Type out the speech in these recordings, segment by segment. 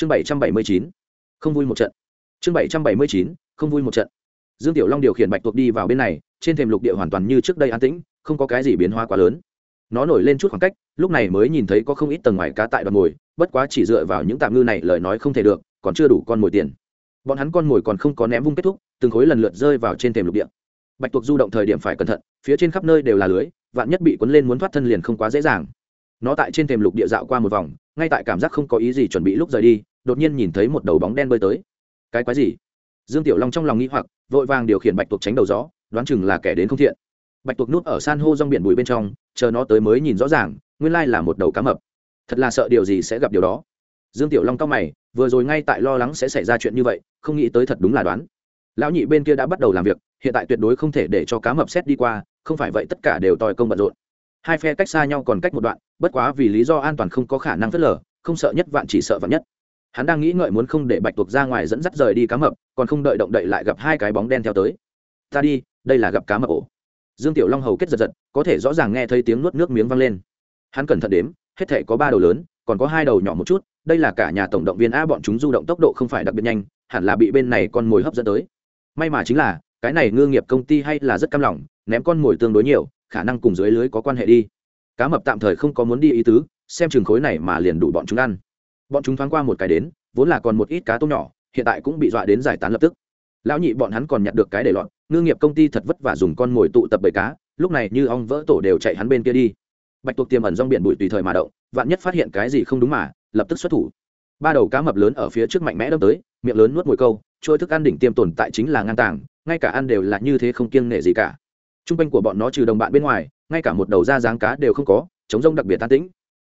chương bảy trăm bảy mươi chín, không vui một trận. Chương bảy trăm bảy mươi chín, không vui một trận. Dương tiểu long điều khiển bạch tuộc đi vào bên này, trên thềm lục địa hoàn toàn như trước đây an tĩnh, không có cái gì biến hóa quá lớn. Nó nổi lên chút khoảng cách, lúc này mới nhìn thấy có không ít tầng ngoài cá tại đoàn mồi bất quá chỉ dựa vào những tạm ngư này lời nói không thể được, còn chưa đủ con mồi tiền. Bọn hắn con mồi còn không có ném vung kết thúc, từng khối lần lượt rơi vào trên thềm lục địa. Bạch tuộc du động thời điểm phải cẩn thận, phía trên khắp nơi đều là lưới, vạn nhất bị cuốn lên muốn thoát thân liền không quá dễ dàng. Nó tại trên thềm lục địa dạo qua một vòng ngay tại cảm giác không có ý gì chuẩn bị lúc rời đi, đột nhiên nhìn thấy một đầu bóng đen bơi tới. Cái quái gì? Dương tiểu long trong lòng nghĩ hoặc, vội vàng điều khiển bạch tuộc tránh đầu gió, đoán chừng là kẻ đến không thiện. Bạch tuộc nút ở san hô rong biển bụi bên trong, chờ nó tới mới nhìn rõ ràng, nguyên lai là một đầu cá mập. Thật là sợ điều gì sẽ gặp điều đó. Dương tiểu long cao mày, vừa rồi ngay tại lo lắng sẽ xảy ra chuyện như vậy, không nghĩ tới thật đúng là đoán. Lão nhị bên kia đã bắt đầu làm việc, hiện tại tuyệt đối không thể để cho cá mập xét đi qua, không phải vậy tất cả đều tòi công bận rộn hai phe cách xa nhau còn cách một đoạn, bất quá vì lý do an toàn không có khả năng phớt lờ, không sợ nhất vạn chỉ sợ vạn nhất. Hắn đang nghĩ ngợi muốn không để bạch tuộc ra ngoài dẫn dắt rời đi cá mập, còn không đợi động đậy lại gặp hai cái bóng đen theo tới. Ta đi, đây là gặp cá mập ổ. Dương tiểu long hầu kết giật giật, có thể rõ ràng nghe thấy tiếng nuốt nước miếng vang lên. Hắn cẩn thận đếm, hết thể có ba đầu lớn, còn có hai đầu nhỏ một chút, đây là cả nhà tổng động viên a bọn chúng du động tốc độ không phải đặc biệt nhanh, hẳn là bị bên này con mồi hấp dẫn tới. May mà chính là, cái này ngư nghiệp công ty hay là rất căm lòng, ném con mồi tương đối nhiều khả năng cùng dưới lưới có quan hệ đi. Cá mập tạm thời không có muốn đi ý tứ, xem chừng khối này mà liền đủ bọn chúng ăn. Bọn chúng thoáng qua một cái đến, vốn là còn một ít cá tôm nhỏ, hiện tại cũng bị dọa đến giải tán lập tức. Lão nhị bọn hắn còn nhặt được cái để lọt, ngư nghiệp công ty thật vất vả dùng con mồi tụ tập bầy cá, lúc này như ong vỡ tổ đều chạy hắn bên kia đi. Bạch tuộc tiềm ẩn rong biển bụi tùy thời mà động, vạn nhất phát hiện cái gì không đúng mà, lập tức xuất thủ. Ba đầu cá mập lớn ở phía trước mạnh mẽ đâm tới, miệng lớn nuốt mồi câu, trôi thức ăn đỉnh tiêm tồn tại chính là ngang tàng, ngay cả ăn đều là như thế không kiêng nể gì cả t r u n g quanh của bọn nó trừ đồng bạn bên ngoài, ngay cả một đầu da dáng cá đều không có chống rông đặc biệt tan tĩnh.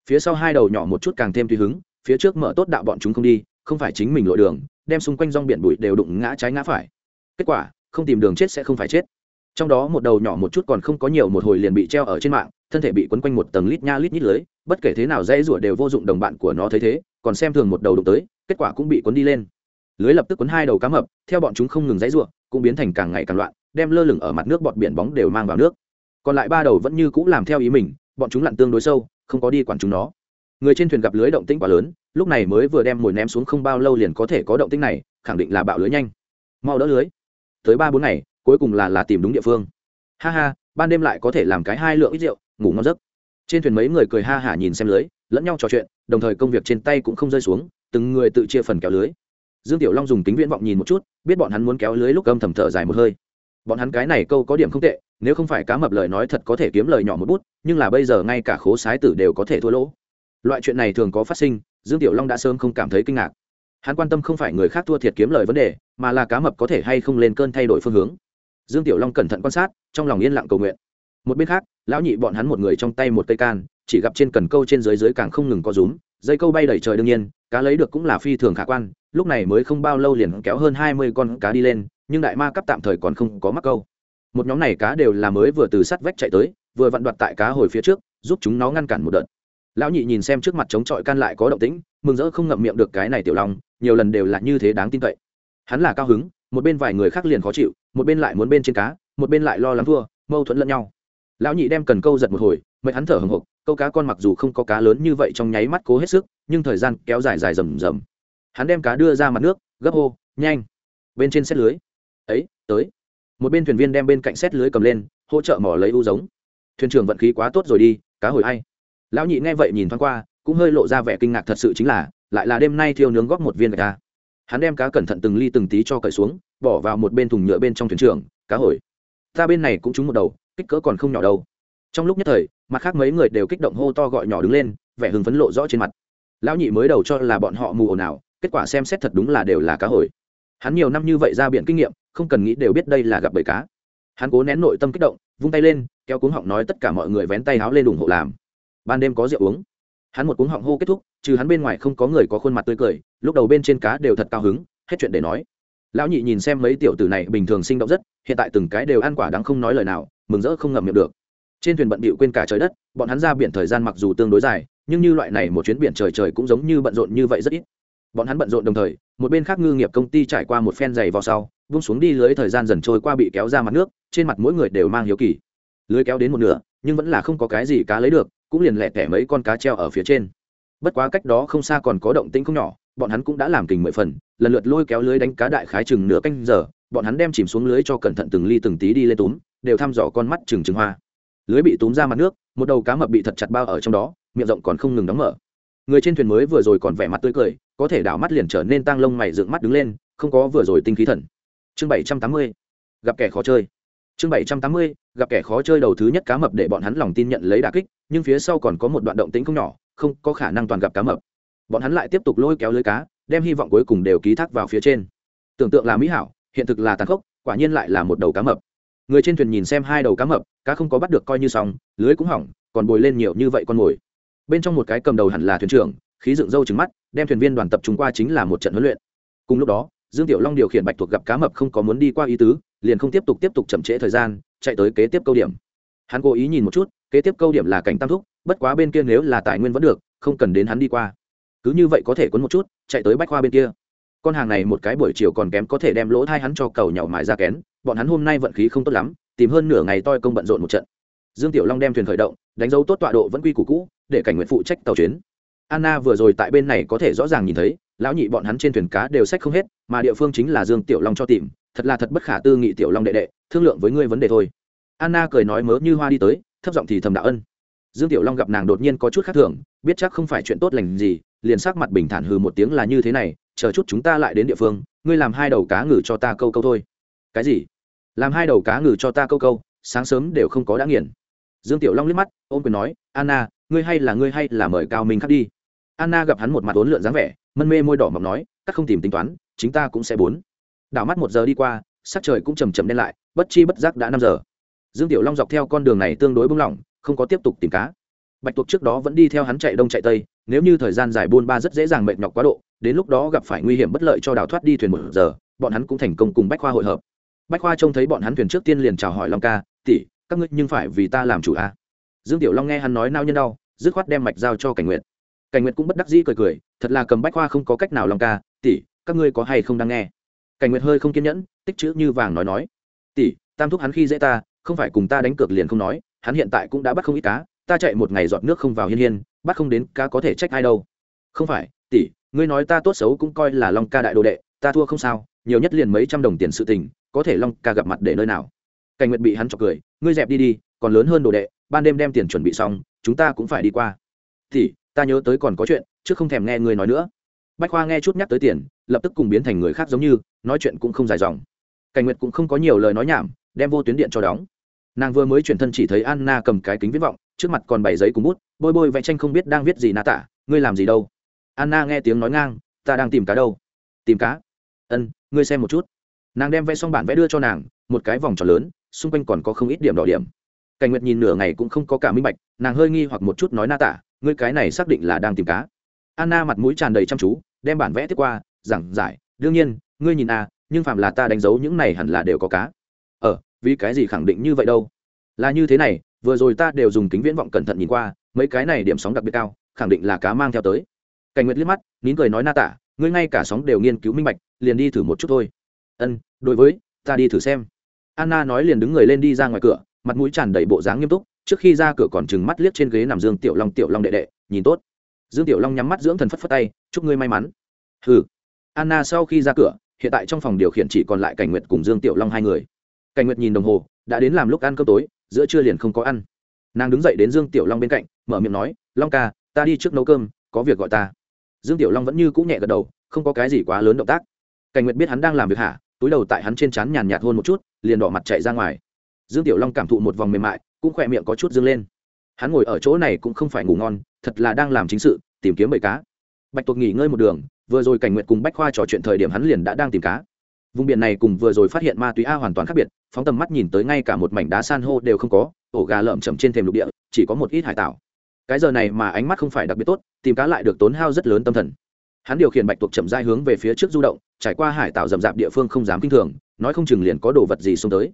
Phía sau hai đầu nhỏ một chút càng thêm tùy hứng, phía trước mở tốt đạo bọn chúng không đi, không phải chính mình lội đường, đem xung quanh rong biển bụi đều đụng ngã trái ngã phải. Kết quả, không tìm đường chết sẽ không phải chết. Trong đó một đầu nhỏ một chút còn không có nhiều một hồi liền bị treo ở trên mạng, thân thể bị quấn quanh một tầng lít nha lít nhít lưới, bất kể thế nào dễ rủa đều vô dụng đồng bạn của nó thấy thế, còn xem thường một đầu đụng tới, kết quả cũng bị quấn đi lên lưới lập tức cuốn hai đầu cá mập, theo bọn chúng không ngừng dãy rủa, cũng biến thành càng ngày càng loạn, đem lơ lửng ở mặt nước bọt biển bóng đều mang vào nước. Còn lại ba đầu vẫn như cũng làm theo ý mình, bọn chúng lặn tương đối sâu, không có đi quản chúng nó. Người trên thuyền gặp lưới động tĩnh quá lớn, lúc này mới vừa đem mồi ném xuống không bao lâu liền có thể có động tĩnh này, khẳng định là bạo lưới nhanh. Mau đỡ lưới. Tới ba bốn ngày, cuối cùng là là tìm đúng địa phương. Ha ha, ban đêm lại có thể làm cái hai lượng ít rượu, ngủ ngon giấc. Trên thuyền mấy người cười ha hả nhìn xem lưới, lẫn nhau trò chuyện, đồng thời công việc trên tay cũng không rơi xuống, từng người tự chia phần kéo lưới dương tiểu long dùng kính viễn vọng nhìn một chút, biết bọn hắn muốn kéo lưới lúc âm thầm thở dài một hơi. Bọn hắn cái này câu có điểm không tệ, nếu không phải cá mập lời nói thật có thể kiếm lời nhỏ một bút, nhưng là bây giờ ngay cả khố sái tử đều có thể thua lỗ. Loại chuyện này thường có phát sinh, dương tiểu long đã sớm không cảm thấy kinh ngạc. Hắn quan tâm không phải người khác thua thiệt kiếm lời vấn đề, mà là cá mập có thể hay không lên cơn thay đổi phương hướng. Dương tiểu long cẩn thận quan sát, trong lòng yên lặng cầu nguyện. Một bên khác, lão nhị bọn hắn một người trong tay một cây can, chỉ gặp trên cần câu trên dưới dưới càng không ngừng có rúm, dây câu bay đầy trời đương nhiên cá lấy được cũng là phi thường khả quan, lúc này mới không bao lâu liền kéo hơn hai mươi con cá đi lên, nhưng đại ma cấp tạm thời còn không có mắc câu. Một nhóm này cá đều là mới vừa từ sắt vách chạy tới, vừa vặn đoạt tại cá hồi phía trước, giúp chúng nó ngăn cản một đợt. Lão nhị nhìn xem trước mặt chống chọi can lại có động tĩnh, mừng rỡ không ngậm miệng được cái này tiểu lòng nhiều lần đều là như thế đáng tin cậy. Hắn là cao hứng, một bên vài người khác liền khó chịu, một bên lại muốn bên trên cá, một bên lại lo lắng thua, mâu thuẫn lẫn nhau. Lão nhị đem cần câu giật một hồi, mệt hắn thở hồng hộc câu cá con mặc dù không có cá lớn như vậy trong nháy mắt cố hết sức, nhưng thời gian kéo dài dài rầm rầm. Hắn đem cá đưa ra mặt nước, gấp hô, nhanh. Bên trên xét lưới. Ấy, tới. Một bên thuyền viên đem bên cạnh xét lưới cầm lên, hỗ trợ mỏ lấy u giống. Thuyền trưởng vận khí quá tốt rồi đi, cá hồi hay lão nhị nghe vậy nhìn thoáng qua, cũng hơi lộ ra vẻ kinh ngạc thật sự chính là, lại là đêm nay thiêu nướng góp một viên gạch ta hắn đem cá cẩn thận từng ly từng tí cho cởi xuống, bỏ vào một bên thùng nhựa bên trong thuyền trưởng, cá hồi. Ta bên này cũng trúng một đầu, kích cỡ còn không nhỏ đâu trong lúc nhất thời, mặt khác mấy người đều kích động hô to gọi nhỏ đứng lên, vẻ hưng phấn lộ rõ trên mặt. Lão nhị mới đầu cho là bọn họ mù ồn ào, kết quả xem xét thật đúng là đều là cá hồi. Hắn nhiều năm như vậy ra biển kinh nghiệm, không cần nghĩ đều biết đây là gặp bầy cá. Hắn cố nén nội tâm kích động, vung tay lên, kéo cuống họng nói tất cả mọi người vén tay háo lên ủng hộ làm. Ban đêm có rượu uống. Hắn một cuống họng hô kết thúc, trừ hắn bên ngoài không có người có khuôn mặt tươi cười, lúc đầu bên trên cá đều thật cao hứng, hết chuyện để nói. Lão nhị nhìn xem mấy tiểu tử này bình thường sinh động rất, hiện tại từng cái đều ăn quả đắng không nói lời nào, mừng rỡ không ngậm miệng được trên thuyền bận bịu quên cả trời đất, bọn hắn ra biển thời gian mặc dù tương đối dài, nhưng như loại này một chuyến biển trời trời cũng giống như bận rộn như vậy rất ít. Bọn hắn bận rộn đồng thời, một bên khác ngư nghiệp công ty trải qua một phen dày vào sau, vung xuống đi lưới thời gian dần trôi qua bị kéo ra mặt nước, trên mặt mỗi người đều mang hiếu kỳ. Lưới kéo đến một nửa, nhưng vẫn là không có cái gì cá lấy được, cũng liền lẹ tẻ mấy con cá treo ở phía trên. Bất quá cách đó không xa còn có động tĩnh không nhỏ, bọn hắn cũng đã làm kình mười phần, lần lượt lôi kéo lưới đánh cá đại khái chừng nửa canh giờ, bọn hắn đem chìm xuống lưới cho cẩn thận từng ly từng tí đi lên túm, đều thăm dò con mắt chừng chừng hoa lưới bị túm ra mặt nước, một đầu cá mập bị thật chặt bao ở trong đó, miệng rộng còn không ngừng đóng mở. Người trên thuyền mới vừa rồi còn vẻ mặt tươi cười, có thể đảo mắt liền trở nên tăng lông mày dựng mắt đứng lên, không có vừa rồi tinh khí thần. Chương bảy trăm tám mươi, gặp kẻ khó chơi. Chương bảy trăm tám mươi, gặp kẻ khó chơi đầu thứ nhất cá mập để bọn hắn lòng tin nhận lấy đà kích, nhưng phía sau còn có một đoạn động tĩnh không nhỏ, không có khả năng toàn gặp cá mập. Bọn hắn lại tiếp tục lôi kéo lưới cá, đem hy vọng cuối cùng đều ký thác vào phía trên. Tưởng tượng là mỹ hảo, hiện thực là tàn khốc, quả nhiên lại là một đầu cá mập người trên thuyền nhìn xem hai đầu cá mập, cá không có bắt được coi như xong, lưới cũng hỏng, còn bồi lên nhiều như vậy con mồi. Bên trong một cái cầm đầu hẳn là thuyền trưởng, khí dựng râu trứng mắt, đem thuyền viên đoàn tập trung qua chính là một trận huấn luyện. Cùng lúc đó, dương tiểu long điều khiển bạch thuộc gặp cá mập không có muốn đi qua ý tứ, liền không tiếp tục tiếp tục chậm trễ thời gian, chạy tới kế tiếp câu điểm. Hắn cố ý nhìn một chút, kế tiếp câu điểm là cảnh tam thúc, bất quá bên kia nếu là tài nguyên vẫn được, không cần đến hắn đi qua. Cứ như vậy có thể cuốn một chút, chạy tới bách khoa bên kia. Con hàng này một cái buổi chiều còn kém có thể đem lỗ thai hắn cho cầu nhậu mài ra kén bọn hắn hôm nay vận khí không tốt lắm, tìm hơn nửa ngày toi công bận rộn một trận. Dương tiểu long đem thuyền khởi động, đánh dấu tốt tọa độ vẫn quy củ cũ, để cảnh nguyện phụ trách tàu chuyến. Anna vừa rồi tại bên này có thể rõ ràng nhìn thấy, lão nhị bọn hắn trên thuyền cá đều sách không hết, mà địa phương chính là dương tiểu long cho tìm, thật là thật bất khả tư nghị tiểu long đệ đệ, thương lượng với ngươi vấn đề thôi. Anna cười nói mớ như hoa đi tới, thấp giọng thì thầm đạo ân. Dương tiểu long gặp nàng đột nhiên có chút khác thường, biết chắc không phải chuyện tốt lành gì, liền sắc mặt bình thản hừ một tiếng là như thế này, chờ chút chúng ta lại đến địa phương, ngươi làm hai đầu cá ngừ cho ta câu câu thôi cái gì? Làm hai đầu cá ngừ cho ta câu câu, sáng sớm đều không có đã nghiền. Dương tiểu long liếc mắt, ôm quyền nói, anna, ngươi hay là ngươi hay là mời cao minh khắc đi. Anna gặp hắn một mặt ốn lượn dáng vẻ, mân mê môi đỏ mọc nói, các không tìm tính toán, chính ta cũng sẽ bốn. Đảo mắt một giờ đi qua, sắc trời cũng chầm chầm đen lại, bất chi bất giác đã năm giờ. Dương tiểu long dọc theo con đường này tương đối bung lỏng, không có tiếp tục tìm cá. Bạch tuộc trước đó vẫn đi theo hắn chạy đông chạy tây, nếu như thời gian dài buôn ba rất dễ dàng mệt nhọc quá độ, đến lúc đó gặp phải nguy hiểm bất lợi cho đào thoát đi thuyền một giờ, bọn hắn cũng thành công cùng bách khoa hội hợp bách khoa trông thấy bọn hắn thuyền trước tiên liền chào hỏi long ca, tỷ, các ngươi nhưng phải vì ta làm chủ a à? dương tiểu long nghe hắn nói nao nhân đau, dứt khoát đem mạch giao cho cảnh nguyện cảnh nguyện cũng bất đắc dĩ cười cười, thật là cầm bách khoa không có cách nào, long ca, tỷ, các ngươi có hay không đang nghe? Cảnh nguyện hơi không kiên nhẫn, tích chữ như vàng nói nói, tỷ, tam thúc hắn khi dễ ta, không phải cùng ta đánh cược liền không nói, hắn hiện tại cũng đã bắt không ít cá, ta chạy một ngày dọn nước không vào hiên hiên, bắt không đến cá có thể trách ai đâu. Không phải, tỷ, ngươi nói ta tốt xấu cũng coi là long ca đại đồ đệ, ta thua không sao, nhiều nhất liền mấy trăm đồng tiền sự tình có thể long ca gặp mặt để nơi nào? Cảnh nguyệt bị hắn chọc cười, ngươi dẹp đi đi, còn lớn hơn đồ đệ, ban đêm đem tiền chuẩn bị xong, chúng ta cũng phải đi qua. Thì, ta nhớ tới còn có chuyện, chứ không thèm nghe ngươi nói nữa. Bách khoa nghe chút nhắc tới tiền, lập tức cùng biến thành người khác giống như, nói chuyện cũng không dài dòng. Cảnh nguyệt cũng không có nhiều lời nói nhảm, đem vô tuyến điện cho đóng. Nàng vừa mới chuyển thân chỉ thấy anna cầm cái kính viễn vọng, trước mặt còn bảy giấy cùng bút, bôi bôi vẽ tranh không biết đang viết gì nà tả, ngươi làm gì đâu? Anna nghe tiếng nói ngang, ta đang tìm cá đâu? Tìm cá? Ân, ngươi xem một chút nàng đem vẽ xong bản vẽ đưa cho nàng một cái vòng tròn lớn xung quanh còn có không ít điểm đỏ điểm. Cảnh nguyệt nhìn nửa ngày cũng không có cả minh bạch nàng hơi nghi hoặc một chút nói na tả ngươi cái này xác định là đang tìm cá? Anna mặt mũi tràn đầy chăm chú đem bản vẽ tiếp qua giảng giải đương nhiên ngươi nhìn a à, nhưng phạm là ta đánh dấu những này hẳn là đều có cá. Ờ vì cái gì khẳng định như vậy đâu? Là như thế này vừa rồi ta đều dùng kính viễn vọng cẩn thận nhìn qua mấy cái này điểm sóng đặc biệt cao khẳng định là cá mang theo tới. Cảnh nguyệt liếc mắt nín cười nói na tả ngươi ngay cả sóng đều nghiên cứu minh bạch liền đi thử một chút thôi ân, đối với, ta đi thử xem. Anna nói liền đứng người lên đi ra ngoài cửa, mặt mũi tràn đầy bộ dáng nghiêm túc, trước khi ra cửa còn chừng mắt liếc trên ghế nằm dương tiểu long tiểu long đệ đệ, nhìn tốt. Dương tiểu long nhắm mắt dưỡng thần phất phất tay, chúc ngươi may mắn. Hừ. Anna sau khi ra cửa, hiện tại trong phòng điều khiển chỉ còn lại cảnh nguyệt cùng dương tiểu long hai người. Cảnh nguyệt nhìn đồng hồ, đã đến làm lúc ăn cơm tối, giữa trưa liền không có ăn. Nàng đứng dậy đến dương tiểu long bên cạnh, mở miệng nói, long ca, ta đi trước nấu cơm, có việc gọi ta. Dương tiểu long vẫn như cũng nhẹ gật đầu, không có cái gì quá lớn động tác. Cảnh nguyệt biết hắn đang làm việc hả túi đầu tại hắn trên trán nhàn nhạt hôn một chút, liền đỏ mặt chạy ra ngoài. Dương tiểu long cảm thụ một vòng mềm mại, cũng khỏe miệng có chút dương lên. Hắn ngồi ở chỗ này cũng không phải ngủ ngon, thật là đang làm chính sự, tìm kiếm bầy cá. Bạch tuộc nghỉ ngơi một đường, vừa rồi cảnh nguyệt cùng bách khoa trò chuyện thời điểm hắn liền đã đang tìm cá. Vùng biển này cùng vừa rồi phát hiện ma túy a hoàn toàn khác biệt, phóng tầm mắt nhìn tới ngay cả một mảnh đá san hô đều không có, ổ gà lợm chầm trên thềm lục địa, chỉ có một ít hải tảo. Cái giờ này mà ánh mắt không phải đặc biệt tốt, tìm cá lại được tốn hao rất lớn tâm thần. Hắn điều khiển bạch tuộc chậm dai hướng về phía trước du động trải qua hải tạo rậm rạp địa phương không dám kinh thường, nói không chừng liền có đồ vật gì xuống tới.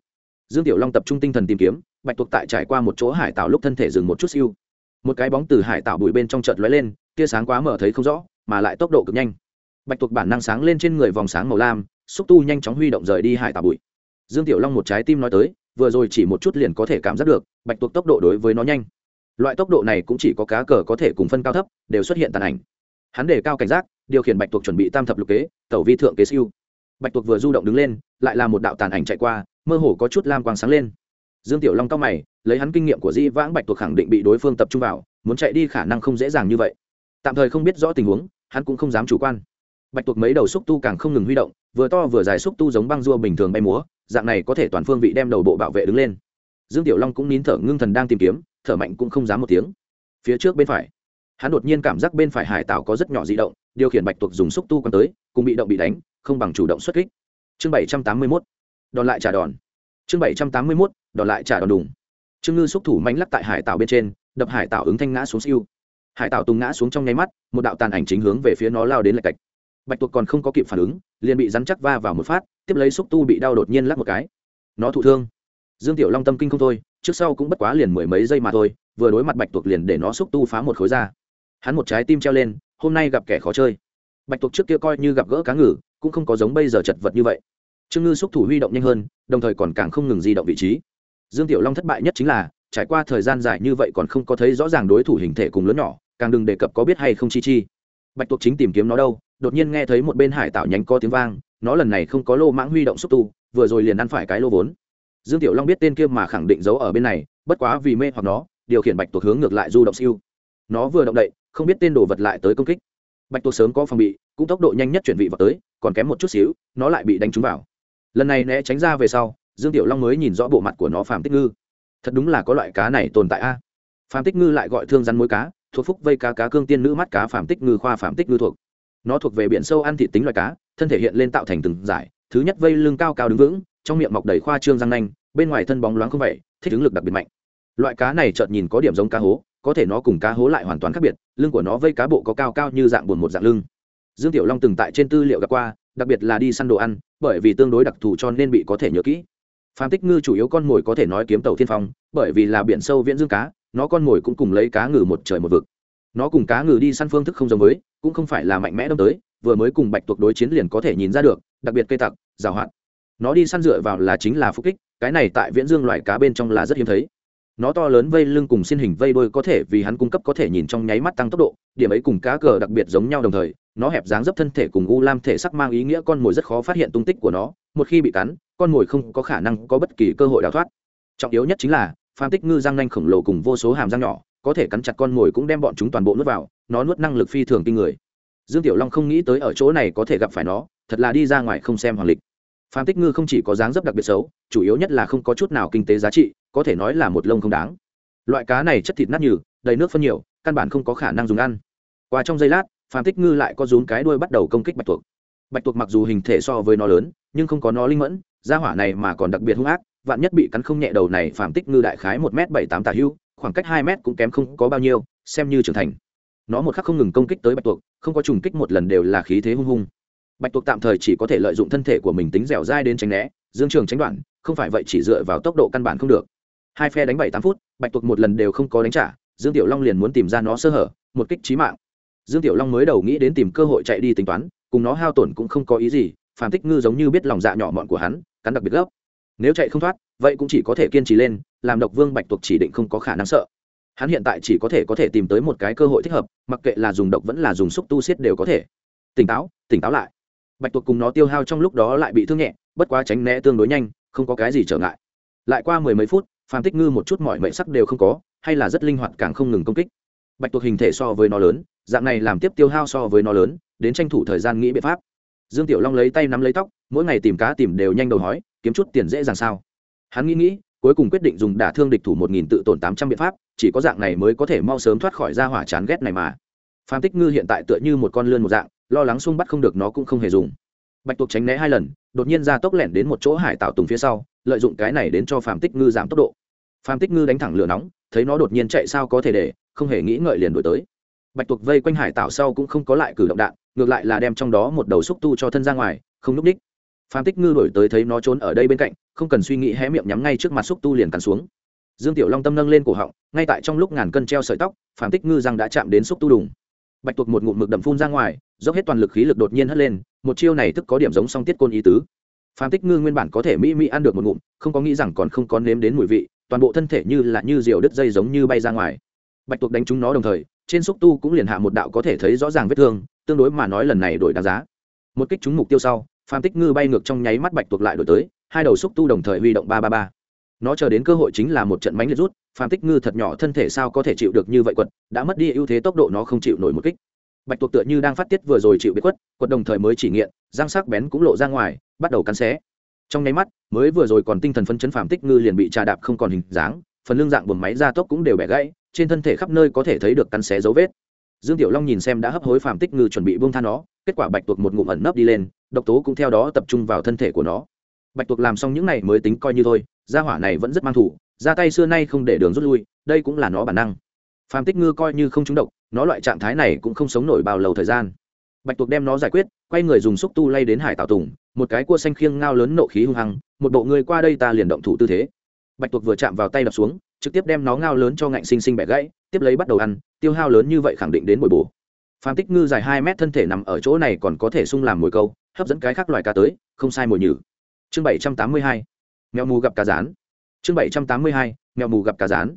Dương tiểu long tập trung tinh thần tìm kiếm, bạch tuộc tại trải qua một chỗ hải tạo lúc thân thể dừng một chút siêu. Một cái bóng từ hải tạo bụi bên trong chợt lóe lên, tia sáng quá mở thấy không rõ, mà lại tốc độ cực nhanh. Bạch tuộc bản năng sáng lên trên người vòng sáng màu lam, xúc tu nhanh chóng huy động rời đi hải tạo bụi. Dương tiểu long một trái tim nói tới, vừa rồi chỉ một chút liền có thể cảm giác được, bạch tuộc tốc độ đối với nó nhanh. Loại tốc độ này cũng chỉ có cá cờ có thể cùng phân cao thấp, đều xuất hiện tàn ảnh. Hắn đề cao cảnh giác điều khiển bạch tuộc chuẩn bị tam thập lục kế, tẩu vi thượng kế siêu. Bạch tuộc vừa du động đứng lên, lại là một đạo tàn ảnh chạy qua, mơ hồ có chút lam quang sáng lên. Dương tiểu long cao mày, lấy hắn kinh nghiệm của di vãng bạch tuộc khẳng định bị đối phương tập trung vào, muốn chạy đi khả năng không dễ dàng như vậy. Tạm thời không biết rõ tình huống, hắn cũng không dám chủ quan. Bạch tuộc mấy đầu xúc tu càng không ngừng huy động, vừa to vừa dài xúc tu giống băng dua bình thường bay múa, dạng này có thể toàn phương vị đem đầu bộ bảo vệ đứng lên. Dương tiểu long cũng nín thở, ngưng thần đang tìm kiếm, thở mạnh cũng không dám một tiếng. Phía trước bên phải hắn đột nhiên cảm giác bên phải hải tảo có rất nhỏ di động, điều khiển bạch tuộc dùng xúc tu quăng tới, cùng bị động bị đánh, không bằng chủ động xuất kích. Chương bảy trăm tám mươi mốt, đòn lại trả đòn. Chương bảy trăm tám mươi mốt, đòn lại trả đòn đùng. Trương ngư xúc thủ mánh lắc tại hải tảo bên trên, đập hải tảo ứng thanh ngã xuống siêu. Hải tảo tùng ngã xuống trong nháy mắt, một đạo tàn ảnh chính hướng về phía nó lao đến lạch cạch. Bạch tuộc còn không có kịp phản ứng, liền bị rắn chắc va vào một phát, tiếp lấy xúc tu bị đau đột nhiên lắc một cái. Nó thụ thương. Dương tiểu long tâm kinh không thôi, trước sau cũng bất quá liền mười mấy giây mà thôi, vừa đối mặt bạch tuộc liền để nó xúc tu phá một khối ra hắn một trái tim treo lên, hôm nay gặp kẻ khó chơi. Bạch tuộc trước kia coi như gặp gỡ cá ngừ, cũng không có giống bây giờ chật vật như vậy. Trương ngư xúc thủ huy động nhanh hơn, đồng thời còn càng không ngừng di động vị trí. Dương tiểu long thất bại nhất chính là, trải qua thời gian dài như vậy còn không có thấy rõ ràng đối thủ hình thể cùng lớn nhỏ, càng đừng đề cập có biết hay không chi chi. Bạch tuộc chính tìm kiếm nó đâu, đột nhiên nghe thấy một bên hải tạo nhánh có tiếng vang, nó lần này không có lô mãng huy động xúc tu, vừa rồi liền ăn phải cái lô vốn. Dương tiểu long biết tên kia mà khẳng định giấu ở bên này, bất quá vì mê hoặc nó, điều khiển bạch tuộc hướng ngược lại du động siêu. Nó vừa động đậy không biết tên đồ vật lại tới công kích. Bạch tuộc sớm có phòng bị, cũng tốc độ nhanh nhất chuyển vị vào tới, còn kém một chút xíu, nó lại bị đánh trúng vào. Lần này né tránh ra về sau, dương tiểu long mới nhìn rõ bộ mặt của nó phạm tích ngư. Thật đúng là có loại cá này tồn tại a. Phạm tích ngư lại gọi thương rắn mối cá, thuộc phúc vây cá cá cương tiên nữ mắt cá phạm tích ngư khoa phạm tích ngư thuộc. Nó thuộc về biển sâu ăn thịt tính loài cá, thân thể hiện lên tạo thành từng giải thứ nhất vây lưng cao cao đứng vững, trong miệng mọc đầy khoa trương răng nanh, bên ngoài thân bóng loáng không vậy, thích ứng lực đặc biệt mạnh. Loại cá này chợt nhìn có điểm giống cá hố có thể nó cùng cá hố lại hoàn toàn khác biệt, lưng của nó vây cá bộ có cao cao như dạng buồn một dạng lưng. Dương tiểu long từng tại trên tư liệu gặp qua, đặc biệt là đi săn đồ ăn, bởi vì tương đối đặc thù cho nên bị có thể nhớ kỹ. Phạm tích ngư chủ yếu con mồi có thể nói kiếm tàu thiên phong, bởi vì là biển sâu viễn dương cá, nó con mồi cũng cùng lấy cá ngừ một trời một vực. Nó cùng cá ngừ đi săn phương thức không giống với, cũng không phải là mạnh mẽ đâm tới, vừa mới cùng bạch tuộc đối chiến liền có thể nhìn ra được, đặc biệt cây tặc giàu hạn. nó đi săn dựa vào là chính là phúc kích, cái này tại viễn dương loại cá bên trong là rất hiếm thấy nó to lớn vây lưng cùng xin hình vây đôi có thể vì hắn cung cấp có thể nhìn trong nháy mắt tăng tốc độ, điểm ấy cùng cá cờ đặc biệt giống nhau đồng thời, nó hẹp dáng dấp thân thể cùng u lam thể sắc mang ý nghĩa con mồi rất khó phát hiện tung tích của nó, một khi bị cắn, con mồi không có khả năng có bất kỳ cơ hội đào thoát. Trọng yếu nhất chính là phan tích ngư răng nanh khổng lồ cùng vô số hàm răng nhỏ, có thể cắn chặt con mồi cũng đem bọn chúng toàn bộ nuốt vào, nó nuốt năng lực phi thường kinh người. Dương tiểu long không nghĩ tới ở chỗ này có thể gặp phải nó, thật là đi ra ngoài không xem hoàng lịch phan tích ngư không chỉ có dáng dấp đặc biệt xấu, chủ yếu nhất là không có chút nào kinh tế giá trị, có thể nói là một lông không đáng. Loại cá này chất thịt nát nhừ, đầy nước phân nhiều, căn bản không có khả năng dùng ăn. Qua trong giây lát phan tích ngư lại có rún cái đuôi bắt đầu công kích bạch tuộc. Bạch tuộc mặc dù hình thể so với nó lớn, nhưng không có nó linh mẫn da hỏa này mà còn đặc biệt hung ác, vạn nhất bị cắn không nhẹ đầu này Phạm tích ngư đại khái một m bảy tám tả hưu, khoảng cách hai m cũng kém không có bao nhiêu, xem như trưởng thành. Nó một khắc không ngừng công kích tới bạch tuộc, không có trùng kích một lần đều là khí thế hung hung bạch tuộc tạm thời chỉ có thể lợi dụng thân thể của mình tính dẻo dai đến tránh né, dương trường tránh đoạn, không phải vậy chỉ dựa vào tốc độ căn bản không được. Hai phe đánh bảy tám phút, bạch tuộc một lần đều không có đánh trả, dương tiểu long liền muốn tìm ra nó sơ hở, một kích trí mạng. Dương tiểu long mới đầu nghĩ đến tìm cơ hội chạy đi tính toán, cùng nó hao tổn cũng không có ý gì, phàm tích ngư giống như biết lòng dạ nhỏ mọn của hắn, cắn đặc biệt gấp. Nếu chạy không thoát, vậy cũng chỉ có thể kiên trì lên, làm độc vương bạch tuộc chỉ định không có khả năng sợ. Hắn hiện tại chỉ có thể có thể tìm tới một cái cơ hội thích hợp, mặc kệ là dùng độc vẫn là dùng xúc tu xiết đều có thể. Tỉnh táo tỉnh táo lại bạch tuộc cùng nó tiêu hao trong lúc đó lại bị thương nhẹ, bất quá tránh né tương đối nhanh, không có cái gì trở ngại. Lại qua mười mấy phút, phàm tích ngư một chút mọi mệnh sắc đều không có, hay là rất linh hoạt càng không ngừng công kích. Bạch tuộc hình thể so với nó lớn, dạng này làm tiếp tiêu hao so với nó lớn, đến tranh thủ thời gian nghĩ biện pháp. Dương tiểu long lấy tay nắm lấy tóc, mỗi ngày tìm cá tìm đều nhanh đầu hói, kiếm chút tiền dễ dàng sao. Hắn nghĩ nghĩ, cuối cùng quyết định dùng đả thương địch thủ một nghìn tự tổn tám trăm biện pháp, chỉ có dạng này mới có thể mau sớm thoát khỏi ra hỏa chán ghét này mà. Phan tích ngư hiện tại tựa như một con lươn một dạng lo lắng xung bắt không được nó cũng không hề dùng. Bạch tuộc tránh né hai lần, đột nhiên ra tốc lẻn đến một chỗ hải tạo tùng phía sau, lợi dụng cái này đến cho phạm tích ngư giảm tốc độ. Phạm tích ngư đánh thẳng lửa nóng, thấy nó đột nhiên chạy sao có thể để, không hề nghĩ ngợi liền đổi tới. Bạch tuộc vây quanh hải tạo sau cũng không có lại cử động đạn, ngược lại là đem trong đó một đầu xúc tu cho thân ra ngoài, không núp đích. Phạm tích ngư đổi tới thấy nó trốn ở đây bên cạnh, không cần suy nghĩ hé miệng nhắm ngay trước mặt xúc tu liền cắn xuống. Dương tiểu long tâm nâng lên cổ họng, ngay tại trong lúc ngàn cân treo sợi tóc, phạm tích ngư răng đã chạm đến xúc tu đùng bạch tuộc một ngụm mực đậm phun ra ngoài, dốc hết toàn lực khí lực đột nhiên hất lên, một chiêu này tức có điểm giống song tiết côn ý tứ. Phạm tích ngư nguyên bản có thể mỹ mỹ ăn được một ngụm, không có nghĩ rằng còn không có nếm đến mùi vị, toàn bộ thân thể như là như diều đứt dây giống như bay ra ngoài. Bạch tuộc đánh chúng nó đồng thời, trên xúc tu cũng liền hạ một đạo có thể thấy rõ ràng vết thương, tương đối mà nói lần này đổi đáng giá. Một kích trúng mục tiêu sau phạm tích ngư bay ngược trong nháy mắt bạch tuộc lại đổi tới, hai đầu xúc tu đồng thời huy động ba ba ba. Nó chờ đến cơ hội chính là một trận mánh liệt rút phạm tích ngư thật nhỏ thân thể sao có thể chịu được như vậy quật, đã mất đi ưu thế tốc độ nó không chịu nổi một kích. Bạch tuộc tựa như đang phát tiết vừa rồi chịu bị quất, quật đồng thời mới chỉ nghiện, răng sắc bén cũng lộ ra ngoài, bắt đầu cắn xé. Trong nháy mắt, mới vừa rồi còn tinh thần phấn chấn phạm tích ngư liền bị trà đạp không còn hình dáng, phần lưng dạng buồng máy ra tốc cũng đều bẻ gãy, trên thân thể khắp nơi có thể thấy được cắn xé dấu vết. Dương tiểu long nhìn xem đã hấp hối phạm tích ngư chuẩn bị buông tha nó, kết quả bạch tuộc một ngụm ẩn nấp đi lên, độc tố cũng theo đó tập trung vào thân thể của nó. Bạch tuộc làm xong những này mới tính coi như thôi, gia hỏa này vẫn rất mang thủ ra tay xưa nay không để đường rút lui, đây cũng là nó bản năng. Phạm tích ngư coi như không trúng độc, nó loại trạng thái này cũng không sống nổi bao lâu thời gian. Bạch tuộc đem nó giải quyết, quay người dùng xúc tu lay đến hải tạo tùng, một cái cua xanh khiêng ngao lớn nộ khí hung hăng, một bộ người qua đây ta liền động thủ tư thế. Bạch tuộc vừa chạm vào tay đập xuống, trực tiếp đem nó ngao lớn cho ngạnh sinh sinh bẻ gãy, tiếp lấy bắt đầu ăn, tiêu hao lớn như vậy khẳng định đến bồi bổ. Phạm tích ngư dài hai mét thân thể nằm ở chỗ này còn có thể sung làm mồi câu, hấp dẫn cái khác loài cá tới, không sai mồi nhử. Chương bảy trăm tám mươi hai, mèo mù gặp cá rán chương bảy trăm tám mươi hai, mèo mù gặp cá rán.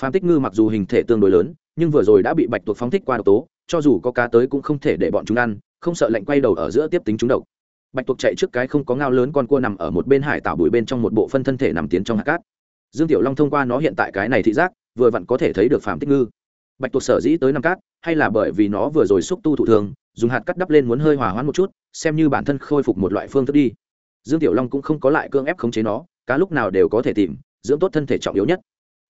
Phạm tích ngư mặc dù hình thể tương đối lớn, nhưng vừa rồi đã bị bạch tuộc phóng thích qua độc tố, cho dù có cá tới cũng không thể để bọn chúng ăn, không sợ lạnh quay đầu ở giữa tiếp tính chúng độc. Bạch tuộc chạy trước cái không có ngao lớn con cua nằm ở một bên hải tạo bụi bên trong một bộ phân thân thể nằm tiến trong hạt cát. Dương tiểu long thông qua nó hiện tại cái này thị giác, vừa vặn có thể thấy được phạm tích ngư. Bạch tuộc sở dĩ tới năm cát, hay là bởi vì nó vừa rồi xúc tu thụ thường, dùng hạt cắt đắp lên muốn hơi hòa hoãn một chút, xem như bản thân khôi phục một loại phương thức đi. Dương tiểu long cũng không có lại cương ép khống chế nó cá lúc nào đều có thể tìm, dưỡng tốt thân thể trọng yếu nhất.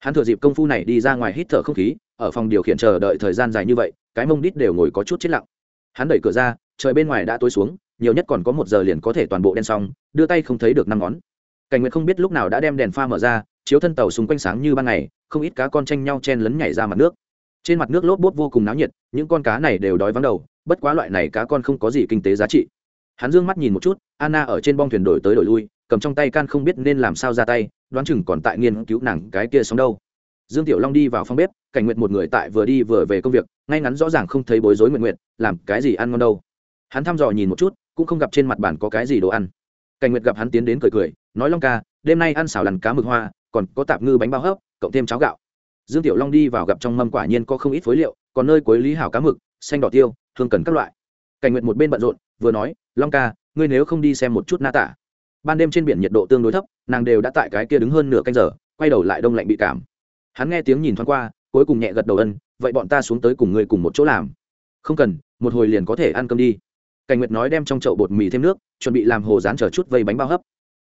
Hắn thừa dịp công phu này đi ra ngoài hít thở không khí, ở phòng điều khiển chờ đợi thời gian dài như vậy, cái mông đít đều ngồi có chút chết lặng. Hắn đẩy cửa ra, trời bên ngoài đã tối xuống, nhiều nhất còn có một giờ liền có thể toàn bộ đen xong, đưa tay không thấy được năm ngón. Cảnh nguyệt không biết lúc nào đã đem đèn pha mở ra, chiếu thân tàu xung quanh sáng như ban ngày, không ít cá con tranh nhau chen lấn nhảy ra mặt nước. Trên mặt nước lốp bốt vô cùng náo nhiệt, những con cá này đều đói vắng đầu, bất quá loại này cá con không có gì kinh tế giá trị. Hắn dương mắt nhìn một chút, anna ở trên bong thuyền đổi tới đổi lui cầm trong tay can không biết nên làm sao ra tay, đoán chừng còn tại nghiên cứu nàng cái kia sống đâu. Dương tiểu long đi vào phòng bếp, cảnh nguyện một người tại vừa đi vừa về công việc, ngay ngắn rõ ràng không thấy bối rối nguyện nguyện làm cái gì ăn ngon đâu. Hắn thăm dò nhìn một chút, cũng không gặp trên mặt bàn có cái gì đồ ăn. Cảnh nguyệt gặp hắn tiến đến cười cười, nói long ca, đêm nay ăn xào lằn cá mực hoa, còn có tạp ngư bánh bao hấp, cộng thêm cháo gạo. Dương tiểu long đi vào gặp trong mâm quả nhiên có không ít phối liệu, còn nơi cuối lý hảo cá mực, xanh đỏ tiêu thường cần các loại. Cảnh nguyện một bên bận rộn, vừa nói, long ca, ngươi nếu không đi xem một chút na tả ban đêm trên biển nhiệt độ tương đối thấp, nàng đều đã tại cái kia đứng hơn nửa canh giờ, quay đầu lại đông lạnh bị cảm. Hắn nghe tiếng nhìn thoáng qua, cuối cùng nhẹ gật đầu ân, vậy bọn ta xuống tới cùng ngươi cùng một chỗ làm. Không cần, một hồi liền có thể ăn cơm đi. Cảnh nguyệt nói đem trong chậu bột mì thêm nước, chuẩn bị làm hồ rán chờ chút vây bánh bao hấp.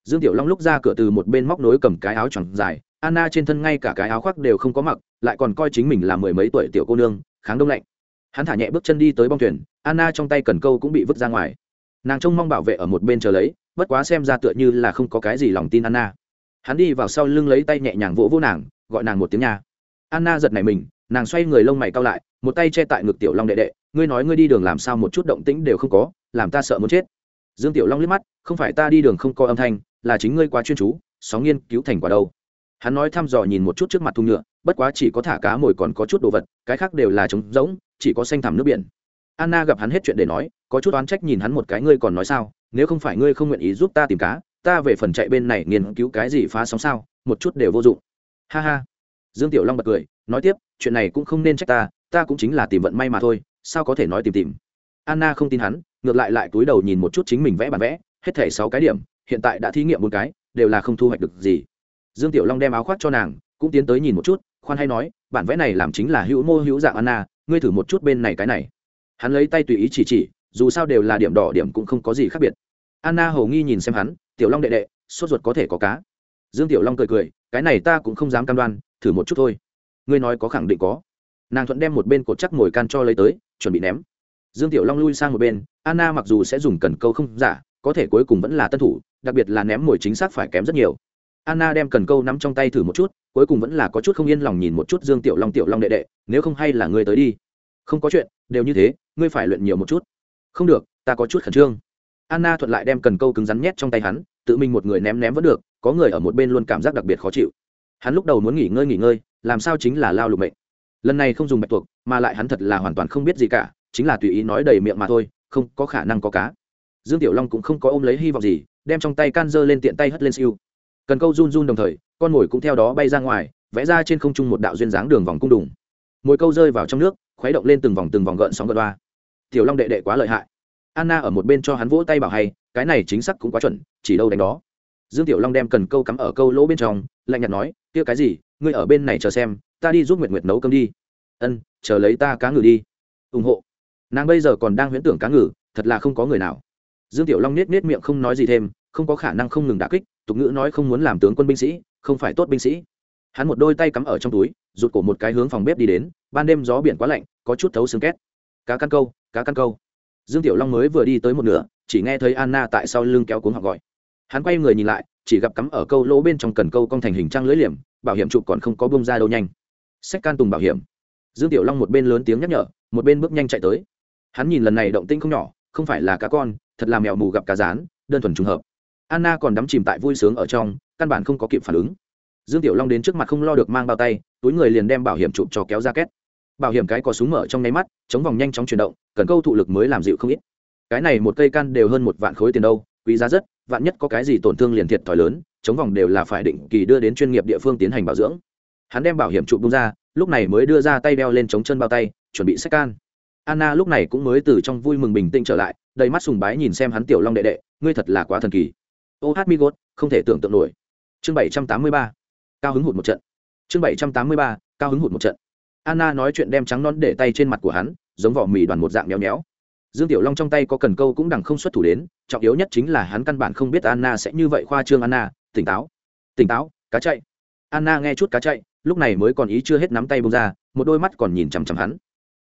Dương tiểu long lúc ra cửa từ một bên móc nối cầm cái áo choàng dài, anna trên thân ngay cả cái áo khoác đều không có mặc, lại còn coi chính mình là mười mấy tuổi tiểu cô nương, kháng đông lạnh. Hắn thả nhẹ bước chân đi tới bong thuyền, anna trong tay cần câu cũng bị vứt ra ngoài. Nàng trông mong bảo vệ ở một bên chờ lấy bất quá xem ra tựa như là không có cái gì lòng tin anna. Hắn đi vào sau lưng lấy tay nhẹ nhàng vỗ vỗ nàng, gọi nàng một tiếng nha. Anna giật nảy mình, nàng xoay người lông mày cao lại, một tay che tại ngực tiểu long đệ đệ, ngươi nói ngươi đi đường làm sao một chút động tĩnh đều không có, làm ta sợ muốn chết. Dương tiểu long liếc mắt, không phải ta đi đường không có âm thanh, là chính ngươi quá chuyên chú, sóng nghiên cứu thành quả đâu. Hắn nói thăm dò nhìn một chút trước mặt thùng nhựa, bất quá chỉ có thả cá mồi còn có chút đồ vật, cái khác đều là trống rỗng, chỉ có xanh thẳm nước biển. Anna gặp hắn hết chuyện để nói, có chút oán trách nhìn hắn một cái, ngươi còn nói sao? Nếu không phải ngươi không nguyện ý giúp ta tìm cá, ta về phần chạy bên này nghiên cứu cái gì phá sóng sao, một chút đều vô dụng. Ha ha. Dương tiểu long bật cười, nói tiếp, chuyện này cũng không nên trách ta ta cũng chính là tìm vận may mà thôi, sao có thể nói tìm tìm? Anna không tin hắn, ngược lại lại túi đầu nhìn một chút chính mình vẽ bản vẽ, hết thảy sáu cái điểm, hiện tại đã thí nghiệm một cái, đều là không thu hoạch được gì. Dương tiểu long đem áo khoác cho nàng, cũng tiến tới nhìn một chút, khoan hay nói, bản vẽ này làm chính là hữu mô hữu dạng anna, ngươi thử một chút bên này cái này. Hắn lấy tay tùy ý chỉ chỉ dù sao đều là điểm đỏ điểm cũng không có gì khác biệt. Anna hầu nghi nhìn xem hắn, tiểu long đệ đệ, sốt ruột có thể có cá. Dương tiểu long cười cười, cái này ta cũng không dám cam đoan, thử một chút thôi. Ngươi nói có khẳng định có. Nàng thuận đem một bên cột chắc ngồi can cho lấy tới, chuẩn bị ném. Dương tiểu long lui sang một bên, anna mặc dù sẽ dùng cần câu không giả, có thể cuối cùng vẫn là tân thủ, đặc biệt là ném mồi chính xác phải kém rất nhiều. Anna đem cần câu nắm trong tay thử một chút, cuối cùng vẫn là có chút không yên lòng nhìn một chút dương tiểu long tiểu long đệ đệ, nếu không hay là ngươi tới đi. Không có chuyện, đều như thế, ngươi phải luyện nhiều một chút không được, ta có chút khẩn trương. Anna thuận lại đem cần câu cứng rắn nhét trong tay hắn, tự mình một người ném ném vẫn được, có người ở một bên luôn cảm giác đặc biệt khó chịu. Hắn lúc đầu muốn nghỉ ngơi nghỉ ngơi, làm sao chính là lao lục mệnh. Lần này không dùng bạch tuộc, mà lại hắn thật là hoàn toàn không biết gì cả, chính là tùy ý nói đầy miệng mà thôi, không có khả năng có cá. Dương tiểu long cũng không có ôm lấy hy vọng gì, đem trong tay can dơ lên tiện tay hất lên siêu. Cần câu run run đồng thời, con mồi cũng theo đó bay ra ngoài, vẽ ra trên không trung một đạo duyên dáng đường vòng cung đùng. Mồi câu rơi vào trong nước, khuấy động lên từng vòng từng vòng gợn sóng gợn đoa tiểu long đệ đệ quá lợi hại. Anna ở một bên cho hắn vỗ tay bảo hay, cái này chính xác cũng quá chuẩn, chỉ đâu đánh đó. Dương tiểu long đem cần câu cắm ở câu lỗ bên trong, lạnh nhạt nói, kia cái gì, ngươi ở bên này chờ xem, ta đi giúp nguyệt nguyệt nấu cơm đi. Ân, chờ lấy ta cá ngừ đi. Ủng hộ. Nàng bây giờ còn đang huyễn tưởng cá ngừ, thật là không có người nào. Dương tiểu long nết nết miệng không nói gì thêm, không có khả năng không ngừng đả kích, tục ngữ nói không muốn làm tướng quân binh sĩ, không phải tốt binh sĩ. Hắn một đôi tay cắm ở trong túi, rụt cổ một cái hướng phòng bếp đi đến, ban đêm gió biển quá lạnh, có chút thấu xương két. Cá căn câu cá căn câu. Dương tiểu long mới vừa đi tới một nửa, chỉ nghe thấy anna tại sau lưng kéo cuống họ gọi. Hắn quay người nhìn lại, chỉ gặp cắm ở câu lỗ bên trong cần câu cong thành hình trăng lưỡi liềm, bảo hiểm trụ còn không có bông ra đâu nhanh. Sách can tùng bảo hiểm. Dương tiểu long một bên lớn tiếng nhắc nhở, một bên bước nhanh chạy tới. Hắn nhìn lần này động tinh không nhỏ, không phải là cá con, thật là mèo mù gặp cá rán, đơn thuần trùng hợp. Anna còn đắm chìm tại vui sướng ở trong, căn bản không có kịp phản ứng. Dương tiểu long đến trước mặt không lo được mang bao tay, túi người liền đem bảo hiểm chụp cho kéo ra két bảo hiểm cái có súng mở trong nháy mắt, chống vòng nhanh chóng chuyển động, cần câu thụ lực mới làm dịu không ít. Cái này một cây can đều hơn một vạn khối tiền đâu, quý giá rất, vạn nhất có cái gì tổn thương liền thiệt thòi lớn, chống vòng đều là phải định kỳ đưa đến chuyên nghiệp địa phương tiến hành bảo dưỡng. Hắn đem bảo hiểm trụ bung ra, lúc này mới đưa ra tay đeo lên chống chân bao tay, chuẩn bị sách can. Anna lúc này cũng mới từ trong vui mừng bình tĩnh trở lại, đầy mắt sùng bái nhìn xem hắn tiểu long đệ đệ, ngươi thật là quá thần kỳ. Ô hát mi gốt không thể tưởng tượng nổi. Chương bảy trăm tám mươi ba, cao hứng hụt một trận. Chương bảy trăm tám mươi ba, cao hứng hụt một trận anna nói chuyện đem trắng non để tay trên mặt của hắn, giống vỏ mì đoàn một dạng méo méo. Dương tiểu long trong tay có cần câu cũng đằng không xuất thủ đến, trọng yếu nhất chính là hắn căn bản không biết anna sẽ như vậy khoa trương anna, tỉnh táo. Tỉnh táo, cá chạy. Anna nghe chút cá chạy, lúc này mới còn ý chưa hết nắm tay bông ra, một đôi mắt còn nhìn chằm chằm hắn.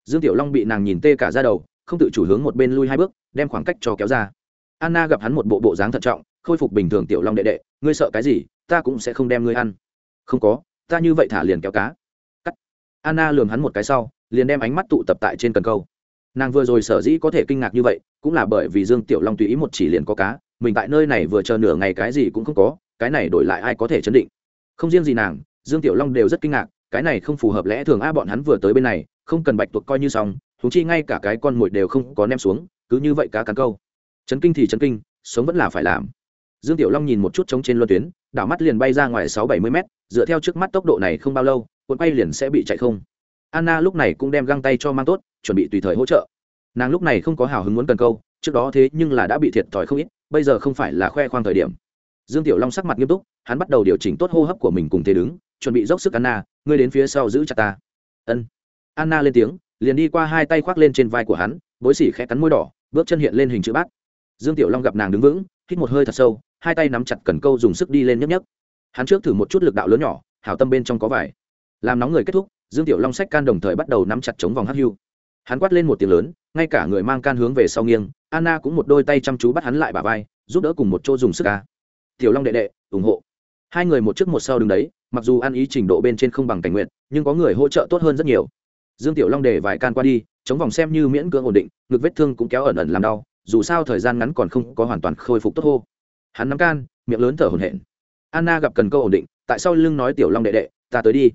Dương tiểu long bị nàng nhìn tê cả ra đầu, không tự chủ hướng một bên lui hai bước, đem khoảng cách cho kéo ra. Anna gặp hắn một bộ bộ dáng thận trọng, khôi phục bình thường tiểu long đệ đệ, ngươi sợ cái gì, ta cũng sẽ không đem ngươi ăn. Không có, ta như vậy thả liền kéo cá anna lường hắn một cái sau liền đem ánh mắt tụ tập tại trên cần câu. Nàng vừa rồi sở dĩ có thể kinh ngạc như vậy cũng là bởi vì dương tiểu long tùy ý một chỉ liền có cá mình tại nơi này vừa chờ nửa ngày cái gì cũng không có cái này đổi lại ai có thể chấn định. Không riêng gì nàng dương tiểu long đều rất kinh ngạc cái này không phù hợp lẽ thường a bọn hắn vừa tới bên này không cần bạch tuộc coi như xong thúng chi ngay cả cái con mồi đều không có nem xuống cứ như vậy cá cắn câu. Chấn kinh thì chấn kinh sống vẫn là phải làm. Dương tiểu long nhìn một chút trống trên luân tuyến đảo mắt liền bay ra ngoài sáu bảy mươi mét, dựa theo trước mắt tốc độ này không bao lâu cuộn bay liền sẽ bị chạy không? Anna lúc này cũng đem găng tay cho mang tốt, chuẩn bị tùy thời hỗ trợ. Nàng lúc này không có hào hứng muốn cần câu, trước đó thế nhưng là đã bị thiệt thòi không ít, bây giờ không phải là khoe khoang thời điểm. Dương tiểu long sắc mặt nghiêm túc, hắn bắt đầu điều chỉnh tốt hô hấp của mình cùng thế đứng, chuẩn bị dốc sức anna, ngươi đến phía sau giữ chặt ta. Ân. Anna lên tiếng, liền đi qua hai tay khoác lên trên vai của hắn, bối xỉ khẽ cắn môi đỏ, bước chân hiện lên hình chữ bát. Dương tiểu long gặp nàng đứng vững, hít một hơi thật sâu, hai tay nắm chặt cần câu dùng sức đi lên nhấp nhấp hắn trước thử một chút lực đạo lớn nhỏ, hảo tâm bên trong có vải làm nóng người kết thúc, dương tiểu long sách can đồng thời bắt đầu nắm chặt chống vòng hắc hưu. Hắn quát lên một tiếng lớn, ngay cả người mang can hướng về sau nghiêng, anna cũng một đôi tay chăm chú bắt hắn lại bà vai, giúp đỡ cùng một chỗ dùng sức ca tiểu long đệ đệ, ủng hộ. Hai người một trước một sau đứng đấy, mặc dù ăn ý trình độ bên trên không bằng cảnh nguyện nhưng có người hỗ trợ tốt hơn rất nhiều. Dương tiểu long để vài can qua đi, chống vòng xem như miễn cưỡng ổn định, ngực vết thương cũng kéo ẩn ẩn làm đau, dù sao thời gian ngắn còn không có hoàn toàn khôi phục tốt hô. Hắn nắm can, miệng lớn thở hổn hển. Anna gặp cần câu ổn định, tại sao lưng nói tiểu long đệ đệ, ta tới đi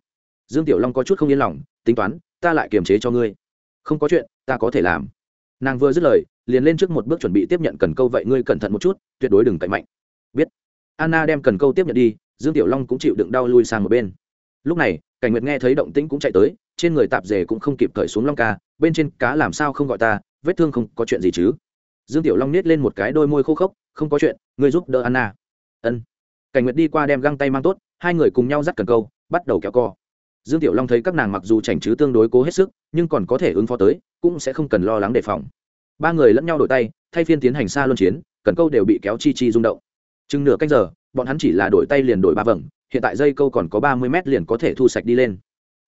dương tiểu long có chút không yên lòng, tính toán, ta lại kiềm chế cho ngươi. Không có chuyện, ta có thể làm. Nàng vừa dứt lời, liền lên trước một bước chuẩn bị tiếp nhận cần câu, vậy ngươi cẩn thận một chút, tuyệt đối đừng cậy mạnh. Biết. Anna đem cần câu tiếp nhận đi, dương tiểu long cũng chịu đựng đau lui sang một bên. Lúc này, cảnh nguyệt nghe thấy động tĩnh cũng chạy tới, trên người tạp dề cũng không kịp cởi xuống long ca, bên trên cá làm sao không gọi ta, vết thương không có chuyện gì chứ? Dương tiểu long nết lên một cái đôi môi khô khốc, không có chuyện, ngươi giúp đỡ anna. Ân. Cảnh nguyệt đi qua đem găng tay mang tốt, hai người cùng nhau dắt cần câu, bắt đầu kéo co dương tiểu long thấy các nàng mặc dù chảnh chứ tương đối cố hết sức, nhưng còn có thể ứng phó tới, cũng sẽ không cần lo lắng đề phòng. Ba người lẫn nhau đổi tay, thay phiên tiến hành xa luân chiến, cần câu đều bị kéo chi chi rung động. Chừng nửa cách giờ, bọn hắn chỉ là đổi tay liền đổi ba vầng, hiện tại dây câu còn có ba mươi mét liền có thể thu sạch đi lên.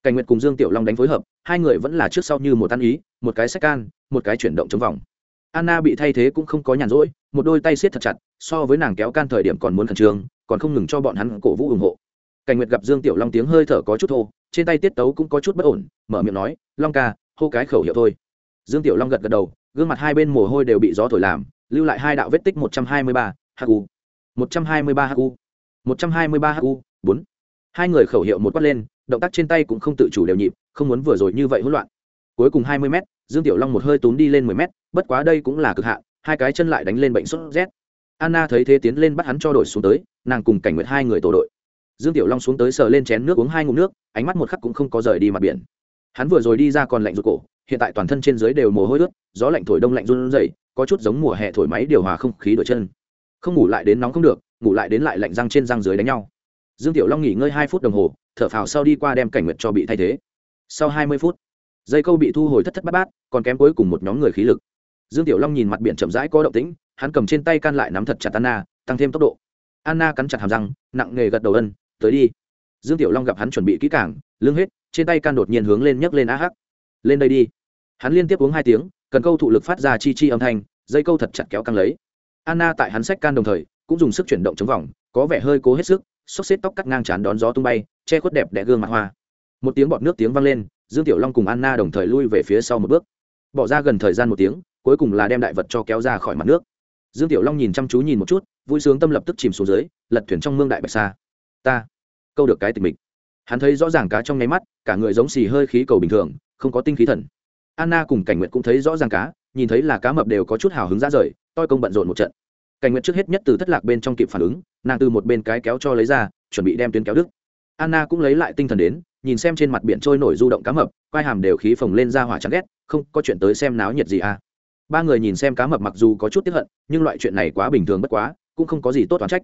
Cảnh nguyệt cùng dương tiểu long đánh phối hợp, hai người vẫn là trước sau như một ăn ý, một cái sách can, một cái chuyển động chống vòng. Anna bị thay thế cũng không có nhàn rỗi, một đôi tay siết thật chặt, so với nàng kéo can thời điểm còn muốn khẩn trương, còn không ngừng cho bọn hắn cổ vũ ủng hộ cảnh nguyệt gặp dương tiểu long tiếng hơi thở có chút thô, trên tay tiết tấu cũng có chút bất ổn, mở miệng nói, long ca, hô cái khẩu hiệu thôi. Dương tiểu long gật gật đầu, gương mặt hai bên mồ hôi đều bị gió thổi làm, lưu lại hai đạo vết tích một trăm hai mươi ba hu một trăm hai mươi ba hu một trăm hai mươi ba hu bốn. Hai người khẩu hiệu một quát lên, động tác trên tay cũng không tự chủ đều nhịp, không muốn vừa rồi như vậy hỗn loạn. Cuối cùng hai mươi m dương tiểu long một hơi túm đi lên mười m bất quá đây cũng là cực hạn, hai cái chân lại đánh lên bệnh sốt rét. Anna thấy thế tiến lên bắt hắn cho đổi xuống tới, nàng cùng cảnh Nguyệt hai người tổ đội dương tiểu long xuống tới sờ lên chén nước uống hai ngụm nước, ánh mắt một khắc cũng không có rời đi mặt biển. Hắn vừa rồi đi ra còn lạnh ruột cổ, hiện tại toàn thân trên dưới đều mồ hôi ướt, gió lạnh thổi đông lạnh run rẩy, có chút giống mùa hè thổi máy điều hòa không khí đổi chân. Không ngủ lại đến nóng không được, ngủ lại đến lại lạnh răng trên răng dưới đánh nhau. Dương tiểu long nghỉ ngơi hai phút đồng hồ, thở phào sau đi qua đem cảnh nguyệt cho bị thay thế. Sau hai mươi phút, dây câu bị thu hồi thất thất bát bát, còn kém cuối cùng một nhóm người khí lực. Dương tiểu long nhìn mặt biển chậm rãi có động tĩnh, hắn cầm trên tay can lại nắm thật chặt anna, tăng thêm tốc độ. Anna cắn chặt hàm răng, nặng nghề gật đầu ân tới đi. Dương tiểu long gặp hắn chuẩn bị kỹ cảng lưng hết, trên tay can đột nhiên hướng lên nhấc lên á hắc. Lên đây đi. Hắn liên tiếp uống hai tiếng, cần câu thụ lực phát ra chi chi âm thanh, dây câu thật chặt kéo căng lấy. Anna tại hắn sách can đồng thời, cũng dùng sức chuyển động chống vòng, có vẻ hơi cố hết sức, xốc xếp tóc cắt ngang chán đón gió tung bay, che khuất đẹp đẽ gương mặt hoa. Một tiếng bọt nước tiếng vang lên, dương tiểu long cùng anna đồng thời lui về phía sau một bước. Bỏ ra gần thời gian một tiếng, cuối cùng là đem đại vật cho kéo ra khỏi mặt nước. Dương tiểu long nhìn chăm chú nhìn một chút, vui sướng tâm lập tức chìm xuống dưới, lật thuyền trong mương đại bạch xa ta câu được cái tình mình. Hắn thấy rõ ràng cá trong nháy mắt, cả người giống xì hơi khí cầu bình thường, không có tinh khí thần. Anna cùng cảnh nguyện cũng thấy rõ ràng cá, nhìn thấy là cá mập đều có chút hào hứng ra rời, toi công bận rộn một trận. Cảnh nguyện trước hết nhất từ thất lạc bên trong kịp phản ứng, nàng từ một bên cái kéo cho lấy ra, chuẩn bị đem tuyến kéo đứt. Anna cũng lấy lại tinh thần đến, nhìn xem trên mặt biển trôi nổi du động cá mập, quai hàm đều khí phồng lên ra hỏa chán ghét, không, có chuyện tới xem náo nhiệt gì à. Ba người nhìn xem cá mập mặc dù có chút tiếp hận, nhưng loại chuyện này quá bình thường bất quá, cũng không có gì tốt toán trách.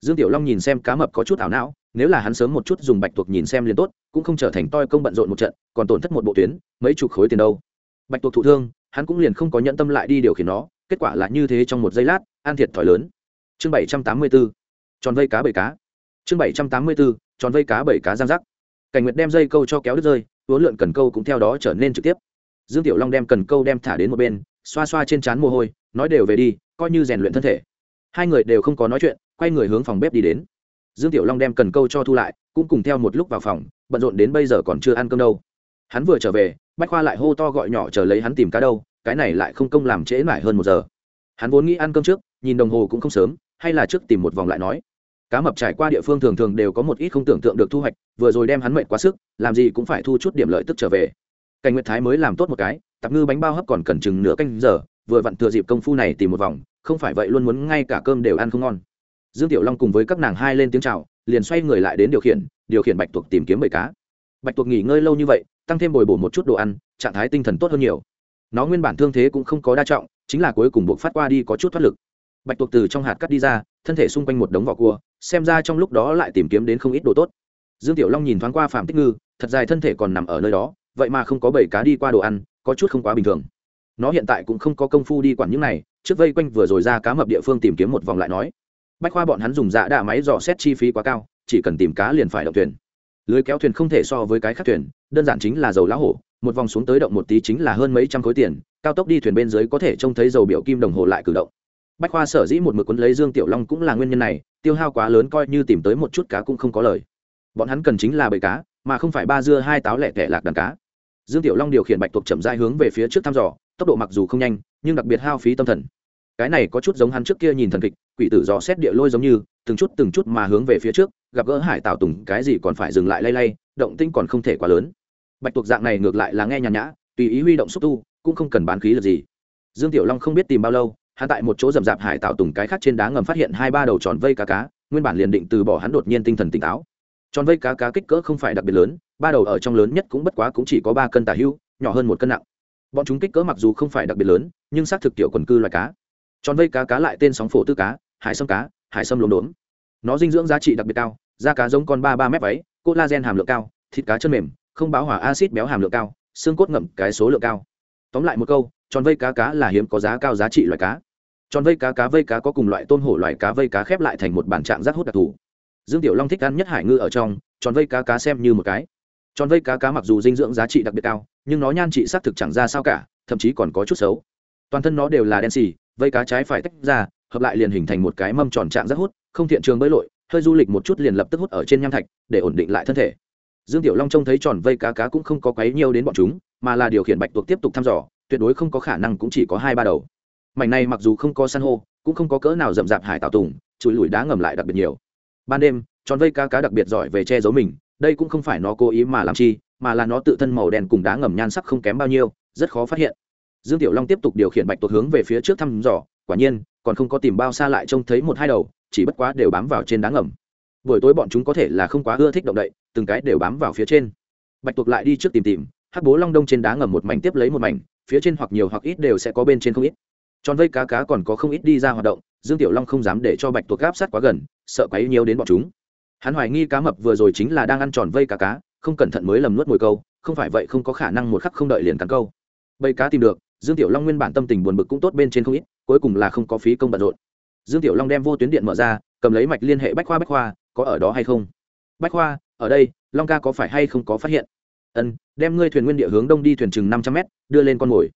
Dương tiểu long nhìn xem cá mập có chút ảo não nếu là hắn sớm một chút dùng bạch tuộc nhìn xem liền tốt, cũng không trở thành toi công bận rộn một trận, còn tổn thất một bộ tuyến, mấy chục khối tiền đâu. Bạch tuộc thụ thương, hắn cũng liền không có nhận tâm lại đi điều khiển nó, kết quả là như thế trong một giây lát, an thiệt thòi lớn. Chương bảy trăm tám mươi b ố tròn vây cá bảy cá. Chương bảy trăm tám mươi b ố tròn vây cá bảy cá giang rắc cảnh nguyệt đem dây câu cho kéo đứt rơi huấn lượn cần câu cũng theo đó trở nên trực tiếp. Dương tiểu long đem cần câu đem thả đến một bên, xoa xoa trên trán mồ hôi, nói đều về đi, coi như rèn luyện thân thể. Hai người đều không có nói chuyện, quay người hướng phòng bếp đi đến dương tiểu long đem cần câu cho thu lại, cũng cùng theo một lúc vào phòng, bận rộn đến bây giờ còn chưa ăn cơm đâu. Hắn vừa trở về, bách khoa lại hô to gọi nhỏ chờ lấy hắn tìm cá đâu, cái này lại không công làm trễ mãi hơn một giờ. Hắn vốn nghĩ ăn cơm trước, nhìn đồng hồ cũng không sớm, hay là trước tìm một vòng lại nói. Cá mập trải qua địa phương thường thường đều có một ít không tưởng tượng được thu hoạch, vừa rồi đem hắn mệt quá sức, làm gì cũng phải thu chút điểm lợi tức trở về. Cảnh nguyệt thái mới làm tốt một cái, tạp ngư bánh bao hấp còn cần chừng nửa canh giờ, vừa vặn thừa dịp công phu này tìm một vòng, không phải vậy luôn muốn ngay cả cơm đều ăn không ngon dương tiểu long cùng với các nàng hai lên tiếng chào, liền xoay người lại đến điều khiển điều khiển bạch tuộc tìm kiếm bầy cá. Bạch tuộc nghỉ ngơi lâu như vậy, tăng thêm bồi bổ một chút đồ ăn, trạng thái tinh thần tốt hơn nhiều. Nó nguyên bản thương thế cũng không có đa trọng, chính là cuối cùng buộc phát qua đi có chút thoát lực. Bạch tuộc từ trong hạt cắt đi ra, thân thể xung quanh một đống vỏ cua, xem ra trong lúc đó lại tìm kiếm đến không ít đồ tốt. Dương tiểu long nhìn thoáng qua phạm tích ngư, thật dài thân thể còn nằm ở nơi đó, vậy mà không có bảy cá đi qua đồ ăn, có chút không quá bình thường. Nó hiện tại cũng không có công phu đi quản những này, trước vây quanh vừa rồi ra cá mập địa phương tìm kiếm một vòng lại nói bách khoa bọn hắn dùng dạ đạ máy dò xét chi phí quá cao, chỉ cần tìm cá liền phải động thuyền. Lưới kéo thuyền không thể so với cái khác thuyền, đơn giản chính là dầu lá hổ, một vòng xuống tới động một tí chính là hơn mấy trăm khối tiền, cao tốc đi thuyền bên dưới có thể trông thấy dầu biểu kim đồng hồ lại cử động. Bách khoa sở dĩ một mực quấn lấy dương tiểu long cũng là nguyên nhân này, tiêu hao quá lớn coi như tìm tới một chút cá cũng không có lời. Bọn hắn cần chính là bầy cá, mà không phải ba dưa hai táo lẻ tẻ lạc đàn cá. Dương tiểu long điều khiển bạch tuộc chậm dai hướng về phía trước thăm dò, tốc độ mặc dù không nhanh, nhưng đặc biệt hao phí tâm thần cái này có chút giống hắn trước kia nhìn thần kịch, quỷ tử dò xét địa lôi giống như, từng chút từng chút mà hướng về phía trước, gặp gỡ hải tạo tùng, cái gì còn phải dừng lại lay lay, động tinh còn không thể quá lớn. Bạch tuộc dạng này ngược lại là nghe nhàn nhã, tùy ý huy động xúc tu, cũng không cần bán khí lực gì. Dương tiểu long không biết tìm bao lâu, hắn tại một chỗ rậm rạp hải tạo tùng cái khác trên đá ngầm phát hiện hai ba đầu tròn vây cá cá, nguyên bản liền định từ bỏ hắn đột nhiên tinh thần tỉnh táo. Tròn vây cá cá kích cỡ không phải đặc biệt lớn, ba đầu ở trong lớn nhất cũng bất quá cũng chỉ có ba cân tả hưu, nhỏ hơn một cân nặng. Bọn chúng kích cỡ mặc dù không phải đặc biệt lớn, nhưng xác thực tiểu quần cư loài cá tròn vây cá cá lại tên sóng phổ tư cá, hải sâm cá, hải sâm lốm đốm. Nó dinh dưỡng giá trị đặc biệt cao, da cá giống con ba ba mét váy, collagen hàm lượng cao, thịt cá chân mềm, không báo hỏa acid béo hàm lượng cao, xương cốt ngậm cái số lượng cao. Tóm lại một câu, tròn vây cá cá là hiếm có giá cao giá trị loài cá. Tròn vây cá cá vây cá có cùng loại tôm hổ loài cá vây cá khép lại thành một bản trạng rác hút đặc thù. Dương tiểu long thích ăn nhất hải ngư ở trong, tròn vây cá cá xem như một cái. Tròn vây cá cá mặc dù dinh dưỡng giá trị đặc biệt cao, nhưng nó nhan trị xác thực chẳng ra sao cả, thậm chí còn có chút xấu. Toàn thân nó đều là đen xì vây cá trái phải tách ra, hợp lại liền hình thành một cái mâm tròn trạng rất hút, không thiện trường bơi lội, hơi du lịch một chút liền lập tức hút ở trên nham thạch, để ổn định lại thân thể. Dương tiểu long trông thấy tròn vây cá cá cũng không có quấy nhiều đến bọn chúng, mà là điều khiển bạch tuộc tiếp tục thăm dò, tuyệt đối không có khả năng cũng chỉ có hai ba đầu. Mảnh này mặc dù không có san hô, cũng không có cỡ nào rậm rạp hải tạo tùng chùi lùi đá ngầm lại đặc biệt nhiều. Ban đêm, tròn vây cá cá đặc biệt giỏi về che giấu mình, đây cũng không phải nó cố ý mà làm chi, mà là nó tự thân màu đen cùng đá ngầm nhan sắc không kém bao nhiêu, rất khó phát hiện dương tiểu long tiếp tục điều khiển bạch tuộc hướng về phía trước thăm dò, quả nhiên, còn không có tìm bao xa lại trông thấy một hai đầu, chỉ bất quá đều bám vào trên đá ngầm. Buổi tối bọn chúng có thể là không quá ưa thích động đậy, từng cái đều bám vào phía trên. Bạch tuộc lại đi trước tìm tìm, hắc bố long đông trên đá ngầm một mảnh tiếp lấy một mảnh, phía trên hoặc nhiều hoặc ít đều sẽ có bên trên không ít. Tròn vây cá cá còn có không ít đi ra hoạt động, dương tiểu long không dám để cho bạch tuộc gáp sát quá gần, sợ quấy nhiều đến bọn chúng. Hắn hoài nghi cá mập vừa rồi chính là đang ăn tròn vây cá cá, không cẩn thận mới lầm nuốt mồi câu, không phải vậy không có khả năng một khắc không đợi liền cắn câu. Bầy cá tìm được dương tiểu long nguyên bản tâm tình buồn bực cũng tốt bên trên không ít, cuối cùng là không có phí công bận rộn. Dương tiểu long đem vô tuyến điện mở ra, cầm lấy mạch liên hệ bách khoa bách khoa, có ở đó hay không? Bách khoa, ở đây, long ca có phải hay không có phát hiện? Ân, đem ngươi thuyền nguyên địa hướng đông đi thuyền chừng năm trăm mét, đưa lên con mồi.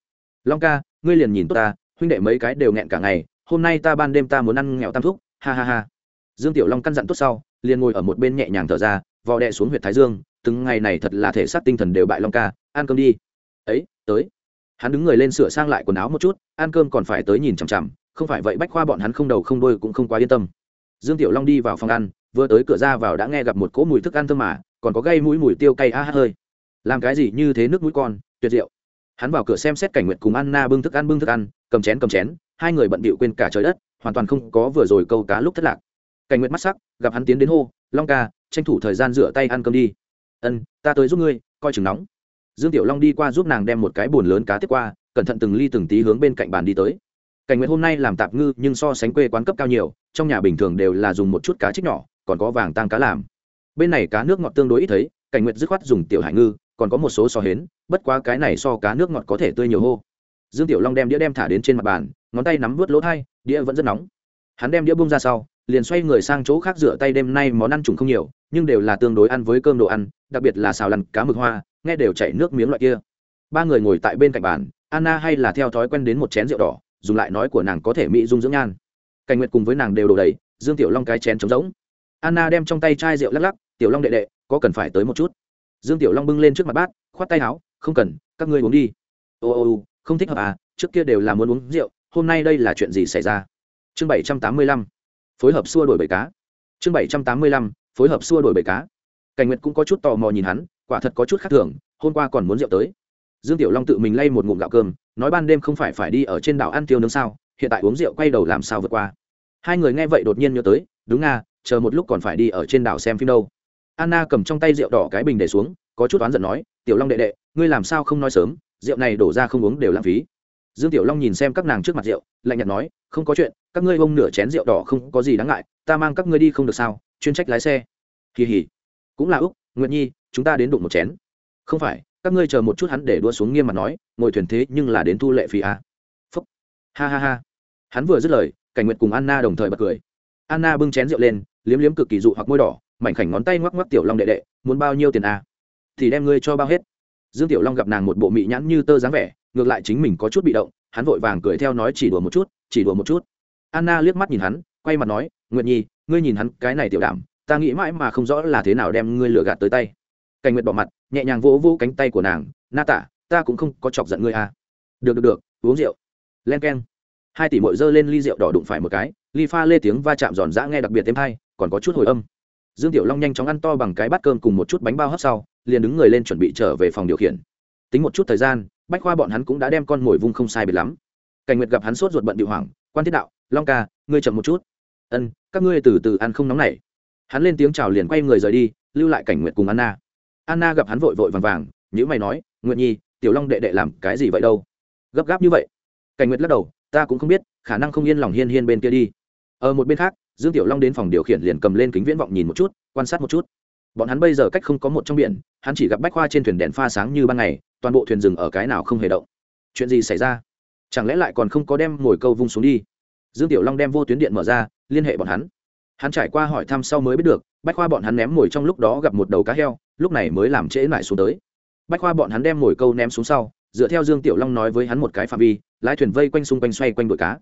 Long ca, ngươi liền nhìn tốt ta, huynh đệ mấy cái đều nghẹn cả ngày, hôm nay ta ban đêm ta muốn ăn nghèo tam thúc, ha ha ha. Dương tiểu long căn dặn tốt sau, liền ngồi ở một bên nhẹ nhàng thở ra, vò đè xuống huyệt thái dương, từng ngày này thật là thể xác tinh thần đều bại long ca, ăn cơm đi. Ấy, tới hắn đứng người lên sửa sang lại quần áo một chút, ăn cơm còn phải tới nhìn chằm chằm, không phải vậy bách khoa bọn hắn không đầu không đôi cũng không quá yên tâm. Dương tiểu long đi vào phòng ăn, vừa tới cửa ra vào đã nghe gặp một cỗ mùi thức ăn thơm mà, còn có gây mũi mùi tiêu cay a hát hơi. Làm cái gì như thế nước mũi con, tuyệt diệu. Hắn vào cửa xem xét cảnh nguyện cùng anna bưng thức ăn bưng thức ăn, cầm chén cầm chén, hai người bận bịu quên cả trời đất, hoàn toàn không có vừa rồi câu cá lúc thất lạc. Cảnh nguyện mắt sắc, gặp hắn tiến đến hô, long ca, tranh thủ thời gian rửa tay ăn cơm đi. Ân, ta tới giúp ngươi, coi chừng nóng dương tiểu long đi qua giúp nàng đem một cái bồn lớn cá tiếp qua, cẩn thận từng ly từng tí hướng bên cạnh bàn đi tới. Cảnh Nguyệt hôm nay làm tạp ngư nhưng so sánh quê quán cấp cao nhiều, trong nhà bình thường đều là dùng một chút cá trích nhỏ, còn có vàng tăng cá làm. Bên này cá nước ngọt tương đối ít thấy, cảnh Nguyệt dứt khoát dùng tiểu hải ngư, còn có một số so hến, bất quá cái này so cá nước ngọt có thể tươi nhiều hô. Dương tiểu long đem đĩa đem thả đến trên mặt bàn, ngón tay nắm vớt lỗ thai, đĩa vẫn rất nóng. Hắn đem đĩa bung ra sau, liền xoay người sang chỗ khác rửa tay đêm nay món ăn trùng không nhiều, nhưng đều là tương đối ăn với cơm đồ ăn, đặc biệt là xào lăn cá mực hoa nghe đều chảy nước miếng loại kia. Ba người ngồi tại bên cạnh bàn, anna hay là theo thói quen đến một chén rượu đỏ, dùng lại nói của nàng có thể mỹ dung dưỡng nhan. Cảnh nguyệt cùng với nàng đều đổ đầy, dương tiểu long cái chén trống rỗng. Anna đem trong tay chai rượu lắc lắc, tiểu long đệ đệ, có cần phải tới một chút? Dương tiểu long bưng lên trước mặt bát, khoát tay áo, không cần, các ngươi uống đi. Ô ô ô, không thích hợp à trước kia đều là muốn uống rượu, hôm nay đây là chuyện gì xảy ra? Chương bảy trăm tám mươi lăm, phối hợp xua đổi bầy cá. Chương bảy trăm tám mươi lăm, phối hợp xua đổi bầy cá. Cảnh nguyệt cũng có chút tò mò nhìn hắn quả thật có chút khác thường, hôm qua còn muốn rượu tới. Dương tiểu long tự mình lay một ngụm gạo cơm, nói ban đêm không phải phải đi ở trên đảo ăn tiêu nướng sao, hiện tại uống rượu quay đầu làm sao vượt qua. Hai người nghe vậy đột nhiên nhớ tới, đúng nga, chờ một lúc còn phải đi ở trên đảo xem phim đâu. Anna cầm trong tay rượu đỏ cái bình để xuống, có chút oán giận nói, tiểu long đệ đệ, ngươi làm sao không nói sớm, rượu này đổ ra không uống đều lãng phí. Dương tiểu long nhìn xem các nàng trước mặt rượu, lạnh nhạt nói, không có chuyện, các ngươi bông nửa chén rượu đỏ không có gì đáng ngại, ta mang các ngươi đi không được sao, chuyên trách lái xe. Kỳ hỉ cũng là úc, nguyệt nhi chúng ta đến đụng một chén. Không phải, các ngươi chờ một chút hắn để đua xuống nghiêm mặt nói, ngồi thuyền thế nhưng là đến thu lệ phí à. phúc. Ha ha ha. Hắn vừa dứt lời, cảnh nguyệt cùng anna đồng thời bật cười. Anna bưng chén rượu lên, liếm liếm cực kỳ dụ hoặc môi đỏ, mảnh khảnh ngón tay ngoắc ngoắc tiểu long đệ đệ, muốn bao nhiêu tiền à? thì đem ngươi cho bao hết. Dương tiểu long gặp nàng một bộ mị nhãn như tơ dáng vẻ, ngược lại chính mình có chút bị động, hắn vội vàng cười theo nói chỉ đùa một chút, chỉ đùa một chút. Anna liếc mắt nhìn hắn, quay mặt nói, nguyệt nhi, ngươi nhìn hắn cái này tiểu đảm, ta nghĩ mãi mà không rõ là thế nào đem ngươi lừa gạt tới tay cảnh nguyệt bỏ mặt, nhẹ nhàng vỗ vỗ cánh tay của nàng, na tả, ta cũng không có chọc giận ngươi à. Được được được, uống rượu. Len k e n hai tỷ mội dơ lên ly rượu đỏ đụng phải một cái, ly pha lê tiếng va chạm giòn giã nghe đặc biệt thêm hay, còn có chút hồi âm. Dương tiểu long nhanh chóng ăn to bằng cái bát cơm cùng một chút bánh bao hấp sau, liền đứng người lên chuẩn bị trở về phòng điều khiển. Tính một chút thời gian, bách khoa bọn hắn cũng đã đem con mồi vung không sai biệt lắm. Cảnh nguyệt gặp hắn sốt ruột bận điệu hoảng, quan thiết đạo, long ca, ngươi chậm một chút. Ân, các ngươi từ từ ăn không nóng này hắn lên tiếng chào liền quay người rời đi, lưu lại cảnh nguyệt cùng anna anna gặp hắn vội vội vàng vàng nhữ mày nói, nguyệt nhi, tiểu long đệ đệ làm cái gì vậy đâu? Gấp gáp như vậy. Cảnh nguyệt lắc đầu, ta cũng không biết, khả năng không yên lòng hiên hiên bên kia đi. Ở một bên khác, dương tiểu long đến phòng điều khiển liền cầm lên kính viễn vọng nhìn một chút, quan sát một chút. Bọn hắn bây giờ cách không có một trong biển, hắn chỉ gặp bách khoa trên thuyền đèn pha sáng như ban ngày, toàn bộ thuyền rừng ở cái nào không hề động. Chuyện gì xảy ra? Chẳng lẽ lại còn không có đem ngồi câu vung xuống đi? Dương tiểu long đem vô tuyến điện mở ra, liên hệ bọn hắn. Hắn trải qua hỏi thăm sau mới biết được, bách khoa bọn hắn ném mồi trong lúc đó gặp một đầu cá heo lúc này mới làm trễ lại xuống tới. Bách khoa bọn hắn đem mồi câu ném xuống sau, dựa theo dương tiểu long nói với hắn một cái phạm vi, lái thuyền vây quanh xung quanh xoay quanh đội cá.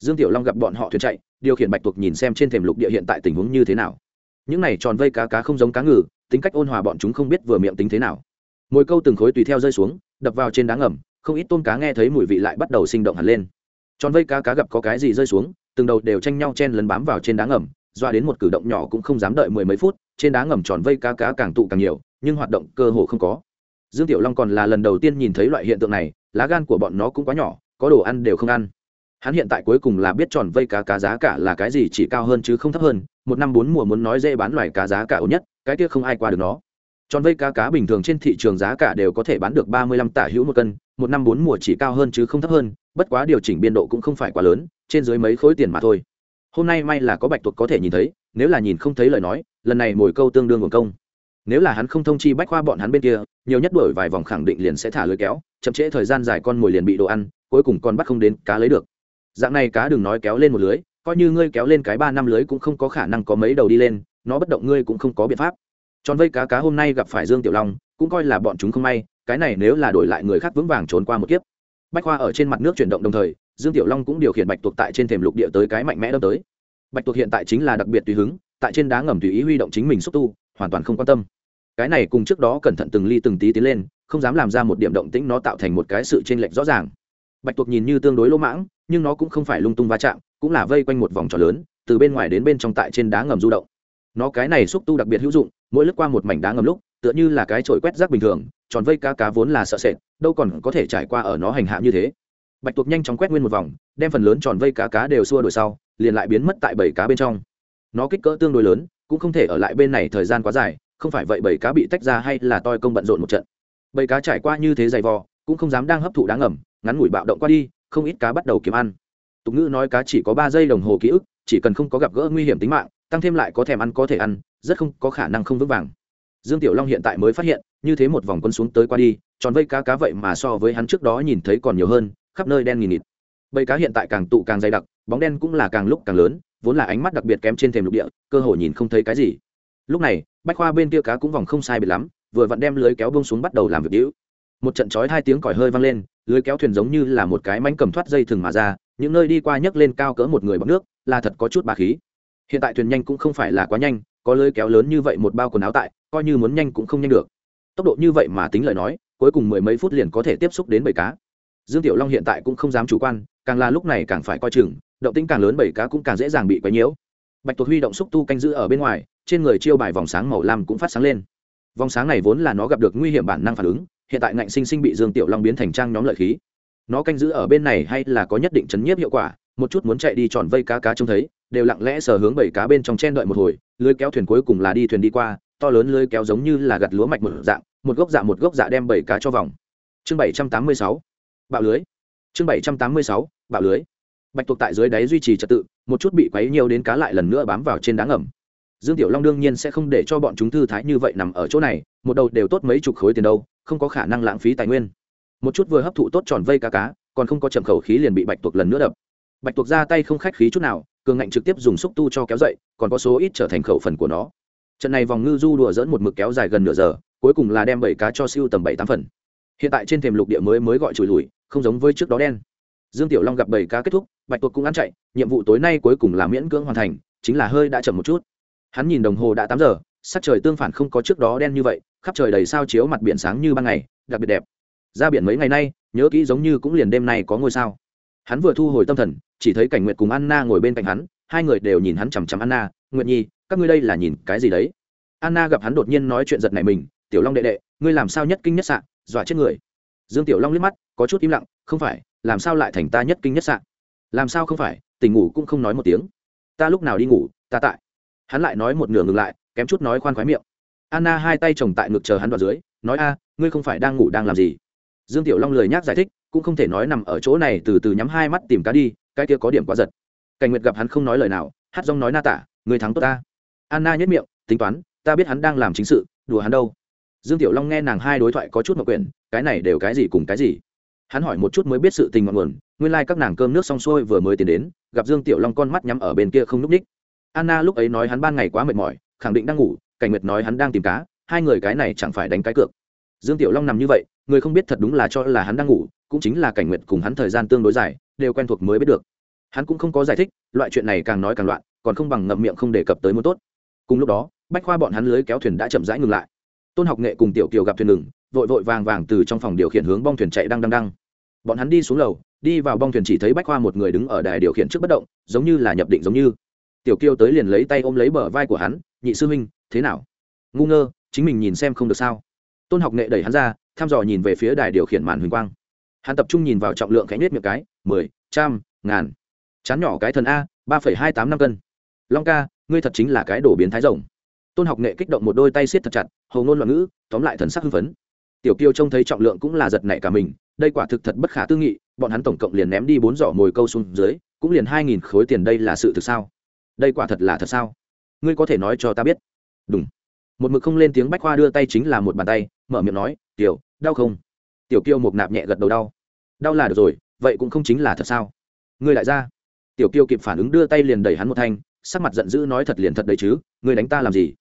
Dương tiểu long gặp bọn họ thuyền chạy, điều khiển bạch tuộc nhìn xem trên thềm lục địa hiện tại tình huống như thế nào. Những này tròn vây cá cá không giống cá ngừ, tính cách ôn hòa bọn chúng không biết vừa miệng tính thế nào. Mồi câu từng khối tùy theo rơi xuống, đập vào trên đá ngầm, không ít tôm cá nghe thấy mùi vị lại bắt đầu sinh động hẳn lên. Tròn vây cá cá gặp có cái gì rơi xuống, từng đầu đều tranh nhau chen lấn bám vào trên đá ngầm doa đến một cử động nhỏ cũng không dám đợi mười mấy phút trên đá ngầm tròn vây cá cá càng tụ càng nhiều, nhưng hoạt động cơ hồ không có. Dương tiểu long còn là lần đầu tiên nhìn thấy loại hiện tượng này, lá gan của bọn nó cũng quá nhỏ, có đồ ăn đều không ăn. Hắn hiện tại cuối cùng là biết tròn vây cá cá giá cả là cái gì chỉ cao hơn chứ không thấp hơn, một năm bốn mùa muốn nói dễ bán loài cá giá cả ổn nhất, cái kia không ai qua được nó. Tròn vây cá cá bình thường trên thị trường giá cả đều có thể bán được ba mươi lăm tả hữu một cân, một năm bốn mùa chỉ cao hơn chứ không thấp hơn, bất quá điều chỉnh biên độ cũng không phải quá lớn, trên dưới mấy khối tiền mà thôi. Hôm nay may là có bạch tuộc có thể nhìn thấy nếu là nhìn không thấy lời nói, lần này mồi câu tương đương nguồn công. Nếu là hắn không thông chi bách khoa bọn hắn bên kia, nhiều nhất đuổi vài vòng khẳng định liền sẽ thả lưới kéo, chậm trễ thời gian dài con mồi liền bị đồ ăn, cuối cùng con bắt không đến cá lấy được. Dạng này cá đừng nói kéo lên một lưới, coi như ngươi kéo lên cái ba năm lưới cũng không có khả năng có mấy đầu đi lên, nó bất động ngươi cũng không có biện pháp. Tròn vây cá cá hôm nay gặp phải dương tiểu long, cũng coi là bọn chúng không may, cái này nếu là đổi lại người khác vững vàng trốn qua một kiếp. Bách khoa ở trên mặt nước chuyển động đồng thời, dương tiểu long cũng điều khiển bạch tuộc tại trên thềm lục địa tới cái mạnh mẽ đâm tới bạch tuộc hiện tại chính là đặc biệt tùy hứng, tại trên đá ngầm tùy ý huy động chính mình xúc tu, hoàn toàn không quan tâm. Cái này cùng trước đó cẩn thận từng ly từng tí tiến lên, không dám làm ra một điểm động tĩnh nó tạo thành một cái sự chênh lệch rõ ràng. Bạch tuộc nhìn như tương đối lỗ mãng, nhưng nó cũng không phải lung tung va chạm, cũng là vây quanh một vòng tròn lớn, từ bên ngoài đến bên trong tại trên đá ngầm du động. Nó cái này xúc tu đặc biệt hữu dụng, mỗi lướt qua một mảnh đá ngầm lúc, tựa như là cái trội quét rác bình thường, tròn vây cá cá vốn là sợ sệt, đâu còn có thể trải qua ở nó hành hạ như thế. Bạch tuộc nhanh chóng quét nguyên một vòng, đem phần lớn tròn vây cá cá đều xua đổi sau liền lại biến mất tại bảy cá bên trong. Nó kích cỡ tương đối lớn, cũng không thể ở lại bên này thời gian quá dài, không phải vậy bảy cá bị tách ra hay là toi công bận rộn một trận. Bảy cá trải qua như thế dày vò, cũng không dám đang hấp thụ đáng ngầm, ngắn ngủi bạo động qua đi, không ít cá bắt đầu kiếm ăn. Tục ngữ nói cá chỉ có ba giây đồng hồ ký ức, chỉ cần không có gặp gỡ nguy hiểm tính mạng, tăng thêm lại có thèm ăn có thể ăn, rất không có khả năng không vững vàng. Dương tiểu long hiện tại mới phát hiện, như thế một vòng quân xuống tới qua đi, tròn vây cá cá vậy mà so với hắn trước đó nhìn thấy còn nhiều hơn, khắp nơi đen nghìn nghịt bầy cá hiện tại càng tụ càng dày đặc, bóng đen cũng là càng lúc càng lớn, vốn là ánh mắt đặc biệt kém trên thềm lục địa, cơ hội nhìn không thấy cái gì. Lúc này, bách khoa bên kia cá cũng vòng không sai biệt lắm, vừa vặn đem lưới kéo bông xuống bắt đầu làm việc đĩu một trận chói hai tiếng còi hơi vang lên, lưới kéo thuyền giống như là một cái mánh cầm thoát dây thừng mà ra, những nơi đi qua nhấc lên cao cỡ một người bọc nước, là thật có chút bà khí. Hiện tại thuyền nhanh cũng không phải là quá nhanh, có lưới kéo lớn như vậy một bao quần áo tại, coi như muốn nhanh cũng không nhanh được. Tốc độ như vậy mà tính lời nói, cuối cùng mười mấy phút liền có thể tiếp xúc đến bầy cá dương tiểu long hiện tại cũng không dám chủ quan, càng là lúc này càng phải coi chừng, động tĩnh càng lớn bảy cá cũng càng dễ dàng bị quấy nhiễu. Bạch tuộc huy động xúc tu canh giữ ở bên ngoài, trên người chiêu bài vòng sáng màu lam cũng phát sáng lên. Vòng sáng này vốn là nó gặp được nguy hiểm bản năng phản ứng, hiện tại ngạnh sinh sinh bị dương tiểu long biến thành trang nhóm lợi khí. Nó canh giữ ở bên này hay là có nhất định chấn nhiếp hiệu quả, một chút muốn chạy đi tròn vây cá cá trông thấy, đều lặng lẽ sờ hướng bảy cá bên trong chen đợi một hồi, lưới kéo thuyền cuối cùng là đi thuyền đi qua, to lớn lưới kéo giống như là gặt lúa mạch một dạng, một gốc dạ một gốc dạ đem bảy cá cho vòng. Chương bảy trăm tám mươi sáu bạo lưới. Chương bảy trăm tám mươi sáu, bạo lưới. Bạch tuộc tại dưới đáy duy trì trật tự, một chút bị quấy nhiều đến cá lại lần nữa bám vào trên đá ngầm. Dương tiểu long đương nhiên sẽ không để cho bọn chúng thư thái như vậy nằm ở chỗ này, một đầu đều tốt mấy chục khối tiền đâu, không có khả năng lãng phí tài nguyên. Một chút vừa hấp thụ tốt tròn vây cá cá, còn không có chậm khẩu khí liền bị bạch tuộc lần nữa đập. Bạch tuộc ra tay không khách khí chút nào, cường ngạnh trực tiếp dùng xúc tu cho kéo dậy, còn có số ít trở thành khẩu phần của nó. Trận này vòng ngư du đùa dỡn một mực kéo dài gần nửa giờ, cuối cùng là đem bảy cá cho siêu tầm bảy tám phần. Hiện tại trên thềm lục địa mới mới gọi chùi lùi không giống với trước đó đen. Dương tiểu long gặp bảy cá kết thúc, bạch tuộc cũng ăn chạy, nhiệm vụ tối nay cuối cùng là miễn cưỡng hoàn thành, chính là hơi đã chậm một chút. Hắn nhìn đồng hồ đã tám giờ, sắc trời tương phản không có trước đó đen như vậy, khắp trời đầy sao chiếu mặt biển sáng như ban ngày, đặc biệt đẹp. Ra biển mấy ngày nay, nhớ kỹ giống như cũng liền đêm nay có ngôi sao. Hắn vừa thu hồi tâm thần, chỉ thấy cảnh nguyệt cùng anna ngồi bên cạnh hắn, hai người đều nhìn hắn chằm chằm anna, nguyệt nhi, các ngươi đây là nhìn cái gì đấy? Anna gặp hắn đột nhiên nói chuyện giật này mình, tiểu long đệ đệ, ngươi làm sao nhất kinh nhất sạn dọa chết người dương tiểu long liếc mắt, có chút im lặng, không phải, làm sao lại thành ta nhất kinh nhất sạn làm sao không phải? Tỉnh ngủ cũng không nói một tiếng. Ta lúc nào đi ngủ, ta tại. Hắn lại nói một nửa ngừng lại, kém chút nói khoan khoái miệng. Anna hai tay chồng tại ngực chờ hắn vào dưới, nói, a, ngươi không phải đang ngủ đang làm gì? Dương tiểu long lười nhác giải thích, cũng không thể nói nằm ở chỗ này từ từ nhắm hai mắt tìm cá đi, cái kia có điểm quá giật. Cảnh nguyệt gặp hắn không nói lời nào, hát rong nói, na tả người thắng tốt ta. Anna nhất miệng, tính toán, ta biết hắn đang làm chính sự, đùa hắn đâu. Dương tiểu long nghe nàng hai đối thoại có chút mặc quyển cái này đều cái gì cùng cái gì? Hắn hỏi một chút mới biết sự tình ngọn nguồn, nguyên lai、like、các nàng cơm nước xong xuôi vừa mới tiến đến, gặp dương tiểu long con mắt nhắm ở bên kia không n ú c ních anna lúc ấy nói hắn ban ngày quá mệt mỏi, khẳng định đang ngủ, cảnh nguyệt nói hắn đang tìm cá, hai người cái này chẳng phải đánh cái cược. Dương tiểu long nằm như vậy, người không biết thật đúng là cho là hắn đang ngủ, cũng chính là cảnh nguyệt cùng hắn thời gian tương đối dài, đều quen thuộc mới biết được. Hắn cũng không có giải thích, loại chuyện này càng nói càng loạn, còn không bằng ngậm miệng không đề cập tới muốn tốt. Cùng lúc đó, bách khoa bọn hắn lưới kéo thuyền đã chậm rãi ngừng lại. Tôn học nghệ cùng tiểu kiều gặp thuyền ngừng vội vội vàng vàng từ trong phòng điều khiển hướng bong thuyền chạy đang đang đang bọn hắn đi xuống lầu, đi vào bong thuyền chỉ thấy bách khoa một người đứng ở đài điều khiển trước bất động, giống như là nhập định giống như. Tiểu kiêu tới liền lấy tay ôm lấy bờ vai của hắn, nhị sư huynh, thế nào? Ngu ngơ, chính mình nhìn xem không được sao? Tôn học nghệ đẩy hắn ra, thăm dò nhìn về phía đài điều khiển màn huỳnh quang. Hắn tập trung nhìn vào trọng lượng khẽ nhết miệng cái, mười, trăm, ngàn. Chán nhỏ cái thần a, ba phẩy hai tám năm cân. Long ca, ngươi thật chính là cái đổ biến thái rồng. Tôn học nghệ kích động một đôi tay siết thật chặt, hầu ngôn loạn ngữ, tóm lại thần sắc hưng phấn tiểu kiêu trông thấy trọng lượng cũng là giật nảy cả mình, đây quả thực thật bất khả tư nghị, bọn hắn tổng cộng liền ném đi bốn giỏ mồi câu xuống dưới, cũng liền hai nghìn khối tiền đây là sự thực sao? Đây quả thật là thật sao? Ngươi có thể nói cho ta biết. Đúng một mực không lên tiếng bách khoa đưa tay chính là một bàn tay, mở miệng nói, tiểu, đau không? Tiểu kiêu một nạp nhẹ gật đầu đau. Đau là được rồi, vậy cũng không chính là thật sao? Ngươi lại ra. Tiểu kiêu kịp phản ứng đưa tay liền đẩy hắn một thanh, sắc mặt giận dữ nói thật liền thật đấy chứ, ngươi đánh ta làm gì?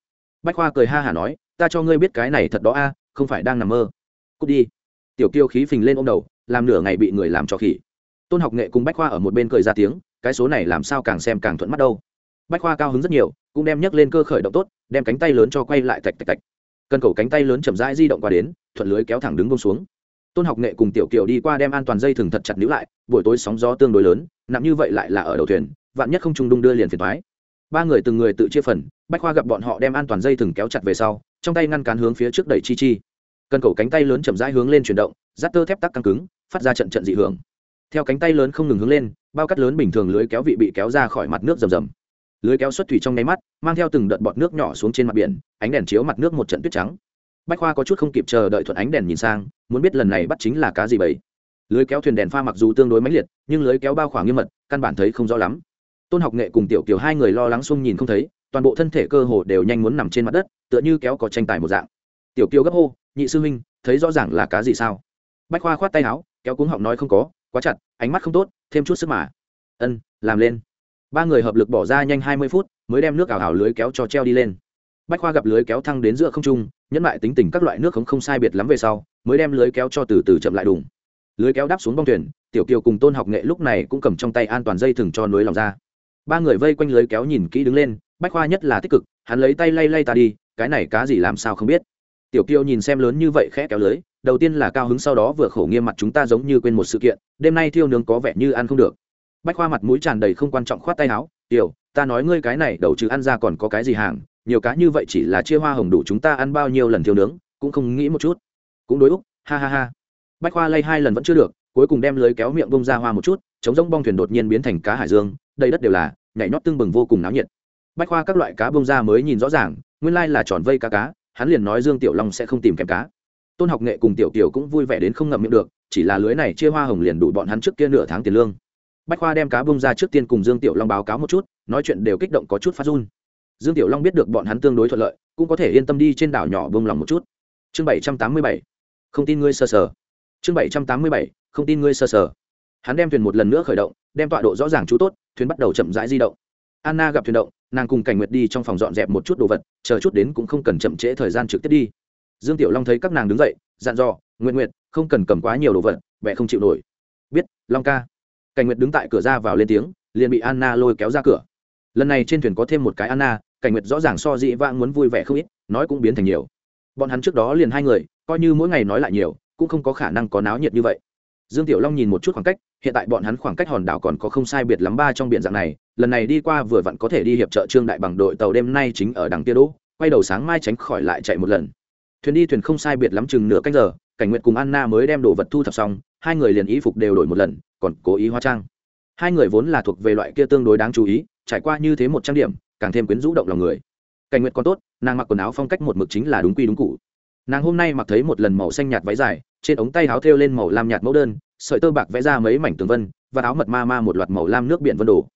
Bách khoa cười ha hả nói, ta cho ngươi biết cái này thật đó a không phải đang nằm mơ. Cút đi. Tiểu kiêu khí phình lên ôm đầu, làm nửa ngày bị người làm cho khỉ. Tôn học nghệ cùng bách khoa ở một bên cười ra tiếng, cái số này làm sao càng xem càng thuận mắt đâu. Bách khoa cao hứng rất nhiều, cũng đem nhấc lên cơ khởi động tốt, đem cánh tay lớn cho quay lại tạch tạch tạch. Cần cầu cánh tay lớn chậm rãi di động qua đến, thuận lưới kéo thẳng đứng bông xuống. Tôn học nghệ cùng tiểu kiều đi qua đem an toàn dây thừng thật chặt níu lại, buổi tối sóng gió tương đối lớn, nặng như vậy lại là ở đầu thuyền, vạn nhất không trung đung đưa liền phiền thoái ba người từng người tự chia phần, bách khoa gặp bọn họ đem an toàn dây thừng kéo chặt về sau trong tay ngăn cán hướng phía trước đẩy chi chi. Cần cầu cánh tay lớn chậm rãi hướng lên chuyển động, rát tơ thép tắc căng cứng, phát ra trận trận dị hưởng. Theo cánh tay lớn không ngừng hướng lên, bao cắt lớn bình thường lưới kéo vị bị kéo ra khỏi mặt nước rầm rầm. Lưới kéo xuất thủy trong nháy mắt, mang theo từng đợt bọt nước nhỏ xuống trên mặt biển, ánh đèn chiếu mặt nước một trận tuyết trắng. Bách khoa có chút không kịp chờ đợi thuận ánh đèn nhìn sang, muốn biết lần này bắt chính là cá gì bấy lưới kéo thuyền đèn pha mặc dù tương đối mãnh liệt, nhưng lưới kéo bao khoảng nghiêm mật, căn bản thấy không rõ lắm. Tôn học nghệ cùng tiểu kiều hai người lo lắng xung nhìn không thấy toàn bộ thân thể cơ hồ đều nhanh muốn nằm trên mặt đất, tựa như kéo có tranh tài một dạng. Tiểu kiều gấp hô, nhị sư huynh, thấy rõ ràng là cá gì sao? Bách khoa khoát tay áo, kéo cuống họng nói không có, quá chặt, ánh mắt không tốt, thêm chút sức mà. Ân, làm lên. Ba người hợp lực bỏ ra nhanh hai mươi phút, mới đem nước ảo ảo lưới kéo cho treo đi lên. Bách khoa gặp lưới kéo thăng đến giữa không trung, nhẫn lại tính tình các loại nước không không sai biệt lắm về sau, mới đem lưới kéo cho từ từ chậm lại đùng. Lưới kéo đáp xuống bong thuyền, tiểu kiều cùng tôn học nghệ lúc này cũng cầm trong tay an toàn dây thừng cho núi lòng ra. Ba người vây quanh lưới kéo nhìn kỹ đứng lên bách khoa nhất là tích cực, hắn lấy tay lay lay ta đi, cái này cá gì làm sao không biết. Tiểu kiều nhìn xem lớn như vậy khẽ kéo lưới, đầu tiên là cao hứng sau đó vừa khổ nghiêm mặt chúng ta giống như quên một sự kiện, đêm nay thiêu nướng có vẻ như ăn không được. Bách khoa mặt mũi tràn đầy không quan trọng khoát tay áo, tiểu, ta nói ngươi cái này đầu trừ ăn ra còn có cái gì hàng, nhiều cá như vậy chỉ là chia hoa hồng đủ chúng ta ăn bao nhiêu lần thiêu nướng, cũng không nghĩ một chút. Cũng đối úc, ha ha ha. Bách khoa lay hai lần vẫn chưa được, cuối cùng đem lưới kéo miệng bông ra hoa một chút, chống rông bong thuyền đột nhiên biến thành cá hải dương, đầy đất đều là, nhảy nhót tưng bừng vô cùng náo nhiệt bách khoa các loại cá bông ra mới nhìn rõ ràng, nguyên lai là tròn vây cá cá, hắn liền nói dương tiểu long sẽ không tìm kèm cá. Tôn học nghệ cùng tiểu tiểu cũng vui vẻ đến không ngậm miệng được, chỉ là lưới này chia hoa hồng liền đủ bọn hắn trước kia nửa tháng tiền lương. Bách khoa đem cá bông ra trước tiên cùng dương tiểu long báo cáo một chút, nói chuyện đều kích động có chút phát run. Dương tiểu long biết được bọn hắn tương đối thuận lợi, cũng có thể yên tâm đi trên đảo nhỏ bông lòng một chút. Chương bảy trăm tám mươi bảy, không tin ngươi sơ sờ. Chương bảy trăm tám mươi bảy, không tin ngươi sơ sờ. Hắn đem thuyền một lần nữa khởi động, đem tọa độ rõ ràng chú tốt, thuyền bắt đầu chậm rãi di động. Anna gặp thuyền động nàng cùng cảnh nguyệt đi trong phòng dọn dẹp một chút đồ vật, chờ chút đến cũng không cần chậm trễ thời gian trực tiếp đi. Dương tiểu long thấy các nàng đứng dậy, dặn dò nguyện nguyện không cần cầm quá nhiều đồ vật, mẹ không chịu nổi. Biết, long ca. Cảnh nguyệt đứng tại cửa ra vào lên tiếng, liền bị anna lôi kéo ra cửa. Lần này trên thuyền có thêm một cái anna, cảnh nguyệt rõ ràng so dị vãng muốn vui vẻ không ít, nói cũng biến thành nhiều. Bọn hắn trước đó liền hai người, coi như mỗi ngày nói lại nhiều, cũng không có khả năng có náo nhiệt như vậy dương tiểu long nhìn một chút khoảng cách, hiện tại bọn hắn khoảng cách hòn đảo còn có không sai biệt lắm ba trong biển dạng này, lần này đi qua vừa vặn có thể đi hiệp trợ trương đại bằng đội tàu đêm nay chính ở đằng kia đỗ, quay đầu sáng mai tránh khỏi lại chạy một lần. Thuyền đi thuyền không sai biệt lắm chừng nửa canh giờ, cảnh nguyệt cùng anna mới đem đồ vật thu thập xong, hai người liền ý phục đều đổi một lần, còn cố ý hóa trang. Hai người vốn là thuộc về loại kia tương đối đáng chú ý, trải qua như thế một trang điểm, càng thêm quyến rũ động lòng người. Cảnh nguyệt còn tốt, nàng mặc quần áo phong cách một mực chính là đúng quy đúng cụ nàng hôm nay mặc thấy một lần màu xanh nhạt váy dài, trên ống tay áo thêu lên màu lam nhạt mẫu đơn, sợi tơ bạc vẽ ra mấy mảnh tường vân, và áo mật ma ma một loạt màu lam nước biển vân đồ.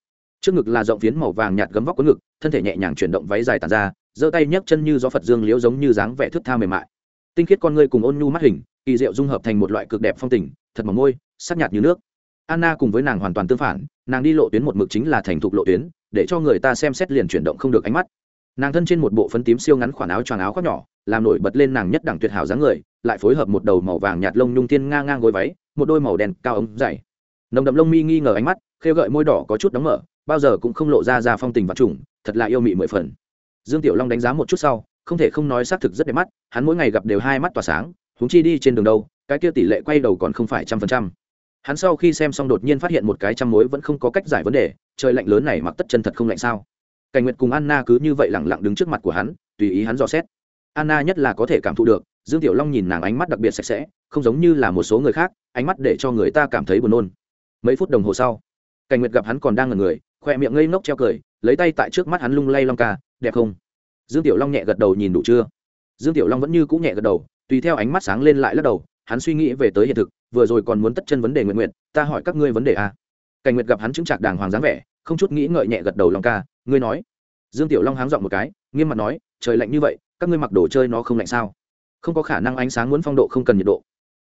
Trước ngực là rộng phiến màu vàng nhạt gấm vóc có ngực, thân thể nhẹ nhàng chuyển động váy dài tàn ra, giơ tay nhấc chân như gió phật dương liễu giống như dáng vẻ thước tha mềm mại. Tinh khiết con ngươi cùng ôn nhu mắt hình, kỳ diệu dung hợp thành một loại cực đẹp phong tình, thật mỏng môi, sắc nhạt như nước. Anna cùng với nàng hoàn toàn tương phản, nàng đi lộ tuyến một mực chính là thành thục lộ tuyến, để cho người ta xem xét liền chuyển động không được ánh mắt. Nàng thân trên một bộ phấn tím siêu ngắn khoản áo choàng áo khoác nhỏ làm nổi bật lên nàng nhất đẳng tuyệt hảo dáng người, lại phối hợp một đầu màu vàng nhạt lông nhung thiên ngang ngang gối váy, một đôi màu đen cao ống dày. Nồng đậm lông mi nghi ngờ ánh mắt, khêu gợi môi đỏ có chút đóng mở, bao giờ cũng không lộ ra ra phong tình và trùng, thật là yêu mị mười phần. Dương tiểu long đánh giá một chút sau, không thể không nói xác thực rất đẹp mắt, hắn mỗi ngày gặp đều hai mắt tỏa sáng húng chi đi trên đường đâu, cái kia tỷ lệ quay đầu còn không phải trăm phần trăm. Hắn sau khi xem xong đột nhiên phát hiện một cái trăm mối vẫn không có cách giải vấn đề, trời lạnh lớn này mặc tất chân thật không lạnh sao? Cảnh nguyệt cùng anna cứ như vậy lẳng lặng đứng trước mặt của hắn, tùy ý hắn dò xét anna nhất là có thể cảm thụ được, dương tiểu long nhìn nàng ánh mắt đặc biệt sạch sẽ, không giống như là một số người khác, ánh mắt để cho người ta cảm thấy buồn nôn. Mấy phút đồng hồ sau, cảnh nguyệt gặp hắn còn đang ngần người khoe miệng ngây ngốc treo cười, lấy tay tại trước mắt hắn lung lay long ca, đẹp không? Dương tiểu long nhẹ gật đầu nhìn đủ chưa? Dương tiểu long vẫn như cũng nhẹ gật đầu, tùy theo ánh mắt sáng lên lại lắc đầu, hắn suy nghĩ về tới hiện thực, vừa rồi còn muốn tất chân vấn đề nguyện nguyện ta hỏi các ngươi vấn đề a cảnh nguyệt gặp hắn chứng trạc đàng hoàng dáng vẻ, không chút nghĩ ngợi nhẹ gật đầu long ca, ngươi nói. Dương tiểu long háng giọng một cái, nghiêm mặt nói, trời lạnh như vậy các ngươi mặc đồ chơi nó không lạnh sao? Không có khả năng ánh sáng muốn phong độ không cần nhiệt độ.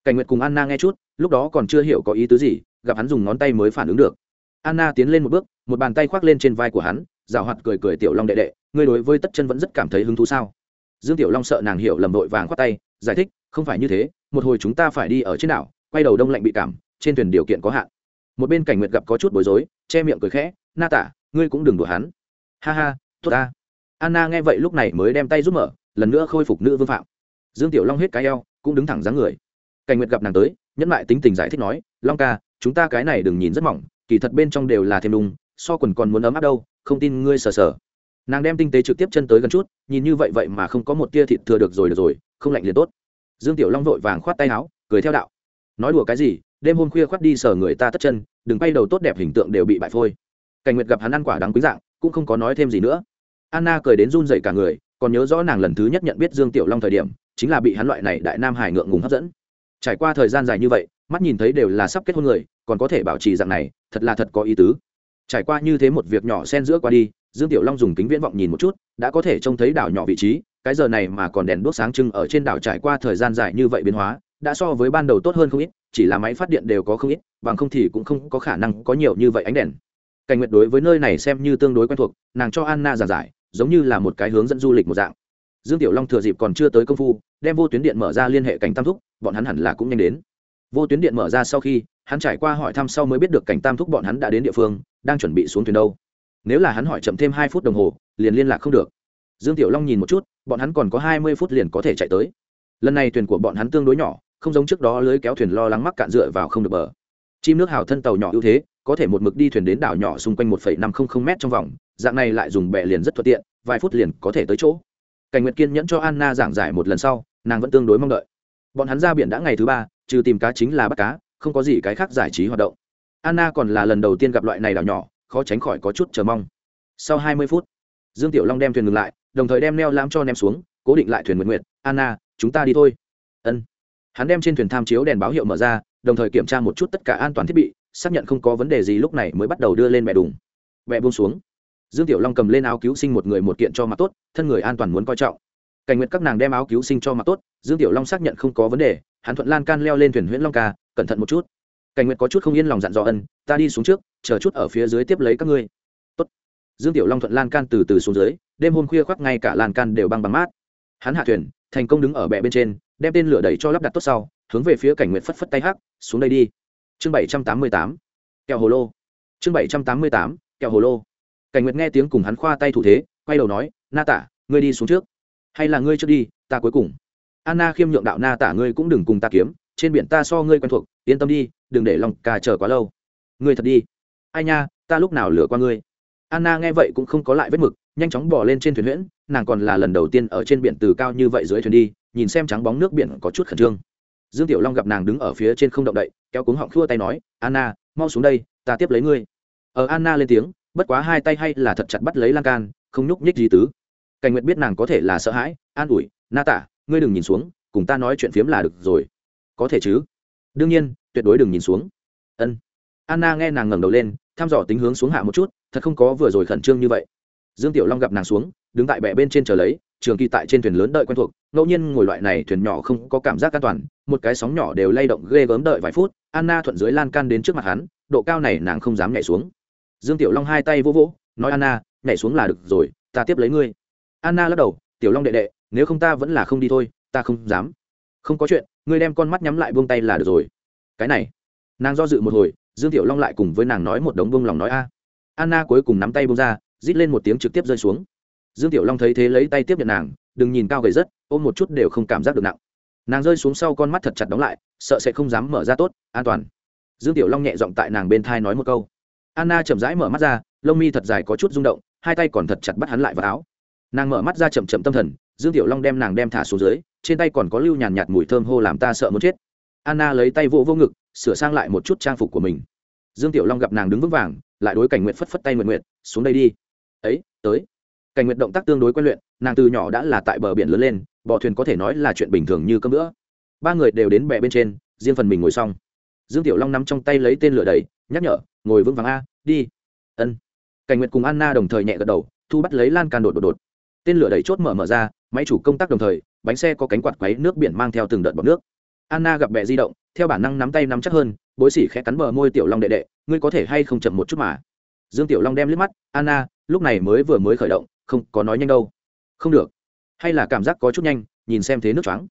Cảnh nguyệt cùng anna nghe chút, lúc đó còn chưa hiểu có ý tứ gì, gặp hắn dùng ngón tay mới phản ứng được. Anna tiến lên một bước, một bàn tay khoác lên trên vai của hắn rào hoạt cười cười tiểu long đệ đệ, ngươi đối với tất chân vẫn rất cảm thấy hứng thú sao? Dương tiểu long sợ nàng hiểu lầm vội vàng khoác tay, giải thích, không phải như thế, một hồi chúng ta phải đi ở trên đảo, quay đầu đông lạnh bị cảm, trên thuyền điều kiện có hạn. Một bên cảnh nguyệt gặp có chút bối rối, che miệng cười khẽ, na tả, ngươi cũng đừng đùa hắn. Ha ha, tốt ta. Anna nghe vậy lúc này mới đem tay giúp mở lần nữa khôi phục nữ vương phạm. Dương tiểu long hết cái eo, cũng đứng thẳng dáng người. Cảnh nguyệt gặp nàng tới, nhẫn lại tính tình giải thích nói, long ca, chúng ta cái này đừng nhìn rất mỏng, kỳ thật bên trong đều là thêm đùng, so quần còn muốn ấm áp đâu, không tin ngươi sờ sờ. Nàng đem tinh tế trực tiếp chân tới gần chút, nhìn như vậy vậy mà không có một tia thịt thừa được rồi được rồi, không lạnh liền tốt. Dương tiểu long vội vàng khoát tay áo, cười theo đạo. Nói đùa cái gì, đêm hôm khuya khoát đi sờ người ta tất chân, đừng bay đầu tốt đẹp hình tượng đều bị bại phôi. Cảnh nguyệt gặp hắn ăn quả đáng quý dạng, cũng không có nói thêm gì nữa. Anna cười đến run dậy cả người còn nhớ rõ nàng lần thứ nhất nhận biết dương tiểu long thời điểm, chính là bị hắn loại này đại nam hải ngượng ngùng hấp dẫn. Trải qua thời gian dài như vậy, mắt nhìn thấy đều là sắp kết hôn người, còn có thể bảo trì dạng này, thật là thật có ý tứ. Trải qua như thế một việc nhỏ xen giữa qua đi, dương tiểu long dùng kính viễn vọng nhìn một chút, đã có thể trông thấy đảo nhỏ vị trí, cái giờ này mà còn đèn đuốc sáng trưng ở trên đảo trải qua thời gian dài như vậy biến hóa, đã so với ban đầu tốt hơn không ít, chỉ là máy phát điện đều có không ít, bằng không thì cũng không có khả năng có nhiều như vậy ánh đèn. Cảnh nguyệt đối với nơi này xem như tương đối quen thuộc, nàng cho anna giảng giải giống như là một cái hướng dẫn du lịch một dạng. Dương tiểu long thừa dịp còn chưa tới công phu, đem vô tuyến điện mở ra liên hệ cảnh tam thúc, bọn hắn hẳn là cũng nhanh đến. Vô tuyến điện mở ra sau khi, hắn trải qua hỏi thăm sau mới biết được cảnh tam thúc bọn hắn đã đến địa phương, đang chuẩn bị xuống thuyền đâu. Nếu là hắn hỏi chậm thêm hai phút đồng hồ, liền liên lạc không được. Dương tiểu long nhìn một chút, bọn hắn còn có hai mươi phút liền có thể chạy tới. Lần này thuyền của bọn hắn tương đối nhỏ, không giống trước đó lưới kéo thuyền lo lắng mắc cạn dựa vào không được bờ. Chim nước hào thân tàu nhỏ ưu thế có thể một mực đi thuyền đến đảo nhỏ xung quanh một năm trăm linh m trong vòng, dạng này lại dùng bè liền rất thuận tiện, vài phút liền có thể tới chỗ. Cảnh nguyệt kiên nhẫn cho anna giảng giải một lần sau, nàng vẫn tương đối mong đợi. Bọn hắn ra biển đã ngày thứ ba, trừ tìm cá chính là bắt cá, không có gì cái khác giải trí hoạt động. Anna còn là lần đầu tiên gặp loại này đảo nhỏ, khó tránh khỏi có chút chờ mong. Sau hai mươi phút, dương tiểu long đem thuyền ngừng lại, đồng thời đem neo lãm cho ném xuống, cố định lại thuyền Nguyệt Nguyệt, anna, chúng ta đi thôi. Ân. Hắn đem trên thuyền tham chiếu đèn báo hiệu mở ra, đồng thời kiểm tra một chút tất cả an toàn thiết bị xác nhận không có vấn đề gì lúc này mới bắt đầu đưa lên bẹ đùng. Bẹ buông xuống. Dương tiểu long cầm lên áo cứu sinh một người một kiện cho mặt tốt, thân người an toàn muốn coi trọng. Cảnh nguyện các nàng đem áo cứu sinh cho mặt tốt, dương tiểu long xác nhận không có vấn đề, hắn thuận lan can leo lên thuyền huyễn long ca, cẩn thận một chút. Cảnh nguyện có chút không yên lòng dặn dò ân, ta đi xuống trước, chờ chút ở phía dưới tiếp lấy các ngươi. Tốt. dương tiểu long thuận lan can từ từ xuống dưới, đêm hôm khuya khoác ngay cả lan can đều băng băng mát. Hắn hạ thuyền, thành công đứng ở bệ bên trên, đem tên lửa đẩy cho lắp đặt tốt sau, hướng về phía cảnh nguyện phất phất tay hắc, xuống đây đi chương bảy trăm tám mươi tám, kẹo hồ lô. Chương bảy trăm tám mươi tám, kẹo hồ lô. Cảnh nguyệt nghe tiếng cùng hắn khoa tay thủ thế, quay đầu nói, na tả, ngươi đi xuống trước. Hay là ngươi trước đi, ta cuối cùng. Anna khiêm nhượng đạo, na tả, ngươi cũng đừng cùng ta kiếm, trên biển ta so ngươi quen thuộc, yên tâm đi, đừng để lòng cà chờ quá lâu. Ngươi thật đi. Ai nha, ta lúc nào lừa qua ngươi? Anna nghe vậy cũng không có lại vết mực, nhanh chóng bỏ lên trên thuyền huyễn, nàng còn là lần đầu tiên ở trên biển từ cao như vậy dưới thuyền đi, nhìn xem trắng bóng nước biển có chút khẩn trương dương tiểu long gặp nàng đứng ở phía trên không động đậy, kéo cuống họng khua tay nói, anna, mau xuống đây, ta tiếp lấy ngươi. Ở anna lên tiếng, bất quá hai tay hay là thật chặt bắt lấy lan can, không nhúc nhích gì tứ. Cảnh nguyệt biết nàng có thể là sợ hãi, an ủi, na tả, ngươi đừng nhìn xuống, cùng ta nói chuyện phiếm là được rồi. Có thể chứ. Đương nhiên, tuyệt đối đừng nhìn xuống. Ân. Anna nghe nàng ngẩng đầu lên, thăm dò tính hướng xuống hạ một chút, thật không có vừa rồi khẩn trương như vậy. Dương tiểu long gặp nàng xuống, đứng tại bệ bên trên chờ lấy trường kỳ tại trên thuyền lớn đợi quen thuộc, ngẫu nhiên ngồi loại này thuyền nhỏ không có cảm giác an toàn, một cái sóng nhỏ đều lay động ghê gớm đợi vài phút, anna thuận dưới lan can đến trước mặt hắn, độ cao này nàng không dám nhảy xuống. Dương tiểu long hai tay vỗ vỗ, nói anna, nhảy xuống là được rồi, ta tiếp lấy ngươi. Anna lắc đầu, tiểu long đệ đệ, nếu không ta vẫn là không đi thôi, ta không dám. Không có chuyện, ngươi đem con mắt nhắm lại buông tay là được rồi. Cái này. Nàng do dự một hồi, dương tiểu long lại cùng với nàng nói một đống buông lòng nói a. Anna cuối cùng nắm tay buông ra, rít lên một tiếng trực tiếp rơi xuống dương tiểu long thấy thế lấy tay tiếp nhận nàng, đừng nhìn cao gầy rất, ôm một chút đều không cảm giác được nặng. Nàng rơi xuống sau con mắt thật chặt đóng lại, sợ sẽ không dám mở ra tốt, an toàn. Dương tiểu long nhẹ giọng tại nàng bên thai nói một câu. Anna chậm rãi mở mắt ra, lông mi thật dài có chút rung động, hai tay còn thật chặt bắt hắn lại vào áo. Nàng mở mắt ra chậm chậm tâm thần, dương tiểu long đem nàng đem thả xuống dưới, trên tay còn có lưu nhàn nhạt mùi thơm hô làm ta sợ muốn chết. Anna lấy tay vỗ vô ngực, sửa sang lại một chút trang phục của mình. Dương tiểu long gặp nàng đứng vững vàng, lại đối cảnh nguyện phất phất tay nguyện nguyện, xuống đây đi. Ấy, tới cảnh nguyện động tác tương đối quen luyện, nàng từ nhỏ đã là tại bờ biển lớn lên bọ thuyền có thể nói là chuyện bình thường như cơm nữa ba người đều đến bè bên trên, riêng phần mình ngồi xong. Dương tiểu long nắm trong tay lấy tên lửa đầy nhắc nhở, ngồi vững vàng a, đi. Ân. Cảnh nguyệt cùng anna đồng thời nhẹ gật đầu, thu bắt lấy lan can đột đột đột. Tên lửa đẩy chốt mở mở ra, máy chủ công tác đồng thời, bánh xe có cánh quạt quấy nước biển mang theo từng đợt bọc nước. Anna gặp bẹ di động, theo bản năng nắm tay nắm chắc hơn, bối xỉ khẽ cắn bờ môi tiểu long đệ đệ, ngươi có thể hay không chậm một chút mà? Dương tiểu long đem liếc mắt, anna lúc này mới vừa mới khởi động, không có nói nhanh đâu. Không được. Hay là cảm giác có chút nhanh, nhìn xem thế nước choáng.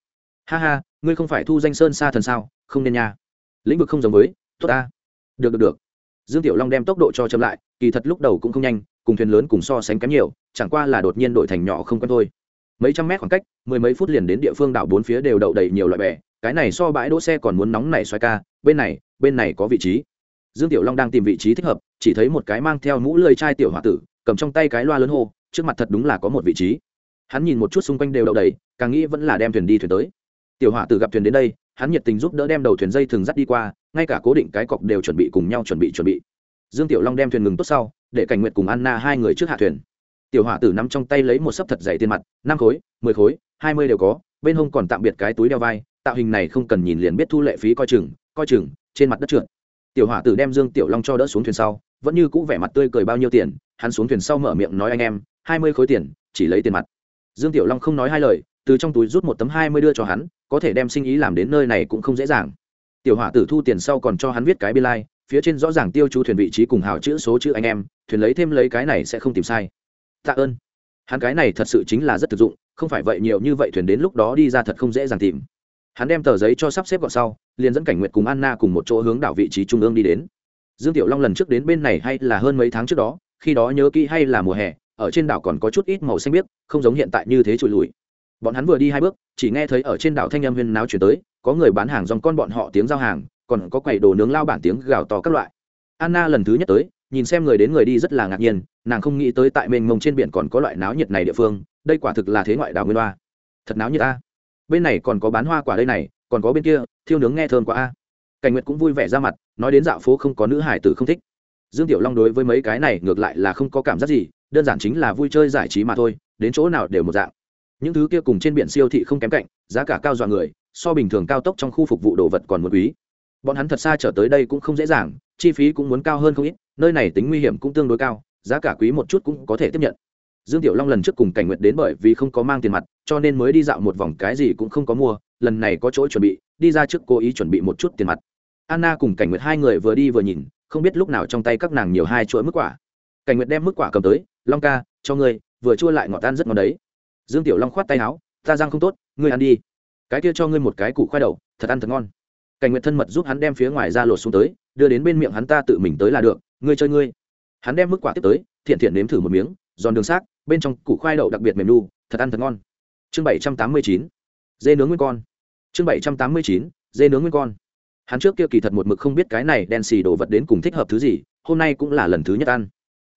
Ha ha, ngươi không phải thu danh sơn xa thần sao, không nên nha. Lĩnh vực không giống với, tốt ta. Được được được. Dương tiểu long đem tốc độ cho chậm lại, kỳ thật lúc đầu cũng không nhanh, cùng thuyền lớn cùng so sánh kém nhiều, chẳng qua là đột nhiên đổi thành nhỏ không quen thôi. Mấy trăm mét khoảng cách, mười mấy phút liền đến địa phương đảo bốn phía đều đậu đầy nhiều loại bè, cái này so bãi đỗ xe còn muốn nóng này xoay ca, bên này bên này có vị trí. Dương tiểu long đang tìm vị trí thích hợp, chỉ thấy một cái mang theo mũ lơi chai tiểu h tử cầm trong tay cái loa lớn hô, trước mặt thật đúng là có một vị trí. Hắn nhìn một chút xung quanh đều đậu đầy, càng nghĩ vẫn là đem thuyền đi thuyền tới. Tiểu hỏa tử gặp thuyền đến đây, hắn nhiệt tình giúp đỡ đem đầu thuyền dây thường dắt đi qua, ngay cả cố định cái cọc đều chuẩn bị cùng nhau chuẩn bị chuẩn bị. Dương tiểu long đem thuyền ngừng tốt sau, để cảnh nguyện cùng anna hai người trước hạ thuyền. Tiểu hỏa tử nắm trong tay lấy một sấp thật dày tiền mặt, năm khối, mười khối, hai mươi đều có, bên hông còn tạm biệt cái túi đeo vai, tạo hình này không cần nhìn liền biết thu lệ phí coi chừng coi chừng, trên mặt đất trượt. Tiểu hỏa tử đem dương tiểu long cho đỡ xuống thuyền sau vẫn như cũ vẻ mặt tươi cười bao nhiêu tiền hắn xuống thuyền sau mở miệng nói anh em hai mươi khối tiền chỉ lấy tiền mặt. Dương tiểu long không nói hai lời từ trong túi rút một tấm hai mươi đưa cho hắn có thể đem sinh ý làm đến nơi này cũng không dễ dàng. Tiểu hỏa tử thu tiền sau còn cho hắn viết cái biên lai、like, phía trên rõ ràng tiêu chú thuyền vị trí cùng hào chữ số chữ anh em thuyền lấy thêm lấy cái này sẽ không tìm sai. Tạ ơn. Hắn cái này thật sự chính là rất thực dụng không phải vậy nhiều như vậy thuyền đến lúc đó đi ra thật không dễ dàng tìm. Hắn đem tờ giấy cho sắp xếp gọn sau liền dẫn cảnh nguyệt cùng anna cùng một chỗ hướng đảo vị trí trung ương đi đến dương tiểu long lần trước đến bên này hay là hơn mấy tháng trước đó, khi đó nhớ kỹ hay là mùa hè, ở trên đảo còn có chút ít màu xanh biếc, không giống hiện tại như thế trụi lùi. Bọn hắn vừa đi hai bước, chỉ nghe thấy ở trên đảo thanh âm huyên náo chuyển tới, có người bán hàng dòng con bọn họ tiếng giao hàng, còn có quầy đồ nướng lao bản tiếng gào to các loại. Anna lần thứ nhất tới, nhìn xem người đến người đi rất là ngạc nhiên, nàng không nghĩ tới tại mênh mông trên biển còn có loại náo nhiệt này địa phương, đây quả thực là thế ngoại đảo nguyên hoa. Thật náo nhiệt a. Bên này còn có bán hoa quả đây này, còn có bên kia, thiêu nướng nghe thơm quá a. Cảnh nguyệt cũng vui vẻ ra mặt nói đến dạo phố không có nữ hải tử không thích. Dương tiểu long đối với mấy cái này ngược lại là không có cảm giác gì, đơn giản chính là vui chơi giải trí mà thôi, đến chỗ nào đều một dạng. Những thứ kia cùng trên biển siêu thị không kém cạnh, giá cả cao dọa người, so bình thường cao tốc trong khu phục vụ đồ vật còn một quý. Bọn hắn thật xa trở tới đây cũng không dễ dàng, chi phí cũng muốn cao hơn không ít, nơi này tính nguy hiểm cũng tương đối cao, giá cả quý một chút cũng có thể tiếp nhận. Dương tiểu long lần trước cùng cảnh nguyện đến bởi vì không có mang tiền mặt, cho nên mới đi dạo một vòng cái gì cũng không có mua, lần này có chỗ chuẩn bị, đi ra trước cố ý chuẩn bị một chút tiền mặt anna cùng cảnh nguyệt hai người vừa đi vừa nhìn, không biết lúc nào trong tay các nàng nhiều hai chuỗi mức quả. Cảnh nguyệt đem mức quả cầm tới, long ca, cho ngươi, vừa chua lại ngọt tan rất ngon đấy. Dương tiểu long khoát tay áo, ta răng không tốt, ngươi ăn đi. Cái kia cho ngươi một cái củ khoai đậu, thật ăn thật ngon. Cảnh nguyệt thân mật giúp hắn đem phía ngoài ra lột xuống tới, đưa đến bên miệng hắn ta tự mình tới là được, ngươi chơi ngươi. Hắn đem mức quả tiếp tới, thiện thiện nếm thử một miếng, giòn đường xác, bên trong củ khoai đậu đặc biệt mềm nu, thật ăn thật ngon. Chương bảy trăm tám mươi chín, dê nướng nguyên con. Chương bảy trăm tám mươi chín, dê nướng nguyên con hắn trước kia kỳ thật một mực không biết cái này đen xì đồ vật đến cùng thích hợp thứ gì, hôm nay cũng là lần thứ nhất ăn.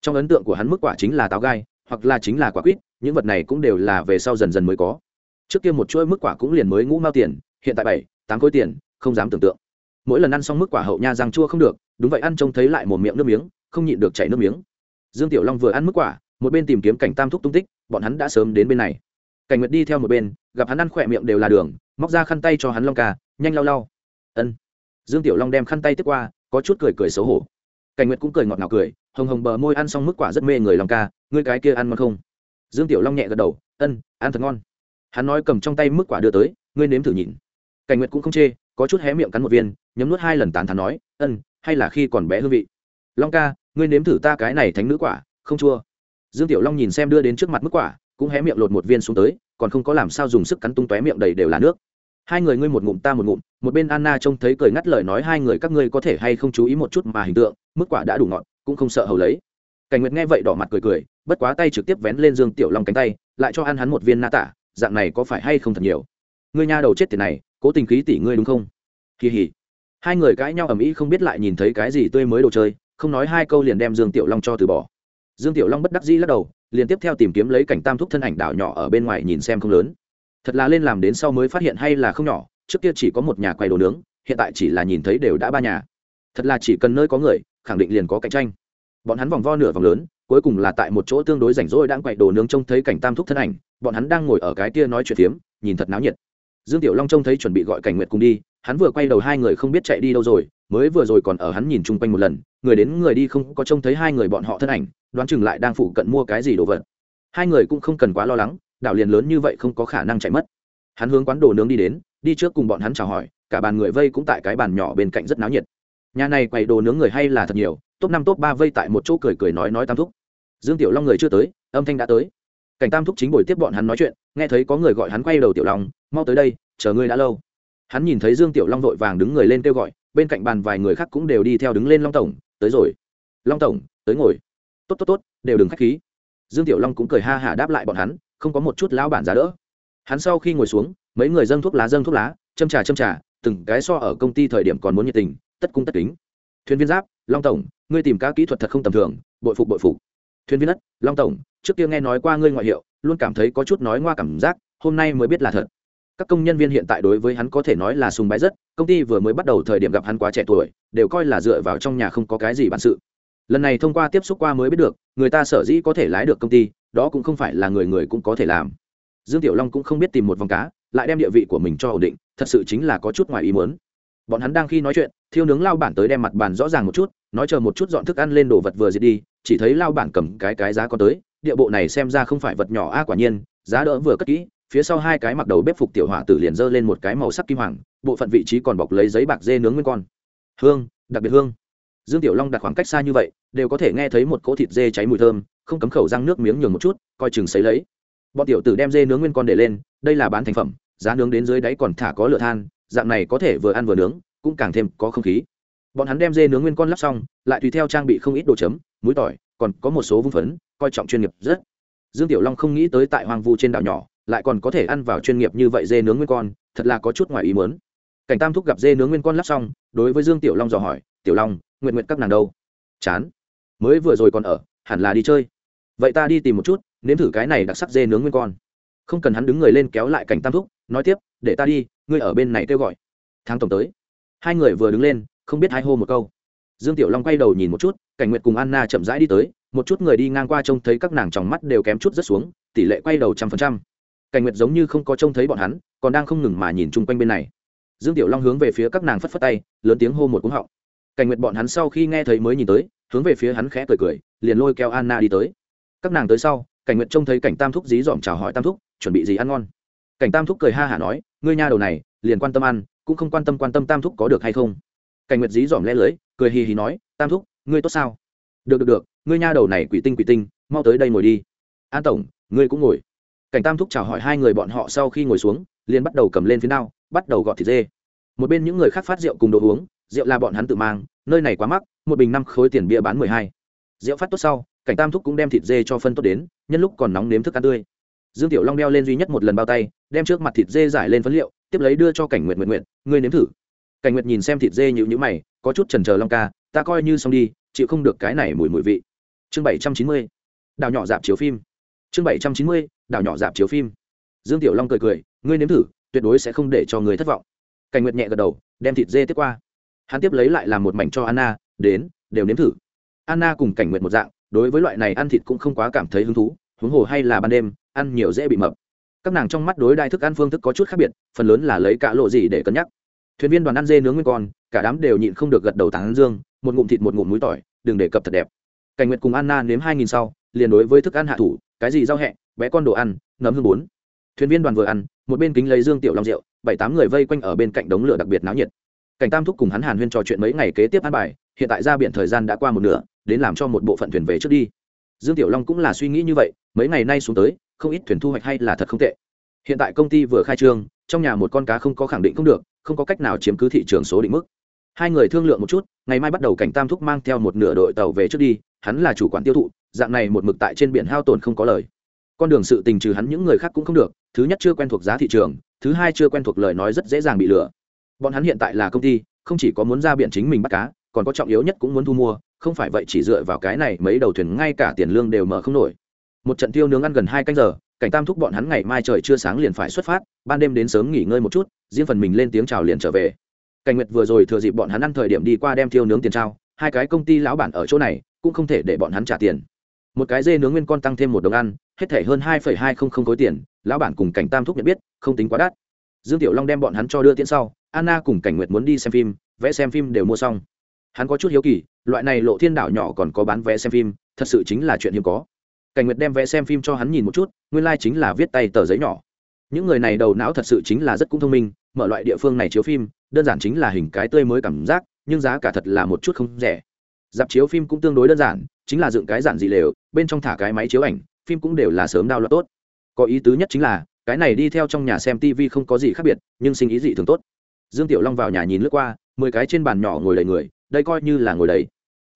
Trong ấn tượng của hắn mức quả chính là táo gai, hoặc là chính là quả quýt, những vật này cũng đều là về sau dần dần mới có. Trước kia một chuỗi mức quả cũng liền mới ngũ mao tiền, hiện tại bảy, tám khối tiền, không dám tưởng tượng. Mỗi lần ăn xong mức quả hậu nha răng chua không được, đúng vậy ăn trông thấy lại một miệng nước miếng, không nhịn được chảy nước miếng. Dương tiểu long vừa ăn mức quả, một bên tìm kiếm cảnh tam thúc tung tích, bọn hắn đã sớm đến bên này. Cảnh nguyệt đi theo một bên, gặp hắn ăn khỏe miệng đều là đường, móc ra khăn tay cho hắn long ca, nhanh lau lau. Ân dương tiểu long đem khăn tay tiếp qua, có chút cười cười xấu hổ. Cảnh nguyệt cũng cười ngọt ngào cười, hồng hồng bờ môi ăn xong mức quả rất mê người long ca, ngươi cái kia ăn ngon không? Dương tiểu long nhẹ gật đầu, ân, ăn thật ngon. Hắn nói cầm trong tay mức quả đưa tới, ngươi nếm thử nhìn. Cảnh nguyệt cũng không chê, có chút hé miệng cắn một viên, nhấm nuốt hai lần tán thán nói, ân, hay là khi còn bé hương vị. Long ca, ngươi nếm thử ta cái này thánh nữ quả, không chua. Dương tiểu long nhìn xem đưa đến trước mặt mức quả, cũng hé miệng lột một viên xuống tới, còn không có làm sao dùng sức cắn tung tóe miệng đầy đều là nước. Hai người ngươi một ngụm ta một ngụm một bên anna trông thấy cười ngắt lời nói hai người các ngươi có thể hay không chú ý một chút mà hình tượng, mức quả đã đủ ngọt, cũng không sợ hầu lấy. Cảnh nguyệt nghe vậy đỏ mặt cười cười, bất quá tay trực tiếp vén lên dương tiểu long cánh tay, lại cho ăn hắn một viên na tả, dạng này có phải hay không thật nhiều? Ngươi nha đầu chết tiền này, cố tình khí tỷ ngươi đúng không? Kỳ hỉ. Hai người cãi nhau ầm ĩ không biết lại nhìn thấy cái gì tươi mới đồ chơi, không nói hai câu liền đem dương tiểu long cho từ bỏ. Dương tiểu long bất đắc dĩ lắc đầu, liền tiếp theo tìm kiếm lấy cảnh tam thúc thân ảnh đảo nhỏ ở bên ngoài nhìn xem không lớn. Thật là lên làm đến sau mới phát hiện hay là không nhỏ trước kia chỉ có một nhà quay đồ nướng, hiện tại chỉ là nhìn thấy đều đã ba nhà. Thật là chỉ cần nơi có người, khẳng định liền có cạnh tranh. Bọn hắn vòng vo nửa vòng lớn, cuối cùng là tại một chỗ tương đối rảnh rỗi đang quậy đồ nướng trông thấy cảnh tam thúc thân ảnh, bọn hắn đang ngồi ở cái kia nói chuyện phiếm, nhìn thật náo nhiệt. Dương tiểu long trông thấy chuẩn bị gọi cảnh nguyệt cùng đi, hắn vừa quay đầu hai người không biết chạy đi đâu rồi, mới vừa rồi còn ở hắn nhìn chung quanh một lần, người đến người đi không có trông thấy hai người bọn họ thân ảnh, đoán chừng lại đang phụ cận mua cái gì đồ vật. Hai người cũng không cần quá lo lắng, đảo liền lớn như vậy không có khả năng chạy mất hắn hướng quán đồ nướng đi đến, đi trước cùng bọn hắn chào hỏi, cả bàn người vây cũng tại cái bàn nhỏ bên cạnh rất náo nhiệt. Nhà này quầy đồ nướng người hay là thật nhiều, top năm, top ba vây tại một chỗ cười cười nói nói tam thúc. Dương tiểu long người chưa tới, âm thanh đã tới. Cảnh tam thúc chính buổi tiếp bọn hắn nói chuyện, nghe thấy có người gọi hắn quay đầu tiểu long, mau tới đây, chờ ngươi đã lâu. Hắn nhìn thấy dương tiểu long vội vàng đứng người lên kêu gọi, bên cạnh bàn vài người khác cũng đều đi theo đứng lên long tổng, tới rồi. Long tổng, tới ngồi. Tốt tốt tốt, đều đừng k h á c h khí. Dương tiểu long cũng cười ha hả đáp lại bọn hắn, không có một chút lão bản giá đỡ hắn sau khi ngồi xuống, mấy người dâng thuốc lá, dâng thuốc lá, châm trà châm trà, từng cái so ở công ty thời điểm còn muốn nhiệt tình, tất cung tất kính. Thuyền viên giáp, long tổng, ngươi tìm các kỹ thuật thật không tầm thường, bội phục bội phục. Thuyền viên đất long tổng, trước kia nghe nói qua ngươi ngoại hiệu, luôn cảm thấy có chút nói ngoa cảm giác, hôm nay mới biết là thật. Các công nhân viên hiện tại đối với hắn có thể nói là sùng bái rất, công ty vừa mới bắt đầu thời điểm gặp hắn quá trẻ tuổi, đều coi là dựa vào trong nhà không có cái gì bản sự. Lần này thông qua tiếp xúc qua mới biết được, người ta sở dĩ có thể lái được công ty, đó cũng không phải là người người cũng có thể làm dương tiểu long cũng không biết tìm một vòng cá, lại đem địa vị của mình cho ổn định, thật sự chính là có chút ngoài ý muốn. Bọn hắn đang khi nói chuyện, thiêu nướng lao bản tới đem mặt bàn rõ ràng một chút, nói chờ một chút dọn thức ăn lên đồ vật vừa diệt đi, chỉ thấy lao bản cầm cái cái giá có tới, địa bộ này xem ra không phải vật nhỏ a, quả nhiên, giá đỡ vừa cất kỹ, phía sau hai cái mặc đầu bếp phục tiểu hỏa tử liền dơ lên một cái màu sắc kim hoàng, bộ phận vị trí còn bọc lấy giấy bạc dê nướng nguyên con. Hương, đặc biệt hương. Dương tiểu long đặt khoảng cách xa như vậy, đều có thể nghe thấy một cỗ thịt dê cháy mùi thơm, không cấm khẩu răng nước miếng nhường một chút, coi chừng xấy lấy bọn tiểu tử đem dê nướng nguyên con để lên, đây là bán thành phẩm, giá nướng đến dưới đáy còn thả có lửa than, dạng này có thể vừa ăn vừa nướng, cũng càng thêm có không khí. Bọn hắn đem dê nướng nguyên con lắp xong, lại tùy theo trang bị không ít đồ chấm, muối tỏi, còn có một số vung phấn, coi trọng chuyên nghiệp rất. Dương tiểu long không nghĩ tới tại hoang vu trên đảo nhỏ, lại còn có thể ăn vào chuyên nghiệp như vậy dê nướng nguyên con, thật là có chút ngoài ý muốn. Cảnh tam thúc gặp dê nướng nguyên con lắp xong, đối với dương tiểu long dò hỏi, tiểu long, nguyện nguyện các nàng đâu? Chán. Mới vừa rồi còn ở, hẳn là đi chơi. Vậy ta đi tìm một chút nếm thử cái này đặc sắc dê nướng nguyên con. Không cần hắn đứng người lên kéo lại cảnh tam thúc, nói tiếp, để ta đi, ngươi ở bên này kêu gọi. Tháng tổng tới. Hai người vừa đứng lên, không biết hai hô một câu. Dương tiểu long quay đầu nhìn một chút, cảnh nguyệt cùng anna chậm rãi đi tới, một chút người đi ngang qua trông thấy các nàng tròng mắt đều kém chút rất xuống, tỷ lệ quay đầu trăm phần trăm. Cảnh nguyệt giống như không có trông thấy bọn hắn, còn đang không ngừng mà nhìn chung quanh bên này. Dương tiểu long hướng về phía các nàng phất phất tay, lớn tiếng hô một cúng họng. Cảnh nguyệt bọn hắn sau khi nghe thấy mới nhìn tới, hướng về phía hắn khẽ cười cười, liền lôi kéo anna đi tới. Các nàng tới sau cảnh nguyệt trông thấy cảnh tam thúc dí dỏm chào hỏi tam thúc, chuẩn bị gì ăn ngon? Cảnh tam thúc cười ha hả nói, ngươi nha đầu này, liền quan tâm ăn, cũng không quan tâm quan tâm tam thúc có được hay không. Cảnh nguyệt dí dỏm lẽ lưới, cười hì hì nói, tam thúc, ngươi tốt sao? Được được được, ngươi nha đầu này quỷ tinh quỷ tinh, mau tới đây ngồi đi. An tổng, ngươi cũng ngồi. Cảnh tam thúc chào hỏi hai người bọn họ sau khi ngồi xuống, liền bắt đầu cầm lên phía nào bắt đầu gọt thịt dê. Một bên những người khác phát rượu cùng đồ uống, rượu là bọn hắn tự mang, nơi này quá mắc, một bình năm khối tiền bia bán mười hai. Rượu phát tốt sau cảnh tam thúc cũng đem thịt dê cho phân tốt đến, nhân lúc còn nóng nếm thức ăn tươi. Dương tiểu long đeo lên duy nhất một lần bao tay, đem trước mặt thịt dê giải lên phấn liệu, tiếp lấy đưa cho cảnh nguyệt nguyệt nguyệt, ngươi nếm thử. Cảnh nguyệt nhìn xem thịt dê nhịu nhữ mày, có chút trần trờ long ca, ta coi như xong đi, chịu không được cái này mùi mùi vị. Chương bảy trăm chín mươi đào nhỏ dạp chiếu phim. Chương bảy trăm chín mươi đào nhỏ dạp chiếu phim. Dương tiểu long cười cười, ngươi nếm thử, tuyệt đối sẽ không để cho người thất vọng. Cảnh nguyệt nhẹ gật đầu, đem thịt dê tiếp qua. Hắn tiếp lấy lại làm một mảnh cho anna, đến, đều nếm thử. Anna cùng cảnh nguyệt một dạng đối với loại này ăn thịt cũng không quá cảm thấy hứng thú, huống hồ hay là ban đêm, ăn nhiều dễ bị mập. Các nàng trong mắt đối đai thức ăn phương thức có chút khác biệt, phần lớn là lấy cả lộ gì để cân nhắc. Thuyền viên đoàn ăn dê nướng nguyên con, cả đám đều nhịn không được gật đầu tán dương, một ngụm thịt một ngụm muối tỏi, đừng để cập thật đẹp. Cảnh nguyệt cùng anna nếm hai nghìn sau, liền đối với thức ăn hạ thủ, cái gì rau hẹ, bé con đồ ăn, nấm hương bốn. Thuyền viên đoàn vừa ăn, một bên kính lấy dương tiểu long rượu, bảy tám người vây quanh ở bên cạnh đống lửa đặc biệt náo nhiệt. Cảnh tam thúc cùng hắn hàn huyên trò chuyện mấy ngày kế tiếp ăn bài, hiện tại ra biển thời gian đã qua một nửa đến làm cho một bộ phận thuyền về trước đi. Dương tiểu long cũng là suy nghĩ như vậy, mấy ngày nay xuống tới, không ít thuyền thu hoạch hay là thật không tệ. Hiện tại công ty vừa khai trương, trong nhà một con cá không có khẳng định không được, không có cách nào chiếm cứ thị trường số định mức. Hai người thương lượng một chút, ngày mai bắt đầu cảnh tam thúc mang theo một nửa đội tàu về trước đi, hắn là chủ quản tiêu thụ, dạng này một mực tại trên biển hao tồn không có lời. Con đường sự tình trừ hắn những người khác cũng không được, thứ nhất chưa quen thuộc giá thị trường, thứ hai chưa quen thuộc lời nói rất dễ dàng bị lừa. Bọn hắn hiện tại là công ty, không chỉ có muốn ra biển chính mình bắt cá còn có trọng yếu nhất cũng muốn thu mua, không phải vậy chỉ dựa vào cái này mấy đầu thuyền ngay cả tiền lương đều mở không nổi. Một trận tiêu nướng ăn gần hai canh giờ, cảnh tam thúc bọn hắn ngày mai trời chưa sáng liền phải xuất phát, ban đêm đến sớm nghỉ ngơi một chút, riêng phần mình lên tiếng chào liền trở về. Cảnh nguyệt vừa rồi thừa dịp bọn hắn ăn thời điểm đi qua đem tiêu nướng tiền trao, hai cái công ty lão bản ở chỗ này, cũng không thể để bọn hắn trả tiền. Một cái dê nướng nguyên con tăng thêm một đồng ăn, hết thể hơn hai hai không không khối tiền, lão bản cùng cảnh tam thúc nhận biết, không tính quá đắt. Dương tiểu long đem bọn hắn cho đưa tiễn sau, anna cùng cảnh nguyệt muốn đi xem phim, vẽ xem phim đều mua xong hắn có chút hiếu kỳ, loại này lộ thiên đảo nhỏ còn có bán vé xem phim, thật sự chính là chuyện hiếm có. Cảnh nguyệt đem vé xem phim cho hắn nhìn một chút, nguyên lai、like、chính là viết tay tờ giấy nhỏ. Những người này đầu não thật sự chính là rất cũng thông minh, mở loại địa phương này chiếu phim, đơn giản chính là hình cái tươi mới cảm giác, nhưng giá cả thật là một chút không rẻ. Dạp chiếu phim cũng tương đối đơn giản, chính là dựng cái giản dị lều, bên trong thả cái máy chiếu ảnh, phim cũng đều là sớm đao loạt tốt. Có ý tứ nhất chính là, cái này đi theo trong nhà xem tv không có gì khác biệt, nhưng sinh ý dị thường tốt. Dương tiểu long vào nhà nhìn lướt qua, mười cái trên bàn nhỏ ngồi đầy người đây coi như là ngồi đấy,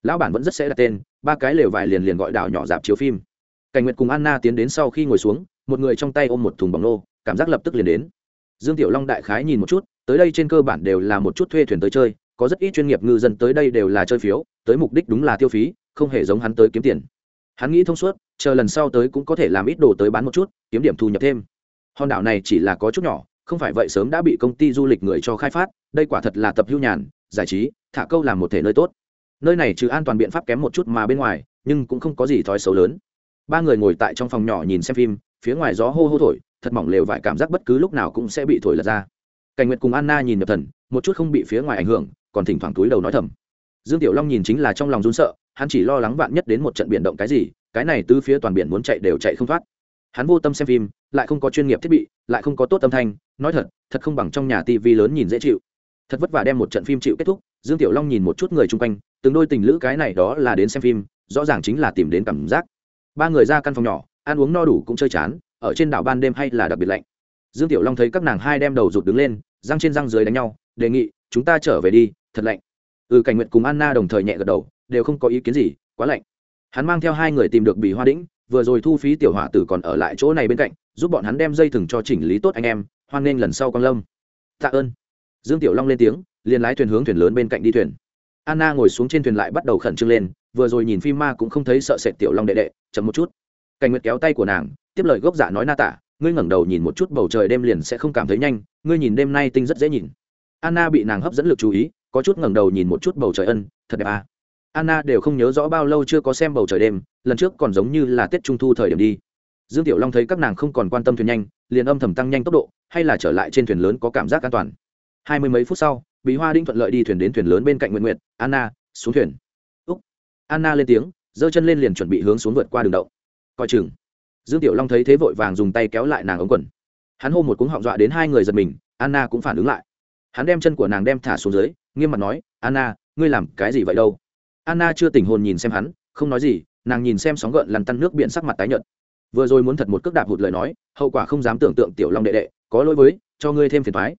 lão bản vẫn rất sẽ đặt tên ba cái lều vải liền liền gọi đảo nhỏ dạp chiếu phim. Cảnh nguyệt cùng anna tiến đến sau khi ngồi xuống một người trong tay ôm một thùng bóng nô cảm giác lập tức liền đến. Dương tiểu long đại khái nhìn một chút tới đây trên cơ bản đều là một chút thuê thuyền tới chơi có rất ít chuyên nghiệp ngư dân tới đây đều là chơi phiếu tới mục đích đúng là tiêu phí không hề giống hắn tới kiếm tiền. Hắn nghĩ thông suốt chờ lần sau tới cũng có thể làm ít đồ tới bán một chút kiếm điểm thu nhập thêm. Hòn đảo này chỉ là có chút nhỏ không phải vậy sớm đã bị công ty du lịch người cho khai phát đây quả thật là tập hưu nhàn giải trí, thả câu làm một thể nơi tốt. Nơi này trừ an toàn biện pháp kém một chút mà bên ngoài, nhưng cũng không có gì thói xấu lớn. Ba người ngồi tại trong phòng nhỏ nhìn xem phim, phía ngoài gió hô hô thổi, thật mỏng lều vải cảm giác bất cứ lúc nào cũng sẽ bị thổi lật ra. Cảnh nguyệt cùng anna nhìn nhập thần, một chút không bị phía ngoài ảnh hưởng, còn thỉnh thoảng túi đầu nói thầm. Dương tiểu long nhìn chính là trong lòng run sợ, hắn chỉ lo lắng vạn nhất đến một trận biển động cái gì, cái này từ phía toàn biển muốn chạy đều chạy không thoát. Hắn vô tâm xem phim, lại không có chuyên nghiệp thiết bị, lại không có tốt âm thanh, nói thật thật không bằng trong nhà tivi lớn nhìn dễ chịu thật vất vả đem một trận phim chịu kết thúc, dương tiểu long nhìn một chút người chung quanh, từng đôi tình lữ cái này đó là đến xem phim, rõ ràng chính là tìm đến cảm giác. Ba người ra căn phòng nhỏ, ăn uống no đủ cũng chơi chán, ở trên đảo ban đêm hay là đặc biệt lạnh. Dương tiểu long thấy các nàng hai đem đầu rụt đứng lên, răng trên răng dưới đánh nhau, đề nghị, chúng ta trở về đi, thật lạnh. Ừ cảnh nguyện cùng anna đồng thời nhẹ gật đầu, đều không có ý kiến gì, quá lạnh. Hắn mang theo hai người tìm được bị hoa đĩnh, vừa rồi thu phí tiểu hỏa tử còn ở lại chỗ này bên cạnh, giúp bọn hắn đem dây thừng cho chỉnh lý tốt anh em, hoan nghênh lần sau con lâm. Tạ ơn dương tiểu long lên tiếng, liền lái thuyền hướng thuyền lớn bên cạnh đi thuyền. Anna ngồi xuống trên thuyền lại bắt đầu khẩn trương lên, vừa rồi nhìn phim ma cũng không thấy sợ sệt tiểu long đệ đệ, chậm một chút. Cảnh nguyệt kéo tay của nàng, tiếp lời gốc giả nói na tả, ngươi ngẩng đầu nhìn một chút bầu trời đêm liền sẽ không cảm thấy nhanh, ngươi nhìn đêm nay tinh rất dễ nhìn. Anna bị nàng hấp dẫn lực chú ý, có chút ngẩng đầu nhìn một chút bầu trời ân, thật đẹp à. anna đều không nhớ rõ bao lâu chưa có xem bầu trời đêm, lần trước còn giống như là tết trung thu thời điểm đi. Dương tiểu long thấy các nàng không còn quan tâm thuyền nhanh, liền âm thầm tăng nhanh tốc độ, hay là trở lại trên thuyền lớn có cảm giác an toàn hai mươi mấy phút sau, bí hoa đinh thuận lợi đi thuyền đến thuyền lớn bên cạnh nguyện nguyện anna, xuống thuyền. Úc. Anna lên tiếng, giơ chân lên liền chuẩn bị hướng xuống vượt qua đường đậu coi chừng. Dương tiểu long thấy thế vội vàng dùng tay kéo lại nàng ống quần. Hắn hô một cúng họng dọa đến hai người giật mình, anna cũng phản ứng lại. Hắn đem chân của nàng đem thả xuống dưới, nghiêm mặt nói, anna, ngươi làm cái gì vậy đâu? Anna chưa tỉnh hồn nhìn xem hắn, không nói gì, nàng nhìn xem sóng gợn lằn tăn nước biển sắc mặt tái nhợt. Vừa rồi muốn thật một cước đạp hụt lời nói, hậu quả không dám tưởng tượng tiểu long đệ đệ, có lỗi với, cho ngươi thêm phiền thoái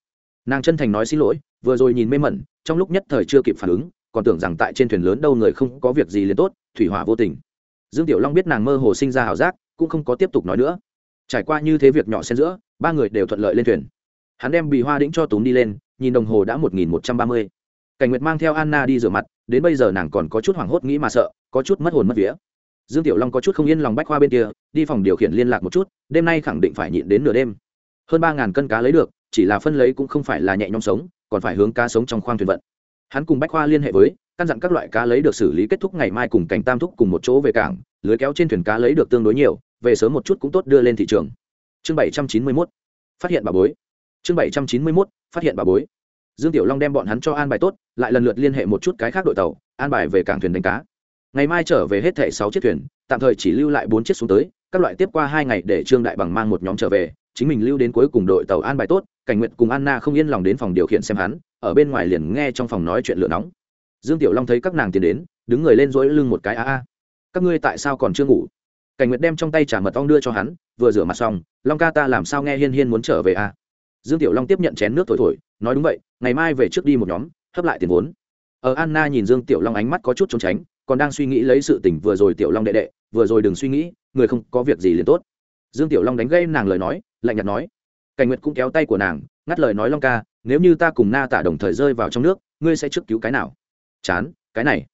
nàng chân thành nói xin lỗi, vừa rồi nhìn mê mẩn, trong lúc nhất thời chưa kịp phản ứng, còn tưởng rằng tại trên thuyền lớn đâu người không có việc gì liền tốt, thủy hỏa vô tình. Dương tiểu long biết nàng mơ hồ sinh ra h ảo giác, cũng không có tiếp tục nói nữa. Trải qua như thế việc nhỏ xen giữa, ba người đều thuận lợi lên thuyền. Hắn đem bì hoa đĩnh cho túm đi lên, nhìn đồng hồ đã một nghìn một trăm ba mươi. Cảnh nguyệt mang theo anna đi rửa mặt, đến bây giờ nàng còn có chút hoảng hốt nghĩ mà sợ, có chút mất hồn mất vía. Dương tiểu long có chút không yên lòng bách khoa bên kia, đi phòng điều khiển liên lạc một chút, đêm nay khẳng định phải nhịn đến nửa đêm. Hơn ba ngàn cân cá lấy được chỉ là phân lấy cũng không phải là nhẹ nhõm sống, còn phải hướng cá sống trong khoang thuyền vận. Hắn cùng bách khoa liên hệ với, căn dặn các loại cá lấy được xử lý kết thúc ngày mai cùng cảnh tam thúc cùng một chỗ về cảng, lưới kéo trên thuyền cá lấy được tương đối nhiều, về sớm một chút cũng tốt đưa lên thị trường. Chương bảy trăm chín mươi mốt, phát hiện bà bối. Chương bảy trăm chín mươi mốt, phát hiện bà bối. Dương tiểu long đem bọn hắn cho an bài tốt, lại lần lượt liên hệ một chút cái khác đội tàu, an bài về cảng thuyền đánh cá. Ngày mai trở về hết thẻ sáu chiếc thuyền, tạm thời chỉ lưu lại bốn chiếc xuống tới, các loại tiếp qua hai ngày để trương đại bằng mang một nhóm trở về chính mình lưu đến cuối cùng đội tàu an bài tốt, cảnh nguyện cùng anna không yên lòng đến phòng điều khiển xem hắn, ở bên ngoài liền nghe trong phòng nói chuyện lửa nóng. Dương tiểu long thấy các nàng tiến đến, đứng người lên dỗi lưng một cái, a a, các ngươi tại sao còn chưa ngủ? Cảnh nguyệt đem trong tay trả mật ong đưa cho hắn, vừa rửa mặt xong, long ca ta làm sao nghe hiên hiên muốn trở về a? Dương tiểu long tiếp nhận chén nước thổi thổi, nói đúng vậy, ngày mai về trước đi một nhóm, hấp lại tiền vốn. Ở anna nhìn dương tiểu long ánh mắt có chút trốn tránh, còn đang suy nghĩ lấy sự tình vừa rồi tiểu long đệ đệ, vừa rồi đừng suy nghĩ, người không có việc gì liền tốt. Dương tiểu long đánh gây nàng lời nói lạnh nhạt nói. Cảnh nguyệt cũng kéo tay của nàng, ngắt lời nói long ca, nếu như ta cùng na tả đồng thời rơi vào trong nước, ngươi sẽ trước cứu cái nào? Chán, cái này.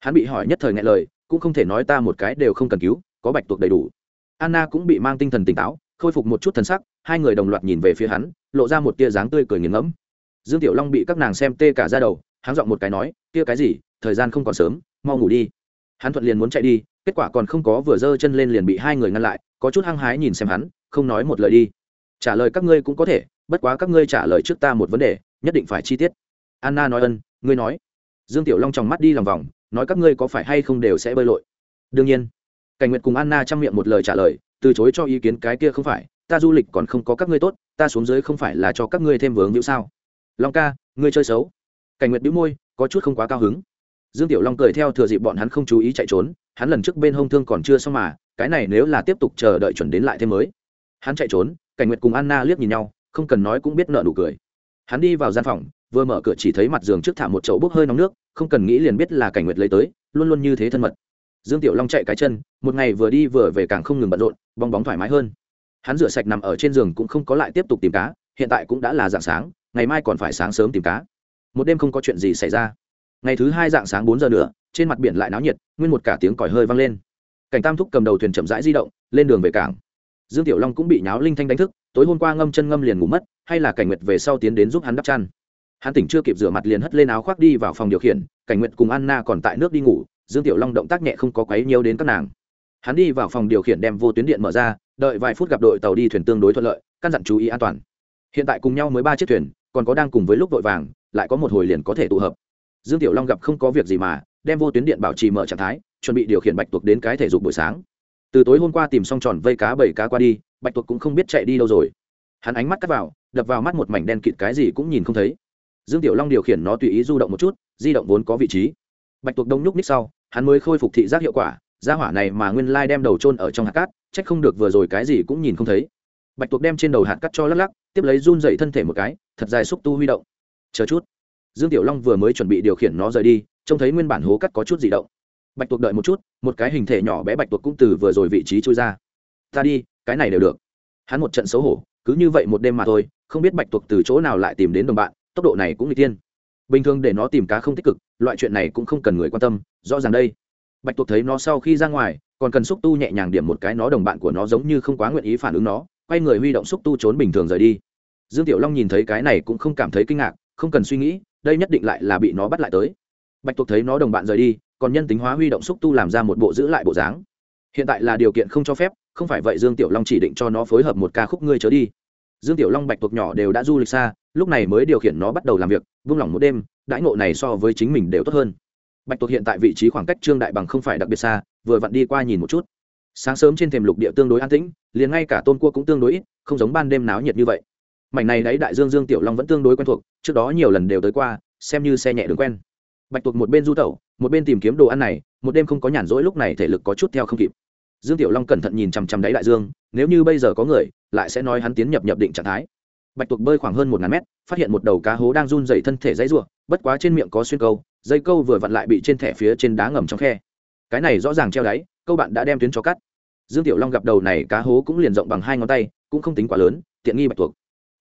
Hắn bị hỏi nhất thời ngại lời, cũng không thể nói ta một cái đều không cần cứu, có bạch tuộc đầy đủ. Anna cũng bị mang tinh thần tỉnh táo, khôi phục một chút thần sắc, hai người đồng loạt nhìn về phía hắn, lộ ra một tia dáng tươi cười nghiền ngẫm. Dương tiểu long bị các nàng xem tê cả ra đầu, hắn giọng một cái nói, kia cái gì, thời gian không còn sớm, mau ngủ đi. Hắn thuận liền muốn chạy đi, kết quả còn không có vừa giơ chân lên liền bị hai người ngăn lại, có chút hăng hái nhìn xem hắn không nói một lời đi. Trả lời các ngươi cũng có thể, bất quá các ngươi trả lời trước ta một vấn đề, nhất định phải chi tiết. Anna nói ân, ngươi nói. Dương tiểu long tròng mắt đi lòng vòng, nói các ngươi có phải hay không đều sẽ bơi lội. Đương nhiên. Cảnh nguyệt cùng anna chăm miệng một lời trả lời, từ chối cho ý kiến cái kia không phải, ta du lịch còn không có các ngươi tốt, ta xuống dưới không phải là cho các ngươi thêm vướng hữu sao. Long ca, ngươi chơi xấu. Cảnh nguyệt bĩu môi, có chút không quá cao hứng. Dương tiểu long cười theo thừa dịp bọn hắn không chú ý chạy trốn, hắn lần trước bên hông thương còn chưa xong mà, cái này nếu là tiếp tục chờ đợi chuẩn đến lại thêm mới hắn chạy trốn, cảnh nguyệt cùng anna liếc nhìn nhau, không cần nói cũng biết nợ nụ cười. Hắn đi vào gian phòng, vừa mở cửa chỉ thấy mặt giường trước thả một chậu bốc hơi nóng nước, không cần nghĩ liền biết là cảnh nguyệt lấy tới, luôn luôn như thế thân mật. Dương tiểu long chạy cái chân, một ngày vừa đi vừa về càng không ngừng bận rộn, bong bóng thoải mái hơn. Hắn rửa sạch nằm ở trên giường cũng không có lại tiếp tục tìm cá, hiện tại cũng đã là dạng sáng, ngày mai còn phải sáng sớm tìm cá. Một đêm không có chuyện gì xảy ra. Ngày thứ hai dạng sáng bốn giờ nữa, trên mặt biển lại náo nhiệt, nguyên một cả tiếng còi hơi vang lên. Cảnh tam thúc cầm đầu thuyền chậm rãi di động, lên đường về cảng dương tiểu long cũng bị nháo linh thanh đánh thức, tối hôm qua ngâm chân ngâm liền ngủ mất, hay là cảnh nguyệt về sau tiến đến giúp hắn đắp chăn. Hắn tỉnh chưa kịp rửa mặt liền hất lên áo khoác đi vào phòng điều khiển, cảnh nguyệt cùng anna còn tại nước đi ngủ, dương tiểu long động tác nhẹ không có quấy nhiều đến các nàng. Hắn đi vào phòng điều khiển đem vô tuyến điện mở ra, đợi vài phút gặp đội tàu đi thuyền tương đối thuận lợi, căn dặn chú ý an toàn. Hiện tại cùng nhau mới ba chiếc thuyền, còn có đang cùng với lúc vội vàng, lại có một hồi liền có thể tụ hợp. Dương tiểu long gặp không có việc gì mà, đem vô tuyến điện bảo trì mở trạng thái, chuẩn bị điều khiển bạch tuộc đến cái thể dục buổi sáng từ tối hôm qua tìm xong tròn vây cá bảy cá qua đi, bạch tuộc cũng không biết chạy đi đâu rồi. Hắn ánh mắt cắt vào, đập vào mắt một mảnh đen kịt cái gì cũng nhìn không thấy. Dương tiểu long điều khiển nó tùy ý du động một chút, di động vốn có vị trí. Bạch tuộc đông nhúc ních sau, hắn mới khôi phục thị giác hiệu quả ra hỏa này mà nguyên lai đem đầu trôn ở trong hạt cát trách không được vừa rồi cái gì cũng nhìn không thấy. Bạch tuộc đem trên đầu hạt cát cho lắc lắc, tiếp lấy run dậy thân thể một cái, thật dài xúc tu huy động. Chờ chút. Dương tiểu long vừa mới chuẩn bị điều khiển nó rời đi, trông thấy nguyên bản hố cắt có chút gì động bạch tuộc đợi một chút, một cái hình thể nhỏ bé bạch tuộc cũng từ vừa rồi vị trí trôi ra. Ta đi, cái này đều được. Hắn một trận xấu hổ, cứ như vậy một đêm mà thôi, không biết bạch tuộc từ chỗ nào lại tìm đến đồng bạn, tốc độ này cũng n g tiên bình thường để nó tìm cá không tích cực, loại chuyện này cũng không cần người quan tâm, rõ ràng đây. Bạch tuộc thấy nó sau khi ra ngoài, còn cần xúc tu nhẹ nhàng điểm một cái nó đồng bạn của nó giống như không quá nguyện ý phản ứng nó, quay người huy động xúc tu trốn bình thường rời đi. Dương tiểu long nhìn thấy cái này cũng không cảm thấy kinh ngạc, không cần suy nghĩ, đây nhất định lại là bị nó bắt lại tới. Bạch tuộc thấy nó đồng bạn rời đi còn nhân tính hóa huy động xúc tu làm ra một bộ giữ lại bộ dáng. Hiện tại là điều kiện không cho phép, không phải vậy dương tiểu long chỉ định cho nó phối hợp một ca khúc ngươi chớ đi. Dương tiểu long bạch tuộc nhỏ đều đã du lịch xa, lúc này mới điều khiển nó bắt đầu làm việc, vung lòng một đêm, đãi ngộ này so với chính mình đều tốt hơn. Bạch tuộc hiện tại vị trí khoảng cách trương đại bằng không phải đặc biệt xa, vừa vặn đi qua nhìn một chút. Sáng sớm trên thềm lục địa tương đối an tĩnh, liền ngay cả tôn cua cũng tương đối ít, không giống ban đêm náo nhiệt như vậy. Mảnh này đáy đại dương dương tiểu long vẫn tương đối quen thuộc, trước đó nhiều lần đều tới qua, xem như xe nhẹ đường quen bạch tuộc một bên du tẩu, một bên tìm kiếm đồ ăn này, một đêm không có nhàn rỗi lúc này thể lực có chút theo không kịp. Dương tiểu long cẩn thận nhìn chằm chằm đáy đại dương, nếu như bây giờ có người, lại sẽ nói hắn tiến nhập nhập định trạng thái. Bạch tuộc bơi khoảng hơn một ngàn mét, phát hiện một đầu cá hố đang run dày thân thể dãy ruộng, bất quá trên miệng có xuyên câu, dây câu vừa vặn lại bị trên thẻ phía trên đá ngầm trong khe. Cái này rõ ràng treo đáy, câu bạn đã đem tuyến cho cắt. Dương tiểu long gặp đầu này cá hố cũng liền rộng bằng hai ngón tay, cũng không tính quá lớn, tiện nghi bạch tuộc.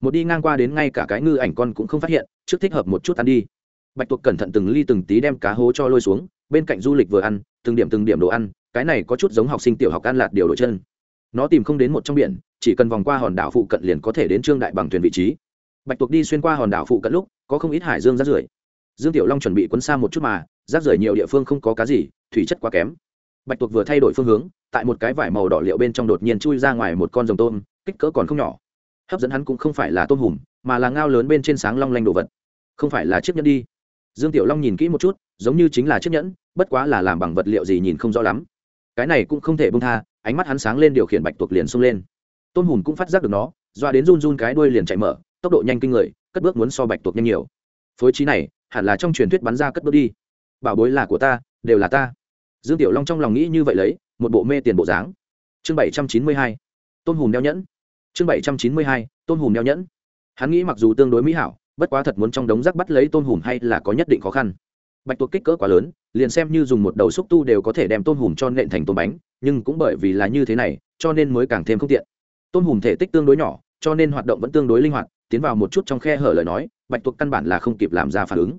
Một đi ngang qua đến ngay cả cái ngư ảnh con cũng không phát hiện, trước thích hợp một chút ăn đi bạch tuộc cẩn thận từng ly từng tí đem cá hố cho lôi xuống, bên cạnh du lịch vừa ăn, từng điểm từng điểm đồ ăn, cái này có chút giống học sinh tiểu học ăn lạt điều đổi chân. Nó tìm không đến một trong biển, chỉ cần vòng qua hòn đảo phụ cận liền có thể đến trương đại bằng thuyền vị trí. Bạch tuộc đi xuyên qua hòn đảo phụ cận lúc, có không ít hải dương rác rưởi. Dương tiểu long chuẩn bị quấn xa một chút mà, rác rưởi nhiều địa phương không có cá gì, thủy chất quá kém. Bạch tuộc vừa thay đổi phương hướng, tại một cái vải màu đỏ liệu bên trong đột nhiên chui ra ngoài một con rồng tôm, kích cỡ còn không nhỏ. Hấp dẫn hắn cũng không phải là tôm hùm, mà là ngao lớn bên trên sáng long lanh đồ vật. Không phải là chiếc nhẫn đi dương tiểu long nhìn kỹ một chút, giống như chính là chiếc nhẫn, bất quá là làm bằng vật liệu gì nhìn không rõ lắm. Cái này cũng không thể bông tha, ánh mắt hắn sáng lên điều khiển bạch tuộc liền xông lên. Tôn hùn cũng phát giác được nó, doa đến run run cái đuôi liền chạy mở, tốc độ nhanh kinh người, cất bước muốn so bạch tuộc nhanh nhiều. Phối trí này, hẳn là trong truyền thuyết bắn ra cất bước đi. Bảo bối là của ta, đều là ta. Dương tiểu long trong lòng nghĩ như vậy lấy, một bộ mê tiền bộ dáng. Chương bảy trăm chín mươi hai, tôn hùn đeo nhẫn. Chương bảy trăm chín mươi hai, tôn hùn đeo nhẫn. Hắn nghĩ mặc dù tương đối mỹ hảo bất quá thật muốn trong đống rác bắt lấy tôn hùm hay là có nhất định khó khăn. Bạch tuộc kích cỡ quá lớn, liền xem như dùng một đầu xúc tu đều có thể đem tôn hùm cho nện thành tôm bánh, nhưng cũng bởi vì là như thế này, cho nên mới càng thêm không tiện. Tôn hùm thể tích tương đối nhỏ, cho nên hoạt động vẫn tương đối linh hoạt, tiến vào một chút trong khe hở lời nói, bạch tuộc căn bản là không kịp làm ra phản ứng.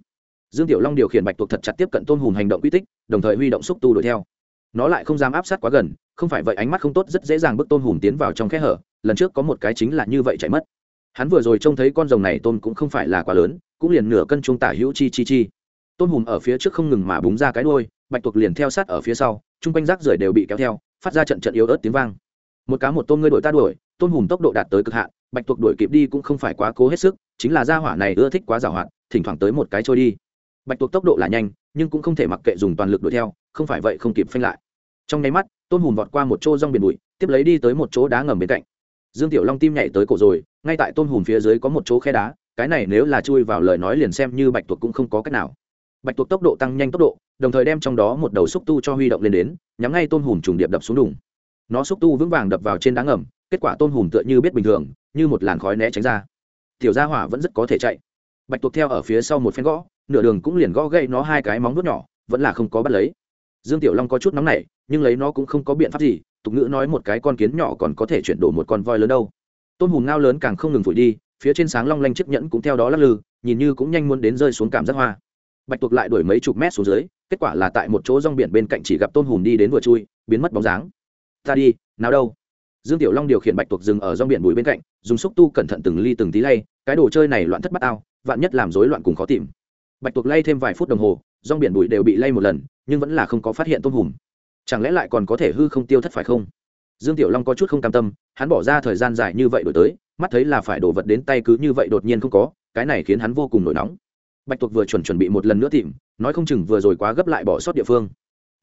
Dương tiểu long điều khiển bạch tuộc thật chặt tiếp cận tôn hùm hành động quy tích, đồng thời huy động xúc tu đuổi theo. Nó lại không dám áp sát quá gần, không phải vậy ánh mắt không tốt rất dễ dàng bước tôn hùm tiến vào trong khe hở, lần trước có một cái chính là như vậy chạy mất hắn vừa rồi trông thấy con rồng này tôn cũng không phải là quá lớn, cũng liền nửa cân trung tả hữu chi chi chi. Tôn hùm ở phía trước không ngừng mà búng ra cái đôi bạch tuộc liền theo sát ở phía sau, chung quanh rác rưởi đều bị kéo theo, phát ra trận trận yếu ớt tiếng vang. Một cá một tôm ngươi đội ta đuổi, tôm hùm tốc độ đạt tới cực hạn, bạch tuộc đuổi kịp đi cũng không phải quá cố hết sức, chính là gia hỏa này ưa thích quá giảo hoạt, thỉnh thoảng tới một cái trôi đi. Bạch tuộc tốc độ là nhanh, nhưng cũng không thể mặc kệ dùng toàn lực đuổi theo, không phải vậy không kịp phanh lại. Trong nháy mắt, tôm hùm vọt qua một chỗ rong biển bụi, tiếp lấy đi tới một chỗ đá ngầm bên cạnh. Dương tiểu long tim nhảy tới cổ rồi ngay tại tôm hùm phía dưới có một chỗ khe đá, cái này nếu là chui vào lời nói liền xem như bạch tuộc cũng không có cách nào. Bạch tuộc tốc độ tăng nhanh tốc độ, đồng thời đem trong đó một đầu xúc tu cho huy động lên đến, nhắm ngay tôm hùm trùng điệp đập xuống đùng. Nó xúc tu vững vàng đập vào trên đá ngầm, kết quả tôm hùm tựa như biết bình thường, như một làn khói né tránh ra. Tiểu gia hỏa vẫn rất có thể chạy. Bạch tuộc theo ở phía sau một phen gõ, nửa đường cũng liền gõ gậy nó hai cái móng vuốt nhỏ, vẫn là không có bắt lấy. Dương tiểu long có chút nóng nảy, nhưng lấy nó cũng không có biện pháp gì, tục ngữ nói một cái con kiến nhỏ còn có thể chuyển đổi một con voi lớn đâu tôm hùm ngao lớn càng không ngừng phủi đi, phía trên sáng long lanh chiếc nhẫn cũng theo đó lắc lư, nhìn như cũng nhanh muốn đến rơi xuống cảm giác hoa. Bạch tuộc lại đuổi mấy chục mét xuống dưới, kết quả là tại một chỗ rong biển bên cạnh chỉ gặp tôm hùm đi đến vừa chui, biến mất bóng dáng. Ta đi, nào đâu? Dương tiểu long điều khiển bạch tuộc dừng ở rong biển bùi bên cạnh, dùng xúc tu cẩn thận từng ly từng tí lay, cái đồ chơi này loạn thất bát ao, vạn nhất làm rối loạn cùng khó tìm. Bạch tuộc lay thêm vài phút đồng hồ, rong biển bùi đều bị lay một lần, nhưng vẫn là không có phát hiện tôm hùm chẳng lẽ lại còn có thể hư không tiêu thất phải không? Dương tiểu long có chút không cam tâm, hắn bỏ ra thời gian dài như vậy đổi tới, mắt thấy là phải đổ vật đến tay cứ như vậy đột nhiên không có, cái này khiến hắn vô cùng nổi nóng. Bạch tuộc vừa chuẩn chuẩn bị một lần nữa tìm, nói không chừng vừa rồi quá gấp lại bỏ sót địa phương.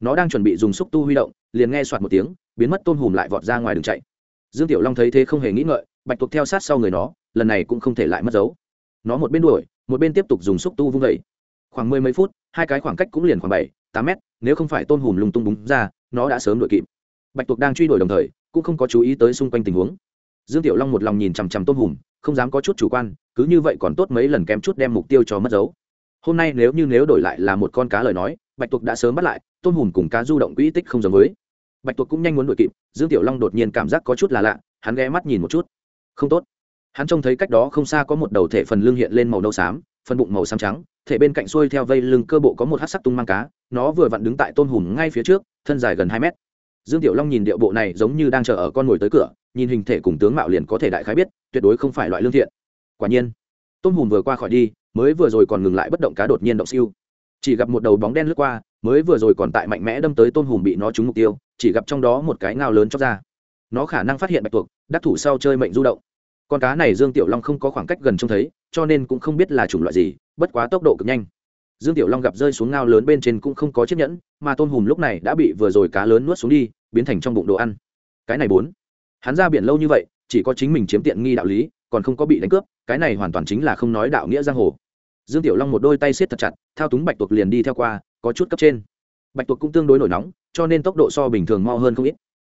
Nó đang chuẩn bị dùng xúc tu huy động, liền nghe soạt một tiếng, biến mất tôm hùm lại vọt ra ngoài đường chạy. Dương tiểu long thấy thế không hề nghĩ ngợi, bạch tuộc theo sát sau người nó, lần này cũng không thể lại mất dấu. Nó một bên đuổi, một bên tiếp tục dùng xúc tu vung vẩy khoảng mười mấy phút, hai cái khoảng cách cũng liền khoảng bảy, tám mét, nếu không phải tôm hùm lung tung búng ra, nó đã sớm đuổi kịp bạch tuộc đang truy đuổi đồng thời, cũng không có chú ý tới xung quanh tình huống. Dương tiểu long một lòng nhìn chằm chằm tôm hùm không dám có chút chủ quan, cứ như vậy còn tốt mấy lần kém chút đem mục tiêu cho mất dấu. Hôm nay nếu như nếu đổi lại là một con cá lời nói, bạch tuộc đã sớm bắt lại tôm hùm cùng cá du động quỹ tích không giống với. Bạch tuộc cũng nhanh muốn đuổi kịp, dương tiểu long đột nhiên cảm giác có chút là lạ, hắn ghé mắt nhìn một chút. Không tốt. Hắn trông thấy cách đó không xa có một đầu thể phần lưng hiện lên màu nâu xám, phần bụng màu xám trắng, thể bên cạnh xuôi theo vây lưng cơ bộ có một hát sắc tung mang cá, nó vừa vặn đứng tại tôm hùm ngay phía trước, thân dài gần hai mét dương tiểu long nhìn điệu bộ này giống như đang chờ ở con ngồi tới cửa, nhìn hình thể cùng tướng mạo liền có thể đại khái biết, tuyệt đối không phải loại lương thiện. Quả nhiên, tôm hùm vừa qua khỏi đi, mới vừa rồi còn ngừng lại bất động cá đột nhiên động siêu. Chỉ gặp một đầu bóng đen lướt qua, mới vừa rồi còn tại mạnh mẽ đâm tới tôm hùm bị nó trúng mục tiêu, chỉ gặp trong đó một cái ngao lớn chóc ra. Nó khả năng phát hiện bạch tuộc, đắc thủ sau chơi mệnh du động. Con cá này dương tiểu long không có khoảng cách gần trông thấy, cho nên cũng không biết là chủng loại gì, bất quá tốc độ cực nhanh dương tiểu long gặp rơi xuống ngao lớn bên trên cũng không có chiếc nhẫn, mà tôm hùm lúc này đã bị vừa rồi cá lớn nuốt xuống đi, biến thành trong bụng đồ ăn. Cái này bốn. Hắn ra biển lâu như vậy, chỉ có chính mình chiếm tiện nghi đạo lý, còn không có bị đánh cướp, cái này hoàn toàn chính là không nói đạo nghĩa giang hồ. Dương tiểu long một đôi tay siết thật chặt, thao túng bạch tuộc liền đi theo qua, có chút cấp trên. Bạch tuộc cũng tương đối nổi nóng, cho nên tốc độ so bình thường mo hơn không ít.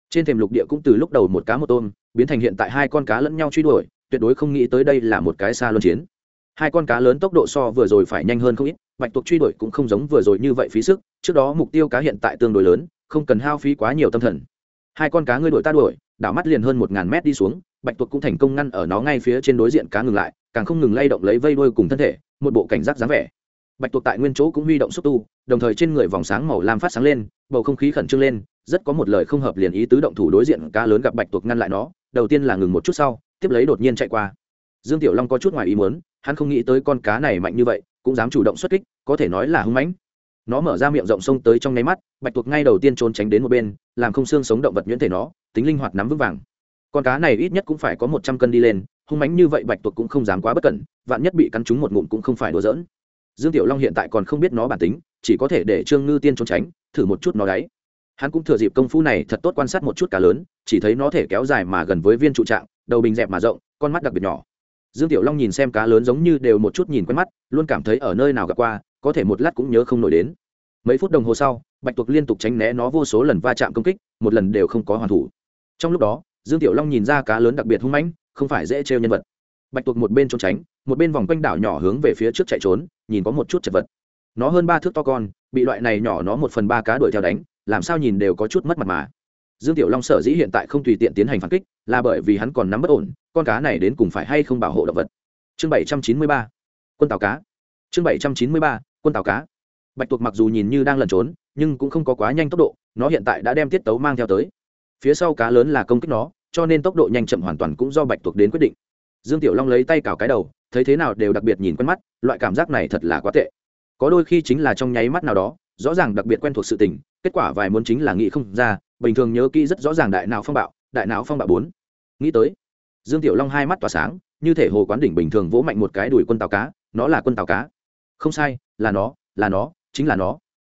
Trên thềm lục địa cũng từ lúc đầu một cá một tôm, biến thành hiện tại hai con cá lẫn nhau truy đuổi, tuyệt đối không nghĩ tới đây là một cái xa luân chiến hai con cá lớn tốc độ so vừa rồi phải nhanh hơn không ít, bạch tuộc truy đuổi cũng không giống vừa rồi như vậy phí sức, trước đó mục tiêu cá hiện tại tương đối lớn, không cần hao phí quá nhiều tâm thần. Hai con cá ngươi đuổi ta đuổi, đảo mắt liền hơn một ngàn mét đi xuống, bạch tuộc cũng thành công ngăn ở nó ngay phía trên đối diện cá ngừng lại, càng không ngừng lay động lấy vây đuôi cùng thân thể, một bộ cảnh giác dáng vẻ. Bạch tuộc tại nguyên chỗ cũng huy động xúc tu, đồng thời trên người vòng sáng màu lam phát sáng lên, bầu không khí khẩn trương lên, rất có một lời không hợp liền ý tứ động thủ đối diện cá lớn gặp bạch tuộc ngăn lại nó, đầu tiên là ngừng một chút sau, tiếp lấy đột nhiên chạy qua. Dương tiểu long có chút ngoài ý muốn hắn không nghĩ tới con cá này mạnh như vậy, cũng dám chủ động xuất kích, có thể nói là hưng mãnh. Nó mở ra miệng rộng sông tới trong nháy mắt, bạch tuộc ngay đầu tiên trốn tránh đến một bên, làm không xương sống động vật nhuyễn thể nó, tính linh hoạt nắm vững vàng. Con cá này ít nhất cũng phải có một trăm cân đi lên, hung mánh như vậy bạch tuộc cũng không dám quá bất cẩn, vạn nhất bị cắn trúng một ngụm cũng không phải đùa giỡn. Dương tiểu long hiện tại còn không biết nó bản tính, chỉ có thể để trương ngư tiên trốn tránh, thử một chút nó đáy. Hắn cũng thừa dịp công phu này thật tốt quan sát một chút cá lớn, chỉ thấy nó thể kéo dài mà gần với viên trụ trạng, đầu bình dẹp mà rộng, con mắt đặc biệt nhỏ dương tiểu long nhìn xem cá lớn giống như đều một chút nhìn quen mắt, luôn cảm thấy ở nơi nào gặp qua, có thể một lát cũng nhớ không nổi đến. Mấy phút đồng hồ sau, bạch tuộc liên tục tránh né nó vô số lần va chạm công kích, một lần đều không có hoàn thủ. Trong lúc đó, dương tiểu long nhìn ra cá lớn đặc biệt hung mãnh, không phải dễ trêu nhân vật. Bạch tuộc một bên trốn tránh, một bên vòng quanh đảo nhỏ hướng về phía trước chạy trốn, nhìn có một chút chật vật. Nó hơn ba thước to con, bị loại này nhỏ nó một phần ba cá đuổi theo đánh, làm sao nhìn đều có chút mất mặt mà dương tiểu long sở dĩ hiện tại không tùy tiện tiến hành phản kích, là bởi vì hắn còn nắm bất ổn, con cá này đến cùng phải hay không bảo hộ động vật. Chương bảy trăm chín mươi ba, quân tàu cá. Chương bảy trăm chín mươi ba, quân tàu cá. Bạch tuộc mặc dù nhìn như đang lẩn trốn, nhưng cũng không có quá nhanh tốc độ, nó hiện tại đã đem tiết tấu mang theo tới. Phía sau cá lớn là công kích nó, cho nên tốc độ nhanh chậm hoàn toàn cũng do bạch tuộc đến quyết định. Dương tiểu long lấy tay cào cái đầu, thấy thế nào đều đặc biệt nhìn quen mắt, loại cảm giác này thật là quá tệ. Có đôi khi chính là trong nháy mắt nào đó, rõ ràng đặc biệt quen thuộc sự tình, kết quả vài muốn chính là nghĩ không ra bình thường nhớ kỹ rất rõ ràng đại não phong bạo, đại não phong bạo bốn. Nghĩ tới, dương tiểu long hai mắt tỏa sáng, như thể hồ quán đỉnh bình thường vỗ mạnh một cái đùi quân tàu cá, nó là quân tàu cá. Không sai, là nó là nó, chính là nó.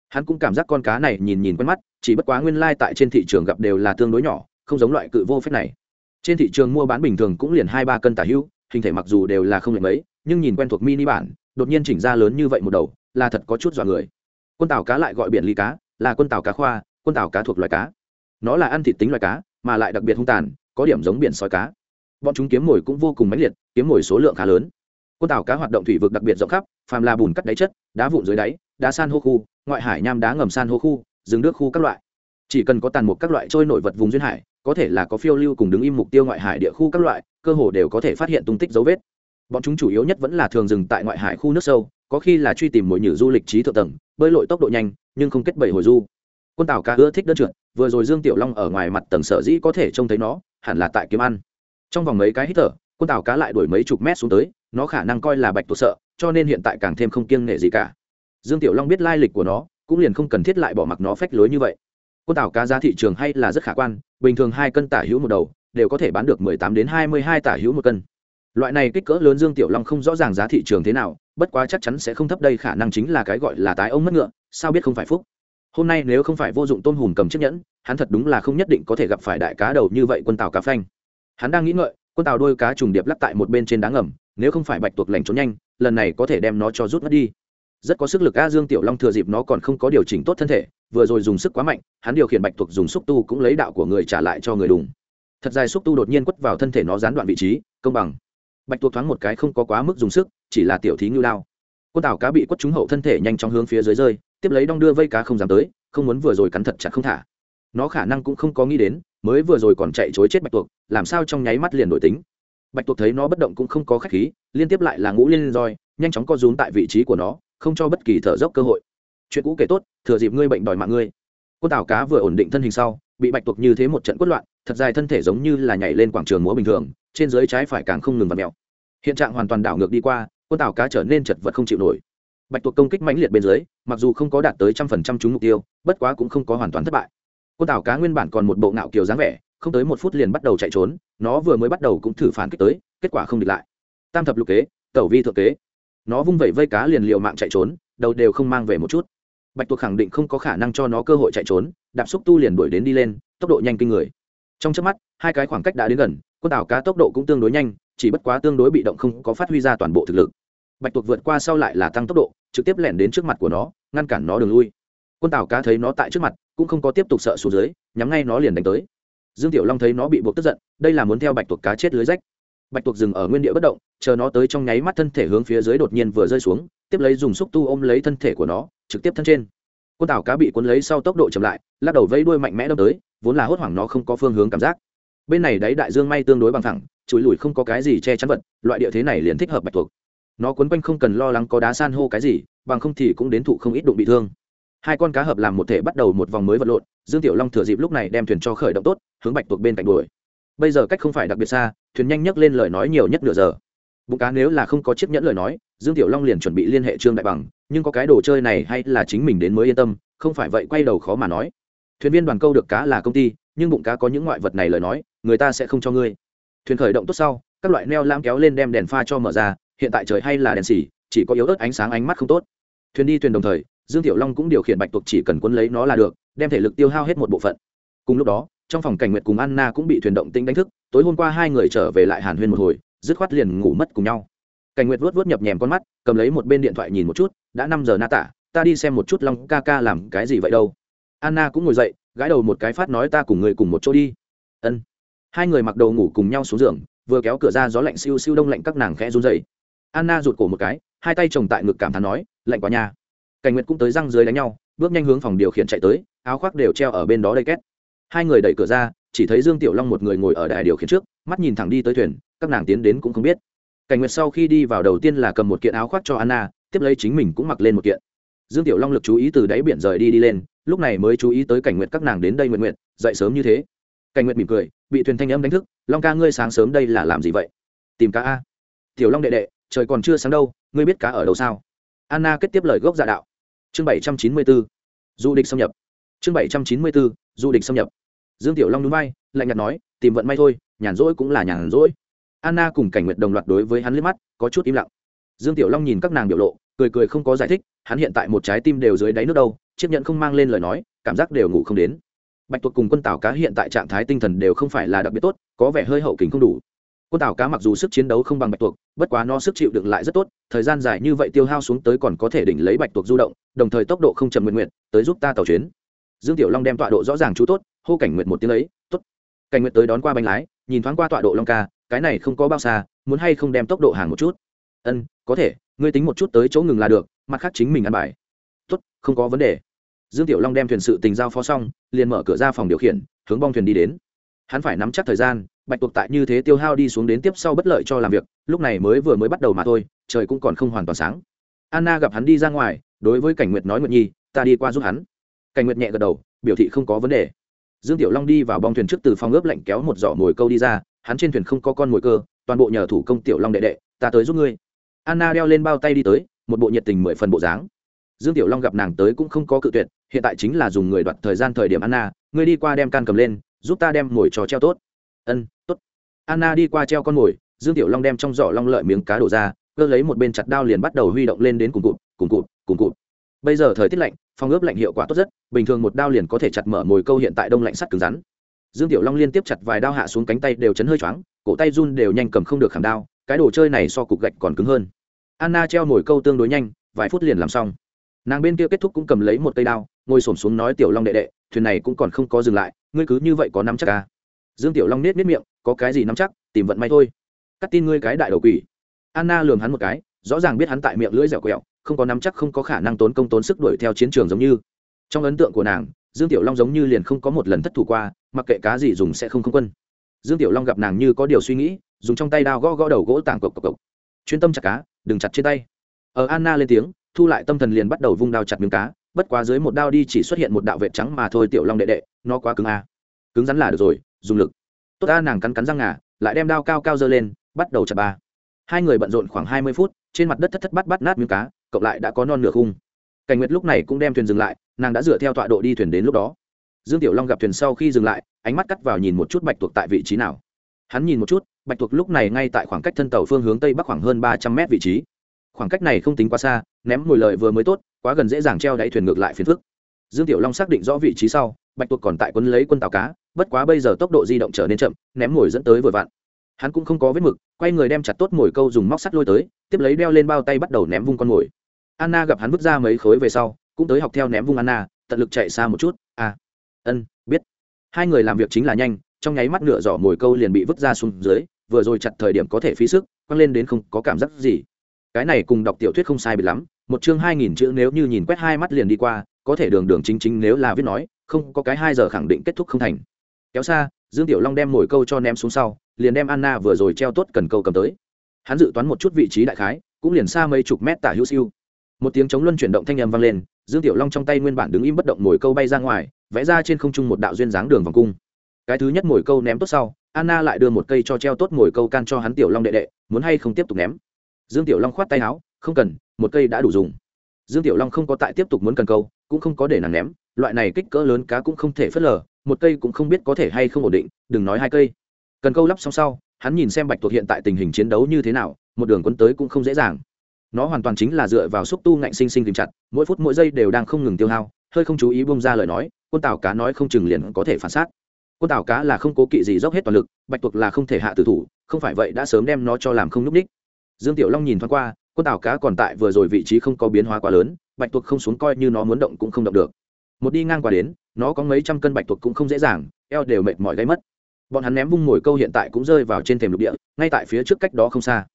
Hắn cũng cảm giác con cá này nhìn nhìn quen mắt, chỉ bất quá nguyên lai、like、tại trên thị trường gặp đều là tương đối nhỏ, không giống loại cự vô phép này. Trên thị trường mua bán bình thường cũng liền hai ba cân tả hữu hình thể mặc dù đều là không lệ mấy, nhưng nhìn quen thuộc mini bản, đột nhiên chỉnh ra lớn như vậy một đầu, là thật có chút dọa người. Quân tàu cá lại gọi biển ly cá, là quân tàu cá khoa, quân tàu cá thuộc loài cá nó là ăn thịt tính loài cá, mà lại đặc biệt hung tàn, có điểm giống biển sói cá. Bọn chúng kiếm mồi cũng vô cùng mãnh liệt, kiếm mồi số lượng khá lớn. Quân tàu cá hoạt động thủy vực đặc biệt rộng khắp, phàm là bùn cắt đáy chất, đá vụn dưới đáy, đá san hô khu, ngoại hải nham đá ngầm san hô khu, rừng nước khu các loại. Chỉ cần có tàn mục các loại trôi nổi vật vùng duyên hải, có thể là có phiêu lưu cùng đứng im mục tiêu ngoại hải địa khu các loại, cơ hồ đều có thể phát hiện tung tích dấu vết. Bọn chúng chủ yếu nhất vẫn là thường dừng tại ngoại hải khu nước sâu, có khi là truy tìm mồi nhử du lịch trí thượng tầng, bơi lội tốc độ nhanh, nhưng không kết bẩy hồi du. Quân tàu cá ưa thích đơn trượt vừa rồi dương tiểu long ở ngoài mặt tầng sở dĩ có thể trông thấy nó, hẳn là tại kiếm ăn. Trong vòng mấy cái hít thở, quân tàu cá lại đuổi mấy chục mét xuống tới, nó khả năng coi là bạch tuộc sợ, cho nên hiện tại càng thêm không kiêng nể gì cả. Dương tiểu long biết lai lịch của nó, cũng liền không cần thiết lại bỏ mặc nó phách lối như vậy. Quân tàu cá giá thị trường hay là rất khả quan, bình thường hai cân tả hữu một đầu, đều có thể bán được mười tám đến hai mươi hai tả hữu một cân. Loại này kích cỡ lớn dương tiểu long không rõ ràng giá thị trường thế nào, bất quá chắc chắn sẽ không thấp, đây khả năng chính là cái gọi là tái ông mất ngựa, sao biết không phải phúc hôm nay nếu không phải vô dụng tôn hùm cầm chiếc nhẫn, hắn thật đúng là không nhất định có thể gặp phải đại cá đầu như vậy quân tàu cá phanh. Hắn đang nghĩ ngợi, quân tàu đôi cá trùng điệp lắp tại một bên trên đá ngầm, nếu không phải bạch tuộc lành trốn nhanh, lần này có thể đem nó cho rút mất đi. Rất có sức lực a dương tiểu long thừa dịp nó còn không có điều chỉnh tốt thân thể, vừa rồi dùng sức quá mạnh, hắn điều khiển bạch tuộc dùng xúc tu cũng lấy đạo của người trả lại cho người đùng. Thật dài xúc tu đột nhiên quất vào thân thể nó gián đoạn vị trí, công bằng. Bạch tuộc thoáng một cái không có quá mức dùng sức, chỉ là tiểu thí ngưu lao. quân tàu cá bị quất trúng hậu thân thể nhanh chóng hướng phía dưới rơi tiếp lấy đong đưa vây cá không dám tới, không muốn vừa rồi cắn thật chặt không thả. Nó khả năng cũng không có nghĩ đến, mới vừa rồi còn chạy chối chết bạch tuộc, làm sao trong nháy mắt liền đổi tính. Bạch tuộc thấy nó bất động cũng không có khách khí, liên tiếp lại là ngũ liên roi, nhanh chóng co rúm tại vị trí của nó, không cho bất kỳ thở dốc cơ hội. Chuyện cũ kể tốt, thừa dịp ngươi bệnh đòi mạng ngươi. Quân tảo cá vừa ổn định thân hình sau, bị bạch tuộc như thế một trận quất loạn, thật dài thân thể giống như là nhảy lên quảng trường múa bình thường, trên dưới trái phải càng không ngừng và mèo. Hiện trạng hoàn toàn đảo ngược đi qua quân tảo cá trở nên chật vật không chịu nổi bạch tuộc công kích mãnh liệt bên dưới, mặc dù không có đạt tới trăm phần trăm trúng mục tiêu, bất quá cũng không có hoàn toàn thất bại. Quân tàu cá nguyên bản còn một bộ ngạo kiều dáng vẻ, không tới một phút liền bắt đầu chạy trốn, nó vừa mới bắt đầu cũng thử phản kích tới, kết quả không địch lại. Tam thập lục kế, tẩu vi thượng kế. Nó vung vẩy vây cá liền liều mạng chạy trốn, đầu đều không mang về một chút. Bạch tuộc khẳng định không có khả năng cho nó cơ hội chạy trốn, đạp xúc tu liền đuổi đến đi lên, tốc độ nhanh kinh người. Trong trước mắt, hai cái khoảng cách đã đến gần, quân tàu cá tốc độ cũng tương đối nhanh, chỉ bất quá tương đối bị động không có phát huy ra toàn bộ thực lực. Bạch tuộc vượt qua sau lại là tăng tốc độ trực tiếp lẻn đến trước mặt của nó, ngăn cản nó đường lui. Quân tàu cá thấy nó tại trước mặt, cũng không có tiếp tục sợ xuống dưới, nhắm ngay nó liền đánh tới. Dương tiểu long thấy nó bị buộc tức giận, đây là muốn theo bạch tuộc cá chết lưới rách. Bạch tuộc dừng ở nguyên địa bất động, chờ nó tới trong nháy mắt thân thể hướng phía dưới đột nhiên vừa rơi xuống, tiếp lấy dùng xúc tu ôm lấy thân thể của nó, trực tiếp thân trên. Quân tàu cá bị cuốn lấy sau tốc độ chậm lại, lắc đầu vẫy đuôi mạnh mẽ đâm tới, vốn là hốt hoảng nó không có phương hướng cảm giác. Bên này đáy đại dương may tương đối bằng thẳng chùi lùi không có cái gì che chắn vật, loại địa thế này liền thích hợp bạch tuộc nó quấn quanh không cần lo lắng có đá san hô cái gì, bằng không thì cũng đến thụ không ít đụng bị thương. Hai con cá hợp làm một thể bắt đầu một vòng mới vật lộn, dương tiểu long thừa dịp lúc này đem thuyền cho khởi động tốt, hướng bạch tuộc bên cạnh đuổi. Bây giờ cách không phải đặc biệt xa, thuyền nhanh nhấc lên lời nói nhiều nhất nửa giờ. Bụng cá nếu là không có chiếc nhẫn lời nói, dương tiểu long liền chuẩn bị liên hệ trương đại bằng, nhưng có cái đồ chơi này hay là chính mình đến mới yên tâm, không phải vậy quay đầu khó mà nói. Thuyền viên đoàn câu được cá là công ty, nhưng bụng cá có những ngoại vật này lời nói, người ta sẽ không cho ngươi. Thuyền khởi động tốt sau, các loại neo lam kéo lên đem đèn pha cho mở ra hiện tại trời hay là đèn xỉ chỉ có yếu ớt ánh sáng ánh mắt không tốt. Thuyền đi thuyền đồng thời, dương tiểu long cũng điều khiển bạch tuộc chỉ cần quân lấy nó là được, đem thể lực tiêu hao hết một bộ phận. Cùng lúc đó, trong phòng cảnh nguyệt cùng anna cũng bị thuyền động tinh đánh thức, tối hôm qua hai người trở về lại hàn huyên một hồi, dứt khoát liền ngủ mất cùng nhau. Cảnh nguyệt vuốt vuốt nhập nhèm con mắt, cầm lấy một bên điện thoại nhìn một chút, đã năm giờ na tả, ta đi xem một chút long ca ca làm cái gì vậy đâu? Anna cũng ngồi dậy, gãi đầu một cái phát nói, ta cùng người cùng một chỗ đi. Ân. Hai người mặc đầu ngủ cùng nhau xuống giường, vừa kéo cửa ra gió lạnh siêu siêu đông lạnh các nàng khẽ run dậy anna rụt cổ một cái, hai tay chồng tại ngực cảm thán nói, lạnh quá nhà cảnh nguyệt cũng tới răng dưới đánh nhau, bước nhanh hướng phòng điều khiển chạy tới, áo khoác đều treo ở bên đó đây két. Hai người đẩy cửa ra, chỉ thấy dương tiểu long một người ngồi ở đài điều khiển trước, mắt nhìn thẳng đi tới thuyền, các nàng tiến đến cũng không biết. Cảnh nguyệt sau khi đi vào đầu tiên là cầm một kiện áo khoác cho anna, tiếp lấy chính mình cũng mặc lên một kiện. Dương tiểu long lực chú ý từ đáy biển rời đi đi lên, lúc này mới chú ý tới cảnh nguyệt các nàng đến đây nguyện nguyện dậy sớm như thế. Cảnh nguyệt mỉm cười, bị thuyền thanh âm đánh thức, long ca ngươi sáng sớm đây là làm gì vậy? Tìm cá a. Tiểu long đệ đệ trời còn chưa sáng đâu, ngươi biết cá ở đâu sao? Anna kết tiếp lời gốc giả đạo. Chương bảy trăm chín mươi bốn du địch xâm nhập. Chương bảy trăm chín mươi bốn du địch xâm nhập. Dương tiểu long núi bay, lạnh nhạt nói, tìm vận may thôi, nhàn rỗi cũng là nhàn rỗi. Anna cùng cảnh nguyệt đồng loạt đối với hắn liếc mắt, có chút im lặng. Dương tiểu long nhìn các nàng biểu lộ, cười cười không có giải thích, hắn hiện tại một trái tim đều dưới đáy nước đâu, chiếc nhẫn không mang lên lời nói, cảm giác đều ngủ không đến. Bạch tuộc cùng quân tảo cá hiện tại trạng thái tinh thần đều không phải là đặc biệt tốt, có vẻ hơi hậu kính không đủ quân tảo cá mặc dù sức chiến đấu không bằng bạch tuộc, bất quá nó sức chịu đựng lại rất tốt, thời gian dài như vậy tiêu hao xuống tới còn có thể đỉnh lấy bạch tuộc du động, đồng thời tốc độ không chậm nguyện nguyện, tới giúp ta tàu chuyến. Dương tiểu long đem tọa độ rõ ràng chú tốt, hô cảnh nguyện một tiếng ấy, tốt. Cảnh nguyện tới đón qua bánh lái, nhìn thoáng qua tọa độ long ca, cái này không có bao xa, muốn hay không đem tốc độ hàng một chút? Ân, có thể, ngươi tính một chút tới chỗ ngừng là được, mặt khác chính mình ăn bài. Tốt, không có vấn đề. Dương tiểu long đem thuyền sự tình giao phó xong, liền mở cửa ra phòng điều khiển, hướng bong thuyền đi đến. Hắn phải nắm chắc thời gian bạch tuộc tại như thế tiêu hao đi xuống đến tiếp sau bất lợi cho làm việc, lúc này mới vừa mới bắt đầu mà thôi, trời cũng còn không hoàn toàn sáng. Anna gặp hắn đi ra ngoài, đối với cảnh nguyệt nói nguyệt nhi, ta đi qua giúp hắn. Cảnh nguyệt nhẹ gật đầu, biểu thị không có vấn đề. Dương tiểu long đi vào bong thuyền trước từ phòng ướp lạnh kéo một giỏ mồi câu đi ra, hắn trên thuyền không có con mồi cơ, toàn bộ nhờ thủ công tiểu long đệ đệ, ta tới giúp ngươi. Anna đeo lên bao tay đi tới, một bộ nhiệt tình mười phần bộ dáng. Dương tiểu long gặp nàng tới cũng không có cự tuyệt, hiện tại chính là dùng người đoạt thời gian thời điểm anna, ngươi đi qua đem can cầm lên, giúp ta đem mồi trò treo tốt. Ân anna đi qua treo con mồi dương tiểu long đem trong giỏ long lợi miếng cá đổ ra, cơ lấy một bên chặt đao liền bắt đầu huy động lên đến cùng cụt cùng cụt cùng cụt. Bây giờ thời tiết lạnh, phòng ướp lạnh hiệu quả tốt rất, bình thường một đao liền có thể chặt mở mồi câu hiện tại đông lạnh sắt cứng rắn. Dương tiểu long liên tiếp chặt vài đao hạ xuống cánh tay đều chấn hơi choáng, cổ tay run đều nhanh cầm không được khảm đao, cái đồ chơi này so cục gạch còn cứng hơn. Anna treo mồi câu tương đối nhanh, vài phút liền làm xong. Nàng bên kia kết thúc cũng cầm lấy một cây đao, ngồi s ổ m xuống nói tiểu long đệ đệ, thuyền này cũng còn không có dừng lại, ngươi cứ như vậy có nắm chắc à? Dương tiểu long nết nết miệng, có cái gì nắm chắc, tìm vận may thôi. Cắt tin ngươi cái đại đầu quỷ. Anna lường hắn một cái, rõ ràng biết hắn tại miệng lưỡi dẻo quẹo, không có nắm chắc, không có khả năng tốn công tốn sức đuổi theo chiến trường giống như. Trong ấn tượng của nàng, dương tiểu long giống như liền không có một lần thất thủ qua, mặc kệ cá gì dùng sẽ không không quân. Dương tiểu long gặp nàng như có điều suy nghĩ, dùng trong tay đao gõ gõ đầu gỗ tảng cộc cộc cộc. Chuyên tâm chặt cá, đừng chặt trên tay. Ở anna lên tiếng, thu lại tâm thần liền bắt đầu vung đao chặt miếng cá, bất quá dưới một đao đi chỉ xuất hiện một đạo vệ trắng mà thôi, tiểu long đệ đệ, nó quá cứng a cứng rắn là được rồi dùng lực. Tốt ta, nàng cắn cắn răng ngà, lại đem đao cao cao dơ lên, bắt đầu chặt ba. Hai người bận rộn khoảng hai mươi phút, trên mặt đất thất thất bắt bắt nát miếng cá, cộng lại đã có non nửa khung. Cảnh nguyệt lúc này cũng đem thuyền dừng lại, nàng đã dựa theo tọa độ đi thuyền đến lúc đó. Dương tiểu long gặp thuyền sau khi dừng lại, ánh mắt cắt vào nhìn một chút bạch tuộc tại vị trí nào. Hắn nhìn một chút, bạch tuộc lúc này ngay tại khoảng cách thân tàu phương hướng tây bắc khoảng hơn ba trăm mét vị trí. Khoảng cách này không tính quá xa, ném ngồi lợi vừa mới tốt, quá gần dễ dàng treo đáy thuyền ngược lại phiền phức. Dương tiểu long xác định rõ vị trí sau bạch tuộc còn tại quân lấy quân tàu cá, bất quá bây giờ tốc độ di động trở nên chậm, ném mồi dẫn tới vừa vặn. Hắn cũng không có vết mực, quay người đem chặt tốt mồi câu dùng móc sắt lôi tới, tiếp lấy đeo lên bao tay bắt đầu ném vung con mồi. Anna gặp hắn vứt ra mấy khối về sau, cũng tới học theo ném vung anna, tận lực chạy xa một chút. À ân, biết. Hai người làm việc chính là nhanh, trong nháy mắt nửa giỏ mồi câu liền bị vứt ra xuống dưới, vừa rồi chặt thời điểm có thể phí sức, quăng lên đến không có cảm giác gì. Cái này cùng đọc tiểu thuyết không sai bị lắm, một chương hai nghìn chữ nếu như nhìn quét hai mắt liền đi qua có thể đường đường chính chính nếu là viết nói, không có cái hai giờ khẳng định kết thúc không thành. Kéo xa, dương tiểu long đem mồi câu cho ném xuống sau, liền đem anna vừa rồi treo tốt cần câu cầm tới. Hắn dự toán một chút vị trí đại khái, cũng liền xa mấy chục mét tả hữu siêu. Một tiếng chống luân chuyển động thanh âm vang lên, dương tiểu long trong tay nguyên bản đứng im bất động mồi câu bay ra ngoài, vẽ ra trên không trung một đạo duyên dáng đường vòng cung. Cái thứ nhất mồi câu ném tốt sau, anna lại đưa một cây cho treo tốt mồi câu can cho hắn tiểu long đệ đệ, muốn hay không tiếp tục ném. Dương tiểu long khoát tay áo, không cần, một cây đã đủ dùng dương tiểu long không có tại tiếp tục muốn cần câu, cũng không có để nàng ném, loại này kích cỡ lớn cá cũng không thể phớt lờ, một cây cũng không biết có thể hay không ổn định, đừng nói hai cây. Cần câu lắp xong sau, hắn nhìn xem bạch tuộc hiện tại tình hình chiến đấu như thế nào, một đường quân tới cũng không dễ dàng. Nó hoàn toàn chính là dựa vào xúc tu ngạnh sinh sinh tìm chặt, mỗi phút mỗi giây đều đang không ngừng tiêu hao, hơi không chú ý bông ra lời nói, quân tàu cá nói không chừng liền có thể phản xác. Quân tàu cá là không cố kỵ gì dốc hết toàn lực, bạch tuộc là không thể hạ tử thủ, không phải vậy đã sớm đem nó cho làm không n ú c ních dương tiểu long nhìn thoáng qua quân tàu cá còn tại vừa rồi vị trí không có biến hóa quá lớn, bạch tuộc không xuống coi như nó muốn động cũng không động được. Một đi ngang qua đến, nó có mấy trăm cân bạch tuộc cũng không dễ dàng, eo đều mệt mỏi gây mất. Bọn hắn ném vung mồi câu hiện tại cũng rơi vào trên thềm lục địa, ngay tại phía trước cách đó không xa.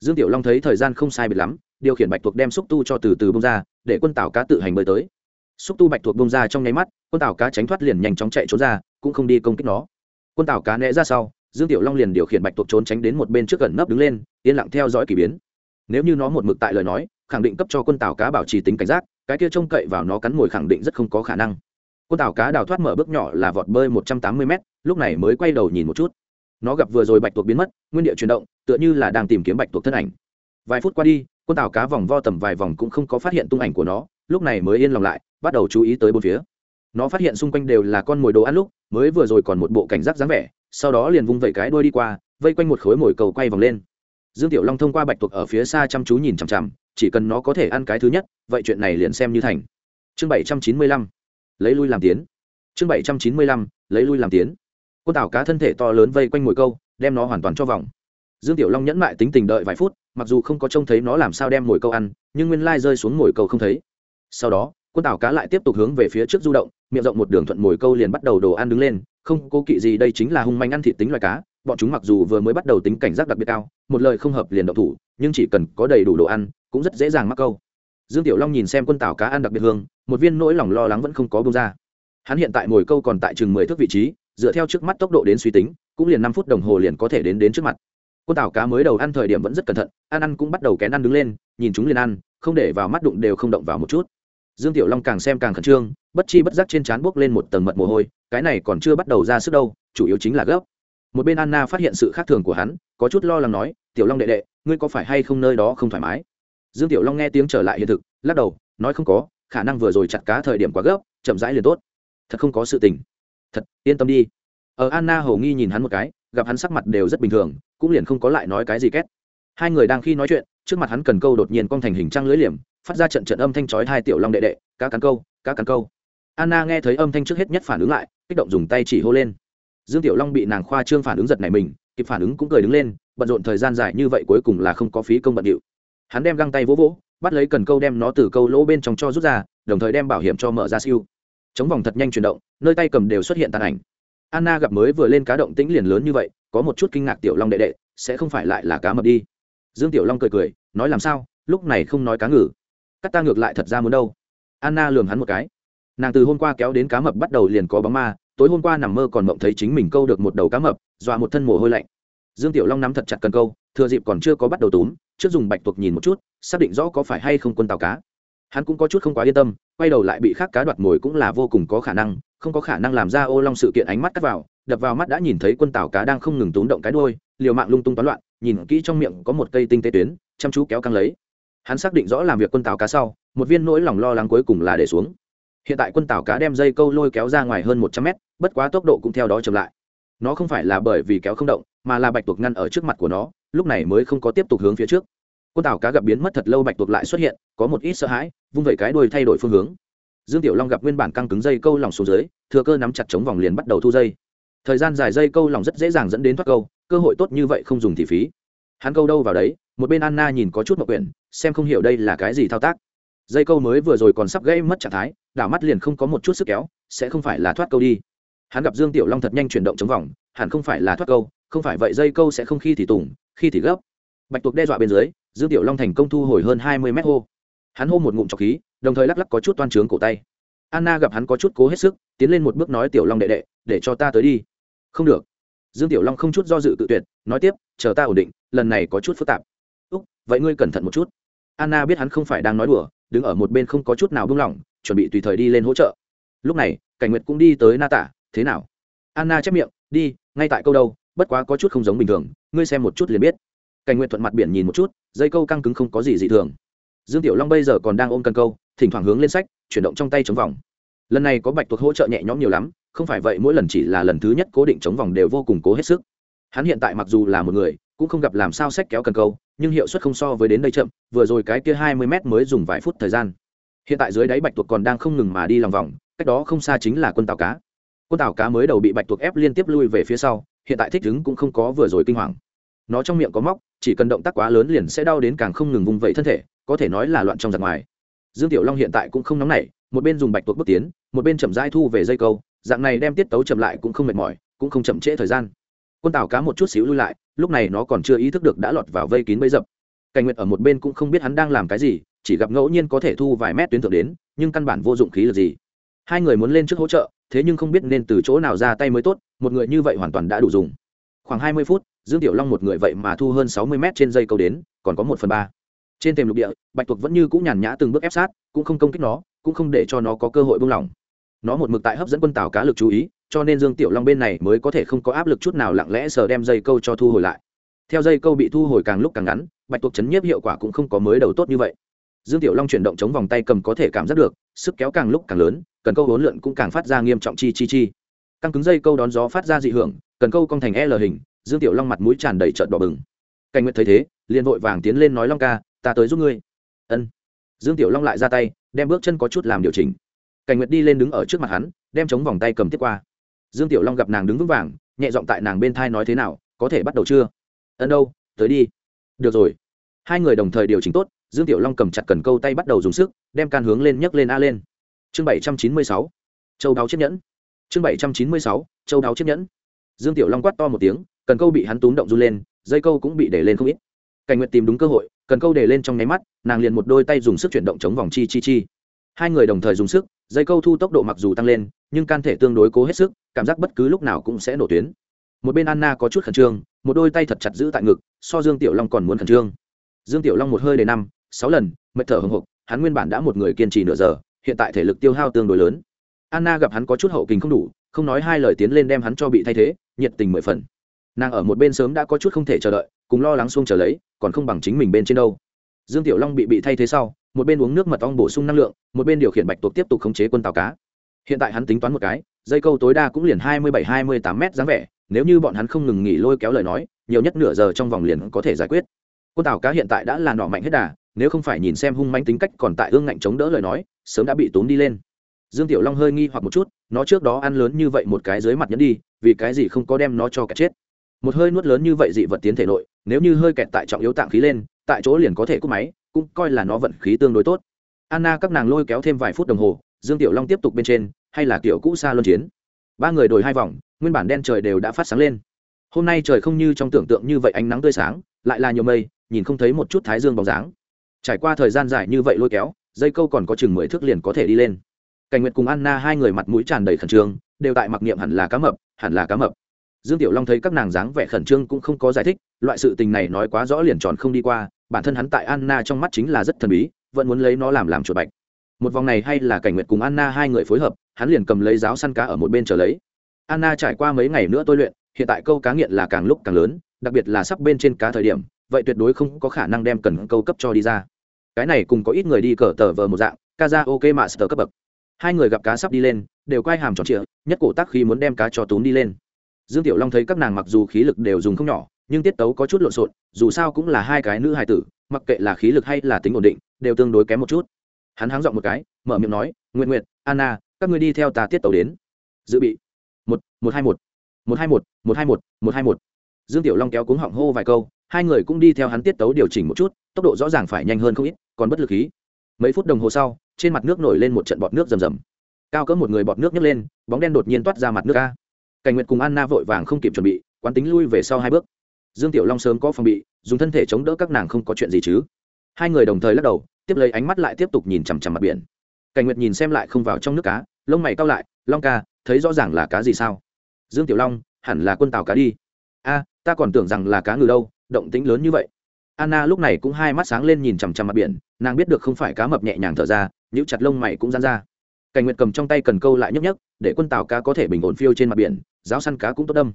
Dương tiểu long thấy thời gian không sai biệt lắm, điều khiển bạch tuộc đem xúc tu cho từ từ bông ra, để quân tàu cá tự hành bơi tới. Xúc tu bạch tuộc bông ra trong nháy mắt, quân tàu cá tránh thoát liền nhanh chóng chạy trốn ra, cũng không đi công kích nó. Quân tàu cá né ra sau, dương tiểu long liền điều khiển bạch tuộc trốn tránh đến một bên trước gần nấp đứng lên, yên lặng theo dõi k ỳ biến nếu như nó một mực tại lời nói, khẳng định cấp cho quân tàu cá bảo trì tính cảnh giác, cái kia trông cậy vào nó cắn mồi khẳng định rất không có khả năng. Quân tàu cá đào thoát mở bước nhỏ là vọt bơi một trăm tám mươi m lúc này mới quay đầu nhìn một chút. Nó gặp vừa rồi bạch tuộc biến mất, nguyên địa chuyển động, tựa như là đang tìm kiếm bạch tuộc thân ảnh. Vài phút qua đi, quân tàu cá vòng vo tầm vài vòng cũng không có phát hiện tung ảnh của nó, lúc này mới yên lòng lại, bắt đầu chú ý tới bốn phía. Nó phát hiện xung quanh đều là con mồi đồ ăn lúc, mới vừa rồi còn một bộ cảnh giác dáng vẻ, sau đó liền vung vẩy cái đuôi đi qua, vây quanh một khối mồi cầu quay vòng lên dương tiểu long thông qua bạch tuộc ở phía xa chăm chú nhìn chằm chằm, chỉ cần nó có thể ăn cái thứ nhất, vậy chuyện này liền xem như thành. Chương bảy trăm chín mươi lăm, lấy lui làm tiến. Chương bảy trăm chín mươi lăm, lấy lui làm tiến. Quân tảo cá thân thể to lớn vây quanh mồi câu, đem nó hoàn toàn cho vòng. Dương tiểu long nhẫn mại tính tình đợi vài phút, mặc dù không có trông thấy nó làm sao đem mồi câu ăn, nhưng nguyên lai rơi xuống mồi câu không thấy. Sau đó, quân tảo cá lại tiếp tục hướng về phía trước du động, miệng rộng một đường thuận mồi câu liền bắt đầu đồ ăn đứng lên, không cố kỵ gì, đây chính là hung manh ăn thịt tính loài cá bọn chúng mặc dù vừa mới bắt đầu tính cảnh giác đặc biệt cao, một lời không hợp liền động thủ, nhưng chỉ cần có đầy đủ đồ ăn, cũng rất dễ dàng mắc câu. Dương tiểu long nhìn xem quân tảo cá ăn đặc biệt hương, một viên nỗi lòng lo lắng vẫn không có bông ra. Hắn hiện tại mồi câu còn tại chừng mười thước vị trí, dựa theo trước mắt tốc độ đến suy tính, cũng liền năm phút đồng hồ liền có thể đến đến trước mặt. Quân tảo cá mới đầu ăn thời điểm vẫn rất cẩn thận, ăn ăn cũng bắt đầu kén ăn đứng lên, nhìn chúng liền ăn, không để vào mắt đụng đều không động vào một chút. Dương tiểu long càng xem càng khẩn trương, bất chi bất giác trên trán buốc lên một tầng mật mồ hôi, cái này còn chưa bắt đầu ra sức đâu, chủ yếu chính là gấp một bên anna phát hiện sự khác thường của hắn, có chút lo lắng nói, tiểu long đệ đệ, ngươi có phải hay không nơi đó không thoải mái? Dương tiểu long nghe tiếng trở lại hiện thực, lắc đầu, nói, không có, khả năng vừa rồi chặt cá thời điểm quá gấp, chậm rãi liền tốt. Thật không có sự tình. Thật, yên tâm đi. Ở anna hầu nghi nhìn hắn một cái, gặp hắn sắc mặt đều rất bình thường, cũng liền không có lại nói cái gì két hai người đang khi nói chuyện, trước mặt hắn cần câu đột nhiên cong thành hình trăng lưới liềm, phát ra trận trận âm thanh chói hai tiểu long đệ đệ, cá cắn câu, cá cắn câu. Anna nghe thấy âm thanh trước hết nhất phản ứng lại, kích động dùng tay chỉ hô lên dương tiểu long bị nàng khoa trương phản ứng giật này mình, kịp phản ứng cũng cười đứng lên, bận rộn thời gian dài như vậy cuối cùng là không có phí công bận điệu. Hắn đem găng tay vỗ vỗ, bắt lấy cần câu đem nó từ câu lỗ bên trong cho rút ra, đồng thời đem bảo hiểm cho mở ra siêu. Chống vòng thật nhanh chuyển động, nơi tay cầm đều xuất hiện tàn ảnh. Anna gặp mới vừa lên cá động tĩnh liền lớn như vậy, có một chút kinh ngạc tiểu long đệ đệ, sẽ không phải lại là cá mập đi. Dương tiểu long cười cười, nói làm sao, lúc này không nói cá ngừ. Cắt ta ngược lại thật ra muốn đâu. Anna lườm hắn một cái. Nàng từ hôm qua kéo đến cá mập bắt đầu liền có bóng ma tối hôm qua nằm mơ còn mộng thấy chính mình câu được một đầu cá mập, dọa một thân mồ hôi lạnh. Dương tiểu long nắm thật chặt cần câu, thừa dịp còn chưa có bắt đầu túm, trước dùng bạch tuộc nhìn một chút, xác định rõ có phải hay không quân tàu cá. Hắn cũng có chút không quá yên tâm, quay đầu lại bị khác cá đoạt mồi cũng là vô cùng có khả năng, không có khả năng làm ra ô long sự kiện ánh mắt cắt vào, đập vào mắt đã nhìn thấy quân tàu cá đang không ngừng túm động cái đôi liều mạng lung tung toán loạn, nhìn kỹ trong miệng có một cây tinh tế tuyến, chăm chú kéo căng lấy. Hắn xác định rõ làm việc quân tàu cá sau, một viên nỗi lòng lo lắng cuối cùng là để xuống hiện tại quân tàu cá đem dây câu lôi kéo ra ngoài hơn một trăm mét, bất quá tốc độ cũng theo đó chậm lại. Nó không phải là bởi vì kéo không động, mà là bạch tuộc ngăn ở trước mặt của nó, lúc này mới không có tiếp tục hướng phía trước. Quân tàu cá gặp biến mất thật lâu bạch tuộc lại xuất hiện, có một ít sợ hãi, vung vẩy cái đuôi thay đổi phương hướng. Dương tiểu long gặp nguyên bản căng cứng dây câu lỏng xuống dưới, thừa cơ nắm chặt chống vòng liền bắt đầu thu dây. Thời gian dài dây câu lỏng rất dễ dàng dẫn đến thoát câu, cơ hội tốt như vậy không dùng thì phí. Hắn câu đâu vào đấy, một bên anna nhìn có chút mậu quyển, xem không hiểu đây là cái gì thao tác dây câu mới vừa rồi còn sắp gây mất trạng thái, đảo mắt liền không có một chút sức kéo, sẽ không phải là thoát câu đi. Hắn gặp dương tiểu long thật nhanh chuyển động chống vòng, hẳn không phải là thoát câu, không phải vậy dây câu sẽ không khi thì tùng, khi thì gấp. Bạch tuộc đe dọa bên dưới, dương tiểu long thành công thu hồi hơn hai mươi mét hô. Hắn hô một ngụm trọc khí, đồng thời lắc lắc có chút toan trướng cổ tay. Anna gặp hắn có chút cố hết sức, tiến lên một bước nói tiểu long đệ đệ, để cho ta tới đi. Không được. Dương tiểu long không chút do dự tự tuyệt, nói tiếp, chờ ta ổn định, lần này có chút phức tạp. Úc, vậy ngươi cẩn thận một chút. Anna biết hắn không phải đang nói đùa đứng ở một bên không có chút nào buông lỏng, chuẩn bị tùy thời đi lên hỗ trợ. Lúc này, cảnh nguyệt cũng đi tới na tả, thế nào? Anna chép miệng, đi, ngay tại câu đâu, bất quá có chút không giống bình thường, ngươi xem một chút liền biết. Cảnh nguyệt thuận mặt biển nhìn một chút, dây câu căng cứng không có gì dị thường. Dương tiểu long bây giờ còn đang ôm cần câu, thỉnh thoảng hướng lên sách, chuyển động trong tay chống vòng. Lần này có bạch tuộc hỗ trợ nhẹ nhõm nhiều lắm, không phải vậy mỗi lần chỉ là lần thứ nhất cố định chống vòng đều vô cùng cố hết sức. Hắn hiện tại mặc dù là một người, cũng không gặp làm sao sách kéo cần câu nhưng hiệu suất không so với đến đây chậm, vừa rồi cái kia hai mươi m mới dùng vài phút thời gian. Hiện tại dưới đáy bạch tuộc còn đang không ngừng mà đi lòng vòng, cách đó không xa chính là quân tàu cá. Quân tàu cá mới đầu bị bạch tuộc ép liên tiếp lui về phía sau, hiện tại thích ứng cũng không có vừa rồi kinh hoàng. Nó trong miệng có móc, chỉ cần động tác quá lớn liền sẽ đau đến càng không ngừng vùng vẫy thân thể, có thể nói là loạn trong giặc ngoài. Dương tiểu long hiện tại cũng không nóng nảy, một bên dùng bạch tuộc bước tiến, một bên chậm rãi thu về dây câu, dạng này đem tiết tấu chậm lại cũng không mệt mỏi, cũng không chậm trễ thời gian. Quân tàu cá một chút xíu lui lại lúc này nó còn chưa ý thức được đã lọt vào vây kín bấy dập. Cảnh nguyệt ở một bên cũng không biết hắn đang làm cái gì, chỉ gặp ngẫu nhiên có thể thu vài mét tuyến thượng đến, nhưng căn bản vô dụng khí là gì. Hai người muốn lên trước hỗ trợ, thế nhưng không biết nên từ chỗ nào ra tay mới tốt, một người như vậy hoàn toàn đã đủ dùng. Khoảng hai mươi phút, dương tiểu long một người vậy mà thu hơn sáu mươi mét trên dây câu đến, còn có một phần ba. Trên thềm lục địa, bạch tuộc vẫn như cũng nhàn nhã từng bước ép sát, cũng không công kích nó, cũng không để cho nó có cơ hội buông lỏng. Nó một mực tại hấp dẫn quân tàu cá lực chú ý cho nên dương tiểu long bên này mới có thể không có áp lực chút nào lặng lẽ sờ đem dây câu cho thu hồi lại. Theo dây câu bị thu hồi càng lúc càng ngắn, bạch tuộc chấn nhiếp hiệu quả cũng không có mới đầu tốt như vậy. Dương tiểu long chuyển động chống vòng tay cầm có thể cảm giác được, sức kéo càng lúc càng lớn, cần câu hỗn lượn cũng càng phát ra nghiêm trọng chi chi chi. Căng cứng dây câu đón gió phát ra dị hưởng, cần câu cong thành l hình, dương tiểu long mặt mũi tràn đầy trợn đỏ bừng. Cảnh nguyệt thấy thế, liền vội vàng tiến lên nói long ca, ta tới giúp ngươi. Ân. Dương tiểu long lại ra tay, đem bước chân có chút làm điều chỉnh. Cảnh nguyệt đi lên đứng ở trước mặt hắn, đem chống vòng tay cầm tiếp qua dương tiểu long gặp nàng đứng vững vàng, nhẹ giọng tại nàng bên thai nói thế nào, có thể bắt đầu chưa? Ân đâu, tới đi. Được rồi. Hai người đồng thời điều chỉnh tốt, dương tiểu long cầm chặt cần câu tay bắt đầu dùng sức, đem can hướng lên nhấc lên a lên. Chương bảy trăm chín mươi sáu. Châu đáo chiếc nhẫn. Chương bảy trăm chín mươi sáu, châu đáo chiếc nhẫn. Dương tiểu long quát to một tiếng, cần câu bị hắn túm động run lên, dây câu cũng bị để lên không ít. Cảnh nguyện tìm đúng cơ hội, cần câu để lên trong nháy mắt, nàng liền một đôi tay dùng sức chuyển động chống vòng chi chi chi hai người đồng thời dùng sức, dây câu thu tốc độ mặc dù tăng lên, nhưng can thể tương đối cố hết sức, cảm giác bất cứ lúc nào cũng sẽ nổ tuyến. Một bên anna có chút khẩn trương, một đôi tay thật chặt giữ tại ngực, so dương tiểu long còn muốn khẩn trương. Dương tiểu long một hơi đầy năm, sáu lần, mệt thở hồng hộc, hắn nguyên bản đã một người kiên trì nửa giờ, hiện tại thể lực tiêu hao tương đối lớn. Anna gặp hắn có chút hậu kình không đủ, không nói hai lời tiến lên đem hắn cho bị thay thế, nhiệt tình mười phần. Nàng ở một bên sớm đã có chút không thể chờ đợi, cùng lo lắng xuông trở lấy, còn không bằng chính mình bên trên đâu. Dương tiểu long bị bị thay thế sau một bên uống nước mật ong bổ sung năng lượng, một bên điều khiển bạch tuộc tiếp tục khống chế quân tàu cá. Hiện tại hắn tính toán một cái, dây câu tối đa cũng liền hai mươi bảy, hai mươi tám m dáng vẻ, nếu như bọn hắn không ngừng nghỉ lôi kéo lời nói, nhiều nhất nửa giờ trong vòng liền có thể giải quyết. Quân tàu cá hiện tại đã là nọ mạnh hết đà, nếu không phải nhìn xem hung manh tính cách còn tại ương ngạnh chống đỡ lời nói, sớm đã bị tốn đi lên. Dương tiểu long hơi nghi hoặc một chút, nó trước đó ăn lớn như vậy một cái dưới mặt nhẫn đi, vì cái gì không có đem nó cho cả chết? Một hơi nuốt lớn như vậy dị vật tiến thể nội, nếu như hơi kẹt tại trọng yếu tạng khí lên, tại chỗ liền có thể cúp máy cũng coi là nó vận khí tương đối tốt. Anna các nàng lôi kéo thêm vài phút đồng hồ, dương tiểu long tiếp tục bên trên, hay là kiểu cũ xa luân chiến. Ba người đổi hai vòng, nguyên bản đen trời đều đã phát sáng lên. Hôm nay trời không như trong tưởng tượng như vậy ánh nắng tươi sáng, lại là nhiều mây, nhìn không thấy một chút thái dương bóng dáng. Trải qua thời gian dài như vậy lôi kéo, dây câu còn có chừng mười thước liền có thể đi lên. Cảnh nguyệt cùng anna hai người mặt mũi tràn đầy khẩn trương, đều tại mặc niệm hẳn là cá mập, hẳn là cá mập dương tiểu long thấy các nàng dáng vẻ khẩn trương cũng không có giải thích, loại sự tình này nói quá rõ liền tròn không đi qua, bản thân hắn tại anna trong mắt chính là rất thần bí, vẫn muốn lấy nó làm làm chuột bạch. Một vòng này hay là cảnh nguyệt cùng anna hai người phối hợp, hắn liền cầm lấy giáo săn cá ở một bên chờ lấy. Anna trải qua mấy ngày nữa tôi luyện, hiện tại câu cá nghiện là càng lúc càng lớn, đặc biệt là sắp bên trên cá thời điểm, vậy tuyệt đối không có khả năng đem cần câu cấp cho đi ra. Cái này cùng có ít người đi cờ tờ vờ một dạng ca ra ok mà sờ cấp bậc. Hai người gặp cá sắp đi lên, đều quay hàm tròn trịa, nhất cổ tắc khi muốn đem cá cho tốn đi lên dương tiểu long thấy các nàng mặc dù khí lực đều dùng không nhỏ, nhưng tiết tấu có chút lộn xộn, dù sao cũng là hai cái nữ hài tử, mặc kệ là khí lực hay là tính ổn định, đều tương đối kém một chút. Hắn háng giọng một cái, mở miệng nói nguyện nguyện anna, các ngươi đi theo ta tiết tấu đến. Dự bị. Một một hai một. Một hai một một hai một một hai một. Dương tiểu long kéo cuống họng hô vài câu, hai người cũng đi theo hắn tiết tấu điều chỉnh một chút, tốc độ rõ ràng phải nhanh hơn không ít, còn bất lực khí. Mấy phút đồng hồ sau, trên mặt nước nổi lên một trận bọt nước rầm rầm. Cao cỡ một người bọt nước nhấc lên, bóng đen đột nhiên toát ra mặt nước ca cảnh nguyệt cùng anna vội vàng không kịp chuẩn bị, quán tính lui về sau hai bước. Dương tiểu long sớm có phòng bị, dùng thân thể chống đỡ các nàng không có chuyện gì chứ. Hai người đồng thời lắc đầu, tiếp lấy ánh mắt lại tiếp tục nhìn chằm chằm mặt biển. Cảnh nguyệt nhìn xem lại không vào trong nước cá, lông mày cao lại, long ca, thấy rõ ràng là cá gì sao? Dương tiểu long, hẳn là quân tàu cá đi. A, ta còn tưởng rằng là cá ngừ đâu, động tĩnh lớn như vậy. Anna lúc này cũng hai mắt sáng lên nhìn chằm chằm mặt biển, nàng biết được không phải cá mập nhẹ nhàng thở ra nhũ chặt lông mày cũng dán ra. Cảnh nguyệt cầm trong tay cần câu lại nhấp nhấp, để quân tàu cá có thể bình ổn phiêu trên mặt biển giáo săn cá cũng tốt đâm.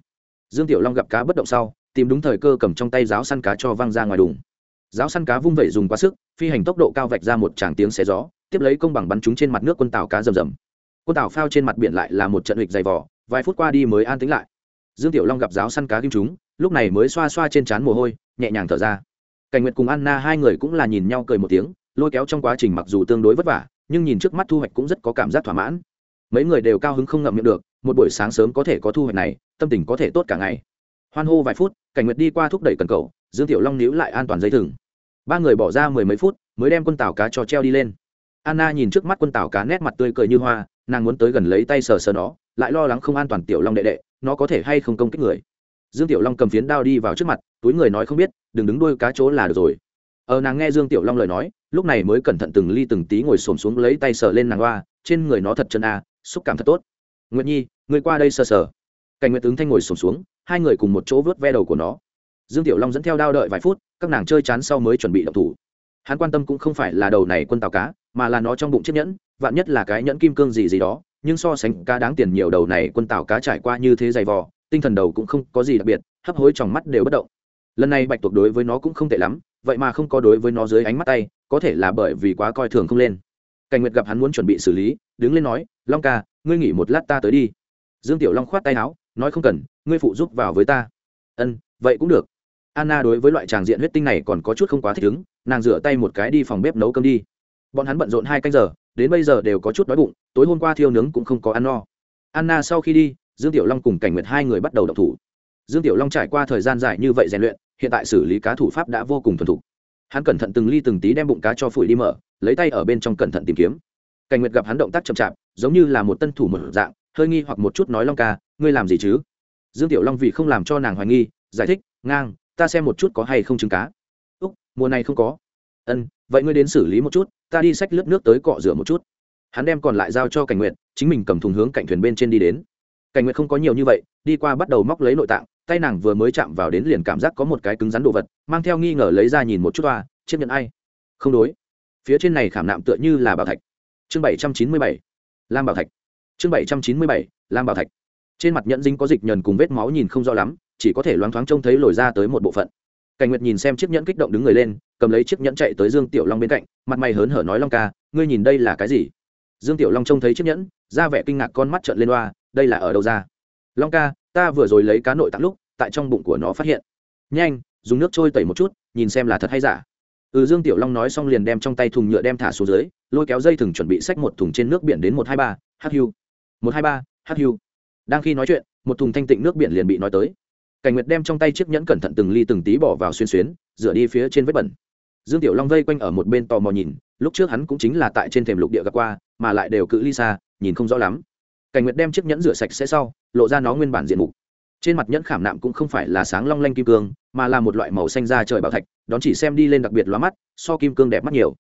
Dương tiểu long gặp cá bất động sau, tìm đúng thời cơ cầm trong tay giáo săn cá cho văng ra ngoài đùng. Giáo săn cá vung vẩy dùng quá sức, phi hành tốc độ cao vạch ra một tràng tiếng xé gió, tiếp lấy công bằng bắn chúng trên mặt nước quân tàu cá rầm rầm. Quân tàu phao trên mặt biển lại là một trận hịch dày vỏ vài phút qua đi mới an tính lại. Dương tiểu long gặp giáo săn cá kim chúng lúc này mới xoa xoa trên trán mồ hôi, nhẹ nhàng thở ra. Cảnh nguyệt cùng anna hai người cũng là nhìn nhau cười một tiếng, lôi kéo trong quá trình mặc dù tương đối vất vả, nhưng nhìn trước mắt thu hoạch cũng rất có cảm giác thỏa mãn. Mấy người đều cao hứng không ngậm miệng được một buổi sáng sớm có thể có thu hoạch này, tâm tình có thể tốt cả ngày. Hoan hô vài phút, cảnh nguyệt đi qua thúc đẩy cần cầu, dương tiểu long níu lại an toàn dây thừng. Ba người bỏ ra mười mấy phút, mới đem quân tàu cá cho treo đi lên. Anna nhìn trước mắt quân tàu cá nét mặt tươi cười như hoa, nàng muốn tới gần lấy tay sờ sờ nó, lại lo lắng không an toàn tiểu long đệ đệ, nó có thể hay không công kích người. Dương tiểu long cầm phiến đao đi vào trước mặt, túi người nói không biết, đừng đứng đuôi cá chỗ là được rồi. Ờ nàng nghe dương tiểu long lời nói, lúc này mới cẩn thận từng ly từng tí ngồi xổm xuống lấy tay sờ lên nàng hoa, trên người nó thật chân a, xúc cảm thật tốt. Nguyệt nhi người qua đây sờ sờ. Cảnh nguyệt tướng thanh ngồi xổm xuống, hai người cùng một chỗ vớt ve đầu của nó. Dương tiểu long dẫn theo đao đợi vài phút, các nàng chơi chán sau mới chuẩn bị động thủ. Hắn quan tâm cũng không phải là đầu này quân tàu cá, mà là nó trong bụng chiếc nhẫn, vạn nhất là cái nhẫn kim cương gì gì đó, nhưng so sánh cá đáng tiền nhiều đầu này quân tàu cá trải qua như thế dày vò, tinh thần đầu cũng không có gì đặc biệt, hấp hối trong mắt đều bất động. Lần này bạch tuộc đối với nó cũng không tệ lắm, vậy mà không có đối với nó dưới ánh mắt tay, có thể là bởi vì quá coi thường không lên. Cảnh nguyệt gặp hắn muốn chuẩn bị xử lý, đứng lên nói, long ca, ngươi nghỉ một lát ta tới đi dương tiểu long khoát tay áo, nói không cần, ngươi phụ giúp vào với ta. Ân, vậy cũng được. Anna đối với loại tràng diện huyết tinh này còn có chút không quá thích ứng, nàng rửa tay một cái đi phòng bếp nấu cơm đi. Bọn hắn bận rộn hai canh giờ, đến bây giờ đều có chút đói bụng, tối hôm qua thiêu nướng cũng không có ăn no. Anna sau khi đi, dương tiểu long cùng cảnh nguyệt hai người bắt đầu đọc thủ. Dương tiểu long trải qua thời gian dài như vậy rèn luyện, hiện tại xử lý cá thủ pháp đã vô cùng thuần thục. Hắn cẩn thận từng ly từng tí đem bụng cá cho phủi đi mở, lấy tay ở bên trong cẩn thận tìm kiếm. Cảnh nguyệt gặp hắn động tác chậm chạp, giống như là một tân thủ một dạng hơi nghi hoặc một chút nói long ca, ngươi làm gì chứ? Dương tiểu long vì không làm cho nàng hoài nghi, giải thích, ngang, ta xem một chút có hay không trứng cá. Úc, mùa này không có. Ân, vậy ngươi đến xử lý một chút, ta đi xách lớp nước tới cọ rửa một chút. Hắn đem còn lại giao cho cảnh nguyện chính mình cầm thùng hướng cạnh thuyền bên trên đi đến. Cảnh nguyện không có nhiều như vậy, đi qua bắt đầu móc lấy nội tạng, tay nàng vừa mới chạm vào đến liền cảm giác có một cái cứng rắn đồ vật, mang theo nghi ngờ lấy ra nhìn một chút toa, chiếc nhận ai? Không đối. Phía trên này khảm nạm tựa như là bảo thạch. Chương bảy trăm chín mươi bảy. Lam bảo thạch chương bảy trăm chín mươi bảy, lam bảo thạch. Trên mặt nhẫn dính có dịch nhờn cùng vết máu nhìn không rõ lắm, chỉ có thể loáng thoáng trông thấy lồi ra tới một bộ phận. Cảnh nguyệt nhìn xem chiếc nhẫn kích động đứng người lên, cầm lấy chiếc nhẫn chạy tới dương tiểu long bên cạnh, mặt mày hớn hở nói, long ca, ngươi nhìn đây là cái gì? Dương tiểu long trông thấy chiếc nhẫn ra vẻ kinh ngạc con mắt trợn lên loa đây là ở đâu ra? Long ca, ta vừa rồi lấy cá nội tặng lúc, tại trong bụng của nó phát hiện. Nhanh, dùng nước trôi tẩy một chút, nhìn xem là thật hay giả. Ừ dương tiểu long nói xong liền đem trong tay thùng nhựa đem thả xuống dưới, lôi kéo dây thừng chuẩn bị xách một thùng trên nước biển đến một hai ba, Hắc u một hai ba h u đang khi nói chuyện, một thùng thanh tịnh nước biển liền bị nói tới. Cảnh nguyệt đem trong tay chiếc nhẫn cẩn thận từng ly từng tí bỏ vào xuyên xuyến rửa đi phía trên vết bẩn. Dương tiểu long vây quanh ở một bên tò mò nhìn, lúc trước hắn cũng chính là tại trên thềm lục địa gặp qua, mà lại đều cự ly xa, nhìn không rõ lắm. Cảnh nguyệt đem chiếc nhẫn rửa sạch sẽ sau, lộ ra nó nguyên bản diện mục. Trên mặt nhẫn khảm nạm cũng không phải là sáng long lanh kim cương, mà là một loại màu xanh da trời bảo thạch, đón chỉ xem đi lên đặc biệt lóa mắt, so kim cương đẹp mắt nhiều.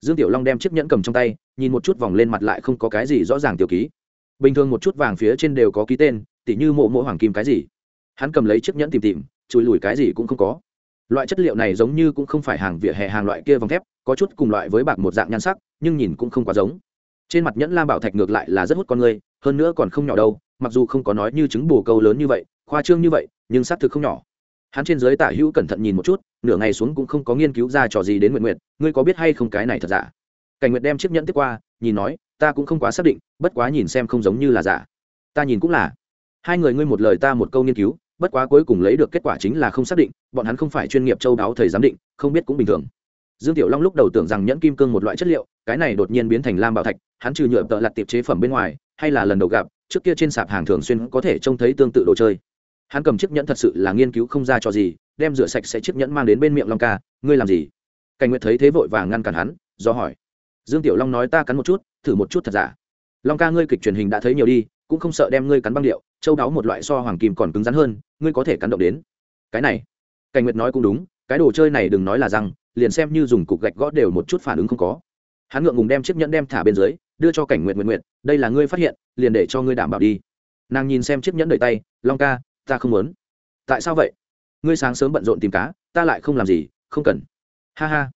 Dương tiểu long đem chiếc nhẫn cầm trong tay, nhìn một chút vòng lên mặt lại không có cái gì rõ ràng tiểu ký bình thường một chút vàng phía trên đều có ký tên, tỉ như mộ mộ hoàng kim cái gì. Hắn cầm lấy chiếc nhẫn tìm tìm, chùi lùi cái gì cũng không có. Loại chất liệu này giống như cũng không phải hàng vỉa hè hàng loại kia vòng thép, có chút cùng loại với bạc một dạng nhan sắc, nhưng nhìn cũng không quá giống. Trên mặt nhẫn lam bảo thạch ngược lại là rất hút con người, hơn nữa còn không nhỏ đâu, mặc dù không có nói như trứng bồ câu lớn như vậy, khoa trương như vậy, nhưng xác thực không nhỏ. Hắn trên dưới tả hữu cẩn thận nhìn một chút, nửa ngày xuống cũng không có nghiên cứu ra trò gì đến nguyện nguyện ngươi có biết hay không cái này thật giả? Cảnh nguyện đem chiếc nhẫn tiếp qua, nhìn nói, ta cũng không quá xác định bất quá nhìn xem không giống như là giả. Ta nhìn cũng là. Hai người ngươi một lời ta một câu nghiên cứu, bất quá cuối cùng lấy được kết quả chính là không xác định, bọn hắn không phải chuyên nghiệp châu đáo thầy giám định, không biết cũng bình thường. Dương tiểu long lúc đầu tưởng rằng nhẫn kim cương một loại chất liệu, cái này đột nhiên biến thành lam bảo thạch, hắn trừ nhựa tợ lặt tiệp chế phẩm bên ngoài, hay là lần đầu gặp, trước kia trên sạp hàng thường xuyên có thể trông thấy tương tự đồ chơi. Hắn cầm chiếc nhẫn thật sự là nghiên cứu không ra cho gì, đem rửa sạch sẽ chiếc nhẫn mang đến bên miệng long ca, ngươi làm gì? Cảnh nguyệt thấy thế vội vàng ngăn cản hắn, do hỏi. Dương tiểu long nói, ta cắn một chút, thử một chút thật giả long ca ngươi kịch truyền hình đã thấy nhiều đi, cũng không sợ đem ngươi cắn băng điệu, châu đáo một loại so hoàng kim còn cứng rắn hơn, ngươi có thể cắn động đến. Cái này, cảnh nguyệt nói cũng đúng, cái đồ chơi này đừng nói là răng, liền xem như dùng cục gạch gõ đều một chút phản ứng không có. Hắn ngượng ngùng đem chiếc nhẫn đem thả bên dưới, đưa cho cảnh nguyệt nguyệt nguyệt, đây là ngươi phát hiện, liền để cho ngươi đảm bảo đi. Nàng nhìn xem chiếc nhẫn đầy tay, long ca, ta không muốn. Tại sao vậy? Ngươi sáng sớm bận rộn tìm cá, ta lại không làm gì, không cần. Ha ha.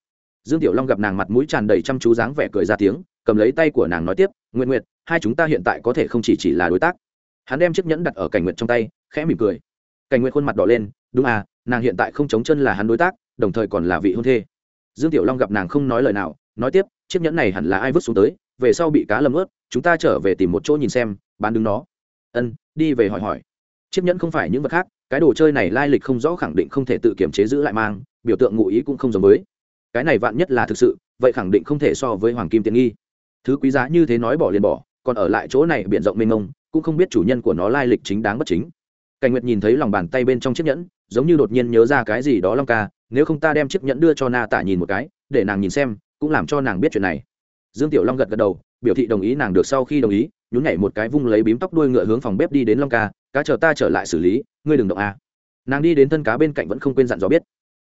Dương tiểu long gặp nàng mặt mũi tràn đầy chăm chú dáng vẻ cười ra tiếng, cầm lấy tay của nàng nói tiếp nguyện nguyệt, hai chúng ta hiện tại có thể không chỉ chỉ là đối tác. Hắn đem chiếc nhẫn đặt ở cảnh nguyệt trong tay, khẽ mỉm cười. Cảnh nguyệt khuôn mặt đỏ lên, đúng à nàng hiện tại không chống chân là hắn đối tác, đồng thời còn là vị hôn thê. Dương tiểu long gặp nàng không nói lời nào, nói tiếp, chiếc nhẫn này hẳn là ai vứt xuống tới, về sau bị cá lầm ướt, chúng ta trở về tìm một chỗ nhìn xem, bán đứng nó. Ân, đi về hỏi hỏi. Chiếc nhẫn không phải những vật khác, cái đồ chơi này lai lịch không rõ khẳng định không thể tự kiểm chế giữ lại mang, biểu tượng ngụ ý cũng không giống với. Cái này vạn nhất là thực sự, vậy khẳng định không thể so với hoàng kim tiện nghi thứ quý giá như thế nói bỏ liền bỏ, còn ở lại chỗ này b i ể n rộng mênh mông, cũng không biết chủ nhân của nó lai lịch chính đáng bất chính. Cảnh nguyệt nhìn thấy lòng bàn tay bên trong chiếc nhẫn, giống như đột nhiên nhớ ra cái gì đó long ca, nếu không ta đem chiếc nhẫn đưa cho na tả nhìn một cái, để nàng nhìn xem, cũng làm cho nàng biết chuyện này. Dương tiểu long gật gật đầu, biểu thị đồng ý nàng được sau khi đồng ý, nhún nhảy một cái vung lấy bím tóc đuôi ngựa hướng phòng bếp đi đến long ca, cá chờ ta trở lại xử lý, ngươi đừng động a nàng đi đến thân cá bên cạnh vẫn không quên dặn dò biết.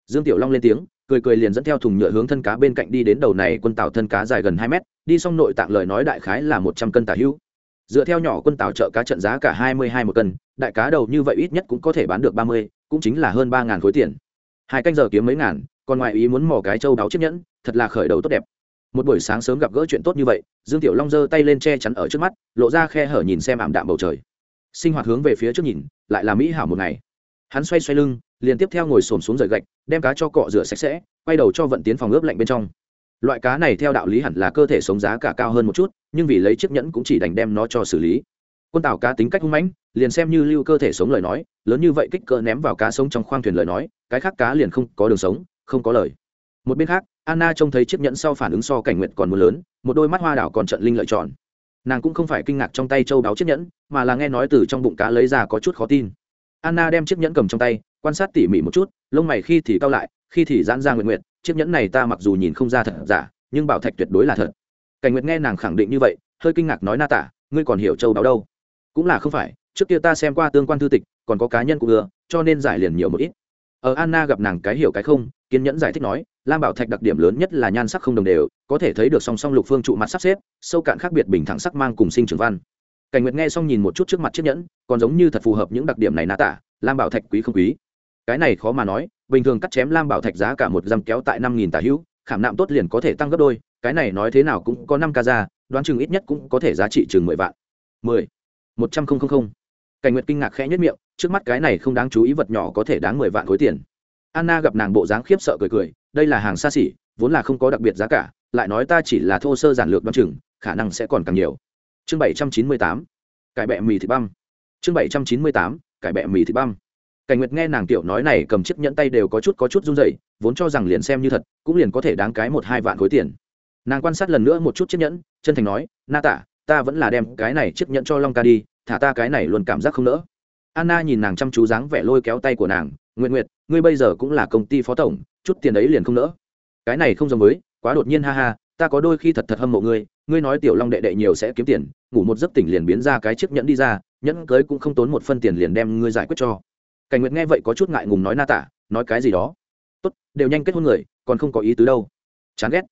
Dương tiểu long lên tiếng cười cười liền dẫn theo thùng nhựa hướng thân cá bên cạnh đi đến đầu này quân tàu thân cá dài gần hai mét, đi xong nội tạng lời nói đại khái là một trăm cân tả hữu. Dựa theo nhỏ quân tàu chợ cá trận giá cả hai mươi hai một cân, đại cá đầu như vậy ít nhất cũng có thể bán được ba mươi, cũng chính là hơn ba ngàn khối tiền. Hai canh giờ kiếm mấy ngàn, còn ngoài ý muốn mò cái châu đáo chiếc nhẫn, thật là khởi đầu tốt đẹp. Một buổi sáng sớm gặp gỡ chuyện tốt như vậy, dương tiểu long giơ tay lên che chắn ở trước mắt, lộ ra khe hở nhìn xem ảm đạm bầu trời. Sinh hoạt hướng về phía trước nhìn, lại là mỹ hảo một ngày. Hắn xoay xoay lưng liền tiếp theo ngồi xổm xuống rời gạch, đem cá cho cọ rửa sạch sẽ, quay đầu cho vận tiến phòng ướp lạnh bên trong. Loại cá này theo đạo lý hẳn là cơ thể sống giá cả cao hơn một chút, nhưng vì lấy chiếc nhẫn cũng chỉ đành đem nó cho xử lý. Quân tàu cá tính cách hung mãnh, liền xem như lưu cơ thể sống lời nói, lớn như vậy kích cỡ ném vào cá sống trong khoang thuyền lời nói, cái khác cá liền không có đường sống, không có lời. Một bên khác, anna trông thấy chiếc nhẫn sau phản ứng so cảnh nguyện còn muốn lớn, một đôi mắt hoa đảo còn trận linh lợi tròn. Nàng cũng không phải kinh ngạc trong tay châu đáo chiếc nhẫn, mà là nghe nói từ trong bụng cá lấy ra có chút khó tin. Anna đem chiếc nhẫn cầm trong tay quan sát tỉ mỉ một chút, lông mày khi thì cao lại, khi thì giãn ra nguyện nguyện, chiếc nhẫn này ta mặc dù nhìn không ra thật giả, nhưng bảo thạch tuyệt đối là thật. Cảnh nguyệt nghe nàng khẳng định như vậy, hơi kinh ngạc nói na tả, ngươi còn hiểu châu đáo đâu? Cũng là không phải, trước kia ta xem qua tương quan thư tịch, còn có cá nhân cũng ưa, cho nên giải liền nhiều một ít. Ở anna gặp nàng cái hiểu cái không, kiên nhẫn giải thích nói, lam bảo thạch đặc điểm lớn nhất là nhan sắc không đồng đều, có thể thấy được song song lục phương trụ mặt sắp xếp, sâu cạn khác biệt bình thẳng sắc mang cùng sinh trưởng văn. Cảnh nguyệt nghe xong nhìn một chút trước mặt chiếc nhẫn, còn giống như thật phù hợp những đặc điểm này na tả, lam bảo thạch quý không quý? Cái này khó mà nói, bình thường cắt chém lam bảo thạch giá cả một dăm kéo tại năm nghìn tả hữu, khảm nạm tốt liền có thể tăng gấp đôi, cái này nói thế nào cũng có năm ca ra, đoán chừng ít nhất cũng có thể giá trị chừng mười vạn. Mười, một trăm không không không. Cảnh nguyệt kinh ngạc khẽ nhất miệng, trước mắt cái này không đáng chú ý vật nhỏ có thể đáng mười vạn khối tiền. Anna gặp nàng bộ dáng khiếp sợ cười cười, đây là hàng xa xỉ, vốn là không có đặc biệt giá cả, lại nói ta chỉ là thô sơ giản lược đoán chừng, khả năng sẽ còn càng nhiều. Chương bảy trăm chín mươi tám, cải bẹ mì thịt băm. Chương bảy trăm chín mươi tám, cải bẹ mì thịt băm cảnh nguyệt nghe nàng tiểu nói này cầm chiếc nhẫn tay đều có chút có chút run rẩy, vốn cho rằng liền xem như thật, cũng liền có thể đáng cái một hai vạn khối tiền. Nàng quan sát lần nữa một chút chiếc nhẫn, chân thành nói, na tả, ta vẫn là đem cái này chiếc nhẫn cho long ca đi, thả ta cái này luôn cảm giác không nỡ. Anna nhìn nàng chăm chú dáng vẻ lôi kéo tay của nàng nguyện nguyệt, ngươi bây giờ cũng là công ty phó tổng, chút tiền ấy liền không nỡ. Cái này không giống với, quá đột nhiên ha ha, ta có đôi khi thật thật hâm mộ ngươi ngươi nói tiểu long đệ đệ nhiều sẽ kiếm tiền, ngủ một giấc tỉnh liền biến ra cái chiếc nhẫn đi ra, nhẫn cưới cũng không tốn một phân tiền liền đem ngươi giải quyết cho cảnh nguyệt nghe vậy có chút ngại ngùng nói na tả, nói cái gì đó. Tốt, đều nhanh kết hôn người, còn không có ý tứ đâu. Chán ghét.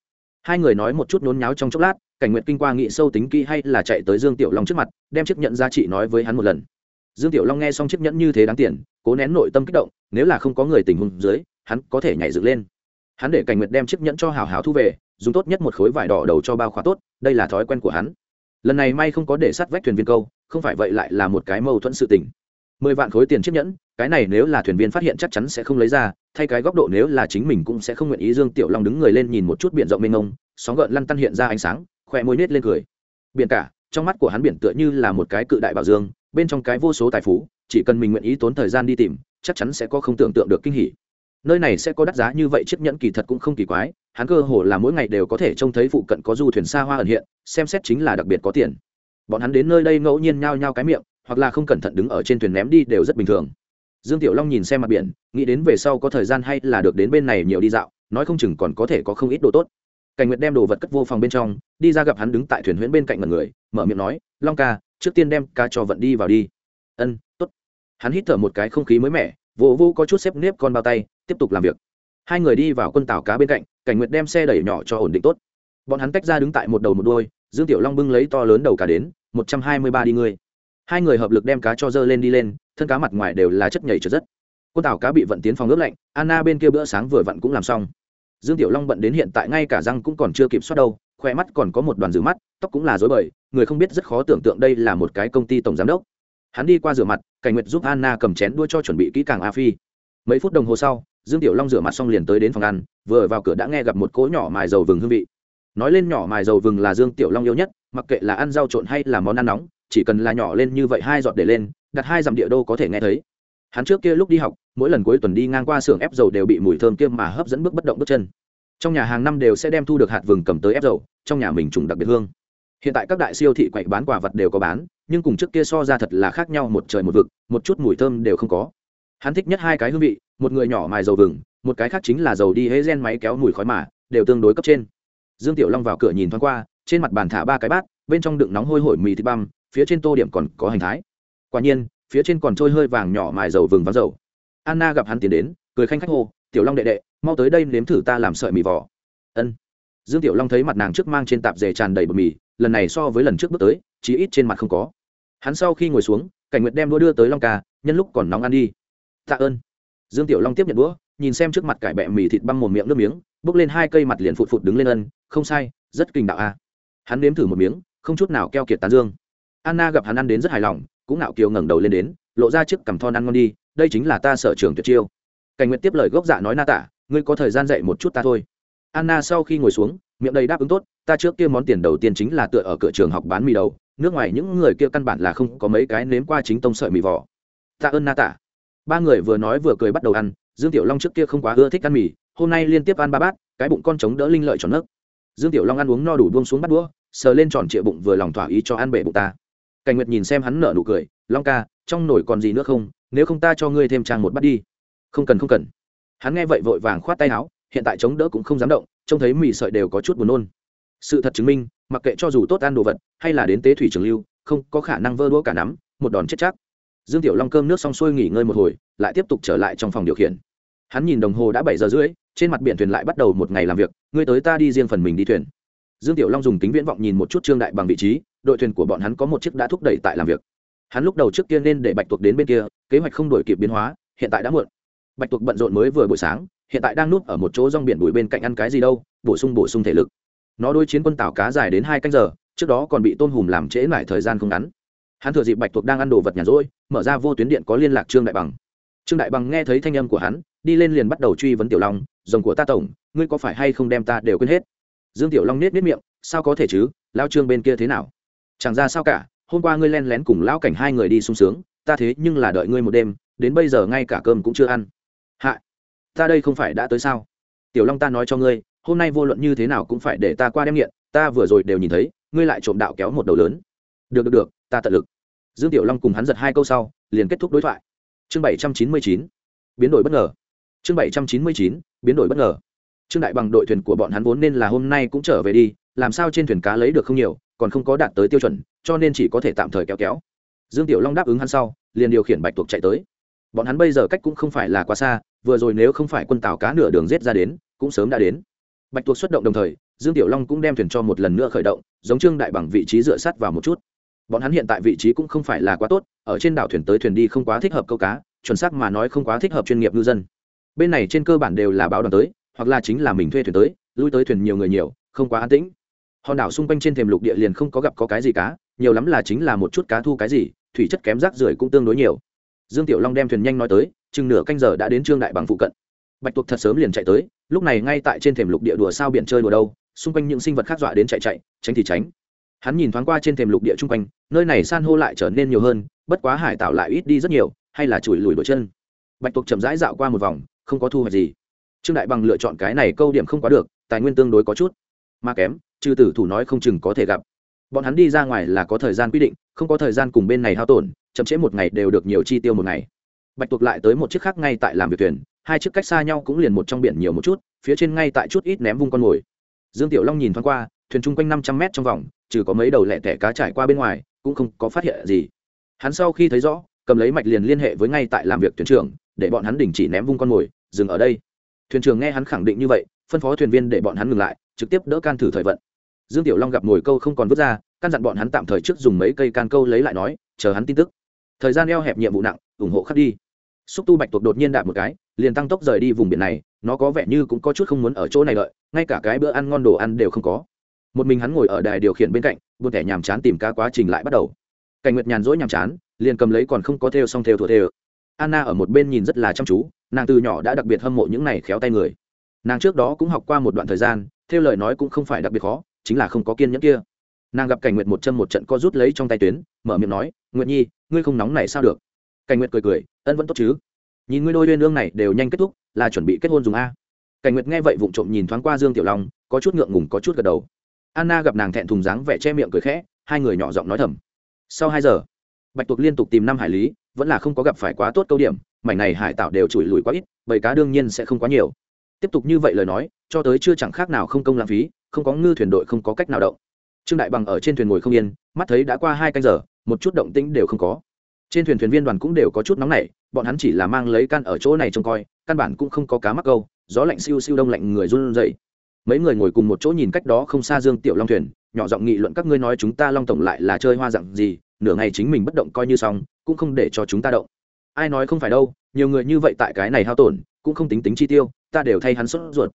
Hai người nói một chút nhốn nháo trong chốc lát, cảnh nguyệt kinh qua nghị sâu tính kỹ hay là chạy tới dương tiểu long trước mặt, đem chiếc nhẫn giá trị nói với hắn một lần. Dương tiểu long nghe xong chiếc nhẫn như thế đáng tiền, cố nén nội tâm kích động, nếu là không có người tình huống dưới, hắn có thể nhảy dựng lên. Hắn để cảnh nguyệt đem chiếc nhẫn cho hào hào thu về, dùng tốt nhất một khối vải đỏ đầu cho bao khóa tốt, đây là thói quen của hắn. Lần này may không có để sắt vách thuyền viên câu, không phải vậy lại là một cái mâu thuẫn sự tình mười vạn khối tiền chiếc nhẫn, cái này nếu là thuyền viên phát hiện chắc chắn sẽ không lấy ra, thay cái góc độ nếu là chính mình cũng sẽ không nguyện ý. Dương tiểu long đứng người lên nhìn một chút biển rộng mênh mông, sóng gợn lăn tăn hiện ra ánh sáng khỏe môi nết lên cười. Biển cả, trong mắt của hắn biển tựa như là một cái cự đại bảo dương, bên trong cái vô số tài phú, chỉ cần mình nguyện ý tốn thời gian đi tìm, chắc chắn sẽ có không tưởng tượng được kinh hỉ. Nơi này sẽ có đắt giá như vậy chiếc nhẫn kỳ thật cũng không kỳ quái, hắn cơ hồ là mỗi ngày đều có thể trông thấy phụ cận có du thuyền xa hoa ẩn hiện, xem xét chính là đặc biệt có tiền. Bọn hắn đến nơi đây ngẫu nhiên nhao nhao cái miệng hoặc là không cẩn thận đứng ở trên thuyền ném đi đều rất bình thường. Dương tiểu long nhìn xem mặt biển, nghĩ đến về sau có thời gian hay là được đến bên này nhiều đi dạo, nói không chừng còn có thể có không ít đồ tốt. Cảnh nguyệt đem đồ vật cất vô phòng bên trong, đi ra gặp hắn đứng tại thuyền huyễn bên cạnh mật người, mở miệng nói, long ca, trước tiên đem ca cho vận đi vào đi. Ân t ố t hắn hít thở một cái không khí mới mẻ vô vô có chút xếp nếp con bao tay, tiếp tục làm việc. Hai người đi vào quân tàu cá bên cạnh, cảnh nguyệt đem xe đẩy nhỏ cho ổn định tốt. Bọn hắn tách ra đứng tại một đầu một đôi dương tiểu long bưng lấy to lớn đầu cá đến, một trăm hai mươi ba đi ngươi hai người hợp lực đem cá cho dơ lên đi lên, thân cá mặt ngoài đều là chất nhảy trượt rất. Quân tàu cá bị vận tiến phòng ướp lạnh, anna bên kia bữa sáng vừa vặn cũng làm xong. Dương tiểu long bận đến hiện tại ngay cả răng cũng còn chưa kịp soát đâu khoe mắt còn có một đoàn rửa mắt, tóc cũng là dối bời, người không biết rất khó tưởng tượng đây là một cái công ty tổng giám đốc. Hắn đi qua rửa mặt, cảnh nguyệt giúp anna cầm chén đua cho chuẩn bị kỹ càng a phi. Mấy phút đồng hồ sau, dương tiểu long rửa mặt xong liền tới đến phòng ăn, vừa vào cửa đã nghe gặp một cỗ nhỏ mài dầu vừng hương vị. Nói lên nhỏ mài dầu vừng là dương tiểu long yêu nhất, mặc kệ là ăn rau trộn hay là món ăn nóng chỉ cần là nhỏ lên như vậy hai giọt để lên, đặt hai dặm địa đô có thể nghe thấy. Hắn trước kia lúc đi học, mỗi lần cuối tuần đi ngang qua xưởng ép dầu đều bị mùi thơm kia mà hấp dẫn bước bất động bước chân. Trong nhà hàng năm đều sẽ đem thu được hạt vừng cầm tới ép dầu, trong nhà mình trùng đặc biệt hương. Hiện tại các đại siêu thị quậy bán quả vật đều có bán, nhưng cùng trước kia so ra thật là khác nhau, một trời một vực, một chút mùi thơm đều không có. Hắn thích nhất hai cái hương vị, một người nhỏ mài dầu vừng, một cái khác chính là dầu đi hễ gen máy kéo mùi khói mà, đều tương đối cấp trên. Dương tiểu long vào cửa nhìn thoáng qua, trên mặt bàn thả ba cái bát, bên trong đựng nóng hôi hổi mì thịt băm phía trên tô điểm còn có hành thái. Quả nhiên, phía trên còn trôi hơi vàng nhỏ mài dầu vừng vắng dầu. Anna gặp hắn tiến đến, cười khanh khách hô, tiểu long đệ đệ, mau tới đây nếm thử ta làm sợi mì vỏ ân. Dương tiểu long thấy mặt nàng trước mang trên tạp dề tràn đầy bột mì, lần này so với lần trước bước tới, chí ít trên mặt không có. Hắn sau khi ngồi xuống, cảnh nguyệt đem đũa đưa tới long ca, nhân lúc còn nóng ăn đi. Tạ ơn. Dương tiểu long tiếp nhận đũa, nhìn xem trước mặt cải bẹ mì thịt băng một miệng nước miếng, bước lên hai cây mặt liền phụt phụt đứng lên ân, không sai, rất kinh đạo a. Hắn nếm thử một miếng, không chút nào keo kiệt tán dương anna gặp hắn ăn đến rất hài lòng, cũng nạo kiều ngẩng đầu lên đến, lộ ra chiếc cằm thon ăn ngon đi, đây chính là ta sở trường tuyệt chiêu. Cảnh nguyện tiếp lời gốc dạ nói na tả, ngươi có thời gian dạy một chút ta thôi. Anna sau khi ngồi xuống, miệng đầy đáp ứng tốt, ta trước kia món tiền đầu tiên chính là tựa ở cửa trường học bán mì đầu, nước ngoài những người kia căn bản là không có mấy cái nếm qua chính tông sợi mì vỏ. Tạ ơn na tạ ba người vừa nói vừa cười bắt đầu ăn, dương tiểu long trước kia không quá ưa thích ăn mì, hôm nay liên tiếp ăn ba bát, cái bụng con trống đỡ linh lợi tròn nấc. Dương tiểu long ăn uống no đủ buông xuống bắt đũa, sờ lên tròn trịa bụng vừa lòng thỏa ý cho ăn bể bụng ta cảnh nguyệt nhìn xem hắn nở nụ cười, long ca, trong nổi còn gì nữa không? Nếu không ta cho ngươi thêm trang một bát đi. Không cần không cần. Hắn nghe vậy vội vàng khoát tay áo, hiện tại chống đỡ cũng không dám động, trông thấy mì sợi đều có chút buồn nôn. Sự thật chứng minh, mặc kệ cho dù tốt ăn đồ vật, hay là đến tế thủy trường lưu, không có khả năng vơ đũa cả nắm, một đòn chết chắc. Dương tiểu long cơm nước xong xuôi nghỉ ngơi một hồi, lại tiếp tục trở lại trong phòng điều khiển. Hắn nhìn đồng hồ đã bảy giờ rưỡi, trên mặt biển thuyền lại bắt đầu một ngày làm việc, ngươi tới ta đi riêng phần mình đi thuyền. Dương tiểu long dùng kính viễn vọng nhìn một chút trương đại bằng vị trí đội thuyền của bọn hắn có một chiếc đã thúc đẩy tại làm việc. Hắn lúc đầu trước kia nên để bạch tuộc đến bên kia, kế hoạch không đổi kịp biến hóa, hiện tại đã muộn. Bạch tuộc bận rộn mới vừa buổi sáng, hiện tại đang núp ở một chỗ rong biển bụi bên cạnh ăn cái gì đâu, bổ sung bổ sung thể lực. Nó đôi chiến quân tảo cá dài đến hai canh giờ, trước đó còn bị tôn hùm làm trễ lại thời gian không ngắn. Hắn thừa dịp bạch tuộc đang ăn đồ vật nhàn rỗi, mở ra vô tuyến điện có liên lạc trương đại bằng. Trương đại bằng nghe thấy thanh âm của hắn, đi lên liền bắt đầu truy vấn tiểu long, rồng của ta tổng, ngươi có phải hay không đem ta đều quên hết? Dương tiểu long nết nết miệng, sao có thể chứ? Lao trương bên kia thế nào? Chẳng ra sao cả, hôm qua ngươi len lén cùng lão cảnh hai người đi sung sướng, ta thế nhưng là đợi ngươi một đêm, đến bây giờ ngay cả cơm cũng chưa ăn. Hạ, ta đây không phải đã tới sao? Tiểu long ta nói cho ngươi, hôm nay vô luận như thế nào cũng phải để ta qua đem nghiện, ta vừa rồi đều nhìn thấy, ngươi lại trộm đạo kéo một đầu lớn. Được được được, ta tận lực. Dương tiểu long cùng hắn giật hai câu sau, liền kết thúc đối thoại. Chương bảy trăm chín mươi chín, biến đổi bất ngờ. Chương bảy trăm chín mươi chín, biến đổi bất ngờ. Trương đại bằng đội thuyền của bọn hắn vốn nên là hôm nay cũng trở về đi, làm sao trên thuyền cá lấy được không nhiều còn không có đạt tới tiêu chuẩn, cho nên chỉ có thể tạm thời kéo kéo. Dương tiểu long đáp ứng hắn sau, liền điều khiển bạch tuộc chạy tới. Bọn hắn bây giờ cách cũng không phải là quá xa, vừa rồi nếu không phải quân tàu cá nửa đường rết ra đến, cũng sớm đã đến. Bạch tuộc xuất động đồng thời, dương tiểu long cũng đem thuyền cho một lần nữa khởi động, giống trương đại bằng vị trí dựa sát vào một chút. Bọn hắn hiện tại vị trí cũng không phải là quá tốt, ở trên đảo thuyền tới thuyền đi không quá thích hợp câu cá, chuẩn xác mà nói không quá thích hợp chuyên nghiệp ngư dân. Bên này trên cơ bản đều là báo đoàn tới, hoặc là chính là mình thuê thuyền tới, lui tới thuyền nhiều người nhiều, không quá an tĩnh hòn đảo xung quanh trên thềm lục địa liền không có gặp có cái gì cá, nhiều lắm là chính là một chút cá thu cái gì, thủy chất kém rác rưởi cũng tương đối nhiều. Dương tiểu long đem thuyền nhanh nói tới, chừng nửa canh giờ đã đến trương đại bằng phụ cận. Bạch tuộc thật sớm liền chạy tới, lúc này ngay tại trên thềm lục địa đùa sao biển chơi đùa đâu, xung quanh những sinh vật khác dọa đến chạy chạy, tránh thì tránh. Hắn nhìn thoáng qua trên thềm lục địa chung quanh, nơi này san hô lại trở nên nhiều hơn, bất quá hải tạo lại ít đi rất nhiều, hay là chùi lùi đổi chân. Bạch tuộc chậm rãi dạo qua một vòng, không có thu hoạch gì. Trương đại bằng lựa chọn cái này câu điểm không quá được, tài nguyên tương đối có chút. Mà kém trừ tử thủ nói không chừng có thể gặp. Bọn hắn đi ra ngoài là có thời gian quy định, không có thời gian cùng bên này hao tổn, chậm trễ một ngày đều được nhiều chi tiêu một ngày. Bạch tuộc lại tới một chiếc khác ngay tại làm việc thuyền, hai chiếc cách xa nhau cũng liền một trong biển nhiều một chút, phía trên ngay tại chút ít ném vung con mồi. Dương tiểu long nhìn thoáng qua, thuyền chung quanh năm trăm mét trong vòng, trừ có mấy đầu lẹ tẻ cá trải qua bên ngoài, cũng không có phát hiện gì. Hắn sau khi thấy rõ, cầm lấy mạch liền liên hệ với ngay tại làm việc thuyền trưởng, để bọn hắn đình chỉ ném vung con mồi, dừng ở đây. Thuyền trưởng nghe hắn khẳng định như vậy, phân phó thuyền viên để bọn hắn ngừng lại, trực tiếp đỡ can thử thời vận dương tiểu long gặp ngồi câu không còn vứt ra, căn dặn bọn hắn tạm thời trước dùng mấy cây can câu lấy lại nói, chờ hắn tin tức. Thời gian eo hẹp nhiệm vụ nặng, ủng hộ khắc đi. Xúc tu bạch tuộc đột nhiên đạp một cái, liền tăng tốc rời đi vùng biển này, nó có vẻ như cũng có chút không muốn ở chỗ này đợi, ngay cả cái bữa ăn ngon đồ ăn đều không có. Một mình hắn ngồi ở đài điều khiển bên cạnh, buồn thẻ nhàm chán tìm ca quá trình lại bắt đầu. Cảnh nguyệt nhàn rỗi nhàm chán, liền cầm lấy còn không có theo xong theo thuộc theo. Anna ở một bên nhìn rất là chăm chú, nàng từ nhỏ đã đặc biệt hâm mộ những này khéo tay người. Nàng trước đó cũng học qua một đoạn thời gian, theo lời nói cũng không phải đặc biệt khó chính là không có kiên nhẫn kia. Nàng gặp cảnh nguyệt một chân một trận co rút lấy trong tay tuyến, mở miệng nói, nguyệt nhi, ngươi không nóng này sao được? Cảnh nguyệt cười cười, ân vẫn tốt chứ. Nhìn ngươi đôi uyên ương này đều nhanh kết thúc, là chuẩn bị kết hôn dùng a. Cảnh nguyệt nghe vậy vụng trộm nhìn thoáng qua dương tiểu long, có chút ngượng ngùng có chút gật đầu. Anna gặp nàng thẹn thùng dáng vẻ che miệng cười khẽ, hai người nhỏ giọng nói thầm. Sau hai giờ, bạch tuộc liên tục tìm năm hải lý, vẫn là không có gặp phải quá tốt câu điểm, mảnh này hải tạo đều chùi lùi quá ít, bầy cá đương nhiên sẽ không quá nhiều. Tiếp tục như vậy lời nói, cho tới chưa chẳng khác nào không công lãng phí không có ngư thuyền đội không có cách nào động. Trương đại bằng ở trên thuyền ngồi không yên, mắt thấy đã qua hai canh giờ, một chút động tĩnh đều không có. Trên thuyền thuyền viên đoàn cũng đều có chút nóng nảy, bọn hắn chỉ là mang lấy căn ở chỗ này trông coi, căn bản cũng không có cá mắc câu, gió lạnh siêu siêu đông lạnh người run rẩy. Mấy người ngồi cùng một chỗ nhìn cách đó không xa dương tiểu long thuyền, nhỏ giọng nghị luận các ngươi nói chúng ta long tổng lại là chơi hoa dạng gì, nửa ngày chính mình bất động coi như xong, cũng không để cho chúng ta động. Ai nói không phải đâu, nhiều người như vậy tại cái này hao tổn, cũng không tính tính chi tiêu, ta đều thay hắn sốt ruột.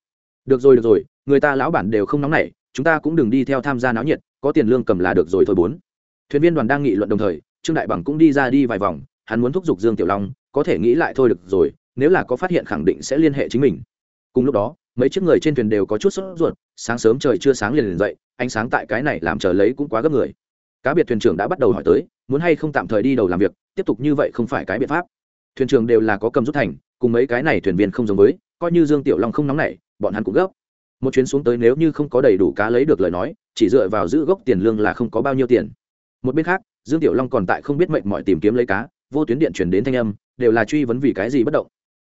Được rồi được rồi người ta lão bản đều không nóng nảy, chúng ta cũng đừng đi theo tham gia náo nhiệt, có tiền lương cầm là được rồi thôi bốn. Thuyền viên đoàn đang nghị luận đồng thời, trương đại bằng cũng đi ra đi vài vòng, hắn muốn thúc giục dương tiểu long, có thể nghĩ lại thôi được rồi, nếu là có phát hiện khẳng định sẽ liên hệ chính mình. Cùng lúc đó, mấy chiếc người trên thuyền đều có chút sốt ruột, sáng sớm trời chưa sáng liền liền dậy, ánh sáng tại cái này làm chờ lấy cũng quá gấp người. Cá biệt thuyền trưởng đã bắt đầu hỏi tới, muốn hay không tạm thời đi đầu làm việc, tiếp tục như vậy không phải cái biện pháp. Thuyền trưởng đều là có cầm rút thành, cùng mấy cái này thuyền viên không giống với, coi như dương tiểu long không nóng nảy, bọn hắn cũng gấp một chuyến xuống tới nếu như không có đầy đủ cá lấy được lời nói, chỉ dựa vào giữ gốc tiền lương là không có bao nhiêu tiền. Một bên khác, dương tiểu long còn tại không biết mệnh mọi tìm kiếm lấy cá, vô tuyến điện chuyển đến thanh âm, đều là truy vấn vì cái gì bất động.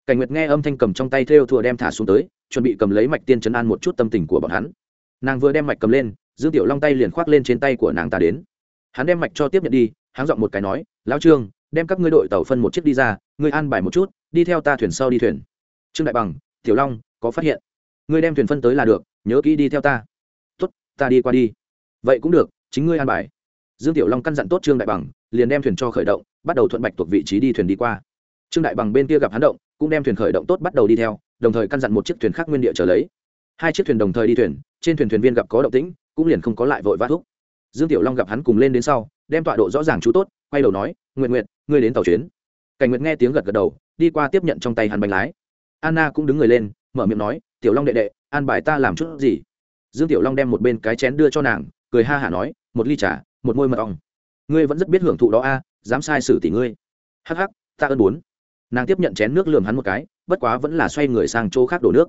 Cảnh nguyệt nghe âm thanh cầm trong tay theo thùa đem thả xuống tới, chuẩn bị cầm lấy mạch tiên chấn an một chút tâm tình của bọn hắn. Nàng vừa đem mạch cầm lên, dương tiểu long tay liền khoác lên trên tay của nàng ta đến. Hắn đem mạch cho tiếp nhận đi hắn giọng một cái nói, lão trương, đem các ngươi đội tàu phân một chiếc đi ra, ngươi an bài một chút, đi theo ta thuyền sau đi thuyền. Trương đại bằng, tiểu long, có phát hiện ngươi đem thuyền phân tới là được, nhớ kỹ đi theo ta. Tốt, ta đi qua đi. Vậy cũng được, chính ngươi an bài. Dương tiểu long căn dặn tốt trương đại bằng, liền đem thuyền cho khởi động, bắt đầu thuận bạch thuộc vị trí đi thuyền đi qua. Trương đại bằng bên kia gặp hắn động, cũng đem thuyền khởi động tốt bắt đầu đi theo, đồng thời căn dặn một chiếc thuyền khác nguyên địa trở lấy. Hai chiếc thuyền đồng thời đi thuyền, trên thuyền thuyền viên gặp có động tĩnh, cũng liền không có lại vội vã thúc. Dương tiểu long gặp hắn cùng lên đến sau, đem tọa độ rõ ràng chú tốt, quay đầu nói nguyện nguyện ngươi đến tàu chuyến. Cảnh nguyện nghe tiếng gật gật đầu, đi qua tiếp nhận trong tay hắn bánh lái. Anna cũng đứng người lên, mở miệng nói tiểu long đệ đệ, an bài ta làm chút gì? Dương tiểu long đem một bên cái chén đưa cho nàng, cười ha hả nói, một ly trà, một môi mật ong. Ngươi vẫn rất biết hưởng thụ đó a, dám sai xử tỷ ngươi. Hắc hắc, ta ơn bốn. Nàng tiếp nhận chén nước lườm hắn một cái, bất quá vẫn là xoay người sang chỗ khác đổ nước.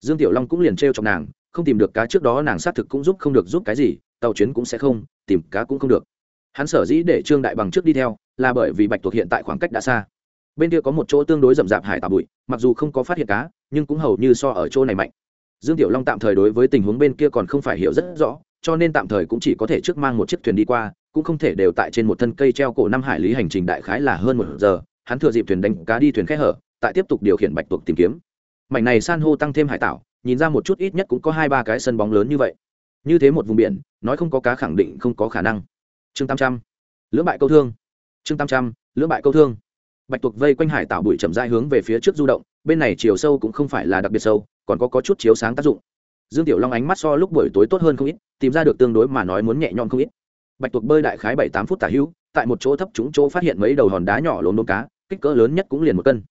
Dương tiểu long cũng liền trêu chọc nàng, không tìm được cá trước đó nàng xác thực cũng giúp không được giúp cái gì, tàu chuyến cũng sẽ không, tìm cá cũng không được. Hắn sở dĩ để trương đại bằng trước đi theo, là bởi vì bạch tuộc hiện tại khoảng cách đã xa bên kia có một chỗ tương đối rậm rạp hải tà bụi, mặc dù không có phát hiện cá, nhưng cũng hầu như so ở chỗ này mạnh. Dương tiểu long tạm thời đối với tình huống bên kia còn không phải hiểu rất rõ, cho nên tạm thời cũng chỉ có thể trước mang một chiếc thuyền đi qua, cũng không thể đều tại trên một thân cây treo cổ năm hải lý hành trình đại khái là hơn một giờ. Hắn thừa dịp thuyền đánh cá đi thuyền khẽ hở, tại tiếp tục điều khiển bạch tuộc tìm kiếm. Mảnh này san hô tăng thêm hải tảo, nhìn ra một chút ít nhất cũng có hai ba cái sân bóng lớn như vậy. Như thế một vùng biển, nói không có cá khẳng định không có khả năng. Chương tam trăm, lưỡng bại câu thương. Chương tam trăm, lưỡng bại câu thương bạch tuộc vây quanh hải tạo bụi chậm rãi hướng về phía trước du động bên này chiều sâu cũng không phải là đặc biệt sâu còn có, có chút chiếu sáng tác dụng. Dương tiểu long ánh mắt so lúc buổi tối tốt hơn không ít tìm ra được tương đối mà nói muốn nhẹ nhõm không ít. Bạch tuộc bơi đại khái bảy tám phút tả hữu tại một chỗ thấp trũng chỗ phát hiện mấy đầu hòn đá nhỏ lốm đốm cá kích cỡ lớn nhất cũng liền một cân.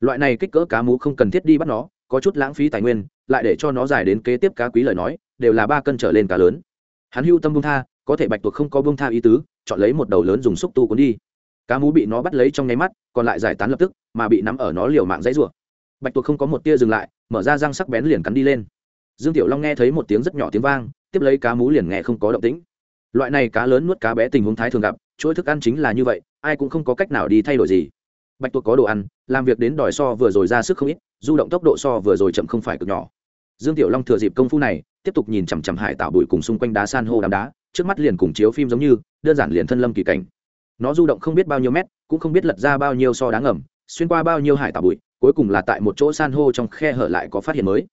Loại này kích cỡ cá mú không cần thiết đi bắt nó có chút lãng phí tài nguyên lại để cho nó dài đến kế tiếp cá quý lời nói đều là ba cân trở lên cá lớn. Hắn hưu tâm bông tha có thể bạch tuộc không có bông tha ý tứ chọn lấy một đầu lớn dùng xúc tu cuốn đi cá mú bị nó bắt lấy trong nháy mắt, còn lại giải tán lập tức, mà bị nắm ở nó liều mạng dãy rủa. Bạch tuộc không có một tia dừng lại, mở ra răng sắc bén liền cắn đi lên. Dương tiểu long nghe thấy một tiếng rất nhỏ tiếng vang, tiếp lấy cá mú liền nghe không có động tĩnh. Loại này cá lớn nuốt cá bé tình huống thái thường gặp, chuỗi thức ăn chính là như vậy, ai cũng không có cách nào đi thay đổi gì. Bạch tuộc có đồ ăn, làm việc đến đòi so vừa rồi ra sức không ít, du động tốc độ so vừa rồi chậm không phải cực nhỏ. Dương tiểu long thừa dịp công phu này, tiếp tục nhìn chằm chằm hải tạo bụi cùng xung quanh đá san hô đám đá, trước mắt liền cùng chiếu phim giống như, đơn giản liền thân lâm kỳ cảnh nó du động không biết bao nhiêu mét, cũng không biết lật ra bao nhiêu so đáng ngầm, xuyên qua bao nhiêu hải tảo bụi, cuối cùng là tại một chỗ san hô trong khe hở lại có phát hiện mới.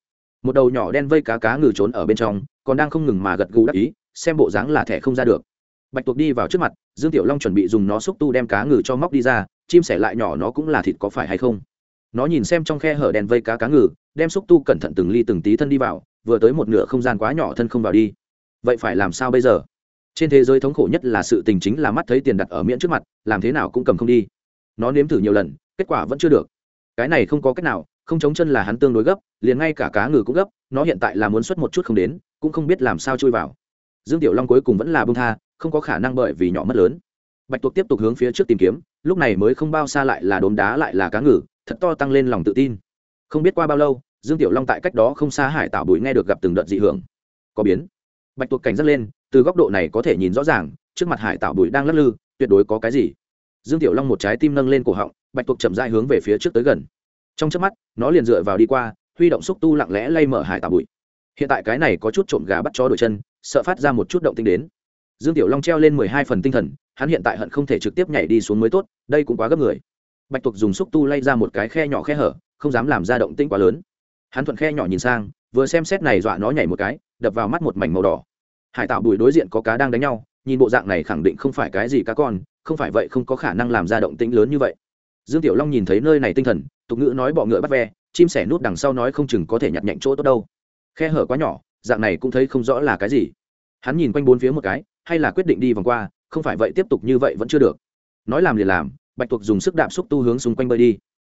Một đầu nhỏ đen vây cá cá ngừ trốn ở bên trong, còn đang không ngừng mà gật gù đắc ý, xem bộ dáng là thẻ không ra được. Bạch tuộc đi vào trước mặt, dương tiểu long chuẩn bị dùng nó xúc tu đem cá ngừ cho móc đi ra, chim sẻ lại nhỏ nó cũng là thịt có phải hay không? Nó nhìn xem trong khe hở đèn vây cá cá ngừ, đem xúc tu cẩn thận từng ly từng tí thân đi vào, vừa tới một nửa không gian quá nhỏ thân không vào đi. Vậy phải làm sao bây giờ? Trên thế giới thống khổ nhất là sự tình chính là mắt thấy tiền đặt ở miễn trước mặt, làm thế nào cũng cầm không đi. Nó nếm thử nhiều lần, kết quả vẫn chưa được. Cái này không có cách nào, không chống chân là hắn tương đối gấp, liền ngay cả cá ngừ cũng gấp, nó hiện tại là muốn xuất một chút không đến, cũng không biết làm sao chui vào. Dương tiểu long cuối cùng vẫn là bông tha, không có khả năng bởi vì nhỏ mất lớn. Bạch tuộc tiếp tục hướng phía trước tìm kiếm, lúc này mới không bao xa lại là đốm đá lại là cá ngừ, thật to tăng lên lòng tự tin. Không biết qua bao lâu, dương tiểu long tại cách đó không xa hải tảo bụi nghe được gặp từng đợt dị hưởng. Có biến. Bạch tuộc cảnh giác lên từ góc độ này có thể nhìn rõ ràng, trước mặt hải tạo bụi đang lắc lư, tuyệt đối có cái gì? Dương tiểu long một trái tim nâng lên cổ họng, bạch tuộc chậm dai hướng về phía trước tới gần. Trong trước mắt, nó liền dựa vào đi qua, huy động xúc tu lặng lẽ lay mở hải tạo bụi hiện tại cái này có chút trộm gà bắt chó đổi chân, sợ phát ra một chút động tinh đến. Dương tiểu long treo lên mười hai phần tinh thần, hắn hiện tại hận không thể trực tiếp nhảy đi xuống mới tốt, đây cũng quá gấp người. Bạch tuộc dùng xúc tu lay ra một cái khe nhỏ khe hở, không dám làm ra động tinh quá lớn. Hắn thuận khe nhỏ nhìn sang, vừa xem xét này dọa nó nhảy một cái, đập vào mắt một mảnh màu đỏ hải tạo bùi đối diện có cá đang đánh nhau, nhìn bộ dạng này khẳng định không phải cái gì cá con, không phải vậy không có khả năng làm ra động tĩnh lớn như vậy. Dương tiểu long nhìn thấy nơi này tinh thần, tục ngữ nói bọ ngựa bắt ve, chim sẻ nút đằng sau nói không chừng có thể nhặt nhạnh chỗ tốt đâu. Khe hở quá nhỏ, dạng này cũng thấy không rõ là cái gì. Hắn nhìn quanh bốn phía một cái, hay là quyết định đi vòng qua, không phải vậy tiếp tục như vậy vẫn chưa được. Nói làm liền làm, bạch tuộc dùng sức đạp xúc tu hướng xung quanh bơi đi.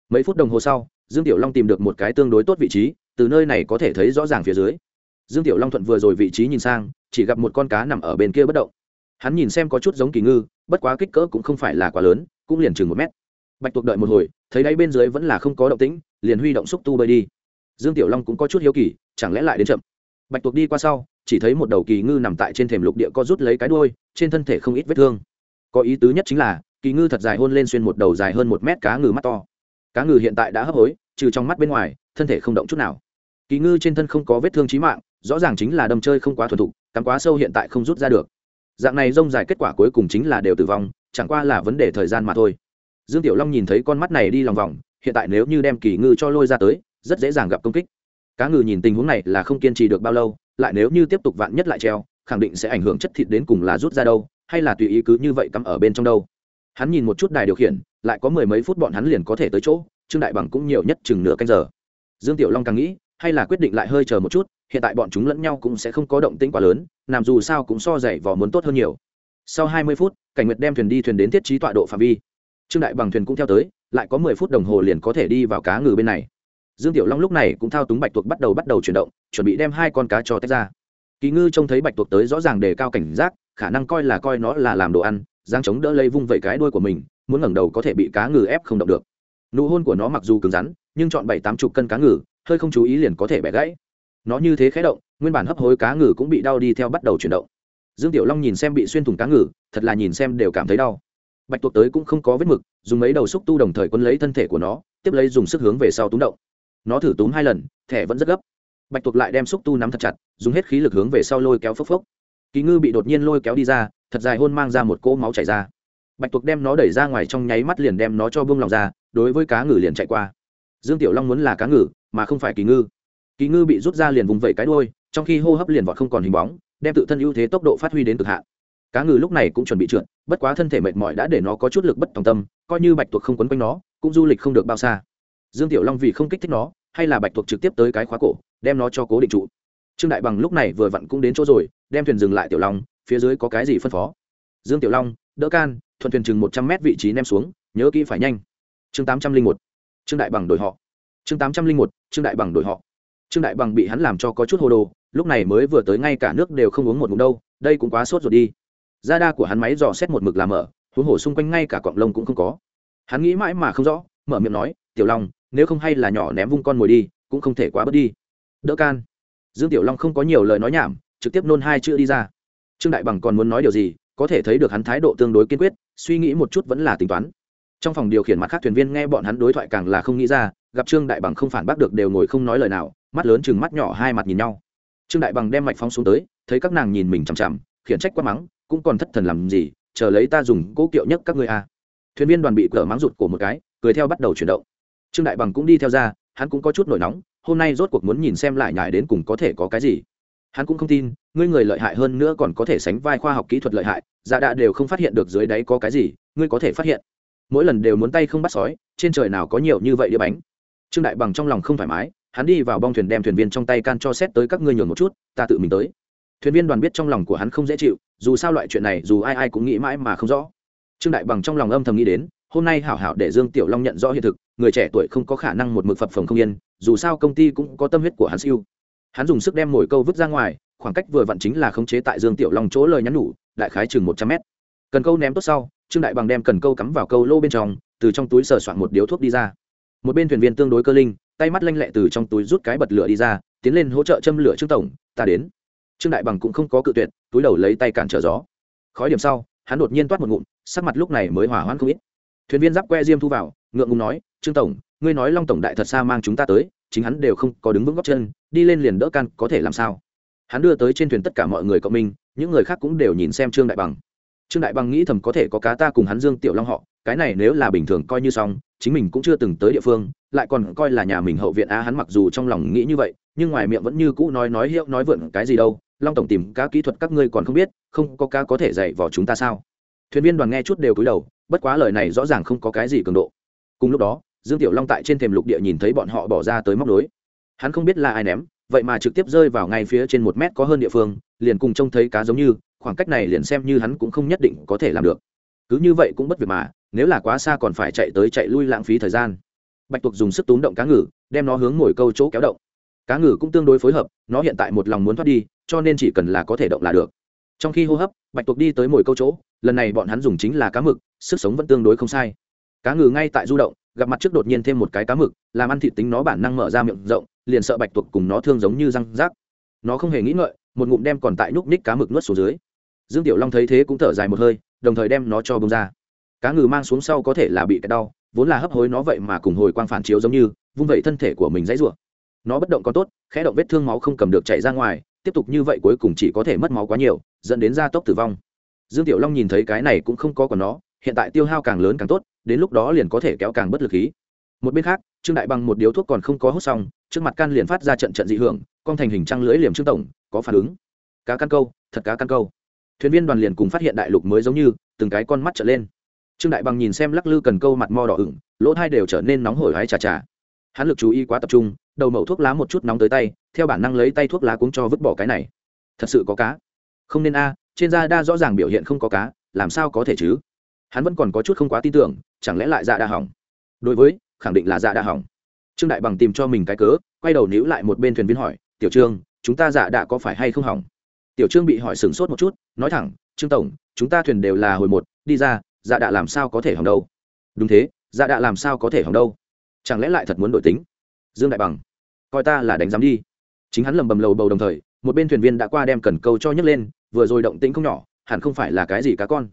Mấy phút đồng hồ sau, dương tiểu long tìm được một cái tương đối tốt vị trí, từ nơi này có thể thấy rõ ràng phía dưới. Dương tiểu long thuận vừa rồi vị trí nhìn sang chỉ gặp một con cá nằm ở bên kia bất động. Hắn nhìn xem có chút giống kỳ ngư, bất quá kích cỡ cũng không phải là quá lớn, cũng liền chừng một mét. Bạch tuộc đợi một hồi, thấy đáy bên dưới vẫn là không có động tĩnh, liền huy động xúc tu bơi đi. Dương tiểu long cũng có chút hiếu kỳ, chẳng lẽ lại đến chậm? Bạch tuộc đi qua sau, chỉ thấy một đầu kỳ ngư nằm tại trên thềm lục địa co rút lấy cái đuôi, trên thân thể không ít vết thương. Có ý tứ nhất chính là, kỳ ngư thật dài hôn lên xuyên một đầu dài hơn một mét cá ngừ mắt to. Cá ngừ hiện tại đã hấp hối, trừ trong mắt bên ngoài, thân thể không động chút nào. Kỳ ngư trên thân không có vết thương trí mạng, rõ ràng chính là đâm chơi không quá thuần thục cắm quá sâu hiện tại không rút ra được. Dạng này rông dài kết quả cuối cùng chính là đều tử vong, chẳng qua là vấn đề thời gian mà thôi. Dương tiểu long nhìn thấy con mắt này đi lòng vòng, hiện tại nếu như đem kỳ ngư cho lôi ra tới, rất dễ dàng gặp công kích. Cá ngừ nhìn tình huống này là không kiên trì được bao lâu, lại nếu như tiếp tục vạn nhất lại treo, khẳng định sẽ ảnh hưởng chất thịt đến cùng là rút ra đâu, hay là tùy ý cứ như vậy cắm ở bên trong đâu. Hắn nhìn một chút đài điều khiển, lại có mười mấy phút bọn hắn liền có thể tới chỗ, trương đại bằng cũng nhiều nhất chừng nửa canh giờ. Dương tiểu long càng nghĩ hay là quyết định lại hơi chờ một chút, hiện tại bọn chúng lẫn nhau cũng sẽ không có động tĩnh quá lớn làm dù sao cũng so dày vò muốn tốt hơn nhiều. Sau hai mươi phút, cảnh nguyệt đem thuyền đi thuyền đến thiết trí tọa độ phạm vi. Trương đại bằng thuyền cũng theo tới, lại có mười phút đồng hồ liền có thể đi vào cá ngừ bên này. Dương tiểu long lúc này cũng thao túng bạch tuộc bắt đầu bắt đầu chuyển động, chuẩn bị đem hai con cá cho tách ra. Kỳ ngư trông thấy bạch tuộc tới rõ ràng đề cao cảnh giác, khả năng coi là coi nó là làm đồ ăn giang chống đỡ lây vung vẩy cái đuôi của mình, muốn ngẩng đầu có thể bị cá ngừ ép không động được. Nụ hôn của nó mặc dù cứng rắn, nhưng chọn bảy tám chục cân cá ngừ hơi không chú ý liền có thể bẻ gãy. Nó như thế khé động, nguyên bản hấp hối cá ngừ cũng bị đau đi theo bắt đầu chuyển động. Dương tiểu long nhìn xem bị xuyên thủng cá ngừ, thật là nhìn xem đều cảm thấy đau. Bạch tuộc tới cũng không có vết mực, dùng mấy đầu xúc tu đồng thời quân lấy thân thể của nó, tiếp lấy dùng sức hướng về sau túm động. Nó thử túm hai lần, thẻ vẫn rất gấp. Bạch tuộc lại đem xúc tu nắm thật chặt, dùng hết khí lực hướng về sau lôi kéo phốc phốc. Kỳ ngư bị đột nhiên lôi kéo đi ra, thật dài hôn mang ra một cỗ máu chảy ra. Bạch tuộc đem nó đẩy ra ngoài trong nháy mắt liền đem nó cho buông lòng ra, đối với cá ngừ liền chạy qua. Dương tiểu long muốn là cá ngừ mà không phải kỳ ngư. Kỳ ngư bị rút ra liền vùng vẩy cái đôi trong khi hô hấp liền vọt không còn hình bóng, đem tự thân ưu thế tốc độ phát huy đến cực hạn. Cá ngừ lúc này cũng chuẩn bị trượt, bất quá thân thể mệt mỏi đã để nó có chút lực bất tòng tâm, coi như bạch tuộc không quấn quanh nó, cũng du lịch không được bao xa. Dương tiểu long vì không kích thích nó, hay là bạch tuộc trực tiếp tới cái khóa cổ, đem nó cho cố định trụ. Trương đại bằng lúc này vừa vặn cũng đến chỗ rồi, đem thuyền dừng lại tiểu long, phía dưới có cái gì phân phó? Dương tiểu long, đỡ can, thuận thuyền chừng một trăm mét vị trí nem xuống, nhớ kỹ phải nhanh. Chương tám trăm linh một. Trương đại bằng đổi họ chương tám trăm linh một, trương đại bằng đổi họ. Trương đại bằng bị hắn làm cho có chút hồ đồ, lúc này mới vừa tới ngay cả nước đều không uống một ngụm đâu, đây cũng quá sốt rồi đi. Da đa của hắn máy dò xét một mực làm mở, huống hồ xung quanh ngay cả cọng lông cũng không có. Hắn nghĩ mãi mà không rõ, mở miệng nói, tiểu long, nếu không hay là nhỏ ném vung con mồi đi, cũng không thể quá bớt đi. Đỡ can. Dương tiểu long không có nhiều lời nói nhảm, trực tiếp nôn hai chữ đi ra. Trương đại bằng còn muốn nói điều gì, có thể thấy được hắn thái độ tương đối kiên quyết, suy nghĩ một chút vẫn là tính toán trong phòng điều khiển mặt khác thuyền viên nghe bọn hắn đối thoại càng là không nghĩ ra, gặp trương đại bằng không phản bác được đều ngồi không nói lời nào, mắt lớn chừng mắt nhỏ hai mặt nhìn nhau. Trương đại bằng đem mạch phóng xuống tới, thấy các nàng nhìn mình chằm chằm, khiển trách quát mắng, cũng còn thất thần làm gì, chờ lấy ta dùng cố kiệu nhất các ngươi a. À. thuyền viên đoàn bị cờ mắng rụt của một cái, cười theo bắt đầu chuyển động. Trương đại bằng cũng đi theo ra, hắn cũng có chút nổi nóng, hôm nay rốt cuộc muốn nhìn xem lại nhải đến cùng có thể có cái gì. Hắn cũng không tin, ngươi người lợi hại hơn nữa còn có thể sánh vai khoa học kỹ thuật lợi hại dạ đạ đều không phát hiện được dưới đáy có cái gì, ngươi có thể phát hiện mỗi lần đều muốn tay không bắt sói, trên trời nào có nhiều như vậy đĩa bánh. Trương đại bằng trong lòng không thoải mái, hắn đi vào bong thuyền đem thuyền viên trong tay can cho xét tới các ngươi nhường một chút, ta tự mình tới. Thuyền viên đoàn biết trong lòng của hắn không dễ chịu, dù sao loại chuyện này dù ai ai cũng nghĩ mãi mà không rõ. Trương đại bằng trong lòng âm thầm nghĩ đến, hôm nay hảo hảo để dương tiểu long nhận rõ hiện thực, người trẻ tuổi không có khả năng một mực phập phồng không yên, dù sao công ty cũng có tâm huyết của hắn siêu. Hắn dùng sức đem mồi câu vứt ra ngoài, khoảng cách vừa vặn chính là khống chế tại dương tiểu long chỗ lời nhắn nhủ, đại khái chừng một trăm mét. Cần câu ném tốt sau trương đại bằng đem cần câu cắm vào câu lô bên trong, từ trong túi sờ soạn một điếu thuốc đi ra. Một bên thuyền viên tương đối cơ linh, tay mắt lanh lẹ từ trong túi rút cái bật lửa đi ra, tiến lên hỗ trợ châm lửa trương tổng, ta đến. Trương đại bằng cũng không có cự tuyệt, túi đầu lấy tay cản trở gió. Khói điểm sau, hắn đột nhiên toát một ngụm, sắc mặt lúc này mới hỏa hoãn không ít. Thuyền viên giáp que diêm thu vào, ngượng ngùng nói, trương tổng, ngươi nói long tổng đại thật xa mang chúng ta tới, chính hắn đều không có đứng vững góc chân, đi lên liền đỡ can, có thể làm sao? Hắn đưa tới trên thuyền tất cả mọi người cộng minh, những người khác cũng đều nhìn xem trương đại bằng trương đại bằng nghĩ thầm có thể có cá ta cùng hắn dương tiểu long họ, cái này nếu là bình thường coi như xong, chính mình cũng chưa từng tới địa phương, lại còn coi là nhà mình hậu viện a hắn mặc dù trong lòng nghĩ như vậy, nhưng ngoài miệng vẫn như cũ nói nói hiệu nói vượn cái gì đâu, long tổng tìm cá kỹ thuật các ngươi còn không biết, không có cá có thể dạy vào chúng ta sao? Thuyền viên đoàn nghe chút đều cúi đầu, bất quá lời này rõ ràng không có cái gì cường độ. Cùng lúc đó, dương tiểu long tại trên thềm lục địa nhìn thấy bọn họ bỏ ra tới móc nối. Hắn không biết là ai ném, vậy mà trực tiếp rơi vào ngay phía trên một mét có hơn địa phương, liền cùng trông thấy cá giống như khoảng cách này liền xem như hắn cũng không nhất định có thể làm được. Cứ như vậy cũng bất việc mà, nếu là quá xa còn phải chạy tới chạy lui lãng phí thời gian. Bạch tuộc dùng sức túm động cá ngừ, đem nó hướng ngồi câu chỗ kéo động. Cá ngừ cũng tương đối phối hợp, nó hiện tại một lòng muốn thoát đi, cho nên chỉ cần là có thể động là được. Trong khi hô hấp, bạch tuộc đi tới mồi câu chỗ, lần này bọn hắn dùng chính là cá mực, sức sống vẫn tương đối không sai. Cá ngừ ngay tại du động, gặp mặt trước đột nhiên thêm một cái cá mực, làm ăn thịt tính nó bản năng mở ra miệng rộng, liền sợ bạch tuộc cùng nó thương giống như răng rác. Nó không hề nghĩ ngợi, một ngụm đem còn tại núp ních cá mực nuốt xuống dưới dương tiểu long thấy thế cũng thở dài một hơi, đồng thời đem nó cho bông ra. Cá ngừ mang xuống sau có thể là bị cái đau, vốn là hấp hối nó vậy mà cùng hồi quang phản chiếu giống như, vung vẩy thân thể của mình dãy rủa. Nó bất động còn tốt, khẽ động vết thương máu không cầm được chạy ra ngoài, tiếp tục như vậy cuối cùng chỉ có thể mất máu quá nhiều, dẫn đến gia tốc tử vong. Dương tiểu long nhìn thấy cái này cũng không có còn nó, hiện tại tiêu hao càng lớn càng tốt, đến lúc đó liền có thể kéo càng bất lực khí. Một bên khác, trương đại bằng một điếu thuốc còn không có hút xong, trước mặt can liền phát ra trận trận dị hưởng, con thành hình trăng lưỡi liềm trương tổng, có phản ứng. Cá căn câu, thật cá căn câu thuyền viên đoàn liền cùng phát hiện đại lục mới giống như, từng cái con mắt trở lên. Trương đại bằng nhìn xem lắc lư cần câu mặt mo đỏ ửng, lỗ thai đều trở nên nóng hổi hay chà chà. Hắn lực chú ý quá tập trung, đầu mẩu thuốc lá một chút nóng tới tay, theo bản năng lấy tay thuốc lá cuống cho vứt bỏ cái này. Thật sự có cá? Không nên a, trên da đa rõ ràng biểu hiện không có cá, làm sao có thể chứ? Hắn vẫn còn có chút không quá tin tưởng, chẳng lẽ lại dạ đa hỏng? Đối với, khẳng định là dạ đa hỏng. Trương đại bằng tìm cho mình cái cớ, quay đầu níu lại một bên thuyền viên hỏi, tiểu trương, chúng ta dạ đạ có phải hay không hỏng? Tiểu trương bị hỏi sửng sốt một chút nói thẳng, trương tổng, chúng ta thuyền đều là hồi một, đi ra dạ đạ làm sao có thể hỏng đâu? Đúng thế dạ đạ làm sao có thể hỏng đâu? Chẳng lẽ lại thật muốn đổi tính? Dương đại bằng. Coi ta là đánh giám đi. Chính hắn lầm bầm lầu bầu đồng thời, một bên thuyền viên đã qua đem cần câu cho nhấc lên, vừa rồi động tĩnh không nhỏ, hẳn không phải là cái gì cá con.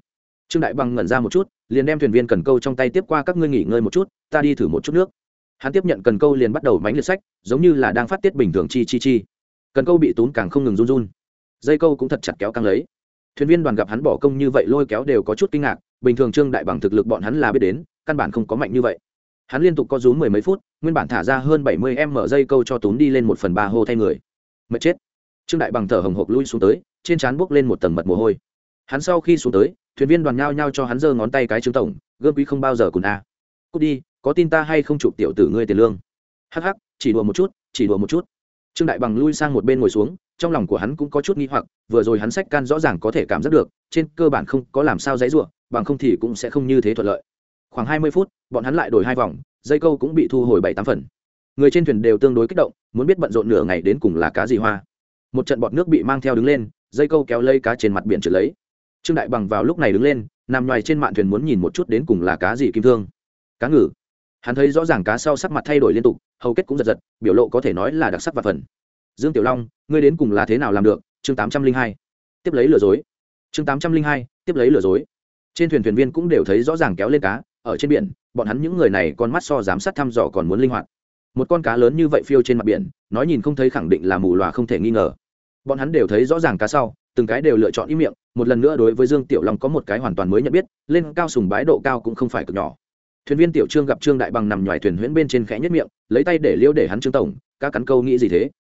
Trương đại bằng ngẩn ra một chút, liền đem thuyền viên cần câu trong tay tiếp qua các ngươi nghỉ ngơi một chút, ta đi thử một chút nước. Hắn tiếp nhận cần câu liền bắt đầu mánh liệt sách, giống như là đang phát tiết bình thường chi chi chi. Cần câu bị tốn càng không ngừng run run. Dây câu cũng thật chặt kéo căng lấy thuyền viên đoàn gặp hắn bỏ công như vậy lôi kéo đều có chút kinh ngạc, bình thường trương đại bằng thực lực bọn hắn là biết đến, căn bản không có mạnh như vậy. Hắn liên tục có rúm mười mấy phút, nguyên bản thả ra hơn bảy mươi em mở dây câu cho tún đi lên một phần ba hô thay người. Mệt chết. Trương đại bằng thở hồng hộc lui xuống tới, trên trán buốc lên một tầng mật mồ hôi. Hắn sau khi xuống tới, thuyền viên đoàn nhao nhao cho hắn giơ ngón tay cái trương tổng gươm quý không bao giờ cùn a. À. cút đi, có tin ta hay không chụp tiểu tử ngươi tiền lương? Hắc hắc, chỉ đùa một chút, chỉ đùa một chút trương đại bằng lui sang một bên ngồi xuống, trong lòng của hắn cũng có chút nghi hoặc, vừa rồi hắn sách can rõ ràng có thể cảm giác được, trên cơ bản không có làm sao dãy ruộng bằng không thì cũng sẽ không như thế thuận lợi. Khoảng hai mươi phút, bọn hắn lại đổi hai vòng, dây câu cũng bị thu hồi bảy tám phần. Người trên thuyền đều tương đối kích động, muốn biết bận rộn nửa ngày đến cùng là cá gì hoa. Một trận bọt nước bị mang theo đứng lên, dây câu kéo lây cá trên mặt biển trượt lấy. Trương đại bằng vào lúc này đứng lên, nằm ngoài trên mạn thuyền muốn nhìn một chút đến cùng là cá gì kim thương. Cá ngừ hắn thấy rõ ràng cá sau sắc mặt thay đổi liên tục, hầu kết cũng giật giật, biểu lộ có thể nói là đặc sắc và phần. Dương tiểu long, ngươi đến cùng là thế nào làm được? Chương tám trăm linh hai. Tiếp lấy lừa dối. Chương tám trăm linh hai, tiếp lấy lừa dối. Trên thuyền thuyền viên cũng đều thấy rõ ràng kéo lên cá, ở trên biển, bọn hắn những người này con mắt so giám sát thăm dò còn muốn linh hoạt. Một con cá lớn như vậy phiêu trên mặt biển, nói nhìn không thấy khẳng định là mù loà không thể nghi ngờ. Bọn hắn đều thấy rõ ràng cá sau, từng cái đều lựa chọn ý miệng, một lần nữa đối với dương tiểu long có một cái hoàn toàn mới nhận biết, lên cao sùng bái độ cao cũng không phải cực nhỏ thuyền viên tiểu trương gặp trương đại bằng nằm ngoài thuyền huyễn bên trên khẽ nhất miệng, lấy tay để liêu để hắn trương tổng, các cắn câu nghĩ gì thế?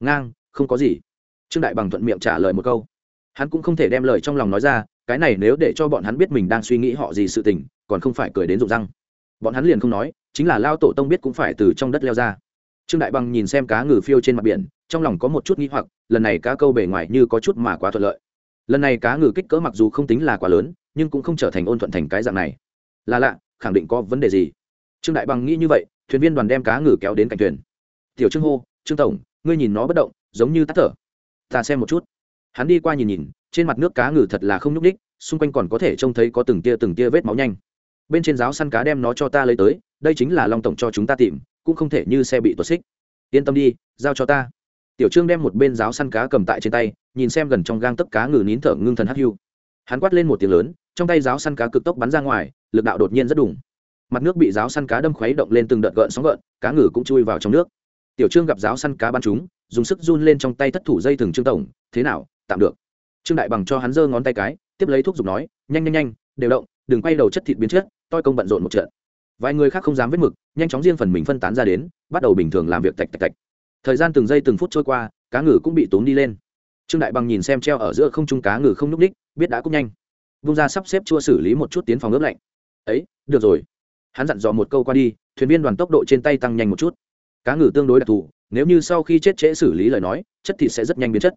Ngang, không có gì. Trương đại bằng thuận miệng trả lời một câu. Hắn cũng không thể đem lời trong lòng nói ra, cái này nếu để cho bọn hắn biết mình đang suy nghĩ họ gì sự tình, còn không phải cười đến rụng răng. Bọn hắn liền không nói, chính là lao tổ tông biết cũng phải từ trong đất leo ra. Trương đại bằng nhìn xem cá ngừ phiêu trên mặt biển, trong lòng có một chút nghĩ hoặc, lần này cá câu bề ngoài như có chút mà quá thuận lợi. Lần này cá ngừ kích cỡ mặc dù không tính là quá lớn, nhưng cũng không trở thành ôn thuận thành cái dạng này. Là lạ khẳng định có vấn đề gì? Trương đại bằng nghĩ như vậy, thuyền viên đoàn đem cá ngừ kéo đến cạnh thuyền. Tiểu trương hô, trương tổng, ngươi nhìn nó bất động, giống như tắt thở. Ta xem một chút. Hắn đi qua nhìn nhìn, trên mặt nước cá ngừ thật là không nhúc ních xung quanh còn có thể trông thấy có từng tia từng tia vết máu nhanh. Bên trên giáo săn cá đem nó cho ta lấy tới, đây chính là long tổng cho chúng ta tìm, cũng không thể như xe bị tuột xích. Yên tâm đi, giao cho ta. Tiểu trương đem một bên giáo săn cá cầm tại trên tay, nhìn xem gần trong gang tấc cá ngừ nín thở ngưng thần hắc hưu. Hắn quát lên một tiếng lớn, trong tay giáo săn cá cực tốc bắn ra ngoài lực đạo đột nhiên rất đủng mặt nước bị giáo săn cá đâm khuấy động lên từng đợt gợn sóng gợn, cá ngừ cũng chui vào trong nước. Tiểu trương gặp giáo săn cá bắn chúng, dùng sức run lên trong tay thất thủ dây thừng trương tổng, thế nào, tạm được. Trương đại bằng cho hắn giơ ngón tay cái, tiếp lấy thuốc giục nói, nhanh nhanh nhanh, đều động, đừng quay đầu chất thịt biến chất, toi công bận rộn một trận. Vài người khác không dám vết mực, nhanh chóng riêng phần mình phân tán ra đến, bắt đầu bình thường làm việc tạch tạch tạch. Thời gian từng giây từng phút trôi qua, cá ngừ cũng bị tốn đi lên. Trương đại bằng nhìn xem treo ở giữa không trung cá ngừ không n ú c ních biết đã cũng nhanh. Vung ra sắp xếp chua xử lý một chút tiến phòng ướp lạnh ấy, được rồi. Hắn dặn dò một câu qua đi, thuyền viên đoàn tốc độ trên tay tăng nhanh một chút. Cá ngừ tương đối đặc thù, nếu như sau khi chết trễ xử lý lời nói, chất thịt sẽ rất nhanh biến chất.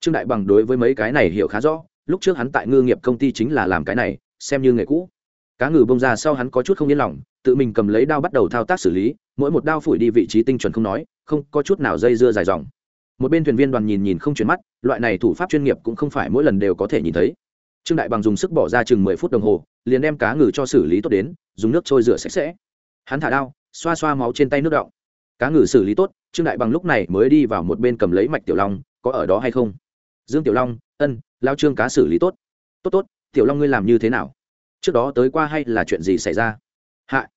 Trương đại bằng đối với mấy cái này hiểu khá rõ, lúc trước hắn tại ngư nghiệp công ty chính là làm cái này, xem như nghề cũ. Cá ngừ bông ra sau hắn có chút không yên lòng, tự mình cầm lấy đao bắt đầu thao tác xử lý, mỗi một đao phủi đi vị trí tinh chuẩn không nói, không có chút nào dây dưa dài dòng. Một bên thuyền viên đoàn nhìn nhìn không chuyển mắt, loại này thủ pháp chuyên nghiệp cũng không phải mỗi lần đều có thể nhìn thấy trương đại bằng dùng sức bỏ ra chừng mười phút đồng hồ, liền đem cá ngừ cho xử lý tốt đến, dùng nước trôi rửa sạch sẽ. Hắn thả đao, xoa xoa máu trên tay nước đọng. Cá ngừ xử lý tốt, trương đại bằng lúc này mới đi vào một bên cầm lấy mạch tiểu long, có ở đó hay không? Dương tiểu long, ân, lao trương cá xử lý tốt. Tốt tốt, tiểu long ngươi làm như thế nào? Trước đó tới qua hay là chuyện gì xảy ra? Hạ,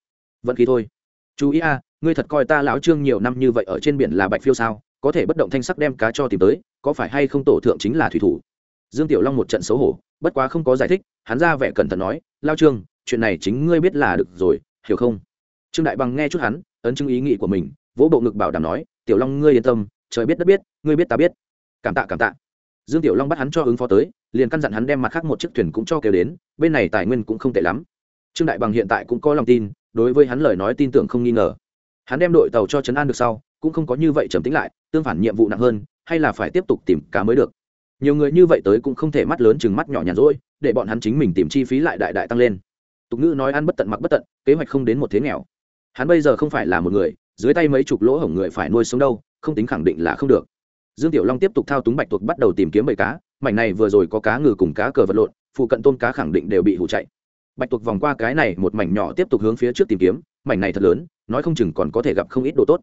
vận khí thôi. Chú ý a, ngươi thật coi ta lão trương nhiều năm như vậy ở trên biển là bạch phiêu sao, có thể bất động thanh sắc đem cá cho tìm tới, có phải hay không tổ thượng chính là thủy thủ? Dương tiểu long một trận xấu hổ bất quá không có giải thích, hắn ra vẻ cẩn thận nói, lao trương, chuyện này chính ngươi biết là được rồi, hiểu không? Trương đại bằng nghe chút hắn, ấn chứng ý nghĩ của mình, vỗ bộ ngực bảo đảm nói, tiểu long, ngươi yên tâm, trời biết đất biết, ngươi biết ta biết. Cảm tạ cảm tạ. Dương tiểu long bắt hắn cho ứng phó tới, liền căn dặn hắn đem mặt khác một chiếc thuyền cũng cho kêu đến, bên này tài nguyên cũng không tệ lắm. Trương đại bằng hiện tại cũng có lòng tin, đối với hắn lời nói tin tưởng không nghi ngờ. Hắn đem đội tàu cho trấn an được sau, cũng không có như vậy trầm tính lại, tương phản nhiệm vụ nặng hơn, hay là phải tiếp tục tìm cá mới được nhiều người như vậy tới cũng không thể mắt lớn chừng mắt nhỏ nhàn rỗi, để bọn hắn chính mình tìm chi phí lại đại đại tăng lên. Tục ngữ nói ăn bất tận mặc bất tận, kế hoạch không đến một thế nghèo. Hắn bây giờ không phải là một người, dưới tay mấy chục lỗ hổng người phải nuôi sống đâu, không tính khẳng định là không được. Dương tiểu long tiếp tục thao túng bạch tuộc bắt đầu tìm kiếm bầy cá, mảnh này vừa rồi có cá ngừ cùng cá cờ vật lộn, phụ cận tôm cá khẳng định đều bị hủ chạy. Bạch tuộc vòng qua cái này một mảnh nhỏ tiếp tục hướng phía trước tìm kiếm, mảnh này thật lớn, nói không chừng còn có thể gặp không ít đồ tốt.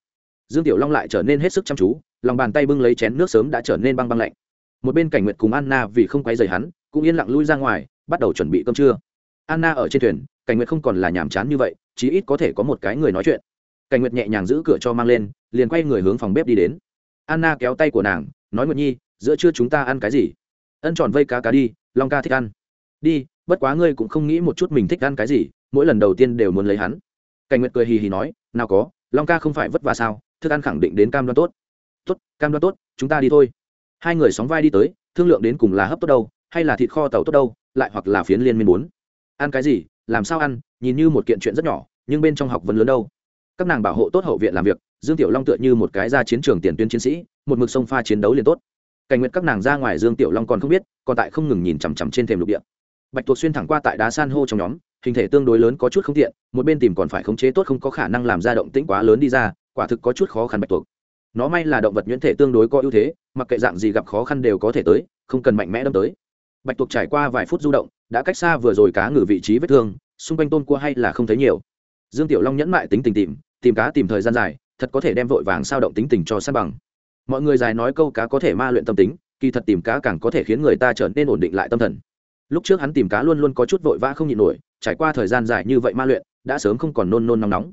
Dương tiểu long lại trở nên hết sức chăm chú, lòng bàn tay bưng lấy chén nước sớm đã trở nên băng băng lạnh một bên cảnh nguyệt cùng anna vì không quay dày hắn, cũng yên lặng lui ra ngoài, bắt đầu chuẩn bị cơm trưa. Anna ở trên thuyền, cảnh nguyệt không còn là nhàm chán như vậy, chí ít có thể có một cái người nói chuyện. Cảnh nguyệt nhẹ nhàng giữ cửa cho mang lên, liền quay người hướng phòng bếp đi đến. Anna kéo tay của nàng, nói nguyệt nhi, giữa trưa chúng ta ăn cái gì? Ân tròn vây cá cá đi, long ca thích ăn. Đi, bất quá ngươi cũng không nghĩ một chút mình thích ăn cái gì, mỗi lần đầu tiên đều muốn lấy hắn. Cảnh nguyệt cười hì hì nói, nào có, long ca không phải vất vả sao, thức ăn khẳng định đến cam đoan tốt. Tốt, cam đoan tốt, chúng ta đi thôi hai người sóng vai đi tới, thương lượng đến cùng là hấp tốt đâu, hay là thịt kho tàu tốt đâu, lại hoặc là phiến liên miên bốn ăn cái gì, làm sao ăn, nhìn như một kiện chuyện rất nhỏ, nhưng bên trong học vấn lớn đâu. Các nàng bảo hộ tốt hậu viện làm việc, dương tiểu long tựa như một cái ra chiến trường tiền tuyến chiến sĩ, một mực sông pha chiến đấu liền tốt. Cảnh nguyện các nàng ra ngoài dương tiểu long còn không biết, còn tại không ngừng nhìn chằm chằm trên thềm lục địa. Bạch tuộc xuyên thẳng qua tại đá san hô trong nhóm, hình thể tương đối lớn có chút không tiện, một bên tìm còn phải khống chế tốt không có khả năng làm ra động tĩnh quá lớn đi ra, quả thực có chút khó khăn bạch tuộc nó may là động vật nhuyễn thể tương đối có ưu thế, mặc kệ dạng gì gặp khó khăn đều có thể tới, không cần mạnh mẽ đâm tới. Bạch tuộc trải qua vài phút du động, đã cách xa vừa rồi cá ngử vị trí vết thương, xung quanh tôm cua hay là không thấy nhiều. Dương tiểu long nhẫn mại tính tình tìm tìm cá tìm thời gian dài, thật có thể đem vội vàng sao động tính tình cho sát bằng. Mọi người dài nói câu cá có thể ma luyện tâm tính, kỳ thật tìm cá càng có thể khiến người ta trở nên ổn định lại tâm thần. Lúc trước hắn tìm cá luôn luôn có chút vội vã không nhịn nổi, trải qua thời gian dài như vậy ma luyện, đã sớm không còn nôn nôn nóng nóng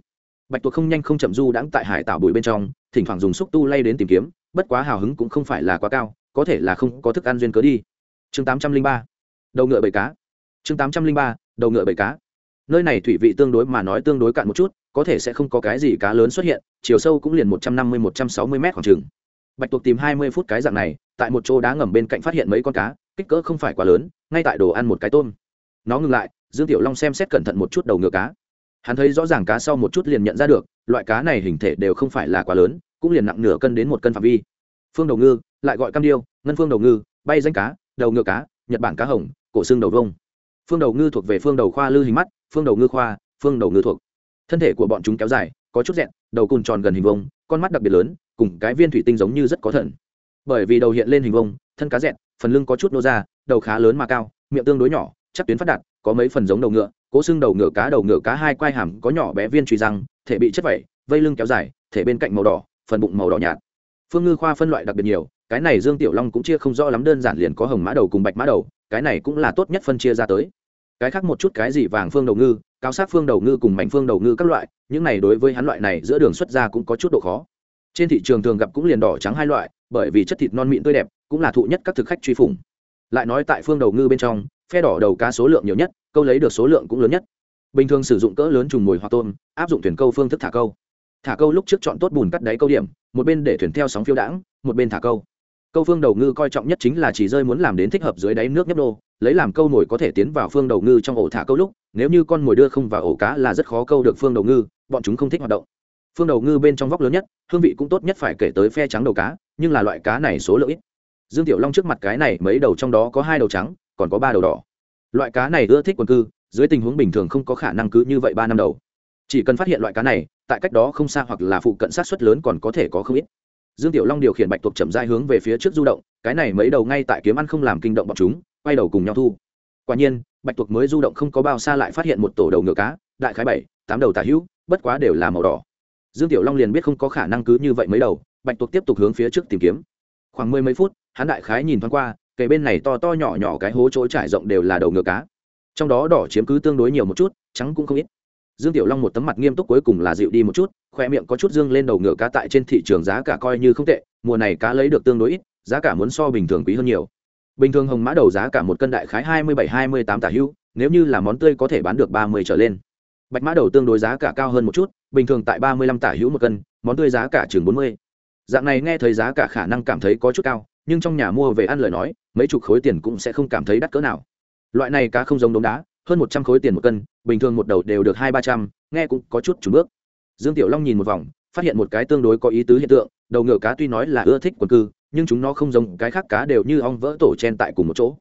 bạch tuộc không nhanh không chậm du đãng tại hải tảo bụi bên trong, thỉnh thoảng dùng xúc tu lay đến tìm kiếm, bất quá hào hứng cũng không phải là quá cao, có thể là không có thức ăn duyên cớ đi. Chương tám trăm linh ba, đầu ngựa bầy cá. Chương tám trăm linh ba, đầu ngựa bầy cá. Nơi này thủy vị tương đối mà nói tương đối cạn một chút, có thể sẽ không có cái gì cá lớn xuất hiện, chiều sâu cũng liền một trăm năm mươi, một trăm sáu mươi m khoảng chừng. Bạch tuộc tìm hai mươi phút cái dạng này, tại một chỗ đá ngầm bên cạnh phát hiện mấy con cá, kích cỡ không phải quá lớn, ngay tại đồ ăn một cái tôm. Nó ngừng lại, dương tiểu long xem xét cẩn thận một chút đầu ngựa cá hắn thấy rõ ràng cá sau một chút liền nhận ra được, loại cá này hình thể đều không phải là quá lớn, cũng liền nặng nửa cân đến một cân phạm vi. Phương đầu ngư, lại gọi cam điêu, ngân phương đầu ngư, bay danh cá, đầu ngựa cá, nhật bản cá hồng, cổ xương đầu vông. Phương đầu ngư thuộc về phương đầu khoa lư hình mắt, phương đầu ngư khoa, phương đầu ngư thuộc. Thân thể của bọn chúng kéo dài, có chút dẹn, đầu cùn tròn gần hình vông con mắt đặc biệt lớn, cùng cái viên thủy tinh giống như rất có thần. Bởi vì đầu hiện lên hình vông thân cá dẹn, phần lưng có chút nô ra, đầu khá lớn mà cao, miệng tương đối nhỏ, chắc tuyến phát đạt, có mấy phần giống đầu ngựa cố xương đầu ngựa cá đầu ngựa cá hai quai hàm có nhỏ bé viên truy răng, thể bị chất vẩy, vây lưng kéo dài, thể bên cạnh màu đỏ, phần bụng màu đỏ nhạt. Phương ngư khoa phân loại đặc biệt nhiều, cái này dương tiểu long cũng chia không rõ lắm, đơn giản liền có hồng mã đầu cùng bạch mã đầu, cái này cũng là tốt nhất phân chia ra tới. Cái khác một chút cái gì vàng phương đầu ngư, cao sát phương đầu ngư cùng mảnh phương đầu ngư các loại, những này đối với hắn loại này giữa đường xuất ra cũng có chút độ khó. Trên thị trường thường gặp cũng liền đỏ trắng hai loại, bởi vì chất thịt non mịn tươi đẹp, cũng là thụ nhất các thực khách truy phủng. Lại nói tại phương đầu ngư bên trong, phe đỏ đầu cá số lượng nhiều nhất câu lấy được số lượng cũng lớn nhất. Bình thường sử dụng cỡ lớn trùng mồi hoặc tôm, áp dụng thuyền câu phương thức thả câu. Thả câu lúc trước chọn tốt bùn cắt đáy câu điểm, một bên để thuyền theo sóng phiêu đãng, một bên thả câu. Câu phương đầu ngư coi trọng nhất chính là chỉ rơi muốn làm đến thích hợp dưới đáy nước nhấp đô lấy làm câu mồi có thể tiến vào phương đầu ngư trong ổ thả câu lúc, nếu như con mồi đưa không vào ổ cá là rất khó câu được phương đầu ngư, bọn chúng không thích hoạt động. Phương đầu ngư bên trong vóc lớn nhất, hương vị cũng tốt nhất phải kể tới phe trắng đầu cá, nhưng là loại cá này số lượng ít. Dương tiểu long trước mặt cái này, mấy đầu trong đó có hai đầu trắng, còn có ba đầu đỏ loại cá này ưa thích quần cư, dưới tình huống bình thường không có khả năng cứ như vậy ba năm đầu. Chỉ cần phát hiện loại cá này, tại cách đó không xa hoặc là phụ cận sát xuất lớn còn có thể có không ít. Dương tiểu long điều khiển bạch tuộc chậm dai hướng về phía trước du động, cái này mấy đầu ngay tại kiếm ăn không làm kinh động bọn chúng, quay đầu cùng nhau thu. Quả nhiên, bạch tuộc mới du động không có bao xa lại phát hiện một tổ đầu ngựa cá, đại khái bảy, tám đầu tả hữu, bất quá đều là màu đỏ. Dương tiểu long liền biết không có khả năng cứ như vậy mấy đầu, bạch tuộc tiếp tục hướng phía trước tìm kiếm. Khoảng mười mấy phút, hắn đại khái nhìn thoáng qua kể bên này to to nhỏ nhỏ cái hố chỗ trải rộng đều là đầu ngựa cá. Trong đó đỏ chiếm cứ tương đối nhiều một chút, trắng cũng không ít. Dương tiểu long một tấm mặt nghiêm túc cuối cùng là dịu đi một chút khoe miệng có chút dương lên đầu ngựa cá tại trên thị trường giá cả coi như không tệ, mùa này cá lấy được tương đối ít, giá cả muốn so bình thường quý hơn nhiều. Bình thường hồng mã đầu giá cả một cân đại khái hai mươi bảy, hai mươi tám tả hưu, nếu như là món tươi có thể bán được ba mươi trở lên. Bạch mã đầu tương đối giá cả cao hơn một chút, bình thường tại ba mươi lăm tả hữu một cân, món tươi giá cả chừng bốn mươi. Dạng này nghe thấy giá cả khả năng cảm thấy có chút cao, nhưng trong nhà mua về ăn lời nói mấy chục khối tiền cũng sẽ không cảm thấy đắt cỡ nào. Loại này cá không giống đống đá, hơn một trăm khối tiền một cân, bình thường một đầu đều được hai ba trăm, nghe cũng có chút chủ bước. Dương tiểu long nhìn một vòng, phát hiện một cái tương đối có ý tứ hiện tượng, đầu ngựa cá tuy nói là ưa thích quần cư, nhưng chúng nó không giống cái khác cá đều như ong vỡ tổ chen tại cùng một chỗ.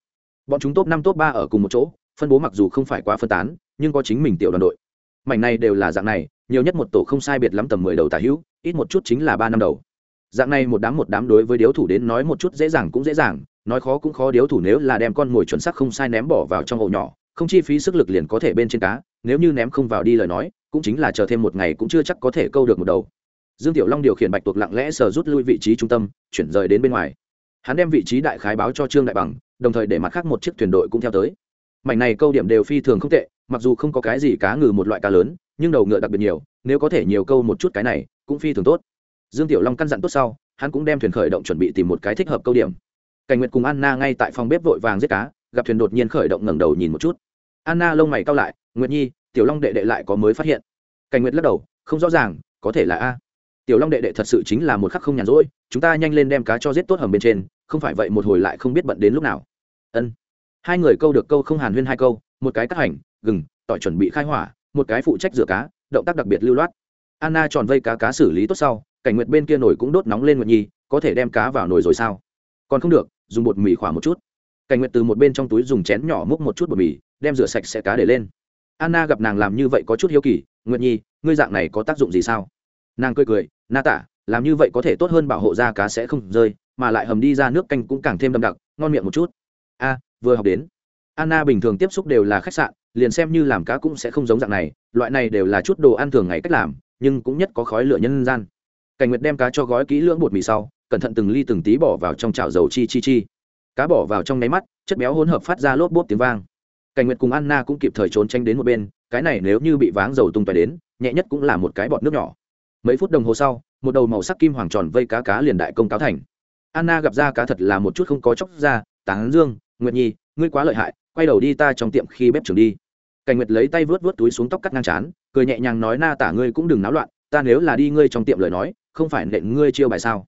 Bọn chúng top năm, top ba ở cùng một chỗ, phân bố mặc dù không phải quá phân tán, nhưng có chính mình tiểu đoàn đội. Mảnh này đều là dạng này, nhiều nhất một tổ không sai biệt lắm tầm mười đầu tả hữu, ít một chút chính là ba năm đầu. Dạng này một đám một đám đối với điếu thủ đến nói một chút dễ dàng cũng dễ dàng nói khó cũng khó điếu thủ nếu là đem con mồi chuẩn xác không sai ném bỏ vào trong ổ nhỏ, không chi phí sức lực liền có thể bên trên cá, nếu như ném không vào đi lời nói, cũng chính là chờ thêm một ngày cũng chưa chắc có thể câu được một đầu. Dương tiểu long điều khiển bạch tuộc lặng lẽ sờ rút lui vị trí trung tâm, chuyển rời đến bên ngoài. Hắn đem vị trí đại khái báo cho trương đại bằng, đồng thời để mặt khác một chiếc thuyền đội cũng theo tới. Mảnh này câu điểm đều phi thường không tệ, mặc dù không có cái gì cá ngừ một loại cá lớn, nhưng đầu ngựa đặc biệt nhiều, nếu có thể nhiều câu một chút cái này, cũng phi thường tốt. Dương tiểu long căn dặn tốt sau, hắn cũng đem thuyền khởi động chuẩn bị tìm một cái thích hợp câu điểm cảnh nguyệt cùng anna ngay tại phòng bếp vội vàng giết cá, gặp thuyền đột nhiên khởi động ngẩng đầu nhìn một chút. Anna lông mày cau lại, nguyệt nhi, tiểu long đệ đệ lại có mới phát hiện. Cảnh nguyệt lắc đầu, không rõ ràng, có thể là a. Tiểu long đệ đệ thật sự chính là một khắc không nhàn rỗi, chúng ta nhanh lên đem cá cho giết tốt hầm bên trên, không phải vậy một hồi lại không biết bận đến lúc nào. Ân. Hai người câu được câu không hàn huyên hai câu, một cái cắt hành, gừng, tỏi chuẩn bị khai hỏa, một cái phụ trách rửa cá, động tác đặc biệt lưu loát. Anna tròn vây cá cá xử lý tốt sau, cảnh nguyệt bên kia nồi cũng đốt nóng lên nguyệt nhi, có thể đem cá vào nồi rồi sao? Còn không được dùng bột mì khỏa một chút. Cảnh nguyệt từ một bên trong túi dùng chén nhỏ múc một chút bột mì, đem rửa sạch sẽ cá để lên. Anna gặp nàng làm như vậy có chút hiếu kỳ, nguyệt nhi, ngươi dạng này có tác dụng gì sao? Nàng cười cười, na tả, làm như vậy có thể tốt hơn bảo hộ da cá sẽ không rơi, mà lại hầm đi ra nước canh cũng càng thêm đậm đặc, ngon miệng một chút. A, vừa học đến. Anna bình thường tiếp xúc đều là khách sạn, liền xem như làm cá cũng sẽ không giống dạng này, loại này đều là chút đồ ăn thường ngày cách làm, nhưng cũng nhất có khói lửa nhân gian. Cảnh nguyệt đem cá cho gói kỹ lưỡng bột mì sau cẩn thận từng ly từng tí bỏ vào trong chảo dầu chi chi chi. Cá bỏ vào trong nháy mắt, chất béo hỗn hợp phát ra lốp bốp tiếng vang. Cảnh nguyệt cùng anna cũng kịp thời trốn tranh đến một bên, cái này nếu như bị váng dầu tung tóe đến, nhẹ nhất cũng là một cái bọt nước nhỏ. Mấy phút đồng hồ sau, một đầu màu sắc kim hoàng tròn vây cá cá liền đại công cáo thành. Anna gặp ra cá thật là một chút không có chóc ra, tán dương, nguyệt nhi, ngươi quá lợi hại, quay đầu đi ta trong tiệm khi bếp trưởng đi. Cảnh nguyệt lấy tay vớt vớt túi xuống tóc cắt ngang chán, cười nhẹ nhàng nói, na tả ngươi cũng đừng náo loạn, ta nếu là đi ngươi trong tiệm lời nói, không phải nện ngươi chiêu bài sao?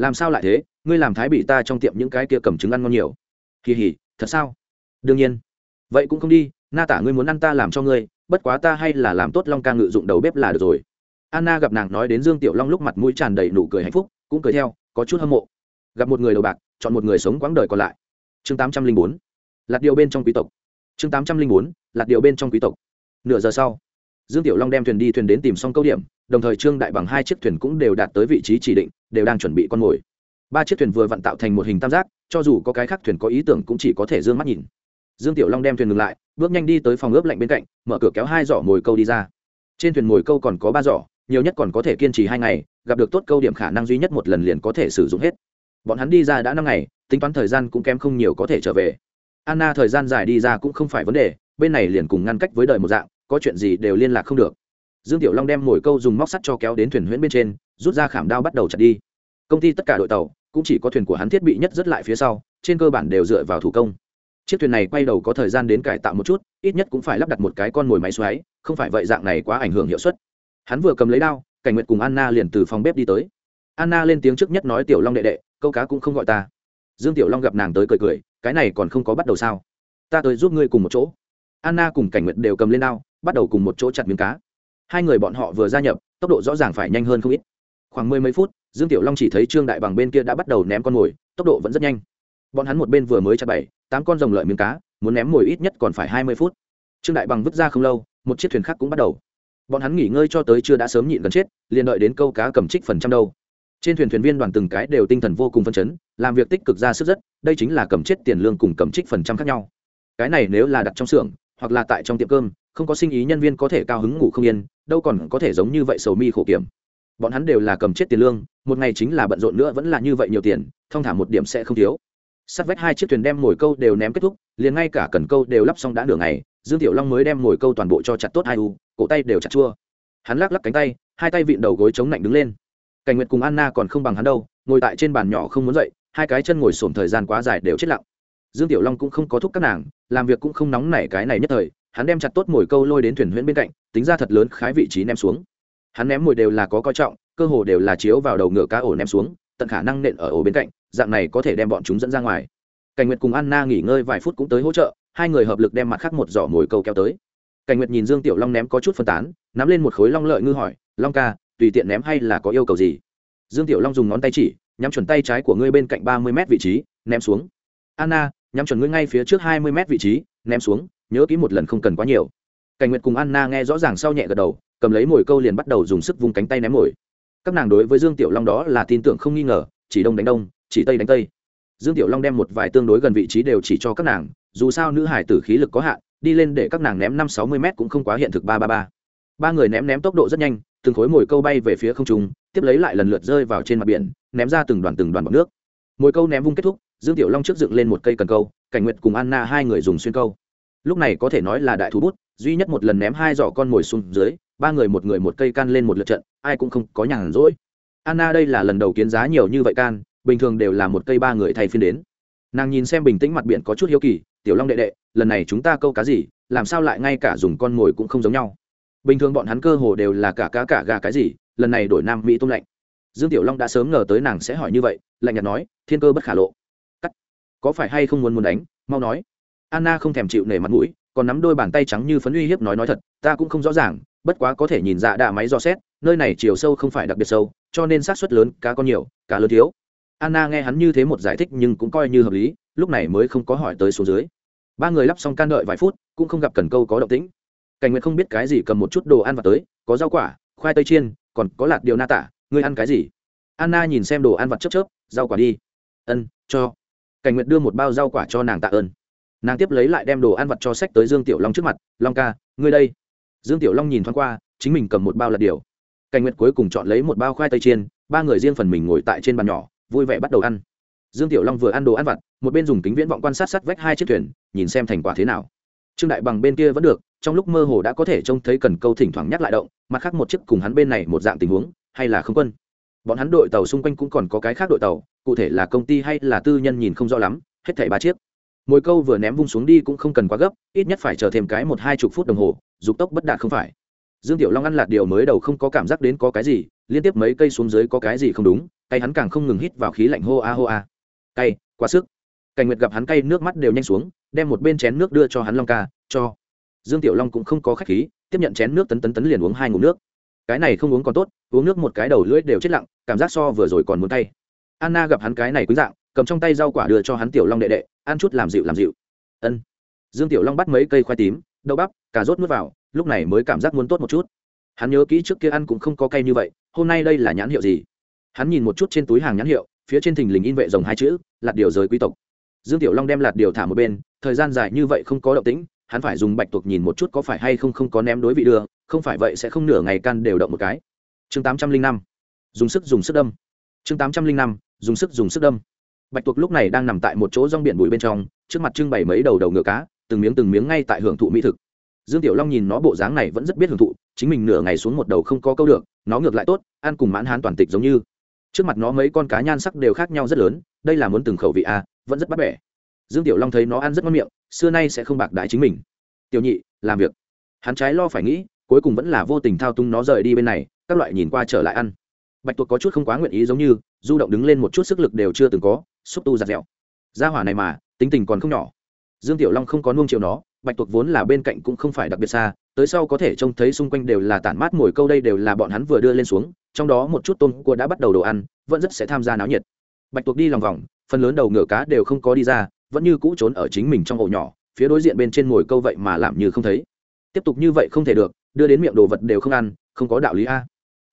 Làm sao lại thế? Ngươi làm thái bị ta trong tiệm những cái kia cầm trứng ăn ngon nhiều. Kỳ hỉ, thật sao? Đương nhiên. Vậy cũng không đi, na tả ngươi muốn ăn ta làm cho ngươi, bất quá ta hay là làm tốt long ca ngự dụng đầu bếp là được rồi. Anna gặp nàng nói đến dương tiểu long lúc mặt mũi tràn đầy nụ cười hạnh phúc, cũng cười theo, có chút hâm mộ. Gặp một người đầu bạc, chọn một người sống quãng đời còn lại. Chương tám trăm linh bốn. Lạt điều bên trong quý tộc. Chương tám trăm linh bốn. Lạt điều bên trong quý tộc. Nửa giờ sau, dương tiểu long đem thuyền đi thuyền đến tìm xong câu điểm, đồng thời trương đại bằng hai chiếc thuyền cũng đều đạt tới vị trí chỉ định đều đang chuẩn bị con mồi. Ba chiếc thuyền vừa vặn tạo thành một hình tam giác, cho dù có cái khác thuyền có ý tưởng cũng chỉ có thể d ư ơ n g mắt nhìn. Dương tiểu long đem thuyền ngừng lại, bước nhanh đi tới phòng ướp lạnh bên cạnh, mở cửa kéo hai giỏ mồi câu đi ra. Trên thuyền mồi câu còn có ba giỏ, nhiều nhất còn có thể kiên trì hai ngày, gặp được tốt câu điểm khả năng duy nhất một lần liền có thể sử dụng hết. Bọn hắn đi ra đã năm ngày, tính toán thời gian cũng kém không nhiều có thể trở về. Anna thời gian dài đi ra cũng không phải vấn đề, bên này liền cùng ngăn cách với đời một dạng, có chuyện gì đều liên lạc không được. Dương tiểu long đem mồi câu dùng móc sắt cho kéo đến thuyền huyễn bên trên rút ra khảm đao bắt đầu chặt đi. Công ty tất cả đội tàu cũng chỉ có thuyền của hắn thiết bị nhất rất lại phía sau, trên cơ bản đều dựa vào thủ công. Chiếc thuyền này quay đầu có thời gian đến cải tạo một chút, ít nhất cũng phải lắp đặt một cái con mồi máy xoáy, không phải vậy dạng này quá ảnh hưởng hiệu suất. Hắn vừa cầm lấy đao, cảnh nguyệt cùng anna liền từ phòng bếp đi tới. Anna lên tiếng trước nhất nói, tiểu long đệ đệ, câu cá cũng không gọi ta. Dương tiểu long gặp nàng tới cười cười, cái này còn không có bắt đầu sao? Ta tới giúp ngươi cùng một chỗ. Anna cùng cảnh nguyệt đều cầm lên đao, bắt đầu cùng một chỗ chặt miếng cá. Hai người bọn họ vừa gia nhập, tốc độ rõ ràng phải nhanh hơn không ít khoảng mười mấy phút, dương tiểu long chỉ thấy trương đại bằng bên kia đã bắt đầu ném con mồi, tốc độ vẫn rất nhanh. Bọn hắn một bên vừa mới chặt bảy tám con rồng lợi miếng cá, muốn ném mồi ít nhất còn phải hai mươi phút. Trương đại bằng vứt ra không lâu, một chiếc thuyền khác cũng bắt đầu. Bọn hắn nghỉ ngơi cho tới chưa đã sớm nhịn gần chết, liền đợi đến câu cá cầm trích phần trăm đâu. Trên thuyền thuyền viên đoàn từng cái đều tinh thần vô cùng phân chấn, làm việc tích cực ra sức rất, đây chính là cầm chết tiền lương cùng cầm trích phần trăm khác nhau. Cái này nếu là đặt trong xưởng, hoặc là tại trong tiệm cơm, không có sinh ý nhân viên có thể cao hứng ngủ không yên, đâu còn có thể giống như vậy sầu mi khổ kiểm bọn hắn đều là cầm chết tiền lương, một ngày chính là bận rộn nữa vẫn là như vậy nhiều tiền thông thả một điểm sẽ không thiếu. Sắt vách hai chiếc thuyền đem mồi câu đều ném kết thúc, liền ngay cả cần câu đều lắp xong đã nửa ngày, dương tiểu long mới đem mồi câu toàn bộ cho chặt tốt hai u, cổ tay đều chặt chua. Hắn lắc lắc cánh tay, hai tay vịn đầu gối chống lạnh đứng lên. Cảnh nguyệt cùng anna còn không bằng hắn đâu, ngồi tại trên bàn nhỏ không muốn dậy, hai cái chân ngồi sổm thời gian quá dài đều chết lặng. Dương tiểu long cũng không có thúc các nàng, làm việc cũng không nóng nảy cái này nhất thời, hắn đem chặt tốt mồi câu lôi đến thuyền huyễn bên cạnh, tính ra thật lớn khái vị trí ném xuống hắn ném mồi đều là có coi trọng, cơ hồ đều là chiếu vào đầu ngựa cá ổ ném xuống, tận khả năng nện ở ổ bên cạnh, dạng này có thể đem bọn chúng dẫn ra ngoài. Cảnh nguyệt cùng anna nghỉ ngơi vài phút cũng tới hỗ trợ, hai người hợp lực đem mặt khác một giỏ mồi câu kéo tới. Cảnh nguyệt nhìn dương tiểu long ném có chút phân tán, nắm lên một khối long lợi ngư hỏi, long ca, tùy tiện ném hay là có yêu cầu gì? Dương tiểu long dùng ngón tay chỉ, nhắm chuẩn tay trái của ngươi bên cạnh ba mươi m vị trí, ném xuống. Anna, nhắm chuẩn ngươi ngay phía trước hai mươi m vị trí, ném xuống, nhớ kỹ một lần không cần quá nhiều. Cảnh nguyệt cùng anna nghe rõ ràng sau nhẹ gật đầu cầm lấy mồi câu liền bắt đầu dùng sức vung cánh tay ném mồi. Các nàng đối với dương tiểu long đó là tin tưởng không nghi ngờ, chỉ đông đánh đông, chỉ tây đánh tây. Dương tiểu long đem một vài tương đối gần vị trí đều chỉ cho các nàng, dù sao nữ hải tử khí lực có hạn, đi lên để các nàng ném năm sáu mươi m cũng không quá hiện thực ba ba ba. Ba người ném ném tốc độ rất nhanh, từng khối mồi câu bay về phía không trung, tiếp lấy lại lần lượt rơi vào trên mặt biển, ném ra từng đoàn từng đoàn bọc nước. Mồi câu ném vung kết thúc, dương tiểu long trước dựng lên một cây cần câu, cảnh nguyệt cùng anna hai người dùng xuyên câu. Lúc này có thể nói là đại thú bút, duy nhất một lần ném hai giỏ con mồi xuống dưới ba người một người một cây can lên một lượt trận, ai cũng không có nhàn rỗi. Anna đây là lần đầu kiến giá nhiều như vậy can, bình thường đều là một cây ba người thay phiên đến. Nàng nhìn xem bình tĩnh mặt biển có chút hiếu kỳ, tiểu long đệ đệ, lần này chúng ta câu cá gì, làm sao lại ngay cả dùng con mồi cũng không giống nhau? Bình thường bọn hắn cơ hồ đều là cả cá cả gà cái gì, lần này đổi nam mỹ tôm lạnh. Dương tiểu long đã sớm ngờ tới nàng sẽ hỏi như vậy, lạnh nhạt nói, thiên cơ bất khả lộ. Cắt, có phải hay không muốn muốn đánh, mau nói. Anna không thèm chịu nể mặt mũi, còn nắm đôi bàn tay trắng như phấn uy hiếp nói nói thật, ta cũng không rõ ràng bất quá có thể nhìn ra đạ máy dò xét, nơi này chiều sâu không phải đặc biệt sâu, cho nên xác suất lớn, cá có nhiều, cá lớn thiếu. Anna nghe hắn như thế một giải thích nhưng cũng coi như hợp lý, lúc này mới không có hỏi tới số dưới. Ba người lắp xong can đợi vài phút, cũng không gặp cần câu có động tĩnh. Cảnh nguyệt không biết cái gì cầm một chút đồ ăn vào tới, có rau quả, khoai tây chiên, còn có lạt điều na tả, ngươi ăn cái gì? Anna nhìn xem đồ ăn vặt chớp chớp, rau quả đi. Ân, cho. Cảnh nguyệt đưa một bao rau quả cho nàng tạ ơn. Nàng tiếp lấy lại đem đồ ăn vặt cho sách tới dương tiểu long trước mặt, long ca, ngươi đây dương tiểu long nhìn thoáng qua, chính mình cầm một bao lạt điều. Cảnh nguyệt cuối cùng chọn lấy một bao khoai tây chiên, ba người riêng phần mình ngồi tại trên bàn nhỏ, vui vẻ bắt đầu ăn. Dương tiểu long vừa ăn đồ ăn vặt, một bên dùng kính viễn vọng quan sát sát vách hai chiếc thuyền, nhìn xem thành quả thế nào. Trương đại bằng bên kia vẫn được, trong lúc mơ hồ đã có thể trông thấy cần câu thỉnh thoảng nhắc lại động, mặt khác một chiếc cùng hắn bên này một dạng tình huống, hay là không quân. Bọn hắn đội tàu xung quanh cũng còn có cái khác đội tàu, cụ thể là công ty hay là tư nhân nhìn không rõ lắm, hết thảy ba chiếc mỗi câu vừa ném vung xuống đi cũng không cần quá gấp, ít nhất phải chờ thêm cái một hai chục phút đồng hồ, dục tốc bất đạt không phải. Dương tiểu long ăn lạt điều mới đầu không có cảm giác đến có cái gì, liên tiếp mấy cây xuống dưới có cái gì không đúng tay hắn càng không ngừng hít vào khí lạnh hô a hô a. Cay, quá sức. Cảnh nguyệt gặp hắn cay nước mắt đều nhanh xuống, đem một bên chén nước đưa cho hắn long ca, cho. Dương tiểu long cũng không có khách khí, tiếp nhận chén nước tấn tấn tấn liền uống hai ngụm nước. Cái này không uống còn tốt, uống nước một cái đầu lưỡi đều chết lặng, cảm giác so vừa rồi còn muốn tay anna gặp hắn cái này quý dạng cầm trong tay rau quả đưa cho hắn tiểu long đệ đệ, ăn chút làm dịu làm dịu. Ân. Dương tiểu long bắt mấy cây khoai tím, đậu bắp, cà rốt nuốt vào, lúc này mới cảm giác muốn tốt một chút. Hắn nhớ kỹ trước kia ăn cũng không có cay như vậy, hôm nay đây là nhãn hiệu gì? Hắn nhìn một chút trên túi hàng nhãn hiệu, phía trên thình lình in vệ rồng hai chữ, lạt điều giới quý tộc. Dương tiểu long đem lạt điều thả một bên, thời gian dài như vậy không có động tĩnh, hắn phải dùng bạch tuộc nhìn một chút có phải hay không không có ném đối vị đưa, không phải vậy sẽ không nửa ngày can đều động một cái. Chương tám trăm linh năm. Dùng sức dùng sức đâm. Chương tám trăm linh năm. Dùng sức dùng sức đâm bạch tuộc lúc này đang nằm tại một chỗ rong biển bụi bên trong trước mặt trưng bày mấy đầu đầu ngựa cá từng miếng từng miếng ngay tại hưởng thụ mỹ thực. Dương tiểu long nhìn nó bộ dáng này vẫn rất biết hưởng thụ chính mình nửa ngày xuống một đầu không có câu được nó ngược lại tốt ăn cùng mãn hán toàn tịch giống như. Trước mặt nó mấy con cá nhan sắc đều khác nhau rất lớn đây là muốn từng khẩu vị à, vẫn rất bắt bẻ. Dương tiểu long thấy nó ăn rất ngon miệng xưa nay sẽ không bạc đái chính mình. Tiểu nhị làm việc. Hắn trái lo phải nghĩ cuối cùng vẫn là vô tình thao túng nó rời đi bên này các loại nhìn qua trở lại ăn. Bạch tuộc có chút không quá nguyện ý giống như du động đứng lên một chút sức lực đều chưa từng có, xúc tu giặt dẻo. Gia hỏa này mà, tính tình còn không nhỏ. Dương tiểu long không có nuông chiều nó, bạch tuộc vốn là bên cạnh cũng không phải đặc biệt xa, tới sau có thể trông thấy xung quanh đều là tản mát mồi câu đây đều là bọn hắn vừa đưa lên xuống, trong đó một chút tôm cua đã bắt đầu đồ ăn, vẫn rất sẽ tham gia náo nhiệt. Bạch tuộc đi lòng vòng, phần lớn đầu ngựa cá đều không có đi ra, vẫn như cũ trốn ở chính mình trong ổ nhỏ, phía đối diện bên trên mồi câu vậy mà làm như không thấy. Tiếp tục như vậy không thể được, đưa đến miệng đồ vật đều không ăn, không có đạo lý a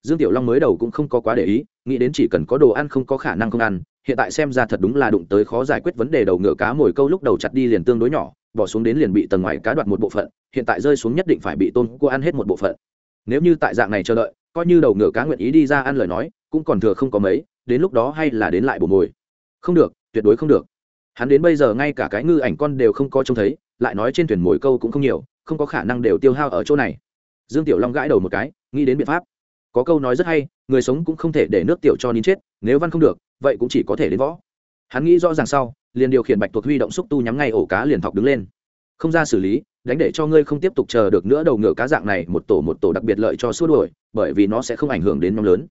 dương tiểu long mới đầu cũng không có quá để ý, nghĩ đến chỉ cần có đồ ăn không có khả năng không ăn, hiện tại xem ra thật đúng là đụng tới khó giải quyết vấn đề đầu ngựa cá mồi câu lúc đầu chặt đi liền tương đối nhỏ, bỏ xuống đến liền bị tầng ngoài cá đoạt một bộ phận, hiện tại rơi xuống nhất định phải bị tôn cua ăn hết một bộ phận. Nếu như tại dạng này chờ đợi, coi như đầu ngựa cá nguyện ý đi ra ăn lời nói, cũng còn thừa không có mấy, đến lúc đó hay là đến lại bổ mồi. Không được, tuyệt đối không được. Hắn đến bây giờ ngay cả cái ngư ảnh con đều không có trông thấy, lại nói trên thuyền mồi câu cũng không nhiều, không có khả năng đều tiêu hao ở chỗ này. Dương tiểu long gãi đầu một cái, nghĩ đến biện pháp có câu nói rất hay, người sống cũng không thể để nước tiểu cho nín chết, nếu văn không được, vậy cũng chỉ có thể đến võ. Hắn nghĩ rõ ràng sau, liền điều khiển bạch tuộc huy động xúc tu nhắm ngay ổ cá liền thọc đứng lên. Không ra xử lý, đánh để cho ngươi không tiếp tục chờ được nữa đầu ngựa cá dạng này, một tổ một tổ đặc biệt lợi cho xua đuổi, bởi vì nó sẽ không ảnh hưởng đến nhóm lớn.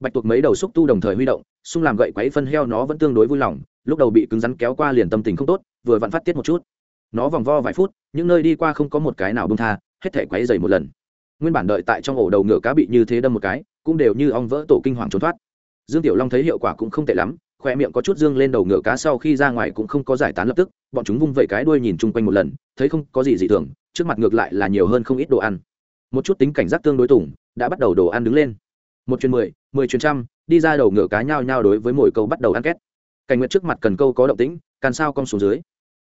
Bạch tuộc mấy đầu xúc tu đồng thời huy động, xung làm gậy quấy phân heo nó vẫn tương đối vui lòng, lúc đầu bị cứng rắn kéo qua liền tâm tình không tốt, vừa vặn phát tiết một chút. Nó vòng vo vài phút, những nơi đi qua không có một cái nào bông tha, hết thể quấy dày một lần nguyên bản đợi tại trong ổ đầu ngựa cá bị như thế đâm một cái, cũng đều như ong vỡ tổ kinh hoàng trốn thoát. Dương tiểu long thấy hiệu quả cũng không tệ lắm, khoe miệng có chút dương lên đầu ngựa cá sau khi ra ngoài cũng không có giải tán lập tức, bọn chúng vung vẩy cái đuôi nhìn chung quanh một lần, thấy không có gì dị thường, trước mặt ngược lại là nhiều hơn không ít đồ ăn. Một chút tính cảnh giác tương đối tủng đã bắt đầu đồ ăn đứng lên. Một chuyến mười mười chuyến trăm, đi ra đầu ngựa cá nhao nhao đối với mỗi câu bắt đầu ăn két. Cảnh nguyện trước mặt cần câu có động tĩnh, càn sao cong xuống dưới.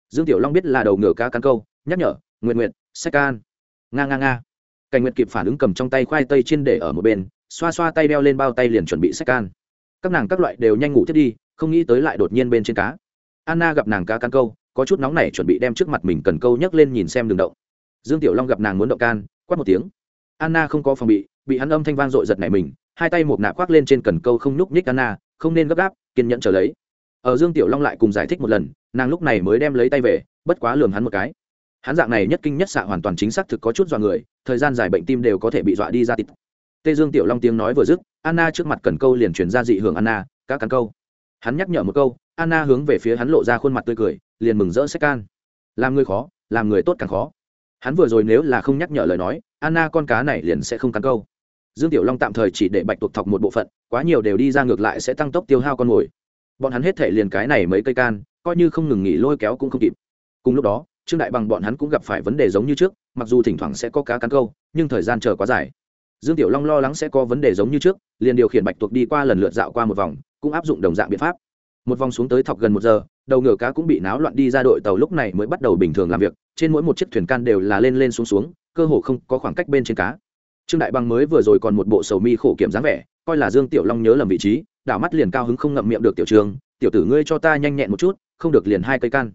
Dương tiểu long biết là đầu ngựa cá cắn câu, nhắc nhở nguyện nguyện sách can. Nga nga nga cảnh Nguyệt kịp phản ứng cầm trong tay khoai tây trên để ở một bên, xoa xoa tay đeo lên bao tay liền chuẩn bị sách can. Các nàng các loại đều nhanh ngủ thiết đi, không nghĩ tới lại đột nhiên bên trên cá. Anna gặp nàng cá can câu, có chút nóng này chuẩn bị đem trước mặt mình cần câu nhấc lên nhìn xem đường động. Dương tiểu long gặp nàng muốn động can, quát một tiếng. Anna không có phòng bị bị hắn âm thanh vang dội giật nảy mình, hai tay một nạ khoác lên trên cần câu không nhúc nhích anna, không nên gấp gáp, kiên nhẫn trở lấy. Ở dương tiểu long lại cùng giải thích một lần, nàng lúc này mới đem lấy tay về, bất quá lường hắn một cái hắn dạng này nhất kinh nhất xạ hoàn toàn chính xác thực có chút dọa người, thời gian dài bệnh tim đều có thể bị dọa đi ra tịt. Tê dương tiểu long tiếng nói vừa dứt, anna trước mặt cần câu liền truyền ra dị hưởng anna các cắn câu. Hắn nhắc nhở một câu, anna hướng về phía hắn lộ ra khuôn mặt tươi cười, liền mừng rỡ sách can. Làm người khó, làm người tốt càng khó. Hắn vừa rồi nếu là không nhắc nhở lời nói, anna con cá này liền sẽ không cắn câu. Dương tiểu long tạm thời chỉ để bạch tuộc thọc một bộ phận, quá nhiều đều đi ra ngược lại sẽ tăng tốc tiêu hao con mồi. Bọn hắn hết thể liền cái này mấy cây can, coi như không ngừng nghỉ lôi kéo cũng không kịp. Cùng lúc đó trương đại bằng bọn hắn cũng gặp phải vấn đề giống như trước, mặc dù thỉnh thoảng sẽ có cá cắn câu, nhưng thời gian chờ quá dài. Dương tiểu long lo lắng sẽ có vấn đề giống như trước, liền điều khiển bạch tuộc đi qua lần lượt dạo qua một vòng, cũng áp dụng đồng dạng biện pháp. Một vòng xuống tới thọc gần một giờ, đầu ngựa cá cũng bị náo loạn đi ra đội tàu lúc này mới bắt đầu bình thường làm việc, trên mỗi một chiếc thuyền can đều là lên lên xuống xuống, cơ hồ không có khoảng cách bên trên cá. Trương đại bằng mới vừa rồi còn một bộ sầu mi khổ kiểm dáng vẻ, coi là dương tiểu long nhớ lầm vị trí, đảo mắt liền cao hứng không ngậm miệng được tiểu trường, tiểu tử ngươi cho ta nhanh nhẹn một chút, không được liền hai cây can.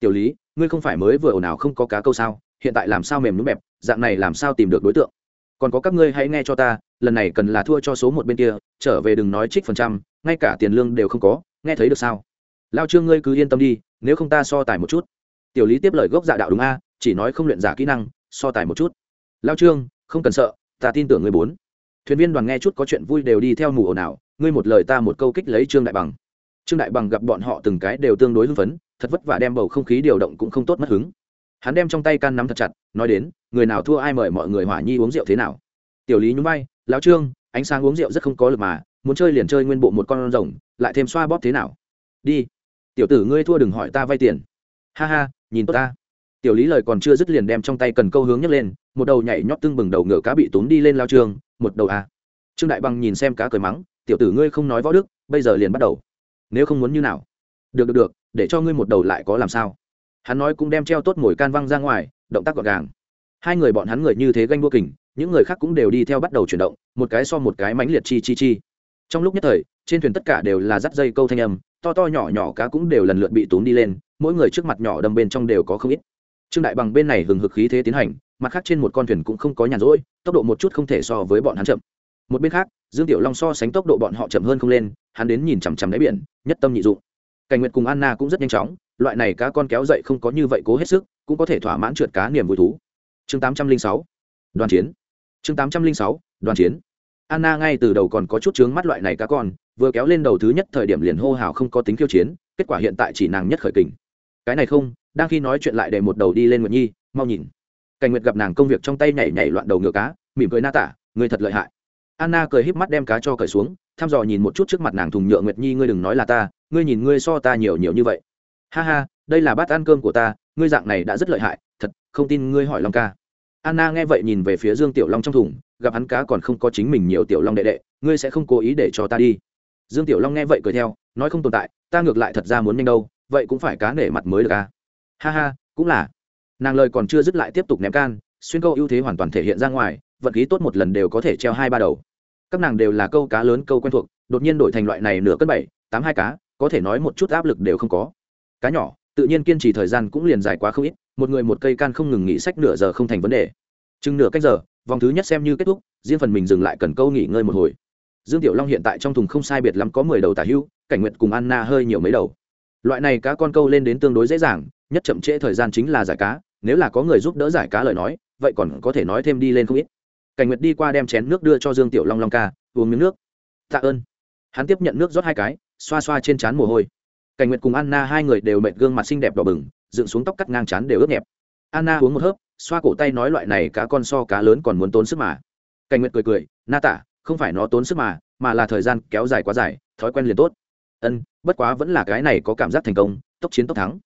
Tiểu lý ngươi không phải mới vừa ồn ào không có cá câu sao, hiện tại làm sao mềm núm bẹp, dạng này làm sao tìm được đối tượng? Còn có các ngươi hãy nghe cho ta, lần này cần là thua cho số một bên kia, trở về đừng nói trích phần trăm, ngay cả tiền lương đều không có, nghe thấy được sao? Lao trương ngươi cứ yên tâm đi, nếu không ta so tài một chút. Tiểu lý tiếp lời gốc dạ đạo đúng a, chỉ nói không luyện giả kỹ năng, so tài một chút. Lao trương, không cần sợ, ta tin tưởng ngươi bốn. Thuyền viên đoàn nghe chút có chuyện vui đều đi theo mù ồn ào, ngươi một lời ta một câu kích lấy trương đại bằng. Trương đại bằng gặp bọn họ từng cái đều tương đối hưng phấn thật vất vả đem bầu không khí điều động cũng không tốt mất hứng. Hắn đem trong tay can nắm thật chặt, nói đến, người nào thua ai mời mọi người hỏa nhi uống rượu thế nào. Tiểu lý nhún vai, lão trương, ánh sáng uống rượu rất không có lực mà, muốn chơi liền chơi nguyên bộ một con rồng, lại thêm xoa bóp thế nào? Đi. Tiểu tử ngươi thua đừng hỏi ta vay tiền. Ha ha, nhìn tốt ta. Tiểu lý lời còn chưa dứt liền đem trong tay cần câu hướng nhấc lên, một đầu nhảy nhót tưng bừng đầu ngựa cá bị tốn đi lên lao trương, một đầu a trương đại bằng nhìn xem cá cười mắng, tiểu tử ngươi không nói võ đức, bây giờ liền bắt đầu. Nếu không muốn như nào? Được được được để cho ngươi một đầu lại có làm sao? Hắn nói cũng đem treo tốt mồi can văng ra ngoài, động tác gọn gàng. Hai người bọn hắn người như thế ganh đua kình, những người khác cũng đều đi theo bắt đầu chuyển động, một cái so một cái mãnh liệt chi chi chi. Trong lúc nhất thời, trên thuyền tất cả đều là dắt dây câu thanh âm, to to nhỏ nhỏ cá cũng đều lần lượt bị tốn đi lên, mỗi người trước mặt nhỏ đâm bên trong đều có không ít. Trương đại bằng bên này hừng hực khí thế tiến hành, mặt khác trên một con thuyền cũng không có nhàn rỗi, tốc độ một chút không thể so với bọn hắn chậm. Một bên khác, dương tiểu long so sánh tốc độ bọn họ chậm hơn không lên, hắn đến nhìn chằm chằm đáy biển, nhất tâm nhị dụng cảnh nguyệt cùng anna cũng rất nhanh chóng, loại này cá con kéo dậy không có như vậy cố hết sức, cũng có thể thỏa mãn trượt cá niềm vui thú. Chương tám trăm linh sáu, đoàn chiến. Chương tám trăm linh sáu, đoàn chiến. Anna ngay từ đầu còn có chút chướng mắt loại này cá con, vừa kéo lên đầu thứ nhất thời điểm liền hô hào không có tính khiêu chiến, kết quả hiện tại chỉ nàng nhất khởi kình. Cái này không, đang khi nói chuyện lại để một đầu đi lên nguyệt nhi, mau nhìn. Cảnh nguyệt gặp nàng công việc trong tay nhảy nhảy loạn đầu ngựa cá, mỉm cười na tả người thật lợi hại. Anna cười híp mắt đem cá cho cởi xuống thăm dò nhìn một chút trước mặt nàng thùng nhựa nguyệt nhi, ngươi đừng nói là ta, ngươi nhìn ngươi so ta nhiều nhiều như vậy. Ha ha, đây là bát ăn cơm của ta, ngươi dạng này đã rất lợi hại, thật, không tin ngươi hỏi long ca. Anna nghe vậy nhìn về phía dương tiểu long trong thùng, gặp hắn cá còn không có chính mình nhiều tiểu long đệ đệ, ngươi sẽ không cố ý để cho ta đi. Dương tiểu long nghe vậy cười theo, nói không tồn tại, ta ngược lại thật ra muốn nhanh đâu, vậy cũng phải cá nể mặt mới được à. Ha ha, cũng là. Nàng lời còn chưa dứt lại tiếp tục ném can, xuyên câu ưu thế hoàn toàn thể hiện ra ngoài, vận khí tốt một lần đều có thể treo hai ba đầu các nàng đều là câu cá lớn, câu quen thuộc, đột nhiên đổi thành loại này nửa cân bảy, tám hai cá, có thể nói một chút áp lực đều không có. Cá nhỏ, tự nhiên kiên trì thời gian cũng liền dài quá không ít, một người một cây can không ngừng nghỉ sách nửa giờ không thành vấn đề. Chừng nửa cách giờ, vòng thứ nhất xem như kết thúc, riêng phần mình dừng lại cần câu nghỉ ngơi một hồi. Dương tiểu long hiện tại trong thùng không sai biệt lắm có mười đầu tả hưu, cảnh nguyện cùng anna hơi nhiều mấy đầu. Loại này cá con câu lên đến tương đối dễ dàng, nhất chậm trễ thời gian chính là giải cá, nếu là có người giúp đỡ giải cá lời nói, vậy còn có thể nói thêm đi lên không ít cảnh nguyệt đi qua đem chén nước đưa cho dương tiểu long long ca, uống miếng nước. Tạ ơn. Hắn tiếp nhận nước rót hai cái, xoa xoa trên trán mồ hôi. Cảnh nguyệt cùng anna hai người đều mệt gương mặt xinh đẹp đỏ bừng, dựng xuống tóc cắt ngang chán đều ướt nhẹp. Anna uống một hớp, xoa cổ tay nói loại này cá con so cá lớn còn muốn tốn sức mà. Cảnh nguyệt cười cười, na tả, không phải nó tốn sức mà mà là thời gian kéo dài quá dài, thói quen liền tốt. Ân, bất quá vẫn là cái này có cảm giác thành công, tốc chiến tốc thắng.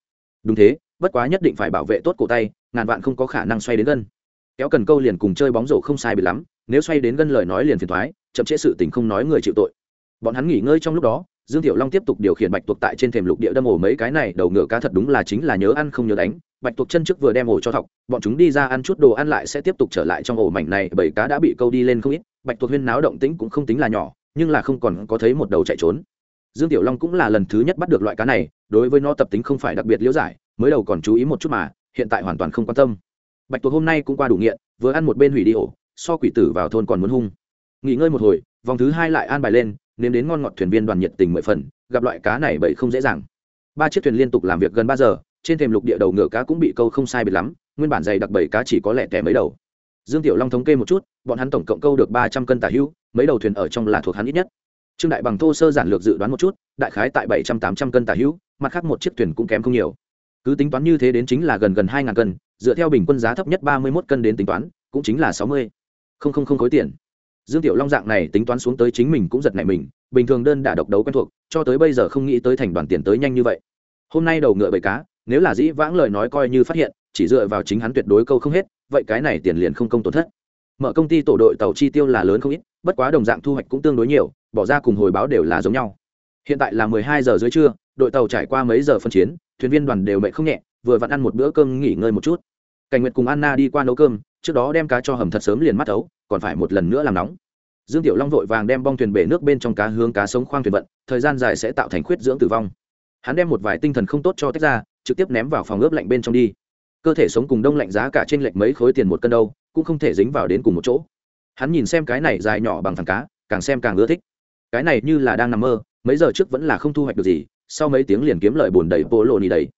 Đúng thế, bất quá nhất định phải bảo vệ tốt cổ tay, ngàn vạn không có khả năng xoay đến gân kéo cần câu liền cùng chơi bóng rổ không sai bị lắm, nếu xoay đến gân lời nói liền phiền thoái, chậm trễ sự tình không nói người chịu tội. Bọn hắn nghỉ ngơi trong lúc đó, dương tiểu long tiếp tục điều khiển bạch tuộc tại trên thềm lục địa đâm ổ mấy cái này, đầu ngựa cá thật đúng là chính là nhớ ăn không nhớ đánh. Bạch tuộc chân trước vừa đem ổ cho thọc, bọn chúng đi ra ăn chút đồ ăn lại sẽ tiếp tục trở lại trong ổ mảnh này bởi cá đã bị câu đi lên không ít. Bạch tuộc huyên náo động tĩnh cũng không tính là nhỏ, nhưng là không còn có thấy một đầu chạy trốn. Dương tiểu long cũng là lần thứ nhất bắt được loại cá này, đối với nó tập tính không phải đặc biệt liễu giải, mới đầu còn chú ý một chút mà, hiện tại hoàn toàn không quan tâm bạch tuộc hôm nay cũng qua đủ nghiện, vừa ăn một bên hủy đi ổ, so quỷ tử vào thôn còn muốn hung. Nghỉ ngơi một hồi, vòng thứ hai lại an bài lên, nếm đến ngon ngọt thuyền viên đoàn nhiệt tình mười phần, gặp loại cá này bậy không dễ dàng. Ba chiếc thuyền liên tục làm việc gần ba giờ, trên thềm lục địa đầu ngựa cá cũng bị câu không sai biệt lắm, nguyên bản dày đặc bảy cá chỉ có lẻ tẻ mấy đầu. Dương tiểu long thống kê một chút, bọn hắn tổng cộng câu được ba trăm cân tả hữu mấy đầu thuyền ở trong là thuộc hắn ít nhất. Trương đại bằng thô sơ giản lược dự đoán một chút, đại khái tại bảy trăm tám trăm cân tả hữu mặt khác một chiếc thuyền cũng kém không nhiều. Cứ tính toán như thế đến chính là gần gần hai ngàn cân dựa theo bình quân giá thấp nhất ba mươi mốt cân đến tính toán, cũng chính là sáu mươi. Không không không khối tiền. Dương tiểu long dạng này tính toán xuống tới chính mình cũng giật nảy mình, bình thường đơn đả độc đấu quen thuộc, cho tới bây giờ không nghĩ tới thành đoàn tiền tới nhanh như vậy. Hôm nay đầu ngựa bầy cá, nếu là dĩ vãng lời nói coi như phát hiện, chỉ dựa vào chính hắn tuyệt đối câu không hết, vậy cái này tiền liền không công tổn thất. Mở công ty tổ đội tàu chi tiêu là lớn không ít, bất quá đồng dạng thu hoạch cũng tương đối nhiều, bỏ ra cùng hồi báo đều là giống nhau. Hiện tại là mười hai giờ dưới trưa, đội tàu trải qua mấy giờ phân chiến, thuyền viên đoàn đều mệt không nhẹ vừa vặn ăn một bữa cơm nghỉ ngơi một chút. Cảnh nguyệt cùng anna đi qua nấu cơm, trước đó đem cá cho hầm thật sớm liền mắt ấu còn phải một lần nữa làm nóng. Dương tiểu long vội vàng đem bong thuyền bể nước bên trong cá hướng cá sống khoang thuyền vận, thời gian dài sẽ tạo thành khuyết dưỡng tử vong. Hắn đem một vài tinh thần không tốt cho tách ra, trực tiếp ném vào phòng ướp lạnh bên trong đi. Cơ thể sống cùng đông lạnh giá cả trên lệch mấy khối tiền một cân đâu, cũng không thể dính vào đến cùng một chỗ. Hắn nhìn xem cái này dài nhỏ bằng thằng cá, càng xem càng ưa thích. Cái này như là đang nằm mơ, mấy giờ trước vẫn là không thu hoạch được gì, sau mấy tiếng liền kiếm lời bồn đầy bố lộ nì đầy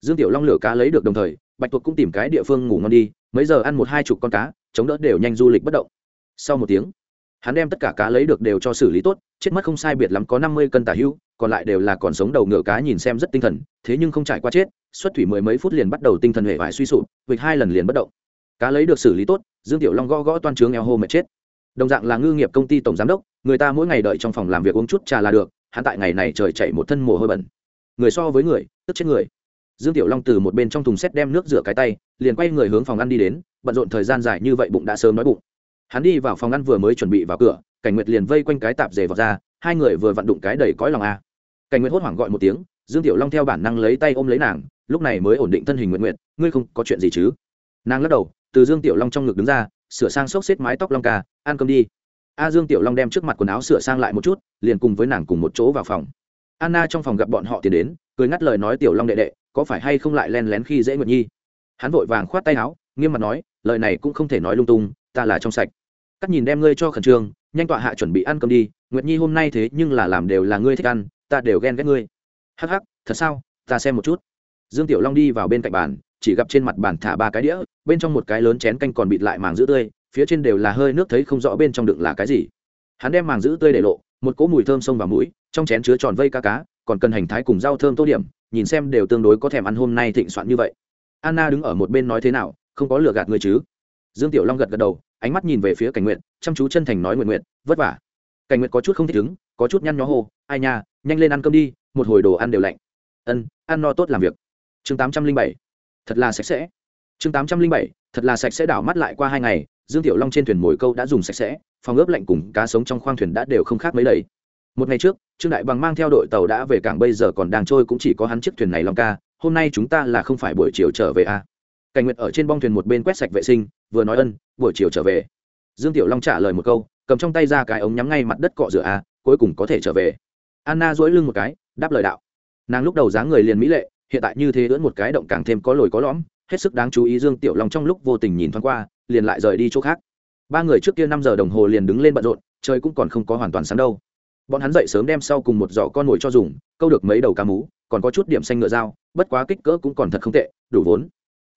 dương tiểu long lửa cá lấy được đồng thời, bạch tuộc cũng tìm cái địa phương ngủ ngon đi, mấy giờ ăn một hai chục con cá, chống đỡ đều nhanh du lịch bất động. Sau một tiếng, hắn đem tất cả cá lấy được đều cho xử lý tốt, chết mất không sai biệt lắm có năm mươi cân tả hữu còn lại đều là còn sống đầu ngựa cá nhìn xem rất tinh thần, thế nhưng không trải qua chết, xuất thủy mười mấy phút liền bắt đầu tinh thần hệ vải suy sụp vịch hai lần liền bất động. Cá lấy được xử lý tốt, dương tiểu long gõ gõ toan trướng eo hô mệt chết. Đồng dạng là ngư nghiệp công ty tổng giám đốc, người ta mỗi ngày đợi trong phòng làm việc uống chút trà là được, hắn tại ngày này trời chạy một thân mồ hôi bẩn. Người so với người, tức chết người dương tiểu long từ một bên trong thùng xét đem nước rửa cái tay, liền quay người hướng phòng ăn đi đến, bận rộn thời gian dài như vậy bụng đã sớm nói bụng. Hắn đi vào phòng ăn vừa mới chuẩn bị vào cửa, cảnh nguyệt liền vây quanh cái tạp dề vào ra, hai người vừa vặn đụng cái đầy cõi lòng a. Cảnh nguyệt hốt hoảng gọi một tiếng, dương tiểu long theo bản năng lấy tay ôm lấy nàng, lúc này mới ổn định thân hình nguyện nguyện ngươi không có chuyện gì chứ? Nàng lắc đầu, từ dương tiểu long trong ngực đứng ra, sửa sang xốc xếp mái tóc long ca, ăn cơm đi. A dương tiểu long đem trước mặt quần áo sửa sang lại một chút, liền cùng với nàng cùng một chỗ vào phòng. Anna trong phòng gặp bọn họ tiến đến, cười ngắt lời nói tiểu long đệ đệ có phải hay không lại len lén khi dễ nguyệt nhi hắn vội vàng khoát tay áo nghiêm mặt nói lời này cũng không thể nói lung tung ta là trong sạch cắt nhìn đem ngươi cho khẩn trương nhanh tọa hạ chuẩn bị ăn cơm đi nguyệt nhi hôm nay thế nhưng là làm đều là ngươi thích ăn ta đều ghen ghét ngươi hắc hắc thật sao ta xem một chút dương tiểu long đi vào bên cạnh bàn chỉ gặp trên mặt bàn thả ba cái đĩa bên trong một cái lớn chén canh còn bịt lại màng giữ tươi phía trên đều là hơi nước thấy không rõ bên trong đựng là cái gì hắn đem màng giữ tươi để lộ một cỗ mùi thơm xông vào mũi trong chén chứa tròn vây cá cá còn cần hành thái cùng rau thơm tô điểm nhìn xem đều tương đối có thèm ăn hôm nay thịnh soạn như vậy. Anna đứng ở một bên nói thế nào, không có lừa gạt người chứ? Dương tiểu long gật gật đầu, ánh mắt nhìn về phía cảnh nguyện chăm chú chân thành nói nguyện nguyện vất vả. Cảnh nguyện có chút không thích ứng, có chút nhăn nhó hồ. ai nha, nhanh lên ăn cơm đi, một hồi đồ ăn đều lạnh. Ân, ăn no tốt làm việc. Chương tám trăm linh bảy, thật là sạch sẽ. Chương tám trăm linh bảy, thật là sạch sẽ đảo mắt lại qua hai ngày. Dương tiểu long trên thuyền mồi câu đã dùng sạch sẽ, phòng ướp lạnh cùng cá sống trong khoang thuyền đã đều không khác mấy đầy một ngày trước trương đại bằng mang theo đội tàu đã về cảng bây giờ còn đang trôi cũng chỉ có hắn chiếc thuyền này long ca hôm nay chúng ta là không phải buổi chiều trở về à. cảnh nguyệt ở trên bong thuyền một bên quét sạch vệ sinh vừa nói ân buổi chiều trở về. Dương tiểu long trả lời một câu cầm trong tay ra cái ống nhắm ngay mặt đất cọ rửa à, cuối cùng có thể trở về. Anna dỗi lưng một cái đáp lời đạo. Nàng lúc đầu dáng người liền mỹ lệ hiện tại như thế ưỡn một cái động càng thêm có lồi có lõm hết sức đáng chú ý dương tiểu long trong lúc vô tình nhìn thoáng qua liền lại rời đi chỗ khác. Ba người trước kia năm giờ đồng hồ liền đứng lên bận rộn trời cũng còn không có hoàn toàn sáng đâu bọn hắn dậy sớm đem sau cùng một giỏ con mồi cho dùng, câu được mấy đầu cá mú, còn có chút điểm xanh ngựa dao, bất quá kích cỡ cũng còn thật không tệ, đủ vốn.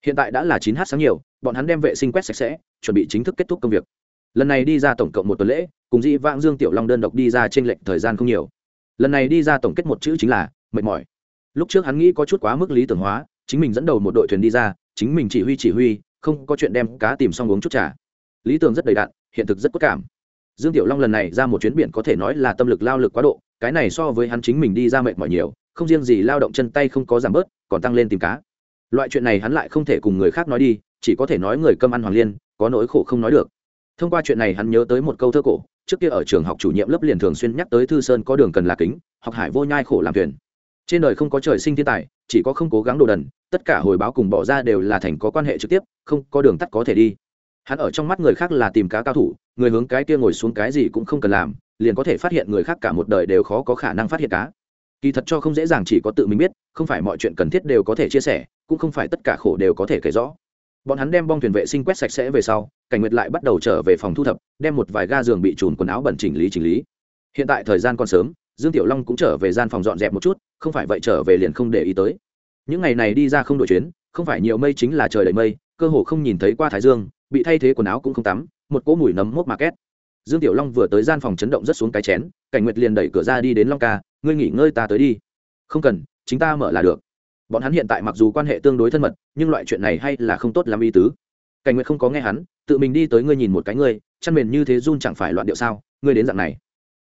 Hiện tại đã là chín h sáng nhiều, bọn hắn đem vệ sinh quét sạch sẽ, chuẩn bị chính thức kết thúc công việc. Lần này đi ra tổng cộng một tuần lễ, cùng dĩ vãng dương tiểu long đơn độc đi ra t r ê n lệch thời gian không nhiều. Lần này đi ra tổng kết một chữ chính là, mệt mỏi. Lúc trước hắn nghĩ có chút quá mức lý tưởng hóa, chính mình dẫn đầu một đội thuyền đi ra, chính mình chỉ huy chỉ huy, không có chuyện đem cá tìm xong uống chút trà. Lý tưởng rất đầy đạn hiện thực rất cốt cảm dương tiểu long lần này ra một chuyến biển có thể nói là tâm lực lao lực quá độ, cái này so với hắn chính mình đi ra mệt mỏi nhiều, không riêng gì lao động chân tay không có giảm bớt, còn tăng lên tìm cá. Loại chuyện này hắn lại không thể cùng người khác nói đi, chỉ có thể nói người cơm ăn hoàng liên, có nỗi khổ không nói được. Thông qua chuyện này hắn nhớ tới một câu thơ cổ, trước kia ở trường học chủ nhiệm lớp liền thường xuyên nhắc tới thư sơn có đường cần là kính, học hải vô nhai khổ làm thuyền. Trên đời không có trời sinh thiên tài, chỉ có không cố gắng đồ đần, tất cả hồi báo cùng bỏ ra đều là thành có quan hệ trực tiếp, không có đường tắt có thể đi hắn ở trong mắt người khác là tìm cá cao thủ, người hướng cái kia ngồi xuống cái gì cũng không cần làm, liền có thể phát hiện người khác cả một đời đều khó có khả năng phát hiện cá. Kỳ thật cho không dễ dàng chỉ có tự mình biết, không phải mọi chuyện cần thiết đều có thể chia sẻ, cũng không phải tất cả khổ đều có thể kể rõ. Bọn hắn đem bong thuyền vệ sinh quét sạch sẽ về sau, cảnh nguyệt lại bắt đầu trở về phòng thu thập, đem một vài ga giường bị trùn quần áo bẩn chỉnh lý chỉnh lý. Hiện tại thời gian còn sớm, dương tiểu long cũng trở về gian phòng dọn dẹp một chút, không phải vậy trở về liền không để ý tới. Những ngày này đi ra không đội chuyến, không phải nhiều mây chính là trời đầy mây, cơ hồ không nhìn thấy qua thái dương bị thay thế quần áo cũng không tắm, một cỗ mùi nấm mốc mà két. Dương tiểu long vừa tới gian phòng chấn động rất xuống cái chén, cảnh nguyệt liền đẩy cửa ra đi đến long ca, ngươi nghỉ ngơi ta tới đi. Không cần, chính ta mở là được. Bọn hắn hiện tại mặc dù quan hệ tương đối thân mật, nhưng loại chuyện này hay là không tốt làm ý tứ. Cảnh nguyệt không có nghe hắn, tự mình đi tới ngươi nhìn một cái ngươi, chăn mền như thế run chẳng phải loạn điệu sao, ngươi đến dạng này.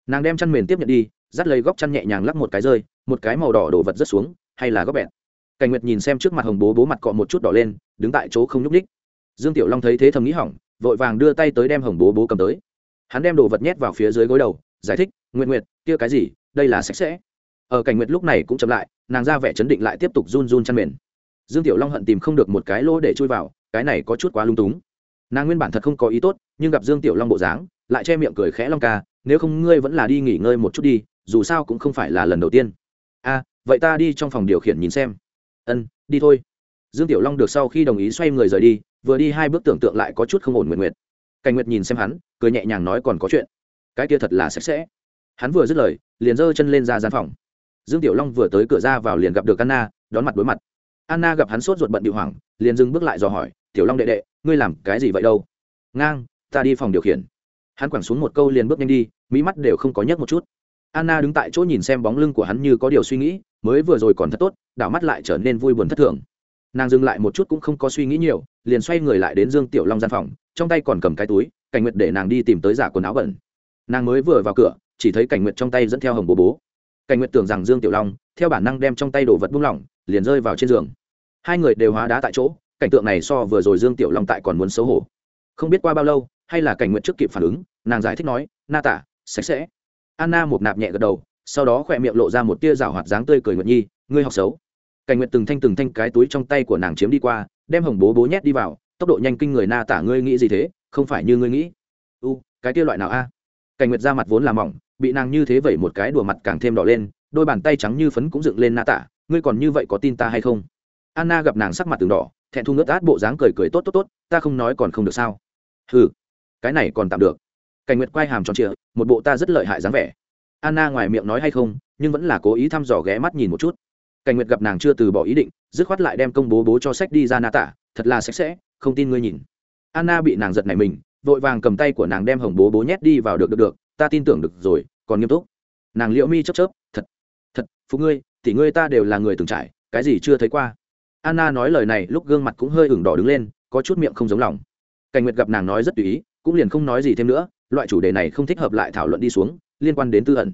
Nàng đem chăn mền tiếp nhận đi, dắt lấy góc chăn nhẹ nhàng lắc một cái rơi, một cái màu đỏ đổ vật rất xuống, hay là góc bẹn cảnh nguyệt nhìn xem trước mặt hồng bố bố mặt cọ một chút đỏ lên, đứng tại chỗ không nhúc ních dương tiểu long thấy thế thầm nghĩ hỏng, vội vàng đưa tay tới đem hồng bố bố cầm tới. Hắn đem đồ vật nhét vào phía dưới gối đầu, giải thích nguyện nguyện kia cái gì? Đây là sạch sẽ. Ở cảnh nguyệt lúc này cũng chậm lại, nàng ra vẻ chấn định lại tiếp tục run run chăn mền. Dương tiểu long hận tìm không được một cái lỗ để chui vào, cái này có chút quá lung túng. Nàng nguyên bản thật không có ý tốt, nhưng gặp dương tiểu long bộ dáng, lại che miệng cười khẽ long ca, nếu không ngươi vẫn là đi nghỉ ngơi một chút đi, dù sao cũng không phải là lần đầu tiên. A, vậy ta đi trong phòng điều khiển nhìn xem. Ân, đi thôi dương tiểu long được sau khi đồng ý xoay người rời đi, vừa đi hai bước tưởng tượng lại có chút không ổn nguyện Nguyệt. cảnh nguyệt nhìn xem hắn, cười nhẹ nhàng nói còn có chuyện. Cái kia thật là sạch sẽ. Hắn vừa dứt lời, liền giơ chân lên ra gian phòng. Dương tiểu long vừa tới cửa ra vào liền gặp được anna, đón mặt đối mặt. Anna gặp hắn sốt ruột bận điệu hoảng, liền dừng bước lại dò hỏi, tiểu long đệ đệ, ngươi làm cái gì vậy đâu? Ngang, ta đi phòng điều khiển. Hắn quẳng xuống một câu liền bước nhanh đi, mỹ mắt đều không có nhấc một chút. Anna đứng tại chỗ nhìn xem bóng lưng của hắn như có điều suy nghĩ, mới vừa rồi còn thật tốt, đảo mắt lại trở nên vui buồn thất thường nàng dừng lại một chút cũng không có suy nghĩ nhiều, liền xoay người lại đến dương tiểu long gian phòng, trong tay còn cầm cái túi, cảnh nguyệt để nàng đi tìm tới giả quần áo bẩn. Nàng mới vừa vào cửa, chỉ thấy cảnh nguyệt trong tay dẫn theo hồng bố bố. Cảnh nguyệt tưởng rằng dương tiểu long, theo bản năng đem trong tay đồ vật buông lỏng, liền rơi vào trên giường. Hai người đều hóa đá tại chỗ, cảnh tượng này so vừa rồi dương tiểu long tại còn muốn xấu hổ. Không biết qua bao lâu, hay là cảnh nguyệt trước kịp phản ứng, nàng giải thích nói, na tả, sạch sẽ. Anna một nạp nhẹ gật đầu, sau đó khỏe miệng lộ ra một tia rào hoạt dáng tươi cười nguyệt nhi, ngươi học xấu cảnh nguyệt từng thanh từng thanh cái túi trong tay của nàng chiếm đi qua, đem hồng bố bố nhét đi vào, tốc độ nhanh kinh người na tả, ngươi nghĩ gì thế? Không phải như ngươi nghĩ. U, cái kia loại nào a? Cảnh nguyệt ra mặt vốn là mỏng, bị nàng như thế vậy một cái đùa mặt càng thêm đỏ lên, đôi bàn tay trắng như phấn cũng dựng lên na tả, ngươi còn như vậy có tin ta hay không? Anna gặp nàng sắc mặt từng đỏ, thẹn thu ngớt át bộ dáng cười cười tốt tốt tốt, ta không nói còn không được sao? Ừ cái này còn tạm được. Cảnh nguyệt quay hàm tròn trịa, một bộ ta rất lợi hại dáng vẻ. Anna ngoài miệng nói hay không, nhưng vẫn là cố ý thăm dò ghé mắt nhìn một chút cảnh nguyệt gặp nàng chưa từ bỏ ý định, dứt khoát lại đem công bố bố cho sách đi ra na tả, thật là sạch sẽ, không tin ngươi nhìn. Anna bị nàng giật này mình, vội vàng cầm tay của nàng đem hồng bố bố nhét đi vào được được được, ta tin tưởng được rồi, còn nghiêm túc. Nàng liễu mi chớp chớp, thật thật, phụ ngươi thì ngươi ta đều là người từng trải, cái gì chưa thấy qua. Anna nói lời này, lúc gương mặt cũng hơi ửng đỏ đứng lên, có chút miệng không giống lòng. Cảnh nguyệt gặp nàng nói rất tùy ý, cũng liền không nói gì thêm nữa, loại chủ đề này không thích hợp lại thảo luận đi xuống, liên quan đến tư ẩn.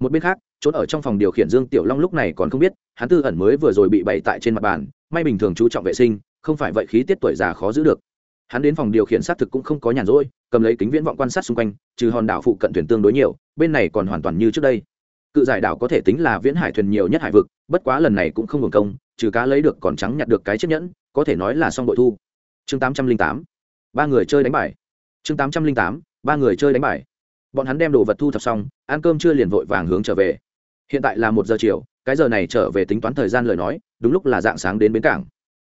Một bên khác trốn ở trong phòng điều khiển dương tiểu long lúc này còn không biết, hắn tư ẩn mới vừa rồi bị bày tại trên mặt bàn, may bình thường chú trọng vệ sinh, không phải vậy khí tiết tuổi già khó giữ được. Hắn đến phòng điều khiển xác thực cũng không có nhàn rỗi, cầm lấy kính viễn vọng quan sát xung quanh, trừ hòn đảo phụ cận thuyền tương đối nhiều, bên này còn hoàn toàn như trước đây. Cự giải đảo có thể tính là viễn hải thuyền nhiều nhất hải vực, bất quá lần này cũng không hưởng công, trừ cá lấy được còn trắng nhặt được cái chiếc nhẫn, có thể nói là xong bội thu. Chương tám trăm linh tám, ba người chơi đánh bài. Chương tám trăm linh tám, ba người chơi đánh bài. Bọn hắn đem đồ vật thu thập xong, ăn cơm chưa liền vội vàng hướng trở về hiện tại là một giờ chiều, cái giờ này trở về tính toán thời gian lời nói, đúng lúc là dạng sáng đến bến cảng.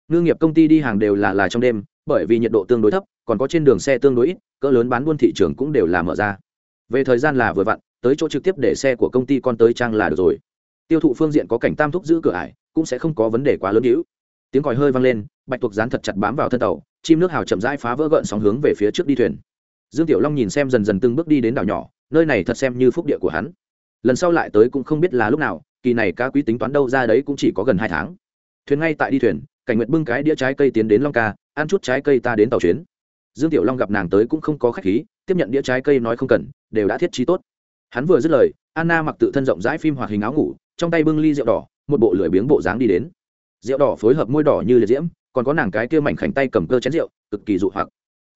Ngư nghiệp công ty đi hàng đều là là trong đêm, bởi vì nhiệt độ tương đối thấp, còn có trên đường xe tương đối ít, cỡ lớn bán buôn thị trường cũng đều là mở ra. Về thời gian là vừa vặn, tới chỗ trực tiếp để xe của công ty con tới trang là được rồi. Tiêu thụ phương diện có cảnh tam thúc giữ cửa ải, cũng sẽ không có vấn đề quá lớn hữu. Tiếng còi hơi vang lên, bạch tuộc dán thật chặt bám vào thân tàu, chim nước hào chậm rãi phá vỡ gợn sóng hướng về phía trước đi thuyền. Dương tiểu long nhìn xem dần dần từng bước đi đến đảo nhỏ, nơi này thật xem như phúc địa của hắn lần sau lại tới cũng không biết là lúc nào, kỳ này cá quý tính toán đâu ra đấy cũng chỉ có gần hai tháng. Thuyền ngay tại đi thuyền, cảnh nguyệt bưng cái đĩa trái cây tiến đến long ca, ăn chút trái cây ta đến tàu chuyến. Dương tiểu long gặp nàng tới cũng không có khách khí, tiếp nhận đĩa trái cây nói không cần, đều đã thiết trí tốt. Hắn vừa dứt lời, anna mặc tự thân rộng rãi phim hoạt hình áo ngủ, trong tay bưng ly rượu đỏ, một bộ lười biếng bộ dáng đi đến. Rượu đỏ phối hợp môi đỏ như liệt diễm, còn có nàng cái kia mảnh khảnh tay cầm cơ chén rượu, cực kỳ dụ hoặc.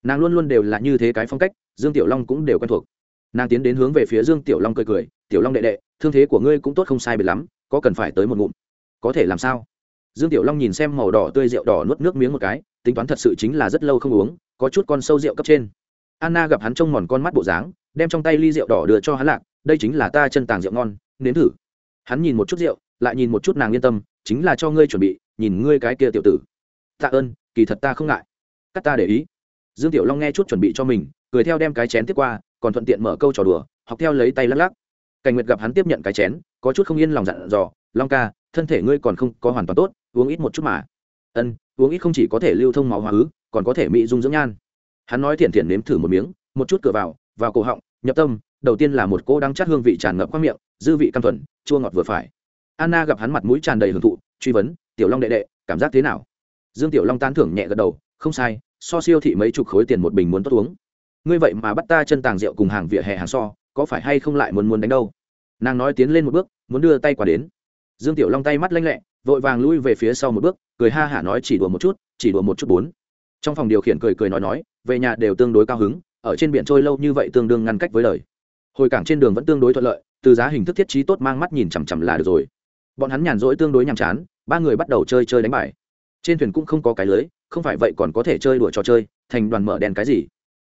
Nàng luôn luôn đều là như thế cái phong cách, dương tiểu long cũng đều quen thuộc nàng tiến đến hướng về phía dương tiểu long cười cười, tiểu long đệ đệ, thương thế của ngươi cũng tốt không sai biệt lắm, có cần phải tới một ngụm? Có thể làm sao? Dương tiểu long nhìn xem màu đỏ tươi rượu đỏ nuốt nước miếng một cái, tính toán thật sự chính là rất lâu không uống, có chút con sâu rượu cấp trên. Anna gặp hắn trông mòn con mắt bộ dáng, đem trong tay ly rượu đỏ đưa cho hắn lạc, đây chính là ta chân tàng rượu ngon, nếm thử. Hắn nhìn một chút rượu, lại nhìn một chút nàng yên tâm, chính là cho ngươi chuẩn bị, nhìn ngươi cái kia tiểu tử. Tạ ơn, kỳ thật ta không ngại. Cắt ta để ý. Dương tiểu long nghe chút chuẩn bị cho mình, cười theo đem cái chén tiếp qua còn thuận tiện mở câu trò đùa, học theo lấy tay lắc lắc. Cảnh nguyệt gặp hắn tiếp nhận cái chén, có chút không yên lòng dặn dò, long ca, thân thể ngươi còn không có hoàn toàn tốt, uống ít một chút mà. Ân, uống ít không chỉ có thể lưu thông máu hóa ứ, còn có thể mỹ dung dưỡng nhan. Hắn nói thiện thiện nếm thử một miếng, một chút cửa vào vào cổ họng, nhập tâm, đầu tiên là một cỗ đắng chát hương vị tràn ngập qua miệng, dư vị cam thuần, chua ngọt vừa phải. Anna gặp hắn mặt mũi tràn đầy hưởng thụ, truy vấn, tiểu long đệ đệ, cảm giác thế nào? Dương tiểu long tán thưởng nhẹ gật đầu, không sai, so siêu thị mấy chục khối tiền một bình muốn tốt uống ngươi vậy mà bắt ta chân tàng rượu cùng hàng vỉa hè hàng so, có phải hay không lại muốn muốn đánh đâu? Nàng nói tiến lên một bước, muốn đưa tay qua đến. Dương tiểu long tay mắt lanh lẹ, vội vàng lui về phía sau một bước, cười ha hả nói chỉ đùa một chút, chỉ đùa một chút bốn. Trong phòng điều khiển cười cười nói nói, về nhà đều tương đối cao hứng, ở trên biển trôi lâu như vậy tương đương ngăn cách với lời hồi cảng trên đường vẫn tương đối thuận lợi, từ giá hình thức thiết trí tốt mang mắt nhìn chằm chằm là được rồi. Bọn hắn nhàn rỗi tương đối nhàm chán, ba người bắt đầu chơi chơi đánh bài. Trên thuyền cũng không có cái lưới, không phải vậy còn có thể chơi đùa trò chơi, thành đoàn mở đèn cái gì?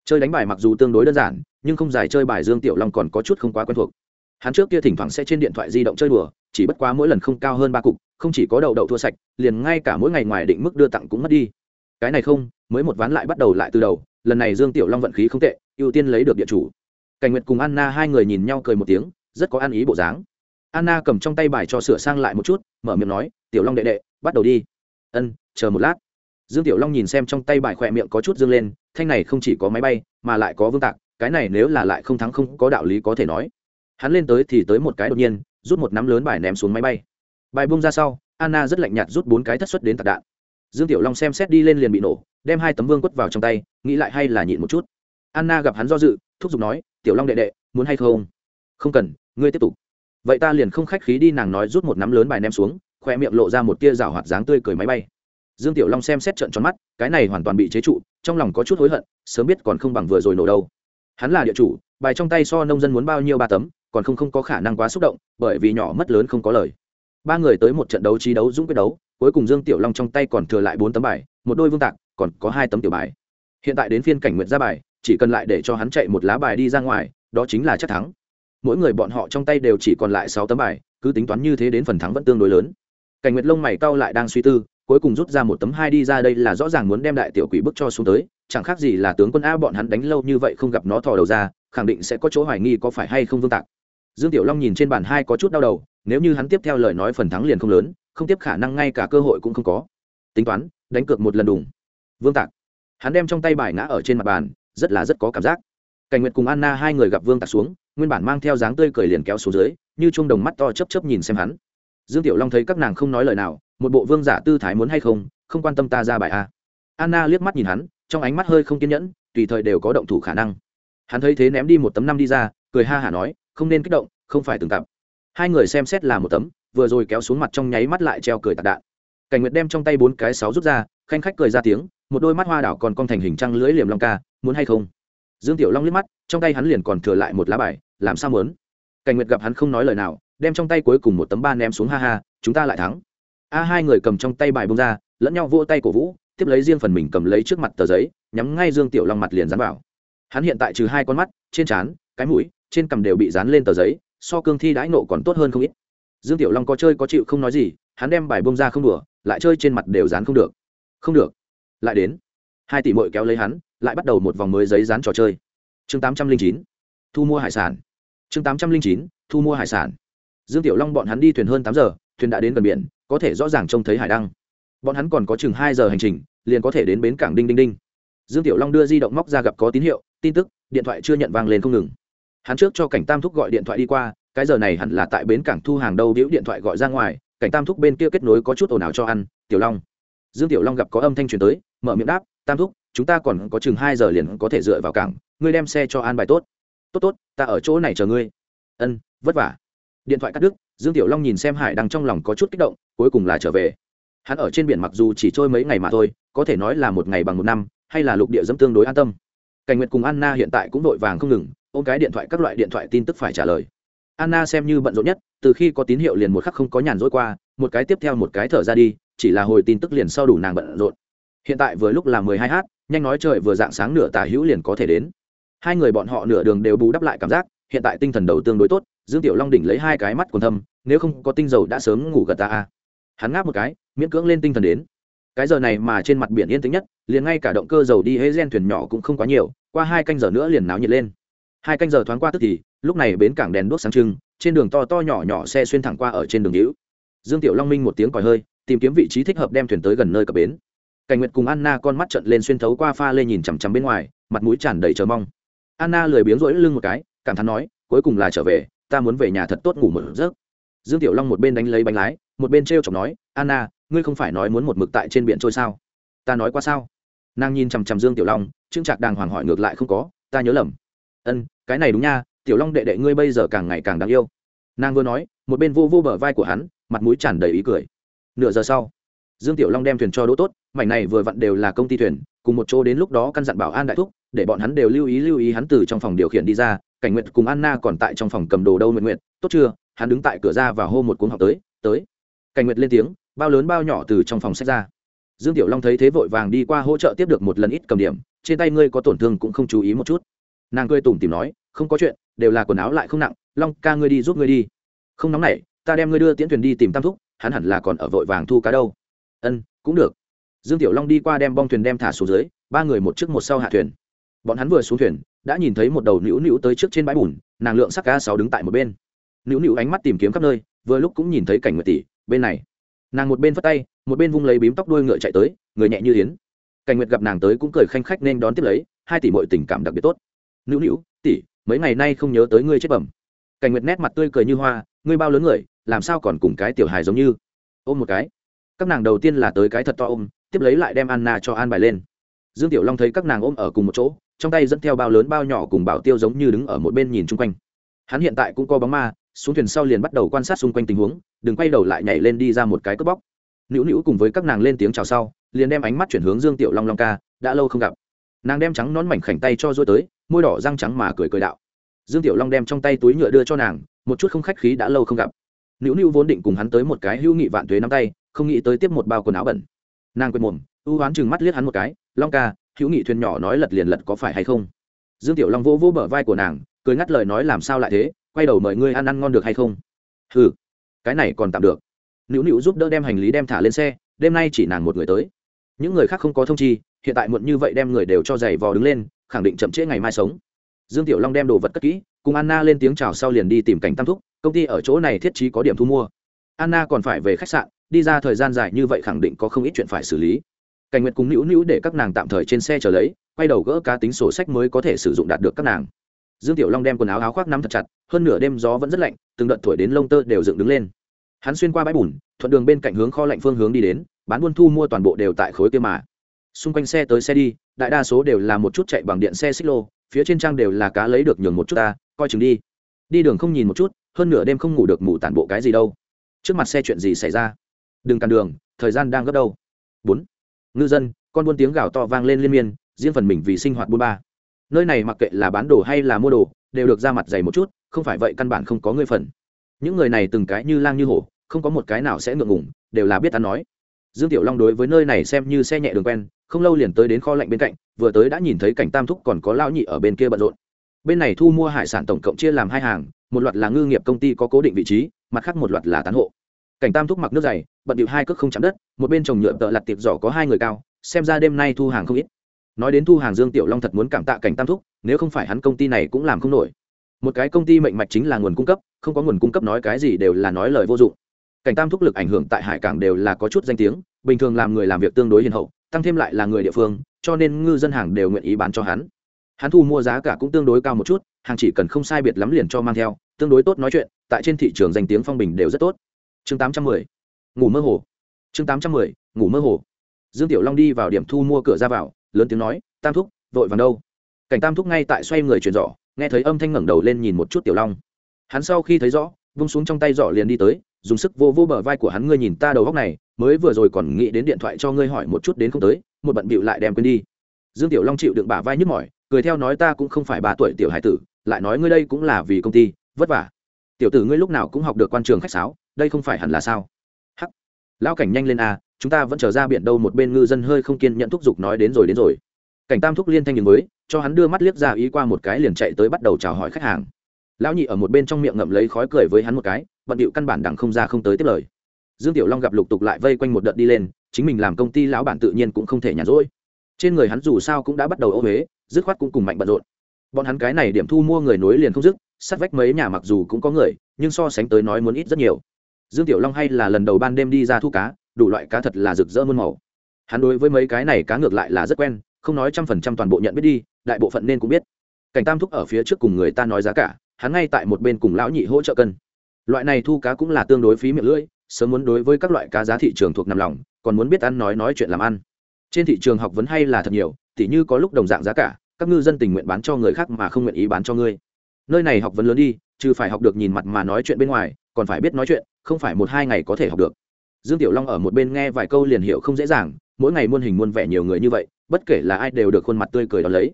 Chơi đánh bài mặc dù tương đối đơn giản, nhưng không dài chơi bài dương tiểu long còn có chút không quá quen thuộc. Hắn trước kia thỉnh thoảng sẽ trên điện thoại di động chơi đùa, chỉ bất quá mỗi lần không cao hơn ba cục, không chỉ có đậu đậu thua sạch, liền ngay cả mỗi ngày ngoài định mức đưa tặng cũng mất đi. Cái này không, mới một ván lại bắt đầu lại từ đầu, lần này dương tiểu long vận khí không tệ, ưu tiên lấy được địa chủ. Cảnh nguyệt cùng anna hai người nhìn nhau cười một tiếng, rất có ăn ý bộ dáng. Anna cầm trong tay bài cho sửa sang lại một chút, mở miệng nói, tiểu long đệ đệ, bắt đầu đi. Ân, chờ một lát dương tiểu long nhìn xem trong tay bài khỏe miệng có chút dương lên, thanh này không chỉ có máy bay, mà lại có vương tạc, cái này nếu là lại không thắng không có đạo lý có thể nói. Hắn lên tới thì tới một cái đột nhiên, rút một nắm lớn bài ném xuống máy bay. Bài bung ra sau, anna rất lạnh nhạt rút bốn cái thất xuất đến tạc đạn. Dương tiểu long xem xét đi lên liền bị nổ, đem hai tấm vương quất vào trong tay, nghĩ lại hay là nhịn một chút. Anna gặp hắn do dự, thúc giục nói, tiểu long đệ đệ, muốn hay không? Không cần, ngươi tiếp tục. Vậy ta liền không khách khí đi, nàng nói rút một nắm lớn bài ném xuống khoe miệng lộ ra một tia rào hoạt dáng tươi cười máy bay dương tiểu long xem xét trận tròn mắt, cái này hoàn toàn bị chế trụ, trong lòng có chút hối hận, sớm biết còn không bằng vừa rồi nổ đâu. Hắn là địa chủ, bài trong tay so nông dân muốn bao nhiêu ba tấm, còn không không có khả năng quá xúc động, bởi vì nhỏ mất lớn không có lời. Ba người tới một trận đấu trí đấu dũng quyết đấu, cuối cùng dương tiểu long trong tay còn thừa lại bốn tấm bài, một đôi vương tạc, còn có hai tấm tiểu bài. Hiện tại đến phiên cảnh nguyện ra bài, chỉ cần lại để cho hắn chạy một lá bài đi ra ngoài, đó chính là chắc thắng. Mỗi người bọn họ trong tay đều chỉ còn lại sáu tấm bài, cứ tính toán như thế đến phần thắng vẫn tương đối lớn. Cảnh nguyệt lông mày cau lại đang suy tư cuối cùng rút ra một tấm hai đi ra đây là rõ ràng muốn đem đại tiểu quỷ bức cho xuống tới, chẳng khác gì là tướng quân a bọn hắn đánh lâu như vậy không gặp nó thò đầu ra, khẳng định sẽ có chỗ hoài nghi có phải hay không vương tạc. Dương tiểu long nhìn trên bàn hai có chút đau đầu, nếu như hắn tiếp theo lời nói phần thắng liền không lớn, không tiếp khả năng ngay cả cơ hội cũng không có. Tính toán, đánh cược một lần đùng. Vương tạc. Hắn đem trong tay bài ngã ở trên mặt bàn, rất là rất có cảm giác. Cảnh nguyệt cùng anna hai người gặp vương tạc xuống, nguyên bản mang theo dáng tươi cười liền kéo xuống dưới, như chuông đồng mắt to chấp chấp nhìn xem hắn. Dương tiểu long thấy các nàng không nói lời nào một bộ vương giả tư thái muốn hay không không quan tâm ta ra bài a. Anna liếc mắt nhìn hắn, trong ánh mắt hơi không kiên nhẫn, tùy thời đều có động thủ khả năng. Hắn thấy thế ném đi một tấm năm đi ra, cười ha hả nói, không nên kích động, không phải từng tập hai người xem xét là một tấm, vừa rồi kéo xuống mặt trong nháy mắt lại treo cười tạc đạn. Cảnh nguyệt đem trong tay bốn cái sáu rút ra, khanh khách cười ra tiếng, một đôi mắt hoa đảo còn cong thành hình trăng lưỡi liềm long ca, muốn hay không? Dương tiểu long liếc mắt, trong tay hắn liền còn thừa lại một lá bài, làm sao muốn? Cảnh nguyệt gặp hắn không nói lời nào, đem trong tay cuối cùng một tấm ba ném xuống, ha ha, chúng ta lại thắng a hai người cầm trong tay bài bông ra, lẫn nhau vỗ tay cổ vũ, tiếp lấy riêng phần mình cầm lấy trước mặt tờ giấy, nhắm ngay dương tiểu long mặt liền dán vào. Hắn hiện tại trừ hai con mắt, trên trán, cái mũi, trên cằm đều bị dán lên tờ giấy, so cương thi đãi nộ còn tốt hơn không ít. Dương tiểu long có chơi có chịu không nói gì, hắn đem bài bông ra không đùa, lại chơi trên mặt đều dán không được. Không được. Lại đến. Hai tỷ mội kéo lấy hắn, lại bắt đầu một vòng mới giấy dán trò chơi. Chương tám trăm linh chín. Thu mua hải sản. Chương tám trăm linh chín, thu mua hải sản. Dương tiểu long bọn hắn đi thuyền hơn tám giờ, thuyền đã đến gần biển có thể rõ ràng trông thấy hải đăng. Bọn hắn còn có chừng hai giờ hành trình, liền có thể đến bến cảng đinh đinh đinh. Dương tiểu long đưa di động móc ra gặp có tín hiệu, tin tức, điện thoại chưa nhận vang lên không ngừng. Hắn trước cho cảnh tam thúc gọi điện thoại đi qua, cái giờ này hẳn là tại bến cảng thu hàng đâu đĩu điện thoại gọi ra ngoài, cảnh tam thúc bên kia kết nối có chút ồn ào cho ăn, tiểu long. Dương tiểu long gặp có âm thanh truyền tới, mở miệng đáp, tam thúc, chúng ta còn có chừng hai giờ liền có thể dựa vào cảng, ngươi đem xe cho an bài tốt. Tốt tốt, ta ở chỗ này chờ ngươi. Ân, vất vả điện thoại cắt đứt, dương tiểu long nhìn xem hải đang trong lòng có chút kích động, cuối cùng là trở về. Hắn ở trên biển mặc dù chỉ trôi mấy ngày mà thôi, có thể nói là một ngày bằng một năm, hay là lục địa dẫm tương đối an tâm. Cảnh nguyệt cùng anna hiện tại cũng vội vàng không ngừng, ôm cái điện thoại các loại điện thoại tin tức phải trả lời. Anna xem như bận rộn nhất, từ khi có tín hiệu liền một khắc không có nhàn rỗi qua, một cái tiếp theo một cái thở ra đi, chỉ là hồi tin tức liền sau đủ nàng bận rộn. Hiện tại vừa lúc là mười hai h nhanh nói trời vừa dạng sáng nửa tả hữu liền có thể đến. Hai người bọn họ nửa đường đều bù đắp lại cảm giác, hiện tại tinh thần đầu tương đối tốt dương tiểu long đỉnh lấy hai cái mắt còn thâm, nếu không có tinh dầu đã sớm ngủ gật ta a hắn ngáp một cái, miễn cưỡng lên tinh thần đến. Cái giờ này mà trên mặt biển yên tĩnh nhất, liền ngay cả động cơ dầu đi hễ gen thuyền nhỏ cũng không quá nhiều, qua hai canh giờ nữa liền náo nhiệt lên. Hai canh giờ thoáng qua tức thì, lúc này bến cảng đèn đuốc sáng trưng, trên đường to to nhỏ nhỏ xe xuyên thẳng qua ở trên đường hữu. Dương tiểu long minh một tiếng còi hơi, tìm kiếm vị trí thích hợp đem thuyền tới gần nơi cập bến. Cảnh nguyệt cùng anna con mắt trận lên xuyên thấu qua pha lê nhìn chằm chằm bên ngoài, mặt mũi tràn đầy chờ mong. Anna lười biếng rỗi lưng một cái, cảm thán nói, cuối cùng là trở về ta muốn về nhà thật tốt ngủ một giấc. Dương tiểu long một bên đánh lấy bánh lái, một bên t r e o chọc nói, anna, ngươi không phải nói muốn một mực tại trên biển trôi sao? Ta nói qua sao? Nàng nhìn chằm chằm dương tiểu long trưng trạc đàng hoàng hỏi ngược lại không có, ta nhớ lầm. Ân, cái này đúng nha, tiểu long đệ đệ ngươi bây giờ càng ngày càng đáng yêu. Nàng vừa nói, một bên vô vô bờ vai của hắn, mặt mũi tràn đầy ý cười. Nửa giờ sau, dương tiểu long đem thuyền cho đỗ tốt, mảnh này vừa vặn đều là công ty thuyền, cùng một chỗ đến lúc đó căn dặn bảo an đại thúc, để bọn hắn đều lưu ý lưu ý hắn từ trong phòng điều khiển đi ra cảnh nguyệt cùng anna còn tại trong phòng cầm đồ đâu nguyện nguyện tốt chưa? Hắn đứng tại cửa ra và hô một cuốn học tới tới. Cảnh nguyệt lên tiếng, bao lớn bao nhỏ từ trong phòng sách ra. Dương tiểu long thấy thế vội vàng đi qua hỗ trợ tiếp được một lần ít cầm điểm, trên tay ngươi có tổn thương cũng không chú ý một chút. Nàng cười tủm tìm nói, không có chuyện, đều là quần áo lại không nặng, long ca ngươi đi giúp ngươi đi. Không nóng nảy, ta đem ngươi đưa tiễn thuyền đi tìm tam thúc, hắn hẳn là còn ở vội vàng thu cá đâu. Ân, cũng được. Dương tiểu long đi qua đem bong thuyền đem thả xuống dưới, ba người một trước một sau hạ thuyền. Bọn hắn vừa xuống thuyền đã nhìn thấy một đầu nữu nữu tới trước trên bãi bùn, nàng lượng sắc ca sáu đứng tại một bên. Nữu nữu ánh mắt tìm kiếm khắp nơi, vừa lúc cũng nhìn thấy cảnh nguyệt tỷ, bên này. Nàng một bên phất tay, một bên vung lấy bím tóc đuôi ngựa chạy tới, người nhẹ như yến. Cảnh nguyệt gặp nàng tới cũng cười khanh khách nên đón tiếp lấy, hai tỷ mọi tình cảm đặc biệt tốt. Nữu nữu, tỷ, mấy ngày nay không nhớ tới ngươi chết bẩm. Cảnh nguyệt nét mặt tươi cười như hoa, ngươi bao lớn người, làm sao còn cùng cái tiểu hài giống như? Ôm một cái. Các nàng đầu tiên là tới cái thật to ôm, tiếp lấy lại đem anna cho an bài lên. Dương tiểu long thấy các nàng ôm ở cùng một chỗ trong tay dẫn theo bao lớn bao nhỏ cùng bảo tiêu giống như đứng ở một bên nhìn chung quanh. Hắn hiện tại cũng có bóng ma, xuống thuyền sau liền bắt đầu quan sát xung quanh tình huống, đừng quay đầu lại nhảy lên đi ra một cái cướp bóc. Nữu nữu cùng với các nàng lên tiếng chào sau, liền đem ánh mắt chuyển hướng dương tiểu long long ca, đã lâu không gặp. Nàng đem trắng nón mảnh khảnh tay cho rối tới, môi đỏ răng trắng mà cười cười đạo. Dương tiểu long đem trong tay túi nhựa đưa cho nàng, một chút không khách khí đã lâu không gặp. Nữu nữu vốn định cùng hắn tới một cái hữu nghị vạn tuế nắm tay, không nghĩ tới tiếp một bao quần áo bẩn. Nàng quên mồm ưu hoán chừng mắt liếc hắn một cái, long ca hữu nghị thuyền nhỏ nói lật liền lật có phải hay không? Dương tiểu long vỗ vỗ bờ vai của nàng, cười ngắt lời nói làm sao lại thế, quay đầu mời ngươi ăn ăn ngon được hay không? Ừ cái này còn tạm được. Nữu nữu giúp đỡ đem hành lý đem thả lên xe, đêm nay chỉ nàng một người tới. Những người khác không có thông chi, hiện tại muộn như vậy đem người đều cho giày vò đứng lên, khẳng định chậm trễ ngày mai sống. Dương tiểu long đem đồ vật cất kỹ, cùng anna lên tiếng chào sau liền đi tìm cảnh tam thúc, công ty ở chỗ này thiết trí có điểm thu mua. Anna còn phải về khách sạn, đi ra thời gian dài như vậy khẳng định có không ít chuyện phải xử lý cảnh nguyệt cùng nữu nữu để các nàng tạm thời trên xe chờ lấy, quay đầu gỡ cá tính sổ sách mới có thể sử dụng đạt được các nàng. Dương tiểu long đem quần áo áo khoác nắm thật chặt, hơn nửa đêm gió vẫn rất lạnh, từng đợt thổi đến lông tơ đều dựng đứng lên. Hắn xuyên qua bãi bùn, thuận đường bên cạnh hướng kho lạnh phương hướng đi đến, bán buôn thu mua toàn bộ đều tại khối kia mà. Xung quanh xe tới xe đi, đại đa số đều là một chút chạy bằng điện xe xích lô, phía trên trang đều là cá lấy được nhường một chút ta, coi chừng đi. Đi đường không nhìn một chút, hơn nửa đêm không ngủ được ngủ tản bộ cái gì đâu. Trước mặt xe chuyện gì xảy ra? Đừng cản đường, thời gian đang gấp đâu. Bốn ngư dân, con buôn tiếng gào to vang lên liên miên, riêng phần mình vì sinh hoạt buôn ba. Nơi này mặc kệ là bán đồ hay là mua đồ, đều được ra mặt dày một chút, không phải vậy căn bản không có người phần. Những người này từng cái như lang như hổ, không có một cái nào sẽ ngượng ngùng, đều là biết ăn nói. Dương tiểu long đối với nơi này xem như xe nhẹ đường quen, không lâu liền tới đến kho lạnh bên cạnh, vừa tới đã nhìn thấy cảnh tam thúc còn có lão nhị ở bên kia bận rộn. Bên này thu mua hải sản tổng cộng chia làm hai hàng, một loạt là ngư nghiệp công ty có cố định vị trí, mặt khác một loạt là tán hộ cảnh tam thúc mặc nước dày, bận điệu hai cước không chạm đất, một bên trồng nhựa tợ lặt tiệp giỏ có hai người cao, xem ra đêm nay thu hàng không ít. Nói đến thu hàng dương tiểu long thật muốn cảm tạ cảnh tam thúc, nếu không phải hắn công ty này cũng làm không nổi. Một cái công ty mệnh mạch chính là nguồn cung cấp, không có nguồn cung cấp nói cái gì đều là nói lời vô dụng. Cảnh tam thúc lực ảnh hưởng tại hải cảng đều là có chút danh tiếng, bình thường làm người làm việc tương đối hiền hậu, tăng thêm lại là người địa phương, cho nên ngư dân hàng đều nguyện ý bán cho hắn. Hắn thu mua giá cả cũng tương đối cao một chút, hàng chỉ cần không sai biệt lắm liền cho mang theo, tương đối tốt nói chuyện, tại trên thị trường danh tiếng phong bình đều rất tốt chương tám trăm mười, ngủ mơ hồ. Chương tám trăm mười, ngủ mơ hồ. Dương tiểu long đi vào điểm thu mua cửa ra vào, lớn tiếng nói, tam thúc, vội vàng đâu? Cảnh tam thúc ngay tại xoay người chuyển giỏ, nghe thấy âm thanh ngẩng đầu lên nhìn một chút tiểu long. Hắn sau khi thấy rõ, vung xuống trong tay giỏ liền đi tới, dùng sức vô vô bờ vai của hắn, ngươi nhìn ta đầu góc này, mới vừa rồi còn nghĩ đến điện thoại cho ngươi hỏi một chút đến không tới, một bận bịu lại đem quên đi. Dương tiểu long chịu đựng bả vai nhức mỏi, cười theo nói, ta cũng không phải ba tuổi tiểu hải tử, lại nói ngươi đây cũng là vì công ty, vất vả. Tiểu tử ngươi lúc nào cũng học được quan trường khách sáo đây không phải hẳn là sao? Hắc. Lão cảnh nhanh lên a, chúng ta vẫn chờ ra biển đâu một bên ngư dân hơi không kiên nhận thúc giục nói đến rồi đến rồi. Cảnh tam thúc liên thanh nhìn mới, cho hắn đưa mắt liếc ra ý qua một cái liền chạy tới bắt đầu chào hỏi khách hàng. Lão nhị ở một bên trong miệng ngậm lấy khói cười với hắn một cái, bận điệu căn bản đằng không ra không tới tiếp lời. Dương tiểu long gặp lục tục lại vây quanh một đợt đi lên, chính mình làm công ty lão bản tự nhiên cũng không thể nhàn rỗi. Trên người hắn dù sao cũng đã bắt đầu ô huế dứt khoát cũng cùng mạnh bận rộn. Bọn hắn cái này điểm thu mua người nối liền không dứt, sát vách mấy nhà mặc dù cũng có người, nhưng so sánh tới nói muốn ít rất nhiều dương tiểu long hay là lần đầu ban đêm đi ra thu cá, đủ loại cá thật là rực rỡ muôn màu. Hắn đối với mấy cái này cá ngược lại là rất quen, không nói trăm phần trăm toàn bộ nhận biết đi, đại bộ phận nên cũng biết. Cảnh tam thúc ở phía trước cùng người ta nói giá cả, hắn ngay tại một bên cùng lão nhị hỗ trợ cân. Loại này thu cá cũng là tương đối phí miệng lưỡi, sớm muốn đối với các loại cá giá thị trường thuộc nằm lòng, còn muốn biết ăn nói nói chuyện làm ăn. Trên thị trường học vấn hay là thật nhiều, tỉ như có lúc đồng dạng giá cả, các ngư dân tình nguyện bán cho người khác mà không nguyện ý bán cho ngươi. Nơi này học vấn lớn đi chứ phải học được nhìn mặt mà nói chuyện bên ngoài, còn phải biết nói chuyện, không phải một hai ngày có thể học được. Dương tiểu long ở một bên nghe vài câu liền hiểu không dễ dàng, mỗi ngày muôn hình muôn vẻ nhiều người như vậy, bất kể là ai đều được khuôn mặt tươi cười đón lấy.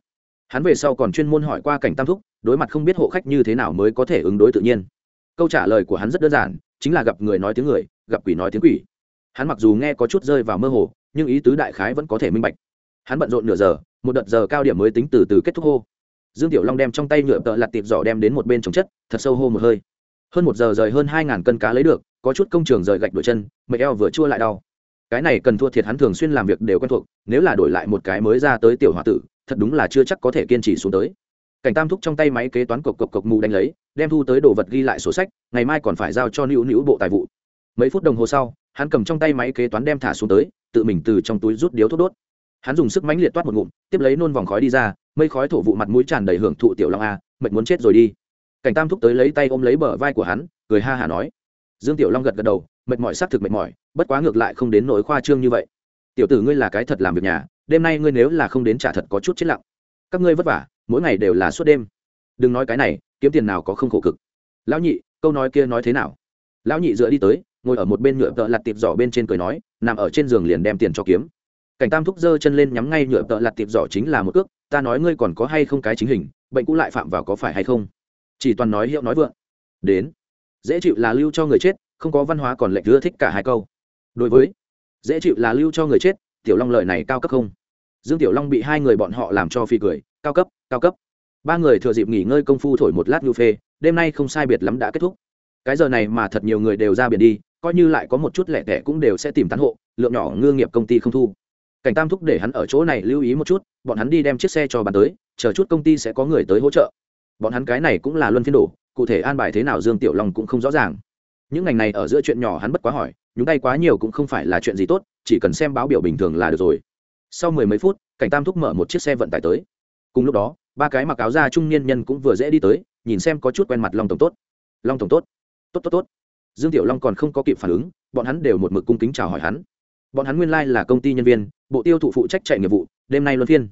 Hắn về sau còn chuyên môn hỏi qua cảnh tam thúc, đối mặt không biết hộ khách như thế nào mới có thể ứng đối tự nhiên. Câu trả lời của hắn rất đơn giản, chính là gặp người nói tiếng người, gặp quỷ nói tiếng quỷ. Hắn mặc dù nghe có chút rơi vào mơ hồ, nhưng ý tứ đại khái vẫn có thể minh bạch. Hắn bận rộn nửa giờ, một đợt giờ cao điểm mới tính từ từ kết thúc hô dương tiểu long đem trong tay nhựa tợ lặt tiệp giỏ đem đến một bên trồng chất, thật sâu hô một hơi. Hơn một giờ rời hơn hai ngàn cân cá lấy được, có chút công trường rời gạch đổi chân, mệt eo vừa chua lại đau. Cái này cần thua thiệt hắn thường xuyên làm việc đều quen thuộc, nếu là đổi lại một cái mới ra tới tiểu h o a tử, thật đúng là chưa chắc có thể kiên trì xuống tới. Cảnh tam thúc trong tay máy kế toán cộc cộc cộc mù đánh lấy, đem thu tới đồ vật ghi lại sổ sách, ngày mai còn phải giao cho nữu nữu bộ tài vụ. Mấy phút đồng hồ sau, hắn cầm trong tay máy kế toán đem thả xuống tới, tự mình từ trong túi rút điếu thuốc đốt. Hắn dùng sức mánh liệt toát một ngụm, tiếp lấy nôn vòng khói đi ra mây khói thổ vụ mặt mũi tràn đầy hưởng thụ tiểu long a, mệt muốn chết rồi đi. Cảnh tam thúc tới lấy tay ôm lấy bờ vai của hắn, cười ha hả nói. Dương tiểu long gật gật đầu, mệt mỏi xác thực mệt mỏi, bất quá ngược lại không đến nỗi khoa trương như vậy. Tiểu tử ngươi là cái thật làm việc nhà, đêm nay ngươi nếu là không đến trả thật có chút chết lặng. Các ngươi vất vả, mỗi ngày đều là suốt đêm. Đừng nói cái này, kiếm tiền nào có không khổ cực. Lão nhị, câu nói kia nói thế nào? Lão nhị dựa đi tới, ngồi ở một bên nhựa vợ lặt tiệp giỏ bên trên cười nói, nằm ở trên giường liền đem tiền cho kiếm cảnh tam thúc giơ chân lên nhắm ngay nhựa tợ lặt tiệp giỏ chính là một cước, ta nói ngươi còn có hay không cái chính hình, bệnh cũ lại phạm vào có phải hay không? Chỉ toàn nói hiệu nói vượng. Đến. Dễ chịu là lưu cho người chết, không có văn hóa còn lệnh ưa thích cả hai câu. Đối với. Dễ chịu là lưu cho người chết, tiểu long lời này cao cấp không? Dương tiểu long bị hai người bọn họ làm cho phi cười, cao cấp cao cấp. Ba người thừa dịp nghỉ ngơi công phu thổi một lát nhu phê, đêm nay không sai biệt lắm đã kết thúc. Cái giờ này mà thật nhiều người đều ra biển đi, coi như lại có một chút lẻ tẻ cũng đều sẽ tìm tán hộ, lượng nhỏ ngư nghiệp công ty không thu cảnh tam thúc để hắn ở chỗ này lưu ý một chút, bọn hắn đi đem chiếc xe cho bàn tới, chờ chút công ty sẽ có người tới hỗ trợ. Bọn hắn cái này cũng là luân phiên đổ cụ thể an bài thế nào dương tiểu long cũng không rõ ràng. Những ngành này ở giữa chuyện nhỏ hắn bất quá hỏi, nhúng tay quá nhiều cũng không phải là chuyện gì tốt, chỉ cần xem báo biểu bình thường là được rồi. Sau mười mấy phút, cảnh tam thúc mở một chiếc xe vận tải tới. Cùng lúc đó, ba cái mặc áo da trung niên nhân cũng vừa dễ đi tới, nhìn xem có chút quen mặt long tổng tốt. Long tổng tốt. Tốt tốt tốt. Dương tiểu long còn không có kịp phản ứng, bọn hắn đều một mực cung kính chào hỏi hắn bọn hắn nguyên lai là công ty nhân viên, bộ tiêu thụ phụ trách chạy nghiệp vụ, đêm nay luân phiên.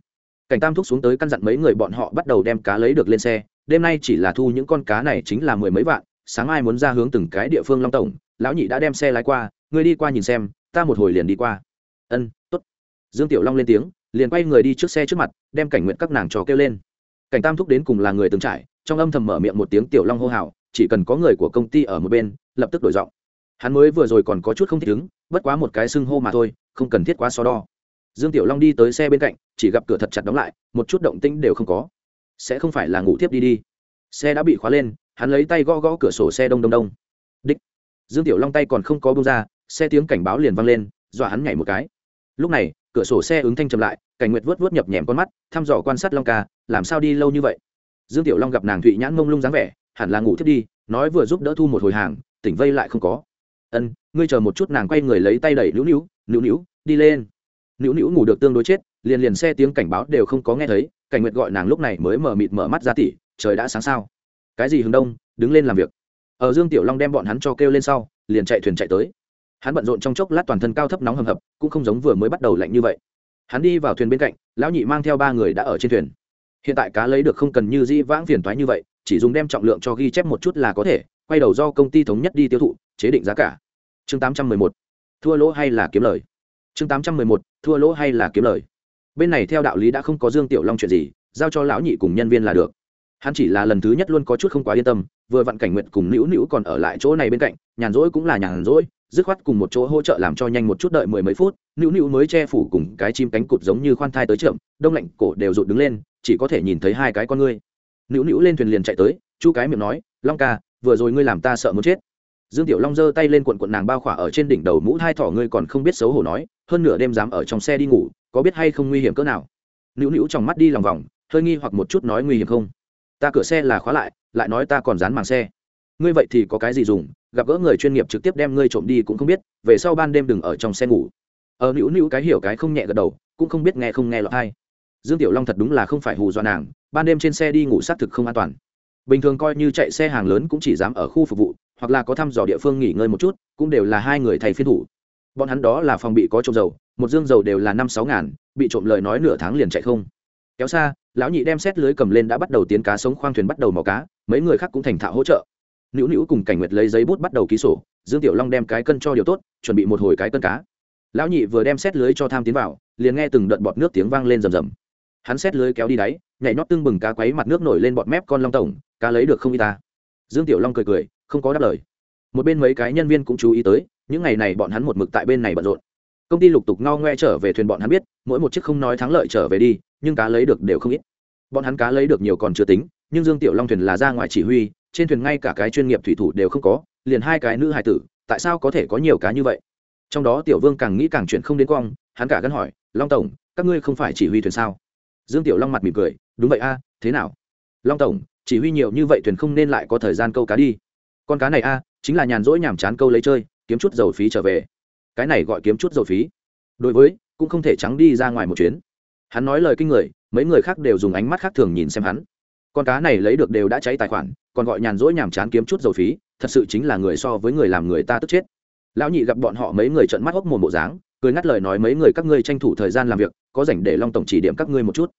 Cảnh tam thúc xuống tới căn dặn mấy người bọn họ bắt đầu đem cá lấy được lên xe, đêm nay chỉ là thu những con cá này chính là mười mấy vạn, sáng mai muốn ra hướng từng cái địa phương long tổng, lão nhị đã đem xe lái qua, ngươi đi qua nhìn xem, ta một hồi liền đi qua. Ân t ố t dương tiểu long lên tiếng, liền quay người đi trước xe trước mặt, đem cảnh nguyện các nàng trò kêu lên. Cảnh tam thúc đến cùng là người từng trải, trong âm thầm mở miệng một tiếng tiểu long hô hào, chỉ cần có người của công ty ở một bên, lập tức đổi giọng hắn mới vừa rồi còn có chút không thích ứng, bất quá một cái xưng hô mà thôi, không cần thiết quá so đo. Dương tiểu long đi tới xe bên cạnh, chỉ gặp cửa thật chặt đóng lại, một chút động tĩnh đều không có. Sẽ không phải là ngủ tiếp đi đi. Xe đã bị khóa lên, hắn lấy tay gõ gõ cửa sổ xe đông đông đông. Đích. Dương tiểu long tay còn không có bông ra, xe tiếng cảnh báo liền vang lên, dọa hắn nhảy một cái. Lúc này, cửa sổ xe ứng thanh chậm lại, cảnh nguyệt vớt vớt nhập nhèm con mắt, thăm dò quan sát long ca, làm sao đi lâu như vậy? Dương tiểu long gặp nàng thụy nhãn mông lung dáng vẻ, hẳn là ngủ thiết đi, nói vừa giúp đỡ thu một hồi hàng, tỉnh vây lại không có ân, ngươi chờ một chút nàng quay người lấy tay đẩy nữu nữu nữu nữu, đi lên. Nữu nữu ngủ được tương đối chết, liền liền xe tiếng cảnh báo đều không có nghe thấy, cảnh nguyệt gọi nàng lúc này mới mở mịt mở mắt ra tỉ, trời đã sáng sao. Cái gì hướng đông, đứng lên làm việc. Ở dương tiểu long đem bọn hắn cho kêu lên sau, liền chạy thuyền chạy tới. Hắn bận rộn trong chốc lát toàn thân cao thấp nóng hầm hập, cũng không giống vừa mới bắt đầu lạnh như vậy. Hắn đi vào thuyền bên cạnh, lão nhị mang theo ba người đã ở trên thuyền. Hiện tại cá lấy được không cần như di vãng phiền toái như vậy, chỉ dùng đem trọng lượng cho ghi chép một chút là có thể, quay đầu do công ty thống nhất đi tiêu thụ chế định giá cả. Chương 811, thua lỗ hay là kiếm lời? Chương 811, thua lỗ hay là kiếm lời? Bên này theo đạo lý đã không có dương tiểu long chuyện gì giao cho lão nhị cùng nhân viên là được. Hắn chỉ là lần thứ nhất luôn có chút không quá yên tâm vừa vặn cảnh nguyện cùng nữu nữu còn ở lại chỗ này bên cạnh nhàn rỗi cũng là nhàn rỗi dứt khoát cùng một chỗ hỗ trợ làm cho nhanh một chút đợi mười mấy phút nữu nữu mới che phủ cùng cái chim cánh cụt giống như khoan thai tới trượm đông lạnh cổ đều rụt đứng lên chỉ có thể nhìn thấy hai cái con ngươi. Nữu nữu lên thuyền liền chạy tới chu cái miệng nói long ca vừa rồi ngươi làm ta sợ muốn chết dương tiểu long giơ tay lên quận quận nàng bao khỏa ở trên đỉnh đầu mũ hai thỏ, ngươi còn không biết xấu hổ nói, hơn nửa đêm dám ở trong xe đi ngủ, có biết hay không nguy hiểm cỡ nào? Nữu nữu trong mắt đi lòng vòng, hơi nghi hoặc một chút nói nguy hiểm không? Ta cửa xe là khóa lại lại nói ta còn dán màng xe. Ngươi vậy thì có cái gì dùng? Gặp gỡ người chuyên nghiệp trực tiếp đem ngươi trộm đi cũng không biết, về sau ban đêm đừng ở trong xe ngủ. Ở nữu nữu cái hiểu cái không nhẹ gật đầu, cũng không biết nghe không nghe lọt hay dương tiểu long thật đúng là không phải hù dọa nàng, ban đêm trên xe đi ngủ xác thực không an toàn. Bình thường coi như chạy xe hàng lớn cũng chỉ dám ở khu phục vụ hoặc là có thăm dò địa phương nghỉ ngơi một chút, cũng đều là hai người thầy phiên thủ. Bọn hắn đó là phòng bị có trộm dầu, một dương dầu đều là năm sáu ngàn, bị trộm lời nói nửa tháng liền chạy không. Kéo xa, lão nhị đem xét lưới cầm lên đã bắt đầu tiến cá sống khoang thuyền bắt đầu mò cá, mấy người khác cũng thành thạo hỗ trợ. Nữu nữu cùng cảnh nguyệt lấy giấy bút bắt đầu ký sổ, dương tiểu long đem cái cân cho điều tốt, chuẩn bị một hồi cái cân cá. Lão nhị vừa đem xét lưới cho tham tiến vào, liền nghe từng đợt bọt nước tiếng vang lên rầm rầm. Hắn xét lưới kéo đi đáy, nhảy nhót tưng bừng cá quấy mặt nước nổi lên bọt mép con long tổng, cá lấy được không y ta. Dương tiểu long cười cười không có đáp lời. Một bên mấy cái nhân viên cũng chú ý tới, những ngày này bọn hắn một mực tại bên này bận rộn. Công ty lục tục ngao ngoe trở về thuyền bọn hắn biết, mỗi một chiếc không nói thắng lợi trở về đi, nhưng cá lấy được đều không ít. Bọn hắn cá lấy được nhiều còn chưa tính, nhưng dương tiểu long thuyền là ra ngoài chỉ huy, trên thuyền ngay cả cái chuyên nghiệp thủy thủ đều không có, liền hai cái nữ hải tử, tại sao có thể có nhiều cá như vậy? Trong đó tiểu vương càng nghĩ càng chuyện không đến quang, hắn cả gắn hỏi, long tổng, các ngươi không phải chỉ huy thuyền sao? Dương tiểu long mặt mỉm cười, đúng vậy a, thế nào? Long tổng, chỉ huy nhiều như vậy thuyền không nên lại có thời gian câu cá đi con cá này a, chính là nhàn rỗi nhàm chán câu lấy chơi, kiếm chút dầu phí trở về. Cái này gọi kiếm chút dầu phí. Đối với, cũng không thể trắng đi ra ngoài một chuyến. Hắn nói lời kinh người, mấy người khác đều dùng ánh mắt khác thường nhìn xem hắn. Con cá này lấy được đều đã cháy tài khoản, còn gọi nhàn rỗi nhàm chán kiếm chút dầu phí, thật sự chính là người so với người làm người ta tức chết. Lão nhị gặp bọn họ mấy người trận mắt hốc mồm bộ dáng, cười ngắt lời nói mấy người các ngươi tranh thủ thời gian làm việc, có dành để long tổng chỉ điểm các ngươi một chút.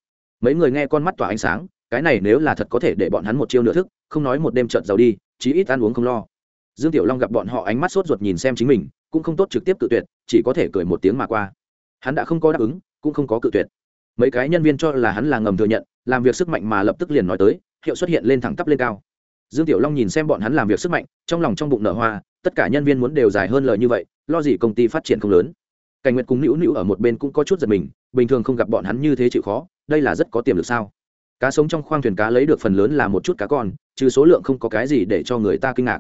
Mấy người nghe con mắt tỏa ánh sáng, cái này nếu là thật có thể để bọn hắn một chiêu nửa thức, không nói một đêm trợn giàu đi chí ít ăn uống không lo. Dương tiểu long gặp bọn họ ánh mắt sốt ruột nhìn xem chính mình, cũng không tốt trực tiếp cự tuyệt, chỉ có thể cười một tiếng mà qua. Hắn đã không có đáp ứng, cũng không có cự tuyệt. Mấy cái nhân viên cho là hắn là ngầm thừa nhận, làm việc sức mạnh mà lập tức liền nói tới, hiệu xuất hiện lên thẳng tắp lên cao. Dương tiểu long nhìn xem bọn hắn làm việc sức mạnh, trong lòng trong bụng nở hoa, tất cả nhân viên muốn đều dài hơn lời như vậy, lo gì công ty phát triển không lớn. Cảnh nguyệt cùng nữu nữu ở một bên cũng có chút giật mình, bình thường không gặp bọn hắn như thế chịu khó, đây là rất có tiềm lực sao? Cá sống trong khoang thuyền cá lấy được phần lớn là một chút cá con trừ số lượng không có cái gì để cho người ta kinh ngạc.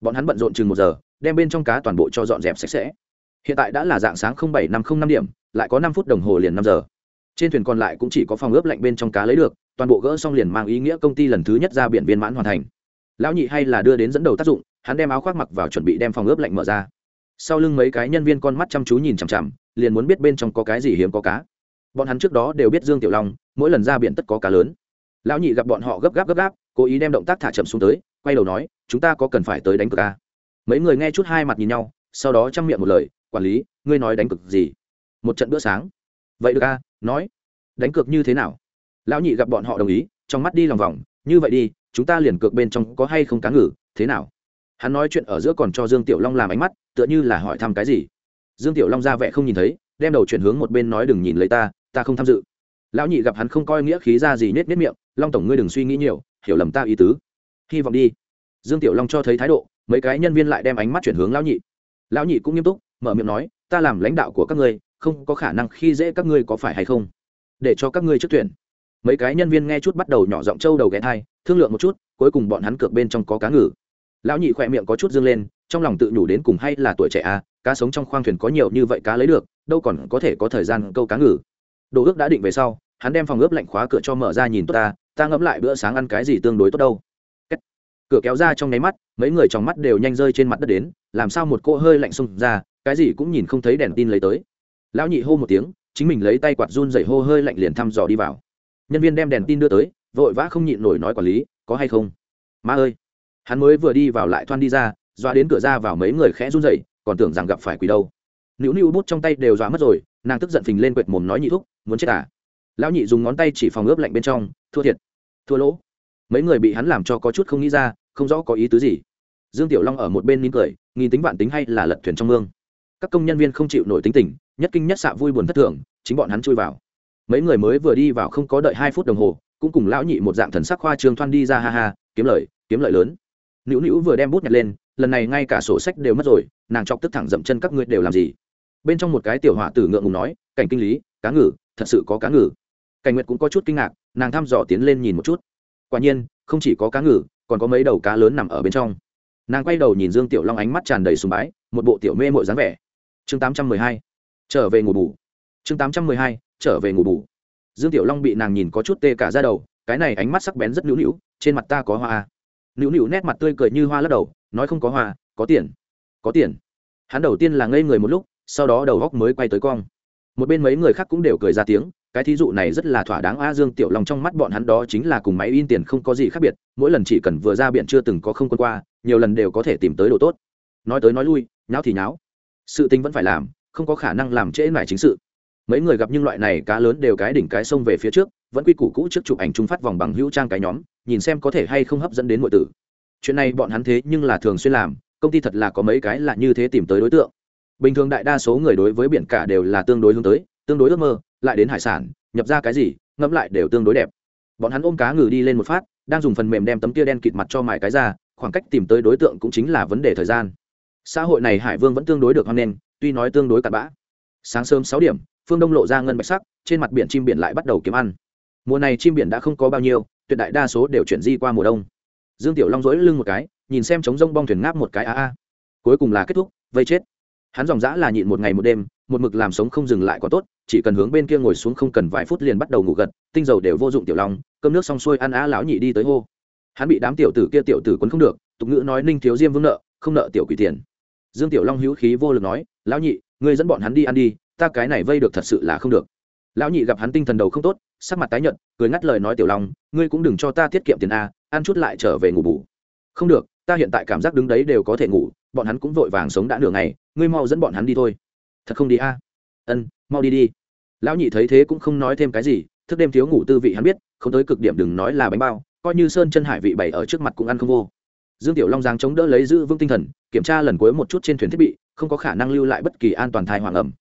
Bọn hắn bận rộn chừng một giờ, đem bên trong cá toàn bộ cho dọn dẹp sạch sẽ. Hiện tại đã là dạng sáng bảy năm không năm điểm, lại có năm phút đồng hồ liền năm giờ. Trên thuyền còn lại cũng chỉ có phòng ướp lạnh bên trong cá lấy được, toàn bộ gỡ xong liền mang ý nghĩa công ty lần thứ nhất ra biển viên mãn hoàn thành. Lão nhị hay là đưa đến dẫn đầu tác dụng, hắn đem áo khoác mặc vào chuẩn bị đem phòng ướp lạnh mở ra. Sau lưng mấy cái nhân viên con mắt chăm chú nhìn chằm chằm, liền muốn biết bên trong có cái gì hiếm có cá. Bọn hắn trước đó đều biết dương tiểu long, mỗi lần ra biển tất có cá lớn lão nhị gặp bọn họ gấp gáp gấp gáp, cố ý đem động tác thả chậm xuống tới, quay đầu nói, chúng ta có cần phải tới đánh cược à? mấy người nghe chút hai mặt nhìn nhau, sau đó chăm miệng một lời, quản lý, ngươi nói đánh cược gì? Một trận bữa sáng. Vậy được à? nói, đánh cược như thế nào? Lão nhị gặp bọn họ đồng ý, trong mắt đi lòng vòng, như vậy đi, chúng ta liền cược bên trong có hay không cá ngừ, thế nào? Hắn nói chuyện ở giữa còn cho dương tiểu long làm ánh mắt, tựa như là hỏi thăm cái gì. Dương tiểu long ra vẻ không nhìn thấy, đem đầu chuyển hướng một bên nói, đừng nhìn lấy ta ta không tham dự lão nhị gặp hắn không coi nghĩa khí ra gì nết nết miệng, long tổng ngươi đừng suy nghĩ nhiều, hiểu lầm ta ý tứ. Hy vọng đi. Dương tiểu long cho thấy thái độ, mấy cái nhân viên lại đem ánh mắt chuyển hướng lão nhị. Lão nhị cũng nghiêm túc, mở miệng nói, ta làm lãnh đạo của các ngươi, không có khả năng khi dễ các ngươi có phải hay không? Để cho các ngươi trước tuyển. Mấy cái nhân viên nghe chút bắt đầu nhỏ giọng trâu đầu ghé thai, thương lượng một chút, cuối cùng bọn hắn cược bên trong có cá ngừ. Lão nhị khỏe miệng có chút dương lên, trong lòng tự nhủ đến cùng hay là tuổi trẻ à cá sống trong khoang thuyền có nhiều như vậy cá lấy được, đâu còn có thể có thời gian câu cá ngừ đồ ước đã định về sau, hắn đem phòng ướp lạnh khóa cửa cho mở ra nhìn tốt ta ta ngẫm lại bữa sáng ăn cái gì tương đối tốt đâu. Kết. cửa kéo ra trong nháy mắt, mấy người trong mắt đều nhanh rơi trên mặt đất đến, làm sao một cỗ hơi lạnh xung ra, cái gì cũng nhìn không thấy đèn tin lấy tới. Lão nhị hô một tiếng, chính mình lấy tay quạt run dày hô hơi lạnh liền thăm dò đi vào. Nhân viên đem đèn tin đưa tới, vội vã không nhịn nổi nói quản lý, có hay không? Ma ơi. Hắn mới vừa đi vào lại thoan đi ra, doa đến cửa ra vào mấy người khẽ run dậy còn tưởng rằng gặp phải quỷ đâu nữu nữu bút trong tay đều dọa mất rồi, nàng tức giận phình lên quệt mồm nói nhị thúc, muốn chết à? Lão nhị dùng ngón tay chỉ phòng ướp lạnh bên trong, thua thiệt, thua lỗ. Mấy người bị hắn làm cho có chút không nghĩ ra, không rõ có ý tứ gì. Dương tiểu long ở một bên nín cười, nghìn tính vạn tính hay là lật thuyền trong mương. Các công nhân viên không chịu nổi tính tình, nhất kinh nhất xạ vui buồn thất thường, chính bọn hắn chui vào. Mấy người mới vừa đi vào không có đợi hai phút đồng hồ, cũng cùng lão nhị một dạng thần sắc khoa trương thoan đi ra ha ha, kiếm lời, kiếm lợi lớn. Nữu nữu vừa đem bút nhặt lên, lần này ngay cả sổ sách đều mất rồi, nàng chọc tức thẳng dậm chân các ngươi đều làm gì? Bên trong một cái tiểu họa tử ngượng ngùng nói, cảnh kinh lý, cá ngừ, thật sự có cá ngừ. Cảnh nguyệt cũng có chút kinh ngạc, nàng thăm dò tiến lên nhìn một chút. Quả nhiên, không chỉ có cá ngừ, còn có mấy đầu cá lớn nằm ở bên trong. Nàng quay đầu nhìn dương tiểu long ánh mắt tràn đầy sùng bái, một bộ tiểu mê mội dáng vẻ. Chương tám trăm mười hai, trở về ngủ bù. Chương tám trăm mười hai, trở về ngủ bù. Dương tiểu long bị nàng nhìn có chút tê cả ra đầu, cái này ánh mắt sắc bén rất nữu nữu, trên mặt ta có hoa à. nữu nữu nét mặt tươi cười như hoa lắc đầu, nói không có hoa, có tiền. Có tiền. Hắn đầu tiên là ngây người một lúc sau đó đầu góc mới quay tới cong. Một bên mấy người khác cũng đều cười ra tiếng, cái thí dụ này rất là thỏa đáng a dương tiểu long trong mắt bọn hắn đó chính là cùng máy in tiền không có gì khác biệt, mỗi lần chỉ cần vừa ra biển chưa từng có không quân qua, nhiều lần đều có thể tìm tới độ tốt. Nói tới nói lui, nháo thì nháo. Sự tình vẫn phải làm, không có khả năng làm trễ mải chính sự. Mấy người gặp những loại này cá lớn đều cái đỉnh cái sông về phía trước, vẫn quy củ cũ trước chụp ảnh trung phát vòng bằng hữu trang cái nhóm, nhìn xem có thể hay không hấp dẫn đến mọi tử. Chuyện này bọn hắn thế nhưng là thường xuyên làm, công ty thật là có mấy cái là như thế tìm tới đối tượng bình thường đại đa số người đối với biển cả đều là tương đối hướng tới, tương đối ước mơ, lại đến hải sản, nhập ra cái gì, ngẫm lại đều tương đối đẹp. Bọn hắn ôm cá ngừ đi lên một phát, đang dùng phần mềm đem tấm kia đen kịt mặt cho mài cái ra, khoảng cách tìm tới đối tượng cũng chính là vấn đề thời gian. Xã hội này hải vương vẫn tương đối được hoan nghênh, tuy nói tương đối cặn bã. Sáng sớm sáu điểm, phương đông lộ ra ngân bạch sắc, trên mặt biển chim biển lại bắt đầu kiếm ăn. Mùa này chim biển đã không có bao nhiêu, tuyệt đại đa số đều chuyển di qua mùa đông. Dương tiểu long dỗi lưng một cái, nhìn xem trống rông bong thuyền ngáp một cái, a a. Cuối cùng là kết thúc, vây chết hắn dòng dã là nhịn một ngày một đêm, một mực làm sống không dừng lại có tốt, chỉ cần hướng bên kia ngồi xuống không cần vài phút liền bắt đầu ngủ gật, tinh dầu đều vô dụng tiểu long, cơm nước xong xuôi ăn á lão nhị đi tới hô. Hắn bị đám tiểu tử kia tiểu tử quấn không được, tục ngữ nói ninh thiếu diêm vương nợ, không nợ tiểu quỷ tiền. Dương tiểu long hữu khí vô lực nói, lão nhị, ngươi dẫn bọn hắn đi ăn đi, ta cái này vây được thật sự là không được. Lão nhị gặp hắn tinh thần đầu không tốt, sắc mặt tái nhợt, cười ngắt lời nói tiểu long, ngươi cũng đừng cho ta tiết kiệm tiền a, ăn chút lại trở về ngủ bù. Không được, ta hiện tại cảm giác đứng đấy đều có thể ngủ, bọn hắn cũng vội vàng sống đã nửa ngày ngươi mau dẫn bọn hắn đi thôi. Thật không đi a? Ân, mau đi đi. Lão nhị thấy thế cũng không nói thêm cái gì, thức đêm thiếu ngủ tư vị hắn biết, không tới cực điểm đừng nói là bánh bao, coi như sơn chân hải vị bày ở trước mặt cũng ăn không vô. Dương tiểu long giang chống đỡ lấy giữ vững tinh thần, kiểm tra lần cuối một chút trên thuyền thiết bị, không có khả năng lưu lại bất kỳ an toàn thai hoàng ẩm.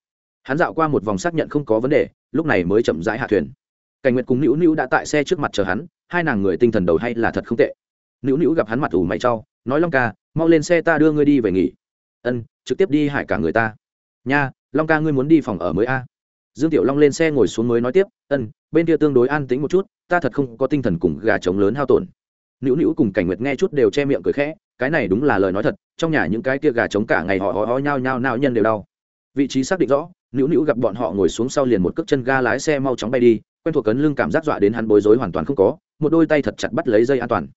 Hắn dạo qua một vòng xác nhận không có vấn đề, lúc này mới chậm rãi hạ thuyền. Cảnh nguyệt cùng nữu nữu đã tại xe trước mặt chờ hắn, hai nàng người tinh thần đầu hay là thật không tệ. Nữu nữu gặp hắn mặt ủ mày trau nói long ca, mau lên xe ta đưa ngươi đi về nghỉ. Ân trực tiếp đi hải cả người ta. Nha, long ca ngươi muốn đi phòng ở mới a? Dương tiểu long lên xe ngồi xuống mới nói tiếp, ân, bên kia tương đối an tĩnh một chút, ta thật không có tinh thần cùng gà trống lớn hao tổn. Nữu nữu cùng cảnh nguyệt nghe chút đều che miệng cười khẽ, cái này đúng là lời nói thật, trong nhà những cái kia gà trống cả ngày họ ho ho nhao nhao nao nhân đều đau. Vị trí xác định rõ, nữu nữu gặp bọn họ ngồi xuống sau liền một cước chân ga lái xe mau chóng bay đi, quen thuộc cấn lưng cảm giác dọa đến hắn bối rối hoàn toàn không có, một đôi tay thật chặt bắt lấy dây an toàn.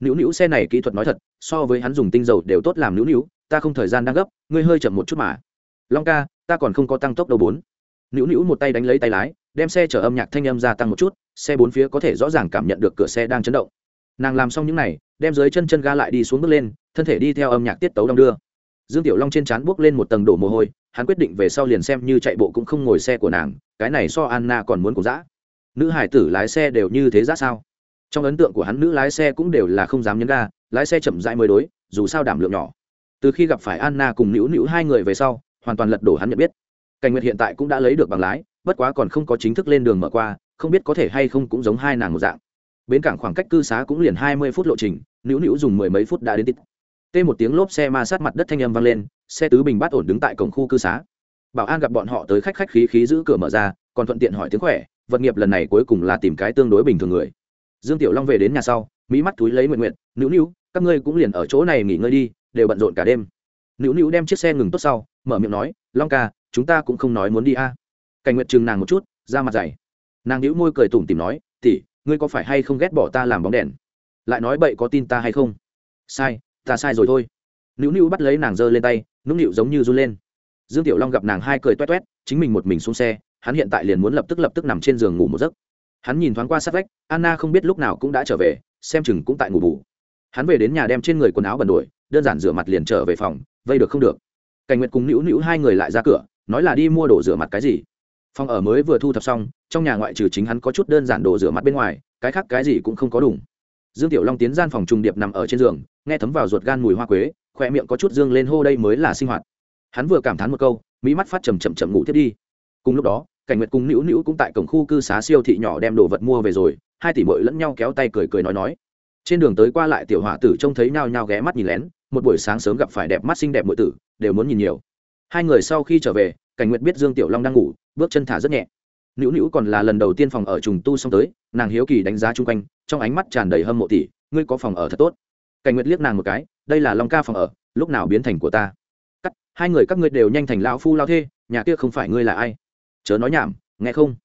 Nữu nữu xe này kỹ thuật nói thật, so với hắn dùng tinh dầu đều tốt làm nữu nữu ta không thời gian đang gấp, ngươi hơi chậm một chút mà. Long ca, ta còn không có tăng tốc đầu bốn. Nữu nữu một tay đánh lấy tay lái, đem xe chở âm nhạc thanh âm gia tăng một chút, xe bốn phía có thể rõ ràng cảm nhận được cửa xe đang chấn động. Nàng làm xong những n à y đem dưới chân chân ga lại đi xuống bước lên, thân thể đi theo âm nhạc tiết tấu đong đưa. Dương tiểu long trên trán buốc lên một tầng đổ mồ hôi, hắn quyết định về sau liền xem như chạy bộ cũng không ngồi xe của nàng, cái này so anna còn muốn cùng dã. Nữ hải tử lái xe đều như thế ra sao? Trong ấn tượng của hắn, nữ lái xe cũng đều là không dám nhấn ga, lái xe chậm rãi mới đối, dù sao đảm lượng nhỏ từ khi gặp phải anna cùng nữu nữu hai người về sau, hoàn toàn lật đổ hắn nhận biết. Cảnh nguyệt hiện tại cũng đã lấy được bằng lái, bất quá còn không có chính thức lên đường mở qua, không biết có thể hay không cũng giống hai nàng một dạng. Bến cảng khoảng cách cư xá cũng liền hai mươi phút lộ trình, nữu nữu dùng mười mấy phút đã đến tít. Tê một tiếng lốp xe ma sát mặt đất thanh âm vang lên, xe tứ bình bát ổn đứng tại cổng khu cư xá. Bảo an gặp bọn họ tới khách khách khí khí giữ cửa mở ra, còn thuận tiện hỏi tiếng khỏe, vật nghiệp lần này cuối cùng là tìm cái tương đối bình thường người. Dương tiểu long về đến nhà sau mỹ mắt túi lấy nguyện nguyện nữu nữu, các ngươi cũng liền ở chỗ này nghỉ ngơi đi đều bận rộn cả đêm. Nữu nữu đem chiếc xe ngừng tốt sau, mở miệng nói, long ca, chúng ta cũng không nói muốn đi a. Cảnh Nguyệt chừng nàng một chút ra mặt dày. Nàng nữu môi cười tủm tìm nói tỉ ngươi có phải hay không ghét bỏ ta làm bóng đèn? Lại nói bậy có tin ta hay không? Sai, ta sai rồi thôi. Nữu nữu bắt lấy nàng giơ lên tay, nũng nịu giống như run lên. Dương tiểu long gặp nàng hai cười toét toét, chính mình một mình xuống xe, hắn hiện tại liền muốn lập tức lập tức nằm trên giường ngủ một giấc. Hắn nhìn thoáng qua sát vách, anna không biết lúc nào cũng đã trở về, xem chừng cũng tại ngủ bù. Hắn về đến nhà đem trên người quần áo bẩn đổi đơn giản rửa mặt liền trở về phòng, vây được không được. Cảnh nguyệt cùng nữu nữu hai người lại ra cửa, nói là đi mua đồ rửa mặt cái gì. Phòng ở mới vừa thu thập xong, trong nhà ngoại trừ chính hắn có chút đơn giản đồ rửa mặt bên ngoài, cái khác cái gì cũng không có đủ. Dương tiểu long tiến gian phòng trùng điệp nằm ở trên giường, nghe thấm vào ruột gan mùi hoa quế khoe miệng có chút dương lên hô đây mới là sinh hoạt. Hắn vừa cảm thán một câu, mỹ mắt phát chầm chậm chậm ngủ thiết đi. Cùng lúc đó, cảnh nguyệt cùng nữu nữu cũng tại cổng khu cư xá siêu thị nhỏ đem đồ vật mua về rồi, hai tỷ mội lẫn nhau kéo tay cười cười nói nói. Trên đường tới qua lại tiểu hỏa tử trông thấy nhao nhao ghé mắt nhìn lén một buổi sáng sớm gặp phải đẹp mắt xinh đẹp mội tử, đều muốn nhìn nhiều. Hai người sau khi trở về, cảnh nguyệt biết dương tiểu long đang ngủ, bước chân thả rất nhẹ. Nữu nữu còn là lần đầu tiên phòng ở trùng tu xong tới, nàng hiếu kỳ đánh giá chung quanh, trong ánh mắt tràn đầy hâm mộ tỷ ngươi có phòng ở thật tốt? Cảnh nguyệt liếc nàng một cái, đây là long ca phòng ở, lúc nào biến thành của ta? Cắt, hai người các ngươi đều nhanh thành lão phu lao thê, nhà kia không phải ngươi là ai? Chớ nói nhảm, nghe không?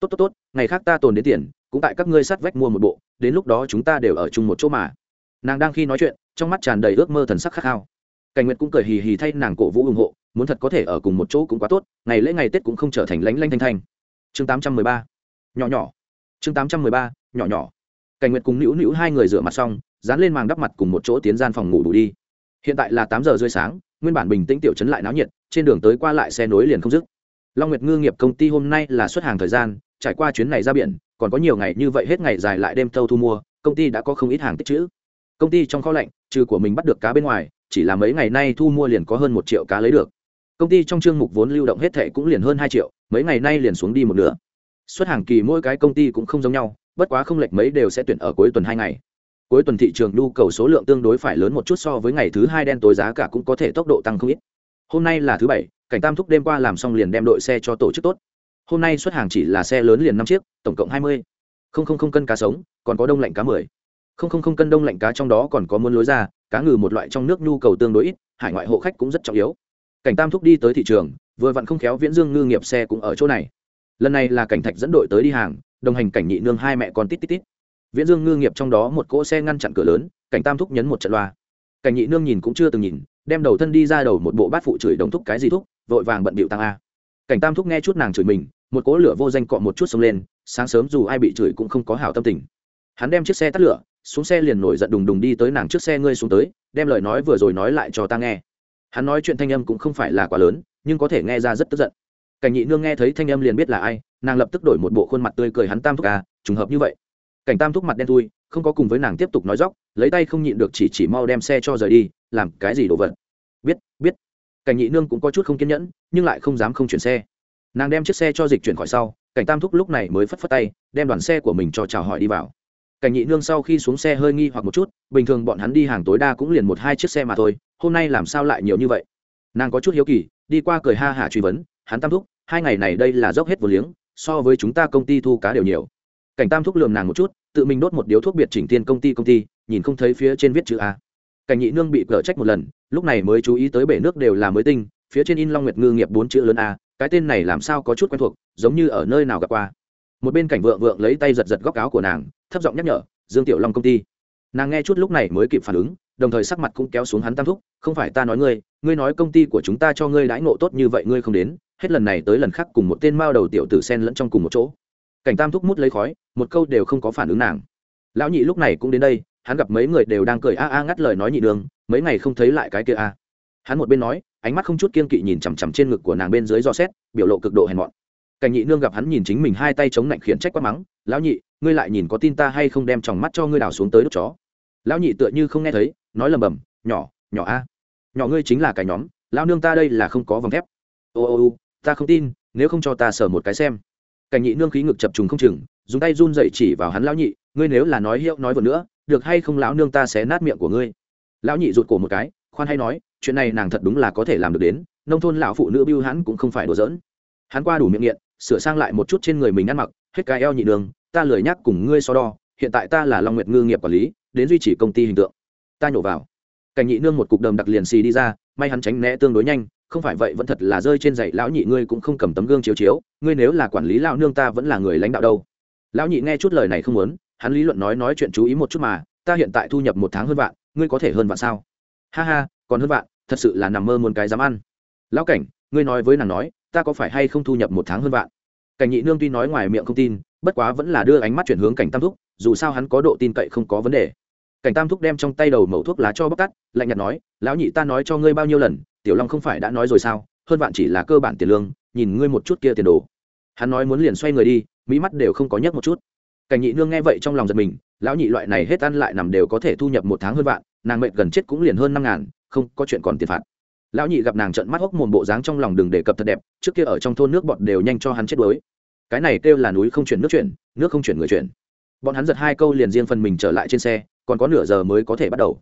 Tốt tốt tốt, ngày khác ta tồn đến tiền, cũng tại các ngươi sát vách mua một bộ, đến lúc đó chúng ta đều ở chung một chỗ mà. Nàng đang khi nói chuyện trong mắt tràn đầy ước mơ thần sắc khát khao. Cảnh nguyệt cũng cười hì hì thay nàng cổ vũ ủng hộ, muốn thật có thể ở cùng một chỗ cũng quá tốt, ngày lễ ngày tết cũng không trở thành lánh lanh thanh thanh. Chương tám trăm mười ba. Nhỏ nhỏ. Chương tám trăm mười ba, nhỏ nhỏ. Cảnh nguyệt cùng nữu nữu hai người rửa mặt xong, dán lên màng đắp mặt cùng một chỗ tiến gian phòng ngủ đủ đi. Hiện tại là tám giờ rưỡi sáng, nguyên bản bình tĩnh tiểu chấn lại náo nhiệt, trên đường tới qua lại xe nối liền không dứt. Long nguyệt ngư nghiệp công ty hôm nay là xuất hàng thời gian, trải qua chuyến này ra biển, còn có nhiều ngày như vậy hết ngày dài lại đêm thâu thu mua, công ty đã có không ít hàng tích trữ công ty trong kho lạnh, trừ của mình bắt được cá bên ngoài, chỉ là mấy ngày nay thu mua liền có hơn một triệu cá lấy được. Công ty trong chương mục vốn lưu động hết thệ cũng liền hơn hai triệu, mấy ngày nay liền xuống đi một nửa. Xuất hàng kỳ mỗi cái công ty cũng không giống nhau, bất quá không lệch mấy đều sẽ tuyển ở cuối tuần hai ngày. Cuối tuần thị trường nhu cầu số lượng tương đối phải lớn một chút so với ngày thứ hai đen tối giá cả cũng có thể tốc độ tăng không ít. Hôm nay là thứ bảy, cảnh tam thúc đêm qua làm xong liền đem đội xe cho tổ chức tốt. Hôm nay xuất hàng chỉ là xe lớn liền năm chiếc, tổng cộng hai mươi. Không không không cân cá sống, còn có đông lạnh cá mười không không không cân đông lạnh cá trong đó còn có muốn lối ra, cá ngừ một loại trong nước nhu cầu tương đối ít, hải ngoại hộ khách cũng rất trọng yếu. Cảnh tam thúc đi tới thị trường, vừa vặn không khéo viễn dương ngư nghiệp xe cũng ở chỗ này. Lần này là cảnh thạch dẫn đội tới đi hàng, đồng hành cảnh nhị nương hai mẹ con tít tít tít. Viễn dương ngư nghiệp trong đó một cỗ xe ngăn chặn cửa lớn, cảnh tam thúc nhấn một trận loa. Cảnh nhị nương nhìn cũng chưa từng nhìn, đem đầu thân đi ra đầu một bộ bát phụ chửi đồng thúc cái gì thúc, vội vàng bận bịu tăng a. Cảnh tam thúc nghe chút nàng chửi mình, một cỗ lửa vô danh cọ một chút xông lên, sáng sớm dù ai bị chửi cũng không có hảo tâm tình. Hắn đem chiếc xe tắt lửa xuống xe liền nổi giận đùng đùng đi tới nàng trước xe ngươi xuống tới, đem lời nói vừa rồi nói lại cho ta nghe. Hắn nói chuyện thanh âm cũng không phải là quá lớn, nhưng có thể nghe ra rất tức giận. Cảnh nhị nương nghe thấy thanh âm liền biết là ai, nàng lập tức đổi một bộ khuôn mặt tươi cười hắn tam thúc à trùng hợp như vậy. Cảnh tam thúc mặt đen thui, không có cùng với nàng tiếp tục nói dóc lấy tay không nhịn được chỉ chỉ mau đem xe cho rời đi, làm cái gì đồ vật. Biết biết. Cảnh nhị nương cũng có chút không kiên nhẫn, nhưng lại không dám không chuyển xe. Nàng đem chiếc xe cho dịch chuyển khỏi sau, cảnh tam thúc lúc này mới phất phất tay, đem đoàn xe của mình cho chào hỏi đi vào cảnh nhị nương sau khi xuống xe hơi nghi hoặc một chút, bình thường bọn hắn đi hàng tối đa cũng liền một hai chiếc xe mà thôi, hôm nay làm sao lại nhiều như vậy? Nàng có chút hiếu kỳ, đi qua cười ha hả truy vấn, hắn tam thúc, hai ngày này đây là dốc hết vô liếng, so với chúng ta công ty thu cá đều nhiều. Cảnh tam thúc lườm nàng một chút, tự mình đốt một điếu thuốc biệt chỉnh tiên công ty công ty, nhìn không thấy phía trên viết chữ a. Cảnh nhị nương bị cở trách một lần, lúc này mới chú ý tới bể nước đều là mới tinh, phía trên in long nguyệt ngư nghiệp bốn chữ lớn a, cái tên này làm sao có chút quen thuộc, giống như ở nơi nào gặp qua một bên cảnh vượng vượng lấy tay giật giật góc áo của nàng, thấp giọng nhắc nhở, dương tiểu long công ty. Nàng nghe chút lúc này mới kịp phản ứng, đồng thời sắc mặt cũng kéo xuống hắn tam thúc, không phải ta nói ngươi ngươi nói công ty của chúng ta cho ngươi đãi ngộ tốt như vậy ngươi không đến, hết lần này tới lần khác cùng một tên mao đầu tiểu tử sen lẫn trong cùng một chỗ. Cảnh tam thúc mút lấy khói, một câu đều không có phản ứng nàng. Lão nhị lúc này cũng đến đây, hắn gặp mấy người đều đang cười a a ngắt lời nói nhị đường, mấy ngày không thấy lại cái kia a. Hắn một bên nói, ánh mắt không chút kiên kỵ nhìn chằm chằm trên ngực của nàng bên dưới do xét, biểu lộ cực độ hèn mọn cảnh nhị nương gặp hắn nhìn chính mình hai tay chống lạnh khiển trách quát mắng, lão nhị, ngươi lại nhìn có tin ta hay không đem tròng mắt cho ngươi đào xuống tới đốt chó? Lão nhị tựa như không nghe thấy, nói lầm bầm, nhỏ nhỏ a, nhỏ ngươi chính là cái nhóm, lão nương ta đây là không có vòng thép. Ô ô ô, ta không tin, nếu không cho ta sờ một cái xem. Cảnh nhị nương khí ngực chập trùng không chừng, dùng tay run dậy chỉ vào hắn, lão nhị, ngươi nếu là nói hiệu nói vừa nữa, được hay không lão nương ta sẽ nát miệng của ngươi? Lão nhị rụt cổ một cái, khoan hay nói, chuyện này nàng thật đúng là có thể làm được đến, nông thôn lão phụ nữ biêu hắn cũng không phải đùa giỡn. Hắn qua đủ miệng nghiện sửa sang lại một chút trên người mình ăn mặc, hết cái eo nhị đường, ta lười nhắc cùng ngươi so đo, hiện tại ta là long nguyệt ngư nghiệp quản lý, đến duy trì công ty hình tượng. Ta nhổ vào. Cảnh nhị nương một cục đầm đặc liền xì đi ra, may hắn tránh né tương đối nhanh, không phải vậy vẫn thật là rơi trên giày lão nhị ngươi cũng không cầm tấm gương chiếu chiếu, ngươi nếu là quản lý lão nương ta vẫn là người lãnh đạo đâu. Lão nhị nghe chút lời này không muốn, hắn lý luận nói nói chuyện chú ý một chút mà, ta hiện tại thu nhập một tháng hơn vạn, ngươi có thể hơn vạn sao? Ha ha, còn hơn vạn, thật sự là nằm mơ muốn cái dám ăn. Lão cảnh, ngươi nói với nàng nói ta có phải hay không thu nhập một tháng hơn vạn? Cảnh nhị nương tuy nói ngoài miệng không tin, bất quá vẫn là đưa ánh mắt chuyển hướng cảnh tam thúc, dù sao hắn có độ tin cậy không có vấn đề. Cảnh tam thúc đem trong tay đầu mẩu thuốc lá cho bóc cắt lạnh nhạt nói, lão nhị ta nói cho ngươi bao nhiêu lần, tiểu long không phải đã nói rồi sao? Hơn vạn chỉ là cơ bản tiền lương, nhìn ngươi một chút kia tiền đồ. Hắn nói muốn liền xoay người đi, mỹ mắt đều không có nhấc một chút. Cảnh nhị nương nghe vậy trong lòng giật mình, lão nhị loại này hết ăn lại nằm đều có thể thu nhập một tháng hơn vạn, nàng mệnh gần chết cũng liền hơn năm ngàn, không có chuyện còn tiền phạt lão nhị gặp nàng trận mắt hốc mồm bộ dáng trong lòng đừng đề cập thật đẹp, trước kia ở trong thôn nước bọt đều nhanh cho hắn chết đuối. Cái này kêu là núi không chuyển nước chuyển, nước không chuyển người chuyển. Bọn hắn giật hai câu liền riêng phần mình trở lại trên xe, còn có nửa giờ mới có thể bắt đầu.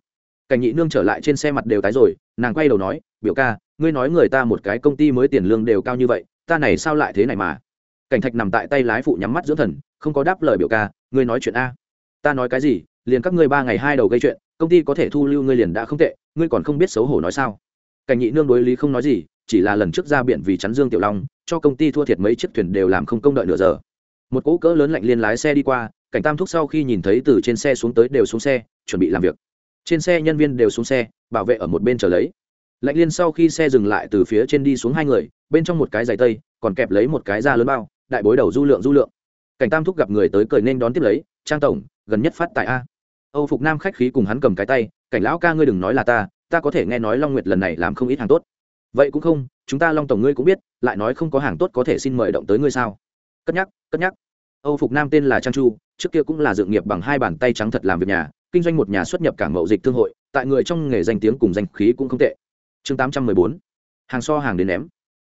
Cảnh nhị nương trở lại trên xe mặt đều tái rồi, nàng quay đầu nói, biểu ca, ngươi nói người ta một cái công ty mới tiền lương đều cao như vậy, ta này sao lại thế này mà? Cảnh thạch nằm tại tay lái phụ nhắm mắt dưỡng thần, không có đáp lời biểu ca, ngươi nói chuyện a. Ta nói cái gì, liền các ngươi ba ngày hai đầu gây chuyện, công ty có thể thu lưu ngươi liền đã không tệ, ngươi còn không biết xấu hổ nói sao? Cảnh nhị nương đối lý không nói gì, chỉ là lần trước ra biển vì chắn dương tiểu long, cho công ty thua thiệt mấy chiếc thuyền đều làm không công đợi nửa giờ. Một cỗ cỡ lớn lạnh liên lái xe đi qua, cảnh tam thúc sau khi nhìn thấy từ trên xe xuống tới đều xuống xe, chuẩn bị làm việc. Trên xe nhân viên đều xuống xe, bảo vệ ở một bên chờ lấy. Lạnh liên sau khi xe dừng lại từ phía trên đi xuống hai người, bên trong một cái giày tây, còn kẹp lấy một cái da lớn bao, đại bối đầu du lượng du lượng. Cảnh tam thúc gặp người tới cười nên đón tiếp lấy, trang tổng, gần nhất phát tại a. Âu phục nam khách khí cùng hắn cầm cái tay, cảnh lão ca ngươi đừng nói là ta ta có thể nghe nói long nguyệt lần này làm không ít hàng tốt. Vậy cũng không, chúng ta long tổng ngươi cũng biết, lại nói không có hàng tốt có thể xin mời động tới ngươi sao? Cất nhắc cất nhắc. Âu phục nam tên là trang chu, trước kia cũng là dự nghiệp bằng hai bàn tay trắng thật làm việc nhà, kinh doanh một nhà xuất nhập cảng mậu dịch thương hội, tại người trong nghề danh tiếng cùng danh khí cũng không tệ. Chương tám trăm mười bốn, hàng so hàng đến ném.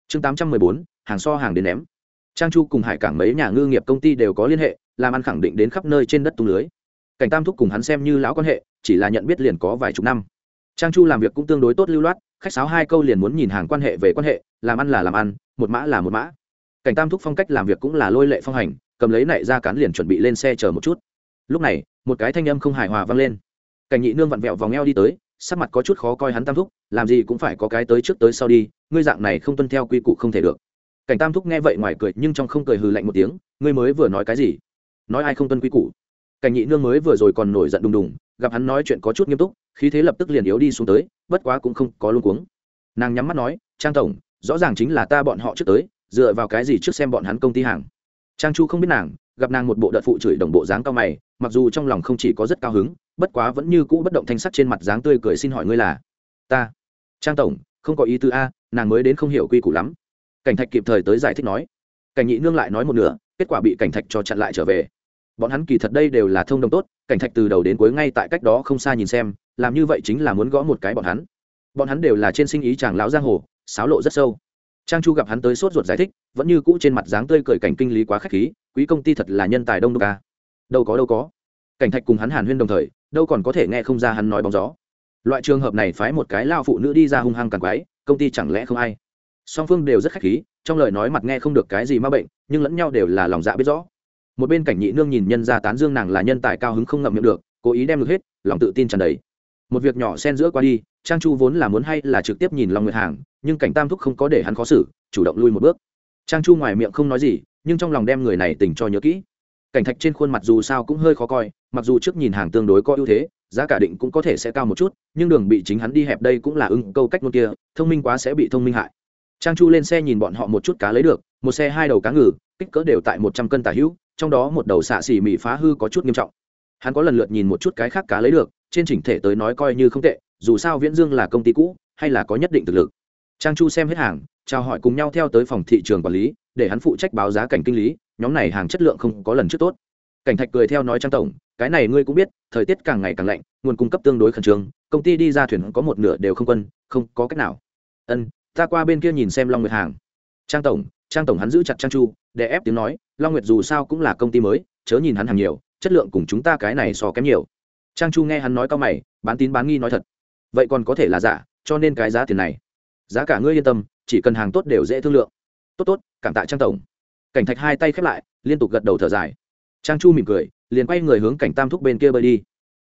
Chương tám trăm mười bốn, hàng so hàng đến ném. Trang chu cùng hải cảng mấy nhà ngư nghiệp công ty đều có liên hệ, làm ăn khẳng định đến khắp nơi trên đất tung lưới. Cảnh tam thúc cùng hắn xem như lão quan hệ, chỉ là nhận biết liền có vài chục năm trang chu làm việc cũng tương đối tốt lưu loát, khách sáo hai câu liền muốn nhìn hàng quan hệ về quan hệ, làm ăn là làm ăn, một mã là một mã. Cảnh tam thúc phong cách làm việc cũng là lôi lệ phong hành, cầm lấy nảy ra cán liền chuẩn bị lên xe chờ một chút. Lúc này, một cái thanh âm không hài hòa vang lên. Cảnh nhị nương vặn vẹo vòng eo đi tới, sắc mặt có chút khó coi hắn tam thúc, làm gì cũng phải có cái tới trước tới sau đi, ngươi dạng này không tuân theo quy củ không thể được. Cảnh tam thúc nghe vậy ngoài cười, nhưng trong không cười hừ lạnh một tiếng, ngươi mới vừa nói cái gì? Nói ai không tuân quy củ? Cảnh nhị nương mới vừa rồi còn nổi giận đùng đùng gặp hắn nói chuyện có chút nghiêm túc, khí thế lập tức liền yếu đi xuống tới, bất quá cũng không có luôn cuống. Nàng nhắm mắt nói, trang tổng, rõ ràng chính là ta bọn họ trước tới, dựa vào cái gì trước xem bọn hắn công ty hàng? Trang chu không biết nàng, gặp nàng một bộ đợt phụ chửi đồng bộ dáng cao mày, mặc dù trong lòng không chỉ có rất cao hứng, bất quá vẫn như cũ bất động thanh sắc trên mặt dáng tươi cười xin hỏi ngươi là, ta. Trang tổng, không có ý tư a, nàng mới đến không hiểu quy củ lắm. Cảnh thạch kịp thời tới giải thích nói. Cảnh nhị nương lại nói một nửa, kết quả bị cảnh thạch cho chặn lại trở về bọn hắn kỳ thật đây đều là thông đồng tốt, cảnh thạch từ đầu đến cuối ngay tại cách đó không xa nhìn xem, làm như vậy chính là muốn gõ một cái bọn hắn. Bọn hắn đều là trên sinh ý chàng lão giang hồ sáo lộ rất sâu. Trang chu gặp hắn tới sốt ruột giải thích, vẫn như cũ trên mặt dáng tươi cười cảnh kinh lý quá k h á c h khí, quý công ty thật là nhân tài đông đô ca đâu có đâu có. Cảnh thạch cùng hắn hàn huyên đồng thời, đâu còn có thể nghe không ra hắn nói bóng gió. Loại trường hợp này phái một cái lao phụ nữ đi ra hung hăng càng quái, công ty chẳng lẽ không ai? Song phương đều rất khách khí, trong lời nói mặt nghe không được cái gì ma bệnh, nhưng lẫn nhau đều là lòng dạ biết rõ một bên cảnh nhị nương nhìn nhân ra tán dương nàng là nhân tài cao hứng không ngậm miệng được, cố ý đem được hết, lòng tự tin tràn đầy. Một việc nhỏ xen giữa qua đi, trang chu vốn là muốn hay là trực tiếp nhìn long nguyệt hàng, nhưng cảnh tam thúc không có để hắn khó xử, chủ động lui một bước. Trang chu ngoài miệng không nói gì, nhưng trong lòng đem người này tình cho nhớ kỹ. Cảnh thạch trên khuôn mặt dù sao cũng hơi khó coi, mặc dù trước nhìn hàng tương đối có ưu thế, giá cả định cũng có thể sẽ cao một chút, nhưng đường bị chính hắn đi hẹp đây cũng là ưng câu cách ngôn kia, thông minh quá sẽ bị thông minh hại. Trang chu lên xe nhìn bọn họ một chút cá lấy được, một xe hai đầu cá ngừ, kích cỡ đều tại một trăm cân tả hữu trong đó một đầu xạ xỉ mị phá hư có chút nghiêm trọng. Hắn có lần lượt nhìn một chút cái khác cá lấy được, trên chỉnh thể tới nói coi như không tệ, dù sao viễn dương là công ty cũ, hay là có nhất định thực lực. Trang chu xem hết hàng, chào hỏi cùng nhau theo tới phòng thị trường quản lý, để hắn phụ trách báo giá cảnh kinh lý, nhóm này hàng chất lượng không có lần trước tốt. Cảnh thạch cười theo nói trang tổng, cái này ngươi cũng biết, thời tiết càng ngày càng lạnh, nguồn cung cấp tương đối khẩn trương, công ty đi ra thuyền có một nửa đều không quân, không có cách nào. Ân, ta qua bên kia nhìn xem long nguyệt hàng trang tổng trang tổng hắn giữ chặt trang chu, để ép tiếng nói, long nguyệt dù sao cũng là công ty mới, chớ nhìn hắn hàng nhiều, chất lượng cùng chúng ta cái này so kém nhiều. Trang chu nghe hắn nói cao mày, bán tín bán nghi nói thật. Vậy còn có thể là giả, cho nên cái giá tiền này, giá cả ngươi yên tâm, chỉ cần hàng tốt đều dễ thương lượng. Tốt tốt, cảm tạ trang tổng. Cảnh thạch hai tay khép lại, liên tục gật đầu thở dài. Trang chu mỉm cười, liền quay người hướng cảnh tam thúc bên kia bơi đi.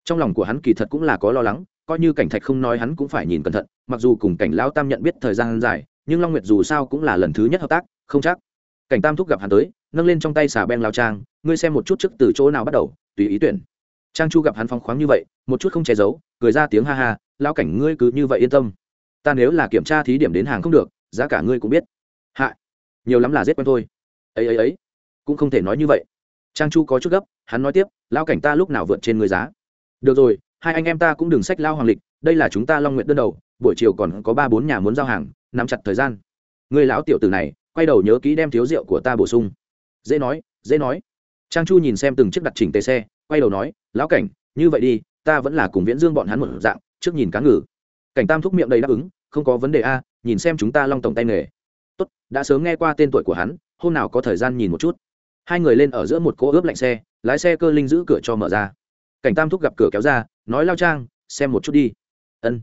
Trong lòng của hắn kỳ thật cũng là có lo lắng, coi như cảnh thạch không nói hắn cũng phải nhìn cẩn thận, mặc dù cùng cảnh lão tam nhận biết thời gian dài nhưng long nguyệt dù sao cũng là lần thứ nhất hợp tác, không chắc. Cảnh tam thúc gặp hắn tới, nâng lên trong tay xà beng lao trang, ngươi xem một chút trước từ chỗ nào bắt đầu, tùy ý tuyển. Trang chu gặp hắn phong khoáng như vậy, một chút không che giấu, cười ra tiếng ha ha lao cảnh ngươi cứ như vậy yên tâm. Ta nếu là kiểm tra thí điểm đến hàng không được, giá cả ngươi cũng biết. Hạ. Nhiều lắm là giết quen thôi. Ấy ấy ấy. Cũng không thể nói như vậy. Trang chu có chút gấp, hắn nói tiếp lao cảnh ta lúc nào vượt trên người giá? Được rồi, hai anh em ta cũng đừng sách lao hoàng lịch, đây là chúng ta long nguyện đơn đầu, buổi chiều còn có ba bốn nhà muốn giao hàng nắm chặt thời gian. Người lão tiểu tử này, quay đầu nhớ kỹ đem thiếu rượu của ta bổ sung. Dễ nói dễ nói. Trang chu nhìn xem từng chiếc đặt chỉnh tề xe, quay đầu nói, lão cảnh, như vậy đi, ta vẫn là cùng viễn dương bọn hắn một dạng, trước nhìn cá ngừ. Cảnh tam thúc miệng đầy đáp ứng, không có vấn đề a, nhìn xem chúng ta long tổng tay nghề. Tốt, đã sớm nghe qua tên tuổi của hắn, hôm nào có thời gian nhìn một chút. Hai người lên ở giữa một cỗ ướp lạnh xe, lái xe cơ linh giữ cửa cho mở ra. Cảnh tam thúc gặp cửa kéo ra, nói, lao trang, xem một chút đi. Ân.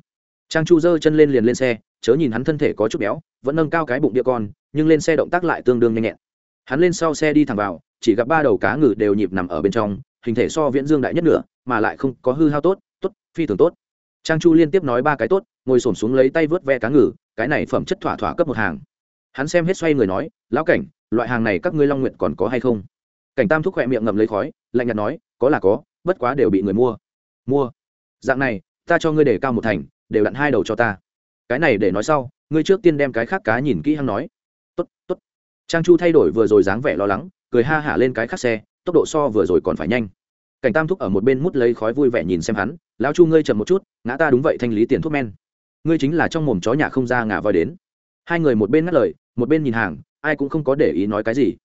Trang chu giơ chân lên liền lên xe chớ nhìn hắn thân thể có chút béo, vẫn nâng cao cái bụng đĩa con, nhưng lên xe động tác lại tương đương nhanh nhẹn. Hắn lên sau xe đi thẳng vào, chỉ gặp ba đầu cá ngừ đều nhịp nằm ở bên trong, hình thể so viễn dương đại nhất nửa, mà lại không có hư hao tốt tốt, phi thường tốt. Trang chu liên tiếp nói ba cái tốt, ngồi s ổ m xuống lấy tay vớt ve cá ngừ, cái này phẩm chất thỏa thỏa cấp một hàng. Hắn xem hết xoay người nói, lão cảnh, loại hàng này các ngươi long nguyện còn có hay không? Cảnh tam thúc khỏe miệng ngậm lấy khói, lạnh nhạt nói, có là có, bất quá đều bị người mua. Mua? Dạng này, ta cho ngươi để cao một thành, đều đặn hai đầu cho ta cái này để nói sau, ngươi trước tiên đem cái khác cá nhìn kỹ hăng nói. Tốt tốt. Trang chu thay đổi vừa rồi dáng vẻ lo lắng, cười ha hả lên cái khác xe, tốc độ so vừa rồi còn phải nhanh. Cảnh tam thúc ở một bên mút lấy khói vui vẻ nhìn xem hắn, lão chu ngươi chậm một chút, ngã ta đúng vậy thanh lý tiền thuốc men. Ngươi chính là trong mồm chó nhà không ra ngả voi đến. Hai người một bên ngắt lời, một bên nhìn hàng, ai cũng không có để ý nói cái gì.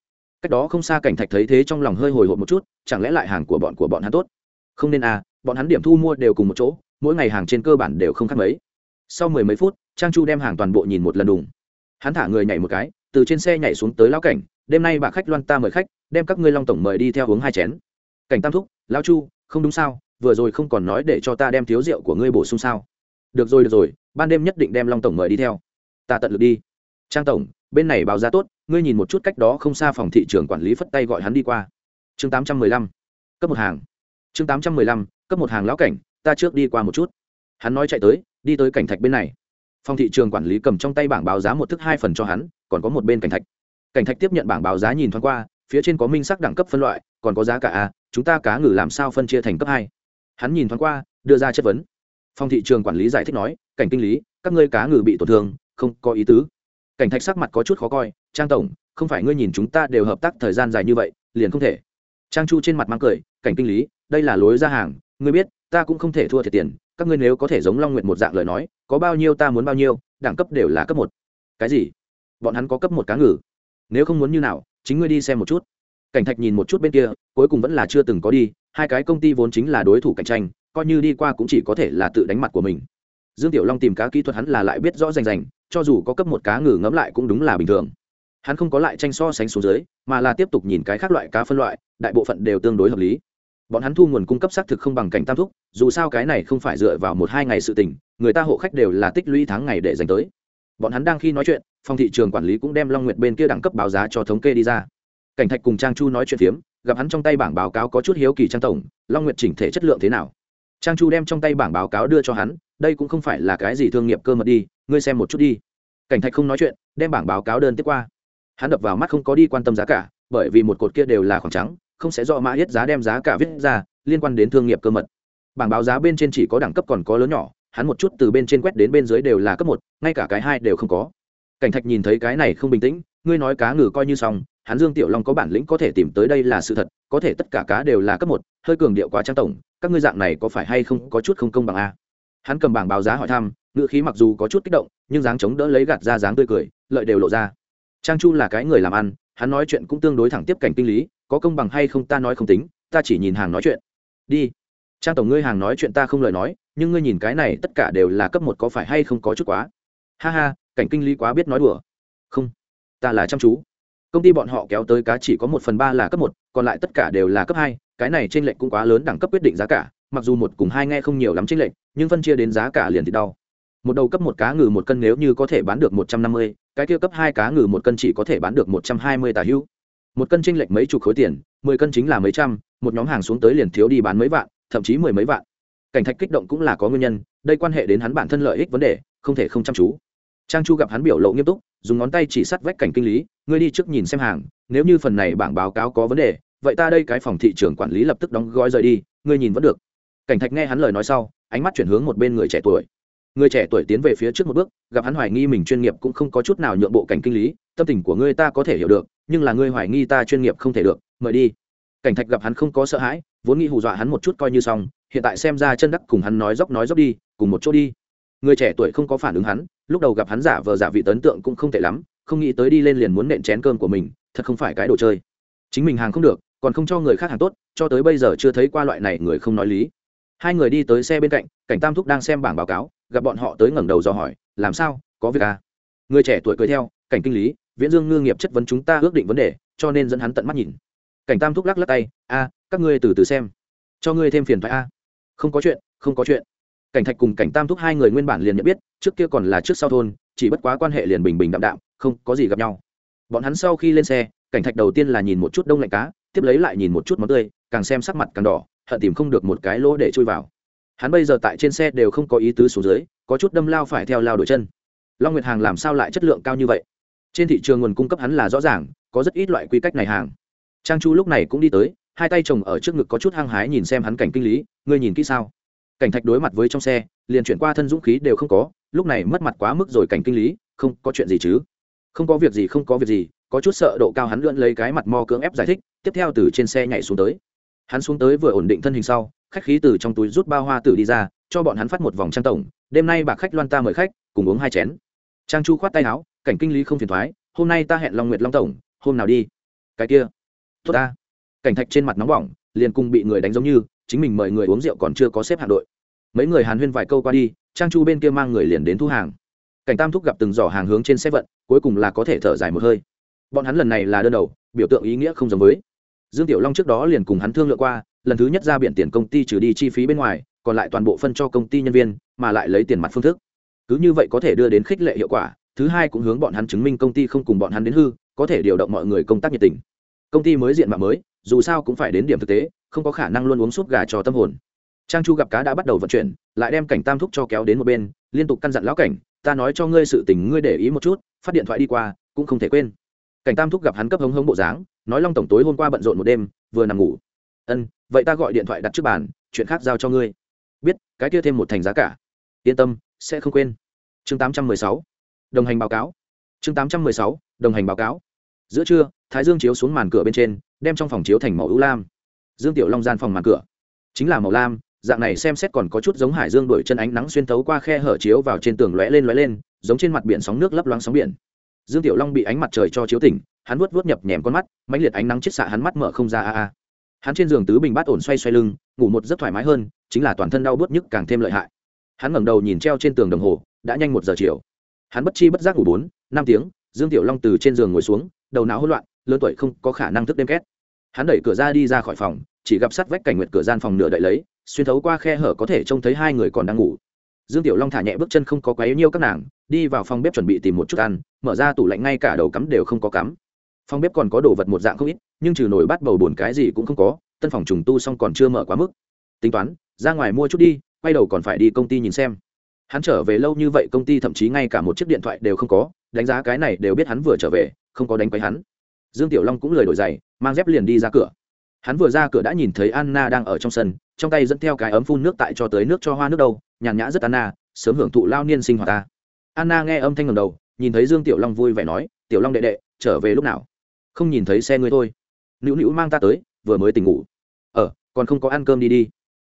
Cách đó không xa cảnh thạch thấy thế trong lòng hơi hồi hộp một chút, chẳng lẽ lại hàng của bọn của bọn hắn tốt? Không nên à bọn hắn điểm thu mua đều cùng một chỗ, mỗi ngày hàng trên cơ bản đều không khác mấy sau mười mấy phút, trang chu đem hàng toàn bộ nhìn một lần đùng. Hắn thả người nhảy một cái, từ trên xe nhảy xuống tới lão cảnh, đêm nay bà khách loan ta mời khách, đem các ngươi long tổng mời đi theo hướng hai chén. Cảnh tam thúc, lão chu, không đúng sao, vừa rồi không còn nói để cho ta đem thiếu rượu của ngươi bổ sung sao? Được rồi được rồi, ban đêm nhất định đem long tổng mời đi theo. Ta tận lực đi. Trang tổng, bên này báo giá tốt, ngươi nhìn một chút cách đó không xa phòng thị trường quản lý phất tay gọi hắn đi qua. Chương tám trăm mười lăm, cấp một hàng. Chương tám trăm mười lăm, cấp một hàng lão cảnh, ta trước đi qua một chút. Hắn nói chạy tới đi tới cảnh thạch bên này. Phòng thị trường quản lý cầm trong tay bảng báo giá một thức hai phần cho hắn, còn có một bên cảnh thạch. Cảnh thạch tiếp nhận bảng báo giá nhìn thoáng qua, phía trên có minh sắc đẳng cấp phân loại, còn có giá cả a, chúng ta cá ngừ làm sao phân chia thành cấp hai? Hắn nhìn thoáng qua, đưa ra chất vấn. Phòng thị trường quản lý giải thích nói, cảnh kinh lý, các ngươi cá ngừ bị tổn thương, không có ý tứ. Cảnh thạch sắc mặt có chút khó coi, trang tổng, không phải ngươi nhìn chúng ta đều hợp tác thời gian dài như vậy, liền không thể. Trang chu trên mặt mang cười, cảnh kinh lý, đây là lối ra hàng, ngươi biết, ta cũng không thể thua thiệt tiền các ngươi nếu có thể giống long nguyệt một dạng lời nói, có bao nhiêu ta muốn bao nhiêu, đẳng cấp đều là cấp một. Cái gì? Bọn hắn có cấp một cá ngừ. Nếu không muốn như nào, chính ngươi đi xem một chút. Cảnh thạch nhìn một chút bên kia, cuối cùng vẫn là chưa từng có đi, hai cái công ty vốn chính là đối thủ cạnh tranh, coi như đi qua cũng chỉ có thể là tự đánh mặt của mình. Dương tiểu long tìm cá kỹ thuật hắn là lại biết rõ rành rành, cho dù có cấp một cá ngừ ngẫm lại cũng đúng là bình thường. Hắn không có lại tranh so sánh xuống dưới, mà là tiếp tục nhìn cái khác loại cá phân loại, đại bộ phận đều tương đối hợp lý bọn hắn thu nguồn cung cấp xác thực không bằng cảnh tam thúc, dù sao cái này không phải dựa vào một hai ngày sự tình, người ta hộ khách đều là tích lũy tháng ngày để dành tới. Bọn hắn đang khi nói chuyện, phòng thị trường quản lý cũng đem long nguyệt bên kia đẳng cấp báo giá cho thống kê đi ra. Cảnh thạch cùng trang chu nói chuyện phiếm, gặp hắn trong tay bảng báo cáo có chút hiếu kỳ trang tổng, long nguyệt chỉnh thể chất lượng thế nào? Trang chu đem trong tay bảng báo cáo đưa cho hắn, đây cũng không phải là cái gì thương nghiệp cơ mật đi, ngươi xem một chút đi. Cảnh thạch không nói chuyện, đem bảng báo cáo đơn tiếp qua. Hắn đập vào mắt không có đi quan tâm giá cả, bởi vì một cột kia đều là khoảng trắng không sẽ do mã yết giá đem giá cả viết ra, liên quan đến thương nghiệp cơ mật. Bảng báo giá bên trên chỉ có đẳng cấp còn có lớn nhỏ, hắn một chút từ bên trên quét đến bên dưới đều là cấp một, ngay cả cái hai đều không có. Cảnh thạch nhìn thấy cái này không bình tĩnh, ngươi nói cá ngừ coi như xong, hắn dương tiểu long có bản lĩnh có thể tìm tới đây là sự thật, có thể tất cả cá đều là cấp một, hơi cường điệu quá trang tổng, các ngươi dạng này có phải hay không có chút không công bằng a hắn cầm bảng báo giá hỏi thăm, ngữ khí mặc dù có chút kích động, nhưng dáng chống đỡ lấy gạt ra dáng tươi cười, lợi đều lộ ra. Trang chu là cái người làm ăn, hắn nói chuyện cũng tương đối thẳng tiếp cảnh kinh lý có công bằng hay không ta nói không tính, ta chỉ nhìn hàng nói chuyện. Đi. Trang tổng ngươi hàng nói chuyện ta không lời nói, nhưng ngươi nhìn cái này tất cả đều là cấp một có phải hay không có chút quá. Ha ha, cảnh kinh lý quá biết nói đùa. Không. Ta là chăm chú. Công ty bọn họ kéo tới cá chỉ có một phần ba là cấp một, còn lại tất cả đều là cấp hai, cái này trên lệnh cũng quá lớn đẳng cấp quyết định giá cả, mặc dù một cùng hai nghe không nhiều lắm trên lệnh nhưng phân chia đến giá cả liền thì đau. Một đầu cấp một cá ngừ một cân nếu như có thể bán được một trăm năm mươi, cái kia cấp hai cá ngừ một cân chỉ có thể bán được một trăm hai mươi tà hữu một cân chênh lệch mấy chục khối tiền, mười cân chính là mấy trăm, một nhóm hàng xuống tới liền thiếu đi bán mấy vạn, thậm chí mười mấy vạn. Cảnh thạch kích động cũng là có nguyên nhân, đây quan hệ đến hắn bản thân lợi ích vấn đề, không thể không chăm chú. Trang chu gặp hắn biểu lộ nghiêm túc, dùng ngón tay chỉ sắt vách cảnh kinh lý, ngươi đi trước nhìn xem hàng, nếu như phần này bảng báo cáo có vấn đề, vậy ta đây cái phòng thị trường quản lý lập tức đóng gói rời đi, ngươi nhìn vẫn được. Cảnh thạch nghe hắn lời nói sau, ánh mắt chuyển hướng một bên người trẻ tuổi người trẻ tuổi tiến về phía trước một bước, gặp hắn hoài nghi mình chuyên nghiệp cũng không có chút nào nhượng bộ cảnh kinh lý, tâm tình của ngươi ta có thể hiểu được, nhưng là ngươi hoài nghi ta chuyên nghiệp không thể được, mời đi. Cảnh thạch gặp hắn không có sợ hãi, vốn nghĩ hù dọa hắn một chút coi như xong, hiện tại xem ra chân đắc cùng hắn nói dốc nói dốc đi, cùng một chỗ đi. Người trẻ tuổi không có phản ứng hắn, lúc đầu gặp hắn giả vờ giả vị tấn tượng cũng không tệ lắm, không nghĩ tới đi lên liền muốn nện chén cơm của mình, thật không phải cái đồ chơi. Chính mình hàng không được, còn không cho người khác hàng tốt, cho tới bây giờ chưa thấy qua loại này người không nói lý. Hai người đi tới xe bên cạnh, cảnh tam thúc đang xem bảng báo cáo gặp bọn họ tới ngẩng đầu dò hỏi, làm sao? Có việc à? Người trẻ tuổi cười theo, cảnh kinh lý, viễn dương ngư nghiệp chất vấn chúng ta ước định vấn đề, cho nên dẫn hắn tận mắt nhìn. Cảnh tam thúc lắc lắc tay, a, các ngươi từ từ xem. Cho ngươi thêm phiền thoại a. Không có chuyện, không có chuyện. Cảnh thạch cùng cảnh tam thúc hai người nguyên bản liền nhận biết, trước kia còn là trước sau thôn, chỉ bất quá quan hệ liền bình bình đạm đạm, không có gì gặp nhau. Bọn hắn sau khi lên xe, cảnh thạch đầu tiên là nhìn một chút đông lạnh cá, tiếp lấy lại nhìn một chút món tươi, càng xem sắc mặt càng đỏ, hận tìm không được một cái lỗ để chui vào hắn bây giờ tại trên xe đều không có ý tứ xuống dưới, có chút đâm lao phải theo lao đổi chân. Long nguyệt hàng làm sao lại chất lượng cao như vậy? Trên thị trường nguồn cung cấp hắn là rõ ràng, có rất ít loại quy cách này hàng. Trang chu lúc này cũng đi tới, hai tay chồng ở trước ngực có chút hăng hái nhìn xem hắn cảnh kinh lý, ngươi nhìn kỹ sao? Cảnh thạch đối mặt với trong xe, liền chuyển qua thân dũng khí đều không có, lúc này mất mặt quá mức rồi cảnh kinh lý, không, có chuyện gì chứ? Không có việc gì, không có việc gì, có chút sợ độ cao hắn lượn lấy cái mặt mò cưỡng ép giải thích, tiếp theo từ trên xe nhảy xuống tới. Hắn xuống tới vừa ổn định thân hình sau khách khí từ trong túi rút bao hoa tử đi ra, cho bọn hắn phát một vòng trang tổng. Đêm nay bà khách loan ta mời khách, cùng uống hai chén. Trang chu khoát tay áo, cảnh kinh lý không phiền thoái, hôm nay ta hẹn long nguyệt long tổng, hôm nào đi? Cái kia. Tốt ta. Cảnh thạch trên mặt nóng bỏng, liền cùng bị người đánh giống như, chính mình mời người uống rượu còn chưa có xếp hạng đội. Mấy người hàn huyên vài câu qua đi, trang chu bên kia mang người liền đến thu hàng. Cảnh tam thúc gặp từng giỏ hàng hướng trên xe vận, cuối cùng là có thể thở dài một hơi. Bọn hắn lần này là đơn đầu, biểu tượng ý nghĩa không giống với. Dương tiểu long trước đó liền cùng hắn thương lượng qua lần thứ nhất ra biển tiền công ty trừ đi chi phí bên ngoài, còn lại toàn bộ phân cho công ty nhân viên, mà lại lấy tiền mặt phương thức. Cứ như vậy có thể đưa đến khích lệ hiệu quả, thứ hai cũng hướng bọn hắn chứng minh công ty không cùng bọn hắn đến hư, có thể điều động mọi người công tác nhiệt tình. Công ty mới diện mạo mới, dù sao cũng phải đến điểm thực tế, không có khả năng luôn uống suốt gà cho tâm hồn. Trang chu gặp cá đã bắt đầu vận chuyển, lại đem cảnh tam thúc cho kéo đến một bên, liên tục căn dặn lão cảnh, ta nói cho ngươi sự tình ngươi để ý một chút, phát điện thoại đi qua, cũng không thể quên. Cảnh tam thúc gặp hắn cấp hống hống bộ dáng, nói long tổng tối hôm qua bận rộn một đêm, vừa nằm ngủ. Ân vậy ta gọi điện thoại đặt trước bàn, chuyện khác giao cho ngươi. Biết, cái kia thêm một thành giá cả. Yên tâm, sẽ không quên. Chương 816. đồng hành báo cáo. Chương 816. đồng hành báo cáo. Giữa trưa, thái dương chiếu xuống màn cửa bên trên, đem trong phòng chiếu thành màu ưu lam. Dương tiểu long gian phòng màn cửa. Chính là màu lam, dạng này xem xét còn có chút giống hải dương đổi chân ánh nắng xuyên thấu qua khe hở chiếu vào trên tường lóe lên lóe lên, giống trên mặt biển sóng nước lấp loáng sóng biển. Dương tiểu long bị ánh mặt trời cho chiếu tỉnh, hắn vuốt vuốt nhập nhèm con mắt, mãnh liệt ánh nắng chết xạ hắn mắt mở không ra, a a hắn trên giường tứ bình bát ổn xoay xoay lưng, ngủ một rất thoải mái hơn, chính là toàn thân đau bớt nhức càng thêm lợi hại. Hắn ngẩng đầu nhìn treo trên tường đồng hồ, đã nhanh một giờ chiều. Hắn bất chi bất giác ngủ bốn, năm tiếng, dương tiểu long từ trên giường ngồi xuống, đầu não hỗn loạn, lớn tuổi không có khả năng thức đêm két. Hắn đẩy cửa ra đi ra khỏi phòng, chỉ gặp sắt vách cảnh nguyệt cửa gian phòng nửa đậy lấy, xuyên thấu qua khe hở có thể trông thấy hai người còn đang ngủ. Dương tiểu long thả nhẹ bước chân không có quấy nhiêu các nàng, đi vào phòng bếp chuẩn bị tìm một chút ăn, mở ra tủ lạnh ngay cả đầu cắm đều không có cắm phòng bếp còn có đồ vật một dạng không ít, nhưng trừ nồi bắt bầu bồn cái gì cũng không có, tân phòng trùng tu xong còn chưa mở quá mức. Tính toán, ra ngoài mua chút đi, quay đầu còn phải đi công ty nhìn xem. Hắn trở về lâu như vậy, công ty thậm chí ngay cả một chiếc điện thoại đều không có, đánh giá cái này đều biết hắn vừa trở về, không có đánh quấy hắn. Dương tiểu long cũng lời đổi giày, mang dép liền đi ra cửa. Hắn vừa ra cửa đã nhìn thấy anna đang ở trong sân, trong tay dẫn theo cái ấm phun nước tại cho tới nước cho hoa nước đâu, nhàn nhã rất anna, sớm hưởng thụ lao niên sinh hoạt ta. Anna nghe âm thanh ngầm đầu, nhìn thấy dương tiểu long vui vẻ nói, tiểu long đệ đệ, trở về lúc nào? Không nhìn thấy xe ngươi thôi. Nữu nữu mang ta tới, vừa mới tỉnh ngủ. Ờ còn không có ăn cơm đi đi.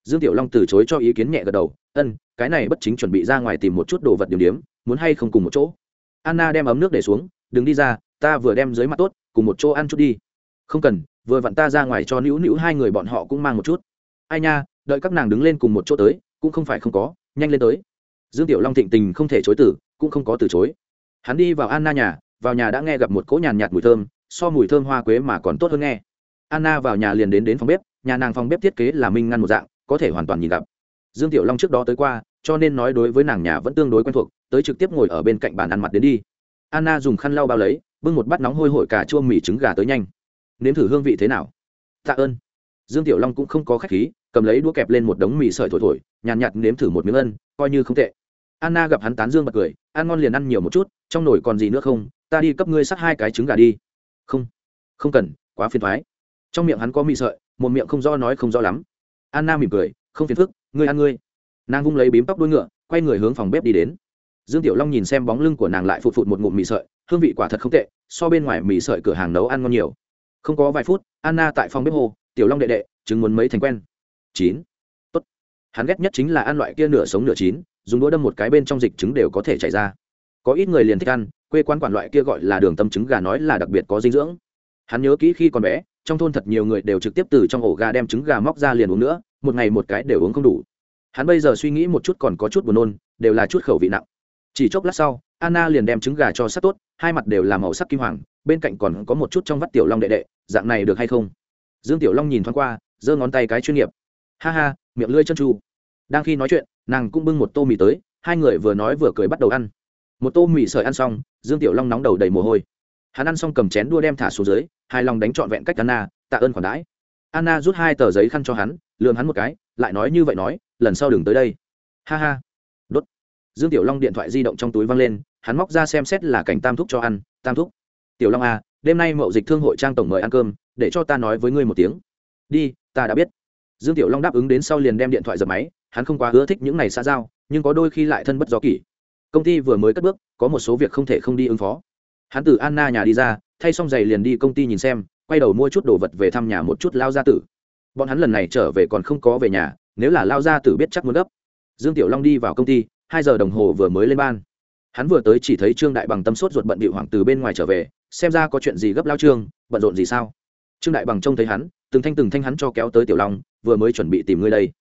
Dương tiểu long từ chối cho ý kiến nhẹ gật đầu. Ân, cái này bất chính chuẩn bị ra ngoài tìm một chút đồ vật điểm điếm muốn hay không cùng một chỗ. Anna đem ấm nước để xuống, đừng đi ra, ta vừa đem dưới mặt tốt, cùng một chỗ ăn chút đi. Không cần, vừa vặn ta ra ngoài cho nữu nữu hai người bọn họ cũng mang một chút. Ai nha, đợi các nàng đứng lên cùng một chỗ tới, cũng không phải không có, nhanh lên tới. Dương tiểu long thịnh tình không thể chối tử cũng không có từ chối. Hắn đi vào anna nhà, vào nhà đã nghe gặp một cỗ nhàn nhạt mùi thơm so mùi thơm hoa quế mà còn tốt hơn nghe. Anna vào nhà liền đến đến phòng bếp nhà nàng phòng bếp thiết kế là minh ngăn một dạng có thể hoàn toàn nhìn gặp. Dương tiểu long trước đó tới qua cho nên nói đối với nàng nhà vẫn tương đối quen thuộc tới trực tiếp ngồi ở bên cạnh bàn ăn mặt đến đi. Anna dùng khăn lau bao lấy bưng một bát nóng hôi hổi cà chua mì trứng gà tới nhanh. Nếm thử hương vị thế nào? Tạ ơn. Dương tiểu long cũng không có khách khí cầm lấy đũa kẹp lên một đống mì sợi thổi thổi nhàn nhạt, nhạt nếm thử một miếng ân coi như không tệ. Anna gặp hắn tán dương bật cười ăn ngon liền ăn nhiều một chút trong nồi còn gì nữa không ta đi cấp ngươi sắt hai cái trứng gà đi không không cần, quá phiền thoái. Trong miệng hắn có mì sợi, một miệng không do nói không rõ lắm. Anna mỉm cười, không phiền phức, ngươi ăn ngươi. Nàng vung lấy bím tóc đuôi ngựa, quay người hướng phòng bếp đi đến. Dương tiểu long nhìn xem bóng lưng của nàng lại phụt phụt một ngụm mì sợi, hương vị quả thật không tệ, so bên ngoài mì sợi cửa hàng nấu ăn ngon nhiều. Không có vài phút, anna tại phòng bếp hồ tiểu long đệ đệ chứng muốn mấy thành quen? Chín. Tốt. Hắn ghét nhất chính là ăn loại kia nửa sống nửa chín, dùng đũa đâm một cái bên trong dịch trứng đều có thể chảy ra. Có ít người liền thích ăn quê quán quản loại kia gọi là đường tâm trứng gà nói là đặc biệt có dinh dưỡng. Hắn nhớ kỹ khi còn bé, trong thôn thật nhiều người đều trực tiếp từ trong ổ gà đem trứng gà móc ra liền uống nữa, một ngày một cái đều uống không đủ. Hắn bây giờ suy nghĩ một chút còn có chút buồn nôn, đều là chút khẩu vị nặng. Chỉ chốc lát sau, anna liền đem trứng gà cho sắc tốt, hai mặt đều là màu sắc kim hoàng, bên cạnh còn có một chút trong vắt tiểu long đệ đệ, dạng này được hay không? Dương tiểu long nhìn thoáng qua, giơ ngón tay cái chuyên nghiệp. Ha ha, miệng lưỡi chân tru. Đang khi nói chuyện, nàng cũng bưng một tô mì tới, hai người vừa nói vừa cười bắt đầu ăn một tô mì sợi ăn xong, dương tiểu long nóng đầu đầy mồ hôi. Hắn ăn xong cầm chén đua đem thả xuống dưới hai lòng đánh trọn vẹn cách anna, tạ ơn khoản đãi. Anna rút hai tờ giấy khăn cho hắn lường hắn một cái, lại nói như vậy nói, lần sau đừng tới đây. Ha ha. Đốt. Dương tiểu long điện thoại di động trong túi văng lên, hắn móc ra xem xét là cảnh tam thúc cho ăn, tam thúc. Tiểu long à đêm nay mậu dịch thương hội trang tổng mời ăn cơm, để cho ta nói với ngươi một tiếng. Đi, ta đã biết. Dương tiểu long đáp ứng đến sau liền đem điện thoại dập máy, hắn không quá ưa thích những ngày xa giao, nhưng có đôi khi lại thân bất do kỷ công ty vừa mới cất bước, có một số việc không thể không đi ứng phó. Hắn từ anna nhà đi ra, thay xong giày liền đi công ty nhìn xem, quay đầu mua chút đồ vật về thăm nhà một chút lao gia tử. Bọn hắn lần này trở về còn không có về nhà, nếu là lao gia tử biết chắc muốn gấp. Dương tiểu long đi vào công ty, hai giờ đồng hồ vừa mới lên ban. Hắn vừa tới chỉ thấy trương đại bằng tâm sốt ruột bận bị hoảng từ bên ngoài trở về, xem ra có chuyện gì gấp lao trương, bận rộn gì sao? Trương đại bằng trông thấy hắn, từng thanh từng thanh hắn cho kéo tới tiểu long, vừa mới chuẩn bị tìm ngươi đây.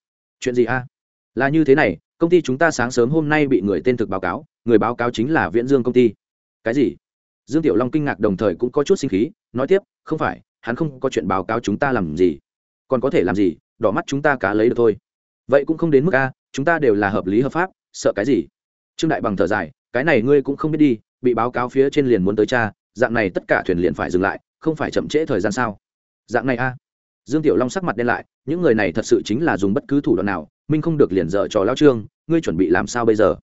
Chuyện gì a? Là như thế này công ty chúng ta sáng sớm hôm nay bị người tên thực báo cáo, người báo cáo chính là viễn dương công ty. Cái gì? Dương tiểu long kinh ngạc đồng thời cũng có chút sinh khí, nói tiếp, không phải, hắn không có chuyện báo cáo chúng ta làm gì. Còn có thể làm gì, đỏ mắt chúng ta cá lấy được thôi. Vậy cũng không đến mức a, chúng ta đều là hợp lý hợp pháp, sợ cái gì? Trương đại bằng thở dài, cái này ngươi cũng không biết đi, bị báo cáo phía trên liền muốn tới cha, dạng này tất cả thuyền liền phải dừng lại, không phải chậm trễ thời gian sao? Dạng này a. Dương tiểu long sắc mặt đen lại, những người này thật sự chính là dùng bất cứ thủ đoạn nào minh không được liền dở trò lao trương, ngươi chuẩn bị làm sao bây giờ?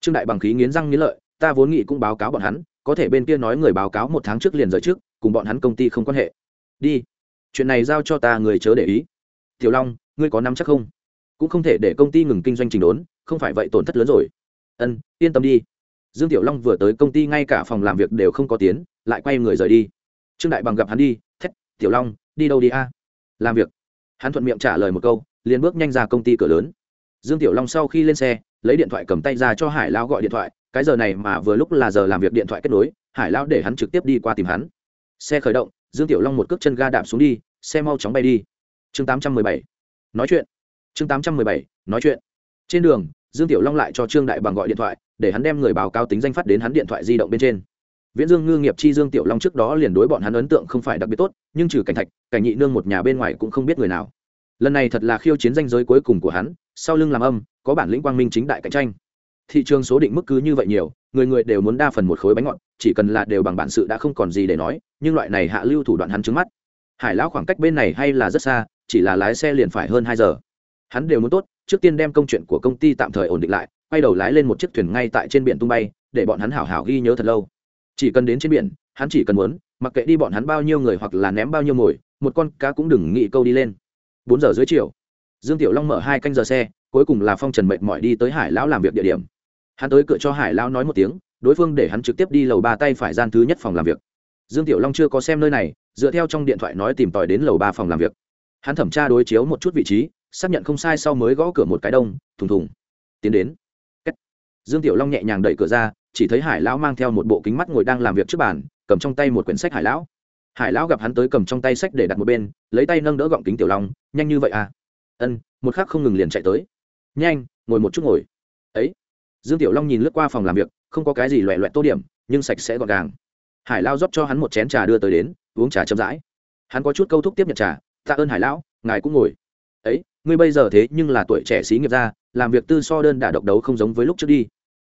Trương đại bằng khí nghiến răng nghiến lợi, ta vốn nghĩ cũng báo cáo bọn hắn, có thể bên kia nói người báo cáo một tháng trước liền rời trước, cùng bọn hắn công ty không quan hệ. Đi, chuyện này giao cho ta người chớ để ý. Tiểu long, ngươi có nắm chắc không? Cũng không thể để công ty ngừng kinh doanh trình đốn, không phải vậy tổn thất lớn rồi. Ân, yên tâm đi. Dương tiểu long vừa tới công ty ngay cả phòng làm việc đều không có tiến, lại quay người rời đi. Trương đại bằng gặp hắn đi, thét, tiểu long, đi đâu đi a? Làm việc. Hắn thuận miệng trả lời một câu liền bước nhanh ra công ty cửa lớn. Dương tiểu long sau khi lên xe, lấy điện thoại cầm tay ra cho hải lao gọi điện thoại, cái giờ này mà vừa lúc là giờ làm việc điện thoại kết nối, hải lao để hắn trực tiếp đi qua tìm hắn. Xe khởi động, dương tiểu long một cước chân ga đạp xuống đi, xe mau chóng bay đi. Chương 817. nói chuyện. Chương 817. nói chuyện. Trên đường, dương tiểu long lại cho trương đại bằng gọi điện thoại, để hắn đem người báo cáo tính danh phát đến hắn điện thoại di động bên trên. Viễn dương ngư nghiệp chi dương tiểu long trước đó liền đối bọn hắn ấn tượng không phải đặc biệt tốt, nhưng trừ cảnh thạch, cảnh nhị nương một nhà bên ngoài cũng không biết người nào lần này thật là khiêu chiến danh giới cuối cùng của hắn, sau lưng làm âm, có bản lĩnh quang minh chính đại cạnh tranh. Thị trường số định mức cứ như vậy nhiều, người người đều muốn đa phần một khối bánh ngọt, chỉ cần là đều bằng bản sự đã không còn gì để nói, nhưng loại này hạ lưu thủ đoạn hắn trứng mắt. Hải lão khoảng cách bên này hay là rất xa, chỉ là lái xe liền phải hơn hai giờ. Hắn đều muốn tốt, trước tiên đem công chuyện của công ty tạm thời ổn định lại, quay đầu lái lên một chiếc thuyền ngay tại trên biển tung bay, để bọn hắn hảo hảo ghi nhớ thật lâu. Chỉ cần đến trên biển, hắn chỉ cần muốn, mặc kệ đi bọn hắn bao nhiêu người hoặc là ném bao nhiêu mồi, một con cá cũng đừng nghĩ câu đi lên bốn giờ dưới chiều. Dương tiểu long mở hai canh giờ xe, cuối cùng là phong trần mệt mỏi đi tới hải lão làm việc địa điểm. Hắn tới cửa cho hải lão nói một tiếng, đối phương để hắn trực tiếp đi lầu ba tay phải gian thứ nhất phòng làm việc. Dương tiểu long chưa có xem nơi này, dựa theo trong điện thoại nói tìm tòi đến lầu ba phòng làm việc. Hắn thẩm tra đối chiếu một chút vị trí, xác nhận không sai sau mới gõ cửa một cái đông, thùng thùng. Tiến đến. Dương tiểu long nhẹ nhàng đẩy cửa ra, chỉ thấy hải lão mang theo một bộ kính mắt ngồi đang làm việc trước bàn, cầm trong tay một quyển sách hải lão hải lão gặp hắn tới cầm trong tay sách để đặt một bên, lấy tay nâng đỡ gọng kính tiểu long, nhanh như vậy à? Ân, một khắc không ngừng liền chạy tới. Nhanh, ngồi một chút ngồi. Ấy. Dương tiểu long nhìn lướt qua phòng làm việc, không có cái gì loẹ loẹt tô điểm, nhưng sạch sẽ gọn gàng. Hải lao rót cho hắn một chén trà đưa tới đến, uống trà chậm rãi. Hắn có chút câu thúc tiếp nhận trà, tạ ơn hải lão, ngài cũng ngồi. Ấy, ngươi bây giờ thế nhưng là tuổi trẻ xí nghiệp ra, làm việc tư so đơn đả độc đấu không giống với lúc trước đi.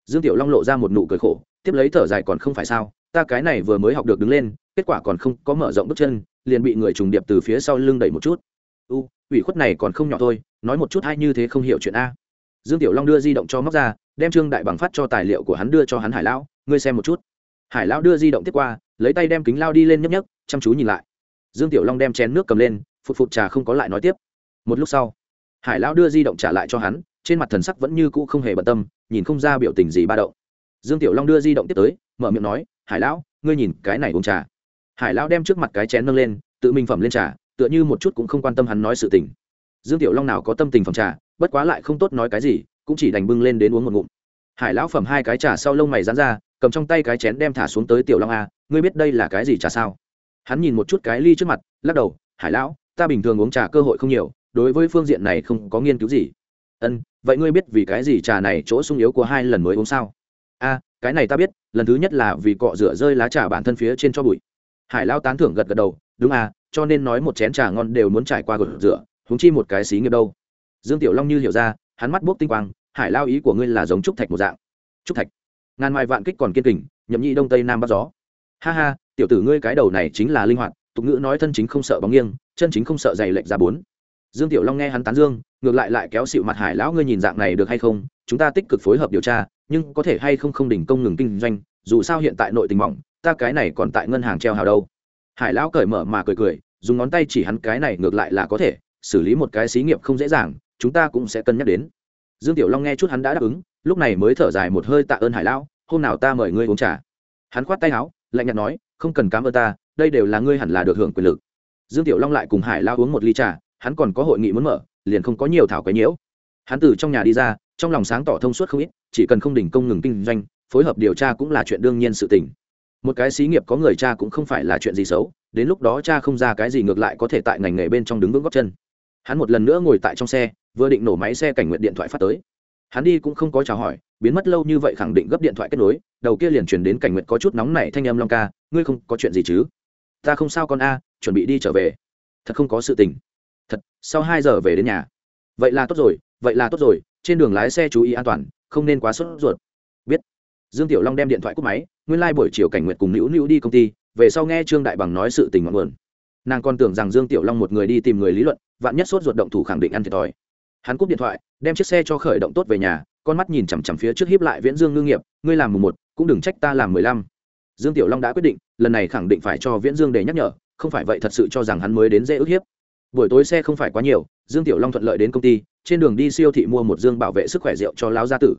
Dương tiểu long lộ ra một nụ cười khổ, tiếp lấy thở dài, còn không phải sao, ta cái này vừa mới học được đứng lên kết quả còn không có mở rộng bước chân, liền bị người trùng điệp từ phía sau lưng đẩy một chút. U, ủy khuất này còn không nhỏ thôi, nói một chút hay như thế không hiểu chuyện a. Dương tiểu long đưa di động cho móc ra, đem trương đại bằng phát cho tài liệu của hắn đưa cho hắn hải lão, ngươi xem một chút. Hải lão đưa di động tiếp qua, lấy tay đem kính lao đi lên nhấp nhấp, chăm chú nhìn lại. Dương tiểu long đem chén nước cầm lên, phụt phụt trà không có lại nói tiếp. Một lúc sau, hải lão đưa di động trả lại cho hắn, trên mặt thần sắc vẫn như cũ không hề bận tâm, nhìn không ra biểu tình gì ba động. Dương tiểu long đưa di động tiếp tới, mở miệng nói, hải lão, ngươi nhìn cái này uống trà hải lão đem trước mặt cái chén nâng lên, tự mình phẩm lên trà, tựa như một chút cũng không quan tâm hắn nói sự tình. Dương tiểu long nào có tâm tình phẩm trà, bất quá lại không tốt nói cái gì, cũng chỉ đành bưng lên đến uống một ngụm. Hải lão phẩm hai cái trà sau lông mày dán ra, cầm trong tay cái chén đem thả xuống tới tiểu long a, ngươi biết đây là cái gì trà sao? Hắn nhìn một chút cái ly trước mặt, lắc đầu, hải lão, ta bình thường uống trà cơ hội không nhiều, đối với phương diện này không có nghiên cứu gì. Ân, vậy ngươi biết vì cái gì trà này chỗ sung yếu của hai lần mới uống sao? A, cái này ta biết, lần thứ nhất là vì cọ rửa rơi lá trà bản thân phía trên cho bụi hải lao tán thưởng gật gật đầu, đúng à cho nên nói một chén trà ngon đều muốn trải qua gột rửa húng chi một cái xí nghiệp đâu. Dương tiểu long như hiểu ra, hắn mắt bốc tinh quang, hải lao ý của ngươi là giống trúc thạch một dạng. Trúc thạch? Ngàn mai vạn kích còn kiên kình, nhậm nhị đông tây nam bắc gió. Ha ha, tiểu tử ngươi cái đầu này chính là linh hoạt, tục ngữ nói thân chính không sợ bóng nghiêng, chân chính không sợ dày lệch ra bốn. Dương tiểu long nghe hắn tán dương, ngược lại lại kéo xịu mặt hải lão, ngươi nhìn dạng này được hay không? Chúng ta tích cực phối hợp điều tra, nhưng có thể hay không không đỉnh công ngừng kinh doanh, dù sao hiện tại nội tình mỏng ta cái này còn tại ngân hàng treo hào đâu. Hải lão cởi mở mà cười cười, dùng ngón tay chỉ hắn cái này ngược lại là có thể, xử lý một cái xí nghiệp không dễ dàng, chúng ta cũng sẽ cân nhắc đến. Dương tiểu long nghe chút hắn đã đáp ứng, lúc này mới thở dài một hơi tạ ơn hải lão, hôm nào ta mời ngươi uống trà. Hắn khoát tay áo, lạnh nhạt nói, không cần cám ơn ta, đây đều là ngươi hẳn là được hưởng quyền lực. Dương tiểu long lại cùng hải lão uống một ly trà, hắn còn có hội nghị muốn mở, liền không có nhiều thảo quấy nhiễu. Hắn từ trong nhà đi ra, trong lòng sáng tỏ thông suốt không ít, chỉ cần không đình công ngừng kinh doanh, phối hợp điều tra cũng là chuyện đương nhiên sự tình một cái xí nghiệp có người cha cũng không phải là chuyện gì xấu, đến lúc đó cha không ra cái gì ngược lại có thể tại ngành nghề bên trong đứng vững góc chân. Hắn một lần nữa ngồi tại trong xe, vừa định nổ máy xe cảnh nguyện điện thoại phát tới. Hắn đi cũng không có chào hỏi, biến mất lâu như vậy khẳng định gấp điện thoại kết nối, đầu kia liền chuyển đến cảnh nguyện có chút nóng này thanh âm long ca, ngươi không có chuyện gì chứ? Ta không sao con a, chuẩn bị đi trở về. Thật không có sự tình. Thật, sau hai giờ về đến nhà. Vậy là tốt rồi, vậy là tốt rồi, trên đường lái xe chú ý an toàn, không nên quá sốt ruột. Biết dương tiểu long đem điện thoại cúp máy, nguyên lai、like、buổi chiều cảnh nguyệt cùng nữu nữu đi công ty, về sau nghe trương đại bằng nói sự tình ngọn nguồn. Nàng còn tưởng rằng dương tiểu long một người đi tìm người lý luận, vạn nhất sốt ruột động thủ khẳng định ăn thiệt thòi. Hắn cúp điện thoại, đem chiếc xe cho khởi động tốt về nhà, con mắt nhìn chằm chằm phía trước hiếp lại viễn dương ngư nghiệp, ngươi làm mùng một, cũng đừng trách ta làm mười lăm. Dương tiểu long đã quyết định, lần này khẳng định phải cho viễn dương để nhắc nhở, không phải vậy thật sự cho rằng hắn mới đến dễ ức hiếp. Buổi tối xe không phải quá nhiều, dương tiểu long thuận lợi đến công ty, trên đường đi siêu thị mua một dương bảo vệ sức khỏe rượu cho lão gia tử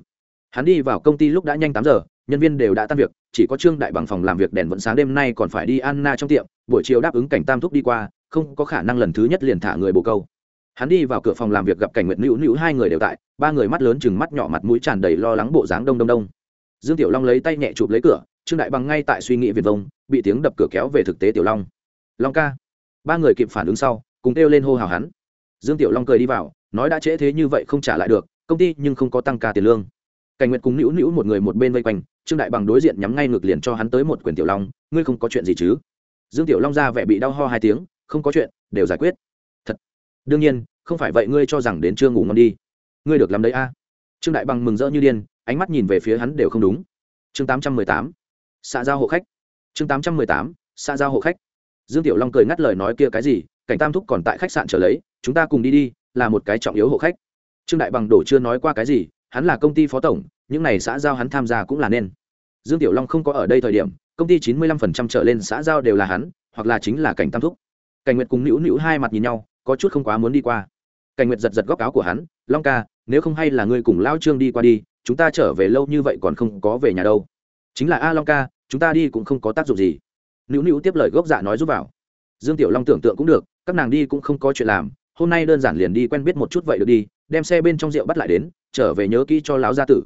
hắn đi vào công ty lúc đã nhanh tám giờ, nhân viên đều đã tan việc, chỉ có trương đại bằng phòng làm việc đèn vẫn sáng đêm nay còn phải đi anna trong tiệm, buổi chiều đáp ứng cảnh tam thúc đi qua, không có khả năng lần thứ nhất liền thả người bồ câu. Hắn đi vào cửa phòng làm việc gặp cảnh nguyệt nữu nữu, hai người đều tại, ba người mắt lớn chừng mắt nhỏ mặt mũi tràn đầy lo lắng bộ dáng đông đông đông. Dương tiểu long lấy tay nhẹ chụp lấy cửa, trương đại bằng ngay tại suy nghĩ việt vông, bị tiếng đập cửa kéo về thực tế tiểu long. Long ca. Ba người kịp phản ứng sau, cùng kêu lên hô hào hắn. Dương tiểu long cười đi vào, nói đã trễ thế như vậy không trả lại được, công ty nhưng không có tăng ca tiền lương cảnh nguyệt cùng nữu nữu một người một bên vây quanh, trương đại bằng đối diện nhắm ngay ngược liền cho hắn tới một quyền tiểu long, ngươi không có chuyện gì chứ? Dương tiểu long ra vẻ bị đau ho hai tiếng, không có chuyện, đều giải quyết. Thật. Đương nhiên, không phải vậy ngươi cho rằng đến chưa ngủ ngon đi. Ngươi được làm đấy a. Trương đại bằng mừng rỡ như điên, ánh mắt nhìn về phía hắn đều không đúng. Chương tám trăm mười tám. Xã giao hộ khách. Chương tám trăm mười tám. Xã giao hộ khách. Dương tiểu long cười ngắt lời nói kia cái gì, cảnh tam thúc còn tại khách sạn trở lấy, chúng ta cùng đi đi, là một cái trọng yếu hộ khách. Trương đại bằng đổ chưa nói qua cái gì, hắn là công ty phó tổng những này xã giao hắn tham gia cũng là nên. Dương tiểu long không có ở đây thời điểm, công ty chín mươi lăm phần trăm trở lên xã giao đều là hắn, hoặc là chính là cảnh tam thúc. Cảnh nguyệt cùng nữu nữu hai mặt nhìn nhau, có chút không quá muốn đi qua. Cảnh nguyệt giật giật góc áo của hắn, long ca, nếu không hay là ngươi cùng lao trương đi qua đi, chúng ta trở về lâu như vậy còn không có về nhà đâu. Chính là a, long ca, chúng ta đi cũng không có tác dụng gì. Nữu nữu tiếp lời gốc dạ nói giúp vào. Dương tiểu long tưởng tượng cũng được, các nàng đi cũng không có chuyện làm, hôm nay đơn giản liền đi quen biết một chút vậy được đi, đem xe bên trong rượu bắt lại đến, trở về nhớ kỹ cho láo gia tử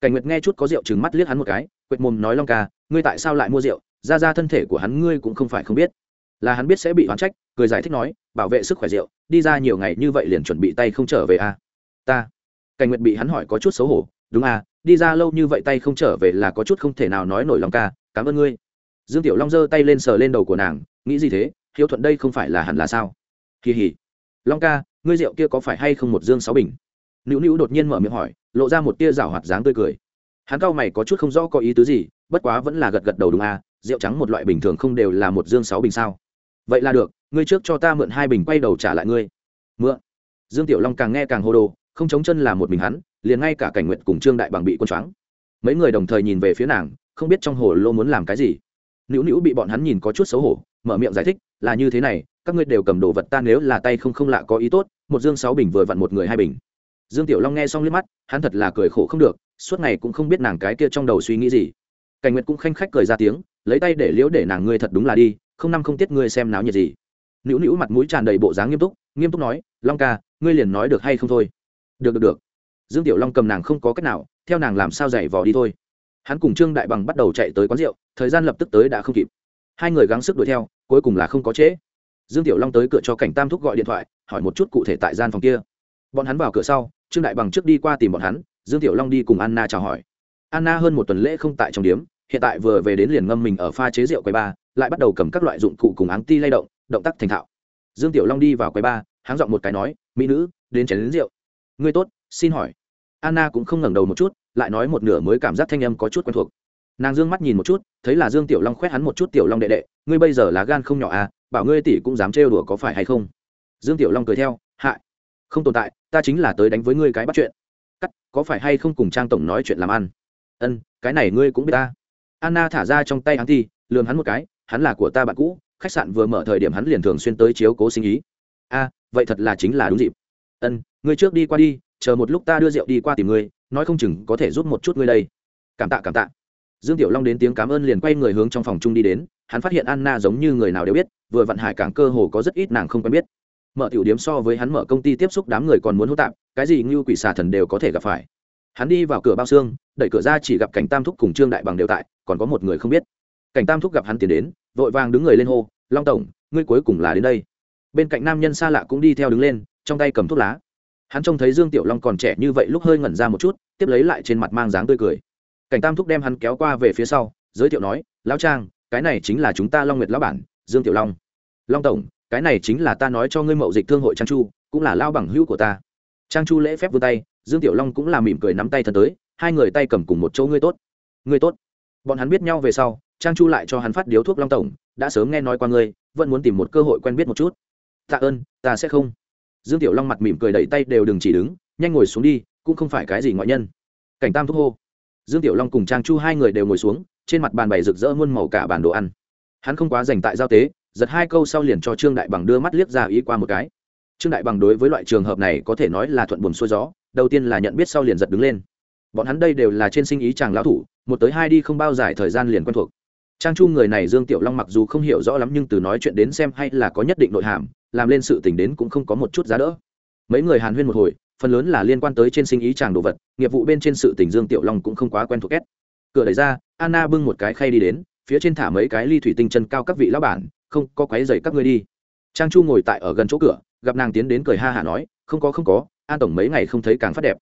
cảnh nguyệt nghe chút có rượu trừng mắt liếc hắn một cái, quệt mồm nói, long ca, ngươi tại sao lại mua rượu? Ra ra thân thể của hắn ngươi cũng không phải không biết. Là hắn biết sẽ bị oán trách, cười giải thích nói, bảo vệ sức khỏe rượu, đi ra nhiều ngày như vậy liền chuẩn bị tay không trở về à. ta? Cảnh nguyệt bị hắn hỏi có chút xấu hổ, đúng à đi ra lâu như vậy tay không trở về là có chút không thể nào nói nổi lòng ca, cảm ơn ngươi. Dương tiểu long giơ tay lên sờ lên đầu của nàng, nghĩ gì thế? Hiếu thuận đây không phải là hẳn là sao? Kỳ hỉ. Long ca, ngươi rượu kia có phải hay không một dương sáu bình? Nữu nữu đột nhiên mở miệng hỏi, lộ ra một tia rào hoạt dáng tươi cười. Hắn cao mày có chút không rõ có ý tứ gì, bất quá vẫn là gật gật đầu đúng à rượu trắng một loại bình thường không đều là một dương sáu bình sao? Vậy là được, ngươi trước cho ta mượn hai bình quay đầu trả lại ngươi. Mượn. Dương tiểu long càng nghe càng hô đồ, không chống chân là một mình hắn, liền ngay cả cảnh nguyện cùng trương đại bằng bị quân choáng. Mấy người đồng thời nhìn về phía nàng, không biết trong hồ lô muốn làm cái gì. Nữu nữu bị bọn hắn nhìn có chút xấu hổ, mở miệng giải thích, là như thế này, các ngươi đều cầm đồ vật ta nếu là tay không không lạ có ý tốt, một dương sáu bình vừa vặn một người hai bình dương tiểu long nghe xong liếc mắt, hắn thật là cười khổ không được, suốt ngày cũng không biết nàng cái kia trong đầu suy nghĩ gì. Cảnh nguyệt cũng khanh khách cười ra tiếng, lấy tay để liễu để nàng ngươi thật đúng là đi, không năm không tiết ngươi xem náo nhiệt gì. Nữu nữu mặt mũi tràn đầy bộ dáng nghiêm túc nghiêm túc nói, long ca, ngươi liền nói được hay không thôi? Được được được. Dương tiểu long cầm nàng không có cách nào, theo nàng làm sao giày vò đi thôi. Hắn cùng trương đại bằng bắt đầu chạy tới quán rượu, thời gian lập tức tới đã không kịp. Hai người gắng sức đuổi theo, cuối cùng là không có trễ. Dương tiểu long tới cửa cho cảnh tam thúc gọi điện thoại, hỏi một chút cụ thể tại gian phòng kia. Bọn hắn vào cửa sau trương đại bằng trước đi qua tìm bọn hắn, dương tiểu long đi cùng anna chào hỏi. Anna hơn một tuần lễ không tại trong điếm, hiện tại vừa về đến liền ngâm mình ở pha chế rượu quầy ba, lại bắt đầu cầm các loại dụng cụ cùng áng ti lay động động tác thành thạo. Dương tiểu long đi vào quầy ba, háng giọng một cái nói, mỹ nữ, đến chén đến rượu. Ngươi tốt, xin hỏi. Anna cũng không ngẩng đầu một chút, lại nói một nửa mới cảm giác thanh âm có chút quen thuộc. Nàng dương mắt nhìn một chút, thấy là dương tiểu long khoét hắn một chút tiểu long đệ đệ, ngươi bây giờ là gan không nhỏ à bảo ngươi tỷ cũng dám trêu đùa có phải hay không? Dương tiểu long cười theo, hại không tồn tại, ta chính là tới đánh với ngươi cái bắt chuyện. Cắt, có phải hay không cùng trang tổng nói chuyện làm ăn? Ân, cái này ngươi cũng biết ta. Anna thả ra trong tay hắn thi, lườm hắn một cái, hắn là của ta bạn cũ, khách sạn vừa mở thời điểm hắn liền thường xuyên tới chiếu cố sinh ý. A, vậy thật là chính là đúng dịp. Ân, ngươi trước đi qua đi, chờ một lúc ta đưa rượu đi qua tìm ngươi, nói không chừng có thể giúp một chút ngươi đây. Cảm tạ cảm tạ. Dương tiểu long đến tiếng cảm ơn liền quay người hướng trong phòng chung đi đến, hắn phát hiện anna giống như người nào đều biết, vừa vận hải cảng cơ hồ có rất ít nàng không quen biết mở tiểu điểm so với hắn mở công ty tiếp xúc đám người còn muốn hô tạp, cái gì như quỷ xà thần đều có thể gặp phải. Hắn đi vào cửa bao xương, đẩy cửa ra chỉ gặp cảnh tam thúc cùng trương đại bằng đều tại, còn có một người không biết. Cảnh tam thúc gặp hắn tiến đến, vội vàng đứng người lên hô, long tổng, ngươi cuối cùng là đến đây. Bên cạnh nam nhân xa lạ cũng đi theo đứng lên, trong tay cầm thuốc lá. Hắn trông thấy dương tiểu long còn trẻ như vậy lúc hơi ngẩn ra một chút, tiếp lấy lại trên mặt mang dáng tươi cười. Cảnh tam thúc đem hắn kéo qua về phía sau, giới thiệu nói, lão trang, cái này chính là chúng ta long nguyệt lão bản, dương tiểu long. Long tổng cái này chính là ta nói cho ngươi mậu dịch thương hội trang chu, cũng là lao bằng hữu của ta. Trang chu lễ phép vươn tay, dương tiểu long cũng là mỉm cười nắm tay thân tới, hai người tay cầm cùng một chỗ ngươi tốt. Ngươi tốt. Bọn hắn biết nhau về sau, trang chu lại cho hắn phát điếu thuốc long tổng, đã sớm nghe nói qua ngươi, vẫn muốn tìm một cơ hội quen biết một chút. Tạ ơn, ta sẽ không. Dương tiểu long mặt mỉm cười đẩy tay đều đừng chỉ đứng, nhanh ngồi xuống đi, cũng không phải cái gì ngoại nhân. Cảnh tam thúc hô. Dương tiểu long cùng trang chu hai người đều ngồi xuống, trên mặt bàn bày rực rỡ muôn màu cả bản đồ ăn. Hắn không quá dành tại giao tế giật hai câu sau liền cho trương đại bằng đưa mắt liếc ra ý qua một cái. Trương đại bằng đối với loại trường hợp này có thể nói là thuận buồn xuôi gió, đầu tiên là nhận biết sau liền giật đứng lên. Bọn hắn đây đều là trên sinh ý chàng lão thủ, một tới hai đi không bao dài thời gian liền quen thuộc. Trang chu người này dương tiểu long mặc dù không hiểu rõ lắm nhưng từ nói chuyện đến xem hay là có nhất định nội hàm, làm lên sự tình đến cũng không có một chút giá đỡ. Mấy người hàn huyên một hồi, phần lớn là liên quan tới trên sinh ý chàng đồ vật, nghiệp vụ bên trên sự tình dương tiểu long cũng không quá quen thuộc két cửa đẩy ra, anna bưng một cái khay đi đến, phía trên thả mấy cái ly thủy tinh chân cao các vị lão bản không có quái dày các ngươi đi. Trang chu ngồi tại ở gần chỗ cửa, gặp nàng tiến đến cười ha hả nói, không có không có, an tổng mấy ngày không thấy càng phát đẹp.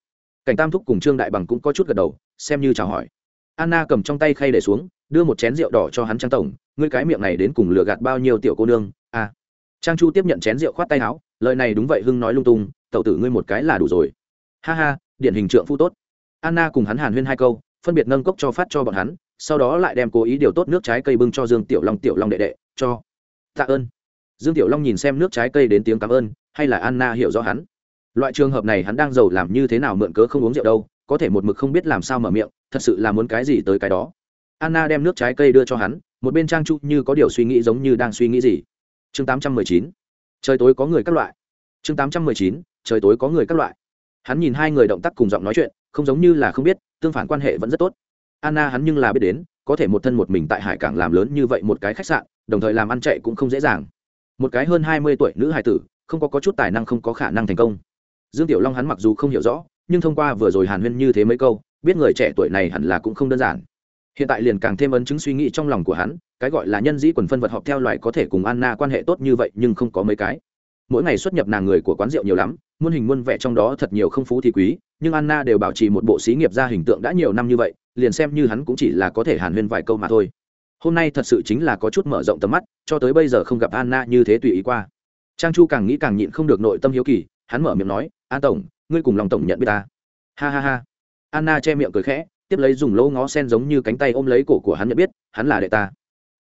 Cảnh tam thúc cùng trương đại bằng cũng có chút gật đầu, xem như chào hỏi. Anna cầm trong tay khay để xuống, đưa một chén rượu đỏ cho hắn trang tổng, ngươi cái miệng này đến cùng lừa gạt bao nhiêu tiểu cô nương à. trang chu tiếp nhận chén rượu khoát tay áo, lời này đúng vậy hưng nói lung tung, tẩu tử ngươi một cái là đủ rồi. Ha ha, điển hình trượng phu tốt. Anna cùng hắn hàn huyên hai câu, phân biệt nâng cốc cho phát cho bọn hắn, sau đó lại đem cố ý điều tốt nước trái cây bưng cho dương tiểu long tiểu long đệ đệ, cho tạ ơn. Dương tiểu long nhìn xem nước trái cây đến tiếng cảm ơn, hay là anna hiểu rõ hắn? Loại trường hợp này hắn đang giàu làm như thế nào mượn cớ không uống rượu đâu, có thể một mực không biết làm sao mở miệng, thật sự là muốn cái gì tới cái đó. Anna đem nước trái cây đưa cho hắn, một bên trang trụ như có điều suy nghĩ giống như đang suy nghĩ gì. Chương tám trăm mười chín. Trời tối có người các loại. Chương tám trăm mười chín. Trời tối có người các loại. Hắn nhìn hai người động tác cùng giọng nói chuyện, không giống như là không biết, tương phản quan hệ vẫn rất tốt. Anna hắn nhưng là biết đến có thể một thân một mình tại hải cảng làm lớn như vậy một cái khách sạn đồng thời làm ăn chạy cũng không dễ dàng. Một cái hơn hai mươi tuổi nữ hải tử không có, có chút tài năng không có khả năng thành công. Dương tiểu long hắn mặc dù không hiểu rõ nhưng thông qua vừa rồi hàn huyên như thế mấy câu biết người trẻ tuổi này hẳn là cũng không đơn giản. Hiện tại liền càng thêm ấn chứng suy nghĩ trong lòng của hắn cái gọi là nhân dĩ quần phân vật họp theo loài có thể cùng anna quan hệ tốt như vậy nhưng không có mấy cái. Mỗi ngày xuất nhập nàng người của quán rượu nhiều lắm muôn hình muôn vẻ trong đó thật nhiều không phú thì quý nhưng anna đều bảo trì một bộ xí nghiệp ra hình tượng đã nhiều năm như vậy liền xem như hắn cũng chỉ là có thể hàn huyên vài câu mà thôi. Hôm nay thật sự chính là có chút mở rộng tầm mắt, cho tới bây giờ không gặp anna như thế tùy ý qua. Trang chu càng nghĩ càng nhịn không được nội tâm hiếu kỳ, hắn mở miệng nói, an tổng, ngươi cùng lòng tổng nhận biết ta? Ha ha ha. Anna che miệng cười khẽ, tiếp lấy dùng lỗ ngó sen giống như cánh tay ôm lấy cổ của hắn nhận biết, hắn là đệ ta.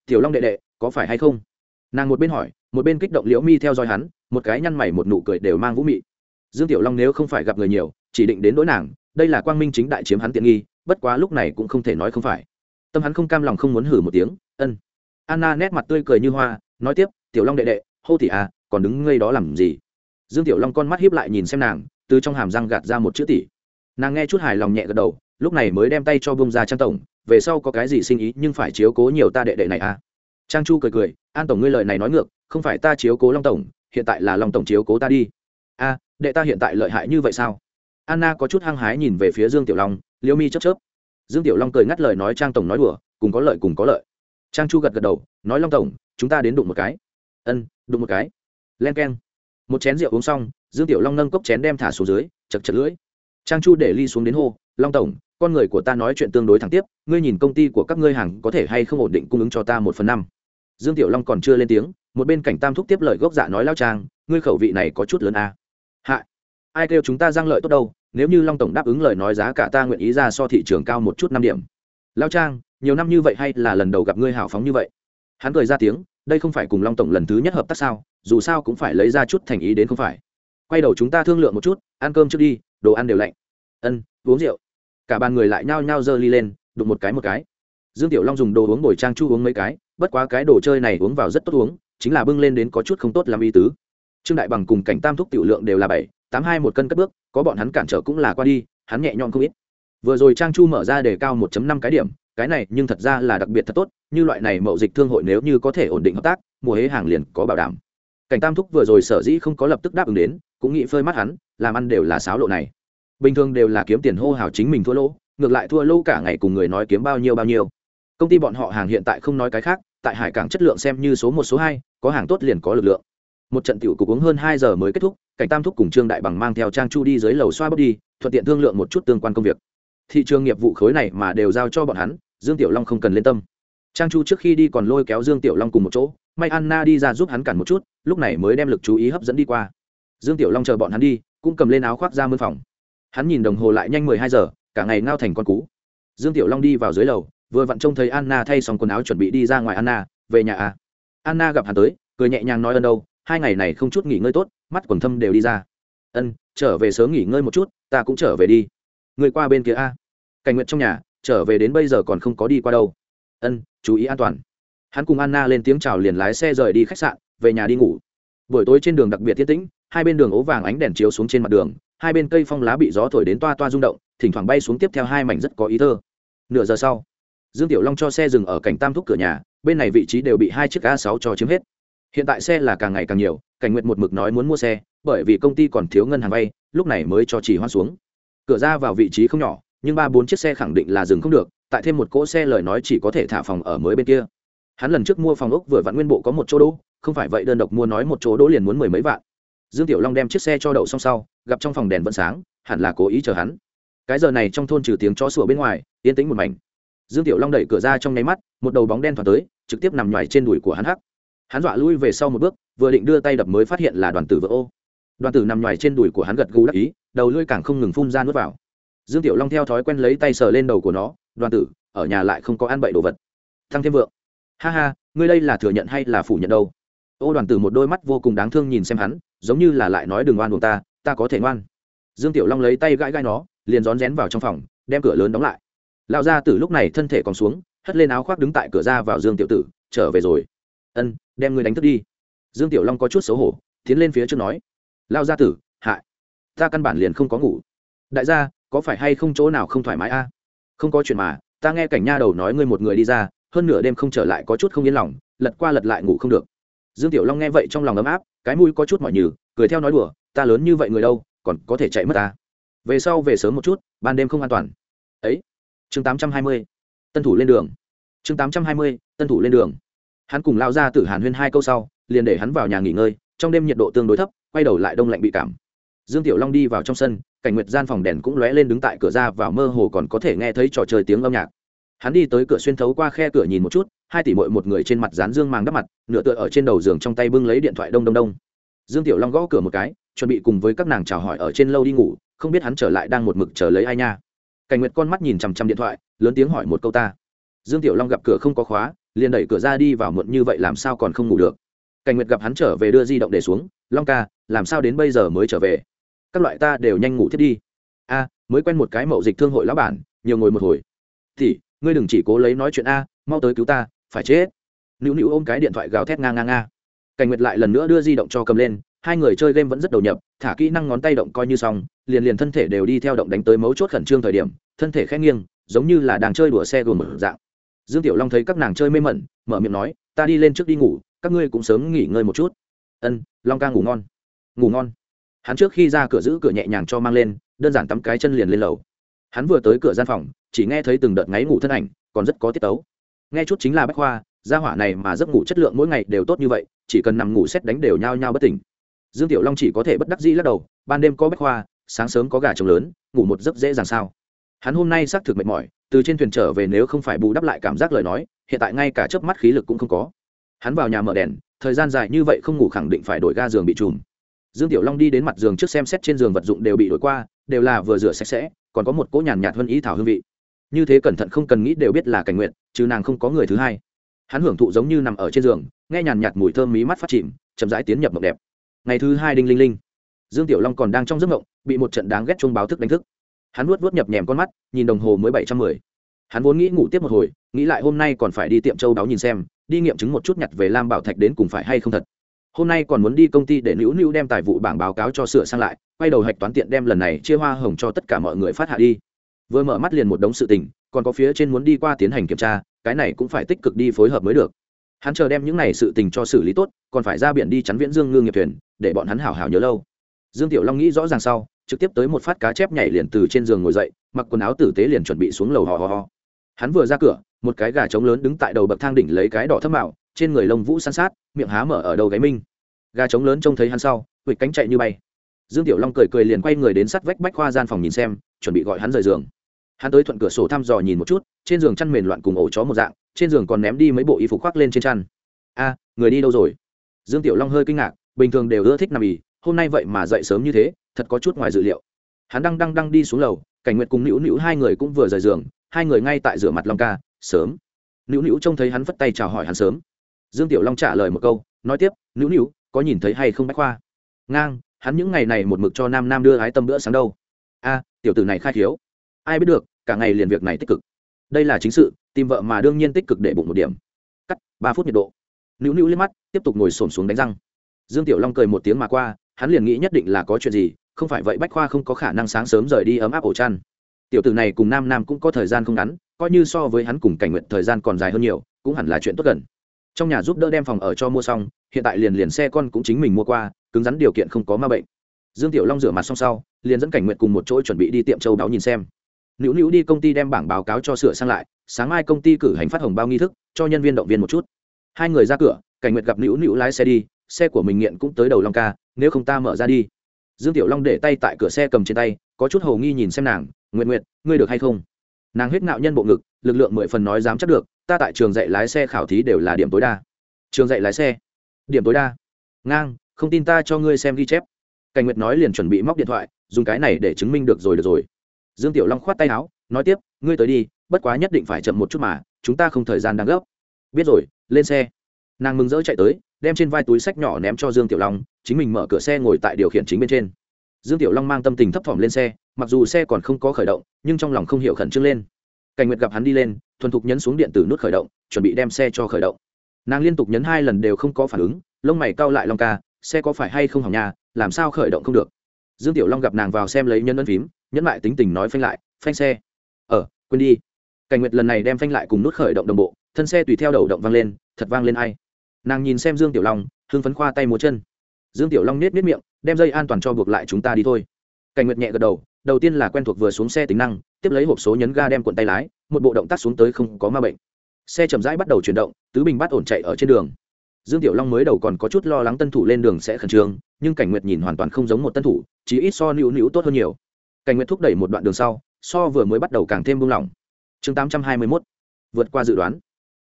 Tiểu long đệ đệ, có phải hay không? Nàng một bên hỏi, một bên kích động liễu mi theo dõi hắn, một cái nhăn mày một nụ cười đều mang vũ mị. Dương tiểu long nếu không phải gặp người nhiều, chỉ định đến đối nàng đây là quang minh chính đại chiếm hắn tiện nghi, bất quá lúc này cũng không thể nói không phải. Tâm hắn không cam lòng không muốn hử một tiếng, ân. Anna nét mặt tươi cười như hoa, nói tiếp, tiểu long đệ đệ, hô thị à còn đứng ngây đó làm gì? Dương tiểu long con mắt hiếp lại nhìn xem nàng, từ trong hàm răng gạt ra một chữ tỷ nàng nghe chút hài lòng nhẹ gật đầu, lúc này mới đem tay cho bông ra trang tổng, về sau có cái gì sinh ý nhưng phải chiếu cố nhiều ta đệ đệ này à. Trang chu cười cười, an tổng ngươi lời này nói ngược, không phải ta chiếu cố long tổng, hiện tại là long tổng chiếu cố ta đi. A, đệ ta hiện tại lợi hại như vậy sao? Anna có chút hăng hái nhìn về phía dương tiểu long, liêu mi chớp chớp. Dương tiểu long cười ngắt lời nói trang tổng nói đùa, cùng có lợi, cùng có lợi. Trang chu gật gật đầu, nói long tổng, chúng ta đến đụng một cái. Ân, đụng một cái. Len k e n một chén rượu uống xong, dương tiểu long nâng cốc chén đem thả xuống dưới, chật chật lưỡi. Trang chu để ly xuống đến hô, long tổng, con người của ta nói chuyện tương đối thẳng tiếp, ngươi nhìn công ty của các ngươi hàng có thể hay không ổn định cung ứng cho ta một phần năm? Dương tiểu long còn chưa lên tiếng, một bên cảnh tam thúc tiếp lời gốc dạ nói lao trang, ngươi khẩu vị này có chút lớn à. hạ ai kêu chúng ta giang lợi tốt đâu, nếu như long tổng đáp ứng lời nói giá cả ta nguyện ý ra so thị trường cao một chút năm điểm. Lao trang, nhiều năm như vậy hay là lần đầu gặp ngươi hào phóng như vậy? Hắn cười ra tiếng, đây không phải cùng long tổng lần thứ nhất hợp tác sao, dù sao cũng phải lấy ra chút thành ý đến không phải. Quay đầu chúng ta thương lượng một chút, ăn cơm trước đi, đồ ăn đều lạnh. Ân, uống rượu. Cả bàn người lại nhao nhao giơ ly lên, đụng một cái một cái. Dương tiểu long dùng đồ uống bồi trang chu uống mấy cái, bất quá cái đồ chơi này uống vào rất tốt uống, chính là bưng lên đến có chút không tốt làm y tứ. Trương đại bằng cùng cảnh tam thúc tiểu lượng đều là bảy tám hai một cân cất bước, có bọn hắn cản trở cũng là qua đi, hắn nhẹ nhõm không ít. Vừa rồi trang chu mở ra đề cao 1 năm cái điểm, cái này nhưng thật ra là đặc biệt thật tốt, như loại này mậu dịch thương hội nếu như có thể ổn định hợp tác, mùa hế hàng liền có bảo đảm. Cảnh tam thúc vừa rồi sở dĩ không có lập tức đáp ứng đến, cũng nghĩ phơi mắt hắn, làm ăn đều là sáo lộ này. Bình thường đều là kiếm tiền hô hào chính mình thua lỗ, ngược lại thua lỗ cả ngày cùng người nói kiếm bao nhiêu bao nhiêu. Công ty bọn họ hàng hiện tại không nói cái khác, tại hải cảng chất lượng xem như số một, số hai, có hàng tốt liền có lực lượng một trận tiểu cục uống hơn hai giờ mới kết thúc, cảnh tam thúc cùng trương đại bằng mang theo trang chu đi dưới lầu xoa bốc đi, thuận tiện thương lượng một chút tương quan công việc. Thị trường nghiệp vụ khối này mà đều giao cho bọn hắn, dương tiểu long không cần lên tâm. Trang chu trước khi đi còn lôi kéo dương tiểu long cùng một chỗ, may anna đi ra giúp hắn cản một chút, lúc này mới đem lực chú ý hấp dẫn đi qua. Dương tiểu long chờ bọn hắn đi, cũng cầm lên áo khoác ra mân phòng. Hắn nhìn đồng hồ lại nhanh mười hai giờ, cả ngày ngao thành con cú. Dương tiểu long đi vào dưới lầu, vừa vặn trông thấy anna thay xong quần áo chuẩn bị đi ra ngoài anna, về nhà à. Anna gặp hắn tới, cười nhẹ nhàng nói ơn đâu hai ngày này không chút nghỉ ngơi tốt, mắt quần thâm đều đi ra. Ân, trở về sớm nghỉ ngơi một chút, ta cũng trở về đi. Người qua bên kia a. Cảnh nguyện trong nhà, trở về đến bây giờ còn không có đi qua đâu. Ân, chú ý an toàn. Hắn cùng anna lên tiếng chào liền lái xe rời đi khách sạn, về nhà đi ngủ. Buổi tối trên đường đặc biệt thiết tĩnh, hai bên đường ố vàng ánh đèn chiếu xuống trên mặt đường, hai bên cây phong lá bị gió thổi đến toa toa rung động, thỉnh thoảng bay xuống tiếp theo hai mảnh rất có ý thơ. Nửa giờ sau, dương tiểu long cho xe dừng ở cảnh tam thúc cửa nhà, bên này vị trí đều bị hai chiếc a 6 cho chiếm hết hiện tại xe là càng ngày càng nhiều, cảnh nguyện một mực nói muốn mua xe, bởi vì công ty còn thiếu ngân hàng vay, lúc này mới cho chỉ hoan xuống. Cửa ra vào vị trí không nhỏ, nhưng ba bốn chiếc xe khẳng định là dừng không được, tại thêm một cỗ xe lời nói chỉ có thể thả phòng ở mới bên kia. Hắn lần trước mua phòng ốc vừa vặn nguyên bộ có một chỗ đỗ, không phải vậy đơn độc mua nói một chỗ đỗ liền muốn mười mấy vạn. Dương tiểu long đem chiếc xe cho đậu xong sau, gặp trong phòng đèn vẫn sáng, hẳn là cố ý chờ hắn. Cái giờ này trong thôn trừ tiếng chó sủa bên ngoài, yên tĩnh một mảnh. Dương tiểu long đẩy cửa ra trong nháy mắt, một đầu bóng đen thoạt tới, trực tiếp nằm ngoài trên đùi của hắn hắc hắn dọa lui về sau một bước, vừa định đưa tay đập mới phát hiện là đoàn tử vỡ ô. Đoàn tử nằm ngoài trên đùi của hắn gật gù đắc ý, đầu lưỡi càng không ngừng phun ra nuốt vào. Dương tiểu long theo thói quen lấy tay sờ lên đầu của nó, đoàn tử, ở nhà lại không có ăn bậy đồ vật. Thăng thêm vượng. Ha ha, ngươi đây là thừa nhận hay là phủ nhận đâu? Ô đoàn tử một đôi mắt vô cùng đáng thương nhìn xem hắn, giống như là lại nói đừng oan buồn ta ta có thể ngoan. Dương tiểu long lấy tay gãi gãi nó, liền rón rén vào trong phòng, đem cửa lớn đóng lại. Lão gia tử lúc này thân thể còn xuống, hất lên áo khoác đứng tại cửa ra vào dương tiểu tử, trở về rồi ân, đem ngươi đánh thức đi. Dương tiểu long có chút xấu hổ, tiến lên phía trước nói, lao gia tử, hại. Ta căn bản liền không có ngủ. Đại gia, có phải hay không chỗ nào không thoải mái a? Không có chuyện mà, ta nghe cảnh nha đầu nói ngươi một người đi ra, hơn nửa đêm không trở lại có chút không yên lòng, lật qua lật lại ngủ không được. Dương tiểu long nghe vậy trong lòng ấm áp, cái mũi có chút mỏi nhừ, cười theo nói đùa, ta lớn như vậy người đâu, còn có thể chạy mất ta? Về sau về sớm một chút, ban đêm không an toàn. Ấy. Chương tám trăm hai mươi, tân thủ lên đường. Chương tám trăm hai mươi, tân thủ lên đường hắn cùng lao ra từ hàn huyên hai câu sau, liền để hắn vào nhà nghỉ ngơi, trong đêm nhiệt độ tương đối thấp, quay đầu lại đông lạnh bị cảm. Dương tiểu long đi vào trong sân, cảnh nguyệt gian phòng đèn cũng lóe lên đứng tại cửa ra vào mơ hồ còn có thể nghe thấy trò chơi tiếng âm nhạc. Hắn đi tới cửa xuyên thấu qua khe cửa nhìn một chút, hai tỷ mội một người trên mặt dán dương màng đắp mặt, nửa tựa ở trên đầu giường trong tay bưng lấy điện thoại đông đông đông. Dương tiểu long gõ cửa một cái, chuẩn bị cùng với các nàng chào hỏi ở trên lâu đi ngủ, không biết hắn trở lại đang một mực chờ lấy ai nha. Cảnh nguyệt con mắt nhìn chằm chằm điện thoại, lớn tiếng hỏi một câu ta. Dương tiểu long gặp cửa không có khóa liền đẩy cửa ra đi vào muộn như vậy làm sao còn không ngủ được. Cảnh nguyệt gặp hắn trở về đưa di động để xuống, long ca, làm sao đến bây giờ mới trở về? Các loại ta đều nhanh ngủ thiết đi. A, mới quen một cái mậu dịch thương hội lão bản, nhiều ngồi một hồi. Thì, ngươi đừng chỉ cố lấy nói chuyện a, mau tới cứu ta, phải chết. Nữu nữu ôm cái điện thoại gào thét nga nga nga. Cảnh nguyệt lại lần nữa đưa di động cho cầm lên, hai người chơi game vẫn rất đầu nhập, thả kỹ năng ngón tay động coi như xong, liền liền thân thể đều đi theo động đánh tới mấu chốt khẩn trương thời điểm, thân thể khẽ nghiêng, giống như là đang chơi đùa xe gồm dạng dương tiểu long thấy các nàng chơi mê mẩn, mở miệng nói, ta đi lên trước đi ngủ, các ngươi cũng sớm nghỉ ngơi một chút. Ân, long ca ngủ ngon. Ngủ ngon. Hắn trước khi ra cửa giữ cửa nhẹ nhàng cho mang lên, đơn giản tắm cái chân liền lên lầu. Hắn vừa tới cửa gian phòng, chỉ nghe thấy từng đợt ngáy ngủ thân ảnh, còn rất có tiết tấu. Nghe chút chính là bách khoa, gia hỏa này mà giấc ngủ chất lượng mỗi ngày đều tốt như vậy, chỉ cần nằm ngủ xét đánh đều nhao nhao bất tỉnh. Dương tiểu long chỉ có thể bất đắc dĩ lắc đầu, ban đêm có bách khoa, sáng sớm có gà trống lớn, ngủ một giấc dễ dàng sao? Hắn hôm nay xác thực mệt mỏi từ trên thuyền trở về nếu không phải bù đắp lại cảm giác lời nói, hiện tại ngay cả chớp mắt khí lực cũng không có. Hắn vào nhà mở đèn, thời gian dài như vậy không ngủ khẳng định phải đổi ga giường bị trùm. Dương tiểu long đi đến mặt giường trước xem xét trên giường vật dụng đều bị đổi qua, đều là vừa rửa sạch sẽ, còn có một cỗ nhàn nhạt hơn ý thảo hương vị. Như thế cẩn thận không cần nghĩ đều biết là cảnh nguyện, chứ nàng không có người thứ hai. Hắn hưởng thụ giống như nằm ở trên giường, nghe nhàn nhạt mùi thơm mí mắt phát chìm, chậm rãi tiến nhập mộng đẹp. Ngày thứ hai đinh linh linh. Dương tiểu long còn đang trong giấc mộng, bị một trận đáng ghét chuông báo thức đánh thức hắn nuốt vớt nhập nhèm con mắt, nhìn đồng hồ mới bảy trăm mười. Hắn vốn nghĩ ngủ tiếp một hồi, nghĩ lại hôm nay còn phải đi tiệm châu đáo nhìn xem, đi nghiệm chứng một chút nhặt về lam bảo thạch đến cùng phải hay không thật. Hôm nay còn muốn đi công ty để nữu nữu đem tài vụ bảng báo cáo cho sửa sang lại, quay đầu hạch toán tiện đem lần này chia hoa hồng cho tất cả mọi người phát hạ đi. Vừa mở mắt liền một đống sự tình, còn có phía trên muốn đi qua tiến hành kiểm tra, cái này cũng phải tích cực đi phối hợp mới được. Hắn chờ đem những này sự tình cho xử lý tốt, còn phải ra biển đi chắn viễn dương ngư nghiệp thuyền, để bọn hắn hảo hảo nhớ lâu. Dương tiểu long nghĩ rõ ràng sau trực tiếp tới một phát cá chép nhảy liền từ trên giường ngồi dậy, mặc quần áo tử tế liền chuẩn bị xuống lầu hò hò hò. Hắn vừa ra cửa, một cái gà trống lớn đứng tại đầu bậc thang đỉnh lấy cái đỏ thấp mạo, trên người lông vũ san sát, miệng há mở ở đầu gáy minh. Gà trống lớn trông thấy hắn sau huỵch cánh chạy như bay. Dương tiểu long cười cười liền quay người đến sắt vách bách khoa gian phòng nhìn xem, chuẩn bị gọi hắn rời giường. Hắn tới thuận cửa sổ thăm dò nhìn một chút, trên giường chăn mền loạn cùng ổ chó một dạng, trên giường còn ném đi mấy bộ y phục khoác lên trên chăn. A, người đi đâu rồi? Dương tiểu long hơi kinh ngạc, bình thường đều ưa thích nằm ì, hôm nay vậy mà dậy sớm như thế thật có chút ngoài dự liệu. Hắn đang đang đang đi xuống lầu, cảnh nguyệt cùng nữu nữu hai người cũng vừa rời giường, hai người ngay tại rửa mặt long ca, sớm. Nữu nữu trông thấy hắn vất tay chào hỏi hắn sớm. Dương tiểu long trả lời một câu, nói tiếp, nữu nữu, có nhìn thấy hay không bách khoa? Ngang, hắn những ngày này một mực cho nam nam đưa ái tâm bữa sáng đâu. A, tiểu tử này khai thiếu ai biết được, cả ngày liền việc này tích cực. Đây là chính sự, tìm vợ mà đương nhiên tích cực để bụng một điểm. Cắt, ba phút nhiệt độ. Nữu nữu liếc mắt, tiếp tục ngồi xổm xuống đánh răng. Dương tiểu long cười một tiếng mà qua, hắn liền nghĩ nhất định là có chuyện gì không phải vậy bách khoa không có khả năng sáng sớm rời đi ấm áp ổ chăn. Tiểu tử này cùng nam nam cũng có thời gian không ngắn, coi như so với hắn cùng cảnh nguyện thời gian còn dài hơn nhiều, cũng hẳn là chuyện tốt gần. Trong nhà giúp đỡ đem phòng ở cho mua xong, hiện tại liền liền xe con cũng chính mình mua qua, cứng rắn điều kiện không có ma bệnh. Dương tiểu long rửa mặt xong sau, liền dẫn cảnh nguyện cùng một chỗ chuẩn bị đi tiệm châu báo nhìn xem. Nữu nữu đi công ty đem bảng báo cáo cho sửa sang lại, sáng mai công ty cử hành phát hồng bao nghi thức, cho nhân viên động viên một chút. Hai người ra cửa, cảnh nguyệt gặp nữu nữu lái xe đi, xe của mình nghiện cũng tới đầu long ca, nếu không ta mở ra đi dương tiểu long để tay tại cửa xe cầm trên tay, có chút hầu nghi nhìn xem nàng nguyện nguyện ngươi được hay không? Nàng huyết ngạo nhân bộ ngực, lực lượng mười phần nói dám chắc được, ta tại trường dạy lái xe khảo thí đều là điểm tối đa. Trường dạy lái xe? Điểm tối đa? Ngang, không tin ta cho ngươi xem ghi chép. Cảnh nguyệt nói liền chuẩn bị móc điện thoại, dùng cái này để chứng minh được rồi được rồi. Dương tiểu long khoát tay áo, nói tiếp, ngươi tới đi, bất quá nhất định phải chậm một chút mà, chúng ta không thời gian đang gấp. Biết rồi, lên xe nàng mừng rỡ chạy tới, đem trên vai túi sách nhỏ ném cho dương tiểu long, chính mình mở cửa xe ngồi tại điều khiển chính bên trên. Dương tiểu long mang tâm tình thấp thỏm lên xe, mặc dù xe còn không có khởi động, nhưng trong lòng không hiểu khẩn trương lên. Cảnh nguyệt gặp hắn đi lên, thuần thục nhấn xuống điện tử nút khởi động, chuẩn bị đem xe cho khởi động. Nàng liên tục nhấn hai lần đều không có phản ứng, lông mày cau lại long ca, xe có phải hay không hỏng nhà, làm sao khởi động không được? Dương tiểu long gặp nàng vào xem lấy nhân ân phím nhẫn lại tính tình nói phanh lại, phanh xe. Ờ quên đi. Cảnh nguyệt lần này đem phanh lại cùng nút khởi động đồng bộ, thân xe tùy theo đầu động vang lên, thật vang lên ai? Nàng nhìn xem dương tiểu long, hưng phấn khoa tay múa chân. Dương tiểu long nết nết miệng, đem dây an toàn cho buộc lại chúng ta đi thôi. Cảnh nguyệt nhẹ gật đầu đầu tiên là quen thuộc vừa xuống xe tính năng, tiếp lấy hộp số nhấn ga đem cuộn tay lái, một bộ động tác xuống tới không có ma bệnh. Xe chậm rãi bắt đầu chuyển động, tứ bình bắt ổn chạy ở trên đường. Dương tiểu long mới đầu còn có chút lo lắng tân thủ lên đường sẽ khẩn trương, nhưng cảnh nguyệt nhìn hoàn toàn không giống một tân thủ chỉ ít so nữu nữu tốt hơn nhiều. Cảnh nguyệt thúc đẩy một đoạn đường sau, so vừa mới bắt đầu càng thêm buông lỏng. Chương tám trăm hai mươi 821 vượt qua dự đoán.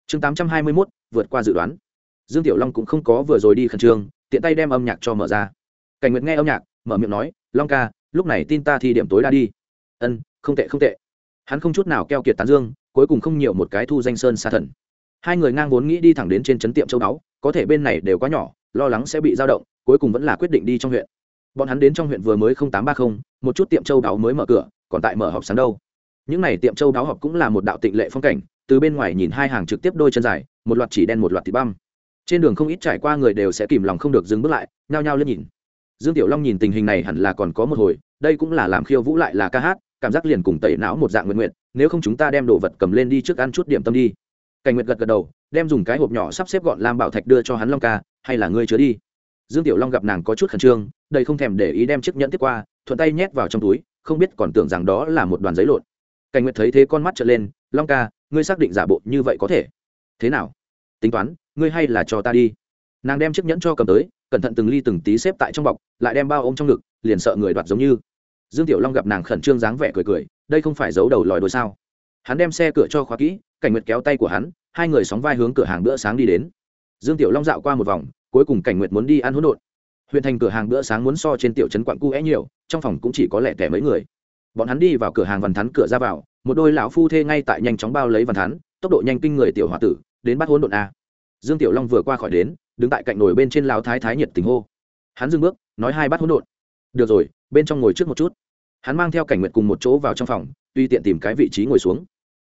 Chương tám trăm hai mươi mốt, vượt qua dự đoán dương tiểu long cũng không có vừa rồi đi khẩn trương, tiện tay đem âm nhạc cho mở ra. Cảnh nguyệt nghe âm nhạc, mở miệng nói, long ca, lúc này tin ta thì điểm tối đa đi. Ân, không tệ không tệ. Hắn không chút nào keo kiệt tán dương, cuối cùng không nhiều một cái thu danh sơn xa thần. Hai người ngang vốn nghĩ đi thẳng đến trên trấn tiệm châu đáo có thể bên này đều quá nhỏ, lo lắng sẽ bị dao động, cuối cùng vẫn là quyết định đi trong huyện. Bọn hắn đến trong huyện vừa mới tám ba mươi một chút tiệm châu đáo mới mở cửa, còn tại mở họp sáng đâu. Những n à y tiệm châu đáo họp cũng là một đạo tịnh lệ phong cảnh, từ bên ngoài nhìn hai hàng trực tiếp đôi chân dài, một loạt chỉ đen một loạt thịt băm trên đường không ít trải qua người đều sẽ kìm lòng không được dừng bước lại, nhao nhao lên nhìn. Dương tiểu long nhìn tình hình này hẳn là còn có một hồi, đây cũng là làm khiêu vũ lại là ca hát, cảm giác liền cùng tẩy não một dạng nguyện nguyện, nếu không chúng ta đem đồ vật cầm lên đi trước ăn chút điểm tâm đi. Cảnh nguyệt gật gật đầu, đem dùng cái hộp nhỏ sắp xếp gọn lam bảo thạch đưa cho hắn long ca, hay là ngươi chứa đi. Dương tiểu long gặp nàng có chút khẩn trương đây không thèm để ý đem chiếc nhẫn tiếp qua, thuận tay nhét vào trong túi, không biết còn tưởng rằng đó là một đoàn giấy lộn. Cảnh nguyệt thấy thế con mắt trở lên, long ca, ngươi xác định giả bộ như vậy có thể? Thế nào? Tính toán, ngươi hay là cho ta đi. Nàng đem chiếc nhẫn cho cầm tới, cẩn thận từng ly từng tí xếp tại trong bọc, lại đem bao ôm trong ngực, liền sợ người đoạt giống như. Dương tiểu long gặp nàng khẩn trương dáng vẻ cười cười, đây không phải giấu đầu lòi đôi sao? Hắn đem xe cửa cho khóa kỹ, cảnh nguyệt kéo tay của hắn, hai người sóng vai hướng cửa hàng bữa sáng đi đến. Dương tiểu long dạo qua một vòng, cuối cùng cảnh nguyệt muốn đi ăn hỗn độn. Huyện thành cửa hàng bữa sáng muốn so trên tiểu trấn quặng cu é nhiều, trong phòng cũng chỉ có lẻ tẻ mấy người. Bọn hắn đi vào cửa hàng văn thắn cửa ra vào, một đôi lão phu thê ngay tại nhanh chóng bao lấy văn thắn, tốc độ nhanh kinh người tiểu h tử đến bắt hỗn độn a. Dương tiểu long vừa qua khỏi đến, đứng tại cạnh nồi bên trên lão thái thái nhiệt tình hô. Hắn dừng bước, nói hai bát hỗn độn. Được rồi, bên trong ngồi trước một chút. Hắn mang theo cảnh nguyệt cùng một chỗ vào trong phòng tuy tiện tìm cái vị trí ngồi xuống.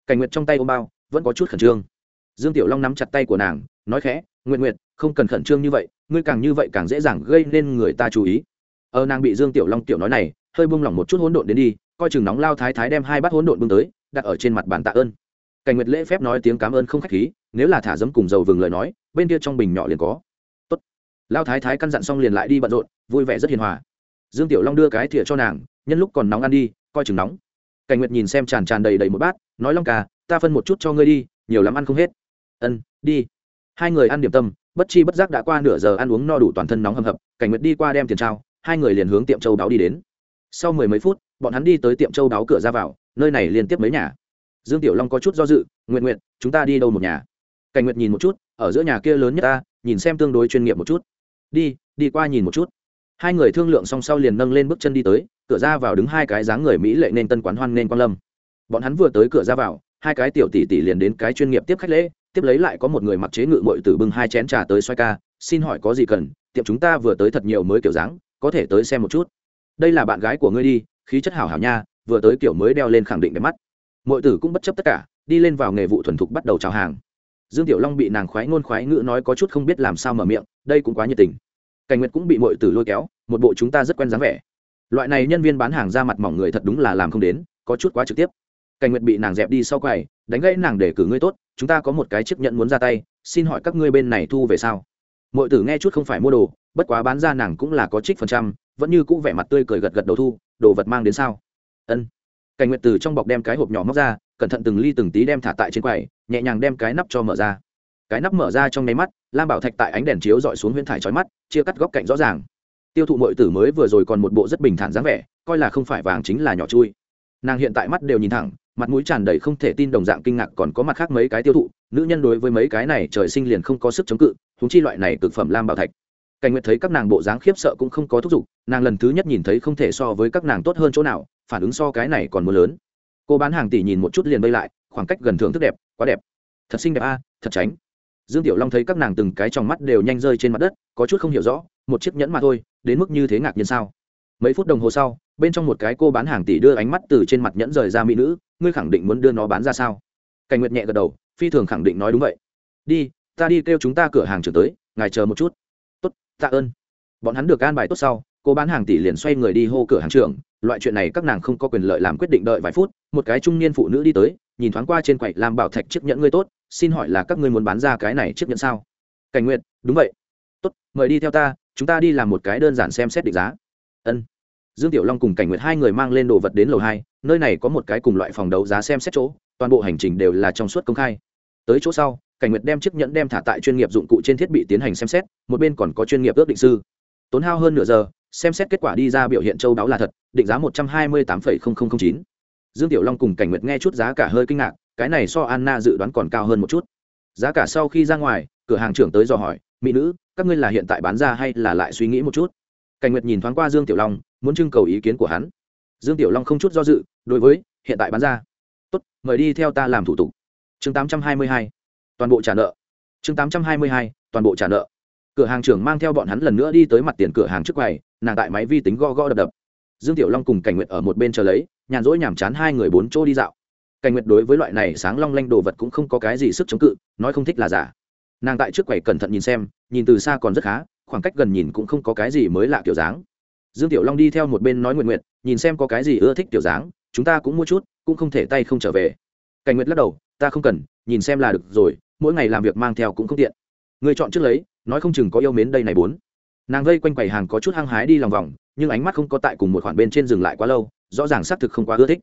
Cảnh nguyệt trong tay ôm bao, vẫn có chút khẩn trương. Dương tiểu long nắm chặt tay của nàng, nói khẽ nguyện nguyện không cần khẩn trương như vậy, ngươi càng như vậy càng dễ dàng gây nên người ta chú ý. Ờ nàng bị dương tiểu long tiểu nói này, hơi buông lỏng một chút hỗn độn đến đi, coi chừng nóng lao thái thái đem hai bát hỗn độn bưng tới, đặt ở trên mặt bàn tạ ơn cảnh nguyệt lễ phép nói tiếng cảm ơn không khách khí, nếu là thả dấm cùng dầu vừng lời nói, bên kia trong bình nhỏ liền có. Tốt. Lao thái thái căn dặn xong liền lại đi bận rộn, vui vẻ rất hiền hòa. Dương tiểu long đưa cái thìa cho nàng, nhân lúc còn nóng ăn đi, coi chừng nóng. Cảnh nguyệt nhìn xem tràn tràn đầy đầy một bát, nói long ca, ta phân một chút cho ngươi đi, nhiều lắm ăn không hết. Ân, đi. Hai người ăn điểm tâm, bất chi bất giác đã qua nửa giờ ăn uống no đủ toàn thân nóng hầm hập, cảnh nguyệt đi qua đem tiền trao, hai người liền hướng tiệm châu đáo đi đến. Sau mười mấy phút, bọn hắn đi tới tiệm châu đáo cửa ra vào, nơi này liên tiếp mấy nhà dương tiểu long có chút do dự nguyện nguyện chúng ta đi đâu một nhà? Cảnh nguyệt nhìn một chút, ở giữa nhà kia lớn nhất ta, nhìn xem tương đối chuyên nghiệp một chút. Đi đi qua nhìn một chút. Hai người thương lượng xong sau liền nâng lên bước chân đi tới, cửa ra vào đứng hai cái dáng người mỹ lệ nên tân quán hoan nên quan lâm. Bọn hắn vừa tới cửa ra vào, hai cái tiểu tỷ tỷ liền đến cái chuyên nghiệp tiếp khách lễ, tiếp lấy lại có một người mặc chế ngự mội tử bưng hai chén trà tới xoay ca, xin hỏi có gì cần, tiệm chúng ta vừa tới thật nhiều mới kiểu dáng, có thể tới xem một chút. Đây là bạn gái của ngươi đi, khí chất hảo hảo nha, vừa tới kiểu mới đeo lên khẳng định đẹp mắt mọi tử cũng bất chấp tất cả, đi lên vào nghề vụ thuần thục bắt đầu chào hàng. Dương tiểu long bị nàng khoái ngôn khoái ngữ nói có chút không biết làm sao mở miệng, đây cũng quá nhiệt tình. Cảnh nguyệt cũng bị mọi tử lôi kéo, một bộ chúng ta rất quen dáng vẻ. Loại này nhân viên bán hàng ra mặt mỏng người thật đúng là làm không đến, có chút quá trực tiếp. Cảnh nguyệt bị nàng dẹp đi sau quầy, đánh gãy nàng để cử ngươi tốt, chúng ta có một cái chiếc nhận muốn ra tay, xin hỏi các ngươi bên này thu về sao? Mọi tử nghe chút không phải mua đồ, bất quá bán ra nàng cũng là có trích phần trăm, vẫn như cũ vẻ mặt tươi cười gật gật đầu thu, đồ vật mang đến sao? Ân cảnh nguyệt từ trong bọc đem cái hộp nhỏ móc ra, cẩn thận từng ly từng tí đem thả tại trên quầy, nhẹ nhàng đem cái nắp cho mở ra. Cái nắp mở ra trong nháy mắt, lam bảo thạch tại ánh đèn chiếu dọi xuống huyễn thải trói mắt, chia cắt góc cạnh rõ ràng. Tiêu thụ mọi tử mới vừa rồi còn một bộ rất bình thản dáng vẻ, coi là không phải vàng chính là nhỏ chui. Nàng hiện tại mắt đều nhìn thẳng, mặt mũi tràn đầy không thể tin đồng dạng kinh ngạc còn có mặt khác mấy cái tiêu thụ, nữ nhân đối với mấy cái này trời sinh liền không có sức chống cự húng chi loại này cực phẩm lam bảo thạch cảnh nguyệt thấy các nàng bộ dáng khiếp sợ cũng không có thúc giục, nàng lần thứ nhất nhìn thấy không thể so với các nàng tốt hơn chỗ nào, phản ứng so cái này còn mưa lớn. Cô bán hàng tỷ nhìn một chút liền vây lại, khoảng cách gần thưởng thức đẹp, quá đẹp. Thật xinh đẹp a, thật tránh. Dương tiểu long thấy các nàng từng cái trong mắt đều nhanh rơi trên mặt đất, có chút không hiểu rõ, một chiếc nhẫn mà thôi, đến mức như thế ngạc nhiên sao? Mấy phút đồng hồ sau, bên trong một cái cô bán hàng tỷ đưa ánh mắt từ trên mặt nhẫn rời ra mỹ nữ, ngươi khẳng định muốn đưa nó bán ra sao? Cảnh nguyệt nhẹ gật đầu, phi thường khẳng định nói đúng vậy. Đi, ta đi kêu chúng ta cửa hàng trở tới, ngài chờ một chút tạ ơn. Bọn hắn được an bài tốt sau, cô bán hàng tỷ liền xoay người đi hô cửa hàng trưởng. Loại chuyện này các nàng không có quyền lợi làm quyết định đợi vài phút, một cái trung niên phụ nữ đi tới, nhìn thoáng qua trên quầy làm bảo thạch chiếc nhẫn ngươi tốt, xin hỏi là các ngươi muốn bán ra cái này chiếc nhẫn sao? Cảnh nguyệt, đúng vậy. Tốt, mời đi theo ta, chúng ta đi làm một cái đơn giản xem xét định giá. Ân. Dương tiểu long cùng cảnh nguyệt hai người mang lên đồ vật đến lầu hai, nơi này có một cái cùng loại phòng đấu giá xem xét chỗ, toàn bộ hành trình đều là trong suốt công khai tới chỗ sau, cảnh nguyệt đem chiếc nhẫn đem thả tại chuyên nghiệp dụng cụ trên thiết bị tiến hành xem xét, một bên còn có chuyên nghiệp ước định sư. Tốn hao hơn nửa giờ, xem xét kết quả đi ra biểu hiện châu đáo là thật, định giá một trăm hai mươi tám chín. Dương tiểu long cùng cảnh nguyệt nghe chút giá cả hơi kinh ngạc, cái này so anna dự đoán còn cao hơn một chút. Giá cả sau khi ra ngoài, cửa hàng trưởng tới dò hỏi, mỹ nữ, các ngươi là hiện tại bán ra hay là lại suy nghĩ một chút? Cảnh nguyệt nhìn thoáng qua dương tiểu long, muốn trưng cầu ý kiến của hắn. Dương tiểu long không chút do dự, đối với, hiện tại bán ra. Tốt, mời đi theo ta làm thủ tục chương 822. toàn bộ trả nợ. chương 822. toàn bộ trả nợ. Cửa hàng trưởng mang theo bọn hắn lần nữa đi tới mặt tiền cửa hàng trước quầy, nàng tại máy vi tính go go đập đập. Dương tiểu long cùng cảnh nguyệt ở một bên chờ lấy, nhàn rỗi nhàm chán hai người bốn chỗ đi dạo. Cảnh nguyệt đối với loại này sáng long lanh đồ vật cũng không có cái gì sức chống cự, nói không thích là giả. Nàng tại trước quầy cẩn thận nhìn xem, nhìn từ xa còn rất khá, khoảng cách gần nhìn cũng không có cái gì mới lạ kiểu dáng. Dương tiểu long đi theo một bên nói nguyện nguyện nhìn xem có cái gì ưa thích kiểu dáng, chúng ta cũng mua chút, cũng không thể tay không trở về. Cảnh nguyệt lắc đầu ta không cần, nhìn xem là được rồi, mỗi ngày làm việc mang theo cũng không tiện. Người chọn trước lấy, nói không chừng có yêu mến đây này bốn. Nàng vây quanh quầy hàng có chút hăng hái đi lòng vòng, nhưng ánh mắt không có tại cùng một khoản bên trên dừng lại quá lâu, rõ ràng xác thực không quá ưa thích.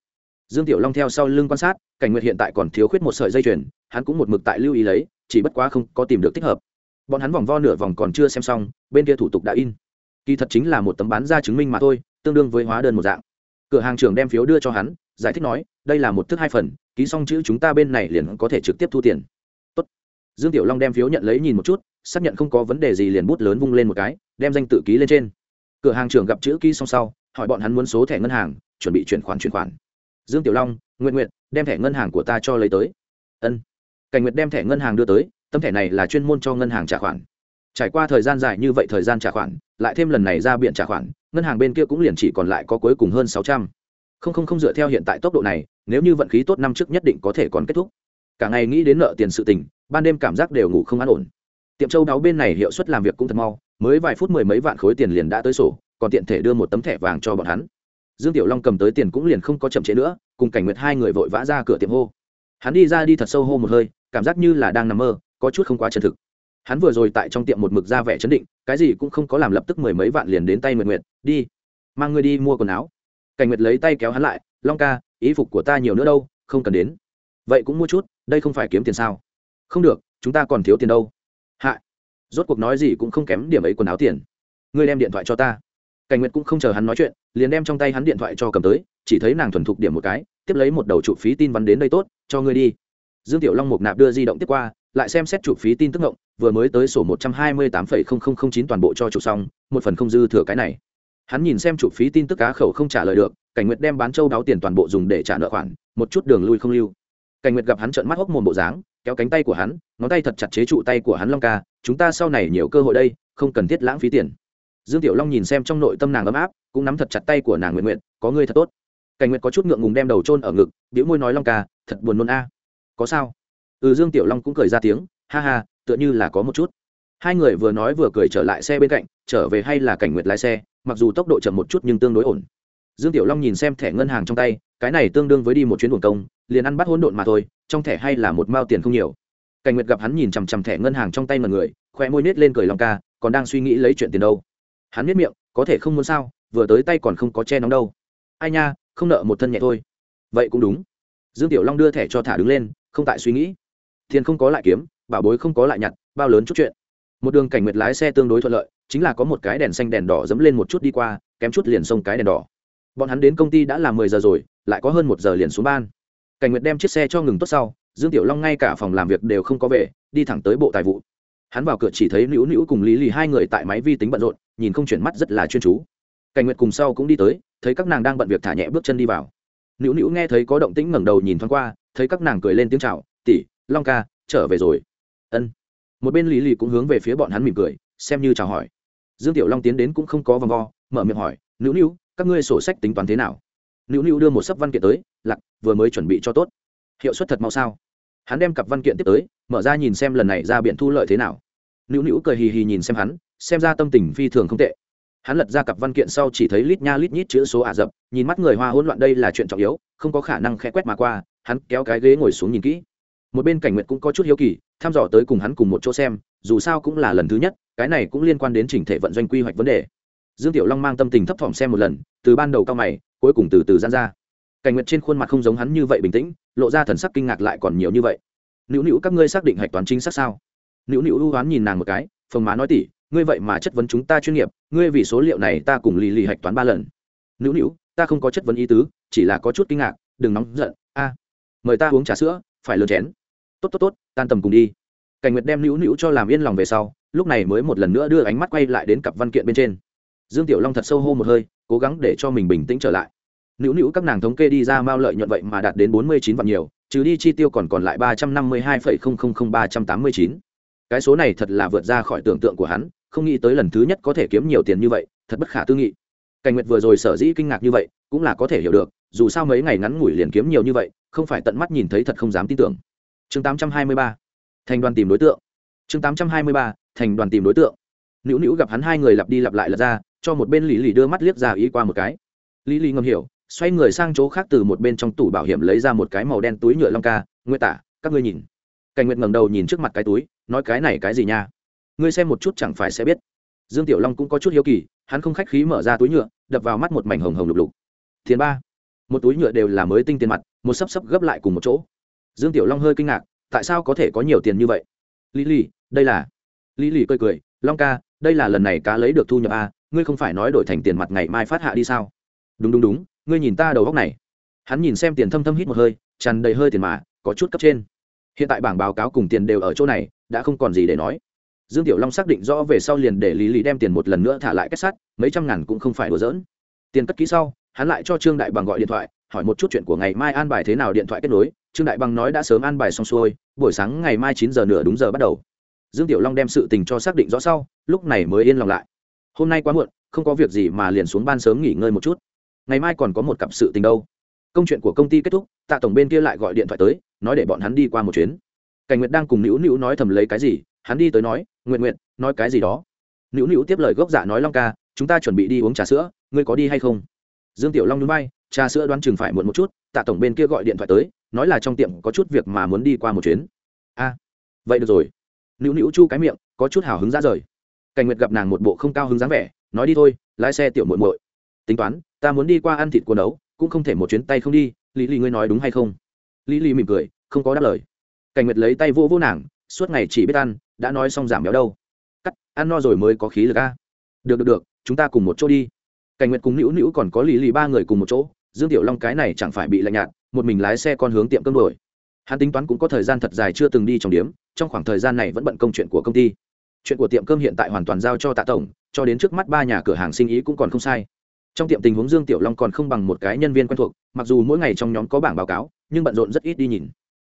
Dương tiểu long theo sau lưng quan sát, cảnh nguyệt hiện tại còn thiếu khuyết một sợi dây chuyền, hắn cũng một mực tại lưu ý lấy, chỉ bất quá không có tìm được thích hợp. Bọn hắn vòng vo nửa vòng còn chưa xem xong, bên kia thủ tục đã in. Kỳ thật chính là một tấm bán ra chứng minh mà thôi, tương đương với hóa đơn một dạng. Cửa hàng trưởng đem phiếu đưa cho hắn, giải thích nói, đây là một thức hai phần ký xong chữ chúng ta bên này liền có thể trực tiếp thu tiền. Tốt. dương tiểu long đem phiếu nhận lấy nhìn một chút, xác nhận không có vấn đề gì liền bút lớn vung lên một cái, đem danh tự ký lên trên. Cửa hàng trưởng gặp chữ ký xong sau, hỏi bọn hắn muốn số thẻ ngân hàng, chuẩn bị chuyển khoản chuyển khoản. Dương tiểu long nguyện nguyện đem thẻ ngân hàng của ta cho lấy tới. Ân. Cảnh nguyệt đem thẻ ngân hàng đưa tới, tấm thẻ này là chuyên môn cho ngân hàng trả khoản. Trải qua thời gian dài như vậy thời gian trả khoản, lại thêm lần này ra biện trả khoản, ngân hàng bên kia cũng liền chỉ còn lại có cuối cùng hơn sáu trăm không không không dựa theo hiện tại tốc độ này, nếu như vận khí tốt năm trước nhất định có thể còn kết thúc. Cả ngày nghĩ đến nợ tiền sự tình, ban đêm cảm giác đều ngủ không an ổn. Tiệm châu đáo bên này hiệu suất làm việc cũng thật mau, mới vài phút mười mấy vạn khối tiền liền đã tới sổ, còn tiện thể đưa một tấm thẻ vàng cho bọn hắn. Dương tiểu long cầm tới tiền cũng liền không có chậm chế nữa, cùng cảnh nguyệt hai người vội vã ra cửa tiệm hô. Hắn đi ra đi thật sâu hô một hơi, cảm giác như là đang nằm mơ, có chút không quá chân thực. Hắn vừa rồi tại trong tiệm một mực ra vẻ chấn định, cái gì cũng không có làm lập tức mười mấy vạn liền đến tay nguyệt nguyệt, đi, mang ngươi đi mua quần áo cảnh nguyệt lấy tay kéo hắn lại, long ca, ý phục của ta nhiều nữa đâu, không cần đến. Vậy cũng mua chút, đây không phải kiếm tiền sao? Không được, chúng ta còn thiếu tiền đâu. Hạ rốt cuộc nói gì cũng không kém điểm ấy quần áo tiền. Ngươi đem điện thoại cho ta. Cảnh nguyệt cũng không chờ hắn nói chuyện, liền đem trong tay hắn điện thoại cho cầm tới, chỉ thấy nàng thuần thục điểm một cái, tiếp lấy một đầu chụp phí tin vắn đến đây tốt, cho ngươi đi. Dương tiểu long mục nạp đưa di động tiếp qua, lại xem xét chụp phí tin tức ngộng, vừa mới tới sổ một trăm hai mươi tám phẩy không không không chín toàn bộ cho chụp xong, một phần không dư thừa cái này hắn nhìn xem chụp phí tin tức cá khẩu không trả lời được, cảnh nguyệt đem bán châu đáo tiền toàn bộ dùng để trả nợ khoản, một chút đường lui không lưu. Cảnh nguyệt gặp hắn trợn mắt hốc mồm bộ dáng, kéo cánh tay của hắn, ngón tay thật chặt chế trụ tay của hắn long ca, chúng ta sau này nhiều cơ hội đây, không cần thiết lãng phí tiền. Dương tiểu long nhìn xem trong nội tâm nàng ấm áp, cũng nắm thật chặt tay của nàng nguyện nguyện có ngươi thật tốt. Cảnh nguyệt có chút ngượng ngùng đem đầu trôn ở ngực biểu môi nói, long ca, thật buồn nôn a. Có sao? Ừ dương tiểu long cũng cười ra tiếng, ha ha, tựa như là có một chút. Hai người vừa nói vừa cười trở lại xe bên cạnh, trở về hay là cảnh nguyệt lái xe? Mặc dù tốc độ chậm một chút nhưng tương đối ổn. Dương tiểu long nhìn xem thẻ ngân hàng trong tay, cái này tương đương với đi một chuyến buồn công, liền ăn bắt hỗn độn mà thôi, trong thẻ hay là một mao tiền không nhiều. Cảnh nguyệt gặp hắn nhìn chằm chằm thẻ ngân hàng trong tay mà người khoe môi nết lên cười long ca, còn đang suy nghĩ lấy chuyện tiền đâu. Hắn biết miệng, có thể không muốn sao, vừa tới tay còn không có che nóng đâu. Ai nha, không nợ một thân nhẹ thôi. Vậy cũng đúng. Dương tiểu long đưa thẻ cho thả đứng lên, không tại suy nghĩ. Tiền không có lại kiếm, bảo bối không có lại nhặt, bao lớn chút chuyện. Một đường cảnh nguyệt lái xe tương đối thuận lợi chính là có một cái đèn xanh đèn đỏ dẫm lên một chút đi qua, kém chút liền xông cái đèn đỏ. Bọn hắn đến công ty đã là mười giờ rồi, lại có hơn một giờ liền xuống ban. Cảnh nguyệt đem chiếc xe cho ngừng tốt sau, dương tiểu long ngay cả phòng làm việc đều không có về, đi thẳng tới bộ tài vụ. Hắn vào cửa chỉ thấy nữu nữu cùng lý lì hai người tại máy vi tính bận rộn, nhìn không chuyển mắt rất là chuyên chú. Cảnh nguyệt cùng sau cũng đi tới, thấy các nàng đang bận việc thả nhẹ bước chân đi vào. Nữu nữu nghe thấy có động tĩnh ngẩng đầu nhìn thoáng qua, thấy các nàng cười lên tiếng chào, tỷ, long ca, trở về rồi. Ân. Một bên lý lì cũng hướng về phía bọn hắn mỉm cười, xem như chào hỏi dương tiểu long tiến đến cũng không có vòng vo, mở miệng hỏi, nữu nữu, các ngươi sổ sách tính toán thế nào? Nữu nữu đưa một sấp văn kiện tới lặc vừa mới chuẩn bị cho tốt. Hiệu suất thật mau sao? Hắn đem cặp văn kiện tiếp tới, mở ra nhìn xem lần này ra biện thu lợi thế nào. Nữu nữu cười hì hì nhìn xem hắn, xem ra tâm tình phi thường không tệ. Hắn lật ra cặp văn kiện sau chỉ thấy lít nha lít nhít chữ số ả rập, nhìn mắt người hoa hỗn loạn đây là chuyện trọng yếu, không có khả năng khẽ quét mà qua, hắn kéo cái ghế ngồi xuống nhìn kỹ. Một bên cảnh nguyệt cũng có chút hiếu kỳ, thăm dò tới cùng hắn cùng một chỗ xem dù sao cũng là lần thứ nhất, cái này cũng liên quan đến chỉnh thể vận doanh quy hoạch vấn đề. Dương tiểu long mang tâm tình thấp thỏm xem một lần, từ ban đầu cao mày, cuối cùng từ từ gian ra. Cảnh nguyệt trên khuôn mặt không giống hắn như vậy bình tĩnh, lộ ra thần sắc kinh ngạc lại còn nhiều như vậy. Nữu nữu, các ngươi xác định hạch toán chính xác sao? Nữu nữu ưu hoán nhìn nàng một cái, phồng má nói tỉ, ngươi vậy mà chất vấn chúng ta chuyên nghiệp, ngươi vì số liệu này ta cùng lì lì hạch toán ba lần. Nữu nữu, ta không có chất vấn ý tứ, chỉ là có chút kinh ngạc, đừng nóng giận, a, mời ta uống trà sữa, phải lớn chén. Tốt tốt tốt, tan tầm cùng đi cảnh nguyệt đem nữu nữu cho làm yên lòng về sau, lúc này mới một lần nữa đưa ánh mắt quay lại đến cặp văn kiện bên trên. Dương tiểu long thật sâu hô một hơi, cố gắng để cho mình bình tĩnh trở lại. Nữu nữu các nàng thống kê đi ra mao lợi nhuận vậy mà đạt đến bốn mươi chín vạn nhiều, trừ đi chi tiêu còn còn lại ba trăm năm mươi hai phẩy không không không ba trăm tám mươi chín. Cái số này thật là vượt ra khỏi tưởng tượng của hắn, không nghĩ tới lần thứ nhất có thể kiếm nhiều tiền như vậy, thật bất khả tư nghị. Cảnh nguyệt vừa rồi sở dĩ kinh ngạc như vậy, cũng là có thể hiểu được, dù sao mấy ngày ngắn ngủi liền kiếm nhiều như vậy, không phải tận mắt nhìn thấy thật không dám tin tưởng. Chương tám trăm hai mươi ba thành đoàn tìm đối tượng. Chương tám trăm hai mươi ba, thành đoàn tìm đối tượng. Nữu nữu gặp hắn hai người lặp đi lặp lại lật ra, cho một bên lý lì đưa mắt liếc ra ý qua một cái. Lý lì ngầm hiểu, xoay người sang chỗ khác từ một bên trong tủ bảo hiểm lấy ra một cái màu đen túi nhựa long ca, nguyệt tả, các ngươi nhìn. Cảnh nguyệt ngẩng đầu nhìn trước mặt cái túi, nói cái này cái gì nha? Ngươi xem một chút chẳng phải sẽ biết. Dương tiểu long cũng có chút hiếu kỳ, hắn không khách khí mở ra túi nhựa, đập vào mắt một mảnh hồng hồng lục lục. Tiền ba. Một túi nhựa đều là mới tinh tiền mặt, một sấp sấp gấp lại cùng một chỗ. Dương tiểu long hơi kinh ngạc tại sao có thể có nhiều tiền như vậy? Lý lì, đây là lý lì cười cười, long ca, đây là lần này cá lấy được thu nhập a, ngươi không phải nói đổi thành tiền mặt ngày mai phát hạ đi sao? Đúng đúng đúng, ngươi nhìn ta đầu góc này. Hắn nhìn xem tiền thâm thâm hít một hơi, tràn đầy hơi tiền mà, có chút cấp trên. Hiện tại bảng báo cáo cùng tiền đều ở chỗ này, đã không còn gì để nói. Dương tiểu long xác định rõ về sau liền để lý lý đem tiền một lần nữa thả lại kết sắt, mấy trăm ngàn cũng không phải đùa giỡn. Tiền cất kỹ sau, hắn lại cho trương đại bằng gọi điện thoại hỏi một chút chuyện của ngày mai an bài thế nào điện thoại kết nối, trương đại bằng nói đã sớm an bài xong xuôi, buổi sáng ngày mai chín giờ nửa đúng giờ bắt đầu. Dương tiểu long đem sự tình cho xác định rõ sau, lúc này mới yên lòng lại. Hôm nay quá muộn, không có việc gì mà liền xuống ban sớm nghỉ ngơi một chút. Ngày mai còn có một cặp sự tình đâu. Công chuyện của công ty kết thúc, tạ tổng bên kia lại gọi điện thoại tới, nói để bọn hắn đi qua một chuyến. Cảnh nguyệt đang cùng nữu nữu nói thầm lấy cái gì, hắn đi tới nói nguyện nguyện nói cái gì đó? Nữu nữu tiếp lời gốc giả nói long ca, chúng ta chuẩn bị đi uống trà sữa, ngươi có đi hay không? Dương tiểu long núi bay trà sữa đoán chừng phải muộn một chút, tạ tổng bên kia gọi điện thoại tới, nói là trong tiệm có chút việc mà muốn đi qua một chuyến. A, vậy được rồi. Nữu nữu chu cái miệng, có chút hào hứng ra rời. Cảnh nguyệt gặp nàng một bộ không cao hứng dáng vẻ, nói đi thôi, lái xe tiểu muội muội. Tính toán, ta muốn đi qua ăn thịt cuốn đấu cũng không thể một chuyến tay không đi, lý lý ngươi nói đúng hay không? Lý lý mỉm cười, không có đáp lời. Cảnh nguyệt lấy tay vô vô nàng, suốt ngày chỉ biết ăn, đã nói xong giảm béo đâu. Cắt, ăn no rồi mới có khí lực a. Được được được, chúng ta cùng một chỗ đi. Cảnh nguyệt cùng nữu nữu còn có lý lý ba người cùng một chỗ dương tiểu long cái này chẳng phải bị lạnh nhạt, một mình lái xe con hướng tiệm cơm đổi hắn tính toán cũng có thời gian thật dài chưa từng đi trong điếm, trong khoảng thời gian này vẫn bận công chuyện của công ty. Chuyện của tiệm cơm hiện tại hoàn toàn giao cho tạ tổng, cho đến trước mắt ba nhà cửa hàng sinh ý cũng còn không sai. Trong tiệm tình huống dương tiểu long còn không bằng một cái nhân viên quen thuộc, mặc dù mỗi ngày trong nhóm có bảng báo cáo, nhưng bận rộn rất ít đi nhìn.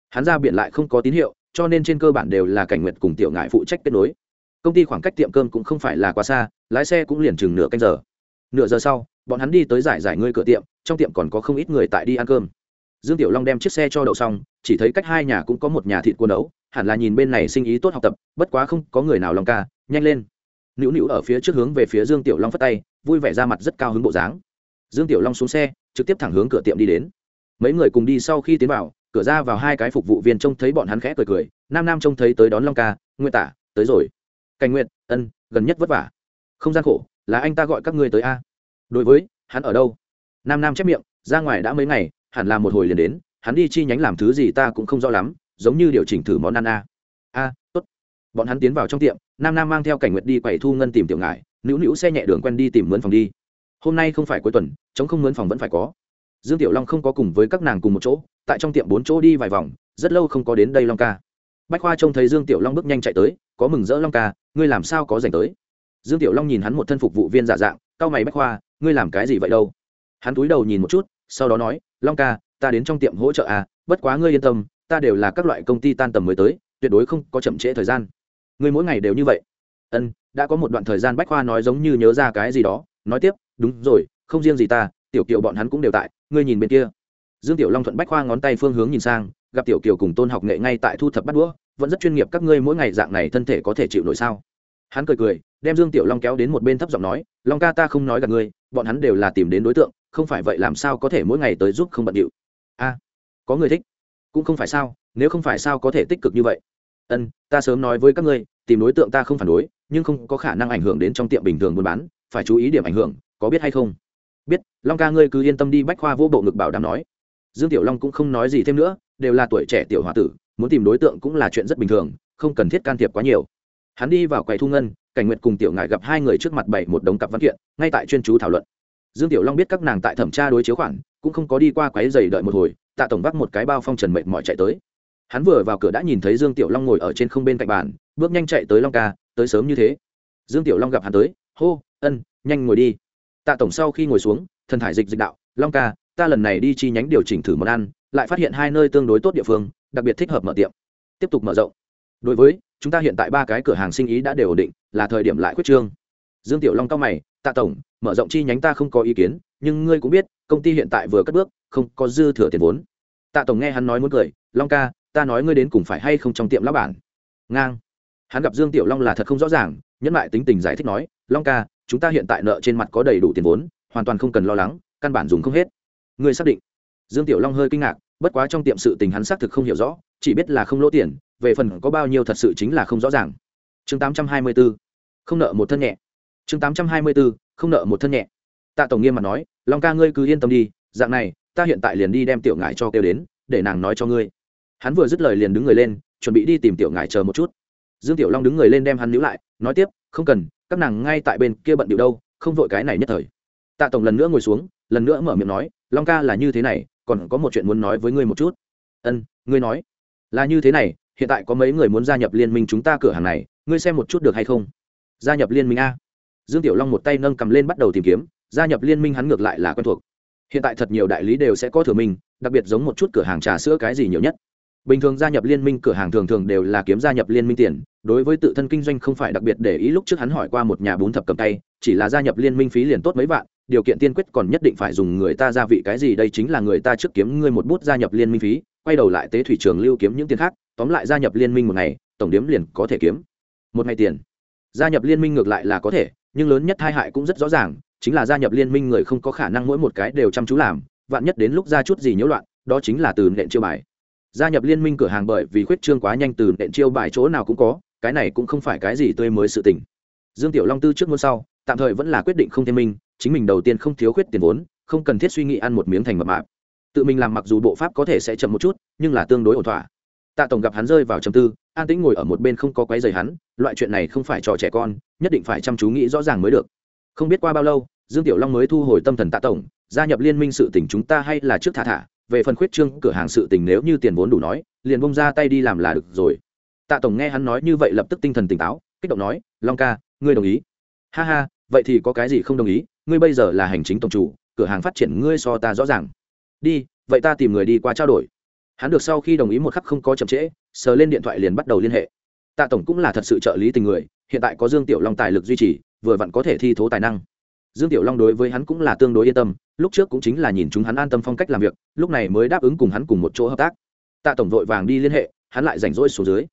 Hắn ra biển lại không có tín hiệu, cho nên trên cơ bản đều là cảnh nguyệt cùng tiểu ngại phụ trách kết nối. Công ty khoảng cách tiệm cơm cũng không phải là quá xa, lái xe cũng liền chừng nửa canh giờ. Nửa giờ sau bọn hắn đi tới giải giải ngươi cửa tiệm, trong tiệm còn có không ít người tại đi ăn cơm. Dương tiểu long đem chiếc xe cho đậu xong, chỉ thấy cách hai nhà cũng có một nhà thịt cuốn nấu, hẳn là nhìn bên này sinh ý tốt học tập, bất quá không có người nào lòng ca, nhanh lên. Nữu nữu ở phía trước hướng về phía dương tiểu long phất tay, vui vẻ ra mặt rất cao hứng bộ dáng. Dương tiểu long xuống xe, trực tiếp thẳng hướng cửa tiệm đi đến. Mấy người cùng đi sau khi tiến vào, cửa ra vào hai cái phục vụ viên trông thấy bọn hắn khẽ cười cười, nam nam trông thấy tới đón long ca nguyên tả, tới rồi. Cảnh nguyện ân, gần nhất vất vả. Không gian khổ, là anh ta gọi các ngươi tới a đối với, hắn ở đâu? Nam nam chép miệng, ra ngoài đã mấy ngày, hẳn là một hồi liền đến, hắn đi chi nhánh làm thứ gì ta cũng không rõ lắm, giống như điều chỉnh thử món ăn a. A, tốt. Bọn hắn tiến vào trong tiệm, nam nam mang theo cảnh nguyệt đi quầy thu ngân tìm tiểu ngại nữu nữu xe nhẹ đường quen đi tìm mướn phòng đi. Hôm nay không phải cuối tuần chống không mướn phòng vẫn phải có. Dương tiểu long không có cùng với các nàng cùng một chỗ, tại trong tiệm bốn chỗ đi vài vòng, rất lâu không có đến đây long ca. Bách khoa trông thấy dương tiểu long bước nhanh chạy tới, có mừng rỡ long ca, ngươi làm sao có dành tới? Dương tiểu long nhìn hắn một thân phục vụ viên giả dạng cao mày bách khoa ngươi làm cái gì vậy đâu? Hắn túi đầu nhìn một chút, sau đó nói, long ca, ta đến trong tiệm hỗ trợ à bất quá ngươi yên tâm, ta đều là các loại công ty tan tầm mới tới, tuyệt đối không có chậm trễ thời gian. Ngươi mỗi ngày đều như vậy. Ân, đã có một đoạn thời gian bách khoa nói giống như nhớ ra cái gì đó, nói tiếp, đúng rồi, không riêng gì ta, tiểu kiều bọn hắn cũng đều tại, ngươi nhìn bên kia. Dương tiểu long thuận bách khoa ngón tay phương hướng nhìn sang, gặp tiểu kiều cùng tôn học nghệ ngay tại thu thập bắt đũa, vẫn rất chuyên nghiệp, các ngươi mỗi ngày dạng này thân thể có thể chịu nổi sao? Hắn cười cười, đem dương tiểu long kéo đến một bên thấp giọng nói, long ca ta không nói gặp ngươi bọn hắn đều là tìm đến đối tượng, không phải vậy làm sao có thể mỗi ngày tới giúp không bận điệu? A, có người thích. Cũng không phải sao, nếu không phải sao có thể tích cực như vậy? Ân, ta sớm nói với các ngươi, tìm đối tượng ta không phản đối, nhưng không có khả năng ảnh hưởng đến trong tiệm bình thường buôn bán, phải chú ý điểm ảnh hưởng, có biết hay không? Biết, long ca ngươi cứ yên tâm đi, bách khoa vô bộ ngực bảo đảm nói. Dương tiểu long cũng không nói gì thêm nữa, đều là tuổi trẻ tiểu h o a tử, muốn tìm đối tượng cũng là chuyện rất bình thường, không cần thiết can thiệp quá nhiều. Hắn đi vào quầy thu ngân cảnh nguyệt cùng tiểu ngài gặp hai người trước mặt bảy một đống cặp văn kiện, ngay tại chuyên chú thảo luận. Dương tiểu long biết các nàng tại thẩm tra đối chiếu khoản, cũng không có đi qua quái dày đợi một hồi, tạ tổng vác một cái bao phong trần mệt mỏi chạy tới. Hắn vừa vào cửa đã nhìn thấy dương tiểu long ngồi ở trên không bên cạnh bàn, bước nhanh chạy tới long ca, tới sớm như thế. Dương tiểu long gặp hắn tới, hô, ân, nhanh ngồi đi. Tạ tổng sau khi ngồi xuống, thần thải dịch dịch đạo, long ca, ta lần này đi chi nhánh điều chỉnh thử món ăn, lại phát hiện hai nơi tương đối tốt địa phương, đặc biệt thích hợp mở tiệm. Tiếp tục mở rộng đối với, chúng ta hiện tại ba cái cửa hàng sinh ý đã đều ổn định, là thời điểm lại quyết trương. Dương tiểu long cao mày, tạ tổng, mở rộng chi nhánh ta không có ý kiến, nhưng ngươi cũng biết, công ty hiện tại vừa cất bước, không có dư thừa tiền vốn. Tạ tổng nghe hắn nói muốn cười, long ca, ta nói ngươi đến cùng phải hay không trong tiệm lão bản? Ngang. Hắn gặp dương tiểu long là thật không rõ ràng, nhẫn lại tính tình giải thích nói, long ca, chúng ta hiện tại nợ trên mặt có đầy đủ tiền vốn, hoàn toàn không cần lo lắng, căn bản dùng không hết. Ngươi xác định? Dương tiểu long hơi kinh ngạc, bất quá trong tiệm sự tình hắn xác thực không hiểu rõ, chỉ biết là không lỗ tiền về phần có bao nhiêu thật sự chính là không rõ ràng. Chương 824 không nợ một thân nhẹ. Chương 824 không nợ một thân nhẹ. Tạ tổng nghiêm mặt nói, long ca ngươi cứ yên tâm đi, dạng này, ta hiện tại liền đi đem tiểu ngải cho kêu đến, để nàng nói cho ngươi. Hắn vừa dứt lời liền đứng người lên, chuẩn bị đi tìm tiểu ngải chờ một chút. Dương tiểu long đứng người lên đem hắn níu lại, nói tiếp, không cần, các nàng ngay tại bên kia bận điệu đâu, không vội cái này nhất thời. Tạ tổng lần nữa ngồi xuống, lần nữa mở miệng nói, long ca là như thế này, còn có một chuyện muốn nói với ngươi một chút. Ân, ngươi nói. Là như thế này hiện tại có mấy người muốn gia nhập liên minh chúng ta cửa hàng này ngươi xem một chút được hay không? Gia nhập liên minh a. Dương tiểu long một tay nâng cầm lên bắt đầu tìm kiếm gia nhập liên minh hắn ngược lại là quen thuộc. Hiện tại thật nhiều đại lý đều sẽ có thừa mình, đặc biệt giống một chút cửa hàng trà sữa cái gì nhiều nhất. Bình thường gia nhập liên minh cửa hàng thường thường đều là kiếm gia nhập liên minh tiền đối với tự thân kinh doanh không phải đặc biệt để ý lúc trước hắn hỏi qua một nhà bún thập cầm tay chỉ là gia nhập liên minh phí liền tốt mấy vạn điều kiện tiên quyết còn nhất định phải dùng người ta gia vị cái gì đây chính là người ta trước kiếm ngươi một bút gia nhập liên minh phí quay đầu lại tế thủy trường lưu kiếm những tiền khác, tóm lại gia nhập liên minh một ngày, tổng điếm liền có thể kiếm một ngày tiền. Gia nhập liên minh ngược lại là có thể, nhưng lớn nhất tai hại cũng rất rõ ràng, chính là gia nhập liên minh người không có khả năng mỗi một cái đều chăm chú làm, vạn nhất đến lúc ra chút gì nhiễu loạn, đó chính là từ nện chiêu bài. Gia nhập liên minh cửa hàng bởi vì khuyết trương quá nhanh từ nện chiêu bài chỗ nào cũng có, cái này cũng không phải cái gì tươi mới sự tình. Dương tiểu long tư trước muốn sau, tạm thời vẫn là quyết định không thêm minh, chính mình đầu tiên không thiếu khuyết tiền vốn, không cần thiết suy nghĩ ăn một miếng thành mập mạp tự mình làm mặc dù bộ pháp có thể sẽ chậm một chút, nhưng là tương đối ổn thỏa. Tạ tổng gặp hắn rơi vào trầm tư, an tĩnh ngồi ở một bên không có quấy rầy hắn, loại chuyện này không phải trò trẻ con, nhất định phải chăm chú nghĩ rõ ràng mới được. Không biết qua bao lâu, dương tiểu long mới thu hồi tâm thần tạ tổng, gia nhập liên minh sự tình chúng ta hay là trước thả thả, về phần khuyết trương cửa hàng sự tình nếu như tiền vốn đủ nói, liền bông ra tay đi làm là được rồi. Tạ tổng nghe hắn nói như vậy lập tức tinh thần tỉnh táo, kích động nói, long ca, ngươi đồng ý. Ha ha, vậy thì có cái gì không đồng ý? Ngươi bây giờ là hành chính tổng chủ, cửa hàng phát triển ngươi so ta rõ ràng đi, vậy ta tìm người đi qua trao đổi. Hắn được sau khi đồng ý một khắc không có chậm trễ, sờ lên điện thoại liền bắt đầu liên hệ. Tạ tổng cũng là thật sự trợ lý tình người, hiện tại có dương tiểu long tài lực duy trì, vừa vặn có thể thi thố tài năng. Dương tiểu long đối với hắn cũng là tương đối yên tâm, lúc trước cũng chính là nhìn chúng hắn an tâm phong cách làm việc, lúc này mới đáp ứng cùng hắn cùng một chỗ hợp tác. Tạ tổng vội vàng đi liên hệ, hắn lại rảnh rỗi xuống dưới.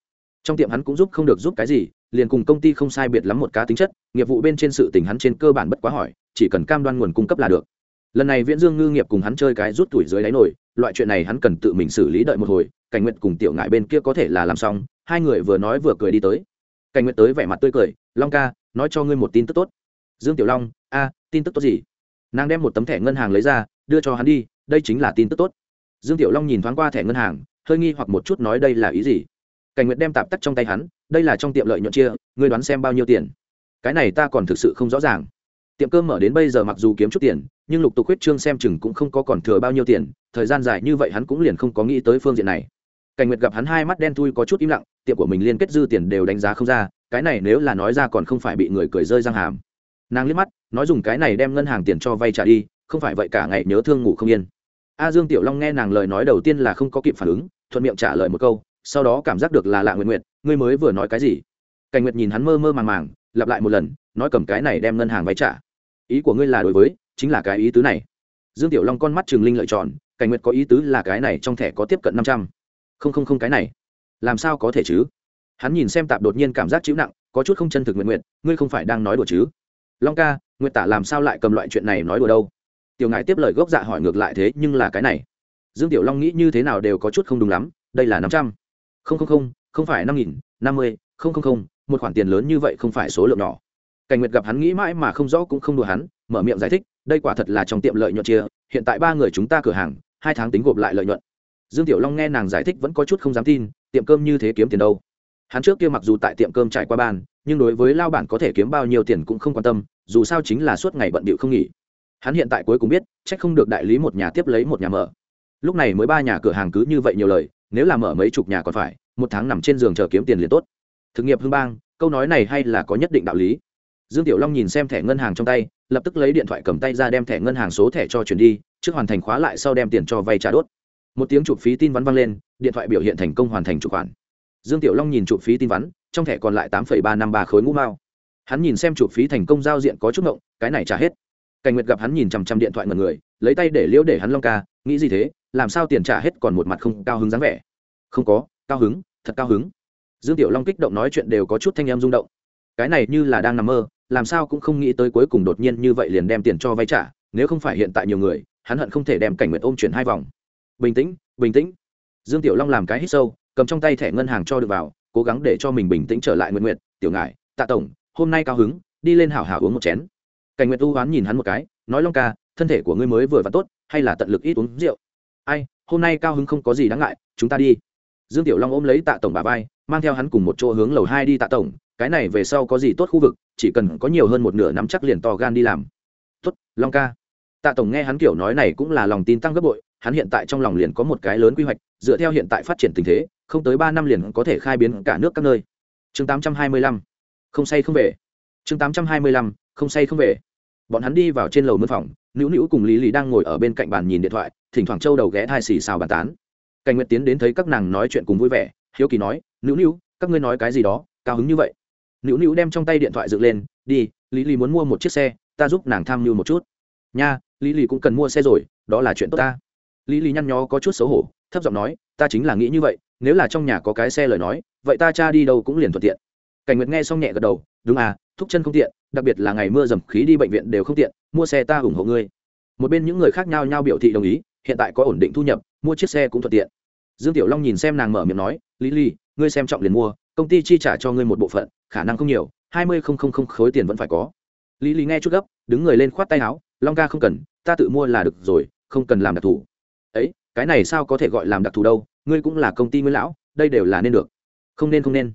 Trong tiệm hắn cũng giúp không được giúp cái gì, liền cùng công ty không sai biệt lắm một cá tính chất, nghiệp vụ bên trên sự tình hắn trên cơ bản bất quá hỏi, chỉ cần cam đoan nguồn cung cấp là được lần này viễn dương ngư nghiệp cùng hắn chơi cái rút tuổi dưới đáy nổi, loại chuyện này hắn cần tự mình xử lý đợi một hồi, cảnh nguyện cùng tiểu ngại bên kia có thể là làm xong, hai người vừa nói vừa cười đi tới. Cảnh nguyện tới vẻ mặt tươi cười, long ca, nói cho ngươi một tin tức tốt. Dương tiểu long, a, tin tức tốt gì? Nàng đem một tấm thẻ ngân hàng lấy ra, đưa cho hắn đi, đây chính là tin tức tốt. Dương tiểu long nhìn thoáng qua thẻ ngân hàng, hơi nghi hoặc một chút nói đây là ý gì. Cảnh nguyện đem tạp tắt trong tay hắn, đây là trong tiệm lợi nhuận chia, ngươi đoán xem bao nhiêu tiền? Cái này ta còn thực sự không rõ ràng tiệm cơm mở đến bây giờ mặc dù kiếm chút tiền, nhưng lục tục huyết trương xem chừng cũng không có còn thừa bao nhiêu tiền, thời gian dài như vậy hắn cũng liền không có nghĩ tới phương diện này. Cảnh nguyệt gặp hắn hai mắt đen thui có chút im lặng, tiệm của mình liên kết dư tiền đều đánh giá không ra, cái này nếu là nói ra còn không phải bị người cười rơi răng hàm. Nàng liếc mắt, nói dùng cái này đem ngân hàng tiền cho vay trả đi, không phải vậy cả ngày nhớ thương ngủ không yên. A dương tiểu long nghe nàng lời nói đầu tiên là không có kịp phản ứng, thuận miệng trả lời một câu, sau đó cảm giác được là lạ nguyện nguyện ngươi mới vừa nói cái gì? Cảnh nguyệt nhìn hắn mơ mơ màng màng, lặp lại một lần, nói cầm cái này đem ngân hàng vay trả ý của ngươi là đối với, chính là cái ý tứ này. Dương tiểu long con mắt trường linh lợi tròn, cảnh nguyệt có ý tứ là cái này trong thẻ có tiếp cận năm trăm. Không không không, cái này. Làm sao có thể chứ? Hắn nhìn xem tạp đột nhiên cảm giác chịu nặng, có chút không chân thực nguyện nguyện, ngươi không phải đang nói đùa chứ? Long ca, nguyệt tả làm sao lại cầm loại chuyện này nói đùa đâu? Tiểu ngài tiếp lời gốc dạ hỏi ngược lại thế, nhưng là cái này. Dương tiểu long nghĩ như thế nào đều có chút không đúng lắm, đây là năm trăm. Không không không không phải năm nghìn, năm mươi, không không không, một khoản tiền lớn như vậy không phải số lượng nhỏ cảnh nguyệt gặp hắn nghĩ mãi mà không rõ cũng không đùa hắn, mở miệng giải thích, đây quả thật là trong tiệm lợi nhuận chia, hiện tại ba người chúng ta cửa hàng, hai tháng tính gộp lại lợi nhuận. Dương tiểu long nghe nàng giải thích vẫn có chút không dám tin, tiệm cơm như thế kiếm tiền đâu. Hắn trước kia mặc dù tại tiệm cơm trải qua ban nhưng đối với lao bản có thể kiếm bao nhiêu tiền cũng không quan tâm, dù sao chính là suốt ngày bận bịu không nghỉ. Hắn hiện tại cuối cùng biết c h ắ c không được đại lý một nhà tiếp lấy một nhà mở. Lúc này mới ba nhà cửa hàng cứ như vậy nhiều lời, nếu là mở mấy chục nhà còn phải, một tháng nằm trên giường chờ kiếm tiền liền tốt. Thực nghiệp hưng bang, câu nói này hay là có nhất định đạo lý dương tiểu long nhìn xem thẻ ngân hàng trong tay, lập tức lấy điện thoại cầm tay ra đem thẻ ngân hàng số thẻ cho chuyển đi, trước hoàn thành khóa lại sau đem tiền cho vay trả đốt. Một tiếng chụp phí tin vắn vang lên, điện thoại biểu hiện thành công hoàn thành chủ khoản. Dương tiểu long nhìn chụp phí tin vắn, trong thẻ còn lại tám ba năm ba khối ngũ mao. Hắn nhìn xem chụp phí thành công giao diện có chút ngộng, cái này trả hết. Cảnh nguyệt gặp hắn nhìn chằm chằm điện thoại ngần người, lấy tay để liễu để hắn long ca, nghĩ gì thế, làm sao tiền trả hết còn một mặt không cao hứng dáng vẻ. Không có, cao hứng, thật cao hứng. Dương tiểu long kích động nói chuyện đều có chút thanh em rung động. Cái này như là đang nằm mơ làm sao cũng không nghĩ tới cuối cùng đột nhiên như vậy liền đem tiền cho vay trả, nếu không phải hiện tại nhiều người, hắn hận không thể đem cảnh nguyệt ôm chuyển hai vòng. Bình tĩnh bình tĩnh. Dương tiểu long làm cái hít sâu, cầm trong tay thẻ ngân hàng cho được vào, cố gắng để cho mình bình tĩnh trở lại nguyện nguyện tiểu ngại tạ tổng, hôm nay cao hứng, đi lên hảo hảo uống một chén. Cảnh nguyệt u hoán nhìn hắn một cái, nói long ca, thân thể của ngươi mới vừa và tốt, hay là tận lực ít uống rượu? Ai, hôm nay cao hứng không có gì đáng ngại, chúng ta đi. Dương tiểu long ôm lấy tạ tổng bà vai, mang theo hắn cùng một chỗ hướng lầu hai đi tạ tổng cái này về sau có gì tốt khu vực, chỉ cần có nhiều hơn một nửa nắm chắc liền to gan đi làm. Tốt, long ca. Tạ tổng nghe hắn kiểu nói này cũng là lòng tin tăng gấp bội, hắn hiện tại trong lòng liền có một cái lớn quy hoạch, dựa theo hiện tại phát triển tình thế, không tới ba năm liền có thể khai biến cả nước các nơi. Chương tám trăm hai mươi lăm. Không say không về. Chương tám trăm hai mươi lăm. Không say không về. Bọn hắn đi vào trên lầu mân phòng, nữu nữu cùng lý lý đang ngồi ở bên cạnh bàn nhìn điện thoại, thỉnh thoảng trâu đầu ghé thai xì xào bàn tán. Cảnh nguyệt tiến đến thấy các nàng nói chuyện cùng vui vẻ, hiếu kỳ nói, nữu nữu, các ngươi nói cái gì đó, cao hứng như vậy? Nữu nữu đem trong tay điện thoại dựng lên, đi, lý lý muốn mua một chiếc xe, ta giúp nàng tham mưu một chút. Nha, lý lý cũng cần mua xe rồi, đó là chuyện tốt ta. Lý lý nhăn nhó có chút xấu hổ, thấp giọng nói, ta chính là nghĩ như vậy, nếu là trong nhà có cái xe lời nói, vậy ta cha đi đâu cũng liền thuận tiện. Cảnh nguyệt nghe xong nhẹ gật đầu, đúng à thúc chân không tiện, đặc biệt là ngày mưa dầm khí đi bệnh viện đều không tiện, mua xe ta ủng hộ ngươi. Một bên những người khác nhau nhau biểu thị đồng ý, hiện tại có ổn định thu nhập, mua chiếc xe cũng thuận tiện. Dương tiểu long nhìn xem nàng mở miệng nói, lý lý ngươi xem trọng liền mua công ty chi trả cho ngươi một bộ phận, khả năng không nhiều, hai mươi không không không khối tiền vẫn phải có. Lý lý nghe chút gấp, đứng người lên khoát tay áo, long ca không cần, ta tự mua là được rồi, không cần làm đặc thù. Ấy, cái này sao có thể gọi làm đặc thù đâu, ngươi cũng là công ty nguyên lão, đây đều là nên được. Không nên không nên.